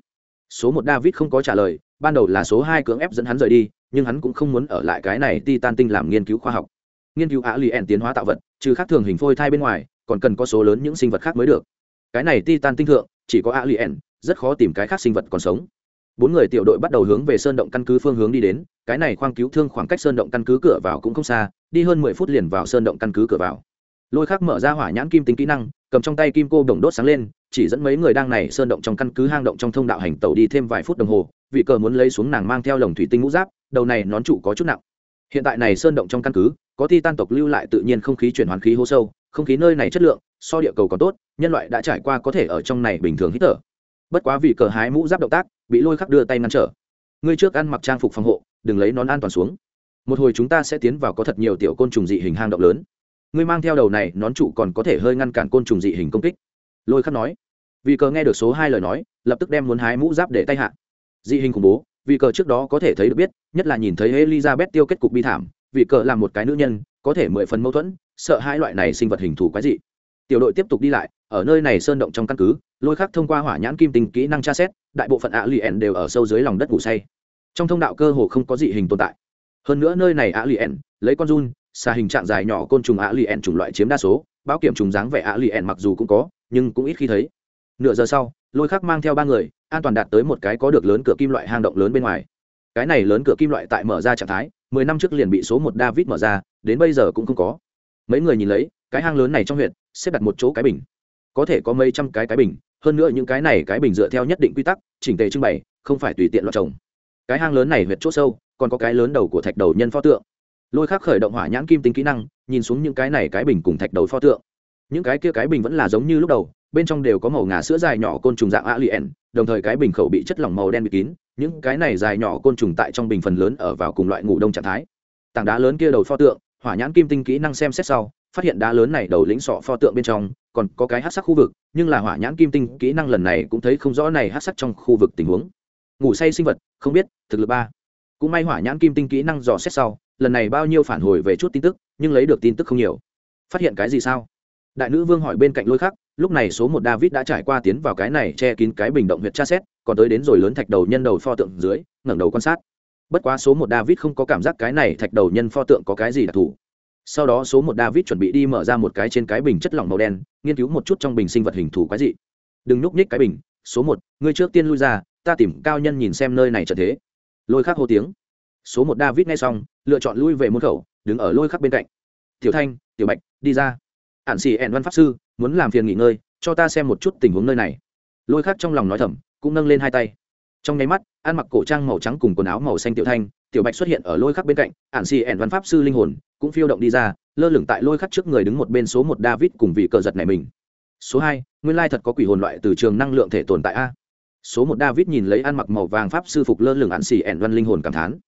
Số một david không có trả lời, ban đầu là số hai cưỡng ép dẫn hắn rời đi, nhưng hắn cũng không muốn ở lại cái này ti tan tinh làm nghiên cứu khoa học. Nghiên cứu ạ lien tiến hóa tạo vật, trừ khác thường hình phôi thai bên ngoài, còn cần có số lớn những sinh vật khác mới được. Cái này ti tan tinh thượng, chỉ có ạ lien rất khó tìm cái khác sinh vật còn sống. Bốn người tiểu đội bắt đầu hướng về sơn động căn cứ phương hướng đi đến, cái này khoang cứu thương khoảng cách sơn động căn cứ cửa vào cũng không xa đi hơn mười phút liền vào sơn động căn cứ cửa vào. Lôi khắc mở ra hỏa nhãn kim tính kỹ năng, cầm trong tay kim cô đồng đốt sáng lên, chỉ dẫn mấy người đang này sơn động trong căn cứ hang động trong thông đạo hành tàu đi thêm vài phút đồng hồ, vị cờ muốn lấy xuống nàng mang theo lồng thủy tinh ngũ giáp, đầu này nón trụ có chút nặng. Hiện tại này sơn động trong căn cứ, có thi tan tộc lưu lại tự nhiên không khí chuyển hoàn khí hô sâu, không khí nơi này chất lượng, so địa cầu còn tốt, nhân loại đã trải qua có thể ở trong này bình thường hít thở. Bất quá vì cờ hái mũ giáp động tác, bị lôi khắc đưa tay ngăn trở. Ngươi trước ăn mặc trang phục phòng hộ, đừng lấy nón an toàn xuống một hồi chúng ta sẽ tiến vào có thật nhiều tiểu côn trùng dị hình hang động lớn. Ngươi mang theo đầu này nón trụ còn có thể hơi ngăn cản côn trùng dị hình công kích. Lôi khắc nói. Vì cờ nghe được số hai lời nói, lập tức đem muốn hái mũ giáp để tay hạ. Dị hình khủng bố, vì cờ trước đó có thể thấy được biết, nhất là nhìn thấy elizabeth tiêu kết cục bi thảm, vì cờ là một cái nữ nhân, có thể mười phần mâu thuẫn, sợ hai loại này sinh vật hình thù quái dị. Tiểu đội tiếp tục đi lại, ở nơi này sơn động trong căn cứ, lôi khắc thông qua hỏa nhãn kim tình kỹ năng tra xét, đại bộ phận ạ lì ẻn đều ở sâu dưới lòng đất ngủ say. Trong thông đạo cơ hồ không có dị hình tồn tại hơn nữa nơi này ạ lì ẻn lấy con run, xà hình trạng dài nhỏ côn trùng ạ lì ẻn chủng loại chiếm đa số, báo kiểm trùng dáng vẻ ạ lì ẻn mặc dù cũng có, nhưng cũng ít khi thấy. Nửa giờ sau, lôi khắc mang theo ba người, an toàn đạt tới một cái có được lớn cửa kim loại hang động lớn bên ngoài. Cái này lớn cửa kim loại tại mở ra trạng thái, mười năm trước liền bị số một david mở ra, đến bây giờ cũng không có. Mấy người nhìn lấy, cái hang lớn này trong huyện, xếp đặt một chỗ cái bình. Có thể có mấy trăm cái cái bình, hơn nữa những cái này cái bình dựa theo nhất định quy tắc, chỉnh tề trưng bày, không phải tùy tiện loạt trồng. Cái hang lớn này huyệt c h ỗ sâu còn có cái lớn đầu của thạch đầu nhân pho tượng. Lôi khắc khởi động hỏa nhãn kim tính kỹ năng nhìn xuống những cái này cái bình cùng thạch đầu pho tượng. Những cái kia cái bình vẫn là giống như lúc đầu bên trong đều có màu ngà sữa dài nhỏ côn trùng dạng a liền, đồng thời cái bình khẩu bị chất lỏng màu đen bị kín những cái này dài nhỏ côn trùng tại trong bình phần lớn ở vào cùng loại ngủ đông trạng thái. Tảng đá lớn kia đầu pho tượng hỏa nhãn kim tinh kỹ năng xem xét sau phát hiện đá lớn này đầu lĩnh sọ pho tượng bên trong còn có cái hát sắc khu vực nhưng là hỏa nhãn kim tinh kỹ năng lần này cũng thấy không rõ này hát sắc trong khu vực tình huống. Ngủ say sinh vật không biết thực lực ba cũng may hỏa nhãn kim tinh kỹ năng dò xét sau, lần này bao nhiêu phản hồi về chút tin tức, nhưng lấy được tin tức không nhiều. Phát hiện cái gì sao? Đại nữ vương hỏi bên cạnh lôi khắc, lúc này số một david đã trải qua tiến vào cái này che kín cái bình động huyệt tra xét, còn tới đến rồi lớn thạch đầu nhân đầu pho tượng dưới, ngẩng đầu quan sát. Bất quá số một david không có cảm giác cái này thạch đầu nhân pho tượng có cái gì đặc thù. Sau đó số một david chuẩn bị đi mở ra một cái trên cái bình chất lỏng màu đen, nghiên cứu một chút trong bình sinh vật hình thù quái dị. Đừng núp nhích cái bình, số một, ngươi trước tiên lui ra, ta tìm cao nhân nhìn xem nơi này trở thế lôi khắc hô tiếng. Số một david nghe xong, lựa chọn lui về môn khẩu, đứng ở lôi khắc bên cạnh. Tiểu thanh, tiểu bạch, đi ra. Ạn xì ẹn văn pháp sư, muốn làm phiền nghỉ ngơi, cho ta xem một chút tình huống nơi này. Lôi khắc trong lòng nói thầm, cũng nâng lên hai tay. Trong nháy mắt, ăn mặc cổ trang màu trắng cùng quần áo màu xanh tiểu thanh, tiểu bạch xuất hiện ở lôi khắc bên cạnh ạn xì ẹn văn pháp sư linh hồn cũng phiêu động đi ra, lơ lửng tại lôi khắc trước người đứng một bên số một david cùng vị cờ giật này mình. Số hai, nguyên lai thật có quỷ hồn loại từ trường năng lượng thể tồn tại a số một david nhìn lấy ăn mặc màu vàng pháp sư phục lơ lửng ạn xì ẻn văn linh hồn cảm thán.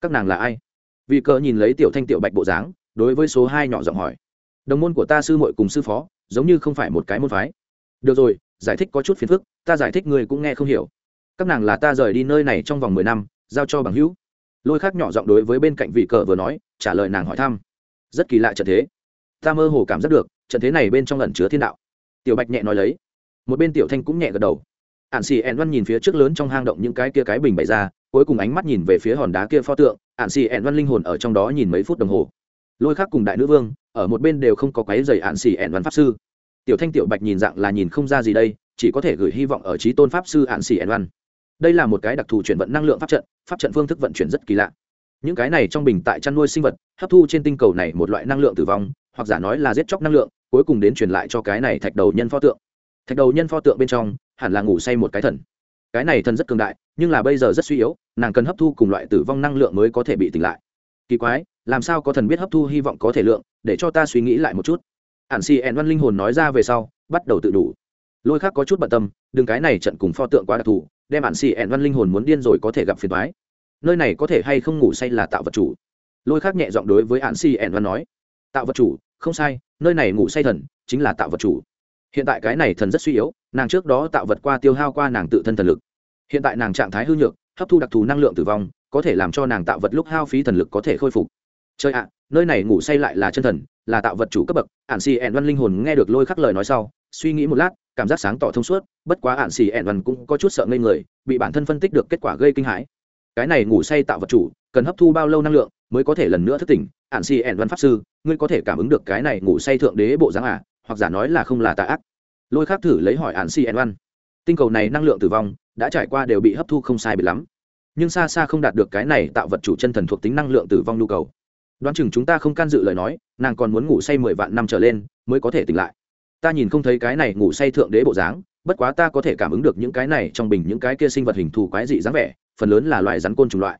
Các nàng là ai? Vì cờ nhìn lấy tiểu thanh tiểu bạch bộ dáng, đối với số hai nhỏ giọng hỏi. Đồng môn của ta sư muội cùng sư phó, giống như không phải một cái môn phái. Được rồi, giải thích có chút phiền phức, ta giải thích người cũng nghe không hiểu. Các nàng là ta rời đi nơi này trong vòng mười năm, giao cho bằng hữu. Lôi khác nhỏ giọng đối với bên cạnh vị cờ vừa nói, trả lời nàng hỏi thăm. Rất kỳ lạ trận thế. Ta mơ hồ cảm giác được, trận thế này bên trong ẩn chứa thiên đạo. Tiểu bạch nhẹ nói lấy. Một bên tiểu thanh cũng nhẹ gật đầu ạn xì ẹn văn nhìn phía trước lớn trong hang động những cái kia cái bình bày ra, cuối cùng ánh mắt nhìn về phía hòn đá kia pho tượng. Ạn xì ẹn văn linh hồn ở trong đó nhìn mấy phút đồng hồ. Lôi khác cùng đại nữ vương, ở một bên đều không có quấy rầy ạn xì ẹn văn pháp sư. Tiểu thanh tiểu bạch nhìn dạng là nhìn không ra gì đây, chỉ có thể gửi hy vọng ở trí tôn pháp sư ạn xì ẹn văn. Đây là một cái đặc thù chuyển vận năng lượng pháp trận pháp trận phương thức vận chuyển rất kỳ lạ. Những cái này trong bình tại chăn nuôi sinh vật, hấp thu trên tinh cầu này một loại năng lượng tử vong, hoặc giả nói là giết chóc năng lượng, cuối cùng đến truyền lại cho cái này thạch đầu nhân pho tượng. Thạch đầu nhân pho tượng bên trong hẳn là ngủ say một cái thần. Cái này thần rất cường đại, nhưng là bây giờ rất suy yếu, nàng cần hấp thu cùng loại tử vong năng lượng mới có thể bị tỉnh lại. Kỳ quái, làm sao có thần biết hấp thu hy vọng có thể lượng, để cho ta suy nghĩ lại một chút. Ản xì ẹn văn linh hồn nói ra về sau, bắt đầu tự đủ. Lôi khác có chút bận tâm, đừng cái này trận cùng pho tượng quá đặc thù, đem ản xì ẹn văn linh hồn muốn điên rồi có thể gặp phiền thoái nơi này có thể hay không ngủ say là tạo vật chủ. Lôi khác nhẹ giọng đối với ản xì ẹn văn nói, tạo vật chủ, không sai, nơi này ngủ say thần, chính là tạo vật chủ hiện tại cái này thần rất suy yếu, nàng trước đó tạo vật qua tiêu hao qua nàng tự thân thần lực. Hiện tại nàng trạng thái hư nhược, hấp thu đặc thù năng lượng tử vong, có thể làm cho nàng tạo vật lúc hao phí thần lực có thể khôi phục. Chơi ạ, nơi này ngủ say lại là chân thần, là tạo vật chủ cấp bậc ạn xì ẹn văn linh hồn nghe được lôi khắc lời nói sau, suy nghĩ một lát, cảm giác sáng tỏ thông suốt, bất quá ạn xì ẹn văn cũng có chút sợ ngây người, bị bản thân phân tích được kết quả gây kinh hãi. Cái này ngủ say tạo vật chủ, cần hấp thu bao lâu năng lượng mới có thể lần nữa thức tỉnh? Ạn xì ẹn văn pháp sư, ngươi có thể cảm ứng được cái này ngủ say thượng đế bộ dáng à? Hoặc giả nói là không là tà ác. Lôi khác thử lấy hỏi ạn cn văn tinh cầu này năng lượng tử vong, đã trải qua đều bị hấp thu không sai bị lắm. Nhưng xa xa không đạt được cái này tạo vật chủ chân thần thuộc tính năng lượng tử vong nhu cầu. Đoán chừng chúng ta không can dự lời nói, nàng còn muốn ngủ say mười vạn năm trở lên, mới có thể tỉnh lại. Ta nhìn không thấy cái này ngủ say thượng đế bộ dáng, bất quá ta có thể cảm ứng được những cái này trong bình những cái kia sinh vật hình thù quái dị dáng vẻ, phần lớn là loài rắn côn trùng loại.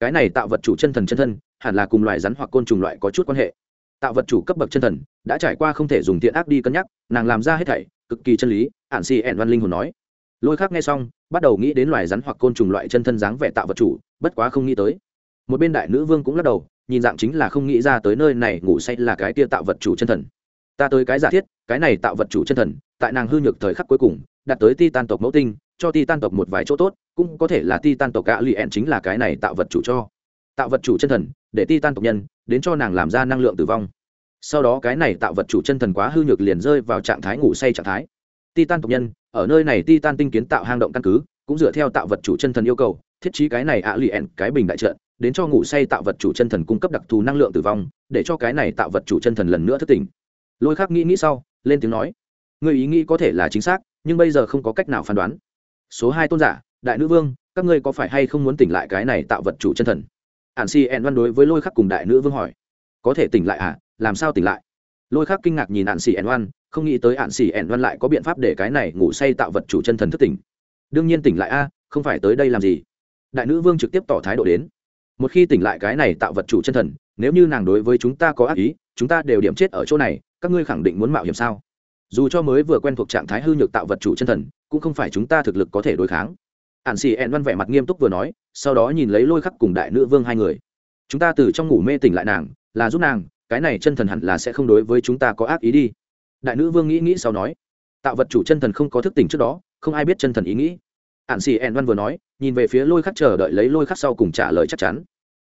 Cái này tạo vật chủ chân thần chân thân, hẳn là cùng loài rắn hoặc côn trùng loại có chút quan hệ tạo vật chủ cấp bậc chân thần, đã trải qua không thể dùng tiện ác đi cân nhắc, nàng làm ra hết thảy, cực kỳ chân lý ạn si ẻn văn linh hồn nói. Lôi khác nghe xong, bắt đầu nghĩ đến loài rắn hoặc côn trùng loại chân thân dáng vẻ tạo vật chủ, bất quá không nghĩ tới. Một bên đại nữ vương cũng lắc đầu, nhìn dạng chính là không nghĩ ra tới nơi này ngủ say là cái tia tạo vật chủ chân thần. Ta tới cái giả thiết, cái này tạo vật chủ chân thần, tại nàng hư nhược thời khắc cuối cùng đặt tới ti tan tộc mẫu tinh, cho ti tan tộc một vài chỗ tốt, cũng có thể là ti tan tộc gã lì ẹn chính là cái này tạo vật chủ cho. Tạo vật chủ chân thần, để ti tan tộc nhân đến cho nàng làm ra năng lượng tử vong. Sau đó cái này tạo vật chủ chân thần quá hư nhược liền rơi vào trạng thái ngủ say trạng thái. Titan tộc nhân, ở nơi này Titan tinh kiến tạo hang động căn cứ, cũng dựa theo tạo vật chủ chân thần yêu cầu, thiết trí cái này ạ lì ẹn cái bình đại trận, đến cho ngủ say tạo vật chủ chân thần cung cấp đặc thù năng lượng tử vong, để cho cái này tạo vật chủ chân thần lần nữa thức tỉnh. Lôi khác nghĩ nghĩ sau, lên tiếng nói người ý nghĩ có thể là chính xác, nhưng bây giờ không có cách nào phán đoán. Số hai tôn giả, đại nữ vương, các ngươi có phải hay không muốn tỉnh lại cái này tạo vật chủ chân thần? Ản si ẹn văn đối với lôi khắc cùng đại nữ vương hỏi. Có thể tỉnh lại à? Làm sao tỉnh lại? Lôi khắc kinh ngạc nhìn ản si ẹn văn, không nghĩ tới ạn si ẹn văn lại có biện pháp để cái này ngủ say tạo vật chủ chân thần thức tỉnh. Đương nhiên tỉnh lại a, không phải tới đây làm gì. Đại nữ vương trực tiếp tỏ thái độ đến. Một khi tỉnh lại cái này tạo vật chủ chân thần, nếu như nàng đối với chúng ta có ác ý, chúng ta đều điểm chết ở chỗ này, các ngươi khẳng định muốn mạo hiểm sao? Dù cho mới vừa quen thuộc trạng thái hư nhược tạo vật chủ chân thần, cũng không phải chúng ta thực lực có thể đối kháng ạn xì ẹn văn vẻ mặt nghiêm túc vừa nói, sau đó nhìn lấy lôi khắc cùng đại nữ vương hai người. Chúng ta từ trong ngủ mê tỉnh lại nàng, là giúp nàng, cái này chân thần hẳn là sẽ không đối với chúng ta có ác ý đi. Đại nữ vương nghĩ nghĩ sau nói, tạo vật chủ chân thần không có thức tỉnh trước đó, không ai biết chân thần ý nghĩ. Ạn xì ẹn văn vừa nói, nhìn về phía lôi khắc chờ đợi lấy lôi khắc sau cùng trả lời chắc chắn.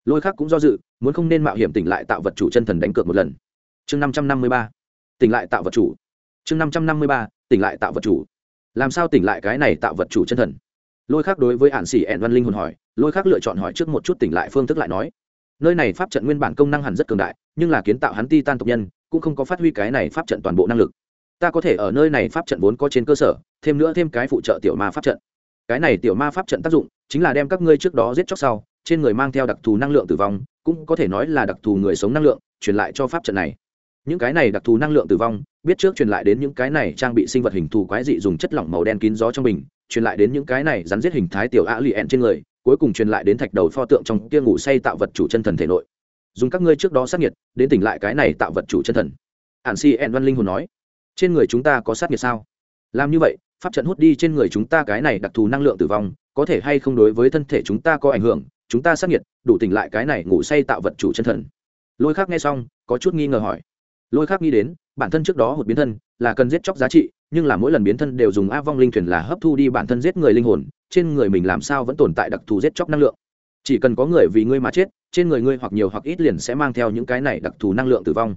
Lôi khắc cũng do dự, muốn không nên mạo hiểm tỉnh lại tạo vật chủ chân thần đánh cược một lần. Chương năm trăm năm mươi ba, tỉnh lại tạo vật chủ. Chương năm trăm năm mươi ba, tỉnh lại tạo vật chủ. Làm sao tỉnh lại cái này tạo vật chủ chân thần? Lôi khác đối với ạn xỉ ẹn văn linh hồn hỏi, lôi khác lựa chọn hỏi trước một chút tỉnh lại phương thức lại nói. Nơi này pháp trận nguyên bản công năng hẳn rất cường đại, nhưng là kiến tạo hắn ti tan tộc nhân, cũng không có phát huy cái này pháp trận toàn bộ năng lực. Ta có thể ở nơi này pháp trận vốn có trên cơ sở, thêm nữa thêm cái phụ trợ tiểu ma pháp trận. Cái này tiểu ma pháp trận tác dụng, chính là đem các ngươi trước đó giết chóc sau, trên người mang theo đặc thù năng lượng tử vong, cũng có thể nói là đặc thù người sống năng lượng, truyền lại cho pháp trận này những cái này đặc thù năng lượng tử vong, biết trước truyền lại đến những cái này trang bị sinh vật hình thù quái dị dùng chất lỏng màu đen kín gió trong mình truyền lại đến những cái này rắn giết hình thái tiểu ạ lì ẹn trên người, cuối cùng truyền lại đến thạch đầu pho tượng trong kia ngủ say tạo vật chủ chân thần thể nội. Dùng các ngươi trước đó sát nhiệt, đến tỉnh lại cái này tạo vật chủ chân thần. Ản si ẹn văn linh hồn nói, trên người chúng ta có sát nhiệt sao? Làm như vậy, pháp trận hút đi trên người chúng ta cái này đặc thù năng lượng tử vong, có thể hay không đối với thân thể chúng ta có ảnh hưởng? Chúng ta sát nhiệt, đủ tỉnh lại cái này ngủ say tạo vật chủ chân thần. Lôi khác nghe xong, có chút nghi ngờ hỏi lôi khác nghĩ đến, bản thân trước đó một biến thân là cần giết chóc giá trị, nhưng là mỗi lần biến thân đều dùng a vong linh thuyền là hấp thu đi bản thân giết người linh hồn, trên người mình làm sao vẫn tồn tại đặc thù giết chóc năng lượng. Chỉ cần có người vì ngươi mà chết, trên người ngươi hoặc nhiều hoặc ít liền sẽ mang theo những cái này đặc thù năng lượng tử vong.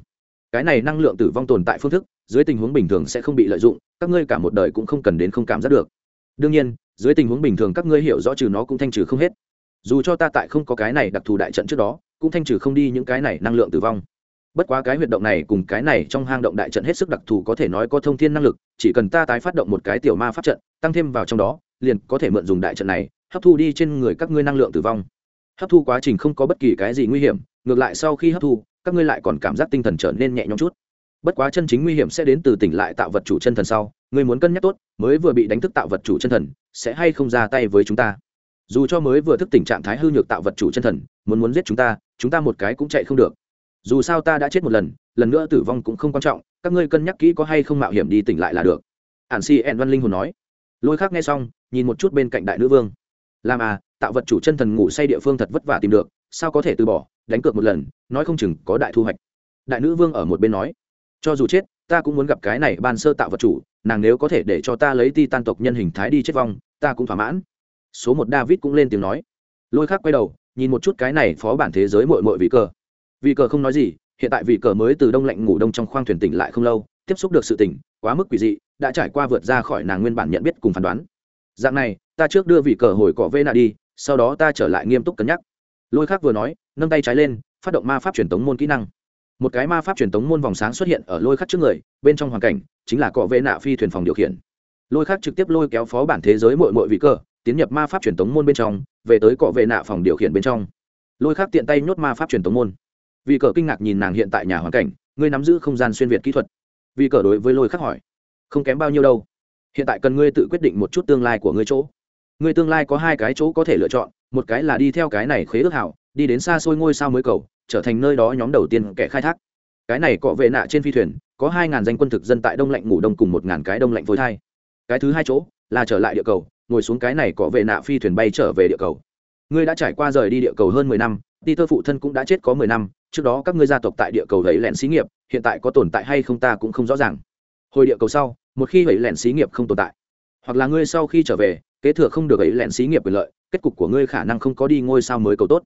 Cái này năng lượng tử vong tồn tại phương thức, dưới tình huống bình thường sẽ không bị lợi dụng, các ngươi cả một đời cũng không cần đến không cảm giác được. Đương nhiên, dưới tình huống bình thường các ngươi hiểu rõ trừ nó cũng thanh trừ không hết. Dù cho ta tại không có cái này đặc thù đại trận trước đó, cũng thanh trừ không đi những cái này năng lượng tử vong bất quá cái huyệt động này cùng cái này trong hang động đại trận hết sức đặc thù có thể nói có thông thiên năng lực, chỉ cần ta tái phát động một cái tiểu ma pháp trận, tăng thêm vào trong đó, liền có thể mượn dùng đại trận này, hấp thu đi trên người các ngươi năng lượng tử vong. Hấp thu quá trình không có bất kỳ cái gì nguy hiểm, ngược lại sau khi hấp thu, các ngươi lại còn cảm giác tinh thần trở nên nhẹ nhõm chút. Bất quá chân chính nguy hiểm sẽ đến từ tỉnh lại tạo vật chủ chân thần sau, ngươi muốn cân nhắc tốt, mới vừa bị đánh thức tạo vật chủ chân thần, sẽ hay không ra tay với chúng ta? Dù cho mới vừa thức tỉnh trạng thái hư nhược tạo vật chủ chân thần, muốn muốn giết chúng ta chúng ta một cái cũng chạy không được dù sao ta đã chết một lần lần nữa tử vong cũng không quan trọng, các ngươi cân nhắc kỹ có hay không mạo hiểm đi tỉnh lại là được. Ản si ẹn văn linh hồn nói. Lôi khác nghe xong, nhìn một chút bên cạnh đại nữ vương. Làm à tạo vật chủ chân thần ngủ say địa phương thật vất vả tìm được, sao có thể từ bỏ, đánh cược một lần, nói không chừng có đại thu hoạch. Đại nữ vương ở một bên nói. Cho dù chết, ta cũng muốn gặp cái này ban sơ tạo vật chủ, nàng nếu có thể để cho ta lấy ti tan tộc nhân hình thái đi chết vong, ta cũng thỏa mãn. Số một david cũng lên tiếng nói. Lôi khác quay đầu, nhìn một chút cái này phó bản thế giới mội mội vị cờ vị cờ không nói gì, hiện tại vị cờ mới từ đông lạnh ngủ đông trong khoang thuyền tỉnh lại không lâu, tiếp xúc được sự tỉnh, quá mức quỷ dị, đã trải qua vượt ra khỏi nàng nguyên bản nhận biết cùng phán đoán. Dạng này, ta trước đưa vị cờ hồi cọ vê nạ đi, sau đó ta trở lại nghiêm túc cân nhắc. Lôi khác vừa nói, nâng tay trái lên, phát động ma pháp truyền tống môn kỹ năng. Một cái ma pháp truyền tống môn vòng sáng xuất hiện ở lôi khắc trước người, bên trong hoàn cảnh chính là cọ vệ nạ phi thuyền phòng điều khiển. Lôi khắc trực tiếp lôi kéo phó bản thế giới mội mội vị cơ tiến nhập ma pháp truyền tống môn bên trong, về tới cọ vệ nạ phòng điều khiển bên trong. Lôi khắc tiện tay nhốt ma pháp truyền tống môn vì cờ kinh ngạc nhìn nàng hiện tại nhà hoàn cảnh, ngươi nắm giữ không gian xuyên việt kỹ thuật. Vì cờ đối với lôi khắc hỏi, không kém bao nhiêu đâu. Hiện tại cần ngươi tự quyết định một chút tương lai của ngươi chỗ. Ngươi tương lai có hai cái chỗ có thể lựa chọn, một cái là đi theo cái này khế ước hảo, đi đến xa xôi ngôi sao mới cầu, trở thành nơi đó nhóm đầu tiên kẻ khai thác. Cái này cọ vệ nạ trên phi thuyền, có hai ngàn danh quân thực dân tại đông lạnh ngủ đông cùng một ngàn cái đông lạnh phôi thai. Cái thứ hai chỗ, là trở lại địa cầu, ngồi xuống cái này cọ vệ nạ phi thuyền bay trở về địa cầu. Ngươi đã trải qua rời đi địa cầu hơn mười năm ti tơ phụ thân cũng đã chết có mười năm trước đó các ngươi gia tộc tại địa cầu ấy lẹn xí nghiệp, hiện tại có tồn tại hay không ta cũng không rõ ràng. Hồi địa cầu sau, một khi ấy lẹn xí nghiệp không tồn tại, hoặc là ngươi sau khi trở về, kế thừa không được ấy lẹn xí nghiệp quyền lợi, kết cục của ngươi khả năng không có đi ngôi sao mới cầu tốt.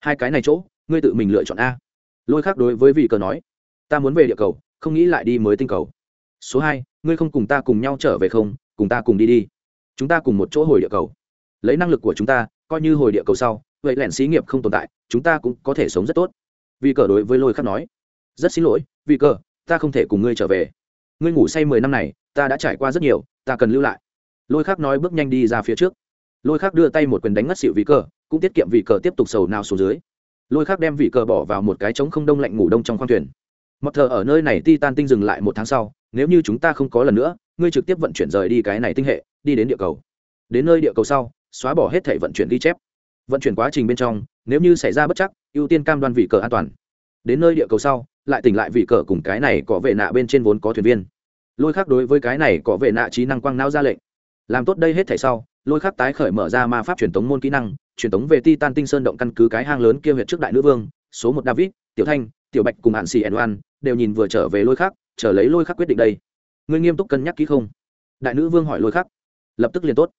Hai cái này chỗ, ngươi tự mình lựa chọn a. Lôi khác đối với vị cờ nói, ta muốn về địa cầu, không nghĩ lại đi mới tinh cầu. Số hai, ngươi không cùng ta cùng nhau trở về không? Cùng ta cùng đi đi. Chúng ta cùng một chỗ hồi địa cầu. Lấy năng lực của chúng ta, coi như hồi địa cầu sau vậy lẻn xí nghiệp không tồn tại, chúng ta cũng có thể sống rất tốt vì cờ đối với lôi khắc nói, rất xin lỗi, vì cờ, ta không thể cùng ngươi trở về. Ngươi ngủ say mười năm này, ta đã trải qua rất nhiều, ta cần lưu lại. Lôi khắc nói bước nhanh đi ra phía trước. Lôi khắc đưa tay một quyền đánh ngất xịu vì cờ, cũng tiết kiệm vị cờ tiếp tục sầu nào xuống dưới. Lôi khắc đem vị cờ bỏ vào một cái trống không đông lạnh ngủ đông trong khoang thuyền. Mặt thờ ở nơi này ti tan tinh dừng lại một tháng sau, nếu như chúng ta không có lần nữa, ngươi trực tiếp vận chuyển rời đi cái này tinh hệ, đi đến địa cầu. Đến nơi địa cầu sau, xóa bỏ hết thể vận chuyển ghi chép vận chuyển quá trình bên trong, nếu như xảy ra bất chắc, ưu tiên cam đoan vị cờ an toàn. Đến nơi địa cầu sau, lại tỉnh lại vị cờ cùng cái này có vệ nạ bên trên vốn có thuyền viên. Lôi khác đối với cái này có vệ nạ trí năng quang não ra lệnh. Làm tốt đây hết thể sau, lôi khắc tái khởi mở ra ma pháp truyền tống môn kỹ năng, truyền tống về titan tinh sơn động căn cứ cái hang lớn kia huyện trước đại nữ vương, số một david, tiểu thanh, tiểu bạch cùng hạn xì ẩn oan, đều nhìn vừa trở về lôi khắc, chờ lấy lôi khắc quyết định đây. Ngươi nghiêm túc cân nhắc kỹ không? Đại nữ vương hỏi lôi khắc. Lập tức liền tốt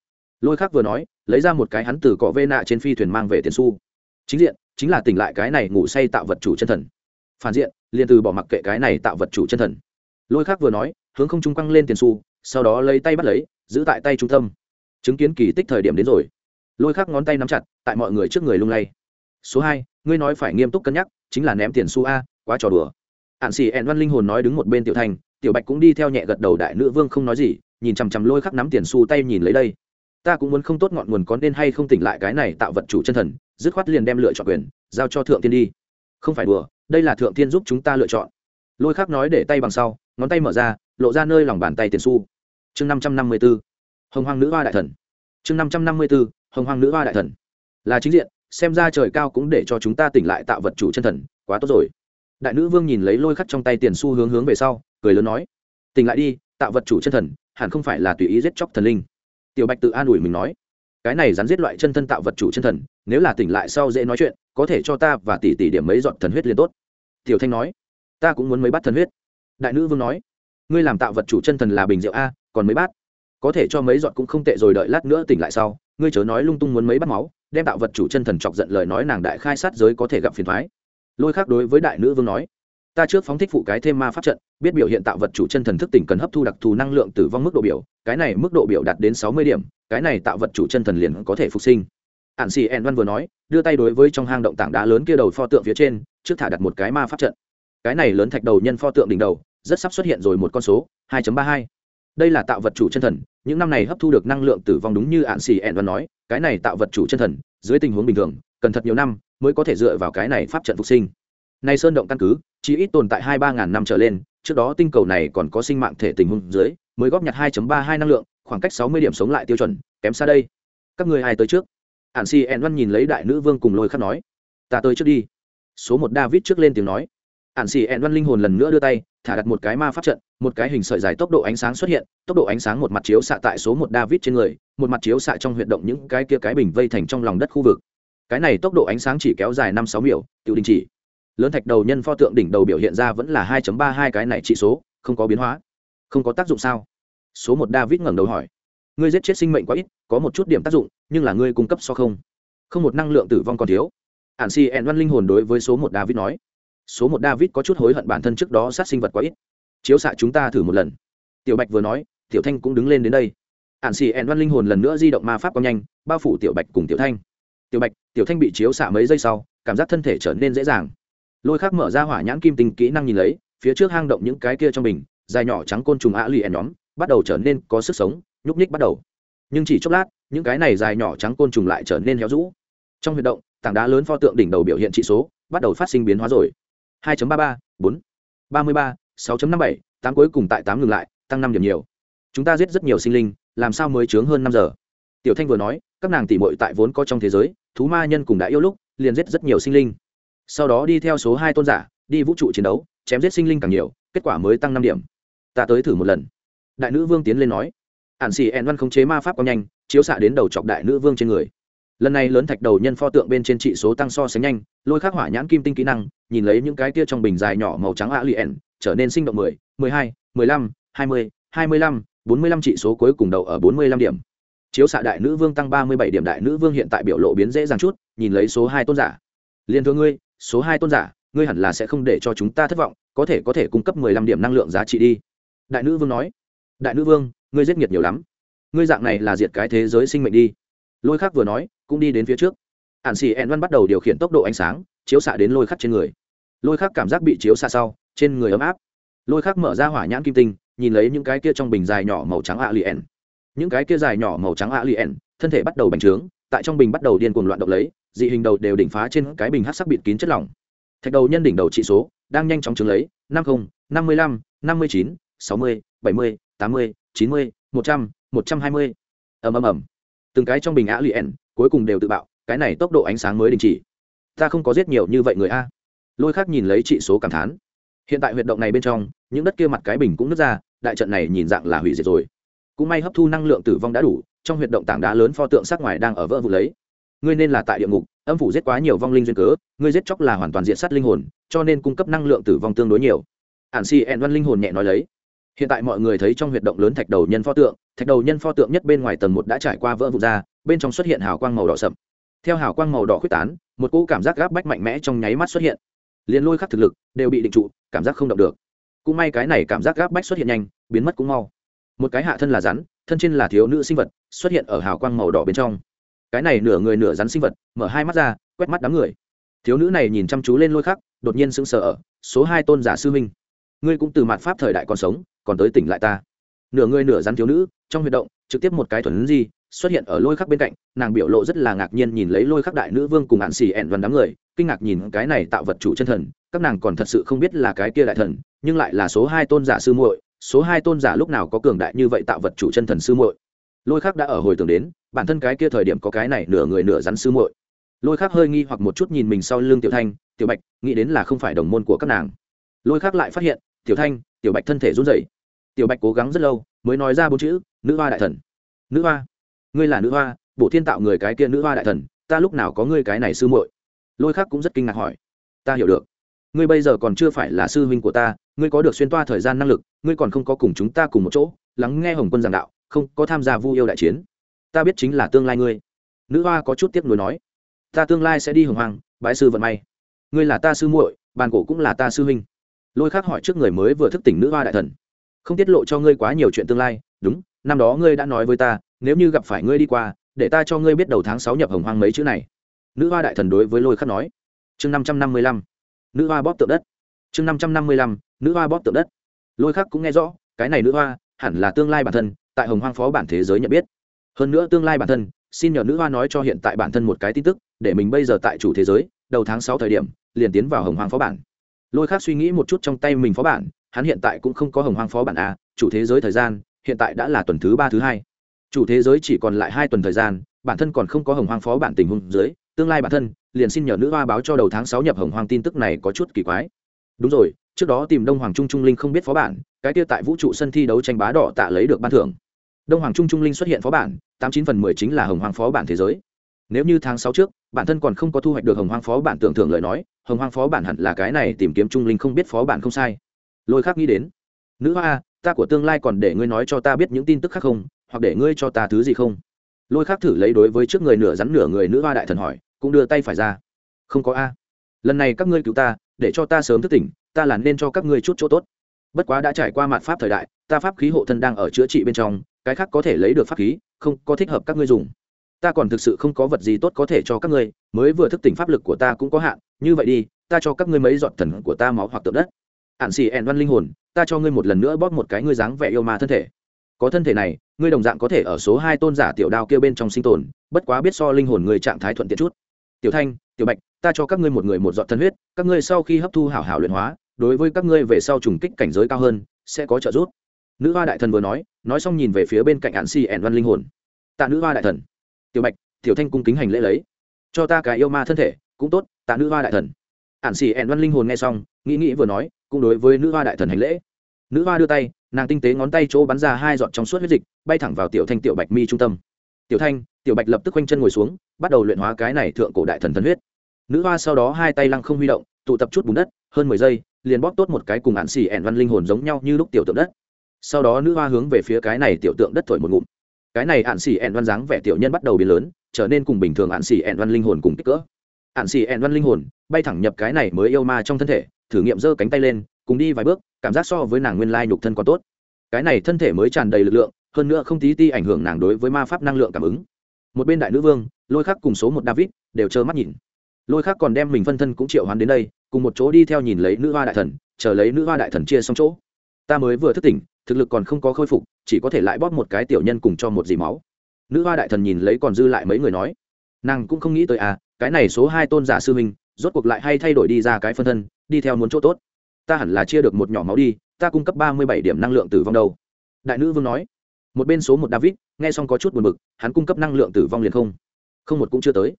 lôi khắc vừa nói, lấy ra một cái hắn từ cọ vê nạ trên phi thuyền mang về tiền su chính diện, chính là tỉnh lại cái này ngủ say tạo vật chủ chân thần. Phản diện, liền từ bỏ mặc kệ cái này tạo vật chủ chân thần. Lôi khắc vừa nói, hướng không trung quăng lên tiền su sau đó lấy tay bắt lấy, giữ tại tay trung tâm. Chứng kiến kỳ tích thời điểm đến rồi. Lôi khắc ngón tay nắm chặt, tại mọi người trước người lung lay. Số hai, ngươi nói phải nghiêm túc cân nhắc, chính là ném tiền su a, quá trò đùa. Ạn xì ẹn văn linh hồn nói đứng một bên tiểu thành, tiểu bạch cũng đi theo nhẹ gật đầu đại nữ vương không nói gì, nhìn chằm chằm lôi khắc nắm tiền su tay nhìn lấy đây ta cũng muốn không tốt ngọn nguồn có nên hay không tỉnh lại cái này tạo vật chủ chân thần, dứt khoát liền đem lựa chọn quyền, giao cho thượng tiên đi. Không phải đùa, đây là thượng tiên giúp chúng ta lựa chọn. Lôi khác nói để tay bằng sau, ngón tay mở ra, lộ ra nơi lòng bàn tay tiền su chương năm trăm năm mươi b ố hồng hoàng nữ hoa đại thần. Chương năm trăm năm mươi b ố hồng hoàng nữ hoa đại thần. Là chính diện, xem ra trời cao cũng để cho chúng ta tỉnh lại tạo vật chủ chân thần, quá tốt rồi. Đại nữ vương nhìn lấy lôi khắc trong tay tiền xu hướng hướng về sau, cười lớn nói, tỉnh lại đi, tạo vật chủ chân thần, hẳn không phải là tùy ý giết chóc thần linh tiểu bạch tự an ủi mình nói, cái này rắn giết loại chân thân tạo vật chủ chân thần, nếu là tỉnh lại sau dễ nói chuyện, có thể cho ta và tỷ tỷ điểm mấy giọt thần huyết liền tốt. Tiểu thanh nói, ta cũng muốn mấy bát thần huyết. Đại nữ vương nói, ngươi làm tạo vật chủ chân thần là bình rượu a, còn mấy bát? Có thể cho mấy giọt cũng không tệ rồi đợi lát nữa tỉnh lại sau, ngươi chớ nói lung tung muốn mấy bát máu, đem tạo vật chủ chân thần chọc giận lời nói nàng đại khai sát giới có thể gặp phiền thoái. Lôi khác đối với đại nữ vương nói ta trước phóng thích phụ cái thêm ma pháp trận, biết biểu hiện tạo vật chủ chân thần thức tỉnh cần hấp thu đặc thù năng lượng tử vong mức độ biểu, cái này mức độ biểu đạt đến sáu mươi điểm, cái này tạo vật chủ chân thần liền có thể phục sinh. Ạn xì ẹn văn vừa nói, đưa tay đối với trong hang động tảng đá lớn kia đầu pho tượng phía trên, trước thả đặt một cái ma pháp trận. Cái này lớn thạch đầu nhân pho tượng đỉnh đầu, rất sắp xuất hiện rồi một con số 2.32. đây là tạo vật chủ chân thần, những năm này hấp thu được năng lượng tử vong đúng như ạn xì ẹn văn nói, cái này tạo vật chủ chân thần, dưới tình huống bình thường, cần thật nhiều năm mới có thể dựa vào cái này pháp trận phục sinh nay sơn động căn cứ, chỉ ít tồn tại hai ba ngàn năm trở lên, trước đó tinh cầu này còn có sinh mạng thể tình huống dưới, mới góp nhặt 2.32 năng lượng, khoảng cách 60 điểm sống lại tiêu chuẩn, kém xa đây. Các người ai tới trước? Ạn Si ẹn văn nhìn lấy đại nữ vương cùng lôi khắc nói. Ta tới trước đi. Số một david trước lên tiếng nói. Ạn Si ẹn văn linh hồn lần nữa đưa tay, thả đặt một cái ma pháp trận, một cái hình sợi dài tốc độ ánh sáng xuất hiện, tốc độ ánh sáng một mặt chiếu xạ tại số một david trên người, một mặt chiếu xạ trong huyệt động những cái kia cái bình vây thành trong lòng đất khu vực. Cái này tốc độ ánh sáng chỉ kéo dài năm sáu miểu tự đình chỉ lớn thạch đầu nhân pho tượng đỉnh đầu biểu hiện ra vẫn là hai ba hai cái này trị số, không có biến hóa. Không có tác dụng sao? Số một david ngẩng đầu hỏi. Ngươi giết chết sinh mệnh quá ít, có một chút điểm tác dụng, nhưng là ngươi cung cấp so không. Không một năng lượng tử vong còn thiếu. Ản si ẹn văn linh hồn đối với số một david nói. Số một david có chút hối hận bản thân trước đó sát sinh vật quá ít. Chiếu xạ chúng ta thử một lần. Tiểu bạch vừa nói, tiểu thanh cũng đứng lên đến đây. Ạn xì ẹn văn linh hồn lần nữa di động ma pháp quá nhanh, bao phủ tiểu bạch cùng tiểu thanh. Tiểu bạch, tiểu thanh bị chiếu xạ mấy giây sau, cảm giác thân thể trở nên dễ dàng lôi khác mở ra hỏa nhãn kim tinh kỹ năng nhìn lấy phía trước hang động những cái kia trong mình dài nhỏ trắng côn trùng ạ lì ẻn nhóm bắt đầu trở nên có sức sống nhúc nhích bắt đầu nhưng chỉ chốc lát những cái này dài nhỏ trắng côn trùng lại trở nên héo rũ trong huy động tảng đá lớn pho tượng đỉnh đầu biểu hiện trị số bắt đầu phát sinh biến hóa rồi 2.33, 4, 33, 6.57, 8 cuối cùng tại 8 ngừng lại, tăng 5 điểm nhiều. Chúng ta giết rất nhiều sinh linh, làm sao mới chướng hơn 5 giờ. Tiểu Thanh vừa nói, các nàng tỷ muội tại vốn có trong thế giới, thú ma nhân cùng đã yêu lúc, liền giết rất nhiều sinh linh. Sau đó đi theo số hai tôn giả, đi vũ trụ chiến đấu, chém giết sinh linh càng nhiều, kết quả mới tăng năm điểm. Ta tới thử một lần. Đại nữ vương tiến lên nói. Ản Sĩ ẹn Văn khống chế ma pháp quá nhanh, chiếu xạ đến đầu chọc đại nữ vương trên người lần này lớn thạch đầu nhân pho tượng bên trên trị số tăng so sánh nhanh lôi khắc hỏa nhãn kim tinh kỹ năng nhìn lấy những cái kia trong bình dài nhỏ màu trắng a lien trở nên sinh động mười mười hai mười lăm hai mươi hai mươi lăm bốn mươi lăm trị số cuối cùng đầu ở bốn mươi lăm điểm chiếu xạ đại nữ vương tăng ba mươi bảy điểm đại nữ vương hiện tại biểu lộ biến dễ dàng chút nhìn lấy số hai tôn giả liên thưa ngươi số hai tôn giả, ngươi hẳn là sẽ không để cho chúng ta thất vọng, có thể có thể cung cấp mười lăm điểm năng lượng giá trị đi. Đại nữ vương nói. Đại nữ vương, ngươi giết nghiệt nhiều lắm. Ngươi dạng này là diệt cái thế giới sinh mệnh đi. Lôi khắc vừa nói, cũng đi đến phía trước. Ạn xì ẹn văn bắt đầu điều khiển tốc độ ánh sáng, chiếu xạ đến lôi khắc trên người. Lôi khắc cảm giác bị chiếu xạ sau, trên người ấm áp. Lôi khắc mở ra hỏa nhãn kim tinh, nhìn lấy những cái kia trong bình dài nhỏ màu trắng ạ lì ẻn. Những cái kia dài nhỏ màu trắng ạ lì ẻn, thân thể bắt đầu bành trướng tại trong bình bắt đầu điên cuồng loạn động lấy, dị hình đầu đều đỉnh phá trên cái bình hát sắc bịt kín chất lỏng. Thạch đầu nhân đỉnh đầu trị số, đang nhanh chóng chứng lấy, năm mươi năm mươi lăm, năm mươi chín, sáu mươi, bảy mươi, tám mươi, chín mươi, một trăm một trăm hai mươi. Ầm ầm ầm. Từng cái trong bình ả lì cuối cùng đều tự bạo, cái này tốc độ ánh sáng mới đình chỉ. Ta không có giết nhiều như vậy người a. Lôi khác nhìn lấy trị số cảm thán. Hiện tại huyệt động này bên trong, những đất kia mặt cái bình cũng nứt ra, đại trận này nhìn dạng là hủy diệt rồi. Cũng may hấp thu năng lượng tử vong đã đủ trong huyệt động tảng đá lớn pho tượng sát ngoài đang ở vỡ vụ lấy. Ngươi nên là tại địa ngục, âm phủ giết quá nhiều vong linh duyên cớ, ngươi giết chóc là hoàn toàn diện sát linh hồn, cho nên cung cấp năng lượng tử vong tương đối nhiều. Ản si ẹn văn linh hồn nhẹ nói lấy. Hiện tại mọi người thấy trong huyệt động lớn thạch đầu nhân pho tượng, thạch đầu nhân pho tượng nhất bên ngoài tầng một đã trải qua vỡ vụn ra, bên trong xuất hiện hào quang màu đỏ sậm. Theo hào quang màu đỏ quyết tán, một cỗ cảm giác gáp bách mạnh mẽ trong nháy mắt xuất hiện. Liền lôi khắc thực lực đều bị định trụ, cảm giác không động được. Cũng may cái này cảm giác gáp bách xuất hiện nhanh, biến mất cũng mau. Một cái hạ thân là rắn thân trên là thiếu nữ sinh vật, xuất hiện ở hào quang màu đỏ bên trong. Cái này nửa người nửa rắn sinh vật, mở hai mắt ra, quét mắt đám người. Thiếu nữ này nhìn chăm chú lên lôi khắc, đột nhiên sững sờ ở, số hai tôn giả sư minh ngươi cũng từ mặt pháp thời đại còn sống, còn tới tỉnh lại ta. Nửa người nửa rắn thiếu nữ, trong huy động, trực tiếp một cái thuần di, xuất hiện ở lôi khắc bên cạnh, nàng biểu lộ rất là ngạc nhiên nhìn lấy lôi khắc đại nữ vương cùng hạn xì ẹn đoàn đám người, kinh ngạc nhìn cái này tạo vật chủ chân thần, các nàng còn thật sự không biết là cái kia đại thần, nhưng lại là số hai tôn giả sư muội số hai tôn giả lúc nào có cường đại như vậy tạo vật chủ chân thần sư muội? Lôi khắc đã ở hồi tưởng đến, bản thân cái kia thời điểm có cái này nửa người nửa rắn sư muội. Lôi khắc hơi nghi hoặc một chút nhìn mình sau lưng tiểu thanh, tiểu bạch, nghĩ đến là không phải đồng môn của các nàng. Lôi khắc lại phát hiện, tiểu thanh, tiểu bạch thân thể run rẩy. Tiểu bạch cố gắng rất lâu, mới nói ra bốn chữ, nữ hoa đại thần. Nữ hoa? Ngươi là nữ hoa bộ thiên tạo người cái kia nữ hoa đại thần, ta lúc nào có ngươi cái này sư muội? Lôi khác cũng rất kinh ngạc hỏi. Ta hiểu được ngươi bây giờ còn chưa phải là sư huynh của ta, ngươi có được xuyên toa thời gian năng lực, ngươi còn không có cùng chúng ta cùng một chỗ, lắng nghe hồng quân giảng đạo, không có tham gia vu yêu đại chiến. Ta biết chính là tương lai ngươi. Nữ hoa có chút tiếc nuối nói. Ta tương lai sẽ đi hồng hoàng bãi sư vận may. Ngươi là ta sư muội, bàn cổ cũng là ta sư huynh. Lôi khác hỏi trước người mới vừa thức tỉnh nữ hoa đại thần. Không tiết lộ cho ngươi quá nhiều chuyện tương lai, đúng, năm đó ngươi đã nói với ta, nếu như gặp phải ngươi đi qua, để ta cho ngươi biết đầu tháng sáu nhập hồng hoang mấy chữ này. Nữ hoa đại thần đối với lôi khắc nói. Chương năm trăm năm mươi lăm nữ hoa bóp tượng đất. Chương năm trăm năm mươi lăm, nữ hoa bóp tượng đất. Lôi khắc cũng nghe rõ, cái này nữ hoa hẳn là tương lai bản thân, tại hồng hoang phó bản thế giới nhận biết. Hơn nữa tương lai bản thân, xin nhờ nữ hoa nói cho hiện tại bản thân một cái tin tức, để mình bây giờ tại chủ thế giới, đầu tháng sáu thời điểm, liền tiến vào hồng hoang phó bản. Lôi khác suy nghĩ một chút trong tay mình phó bản, hắn hiện tại cũng không có hồng hoang phó bản a, chủ thế giới thời gian, hiện tại đã là tuần thứ ba thứ hai. Chủ thế giới chỉ còn lại hai tuần thời gian, bản thân còn không có hồng hoang phó bản tình huống dưới tương lai bản thân, liền xin nhờ nữ hoa báo cho đầu tháng sáu nhập hồng hoang tin tức này có chút kỳ quái. Đúng rồi, trước đó tìm đông hoàng trung trung linh không biết phó bản, cái kia tại vũ trụ sân thi đấu tranh bá đỏ tạ lấy được ban thưởng. Đông hoàng trung trung linh xuất hiện phó bản, tám chín phần mười chính là hồng hoàng phó bản thế giới. Nếu như tháng sáu trước, bản thân còn không có thu hoạch được hồng hoàng phó bản tưởng thưởng lời nói, hồng hoàng phó bản hẳn là cái này tìm kiếm trung linh không biết phó bản không sai. Lôi khác nghĩ đến, nữ hoa, ta của tương lai còn để ngươi nói cho ta biết những tin tức khác không? Hoặc để ngươi cho ta thứ gì không? Lôi khác thử lấy đối với trước người nửa rắn nửa người nữ hoa đại thần hỏi cũng đưa tay phải ra. Không có a. Lần này các ngươi cứu ta, để cho ta sớm thức tỉnh, ta là nên cho các ngươi chút chỗ tốt. Bất quá đã trải qua mặt pháp thời đại, ta pháp khí hộ thân đang ở chữa trị bên trong, cái khác có thể lấy được pháp khí, không có thích hợp các ngươi dùng. Ta còn thực sự không có vật gì tốt có thể cho các ngươi, mới vừa thức tỉnh pháp lực của ta cũng có hạn, như vậy đi, ta cho các ngươi mấy giọt thần của ta máu hoặc tượng đất. Ạn xì ẹn văn linh hồn, ta cho ngươi một lần nữa bóp một cái ngươi dáng vẻ yêu ma thân thể. Có thân thể này, ngươi đồng dạng có thể ở số hai tôn giả tiểu đao kêu bên trong sinh tồn, bất quá biết so linh hồn người trạng thái thuận tiện chút tiểu thanh, tiểu bạch, ta cho các ngươi một người một giọt thân huyết, các ngươi sau khi hấp thu hảo hảo luyện hóa, đối với các ngươi về sau trùng kích cảnh giới cao hơn, sẽ có trợ giúp. Nữ hoa đại thần vừa nói nói xong nhìn về phía bên cạnh hạn si ẻn văn linh hồn. Tạ nữ hoa đại thần. Tiểu bạch, tiểu thanh cung kính hành lễ lấy. Cho ta cái yêu ma thân thể, cũng tốt, tạ nữ hoa đại thần. Ạn xì ẻn văn linh hồn nghe xong, nghĩ nghĩ vừa nói, cũng đối với nữ hoa đại thần hành lễ. Nữ hoa đưa tay, nàng tinh tế ngón tay chỗ bắn ra hai giọt trong suốt huyết dịch, bay thẳng vào tiểu thanh tiểu bạch mi trung tâm. Tiểu thanh tiểu bạch lập tức quanh chân ngồi xuống, bắt đầu luyện hóa cái này thượng cổ đại thần thần huyết. Nữ hoa sau đó hai tay lăng không huy động, tụ tập chút bùn đất, hơn mười giây, liền bóp tốt một cái cùng ạn xì ẻn văn linh hồn giống nhau như lúc tiểu tượng đất. Sau đó nữ hoa hướng về phía cái này tiểu tượng đất thổi một ngụm. Cái này ạn xì ẻn văn dáng vẻ tiểu nhân bắt đầu biến lớn, trở nên cùng bình thường ạn xì ẻn văn linh hồn cùng kích cỡ. Ạn xì ẻn văn linh hồn, bay thẳng nhập cái này mới yêu ma trong thân thể, thử nghiệm giơ cánh tay lên, cùng đi vài bước, cảm giác so với nàng nguyên lai nhục thân còn tốt. Cái này thân thể mới tràn đầy lực lượng, hơn nữa không tí ti ảnh hưởng nàng đối với ma pháp năng lượng cảm ứng một bên đại nữ vương, lôi khắc cùng số một david đều trơ mắt nhìn. Lôi khắc còn đem mình phân thân cũng triệu hoán đến đây, cùng một chỗ đi theo nhìn lấy nữ hoa đại thần, chờ lấy nữ hoa đại thần chia xong chỗ. Ta mới vừa thức tỉnh, thực lực còn không có khôi phục, chỉ có thể lại bóp một cái tiểu nhân cùng cho một dì máu. Nữ hoa đại thần nhìn lấy còn dư lại mấy người nói, nàng cũng không nghĩ tới à cái này số hai tôn giả sư minh rốt cuộc lại hay thay đổi đi ra cái phân thân, đi theo muốn chỗ tốt. Ta hẳn là chia được một nhỏ máu đi, ta cung cấp ba mươi bảy điểm năng lượng tử vong đâu. Đại nữ vương nói một bên số một david, nghe xong có chút buồn b ự c hắn cung cấp năng lượng tử vong liền không. Không một cũng chưa tới.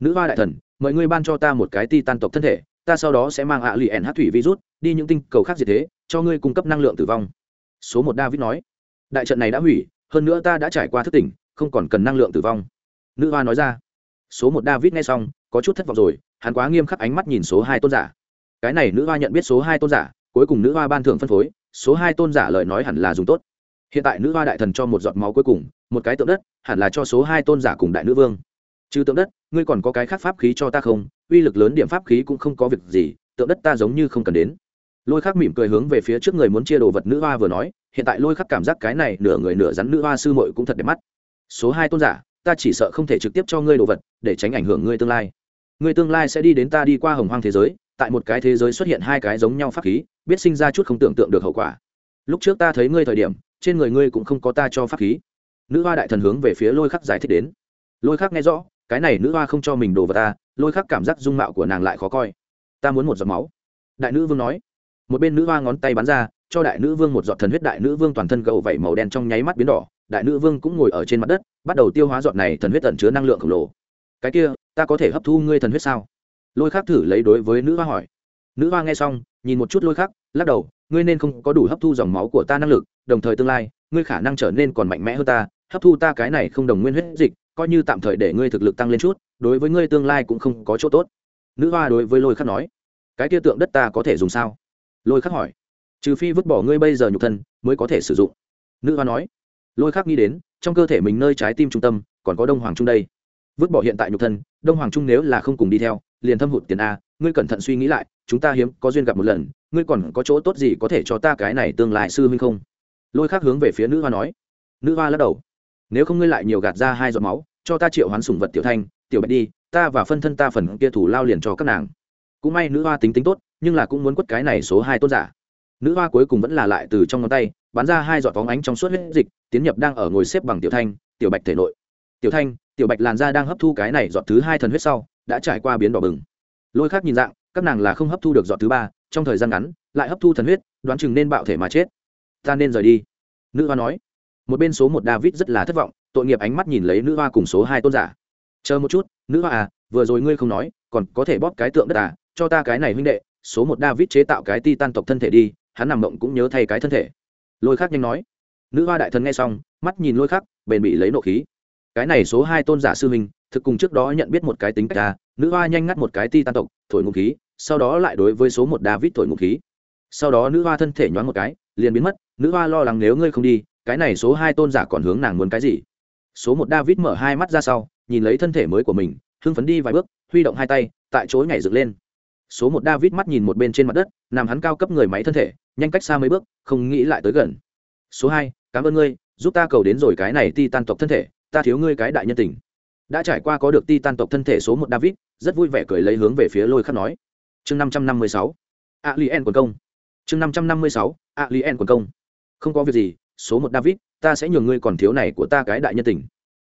Nữ hoa đại thần mời ngươi ban cho ta một cái ti tan tộc thân thể, ta sau đó sẽ mang ạ lì ẻn hát thủy virus, đi những tinh cầu khác gì thế, cho ngươi cung cấp năng lượng tử vong. Số một david nói. Đại trận này đã hủy, hơn nữa ta đã trải qua thức tỉnh, không còn cần năng lượng tử vong. Nữ hoa nói ra. Số một david nghe xong, có chút thất vọng rồi, hắn quá nghiêm khắc ánh mắt nhìn số hai tôn giả. Cái này nữ hoa nhận biết số hai tôn giả, cuối cùng nữ hoa ban thưởng phân phối, số hai tôn giả lời nói hẳn là dùng tốt hiện tại nữ hoa đại thần cho một giọt máu cuối cùng, một cái tượng đất, hẳn là cho số hai tôn giả cùng đại nữ vương. Trừ tượng đất, ngươi còn có cái khác pháp khí cho ta không? Uy lực lớn điểm pháp khí cũng không có việc gì, tượng đất ta giống như không cần đến. Lôi khắc mỉm cười hướng về phía trước người muốn chia đồ vật nữ hoa vừa nói, hiện tại lôi khắc cảm giác cái này nửa người nửa rắn nữ hoa sư mội cũng thật đẹp mắt. Số hai tôn giả, ta chỉ sợ không thể trực tiếp cho ngươi đồ vật, để tránh ảnh hưởng ngươi tương lai. Ngươi tương lai sẽ đi đến ta đi qua hồng hoang thế giới, tại một cái thế giới xuất hiện hai cái giống nhau pháp khí, biết sinh ra chút không tưởng tượng được hậu quả. Lúc trước ta thấy ngươi thời điểm trên người ngươi cũng không có ta cho pháp khí. Nữ hoa đại thần hướng về phía lôi khắc giải thích đến. Lôi khắc nghe rõ, cái này nữ hoa không cho mình đồ vào ta, lôi khắc cảm giác dung mạo của nàng lại khó coi. Ta muốn một giọt máu. Đại nữ vương nói. Một bên nữ hoa ngón tay bắn ra, cho đại nữ vương một giọt thần huyết, đại nữ vương toàn thân gậu vẩy màu đen trong nháy mắt biến đỏ, đại nữ vương cũng ngồi ở trên mặt đất, bắt đầu tiêu hóa giọt này thần huyết tẩn chứa năng lượng khổng lồ. Cái kia, ta có thể hấp thu ngươi thần huyết sao? Lôi khắc thử lấy đối với nữ hoa hỏi. Nữ hoa nghe xong, nhìn một chút lôi khắc, lắc đầu ngươi nên không có đủ hấp thu dòng máu của ta năng lực, đồng thời tương lai, ngươi khả năng trở nên còn mạnh mẽ hơn ta, hấp thu ta cái này không đồng nguyên huyết dịch, coi như tạm thời để ngươi thực lực tăng lên chút, đối với ngươi tương lai cũng không có chỗ tốt. Nữ hoa đối với lôi khắc nói. Cái kia tượng đất ta có thể dùng sao? Lôi khắc hỏi. Trừ phi vứt bỏ ngươi bây giờ nhục thân, mới có thể sử dụng. Nữ hoa nói. Lôi khắc nghĩ đến, trong cơ thể mình nơi trái tim trung tâm, còn có đông hoàng trung đây. Vứt bỏ hiện tại nhục thân, đông hoàng trung nếu là không cùng đi theo, liền thâm hụt tiền a ngươi cẩn thận suy nghĩ lại, chúng ta hiếm có duyên gặp một lần, ngươi còn có chỗ tốt gì có thể cho ta cái này tương lai sư huynh không? Lôi khác hướng về phía nữ hoa nói. Nữ hoa lắc đầu. Nếu không ngươi lại nhiều gạt ra hai giọt máu, cho ta triệu hoán sủng vật tiểu thanh, tiểu bạch đi, ta và phân thân ta phần kia thủ lao liền cho các nàng. Cũng may nữ hoa tính tính tốt, nhưng là cũng muốn quất cái này số hai tôn giả. Nữ hoa cuối cùng vẫn là lại từ trong ngón tay, bắn ra hai giọt phóng ánh trong suốt huyết dịch, tiến nhập đang ở ngồi xếp bằng tiểu thanh, tiểu bạch thể nội. Tiểu thanh, tiểu bạch làn da đang hấp thu cái này giọt thứ hai thần huyết sau, đã trải qua biến đỏ bừng lôi khác nhìn dạng, các nàng là không hấp thu được giọt thứ ba, trong thời gian ngắn, lại hấp thu thần huyết, đoán chừng nên bạo thể mà chết. Ta nên rời đi. Nữ hoa nói. Một bên số một david rất là thất vọng, tội nghiệp ánh mắt nhìn lấy nữ hoa cùng số hai tôn giả. Chờ một chút, nữ hoa à vừa rồi ngươi không nói, còn có thể bóp cái tượng đất à cho ta cái này huynh đệ, số một david chế tạo cái ti tan tộc thân thể đi, hắn nằm mộng cũng nhớ thay cái thân thể. Lôi khắc nhanh nói. Nữ hoa đại thần nghe xong, mắt nhìn lôi khắc, bền bị lấy nộ khí cái này số hai tôn giả sư huynh, thực cùng trước đó nhận biết một cái tính cách ta nữ hoa nhanh ngắt một cái ti tan tộc, thổi ngụ khí, sau đó lại đối với số một david thổi ngụ khí. Sau đó nữ hoa thân thể nhoáng một cái, liền biến mất, nữ hoa lo lắng nếu ngươi không đi, cái này số hai tôn giả còn hướng nàng muốn cái gì? Số một david mở hai mắt ra sau, nhìn lấy thân thể mới của mình, hưng phấn đi vài bước, huy động hai tay, tại chối nhảy dựng lên. Số một david mắt nhìn một bên trên mặt đất, nằm hắn cao cấp người máy thân thể, nhanh cách xa mấy bước, không nghĩ lại tới gần. Số hai, cảm ơn ngươi, giúp ta cầu đến rồi cái này ti tan tộc thân thể ta thiếu ngươi cái đại nhân tình. Đã trải qua có được ti tan tộc thân thể số một david, rất vui vẻ cười lấy hướng về phía lôi khắc nói. Chương năm trăm năm mươi sáu. A lien quần công. Chương năm trăm năm mươi sáu. A lien quần công. Không có việc gì, số một david, ta sẽ nhường ngươi còn thiếu này của ta cái đại nhân tình.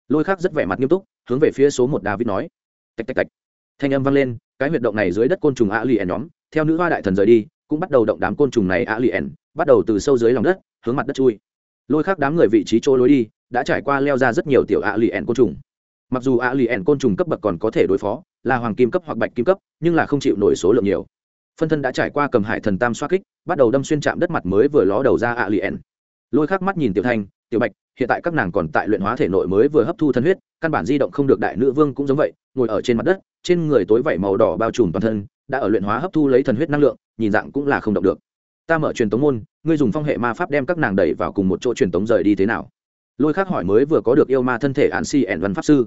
Lôi khắc rất vẻ mặt nghiêm túc, hướng về phía số một david nói. Tạch tạch tạch. Thanh âm vang lên, cái huyệt động này dưới đất côn trùng a lien nhóm, theo nữ hoa đại thần rời đi, cũng bắt đầu động đám côn trùng này a lien bắt đầu từ sâu dưới lòng đất, hướng mặt đất chui lôi khắc đám người vị trí chỗ lối đi, đã trải qua leo ra rất nhiều tiểu ạ lì ẻn côn trùng. Mặc dù ạ lì ẻn côn trùng cấp bậc còn có thể đối phó, là hoàng kim cấp hoặc bạch kim cấp, nhưng là không chịu nổi số lượng nhiều. Phân thân đã trải qua cầm hải thần tam xoa kích, bắt đầu đâm xuyên chạm đất mặt mới vừa ló đầu ra ạ lì ẻn lôi khắc mắt nhìn tiểu thanh, tiểu bạch, hiện tại các nàng còn tại luyện hóa thể nội mới vừa hấp thu thân huyết, căn bản di động không được đại nữ vương cũng giống vậy, ngồi ở trên mặt đất, trên người tối vảy màu đỏ bao trùm toàn thân, đã ở luyện hóa hấp thu lấy thần huyết năng lượng, nhìn dạng cũng là không động được ta mở truyền tống môn, ngươi dùng phong hệ ma pháp đem các nàng đẩy vào cùng một chỗ truyền tống rời đi thế nào? Lôi khác hỏi mới vừa có được yêu ma thân thể ạn xì ẹn văn pháp sư.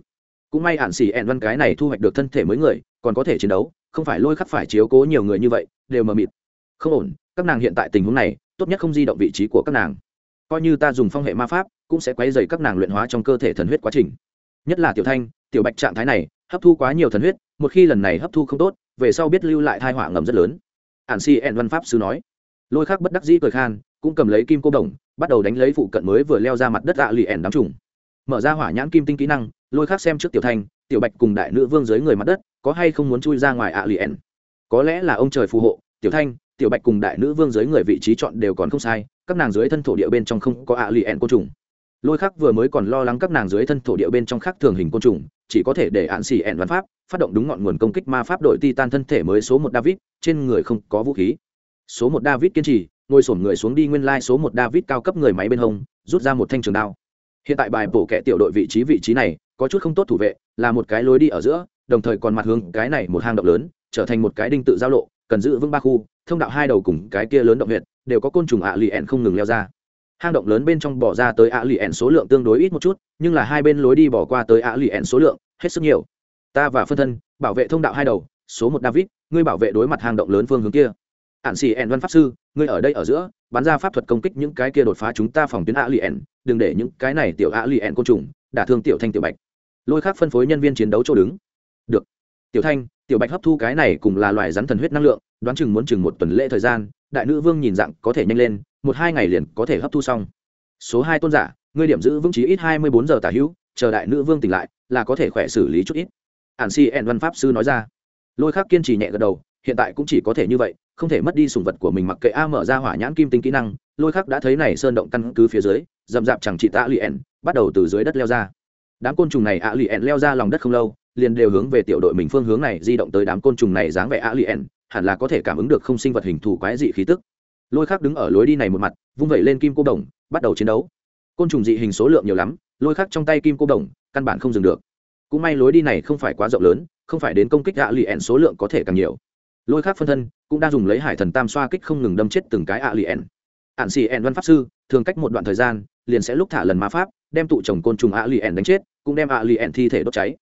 Cũng may ạn xì ẹn văn cái này thu hoạch được thân thể mới người, còn có thể chiến đấu, không phải lôi khắc phải chiếu cố nhiều người như vậy, đều mờ mịt. Không ổn, các nàng hiện tại tình huống này, tốt nhất không di động vị trí của các nàng. Coi như ta dùng phong hệ ma pháp, cũng sẽ quay dày các nàng luyện hóa trong cơ thể thần huyết quá trình. Nhất là tiểu thanh, tiểu bạch trạng thái này, hấp thu quá nhiều thần huyết, một khi lần này hấp thu không tốt, về sau biết lưu lại thai họa ngầm rất lớn. Ản si ẹn văn pháp sư nói lôi khác bất đắc dĩ cười khan, cũng cầm lấy kim cô đồng, bắt đầu đánh lấy phụ cận mới vừa leo ra mặt đất ạ lì ẻn đám trùng. Mở ra hỏa nhãn kim tinh kỹ năng, lôi khác xem trước tiểu thanh tiểu bạch cùng đại nữ vương dưới người mặt đất, có hay không muốn chui ra ngoài ạ lì ẻn? Có lẽ là ông trời phù hộ, tiểu thanh, tiểu bạch cùng đại nữ vương dưới người vị trí chọn đều còn không sai, các nàng dưới thân thổ địa bên trong không có ạ lì ẻn côn trùng. Lôi khắc vừa mới còn lo lắng các nàng dưới thân thổ địa bên trong khác thường hình côn trùng, chỉ có thể để ạn xì ẻn văn pháp, phát động đúng ngọn nguồn công kích ma pháp đội titan thân thể mới số một david, trên người không có vũ khí số một david kiên trì, ngồi sổm người xuống đi nguyên lai số một david cao cấp người máy bên hông, rút ra một thanh trường đao. Hiện tại bài bổ kẻ tiểu đội vị trí vị trí này, có chút không tốt thủ vệ, là một cái lối đi ở giữa, đồng thời còn mặt hướng cái này một hang động lớn, trở thành một cái đinh tự giao lộ, cần giữ vững ba khu, thông đạo hai đầu cùng cái kia lớn động huyện đều có côn trùng ạ lì ẻn không ngừng leo ra. Hang động lớn bên trong bỏ ra tới ạ lì ẻn số lượng tương đối ít một chút, nhưng là hai bên lối đi bỏ qua tới ạ lì ẻn số lượng, hết sức nhiều. Ta và phân thân, bảo vệ thông đạo hai đầu, số một david, ngươi bảo vệ đối mặt hang động lớn phương hướng kia ạn xì ẻn văn pháp sư, ngươi ở đây ở giữa, bắn ra pháp thuật công kích những cái kia đột phá chúng ta phòng tuyến ạ lì ẻn, đừng để những cái này tiểu ạ lì ẻn côn trùng đả thương tiểu thanh tiểu bạch. Lôi khác phân phối nhân viên chiến đấu chỗ đứng. Được. Tiểu thanh, tiểu bạch hấp thu cái này cùng là loài rắn thần huyết năng lượng, đoán chừng muốn chừng một tuần lễ thời gian, đại nữ vương nhìn dạng có thể nhanh lên, một hai ngày liền có thể hấp thu xong. Số hai tôn giả, ngươi điểm giữ vững trí ít hai mươi bốn giờ tả hữu, chờ đại nữ vương tỉnh lại, là có thể khỏe xử lý chút ít. Ản si ẹn văn pháp sư nói ra. Lôi khắc kiên trì nhẹ gật đầu, hiện tại cũng chỉ có thể như vậy không thể mất đi sùng vật của mình mặc kệ a mở ra hỏa nhãn kim tinh kỹ năng, lôi khắc đã thấy này sơn động căn cứ phía dưới dầm dạp chẳng chị tạ lien bắt đầu từ dưới đất leo ra. Đám côn trùng này a lien leo ra lòng đất không lâu, liền đều hướng về tiểu đội mình phương hướng này di động tới đám côn trùng này dáng vẻ a lien hẳn là có thể cảm ứng được không sinh vật hình thù quái dị khí tức. Lôi khắc đứng ở lối đi này một mặt, vung vẩy lên kim cô đồng, bắt đầu chiến đấu. Côn trùng dị hình số lượng nhiều lắm, lôi khắc trong tay kim cô đồng, căn bản không dừng được. Cũng may lối đi này không phải quá rộng lớn, không phải đến công kích ạ lì ẻn số lượng có thể càng nhiều lôi khác phân thân, cũng đang dùng lấy hải thần tam xoa kích không ngừng đâm chết từng cái ạ lì ẻn ạn xì ẻn văn pháp sư, thường cách một đoạn thời gian, liền sẽ lúc thả lần ma pháp, đem tụ chồng côn trùng ạ lì ẻn đánh chết, cũng đem ạ lì ẻn thi thể đốt cháy.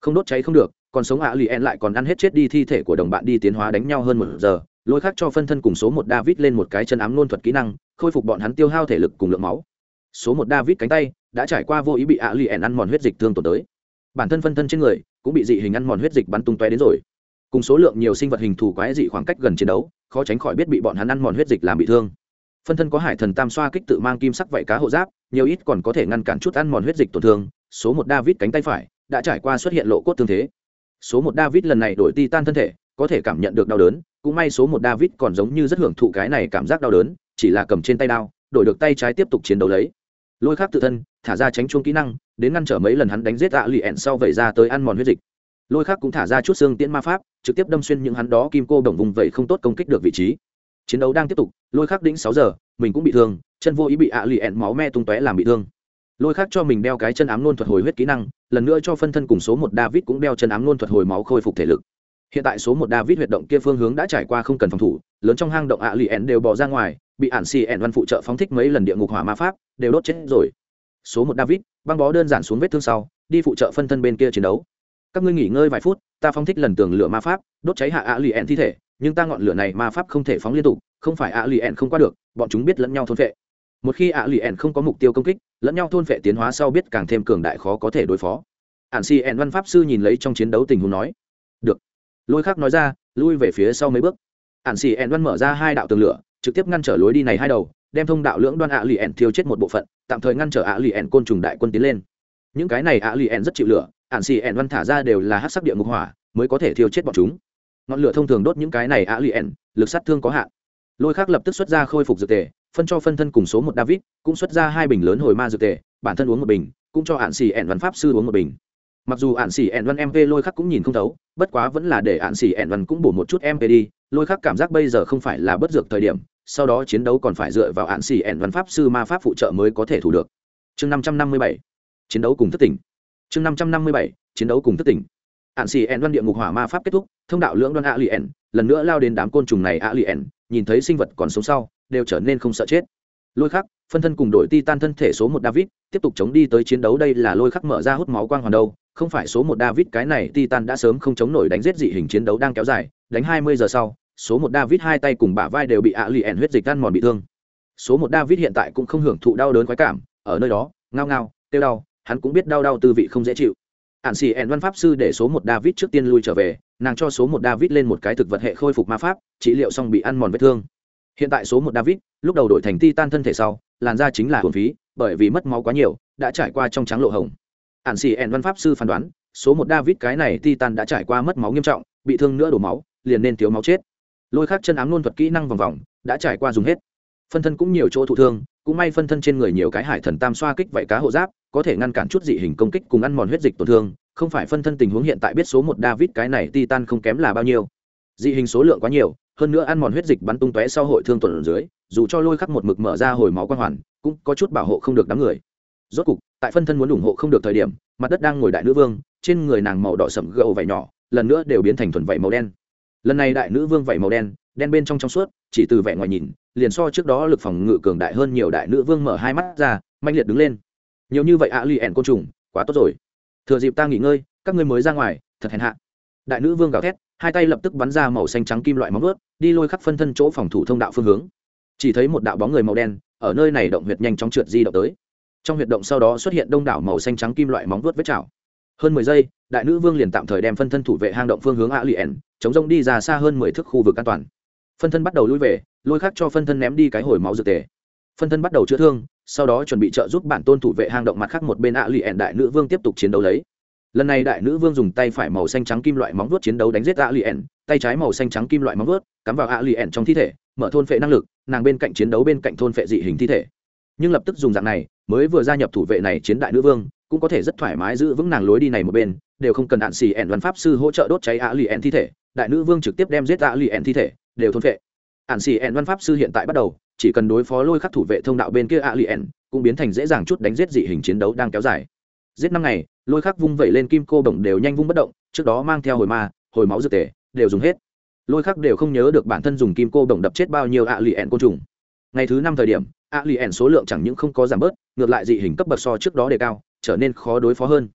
Không đốt cháy không được, còn sống ạ lì ẻn lại còn ăn hết chết đi thi thể của đồng bạn đi tiến hóa đánh nhau hơn một giờ, lôi khác cho phân thân cùng số một david lên một cái chân ám nôn thuật kỹ năng, khôi phục bọn hắn tiêu hao thể lực cùng lượng máu. Số một david cánh tay, đã trải qua vô ý bị ạ lì ẻn ăn mòn huyết dịch thương tổn tới. Bản thân phân thân trên người, cũng bị dị hình ăn mòn huyết dịch bắn tung tóe đến rồi cùng số lượng nhiều sinh vật hình thù quái dị khoảng cách gần chiến đấu, khó tránh khỏi biết bị bọn hắn ăn mòn huyết dịch làm bị thương. Phân thân có hải thần tam xoa kích tự mang kim sắc vảy cá hộ giáp, nhiều ít còn có thể ngăn cản chút ăn mòn huyết dịch tổn thương, số một david cánh tay phải đã trải qua xuất hiện lộ cốt thương thế. Số một david lần này đổi ti tan thân thể, có thể cảm nhận được đau đớn, cũng may số một david còn giống như rất hưởng thụ cái này cảm giác đau đớn, chỉ là cầm trên tay đao, đổi được tay trái tiếp tục chiến đấu lấy. Lôi khác tự thân, thả ra tránh chuông kỹ năng, đến ngăn trở mấy lần hắn đánh giết ạ lì ẹn sau vẩy ra tới ăn mòn huyết dịch lôi khác cũng thả ra chút xương tiễn ma pháp, trực tiếp đâm xuyên những hắn đó kim cô đồng vùng vẩy không tốt công kích được vị trí. Chiến đấu đang tiếp tục, lôi khác đĩnh sáu giờ, mình cũng bị thương, chân vô ý bị ạ lì ẹn máu me tung tóe làm bị thương. Lôi khác cho mình đeo cái chân ám nôn thuật hồi huyết kỹ năng, lần nữa cho phân thân cùng số một david cũng đeo chân ám nôn thuật hồi máu khôi phục thể lực. Hiện tại số một david huyệt động kia phương hướng đã trải qua không cần phòng thủ, lớn trong hang động ạ lì ẹn đều bỏ ra ngoài, bị ản xì ẹn văn phụ trợ phóng thích mấy lần địa ngục hỏa ma pháp, đều đốt chết rồi. Số một david, băng bó đơn giản xuống vết thương sau, đi phụ trợ phân thân bên kia chiến đấu các ngươi nghỉ ngơi vài phút, ta phóng thích lần tường lửa ma pháp, đốt cháy hạ ạ lì ẹn thi thể, nhưng ta ngọn lửa này ma pháp không thể phóng liên tục, không phải ạ lì ẹn không qua được, bọn chúng biết lẫn nhau thôn vệ một khi ạ lì ẹn không có mục tiêu công kích, lẫn nhau thôn vệ tiến hóa sau biết càng thêm cường đại khó có thể đối phó. Ạn xì ẹn văn pháp sư nhìn lấy trong chiến đấu tình huống nói, được. Lôi khác nói ra, lui về phía sau mấy bước. Ạn xì ẹn văn mở ra hai đạo tường lửa, trực tiếp ngăn trở lối đi này hai đầu, đem thông đạo lưỡng đoan ạ lì ẹn thiêu chết một bộ phận, tạm thời ngăn trở ạ lì ẹn côn trùng đại quân tiến lên. Những cái này ạ lì ẹn rất chịu lửa ạn xì ẻn văn thả ra đều là hát sắc địa ngục hỏa mới có thể thiêu chết bọn chúng. Ngọn lửa thông thường đốt những cái này ạ lì ẻn, lực sát thương có hạn. Lôi khác lập tức xuất ra khôi phục dược tề phân cho phân thân cùng số một david cũng xuất ra hai bình lớn hồi ma dược tề bản thân uống một bình cũng cho ạn xì ẻn văn pháp sư uống một bình. Mặc dù ạn xì ẻn văn mp lôi khắc cũng nhìn không thấu bất quá vẫn là để ạn xì ẻn văn cũng bổ một chút mp đi. Lôi khắc cảm giác bây giờ không phải là bất dược thời điểm sau đó chiến đấu còn phải dựa vào ạn xì ẻn văn pháp sư ma pháp phụ trợ mới có thể thủ được. Chương năm trăm năm mươi bảy chiến đấu cùng thất tỉnh chương năm trăm năm mươi bảy, chiến đấu cùng thất tỉnh. Hạn xì ẹn đoan địa ngục hỏa ma pháp kết thúc, thông đạo lưỡng đoan a lì ẹn lần nữa lao đến đám côn trùng này a lì ẹn nhìn thấy sinh vật còn sống sau, đều trở nên không sợ chết. Lôi khắc, phân thân cùng đội ti tan thân thể số một david, tiếp tục chống đi tới chiến đấu, đây là lôi khắc mở ra hút máu quang hoàn đâu, không phải số một david, cái này ti tan đã sớm không chống nổi đánh giết dị hình chiến đấu đang kéo dài, đánh hai mươi giờ sau, số một david hai tay cùng bả vai đều bị ạ lì ẻn huyết dịch tan mòn bị thương. Số một david hiện tại cũng không hưởng thụ đau đớn khoái cảm, ở nơi đó, ngao ngao tiêu đau hắn cũng biết đau đau tư vị không dễ chịu. Ạn xì ẹn văn pháp sư để số một david trước tiên lui trở về, nàng cho số một david lên một cái thực vật hệ khôi phục ma pháp, trị liệu xong bị ăn mòn vết thương. Hiện tại số một david, lúc đầu đổi thành ti tan thân thể sau, làn da chính là hồn phí, bởi vì mất máu quá nhiều, đã trải qua trong trắng lộ hồng. Ạn xì ẹn văn pháp sư phán đoán, số một david cái này ti tan đã trải qua mất máu nghiêm trọng, bị thương nữa đổ máu, liền nên thiếu máu chết. Lôi khắc chân ám luôn thuật kỹ năng vòng vòng, đã trải qua dùng hết. Phân thân cũng nhiều chỗ thụ thương, cũng may phân thân trên người nhiều cái hải thần tam xoa kích vậy cá hộ giáp có thể ngăn cản chút dị hình công kích cùng ăn mòn huyết dịch tổn thương, không phải phân thân tình huống hiện tại biết số một david cái này titan không kém là bao nhiêu. Dị hình số lượng quá nhiều, hơn nữa ăn mòn huyết dịch bắn tung tóe sau hội thương tuần ở dưới, dù cho lôi khắc một mực mở ra hồi máu quan hoàn, cũng có chút bảo hộ không được đám người. Rốt cục, tại phân thân muốn ủng hộ không được thời điểm, mặt đất đang ngồi đại nữ vương, trên người nàng màu đỏ sẩm gậu vảy nhỏ, lần nữa đều biến thành thuần vảy màu đen. Lần này đại nữ vương vảy màu đen đen bên trong trong suốt, chỉ từ vẻ ngoài nhìn, liền so trước đó lực phòng ngự cường đại hơn nhiều đại nữ vương mở hai mắt ra manh liệt đứng lên nhiều như vậy ạ, lì ẻn côn trùng, quá tốt rồi. Thừa dịp ta nghỉ ngơi, các ngươi mới ra ngoài, thật hèn hạ. Đại nữ vương gào thét, hai tay lập tức bắn ra màu xanh trắng kim loại móng ướt đi lôi khắc phân thân chỗ phòng thủ thông đạo phương hướng. Chỉ thấy một đạo bóng người màu đen, ở nơi này động huyệt nhanh chóng trượt di động tới. Trong huyệt động sau đó xuất hiện đông đảo màu xanh trắng kim loại móng vuốt vết chảo. Hơn mười giây, đại nữ vương liền tạm thời đem phân thân thủ vệ hang động phương hướng a ẻn, chống rông đi ra xa hơn mười thước khu vực an toàn. Phân thân bắt đầu lui về, lôi khắc cho phân thân ném đi cái hồi máu dược tề. Phân thân bắt đầu chữa thương sau đó chuẩn bị trợ giúp bản tôn thủ vệ hang động mặt khác một bên ạ lì ẹn đại nữ vương tiếp tục chiến đấu lấy. Lần này đại nữ vương dùng tay phải màu xanh trắng kim loại móng vuốt chiến đấu đánh giết ạ lì ẹn tay trái màu xanh trắng kim loại móng vuốt, cắm vào ạ lì ẹn trong thi thể, mở thôn phệ năng lực, nàng bên cạnh chiến đấu bên cạnh thôn phệ dị hình thi thể. Nhưng lập tức dùng dạng này, mới vừa gia nhập thủ vệ này chiến đại nữ vương, cũng có thể rất thoải mái giữ vững nàng lối đi này một bên, đều không cần đạn xì ẹn văn pháp sư hỗ trợ đốt cháy ạ lì ẹn thi thể, đại nữ vương trực tiếp đem giết ạ lì ẹn thi thể, đều thôn phệ. Ạn xì ẹn văn pháp sư hiện tại bắt đầu chỉ cần đối phó lôi khắc thủ vệ thông đạo bên kia alien, cũng biến thành dễ dàng chút đánh giết dị hình chiến đấu đang kéo dài. Giết năm ngày, lôi khắc vung vẩy lên kim cô bổng đều nhanh vung bất động, trước đó mang theo hồi ma, hồi máu dược tề, đều dùng hết. Lôi khắc đều không nhớ được bản thân dùng kim cô bổng đập chết bao nhiêu ạ lì ẹn côn trùng. Ngày thứ năm thời điểm ạ lì ẹn số lượng chẳng những không có giảm bớt, ngược lại dị hình cấp bậc so trước đó đề cao, trở nên khó đối phó hơn.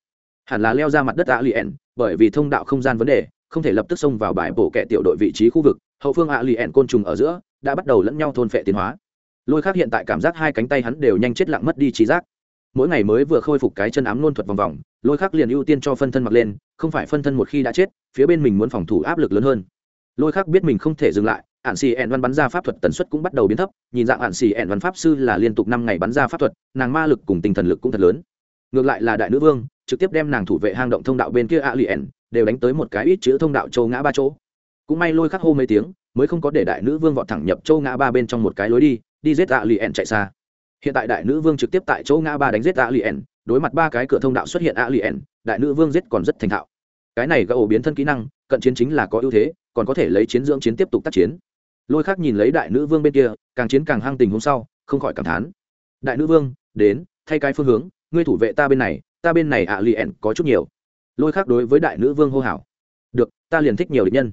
Hẳn là leo ra mặt đất ạ lì ẹn bởi vì thông đạo không gian vấn đề, không thể lập tức xông vào bãi bổ kẹ tiểu đội vị trí khu vực, hậu phương ạ lì ẹn côn trùng ở giữa đã bắt đầu lẫn nhau thôn phệ tiến hóa. Lôi khác hiện tại cảm giác hai cánh tay hắn đều nhanh chết lặng mất đi trí giác. Mỗi ngày mới vừa khôi phục cái chân ám nôn thuật vòng vòng, lôi khác liền ưu tiên cho phân thân mặc lên, không phải phân thân một khi đã chết, phía bên mình muốn phòng thủ áp lực lớn hơn. Lôi khác biết mình không thể dừng lại ạn xì ẹn văn bắn ra pháp thuật tần suất cũng bắt đầu biến thấp, nhìn dạng ạn xì ẹn văn pháp sư là liên tục năm ngày bắn ra pháp thuật, nàng ma lực cùng tinh thần lực cũng thật lớn. Ngược lại là đại nữ vương, trực tiếp đem nàng thủ vệ hang động thông đạo bên kia Ả lì ẻn đều đánh tới một cái ít chữ thông đạo châu ngã ba chỗ. Cũng may lôi khắc hô mấy tiếng mới không có để đại nữ vương vọt thẳng nhập châu ngã ba bên trong một cái lối đi đi giết ạ lì ẻn chạy xa. Hiện tại đại nữ vương trực tiếp tại châu ngã ba đánh giết ạ lì ẻn đối mặt ba cái cửa thông đạo xuất hiện ạ lì ẻn đại nữ vương giết còn rất thành thạo. Cái này gỡ ổ biến thân kỹ năng, cận chiến chính là có ưu thế, còn có thể lấy chiến dưỡng chiến tiếp tục tác chiến. Lôi khác nhìn lấy đại nữ vương bên kia, càng chiến càng hăng tình hôm sau, không khỏi cảm thán. Đại nữ vương, đến, thay cái phương hướng, ngươi thủ vệ ta bên này, ta bên này ạ lì ẻn có chút nhiều. Lôi khác đối với đại nữ vương hô hào. Được, ta liền thích nhiều địch nhân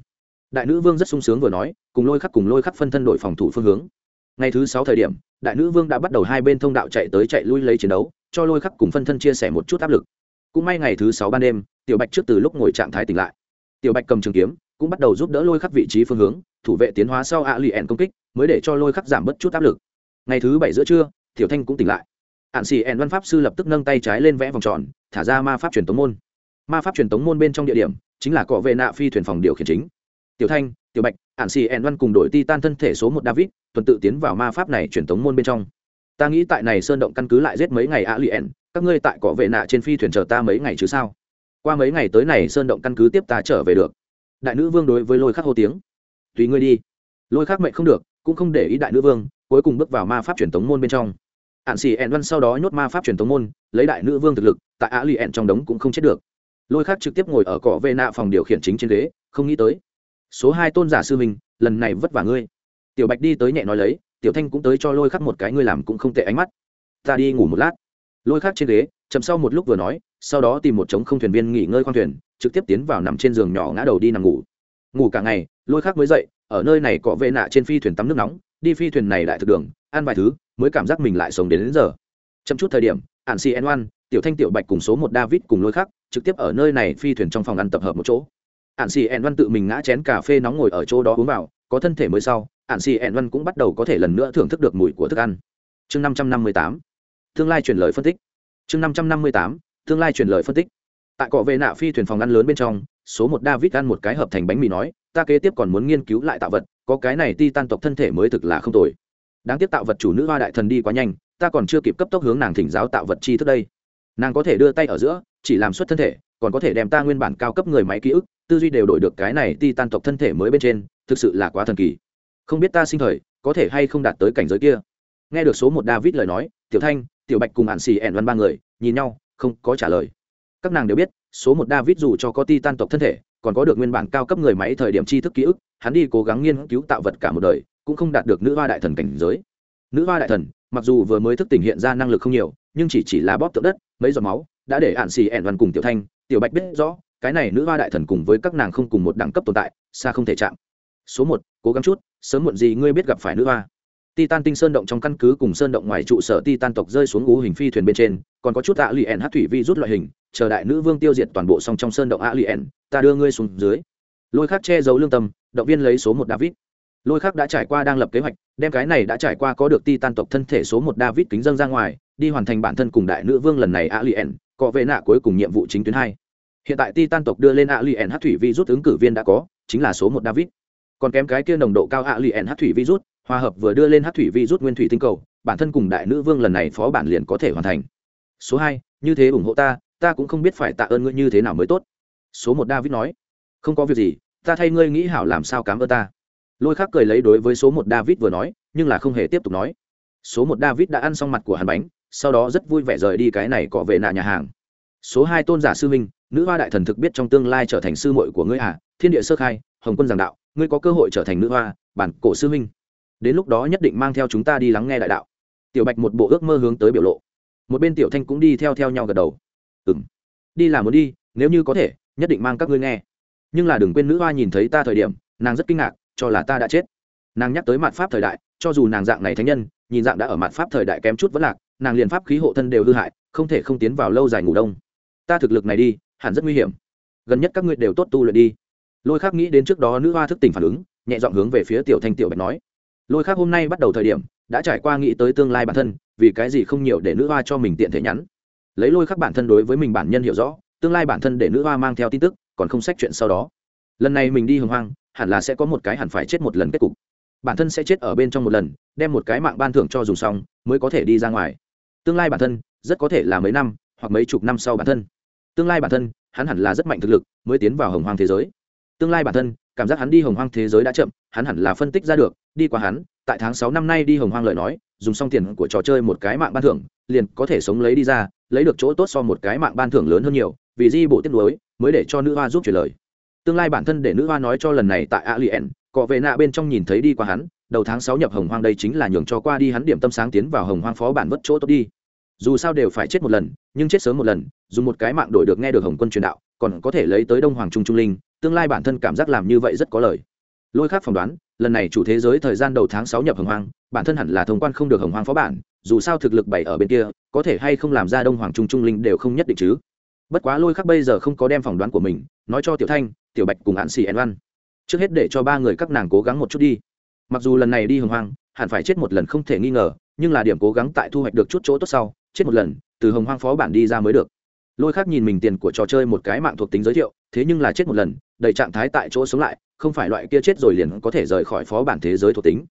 đại nữ vương rất sung sướng vừa nói, cùng lôi khắc cùng lôi khắc phân thân đội phòng thủ phương hướng. Ngày thứ sáu thời điểm, đại nữ vương đã bắt đầu hai bên thông đạo chạy tới chạy lui lấy chiến đấu, cho lôi khắc cùng phân thân chia sẻ một chút áp lực. Cũng may ngày thứ sáu ban đêm, tiểu bạch trước từ lúc ngồi trạng thái tỉnh lại. Tiểu bạch cầm trường kiếm, cũng bắt đầu giúp đỡ lôi khắc vị trí phương hướng, thủ vệ tiến hóa sau ạ lì ẻn công kích, mới để cho lôi khắc giảm bớt chút áp lực. Ngày thứ bảy giữa trưa, tiểu thanh cũng tỉnh lại. Ạn xì ẻn văn pháp sư lập tức nâng tay trái lên vẽ vòng tròn, thả ra ma pháp truyền tống môn. Ma pháp truyền tống môn bên trong địa điểm, chính là cọ vệ nạ phi thuyền phòng điều khiển chính tiểu thanh, tiểu bạch ạn xì ẹn văn cùng đội ti tan thân thể số một david, tuần tự tiến vào ma pháp này truyền thống môn bên trong. Ta nghĩ tại này sơn động căn cứ lại giết mấy ngày ạ lì ẻn, các ngươi tại cọ vệ nạ trên phi thuyền chờ ta mấy ngày chứ sao? Qua mấy ngày tới này sơn động căn cứ tiếp ta trở về được. Đại nữ vương đối với lôi khắc hô tiếng. Tùy ngươi đi. Lôi khắc mệnh không được, cũng không để ý đại nữ vương, cuối cùng bước vào ma pháp truyền thống môn bên trong. Ạn xì ẹn văn sau đó nhốt ma pháp truyền thống môn, lấy đại nữ vương thực lực, tại ạ lì ẹn trong đống cũng không chết được. Lôi khắc trực tiếp ngồi ở cỏ vệ nạ phòng điều khiển chính trên ghế, không nghĩ tới số hai tôn giả sư mình lần này vất vả ngươi. Tiểu bạch đi tới nhẹ nói lấy tiểu thanh cũng tới cho lôi khắc một cái ngươi làm cũng không tệ ánh mắt. Ta đi ngủ một lát. Lôi khắc trên ghế chậm sau một lúc vừa nói sau đó tìm một trống không thuyền viên nghỉ ngơi khoang thuyền trực tiếp tiến vào nằm trên giường nhỏ ngã đầu đi nằm ngủ. Ngủ cả ngày lôi khắc mới dậy ở nơi này cọ vệ nạ trên phi thuyền tắm nước nóng đi phi thuyền này lại thực đường ăn vài thứ mới cảm giác mình lại sống đến, đến giờ. Chậm chút thời điểm ạn xì n oan tiểu thanh tiểu bạch cùng số một david cùng lôi khắc trực tiếp ở nơi này phi thuyền trong phòng ăn tập hợp một chỗ ạn xì ẹn văn tự mình ngã chén cà phê nóng ngồi ở chỗ đó uống vào, có thân thể mới sau ạn xì ẹn văn cũng bắt đầu có thể lần nữa thưởng thức được mùi của thức ăn. Chương năm trăm năm mươi tám, tương lai truyền lời phân tích. Chương năm trăm năm mươi tám, tương lai truyền lời phân tích. Tại cọ vệ nạ phi thuyền phòng ăn lớn bên trong, số một david ăn một cái hợp thành bánh mì nói, ta kế tiếp còn muốn nghiên cứu lại tạo vật, có cái này ti tan tộc thân thể mới thực là không tồi. Đáng tiếc tạo vật chủ nữ hoa đại thần đi quá nhanh, ta còn chưa kịp cấp tốc hướng nàng thỉnh giáo tạo vật chi thức đây. Nàng có thể đưa tay ở giữa, chỉ làm xuất thân thể, còn có thể đem ta nguyên bản cao cấp người máy ký ức tư duy đều đổi được cái này ti tan tộc thân thể mới bên trên, thực sự là quá thần kỳ. Không biết ta sinh thời, có thể hay không đạt tới cảnh giới kia. Nghe được số một david lời nói, tiểu thanh, tiểu bạch cùng hạn xì ẻn văn ba người, nhìn nhau, không có trả lời. Các nàng đều biết, số một david dù cho có ti tan tộc thân thể, còn có được nguyên bản cao cấp người máy thời điểm tri thức ký ức, hắn đi cố gắng nghiên cứu tạo vật cả một đời, cũng không đạt được nữ hoa đại thần cảnh giới. Nữ hoa đại thần, mặc dù vừa mới thức tỉnh hiện ra năng lực không nhiều, nhưng chỉ chỉ là bóp tượng đất, mấy giọt máu, đã để hạn xì ẻn văn cùng tiểu thanh, tiểu bạch biết rõ cái này nữ hoa đại thần cùng với các nàng không cùng một đẳng cấp tồn tại xa không thể chạm. Số một cố gắng chút sớm muộn gì ngươi biết gặp phải nữ hoa. Titan tinh sơn động trong căn cứ cùng sơn động ngoài trụ sở Titan tộc rơi xuống ngũ hình phi thuyền bên trên, còn có chút ạ lien hát thủy vi rút loại hình, chờ đại nữ vương tiêu diệt toàn bộ song trong sơn động ạ lien, ta đưa ngươi xuống dưới. Lôi Khắc che giấu lương tâm, động viên lấy số một David. Lôi khác đã trải qua đang lập kế hoạch đem cái này đã trải qua có được titan tộc thân thể số một david kính dân ra ngoài đi hoàn thành bản thân cùng đại nữ vương lần này a lien có vệ nạ cuối cùng nhiệm vụ chính tuyến hai hiện tại Titan tộc đưa lên a lien hát thủy vi rút ứng cử viên đã có, chính là số một david. Còn kém cái kia nồng độ cao a lien hát thủy vi rút hòa hợp vừa đưa lên hát thủy vi rút nguyên thủy tinh cầu, bản thân cùng đại nữ vương lần này phó bản liền có thể hoàn thành. Số hai, như thế ủng hộ ta ta cũng không biết phải tạ ơn ngươi như thế nào mới tốt. Số một david nói, không có việc gì, ta thay ngươi nghĩ hảo làm sao cám ơn ta. Lôi khác cười lấy đối với số một david vừa nói, nhưng là không hề tiếp tục nói. Số một david đã ăn xong mặt của hàn bánh, sau đó rất vui vẻ rời đi cái này cọ về nạ nhà hàng số hai tôn giả sư minh nữ hoa đại thần thực biết trong tương lai trở thành sư muội của ngươi à? Thiên địa sơ khai, hồng quân giảng đạo, ngươi có cơ hội trở thành nữ hoa, bản cổ sư minh đến lúc đó nhất định mang theo chúng ta đi lắng nghe đại đạo. Tiểu bạch một bộ ước mơ hướng tới biểu lộ. Một bên tiểu thanh cũng đi theo theo nhau gật đầu. Ừ m đi là muốn đi, nếu như có thể, nhất định mang các ngươi nghe. Nhưng là đừng quên nữ hoa nhìn thấy ta thời điểm, nàng rất kinh ngạc, cho là ta đã chết. Nàng nhắc tới mặt pháp thời đại, cho dù nàng dạng này thánh nhân, nhìn dạng đã ở mặt pháp thời đại kém chút vẫn lạc, nàng liền pháp khí hộ thân đều hư hại, không thể không tiến vào lâu dài ngủ đông ta thực lực này đi, hẳn rất nguy hiểm. Gần nhất các ngươi đều tốt tu luyện đi. Lôi khác nghĩ đến trước đó nữ hoa thức tỉnh phản ứng, nhẹ dọn hướng về phía tiểu thanh tiểu bạch nói. Lôi khác hôm nay bắt đầu thời điểm, đã trải qua nghĩ tới tương lai bản thân, vì cái gì không nhiều để nữ hoa cho mình tiện thể nhắn. Lấy lôi khắc bản thân đối với mình bản nhân hiểu rõ, tương lai bản thân để nữ hoa mang theo tin tức, còn không sách chuyện sau đó. Lần này mình đi hồng hoang, hẳn là sẽ có một cái hẳn phải chết một lần kết cục. Bản thân sẽ chết ở bên trong một lần, đem một cái mạng ban thưởng cho dùng xong, mới có thể đi ra ngoài. Tương lai bản thân, rất có thể là mấy năm, hoặc mấy chục năm sau bản thân tương lai bản thân, hắn hẳn là rất mạnh thực lực, mới tiến vào hồng hoang thế giới. Tương lai bản thân, cảm giác hắn đi hồng hoang thế giới đã chậm, hắn hẳn là phân tích ra được, đi qua hắn, tại tháng sáu năm nay đi hồng hoang lời nói, dùng xong tiền của trò chơi một cái mạng ban thưởng, liền có thể sống lấy đi ra, lấy được chỗ tốt so một cái mạng ban thưởng lớn hơn nhiều, vì di bộ tiết đối mới để cho nữ hoa giúp chuyển lời. Tương lai bản thân để nữ hoa nói cho lần này tại alien, cọ về nạ bên trong nhìn thấy đi qua hắn, đầu tháng sáu nhập hồng hoang đây chính là nhường cho qua đi hắn điểm tâm sáng tiến vào hồng hoang phó bản vất chỗ tốt đi. Dù sao đều phải chết một lần, nhưng chết sớm một lần dùng một cái mạng đổi được nghe được hồng quân truyền đạo, còn có thể lấy tới đông hoàng trung trung linh, tương lai bản thân cảm giác làm như vậy rất có lời. Lôi khác phỏng đoán, lần này chủ thế giới thời gian đầu tháng sáu nhập hồng hoang, bản thân hẳn là thông quan không được hồng hoang phó bản, dù sao thực lực bảy ở bên kia, có thể hay không làm ra đông hoàng trung trung linh đều không nhất định chứ. Bất quá lôi khác bây giờ không có đem phỏng đoán của mình, nói cho tiểu thanh, tiểu bạch cùng hạn xì ăn văn. Trước hết để cho ba người các nàng cố gắng một chút đi. Mặc dù lần này đi hồng hoang, hẳn phải chết một lần không thể nghi ngờ, nhưng là điểm cố gắng tại thu hoạch được chút chỗ tốt sau, chết một lần, từ hồng hoang phó bản đi ra mới được lôi khác nhìn mình tiền của trò chơi một cái mạng thuộc tính giới thiệu, thế nhưng là chết một lần, đầy trạng thái tại chỗ sống lại, không phải loại kia chết rồi liền có thể rời khỏi phó bản thế giới thuộc tính.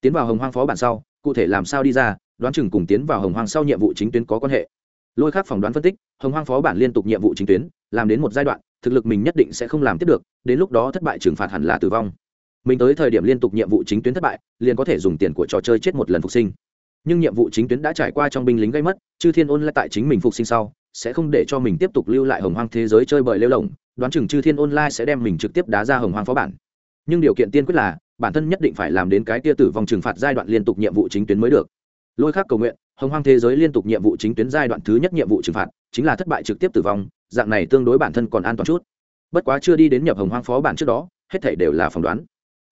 Tiến vào hồng hoang phó bản sau, cụ thể làm sao đi ra, đoán chừng cùng tiến vào hồng hoang sau nhiệm vụ chính tuyến có quan hệ. Lôi khác phỏng đoán phân tích, hồng hoang phó bản liên tục nhiệm vụ chính tuyến, làm đến một giai đoạn, thực lực mình nhất định sẽ không làm tiếp được, đến lúc đó thất bại trừng phạt hẳn là tử vong. Mình tới thời điểm liên tục nhiệm vụ chính tuyến thất bại, liền có thể dùng tiền của trò chơi chết một lần phục sinh. Nhưng nhiệm vụ chính tuyến đã trải qua trong binh lính gây mất, chư thiên ôn lại tại chính mình phục sinh sau sẽ không để cho mình tiếp tục lưu lại hồng hoang thế giới chơi bời lêu lồng đoán chừng chư thiên online sẽ đem mình trực tiếp đá ra hồng hoang phó bản. Nhưng điều kiện tiên quyết là, bản thân nhất định phải làm đến cái tia tử vong trừng phạt giai đoạn liên tục nhiệm vụ chính tuyến mới được. Lôi khác cầu nguyện, hồng hoang thế giới liên tục nhiệm vụ chính tuyến giai đoạn thứ nhất nhiệm vụ trừng phạt, chính là thất bại trực tiếp tử vong, dạng này tương đối bản thân còn an toàn chút. Bất quá chưa đi đến nhập hồng hoang phó bản trước đó, hết thể đều là phỏng đoán.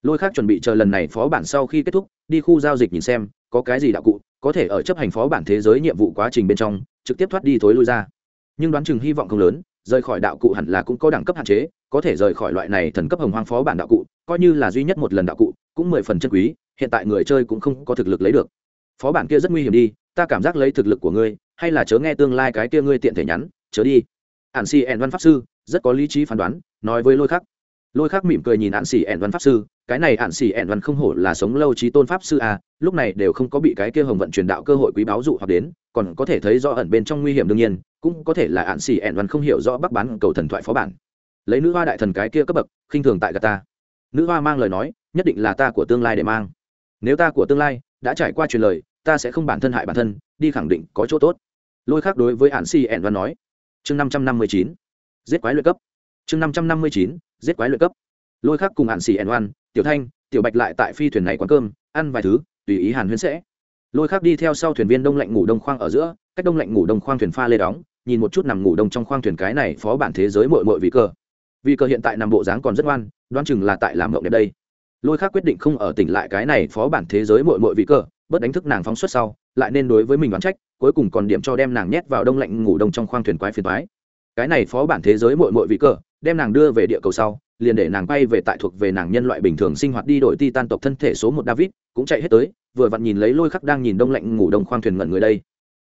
Lôi khác chuẩn bị chờ lần này phó bản sau khi kết thúc, đi khu giao dịch nhìn xem, có cái gì đạo cụ có thể ở chấp hành phó bản thế giới nhiệm vụ quá trình bên trong, trực tiếp thoát đi thối lui ra. Nhưng đoán chừng hy vọng không lớn, rời khỏi đạo cụ hẳn là cũng có đẳng cấp hạn chế, có thể rời khỏi loại này thần cấp hồng hoang phó bản đạo cụ, coi như là duy nhất một lần đạo cụ, cũng mười phần chân quý, hiện tại người chơi cũng không có thực lực lấy được. Phó bản kia rất nguy hiểm đi, ta cảm giác lấy thực lực của ngươi, hay là chớ nghe tương lai cái kia ngươi tiện thể nhắn, chớ đi. Ạn xì ẹn văn pháp sư, rất có lý trí phán đoán, nói với lôi khắc lôi khắc mỉm cười nhìn ạn xì ẻn văn pháp sư, cái này ạn xì ẻn văn không hổ là sống lâu trí tôn pháp sư à lúc này đều không có bị cái kia hồng vận truyền đạo cơ hội quý báo dụ hoặc đến, còn có thể thấy rõ ẩn bên trong nguy hiểm đương nhiên, cũng có thể là ạn xì ẻn văn không hiểu rõ bắc bán cầu thần thoại phó bản. Lấy nữ hoa đại thần cái kia cấp bậc, khinh thường tại gà ta. Nữ hoa mang lời nói, nhất định là ta của tương lai để mang. Nếu ta của tương lai đã trải qua truyền lời, ta sẽ không bản thân hại bản thân, đi khẳng định có chỗ tốt. Lôi khác đối với ạn xì ẻn văn nói. Chương năm trăm năm mươi chín. Giết quái lợi cấp. Chương năm trăm năm mươi chín giết quái luyện cấp. Lôi khác cùng hạn xì ẻn oan, tiểu thanh, tiểu bạch lại tại phi thuyền này quán cơm, ăn vài thứ, tùy ý hàn huyên sẽ. Lôi khác đi theo sau thuyền viên đông lạnh ngủ đông khoang ở giữa, cách đông lạnh ngủ đông khoang thuyền pha lê đóng, nhìn một chút nằm ngủ đông trong khoang thuyền cái này phó bản thế giới mội mội vị cơ. Vị cơ hiện tại nằm bộ dáng còn rất ngoan, đoán chừng là tại làm mộng đẹp đây. Lôi khác quyết định không ở tỉnh lại cái này phó bản thế giới mội mội vị cơ, bớt đánh thức nàng phóng xuất sau, lại nên đối với mình đoán trách, cuối cùng còn điểm cho đem nàng nhét vào đông lạnh ngủ đông trong khoang thuyền quái phiền toái. Cái này phó bản thế giới mội mội vị cờ đem nàng đưa về địa cầu sau, liền để nàng bay về tại thuộc về nàng nhân loại bình thường sinh hoạt đi đổi ti tan tộc thân thể số một david, cũng chạy hết tới, vừa vặn nhìn lấy lôi khắc đang nhìn đông lạnh ngủ đông khoang thuyền ngẩn người đây.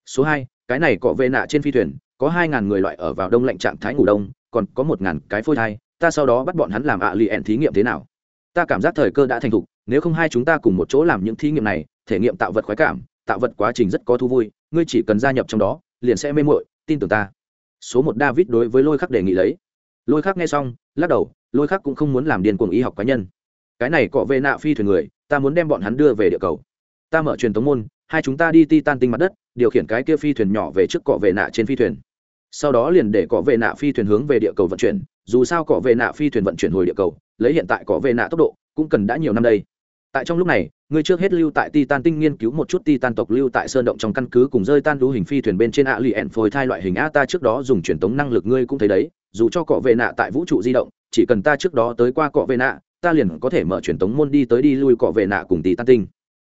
Số hai, cái này cọ vệ nạ trên phi thuyền, có hai ngàn người loại ở vào đông lạnh trạng thái ngủ đông, còn có một ngàn cái phôi thai, ta sau đó bắt bọn hắn làm ạ à lì ẹn thí nghiệm thế nào? Ta cảm giác thời cơ đã thành thục, nếu không hai chúng ta cùng một chỗ làm những thí nghiệm này, thể nghiệm tạo vật khoái cảm, tạo vật quá trình rất có thú vui, ngươi chỉ cần gia nhập trong đó, liền sẽ mê mội tin tưởng ta. Số một david đối với lôi khắc đề nghị lấy lôi khắc nghe xong, lắc đầu, lôi khắc cũng không muốn làm điền cuồng y học cá nhân. Cái này cọ về nạ phi thuyền người, ta muốn đem bọn hắn đưa về địa cầu. Ta mở truyền tống môn, hai chúng ta đi ti tan tinh mặt đất, điều khiển cái kia phi thuyền nhỏ về trước cọ về nạ trên phi thuyền. Sau đó liền để cọ về nạ phi thuyền hướng về địa cầu vận chuyển, dù sao cọ về nạ phi thuyền vận chuyển hồi địa cầu, lấy hiện tại cọ về nạ tốc độ, cũng cần đã nhiều năm đây tại trong lúc này, ngươi trước hết lưu tại titan tinh nghiên cứu một chút titan tộc lưu tại sơn động trong căn cứ cùng rơi tan đũ hình phi thuyền bên trên ạ lì ẻn phôi thai loại hình a ta trước đó dùng truyền tống năng lực ngươi cũng thấy đấy, dù cho cọ vệ nạ tại vũ trụ di động, chỉ cần ta trước đó tới qua cọ vệ nạ, ta liền có thể mở truyền tống môn đi tới đi lui cọ vệ nạ cùng titan tinh.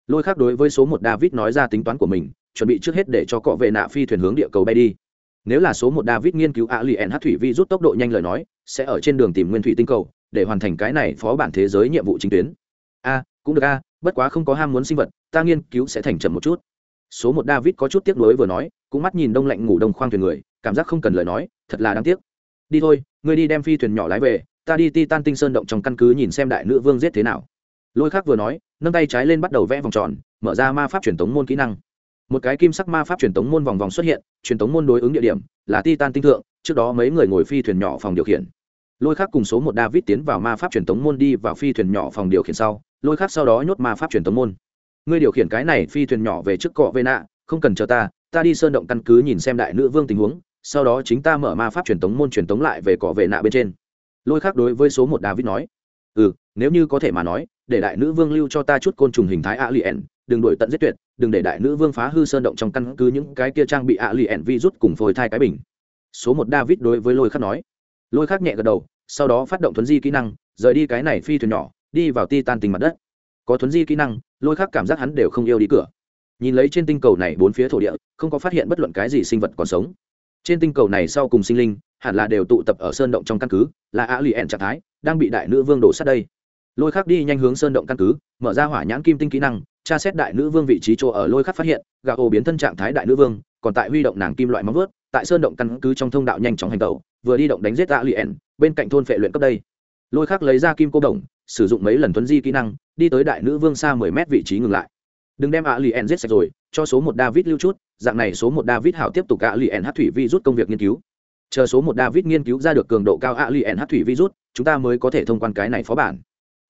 Lôi khác đối với số một david nói ra tính toán của mình, chuẩn bị trước hết để cho cọ vệ nạ phi thuyền hướng địa cầu bay đi. Nếu là số một david nghiên cứu ạ lì ẻn hát thủy vi rút tốc độ nhanh lời nói, sẽ ở trên đường tìm nguyên thủy tinh cầu, để hoàn thành cái này phó bản thế giới nhiệm vụ chính tuyến. A cũng được a, bất quá không có ham muốn sinh vật, ta nghiên cứu sẽ thành trầm một chút. Số một david có chút tiếc nuối vừa nói, cũng mắt nhìn đông lạnh ngủ đông khoang thuyền người, cảm giác không cần lời nói, thật là đáng tiếc. Đi thôi, ngươi đi đem phi thuyền nhỏ lái về, ta đi ti tan tinh sơn động trong căn cứ nhìn xem đại nữ vương giết thế nào. Lôi khác vừa nói, nâng tay trái lên bắt đầu vẽ vòng tròn, mở ra ma pháp truyền tống môn kỹ năng. Một cái kim sắc ma pháp truyền tống môn vòng vòng xuất hiện, truyền tống môn đối ứng địa điểm là ti tan tinh thượng, trước đó mấy người ngồi phi thuyền nhỏ phòng điều khiển. Lôi khác cùng số một david tiến vào ma pháp truyền tống môn đi vào phi thuyền nhỏ phòng điều khiển sau lôi khác sau đó nhốt ma pháp truyền tống môn. Ngươi điều khiển cái này phi thuyền nhỏ về trước cọ vê nạ, không cần chờ ta ta đi sơn động căn cứ nhìn xem đại nữ vương tình huống, sau đó chính ta mở ma pháp truyền tống môn truyền tống lại về cọ vệ nạ bên trên. Lôi khác đối với số một david nói ừ nếu như có thể mà nói, để đại nữ vương lưu cho ta chút côn trùng hình thái a lien đừng đổi tận giết tuyệt, đừng để đại nữ vương phá hư sơn động trong căn cứ những cái kia trang bị a lien vi rút cùng phôi thai cái bình. Số một david đối với lôi khác nói. Lôi khác nhẹ gật đầu, sau đó phát động thuấn di kỹ năng, rời đi cái này phi thuyền nhỏ đi vào ti tan tình mặt đất. Có thuấn di kỹ năng, lôi khắc cảm giác hắn đều không yêu đi cửa. Nhìn lấy trên tinh cầu này bốn phía thổ địa, không có phát hiện bất luận cái gì sinh vật còn sống. Trên tinh cầu này sau cùng sinh linh, hẳn là đều tụ tập ở sơn động trong căn cứ, là a lì ẹn trạng thái, đang bị đại nữ vương đổ sát đây. Lôi khắc đi nhanh hướng sơn động căn cứ, mở ra hỏa nhãn kim tinh kỹ năng, tra xét đại nữ vương vị trí chỗ ở lôi khắc phát hiện gà ô biến thân trạng thái đại nữ vương, còn tại huy động nàng kim loại móng vớt tại sơn động căn cứ trong thông đạo nhanh chóng hành tẩu, vừa đi động đánh giết a lì ẹn, bên cạnh thôn phệ luyện cấp đây. Lôi khắc lấy ra kim cô đồng sử dụng mấy lần tuấn di kỹ năng, đi tới đại nữ vương xa mười mét vị trí ngừng lại. Đừng đem a lì ẹn giết sạch rồi, cho số một david lưu chút, dạng này số một david hảo tiếp tục a lì ẹn hát thủy vi rút công việc nghiên cứu. Chờ số một david nghiên cứu ra được cường độ cao a lì ẹn hát thủy virus chúng ta mới có thể thông quan cái này phó bản.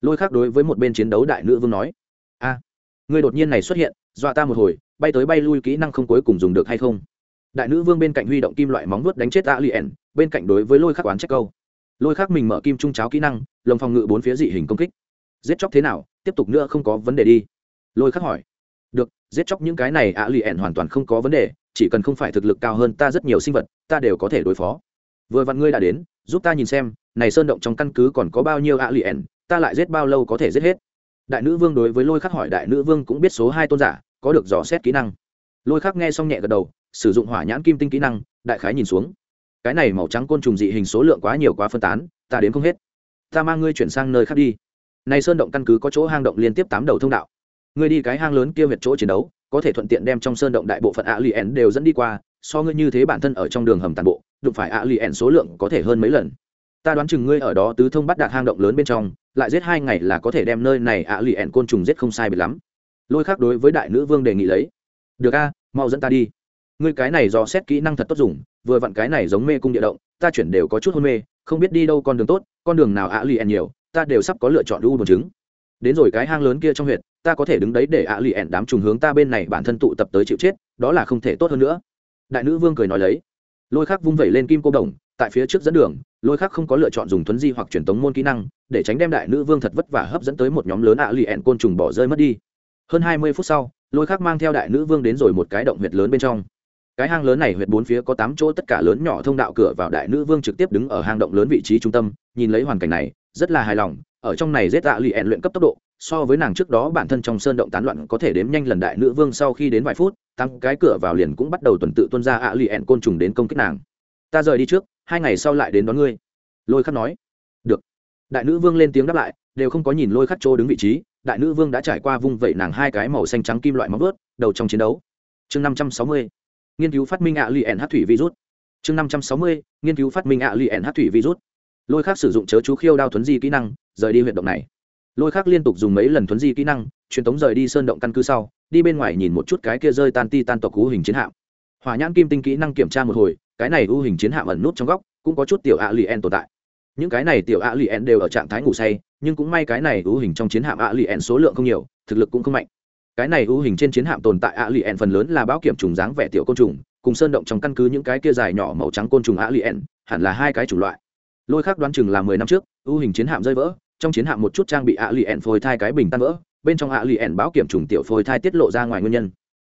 Lôi khác đối với một bên chiến đấu đại nữ vương nói, a người đột nhiên này xuất hiện, dọa ta một hồi, bay tới bay lui kỹ năng không cuối cùng dùng được hay không? Đại nữ vương bên cạnh huy động kim loại móng vuốt đánh chết a lì ẹn bên cạnh đối với lôi khắc oán trách câu. Lôi khắc mình mở kim trung cháo kỹ năng lồng phòng ngự bốn phía dị hình công kích. Giết chóc thế nào? Tiếp tục nữa không có vấn đề đi. Lôi khắc hỏi. Được, giết chóc những cái này a lì ẹn hoàn toàn không có vấn đề, chỉ cần không phải thực lực cao hơn ta rất nhiều sinh vật, ta đều có thể đối phó. Vừa vặn ngươi đã đến, giúp ta nhìn xem, này sơn động trong căn cứ còn có bao nhiêu ạ lì ẻn ta lại giết bao lâu có thể giết hết? Đại nữ vương đối với lôi khắc hỏi, đại nữ vương cũng biết số hai tôn giả, có được dò xét kỹ năng. Lôi khắc nghe xong nhẹ gật đầu, sử dụng hỏa nhãn kim tinh kỹ năng, đại khái nhìn xuống. Cái này màu trắng côn trùng dị hình số lượng quá nhiều quá phân tán, ta đến không hết ta mang ngươi chuyển sang nơi khác đi. Này sơn động căn cứ có chỗ hang động liên tiếp tám đầu thông đạo. Ngươi đi cái hang lớn kia huyệt chỗ chiến đấu, có thể thuận tiện đem trong sơn động đại bộ phận ạ lì ẻn đều dẫn đi qua, so ngươi như thế bản thân ở trong đường hầm tàn bộ, đụng phải ạ lì ẻn số lượng có thể hơn mấy lần. Ta đoán chừng ngươi ở đó tứ thông bắt đạt hang động lớn bên trong, lại giết hai ngày là có thể đem nơi này ạ lì ẻn côn trùng giết không sai bị lắm. Lôi khác đối với đại nữ vương đề nghị lấy. Được a, mau dẫn ta đi. Ngươi cái này do xét kỹ năng thật tốt dùng, vừa vặn cái này giống mê cung địa động, ta chuyển đều có chút hôn mê không biết đi đâu con đường tốt, con đường nào ạ lì ẻn nhiều, ta đều sắp có lựa chọn u một chứng. Đến rồi cái hang lớn kia trong huyện ta có thể đứng đấy để ạ lì ẻn đám trùng hướng ta bên này bản thân tụ tập tới chịu chết, đó là không thể tốt hơn nữa. Đại nữ vương cười nói lấy. Lôi khắc vung vẩy lên kim cô đồng, tại phía trước dẫn đường, lôi khắc không có lựa chọn dùng thuấn di hoặc truyền tống môn kỹ năng, để tránh đem đại nữ vương thật vất vả hấp dẫn tới một nhóm lớn ạ lì ẻn côn trùng bỏ rơi mất đi. Hơn hai mươi phút sau, lôi khắc mang theo đại nữ vương đến rồi một cái động huyệt lớn bên trong cái hang lớn này huyệt bốn phía có tám chỗ tất cả lớn nhỏ thông đạo cửa vào đại nữ vương trực tiếp đứng ở hang động lớn vị trí trung tâm, nhìn lấy hoàn cảnh này, rất là hài lòng, ở trong này rét dạ lì ẹn luyện cấp tốc độ, so với nàng trước đó bản thân trong sơn động tán loạn có thể đếm nhanh lần đại nữ vương sau khi đến vài phút tăng cái cửa vào liền cũng bắt đầu tuần tự tuân ra ạ lì ẹn côn trùng đến công kích nàng. Ta rời đi trước, hai ngày sau lại đến đón ngươi. Lôi khắc nói. Được. Đại nữ vương lên tiếng đáp lại, đều không có nhìn lôi khắc chỗ đứng vị trí, đại nữ vương đã trải qua vung vẩy nàng hai cái màu xanh trắng kim loại móng vớt đầu trong chiến đấu. Chương năm trăm sáu mươi nghiên cứu phát minh ạ lì ẹn hát thủy virus. Chương năm trăm sáu mươi, nghiên cứu phát minh ạ lì ẹn hát thủy virus. Lôi khắc sử dụng chớ chú khiêu đao thuấn di kỹ năng, rời đi huyện động này. Lôi khác liên tục dùng mấy lần thuấn di kỹ năng, truyền tống rời đi sơn động căn cứ sau, đi bên ngoài nhìn một chút cái kia rơi tan ti tan tộc cú hình chiến hạm. Hỏa nhãn kim tinh kỹ năng kiểm tra một hồi, cái này u hình chiến hạm ẩn nút trong góc, cũng có chút tiểu ạ lì en tồn tại. Những cái này tiểu ạ lì en đều ở trạng thái ngủ say, nhưng cũng may cái này u hình trong chiến hạm ạ lì en số lượng không nhiều, thực lực cũng không mạnh cái này u hình trên chiến hạm tồn tại ạ lì en phần lớn là báo kiểm trùng dáng vẻ tiểu côn trùng, cùng sơn động trong căn cứ những cái kia dài nhỏ màu trắng côn trùng ạ lì en hẳn là hai cái chủng loại. Lôi khác đoán chừng là mười năm trước u hình chiến hạm rơi vỡ, trong chiến hạm một chút trang bị ạ lì ẹn phôi thai cái bình tan vỡ, bên trong ạ lì ẹn báo kiểm trùng tiểu phôi thai tiết lộ ra ngoài nguyên nhân.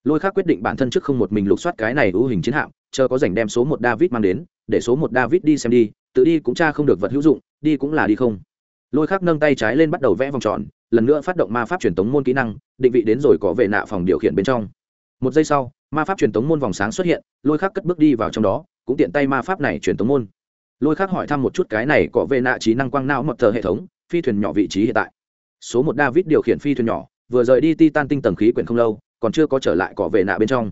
Lôi khác quyết định bản thân trước không một mình lục soát cái này ưu hình chiến hạm, chờ có dành đem số một david mang đến, để số một david đi xem đi, tự đi cũng cha không được vật hữu dụng, đi cũng là đi không. Lôi khác nâng tay trái lên bắt đầu vẽ vòng tròn lần nữa phát động ma pháp truyền tống môn kỹ năng, định vị đến rồi có vệ nạ phòng điều khiển bên trong. Một giây sau, ma pháp truyền tống môn vòng sáng xuất hiện, lôi khắc cất bước đi vào trong đó, cũng tiện tay ma pháp này truyền tống môn. Lôi khắc hỏi thăm một chút cái này có vệ nạ trí năng quang não mật thờ hệ thống, phi thuyền nhỏ vị trí hiện tại. Số một david điều khiển phi thuyền nhỏ, vừa rời đi titan tinh tầng khí quyển không lâu, còn chưa có trở lại cọ vệ nạ bên trong.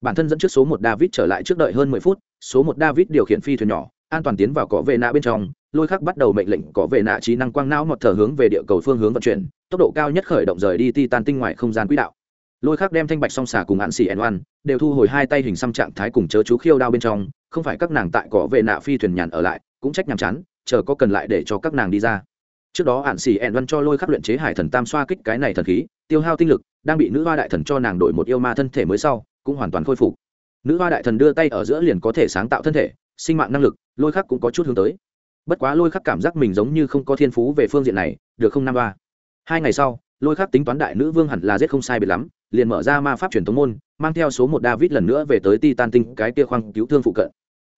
Bản thân dẫn trước số một david trở lại trước đợi hơn mười phút, số một david điều khiển phi thuyền nhỏ, an toàn tiến vào cọ vệ nạ bên trong lôi khắc bắt đầu mệnh lệnh có về nạ trí năng quang não một thở hướng về địa cầu phương hướng vận chuyển, tốc độ cao nhất khởi động rời đi titan tinh ngoài không gian quỹ đạo. Lôi khắc đem thanh bạch song xả cùng hạn xỉ ẩn oan, đều thu hồi hai tay hình xăm trạng thái cùng chớ chú khiêu đao bên trong, không phải các nàng tại cọ vệ nạ phi thuyền nhàn ở lại, cũng trách nhàm chán, chờ có cần lại để cho các nàng đi ra. Trước đó hạn xỉ ẩn văn cho lôi khắc luyện chế hải thần tam xoa kích cái này thần khí, tiêu hao tinh lực, đang bị nữ hoa đại thần cho nàng đổi một yêu ma thân thể mới sau, cũng hoàn toàn khôi phục. Nữ hoa đại thần đưa tay ở giữa liền có thể sáng tạo thân thể, sinh mạng năng lực, lôi khắc cũng có chút hướng tới bất quá lôi khắc cảm giác mình giống như không có thiên phú về phương diện này, được không năm ba hai ngày sau, lôi khắc tính toán đại nữ vương hẳn là giết không sai biệt lắm, liền mở ra ma pháp truyền thống môn, mang theo số một david lần nữa về tới ti tan tinh, cái kia khoang cứu thương phụ cận.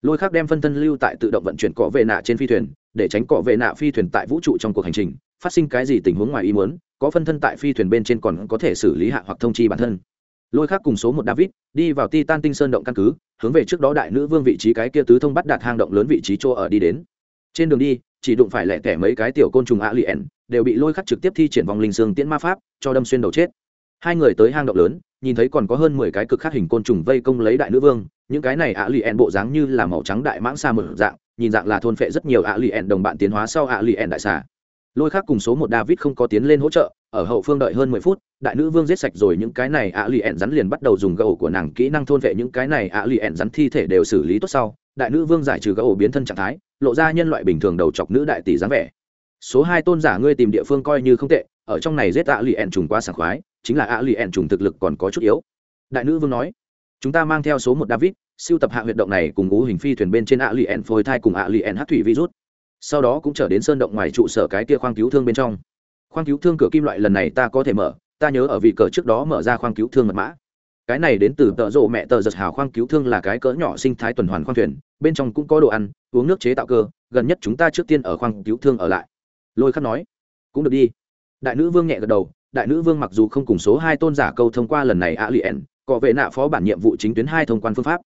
Lôi khắc đem phân thân lưu tại tự động vận chuyển cọ vệ nạ trên phi thuyền, để tránh cọ vệ nạ phi thuyền tại vũ trụ trong cuộc hành trình, phát sinh cái gì tình huống ngoài ý muốn, có phân thân tại phi thuyền bên trên còn có thể xử lý hạ hoặc thông chi bản thân. Lôi khắc cùng số một david đi vào ti tan tinh sơn động căn cứ, hướng về trước đó đại nữ vương vị trí cái kia tứ thông bắt đạt hang động lớn vị trí chỗ ở đi đến trên đường đi, chỉ đụng phải lẻ tẻ mấy cái tiểu côn trùng ạ lì ẻn đều bị lôi khắc trực tiếp thi triển vòng linh xương tiễn ma pháp, cho đâm xuyên đầu chết. Hai người tới hang động lớn, nhìn thấy còn có hơn mười cái cực khắc hình côn trùng vây công lấy đại nữ vương, những cái này ạ lì ẻn bộ dáng như là màu trắng đại mãng xa mở dạng, nhìn dạng là thôn phệ rất nhiều ạ lì ẻn đồng bạn tiến hóa sau ạ lì ẻn đại xà. Lôi khác cùng số một david không có tiến lên hỗ trợ, ở hậu phương đợi hơn mười phút, đại nữ vương giết sạch rồi những cái này ạ lì ẻn rắn liền bắt đầu dùng gậu của nàng kỹ năng thôn vệ những cái này ạ lì ẻn rắn thi thể đều xử lý tốt sau, đại nữ vương giải trừ gậu biến thân trạng thái lộ ra nhân loại bình thường đầu chọc nữ đại tỷ dáng vẻ. Số hai tôn giả ngươi tìm địa phương coi như không tệ, ở trong này giết ạ lì ẹn trùng quá sảng khoái, chính là ạ lì ẹn trùng thực lực còn có chút yếu. Đại nữ vương nói, chúng ta mang theo số một david, siêu tập hạ huyệt động này cùng ngũ hình phi thuyền bên trên ạ lì ẹn phôi thai cùng ạ lì ẹn hát thủy virus. Sau đó cũng trở đến sơn động ngoài trụ sở cái kia khoang cứu thương bên trong. Khoang cứu thương cửa kim loại lần này ta có thể mở, ta nhớ ở vị cờ trước đó mở ra khoang cứu thương mật mã cái này đến từ tợ rộ mẹ tờ giật hào khoang cứu thương là cái cỡ nhỏ sinh thái tuần hoàn khoang thuyền, bên trong cũng có đồ ăn, uống nước chế tạo cơ, gần nhất chúng ta trước tiên ở khoang cứu thương ở lại. Lôi khắc nói, cũng được đi. Đại nữ vương nhẹ gật đầu, đại nữ vương mặc dù không cùng số hai tôn giả câu thông qua lần này a liền cọ vệ nạ phó bản nhiệm vụ chính tuyến hai thông quan phương pháp.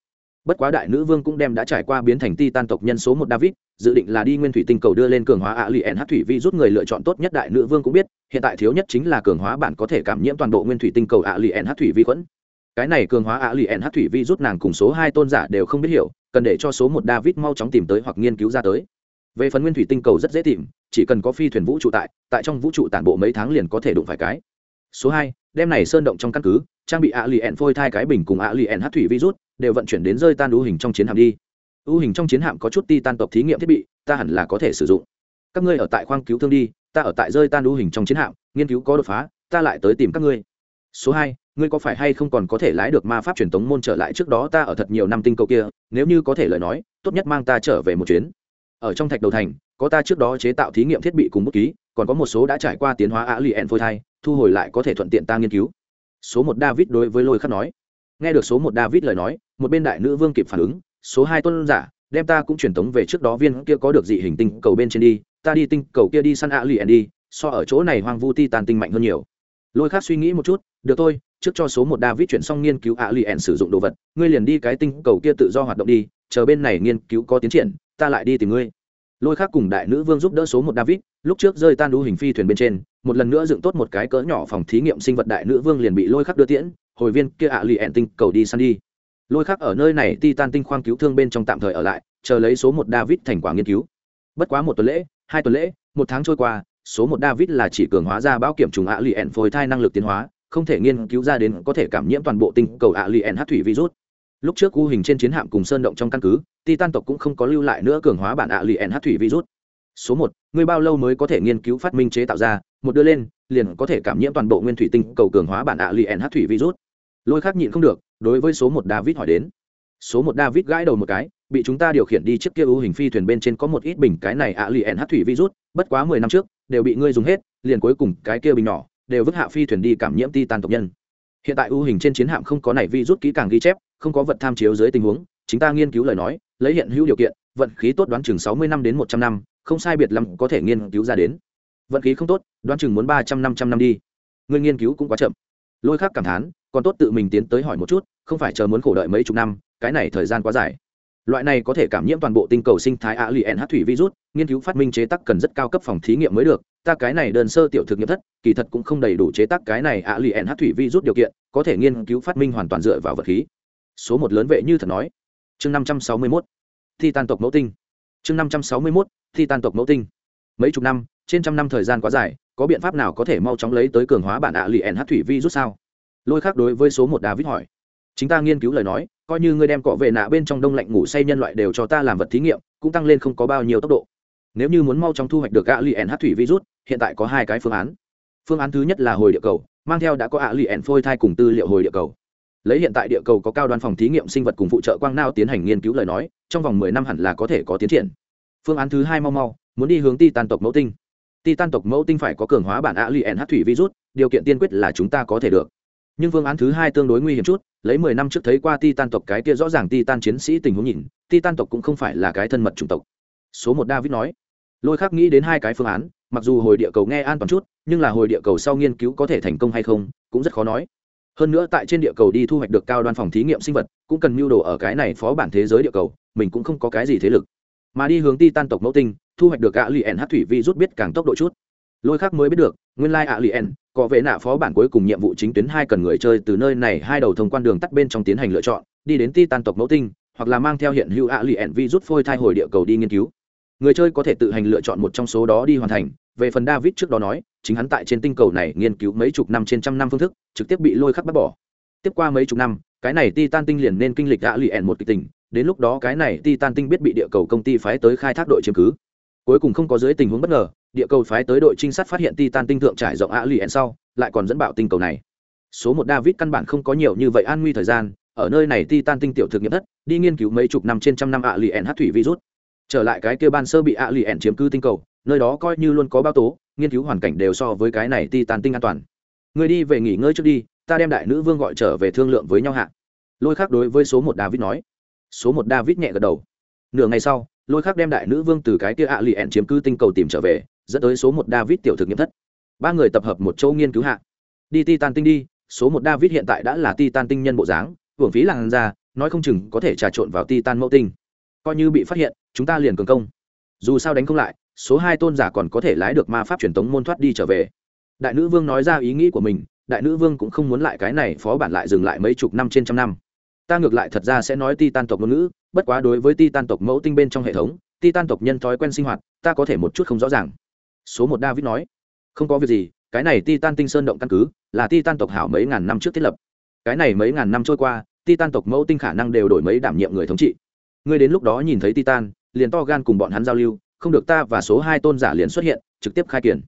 Bất quá đại nữ vương cũng đem đã trải qua biến thành ti tan tộc nhân số một david, dự định là đi nguyên thủy tinh cầu đưa lên cường hóa ạ lì ẻn hát thủy vi rút người lựa chọn tốt nhất đại nữ vương cũng biết, hiện tại thiếu nhất chính là cường hóa bản có thể cảm nhiễm toàn bộ nguyên thủy tinh cầu ạ lì ẻn hát thủy vi khuẩn cái này cường hóa ạ lì ẹn hát thủy vi rút nàng cùng số hai tôn giả đều không biết hiểu, cần để cho số một david mau chóng tìm tới hoặc nghiên cứu ra tới. Về phần nguyên thủy tinh cầu rất dễ tìm, chỉ cần có phi thuyền vũ trụ tại tại trong vũ trụ tản bộ mấy tháng liền có thể đụng phải cái. Số hai, đem này sơn động trong căn cứ, trang bị ạ lì ẹn phôi thai cái bình cùng ạ lì ẹn hát thủy virus đều vận chuyển đến rơi tan ưu hình trong chiến hạm đi. Ưu hình trong chiến hạm có chút ti tan tộc thí nghiệm thiết bị, ta hẳn là có thể sử dụng. Các ngươi ở tại khoang cứu thương đi, ta ở tại rơi tan ưu hình trong chiến hạm, nghiên cứu có đột phá, ta lại tới tìm các ngươi. Số hai ngươi có phải hay không còn có thể lái được ma pháp truyền tống môn trở lại trước đó ta ở thật nhiều năm tinh cầu kia, nếu như có thể lời nói, tốt nhất mang ta trở về một chuyến. Ở trong thạch đầu thành, có ta trước đó chế tạo thí nghiệm thiết bị cùng bút ký, còn có một số đã trải qua tiến hóa ạ lì ẹn phôi thai, thu hồi lại có thể thuận tiện ta nghiên cứu. Số một david đối với lôi khắc nói. Nghe được số một david lời nói, một bên đại nữ vương kịp phản ứng, số hai tôn giả, đem ta cũng truyền tống về trước đó viên kia có được dị hình tinh cầu bên trên đi, ta đi tinh cầu kia đi săn ạ lì đi, so ở chỗ này hoang vu ti tàn tinh mạnh hơn nhiều. Lôi khắc suy nghĩ một chút, được thôi trước cho số một david chuyển xong nghiên cứu ạ lì ẻn sử dụng đồ vật, ngươi liền đi cái tinh cầu kia tự do hoạt động đi, chờ bên này nghiên cứu có tiến triển, ta lại đi tìm ngươi. Lôi khác cùng đại nữ vương giúp đỡ số một david, lúc trước rơi tan đu hình phi thuyền bên trên, một lần nữa dựng tốt một cái cỡ nhỏ phòng thí nghiệm sinh vật đại nữ vương liền bị lôi khắc đưa tiễn, hồi viên kia ạ lì ẹn tinh cầu đi săn đi. Lôi khắc ở nơi này ti tan tinh khoang cứu thương bên trong tạm thời ở lại, chờ lấy số một david thành quả nghiên cứu. Bất quá một tuần lễ, hai tuần lễ, một tháng trôi qua, số một david là chỉ cường hóa ra bão kiểm trùng ạ lì ẹn phôi thai năng lực tiến hóa không thể nghiên cứu ra đến có thể cảm nhiễm toàn bộ tinh cầu ạ lì ẹn hát thủy virus. Lúc trước u hình trên chiến hạm cùng sơn động trong căn cứ, titan tộc cũng không có lưu lại nữa cường hóa bản ạ lì ẩn hát thủy virus. Số một, ngươi bao lâu mới có thể nghiên cứu phát minh chế tạo ra? Một đưa lên, liền có thể cảm nhiễm toàn bộ nguyên thủy tinh cầu cường hóa bản ạ lì ẩn hát thủy virus. Lôi khác nhịn không được, đối với số một david hỏi đến. Số một david gãi đầu một cái, bị chúng ta điều khiển đi trước kia u hình phi thuyền bên trên có một ít bình cái này ạ lì ẩn hát thủy virus, bất quá mười năm trước, đều bị ngươi dùng hết, liền cuối cùng cái kia bình nhỏ đều vứt hạ phi thuyền đi cảm nhiễm titan tộc nhân. Hiện tại ưu hình trên chiến hạm không có này vi rút kỹ càng ghi chép, không có vật tham chiếu dưới tình huống, chính ta nghiên cứu lời nói, lấy hiện hữu điều kiện, vận khí tốt đoán chừng sáu mươi năm đến một trăm năm, không sai biệt lắm có thể nghiên cứu ra đến. Vận khí không tốt, đoán chừng muốn ba trăm năm trăm năm đi. Người nghiên cứu cũng quá chậm. Lôi khác cảm thán, còn tốt tự mình tiến tới hỏi một chút, không phải chờ muốn khổ đợi mấy chục năm, cái này thời gian quá dài loại này có thể cảm nhiễm toàn bộ tinh cầu sinh thái a lì n h thủy virus, nghiên cứu phát minh chế tác cần rất cao cấp phòng thí nghiệm mới được. Ta cái này đơn sơ tiểu thực nghiệm thất, kỳ thật cũng không đầy đủ chế tác cái này a lì n h thủy virus điều kiện, có thể nghiên cứu phát minh hoàn toàn dựa vào vật khí. Số một lớn vệ như thật nói. Chương năm trăm sáu mươi mốt. Thi tan tộc mẫu tinh. Chương năm trăm sáu mươi mốt, thi tan tộc mẫu tinh. Mấy chục năm, trên trăm năm thời gian quá dài, có biện pháp nào có thể mau chóng lấy tới cường hóa bản ạ lì ẩn thủy virus sao? Lôi khác đối với số một david hỏi. Chính ta nghiên cứu lời nói coi như ngươi đem cọ về nạ bên trong đông lạnh ngủ say nhân loại đều cho ta làm vật thí nghiệm, cũng tăng lên không có bao nhiêu tốc độ. Nếu như muốn mau chóng thu hoạch được ạ lì ẩn hát thủy virus, hiện tại có hai cái phương án. Phương án thứ nhất là hồi địa cầu, mang theo đã có ạ lì ẩn phôi thai cùng tư liệu hồi địa cầu. Lấy hiện tại địa cầu có cao đoàn phòng thí nghiệm sinh vật cùng phụ trợ quang nao tiến hành nghiên cứu lời nói, trong vòng mười năm hẳn là có thể có tiến triển. Phương án thứ hai mau mau, muốn đi hướng ti tan tộc mẫu tinh. Ti tan tộc mẫu tinh phải có cường hóa bản a lien hát thủy virus, điều kiện tiên quyết là chúng ta có thể được nhưng phương án thứ hai tương đối nguy hiểm chút, lấy mười năm trước thấy qua ti tan tộc cái kia rõ ràng ti tan chiến sĩ tình huống nhìn ti tan tộc cũng không phải là cái thân mật chủng tộc. Số một david nói, lôi khắc nghĩ đến hai cái phương án, mặc dù hồi địa cầu nghe an toàn chút, nhưng là hồi địa cầu sau nghiên cứu có thể thành công hay không, cũng rất khó nói. Hơn nữa tại trên địa cầu đi thu hoạch được cao đoan phòng thí nghiệm sinh vật, cũng cần mưu đồ ở cái này phó bản thế giới địa cầu, mình cũng không có cái gì thế lực. Mà đi hướng ti tan tộc mẫu tinh, thu hoạch được ạ lì ẻn hát thủy vi rút biết càng tốc độ chút. Lôi khác mới biết được, nguyên lai ạ lì ẻn cọ vệ nạ phó bản cuối cùng nhiệm vụ chính tuyến hai cần người chơi từ nơi này hai đầu thông quan đường tắt bên trong tiến hành lựa chọn, đi đến ti tan tộc mẫu tinh, hoặc là mang theo hiện hữu ạ lì ẻn vi rút phôi thai hồi địa cầu đi nghiên cứu. Người chơi có thể tự hành lựa chọn một trong số đó đi hoàn thành, về phần david trước đó nói, chính hắn tại trên tinh cầu này nghiên cứu mấy chục năm trên trăm năm phương thức, trực tiếp bị lôi khắc bắt bỏ. Tiếp qua mấy chục năm, cái này titan tinh liền nên kinh lịch ạ lì ẻn một kịch tình, đến lúc đó cái này titan tinh biết bị địa cầu công ty phái tới khai thác đội chiếm cứ cuối cùng không có dưới tình huống bất ngờ, địa cầu phái tới đội trinh sát phát hiện titan tinh thượng trải rộng ạ lì ẩn sau, lại còn dẫn bạo tinh cầu này. Số một david căn bản không có nhiều như vậy an nguy thời gian, ở nơi này titan tinh tiểu thực nghiệm đất đi nghiên cứu mấy chục năm trên trăm năm ạ lì ẩn hát thủy virus. Trở lại cái kia ban sơ bị ạ lì ẩn chiếm cứ tinh cầu, nơi đó coi như luôn có bao tố, nghiên cứu hoàn cảnh đều so với cái này titan tinh an toàn. Người đi về nghỉ ngơi trước đi, ta đem đại nữ vương gọi trở về thương lượng với nhau hạ. Lôi khác đối với số một david nói. Số một david nhẹ gật đầu. Nửa ngày sau lôi khác đem đại nữ vương từ cái kia ạ lì ẹn chiếm cứ tinh cầu tìm trở về, dẫn tới số một david tiểu thực nghiệm thất. Ba người tập hợp một châu nghiên cứu hạ. Đi ti tan tinh đi, số một david hiện tại đã là ti tan tinh nhân bộ dáng, hưởng phí làng ra nói không chừng có thể trà trộn vào ti tan mẫu tinh. Coi như bị phát hiện, chúng ta liền cường công. Dù sao đánh không lại, số hai tôn giả còn có thể lái được ma pháp truyền thống môn thoát đi trở về. Đại nữ vương nói ra ý nghĩ của mình, đại nữ vương cũng không muốn lại cái này, phó bản lại dừng lại mấy chục năm trên trăm năm ta ngược lại thật ra sẽ nói ti tan tộc ngôn ngữ, bất quá đối với ti tan tộc mẫu tinh bên trong hệ thống ti tan tộc nhân thói quen sinh hoạt, ta có thể một chút không rõ ràng. Số một david nói, không có việc gì, cái này ti tan tinh sơn động căn cứ, là ti tan tộc hảo mấy ngàn năm trước thiết lập. Cái này mấy ngàn năm trôi qua ti tan tộc mẫu tinh khả năng đều đổi mấy đảm nhiệm người thống trị. Ngươi đến lúc đó nhìn thấy ti tan liền to gan cùng bọn hắn giao lưu, không được ta và số hai tôn giả liền xuất hiện, trực tiếp khai kiển.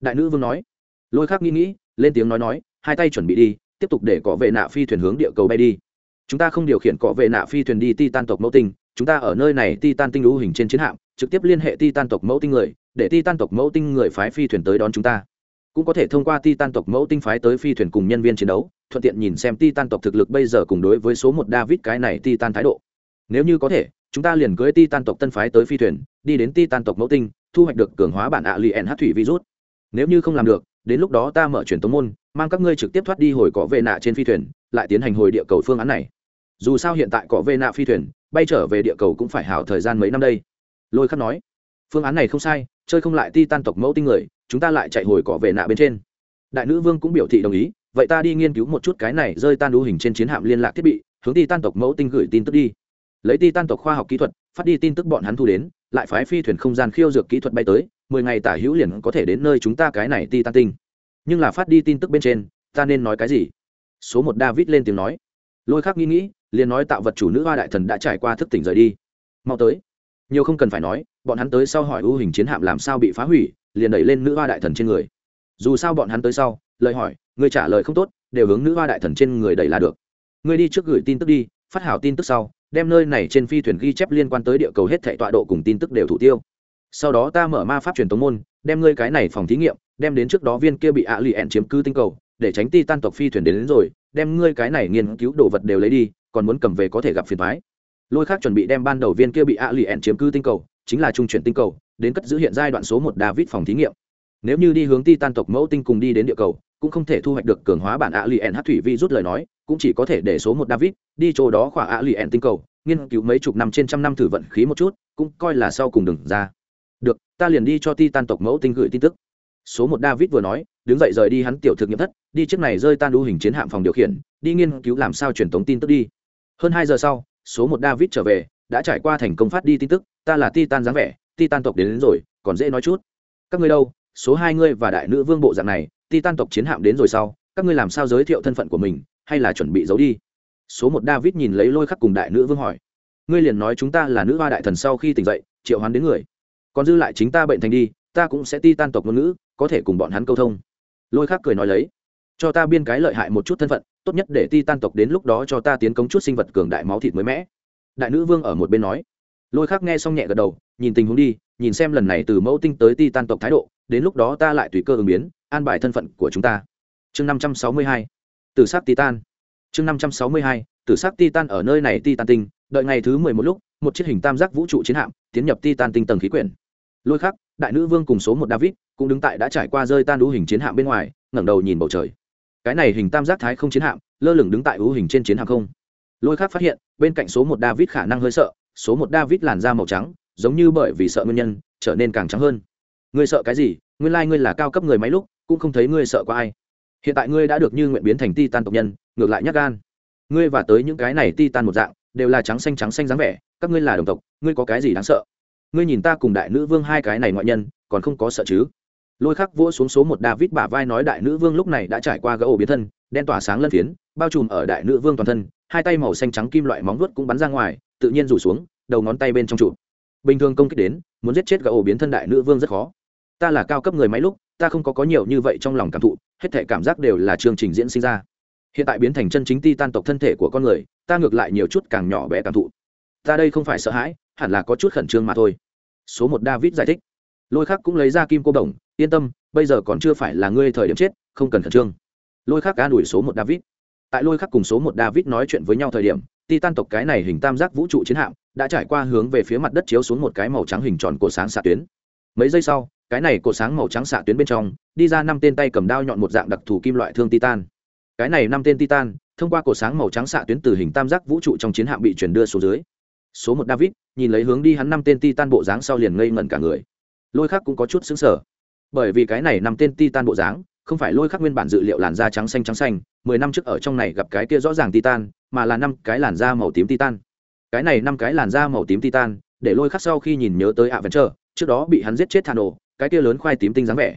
Đại nữ vương nói, lôi khác nghĩ nghĩ, lên tiếng nói nói, hai tay chuẩn bị đi, tiếp tục để cọ vệ nạ phi thuyền hướng địa cầu bay đi chúng ta không điều khiển cọ vệ nạ phi thuyền đi ti tan tộc mẫu tinh, chúng ta ở nơi này ti tan tinh lũ hình trên chiến hạm, trực tiếp liên hệ ti tan tộc mẫu tinh người, để ti tan tộc mẫu tinh người phái phi thuyền tới đón chúng ta. Cũng có thể thông qua ti tan tộc mẫu tinh phái tới phi thuyền cùng nhân viên chiến đấu, thuận tiện nhìn xem ti tan tộc thực lực bây giờ cùng đối với số một david cái này ti tan thái độ. Nếu như có thể, chúng ta liền cưới ti tan tộc tân phái tới phi thuyền, đi đến ti tan tộc mẫu tinh, thu hoạch được cường hóa bản ạ lien hát thủy virus. Nếu như không làm được, đến lúc đó ta mở truyền tống môn, mang các ngươi trực tiếp thoát đi hồi cỏ vệ nạ trên phi thuyền, lại tiến hành hồi địa cầu phương án này dù sao hiện tại cọ vê nạ phi thuyền, bay trở về địa cầu cũng phải hảo thời gian mấy năm đây. Lôi khắc nói, phương án này không sai, chơi không lại ti tan tộc mẫu tinh người, chúng ta lại chạy hồi cọ vệ nạ bên trên. Đại nữ vương cũng biểu thị đồng ý, vậy ta đi nghiên cứu một chút cái này rơi tan đu hình trên chiến hạm liên lạc thiết bị, hướng ti tan tộc mẫu tinh gửi tin tức đi. Lấy ti tan tộc khoa học kỹ thuật, phát đi tin tức bọn hắn thu đến, lại phái phi thuyền không gian khiêu dược kỹ thuật bay tới, mười ngày tả hữu liền có thể đến nơi chúng ta cái này ti tan tinh. Nhưng là phát đi tin tức bên trên, ta nên nói cái gì? Số một david lên tiếng nói lôi khắc nghĩ nghĩ, liền nói tạo vật chủ nữ hoa đại thần đã trải qua thức tỉnh rời đi. Mau tới. Nhiều không cần phải nói, bọn hắn tới sau hỏi ưu hình chiến hạm làm sao bị phá hủy, liền đẩy lên nữ hoa đại thần trên người. Dù sao bọn hắn tới sau, lời hỏi, người trả lời không tốt, đều hướng nữ hoa đại thần trên người đẩy là được. Người đi trước gửi tin tức đi, phát hảo tin tức sau, đem nơi này trên phi thuyền ghi chép liên quan tới địa cầu hết thệ tọa độ cùng tin tức đều thủ tiêu. Sau đó ta mở ma pháp truyền tống môn, đem ngươi cái này phòng thí nghiệm, đem đến trước đó viên kia bị ạ lì ẹn chiếm cư tinh cầu để tránh ti tan tộc phi thuyền đến, đến rồi đem ngươi cái này nghiên cứu đồ vật đều lấy đi còn muốn cầm về có thể gặp phiền thoái lôi khác chuẩn bị đem ban đầu viên kia bị ạ lì ẹn chiếm cứ tinh cầu chính là trung chuyển tinh cầu đến cất giữ hiện giai đoạn số một david phòng thí nghiệm. Nếu như đi hướng ti tan tộc mẫu tinh cùng đi đến địa cầu cũng không thể thu hoạch được cường hóa bản ạ lì ẹn hát thủy vi rút lời nói cũng chỉ có thể để số một david đi chỗ đó khỏa ạ lì ẹn tinh cầu nghiên cứu mấy chục năm trên trăm năm thử vận khí một chút cũng coi là sau cùng đừng ra. Được ta liền đi cho ti tan tộc mẫu tinh gửi tin tức số một david vừa nói đứng dậy rời đi hắn tiểu thực nghiệm thất đi chiếc này rơi tan đu hình chiến hạm phòng điều khiển đi nghiên cứu làm sao truyền tống tin tức đi. Hơn hai giờ sau số một david trở về đã trải qua thành công phát đi tin tức ta là titan dáng vẻ titan tộc đến, đến rồi còn dễ nói chút. Các ngươi đâu? Số hai ngươi và đại nữ vương bộ dạng này titan tộc chiến hạm đến rồi sau các ngươi làm sao giới thiệu thân phận của mình hay là chuẩn bị giấu đi? Số một david nhìn lấy lôi khắc cùng đại nữ vương hỏi. Ngươi liền nói chúng ta là nữ hoa đại thần sau khi tỉnh dậy triệu hoán đến người. Còn dư lại chính ta bệnh thành đi ta cũng sẽ ti tan tộc ngôn ngữ, có thể cùng bọn hắn câu thông. Lôi khắc cười nói lấy, cho ta biên cái lợi hại một chút thân phận, tốt nhất để ti tan tộc đến lúc đó cho ta tiến công chút sinh vật cường đại máu thịt mới mẽ đại nữ vương ở một bên nói. Lôi khắc nghe xong nhẹ gật đầu, nhìn tình huống đi, nhìn xem lần này từ mẫu tinh tới ti tan tộc thái độ, đến lúc đó ta lại tùy cơ ứng biến, an bài thân phận của chúng ta. Chương năm trăm sáu mươi hai từ sát titan chương năm trăm sáu mươi hai từ sát titan ở nơi này titan tinh, đợi ngày thứ mười một lúc, một chiếc hình tam giác vũ trụ chiến hạm, tiến nhập titan tinh tầng khí quyển. Lôi khắc đại nữ vương cùng số một david cũng đứng tại đã trải qua rơi tan đũ hình chiến hạm bên ngoài, ngẩng đầu nhìn bầu trời. Cái này hình tam giác thái không chiến hạm, lơ lửng đứng tại ưu hình trên chiến hạm không. Lôi khác phát hiện, bên cạnh số một david khả năng hơi sợ, số một david làn da màu trắng, giống như bởi vì sợ nguyên nhân, trở nên càng trắng hơn. Ngươi sợ cái gì? Nguyên lai、like、ngươi là cao cấp người máy lúc, cũng không thấy ngươi sợ có ai. Hiện tại ngươi đã được như nguyện biến thành ti tan tộc nhân, ngược lại nhắc gan. Ngươi và tới những cái này ti tan một dạng, đều là trắng xanh trắng xanh dáng vẻ, các ngươi là đồng tộc, ngươi có cái gì đáng sợ? Ngươi nhìn ta cùng đại nữ vương hai cái này ngoại nhân, còn không có sợ chứ? Lôi khắc vỗ xuống số một david bả vai nói đại nữ vương lúc này đã trải qua gỡ ổ biến thân, đen tỏa sáng lân phiến, bao trùm ở đại nữ vương toàn thân, hai tay màu xanh trắng kim loại móng vuốt cũng bắn ra ngoài, tự nhiên rủ xuống, đầu ngón tay bên trong trụ. Bình thường công kích đến, muốn giết chết gỡ ổ biến thân đại nữ vương rất khó. Ta là cao cấp người máy lúc, ta không có có nhiều như vậy trong lòng cảm thụ, hết thể cảm giác đều là chương trình diễn sinh ra. Hiện tại biến thành chân chính ti tan tộc thân thể của con người, ta ngược lại nhiều chút càng nhỏ bé cảm thụ. Ta đây không phải sợ hãi hẳn là có chút khẩn trương mà thôi. Số một david giải thích. Lôi khắc cũng lấy ra kim cô đồng, yên tâm, bây giờ còn chưa phải là ngươi thời điểm chết, không cần khẩn trương. Lôi khắc cá đuổi số một david. Tại lôi khắc cùng số một david nói chuyện với nhau thời điểm, titan tộc cái này hình tam giác vũ trụ chiến hạm đã trải qua hướng về phía mặt đất chiếu xuống một cái màu trắng hình tròn cổ sáng xạ tuyến. Mấy giây sau, cái này cổ sáng màu trắng xạ tuyến bên trong, đi ra năm tên tay cầm đao nhọn một dạng đặc thù kim loại thương titan. Cái này năm tên titan, thông qua cổ sáng màu trắng xạ tuyến từ hình tam giác vũ trụ trong chiến hạm bị chuyển đưa xuống dưới số một david, nhìn lấy hướng đi hắn năm tên titan bộ dáng sau liền ngây ngẩn cả người. Lôi khắc cũng có chút xứng sở bởi vì cái này năm tên titan bộ dáng, không phải lôi khắc nguyên bản dự liệu làn da trắng xanh trắng xanh, mười năm trước ở trong này gặp cái kia rõ ràng titan, mà là năm cái làn da màu tím titan. Cái này năm cái làn da màu tím titan, để lôi khắc sau khi nhìn nhớ tới ạ vẫn chờ trước đó bị hắn giết chết thà nổ cái kia lớn khoai tím tinh dáng vẻ.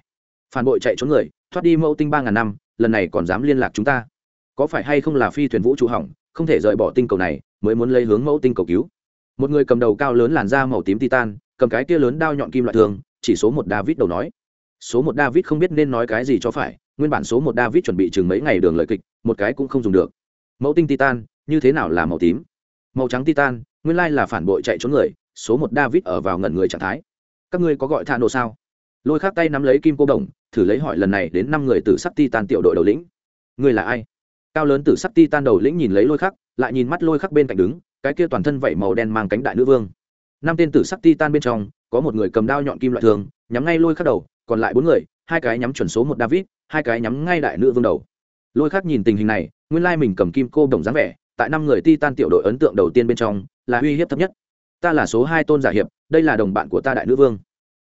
Phản bội chạy trốn người, thoát đi mẫu tinh ba ngàn năm, lần này còn dám liên lạc chúng ta. Có phải hay không là phi thuyền vũ trụ hỏng, không thể rời bỏ tinh cầu này, mới muốn lấy hướng mẫu tinh cầu cứu? Một người cầm đầu cao lớn làn da màu tím titan, cầm cái kia lớn đao nhọn kim loại thường, chỉ số một david đầu nói. Số một david không biết nên nói cái gì cho phải, nguyên bản số một david chuẩn bị chừng mấy ngày đường lời kịch, một cái cũng không dùng được. Mẫu tinh titan, như thế nào là màu tím? Màu trắng titan, nguyên lai là phản bội chạy trốn người, số một david ở vào ngẩn người trạng thái. Các ngươi có gọi thạ nổ sao? Lôi khác tay nắm lấy kim cô đồng, thử lấy hỏi lần này đến năm người từ sắc titan tiểu đội đầu lĩnh. Ngươi là ai? Cao lớn từ sắc titan đầu lĩnh nhìn lấy lôi khắc, lại nhìn mắt lôi khắc bên cạnh đứng cái kia toàn thân vẩy màu đen mang cánh đại nữ vương. Năm tên tử sắc titan bên trong, có một người cầm đao nhọn kim loại thường, nhắm ngay lôi khắc đầu, còn lại bốn người, hai cái nhắm chuẩn số một david, hai cái nhắm ngay đại nữ vương đầu. Lôi khắc nhìn tình hình này, nguyên lai mình cầm kim cô đồng dáng vẻ, tại năm người titan tiểu đội ấn tượng đầu tiên bên trong, là uy hiếp thấp nhất. Ta là số hai tôn giả hiệp, đây là đồng bạn của ta đại nữ vương.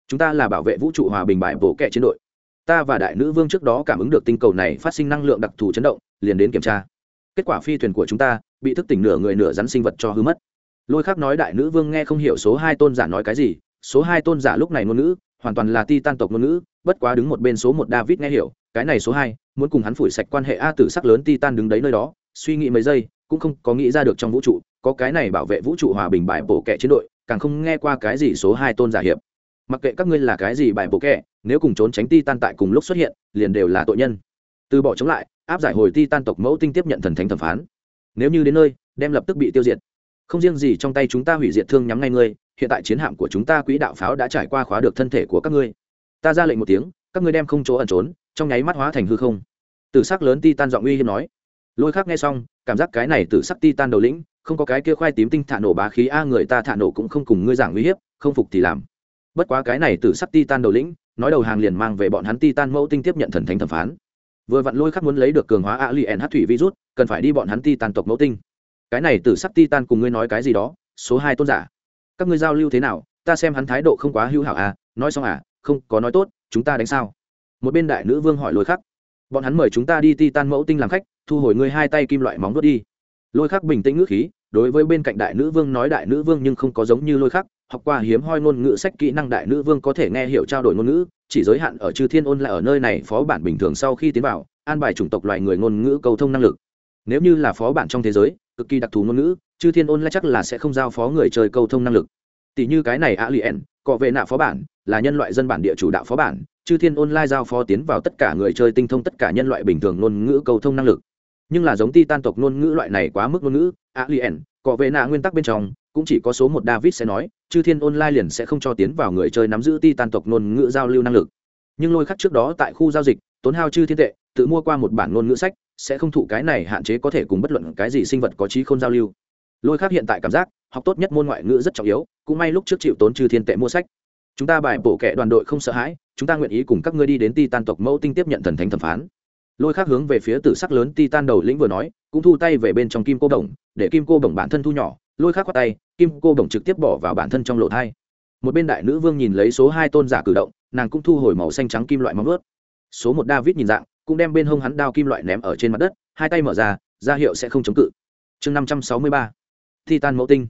Chúng ta là bảo vệ vũ trụ hòa bình bại bộ kẹ chiến đội. Ta và đại nữ vương trước đó cảm ứng được tinh cầu này phát sinh năng lượng đặc thù chấn động, liền đến kiểm tra kết quả phi thuyền của chúng ta bị thức tỉnh nửa người nửa rắn sinh vật cho hư mất. Lôi khác nói đại nữ vương nghe không hiểu số hai tôn giả nói cái gì, số hai tôn giả lúc này ngôn ngữ, hoàn toàn là ti tan tộc ngôn ngữ, bất quá đứng một bên số một david nghe hiểu, cái này số hai, muốn cùng hắn phủi sạch quan hệ a tử sắc lớn ti tan đứng đấy nơi đó, suy nghĩ mấy giây, cũng không có nghĩ ra được trong vũ trụ, có cái này bảo vệ vũ trụ hòa bình bài bổ kẹ chiến đội, càng không nghe qua cái gì số hai tôn giả hiệp. Mặc kệ các ngươi là cái gì bài bổ kẹ nếu cùng trốn tránh ti tan tại cùng lúc xuất hiện, liền đều là tội nhân. Từ bỏ chống lại áp giải hồi ti tan tộc mẫu tinh tiếp nhận thần thánh thẩm phán. Nếu như đến nơi, đem lập tức bị tiêu diệt. Không riêng gì trong tay chúng ta hủy diệt thương nhắm ngay ngươi, hiện tại chiến hạm của chúng ta quỹ đạo pháo đã trải qua khóa được thân thể của các ngươi. Ta ra lệnh một tiếng, các ngươi đem không chỗ ẩn trốn, trong nháy mắt hóa thành hư không. Tử sắc lớn ti tan giọng uy hiếm nói. Lôi khác nghe xong, cảm giác cái này tử sắc ti tan đầu lĩnh, không có cái kia khoai tím tinh thả nổ bá khí, a, người ta thả nổ cũng không cùng ngươi giảng uy hiếp, không phục thì làm. Bất quá cái này tử sắc ti tan đầu lĩnh, nói đầu hàng liền mang về bọn hắn ti tan mẫu tinh tiếp nhận thần thánh thẩm phán vừa vặn lôi khắc muốn lấy được cường hóa a li n thủy virus, cần phải đi bọn hắn ti tàn tộc mẫu tinh. Cái này tử sắc ti tan cùng ngươi nói cái gì đó, số hai tôn giả. Các ngươi giao lưu thế nào, ta xem hắn thái độ không quá hữu hảo à nói xong à không, có nói tốt, chúng ta đánh sao? Một bên đại nữ vương hỏi lôi khắc. Bọn hắn mời chúng ta đi ti tan mẫu tinh làm khách, thu hồi ngươi hai tay kim loại móng đốt đi. Lôi khắc bình tĩnh ngữ khí, đối với bên cạnh đại nữ vương nói đại nữ vương nhưng không có giống như lôi khắc học qua hiếm hoi ngôn ngữ sách kỹ năng đại nữ vương có thể nghe hiểu trao đổi ngôn ngữ, chỉ giới hạn ở chư thiên ôn lại ở nơi này phó bản bình thường sau khi tiến vào, an bài chủng tộc loài người ngôn ngữ cầu thông năng lực. Nếu như là phó bản trong thế giới, cực kỳ đặc thù ngôn ngữ chư thiên ôn lại chắc là sẽ không giao phó người chơi cầu thông năng lực. Tỷ như cái này a cọ vệ nạ phó bản, là nhân loại dân bản địa chủ đạo phó bản chư thiên online giao phó tiến vào tất cả người chơi tinh thông tất cả nhân loại bình thường ngôn ngữ cầu thông năng lực. Nhưng là giống ti tan tộc ngôn ngữ loại này quá mức ngôn ngữ, alien cọ vệ nạ nguyên tắc bên trong cũng chỉ có số một david sẽ nói, chư thiên online liền sẽ không cho tiến vào người chơi nắm giữ ti tan tộc ngôn ngữ giao lưu năng lực. Nhưng lôi khắc trước đó tại khu giao dịch, tốn hao chư thiên tệ, tự mua qua một bản ngôn ngữ sách, sẽ không thụ cái này hạn chế có thể cùng bất luận cái gì sinh vật có trí không giao lưu. Lôi khắc hiện tại cảm giác, học tốt nhất môn ngoại ngữ rất trọng yếu, cũng may lúc trước chịu tốn chư thiên tệ mua sách. Chúng ta bài bổ kệ đoàn đội không sợ hãi, chúng ta nguyện ý cùng các ngươi đi đến ti tan tộc mẫu tinh tiếp nhận thần thánh thẩm phán. Lôi khác hướng về phía tử sắc lớn ti tan đầu lĩnh vừa nói, cũng thu tay về bên trong kim cô đồng, để kim cô đồng bản thân thu nhỏ lôi khắc qua tay, kim cô đồng trực tiếp bỏ vào bản thân trong lộ thai. Một bên đại nữ vương nhìn lấy số hai tôn giả cử động, nàng cũng thu hồi màu xanh trắng kim loại móng ướt số một david nhìn dạng, cũng đem bên hông hắn đao kim loại ném ở trên mặt đất, hai tay mở ra ra hiệu sẽ không chống cự. Chương năm trăm sáu mươi ba, titan mẫu tinh.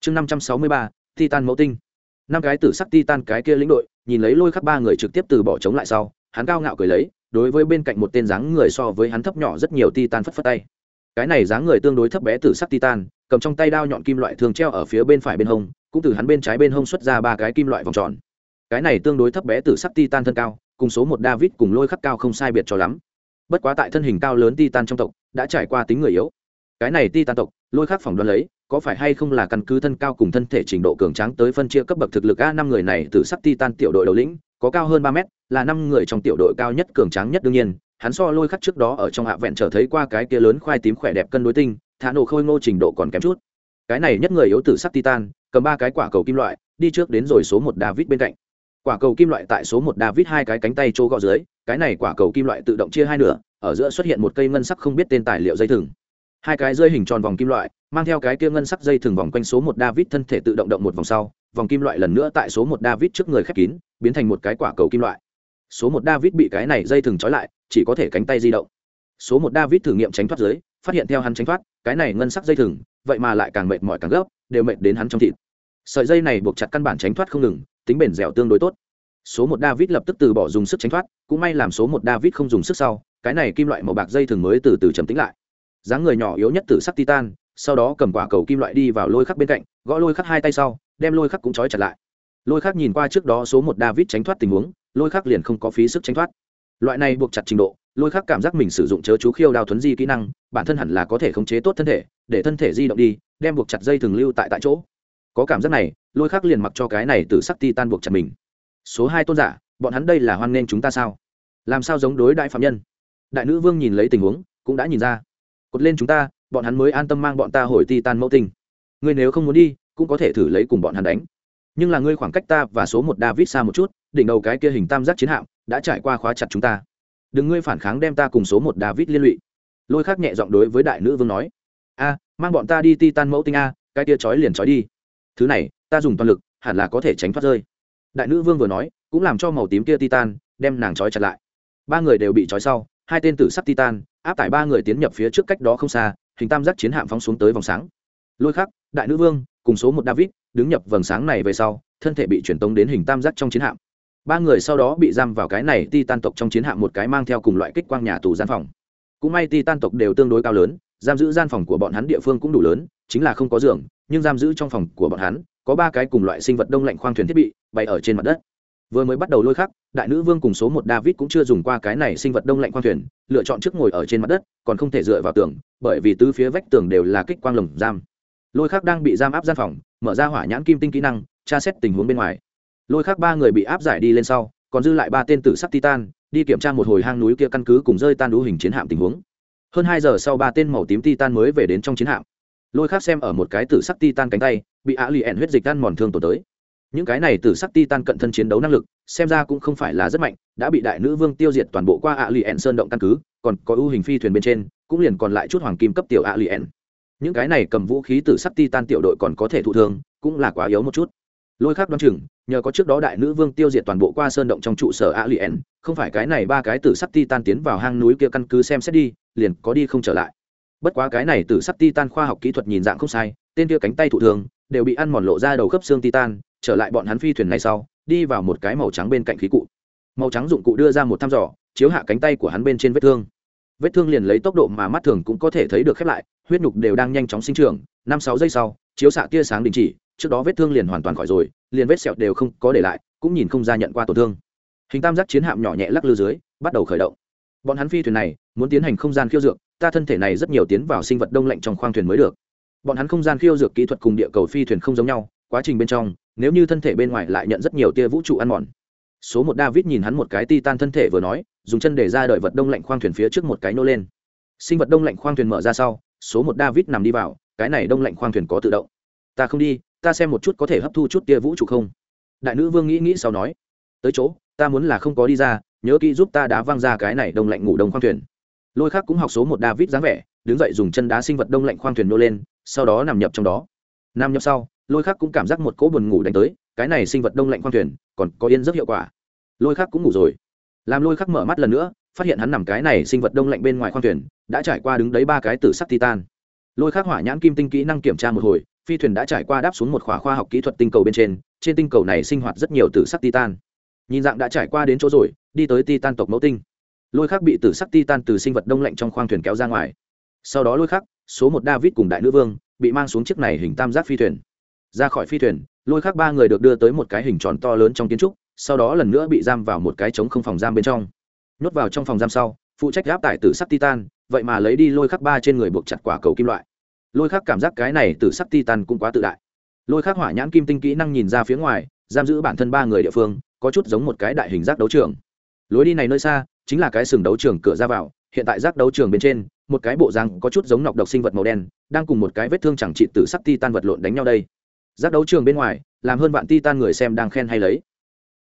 Chương năm trăm sáu mươi ba, titan mẫu tinh. Năm cái tử sắc titan cái kia lĩnh đội, nhìn lấy lôi khắc ba người trực tiếp từ bỏ chống lại sau, hắn cao ngạo cười lấy, đối với bên cạnh một tên dáng người so với hắn thấp nhỏ rất nhiều titan phất phất tay cái này dáng người tương đối thấp bé từ sắc titan, cầm trong tay đao nhọn kim loại thường treo ở phía bên phải bên hông, cũng từ hắn bên trái bên hông xuất ra ba cái kim loại vòng tròn. Cái này tương đối thấp bé từ sắc titan thân cao, cùng số một david cùng lôi khắc cao không sai biệt cho lắm. Bất quá tại thân hình cao lớn titan trong tộc, đã trải qua tính người yếu. Cái này titan tộc, lôi khắc phỏng đoán lấy, có phải hay không là căn cứ thân cao cùng thân thể trình độ cường tráng tới phân chia cấp bậc thực lực a năm người này từ sắc titan tiểu đội đầu lĩnh, có cao hơn ba mét, là năm người trong tiểu đội cao nhất cường tráng nhất đương nhiên hắn so lôi khắc trước đó ở trong hạ vẹn trở thấy qua cái kia lớn khoai tím khỏe đẹp cân đối tinh, thả nổ khôi ngô trình độ còn kém chút. Cái này nhất người yếu tử sắc titan, cầm ba cái quả cầu kim loại, đi trước đến rồi số một david bên cạnh. Quả cầu kim loại tại số một david hai cái cánh tay chỗ gọ dưới, cái này quả cầu kim loại tự động chia hai nửa, ở giữa xuất hiện một cây ngân sắc không biết tên tài liệu dây thừng. Hai cái rơi hình tròn vòng kim loại, mang theo cái kia ngân sắc dây thường vòng quanh số một david thân thể tự động động một vòng sau, vòng kim loại lần nữa tại số một david trước người khép kín, biến thành một cái quả cầu kim loại số một david bị cái này dây thừng trói lại, chỉ có thể cánh tay di động. Số một david thử nghiệm tránh thoát dưới, phát hiện theo hắn tránh thoát, cái này ngân sắc dây thừng, vậy mà lại càng mệt mỏi càng gấp, đều mệt đến hắn trong thịt. Sợi dây này buộc chặt căn bản tránh thoát không ngừng, tính bền dẻo tương đối tốt. Số một david lập tức từ bỏ dùng sức tránh thoát, cũng may làm số một david không dùng sức sau, cái này kim loại màu bạc dây thừng mới từ từ trầm tính lại. Dáng người nhỏ yếu nhất từ sắc titan, sau đó cầm quả cầu kim loại đi vào lôi khắc bên cạnh, gõ lôi khắc hai tay sau, đem lôi khắc cũng trói chặt lại. Lôi khắc nhìn qua trước đó số một david tránh thoát tình huống lôi khắc liền không có phí sức tránh thoát. Loại này buộc chặt trình độ, lôi khắc cảm giác mình sử dụng chớ chú khiêu đao thuấn di kỹ năng, bản thân hẳn là có thể khống chế tốt thân thể, để thân thể di động đi, đem buộc chặt dây thường lưu tại tại chỗ. Có cảm giác này, lôi khắc liền mặc cho cái này từ sắc ti tan buộc chặt mình. Số hai tôn giả, bọn hắn đây là hoan nghênh chúng ta sao? Làm sao giống đối đại phạm nhân? Đại nữ vương nhìn lấy tình huống, cũng đã nhìn ra. Cột lên chúng ta, bọn hắn mới an tâm mang bọn ta hồi ti tan mẫu tinh. Ngươi nếu không muốn đi, cũng có thể thử lấy cùng bọn hắn đánh. Nhưng là ngươi khoảng cách ta và số một david xa một chút đỉnh đầu cái kia hình tam giác chiến hạm đã trải qua khóa chặt chúng ta. Đừng ngươi phản kháng đem ta cùng số một david liên lụy. Lôi khác nhẹ giọng đối với đại nữ vương nói. A, mang bọn ta đi ti tan mẫu tinh a, cái kia trói liền trói đi. Thứ này, ta dùng toàn lực, hẳn là có thể tránh thoát rơi. Đại nữ vương vừa nói, cũng làm cho màu tím kia titan đem nàng trói chặt lại. Ba người đều bị trói sau, hai tên tử sắc titan áp tải ba người tiến nhập phía trước cách đó không xa, hình tam giác chiến hạm phóng xuống tới vòng sáng. Lôi khắc, đại nữ vương, cùng số một david đứng nhập vầng sáng này về sau, thân thể bị truyền tống đến hình tam giác trong chiến hạm ba người sau đó bị giam vào cái này ti tan tộc trong chiến hạm một cái mang theo cùng loại kích quang nhà tù gian phòng. Cũng may ti tan tộc đều tương đối cao lớn, giam giữ gian phòng của bọn hắn địa phương cũng đủ lớn, chính là không có giường, nhưng giam giữ trong phòng của bọn hắn, có ba cái cùng loại sinh vật đông lạnh khoang thuyền thiết bị, bày ở trên mặt đất. Vừa mới bắt đầu lôi khắc, đại nữ vương cùng số một david cũng chưa dùng qua cái này sinh vật đông lạnh khoang thuyền, lựa chọn trước ngồi ở trên mặt đất, còn không thể dựa vào tường, bởi vì tứ phía vách tường đều là kích quang lồng giam. Lôi khắc đang bị giam áp gian phòng, mở ra hỏa nhãn kim tinh kỹ năng, tra xét tình huống bên ngoài lôi khác ba người bị áp giải đi lên sau, còn dư lại ba tên tử sắc titan, đi kiểm tra một hồi hang núi kia căn cứ cùng rơi tan đũ hình chiến hạm tình huống. Hơn hai giờ sau ba tên màu tím titan mới về đến trong chiến hạm. Lôi khác xem ở một cái tử sắc titan cánh tay, bị á lì ẹn huyết dịch tan mòn thương tổn tới. Những cái này tử sắc titan cận thân chiến đấu năng lực, xem ra cũng không phải là rất mạnh, đã bị đại nữ vương tiêu diệt toàn bộ qua ạ lì ẹn sơn động căn cứ, còn có ưu hình phi thuyền bên trên, cũng liền còn lại chút hoàng kim cấp tiểu ạ lì ẹn những cái này cầm vũ khí tử sắc titan tiểu đội còn có thể thụ thương, cũng là quá yếu một chút lôi khác đoán chừng, nhờ có trước đó đại nữ vương tiêu diệt toàn bộ qua sơn động trong trụ sở a lien không phải cái này ba cái tử sắc ti tan tiến vào hang núi kia căn cứ xem xét đi, liền có đi không trở lại. Bất quá cái này tử sắc ti tan khoa học kỹ thuật nhìn dạng không sai, tên kia cánh tay thụ thường, đều bị ăn mòn lộ ra đầu khớp xương titan trở lại bọn hắn phi thuyền này sau, đi vào một cái màu trắng bên cạnh khí cụ. Màu trắng dụng cụ đưa ra một thăm dò, chiếu hạ cánh tay của hắn bên trên vết thương. Vết thương liền lấy tốc độ mà mắt thường cũng có thể thấy được khép lại huyết nhục đều đang nhanh chóng sinh trưởng, năm sáu giây sau, chiếu xạ tia sáng đình chỉ, trước đó vết thương liền hoàn toàn khỏi rồi, liền vết sẹo đều không có để lại, cũng nhìn không ra nhận qua tổn thương. Hình tam giác chiến hạm nhỏ nhẹ lắc lư dưới, bắt đầu khởi động. Bọn hắn phi thuyền này, muốn tiến hành không gian khiêu dược, ta thân thể này rất nhiều tiến vào sinh vật đông lạnh trong khoang thuyền mới được. Bọn hắn không gian khiêu dược kỹ thuật cùng địa cầu phi thuyền không giống nhau, quá trình bên trong, nếu như thân thể bên ngoài lại nhận rất nhiều tia vũ trụ ăn mòn. Số một david nhìn hắn một cái ti tan thân thể vừa nói, dùng chân để ra đợi vật đông lạnh khoang thuyền phía trước một cái nô lên. Sinh vật đông lạnh khoang thuyền mở ra sau số một david nằm đi vào, cái này đông lạnh khoang thuyền có tự động. Ta không đi, ta xem một chút có thể hấp thu chút tia vũ trụ không? Đại nữ vương nghĩ nghĩ sau nói, tới chỗ, ta muốn là không có đi ra, nhớ kỹ giúp ta đá văng ra cái này đông lạnh ngủ đông khoang thuyền. Lôi khác cũng học số một david dáng vẻ, đứng dậy dùng chân đá sinh vật đông lạnh khoang thuyền nô lên, sau đó nằm nhập trong đó. Nằm nhập sau, lôi khác cũng cảm giác một cỗ buồn ngủ đánh tới, cái này sinh vật đông lạnh khoang thuyền còn có yên rất hiệu quả. Lôi khác cũng ngủ rồi. Làm lôi khắc mở mắt lần nữa phát hiện hắn nằm cái này sinh vật đông lạnh bên ngoài khoang thuyền, đã trải qua đứng đấy ba cái tử sắc titan. Lôi khắc hỏa nhãn kim tinh kỹ năng kiểm tra một hồi, phi thuyền đã trải qua đáp xuống một khóa khoa học kỹ thuật tinh cầu bên trên trên tinh cầu này sinh hoạt rất nhiều tử sắc titan. Nhìn dạng đã trải qua đến chỗ rồi, đi tới titan tộc mẫu tinh. Lôi khắc bị tử sắc titan từ sinh vật đông lạnh trong khoang thuyền kéo ra ngoài. Sau đó lôi khắc, số một david cùng đại nữ vương, bị mang xuống chiếc này hình tam giác phi thuyền. Ra khỏi phi thuyền, lôi khắc ba người được đưa tới một cái hình tròn to lớn trong kiến trúc, sau đó lần nữa bị giam vào một cái trống không phòng giam bên trong nhốt vào trong phòng giam sau, phụ trách gáp tải tử sắc titan, vậy mà lấy đi lôi khắc ba trên người buộc chặt quả cầu kim loại. Lôi khắc cảm giác cái này tử sắc titan cũng quá tự đại. Lôi khắc hỏa nhãn kim tinh kỹ năng nhìn ra phía ngoài, giam giữ bản thân ba người địa phương, có chút giống một cái đại hình giác đấu trường. Lối đi này nơi xa, chính là cái sừng đấu trường cửa ra vào, hiện tại giác đấu trường bên trên, một cái bộ răng có chút giống nọc độc sinh vật màu đen, đang cùng một cái vết thương chẳng trị tử sắc ti tan vật lộn đánh nhau đây. Giác đấu trường bên ngoài, làm hơn vạn ti tan người xem đang khen hay lấy.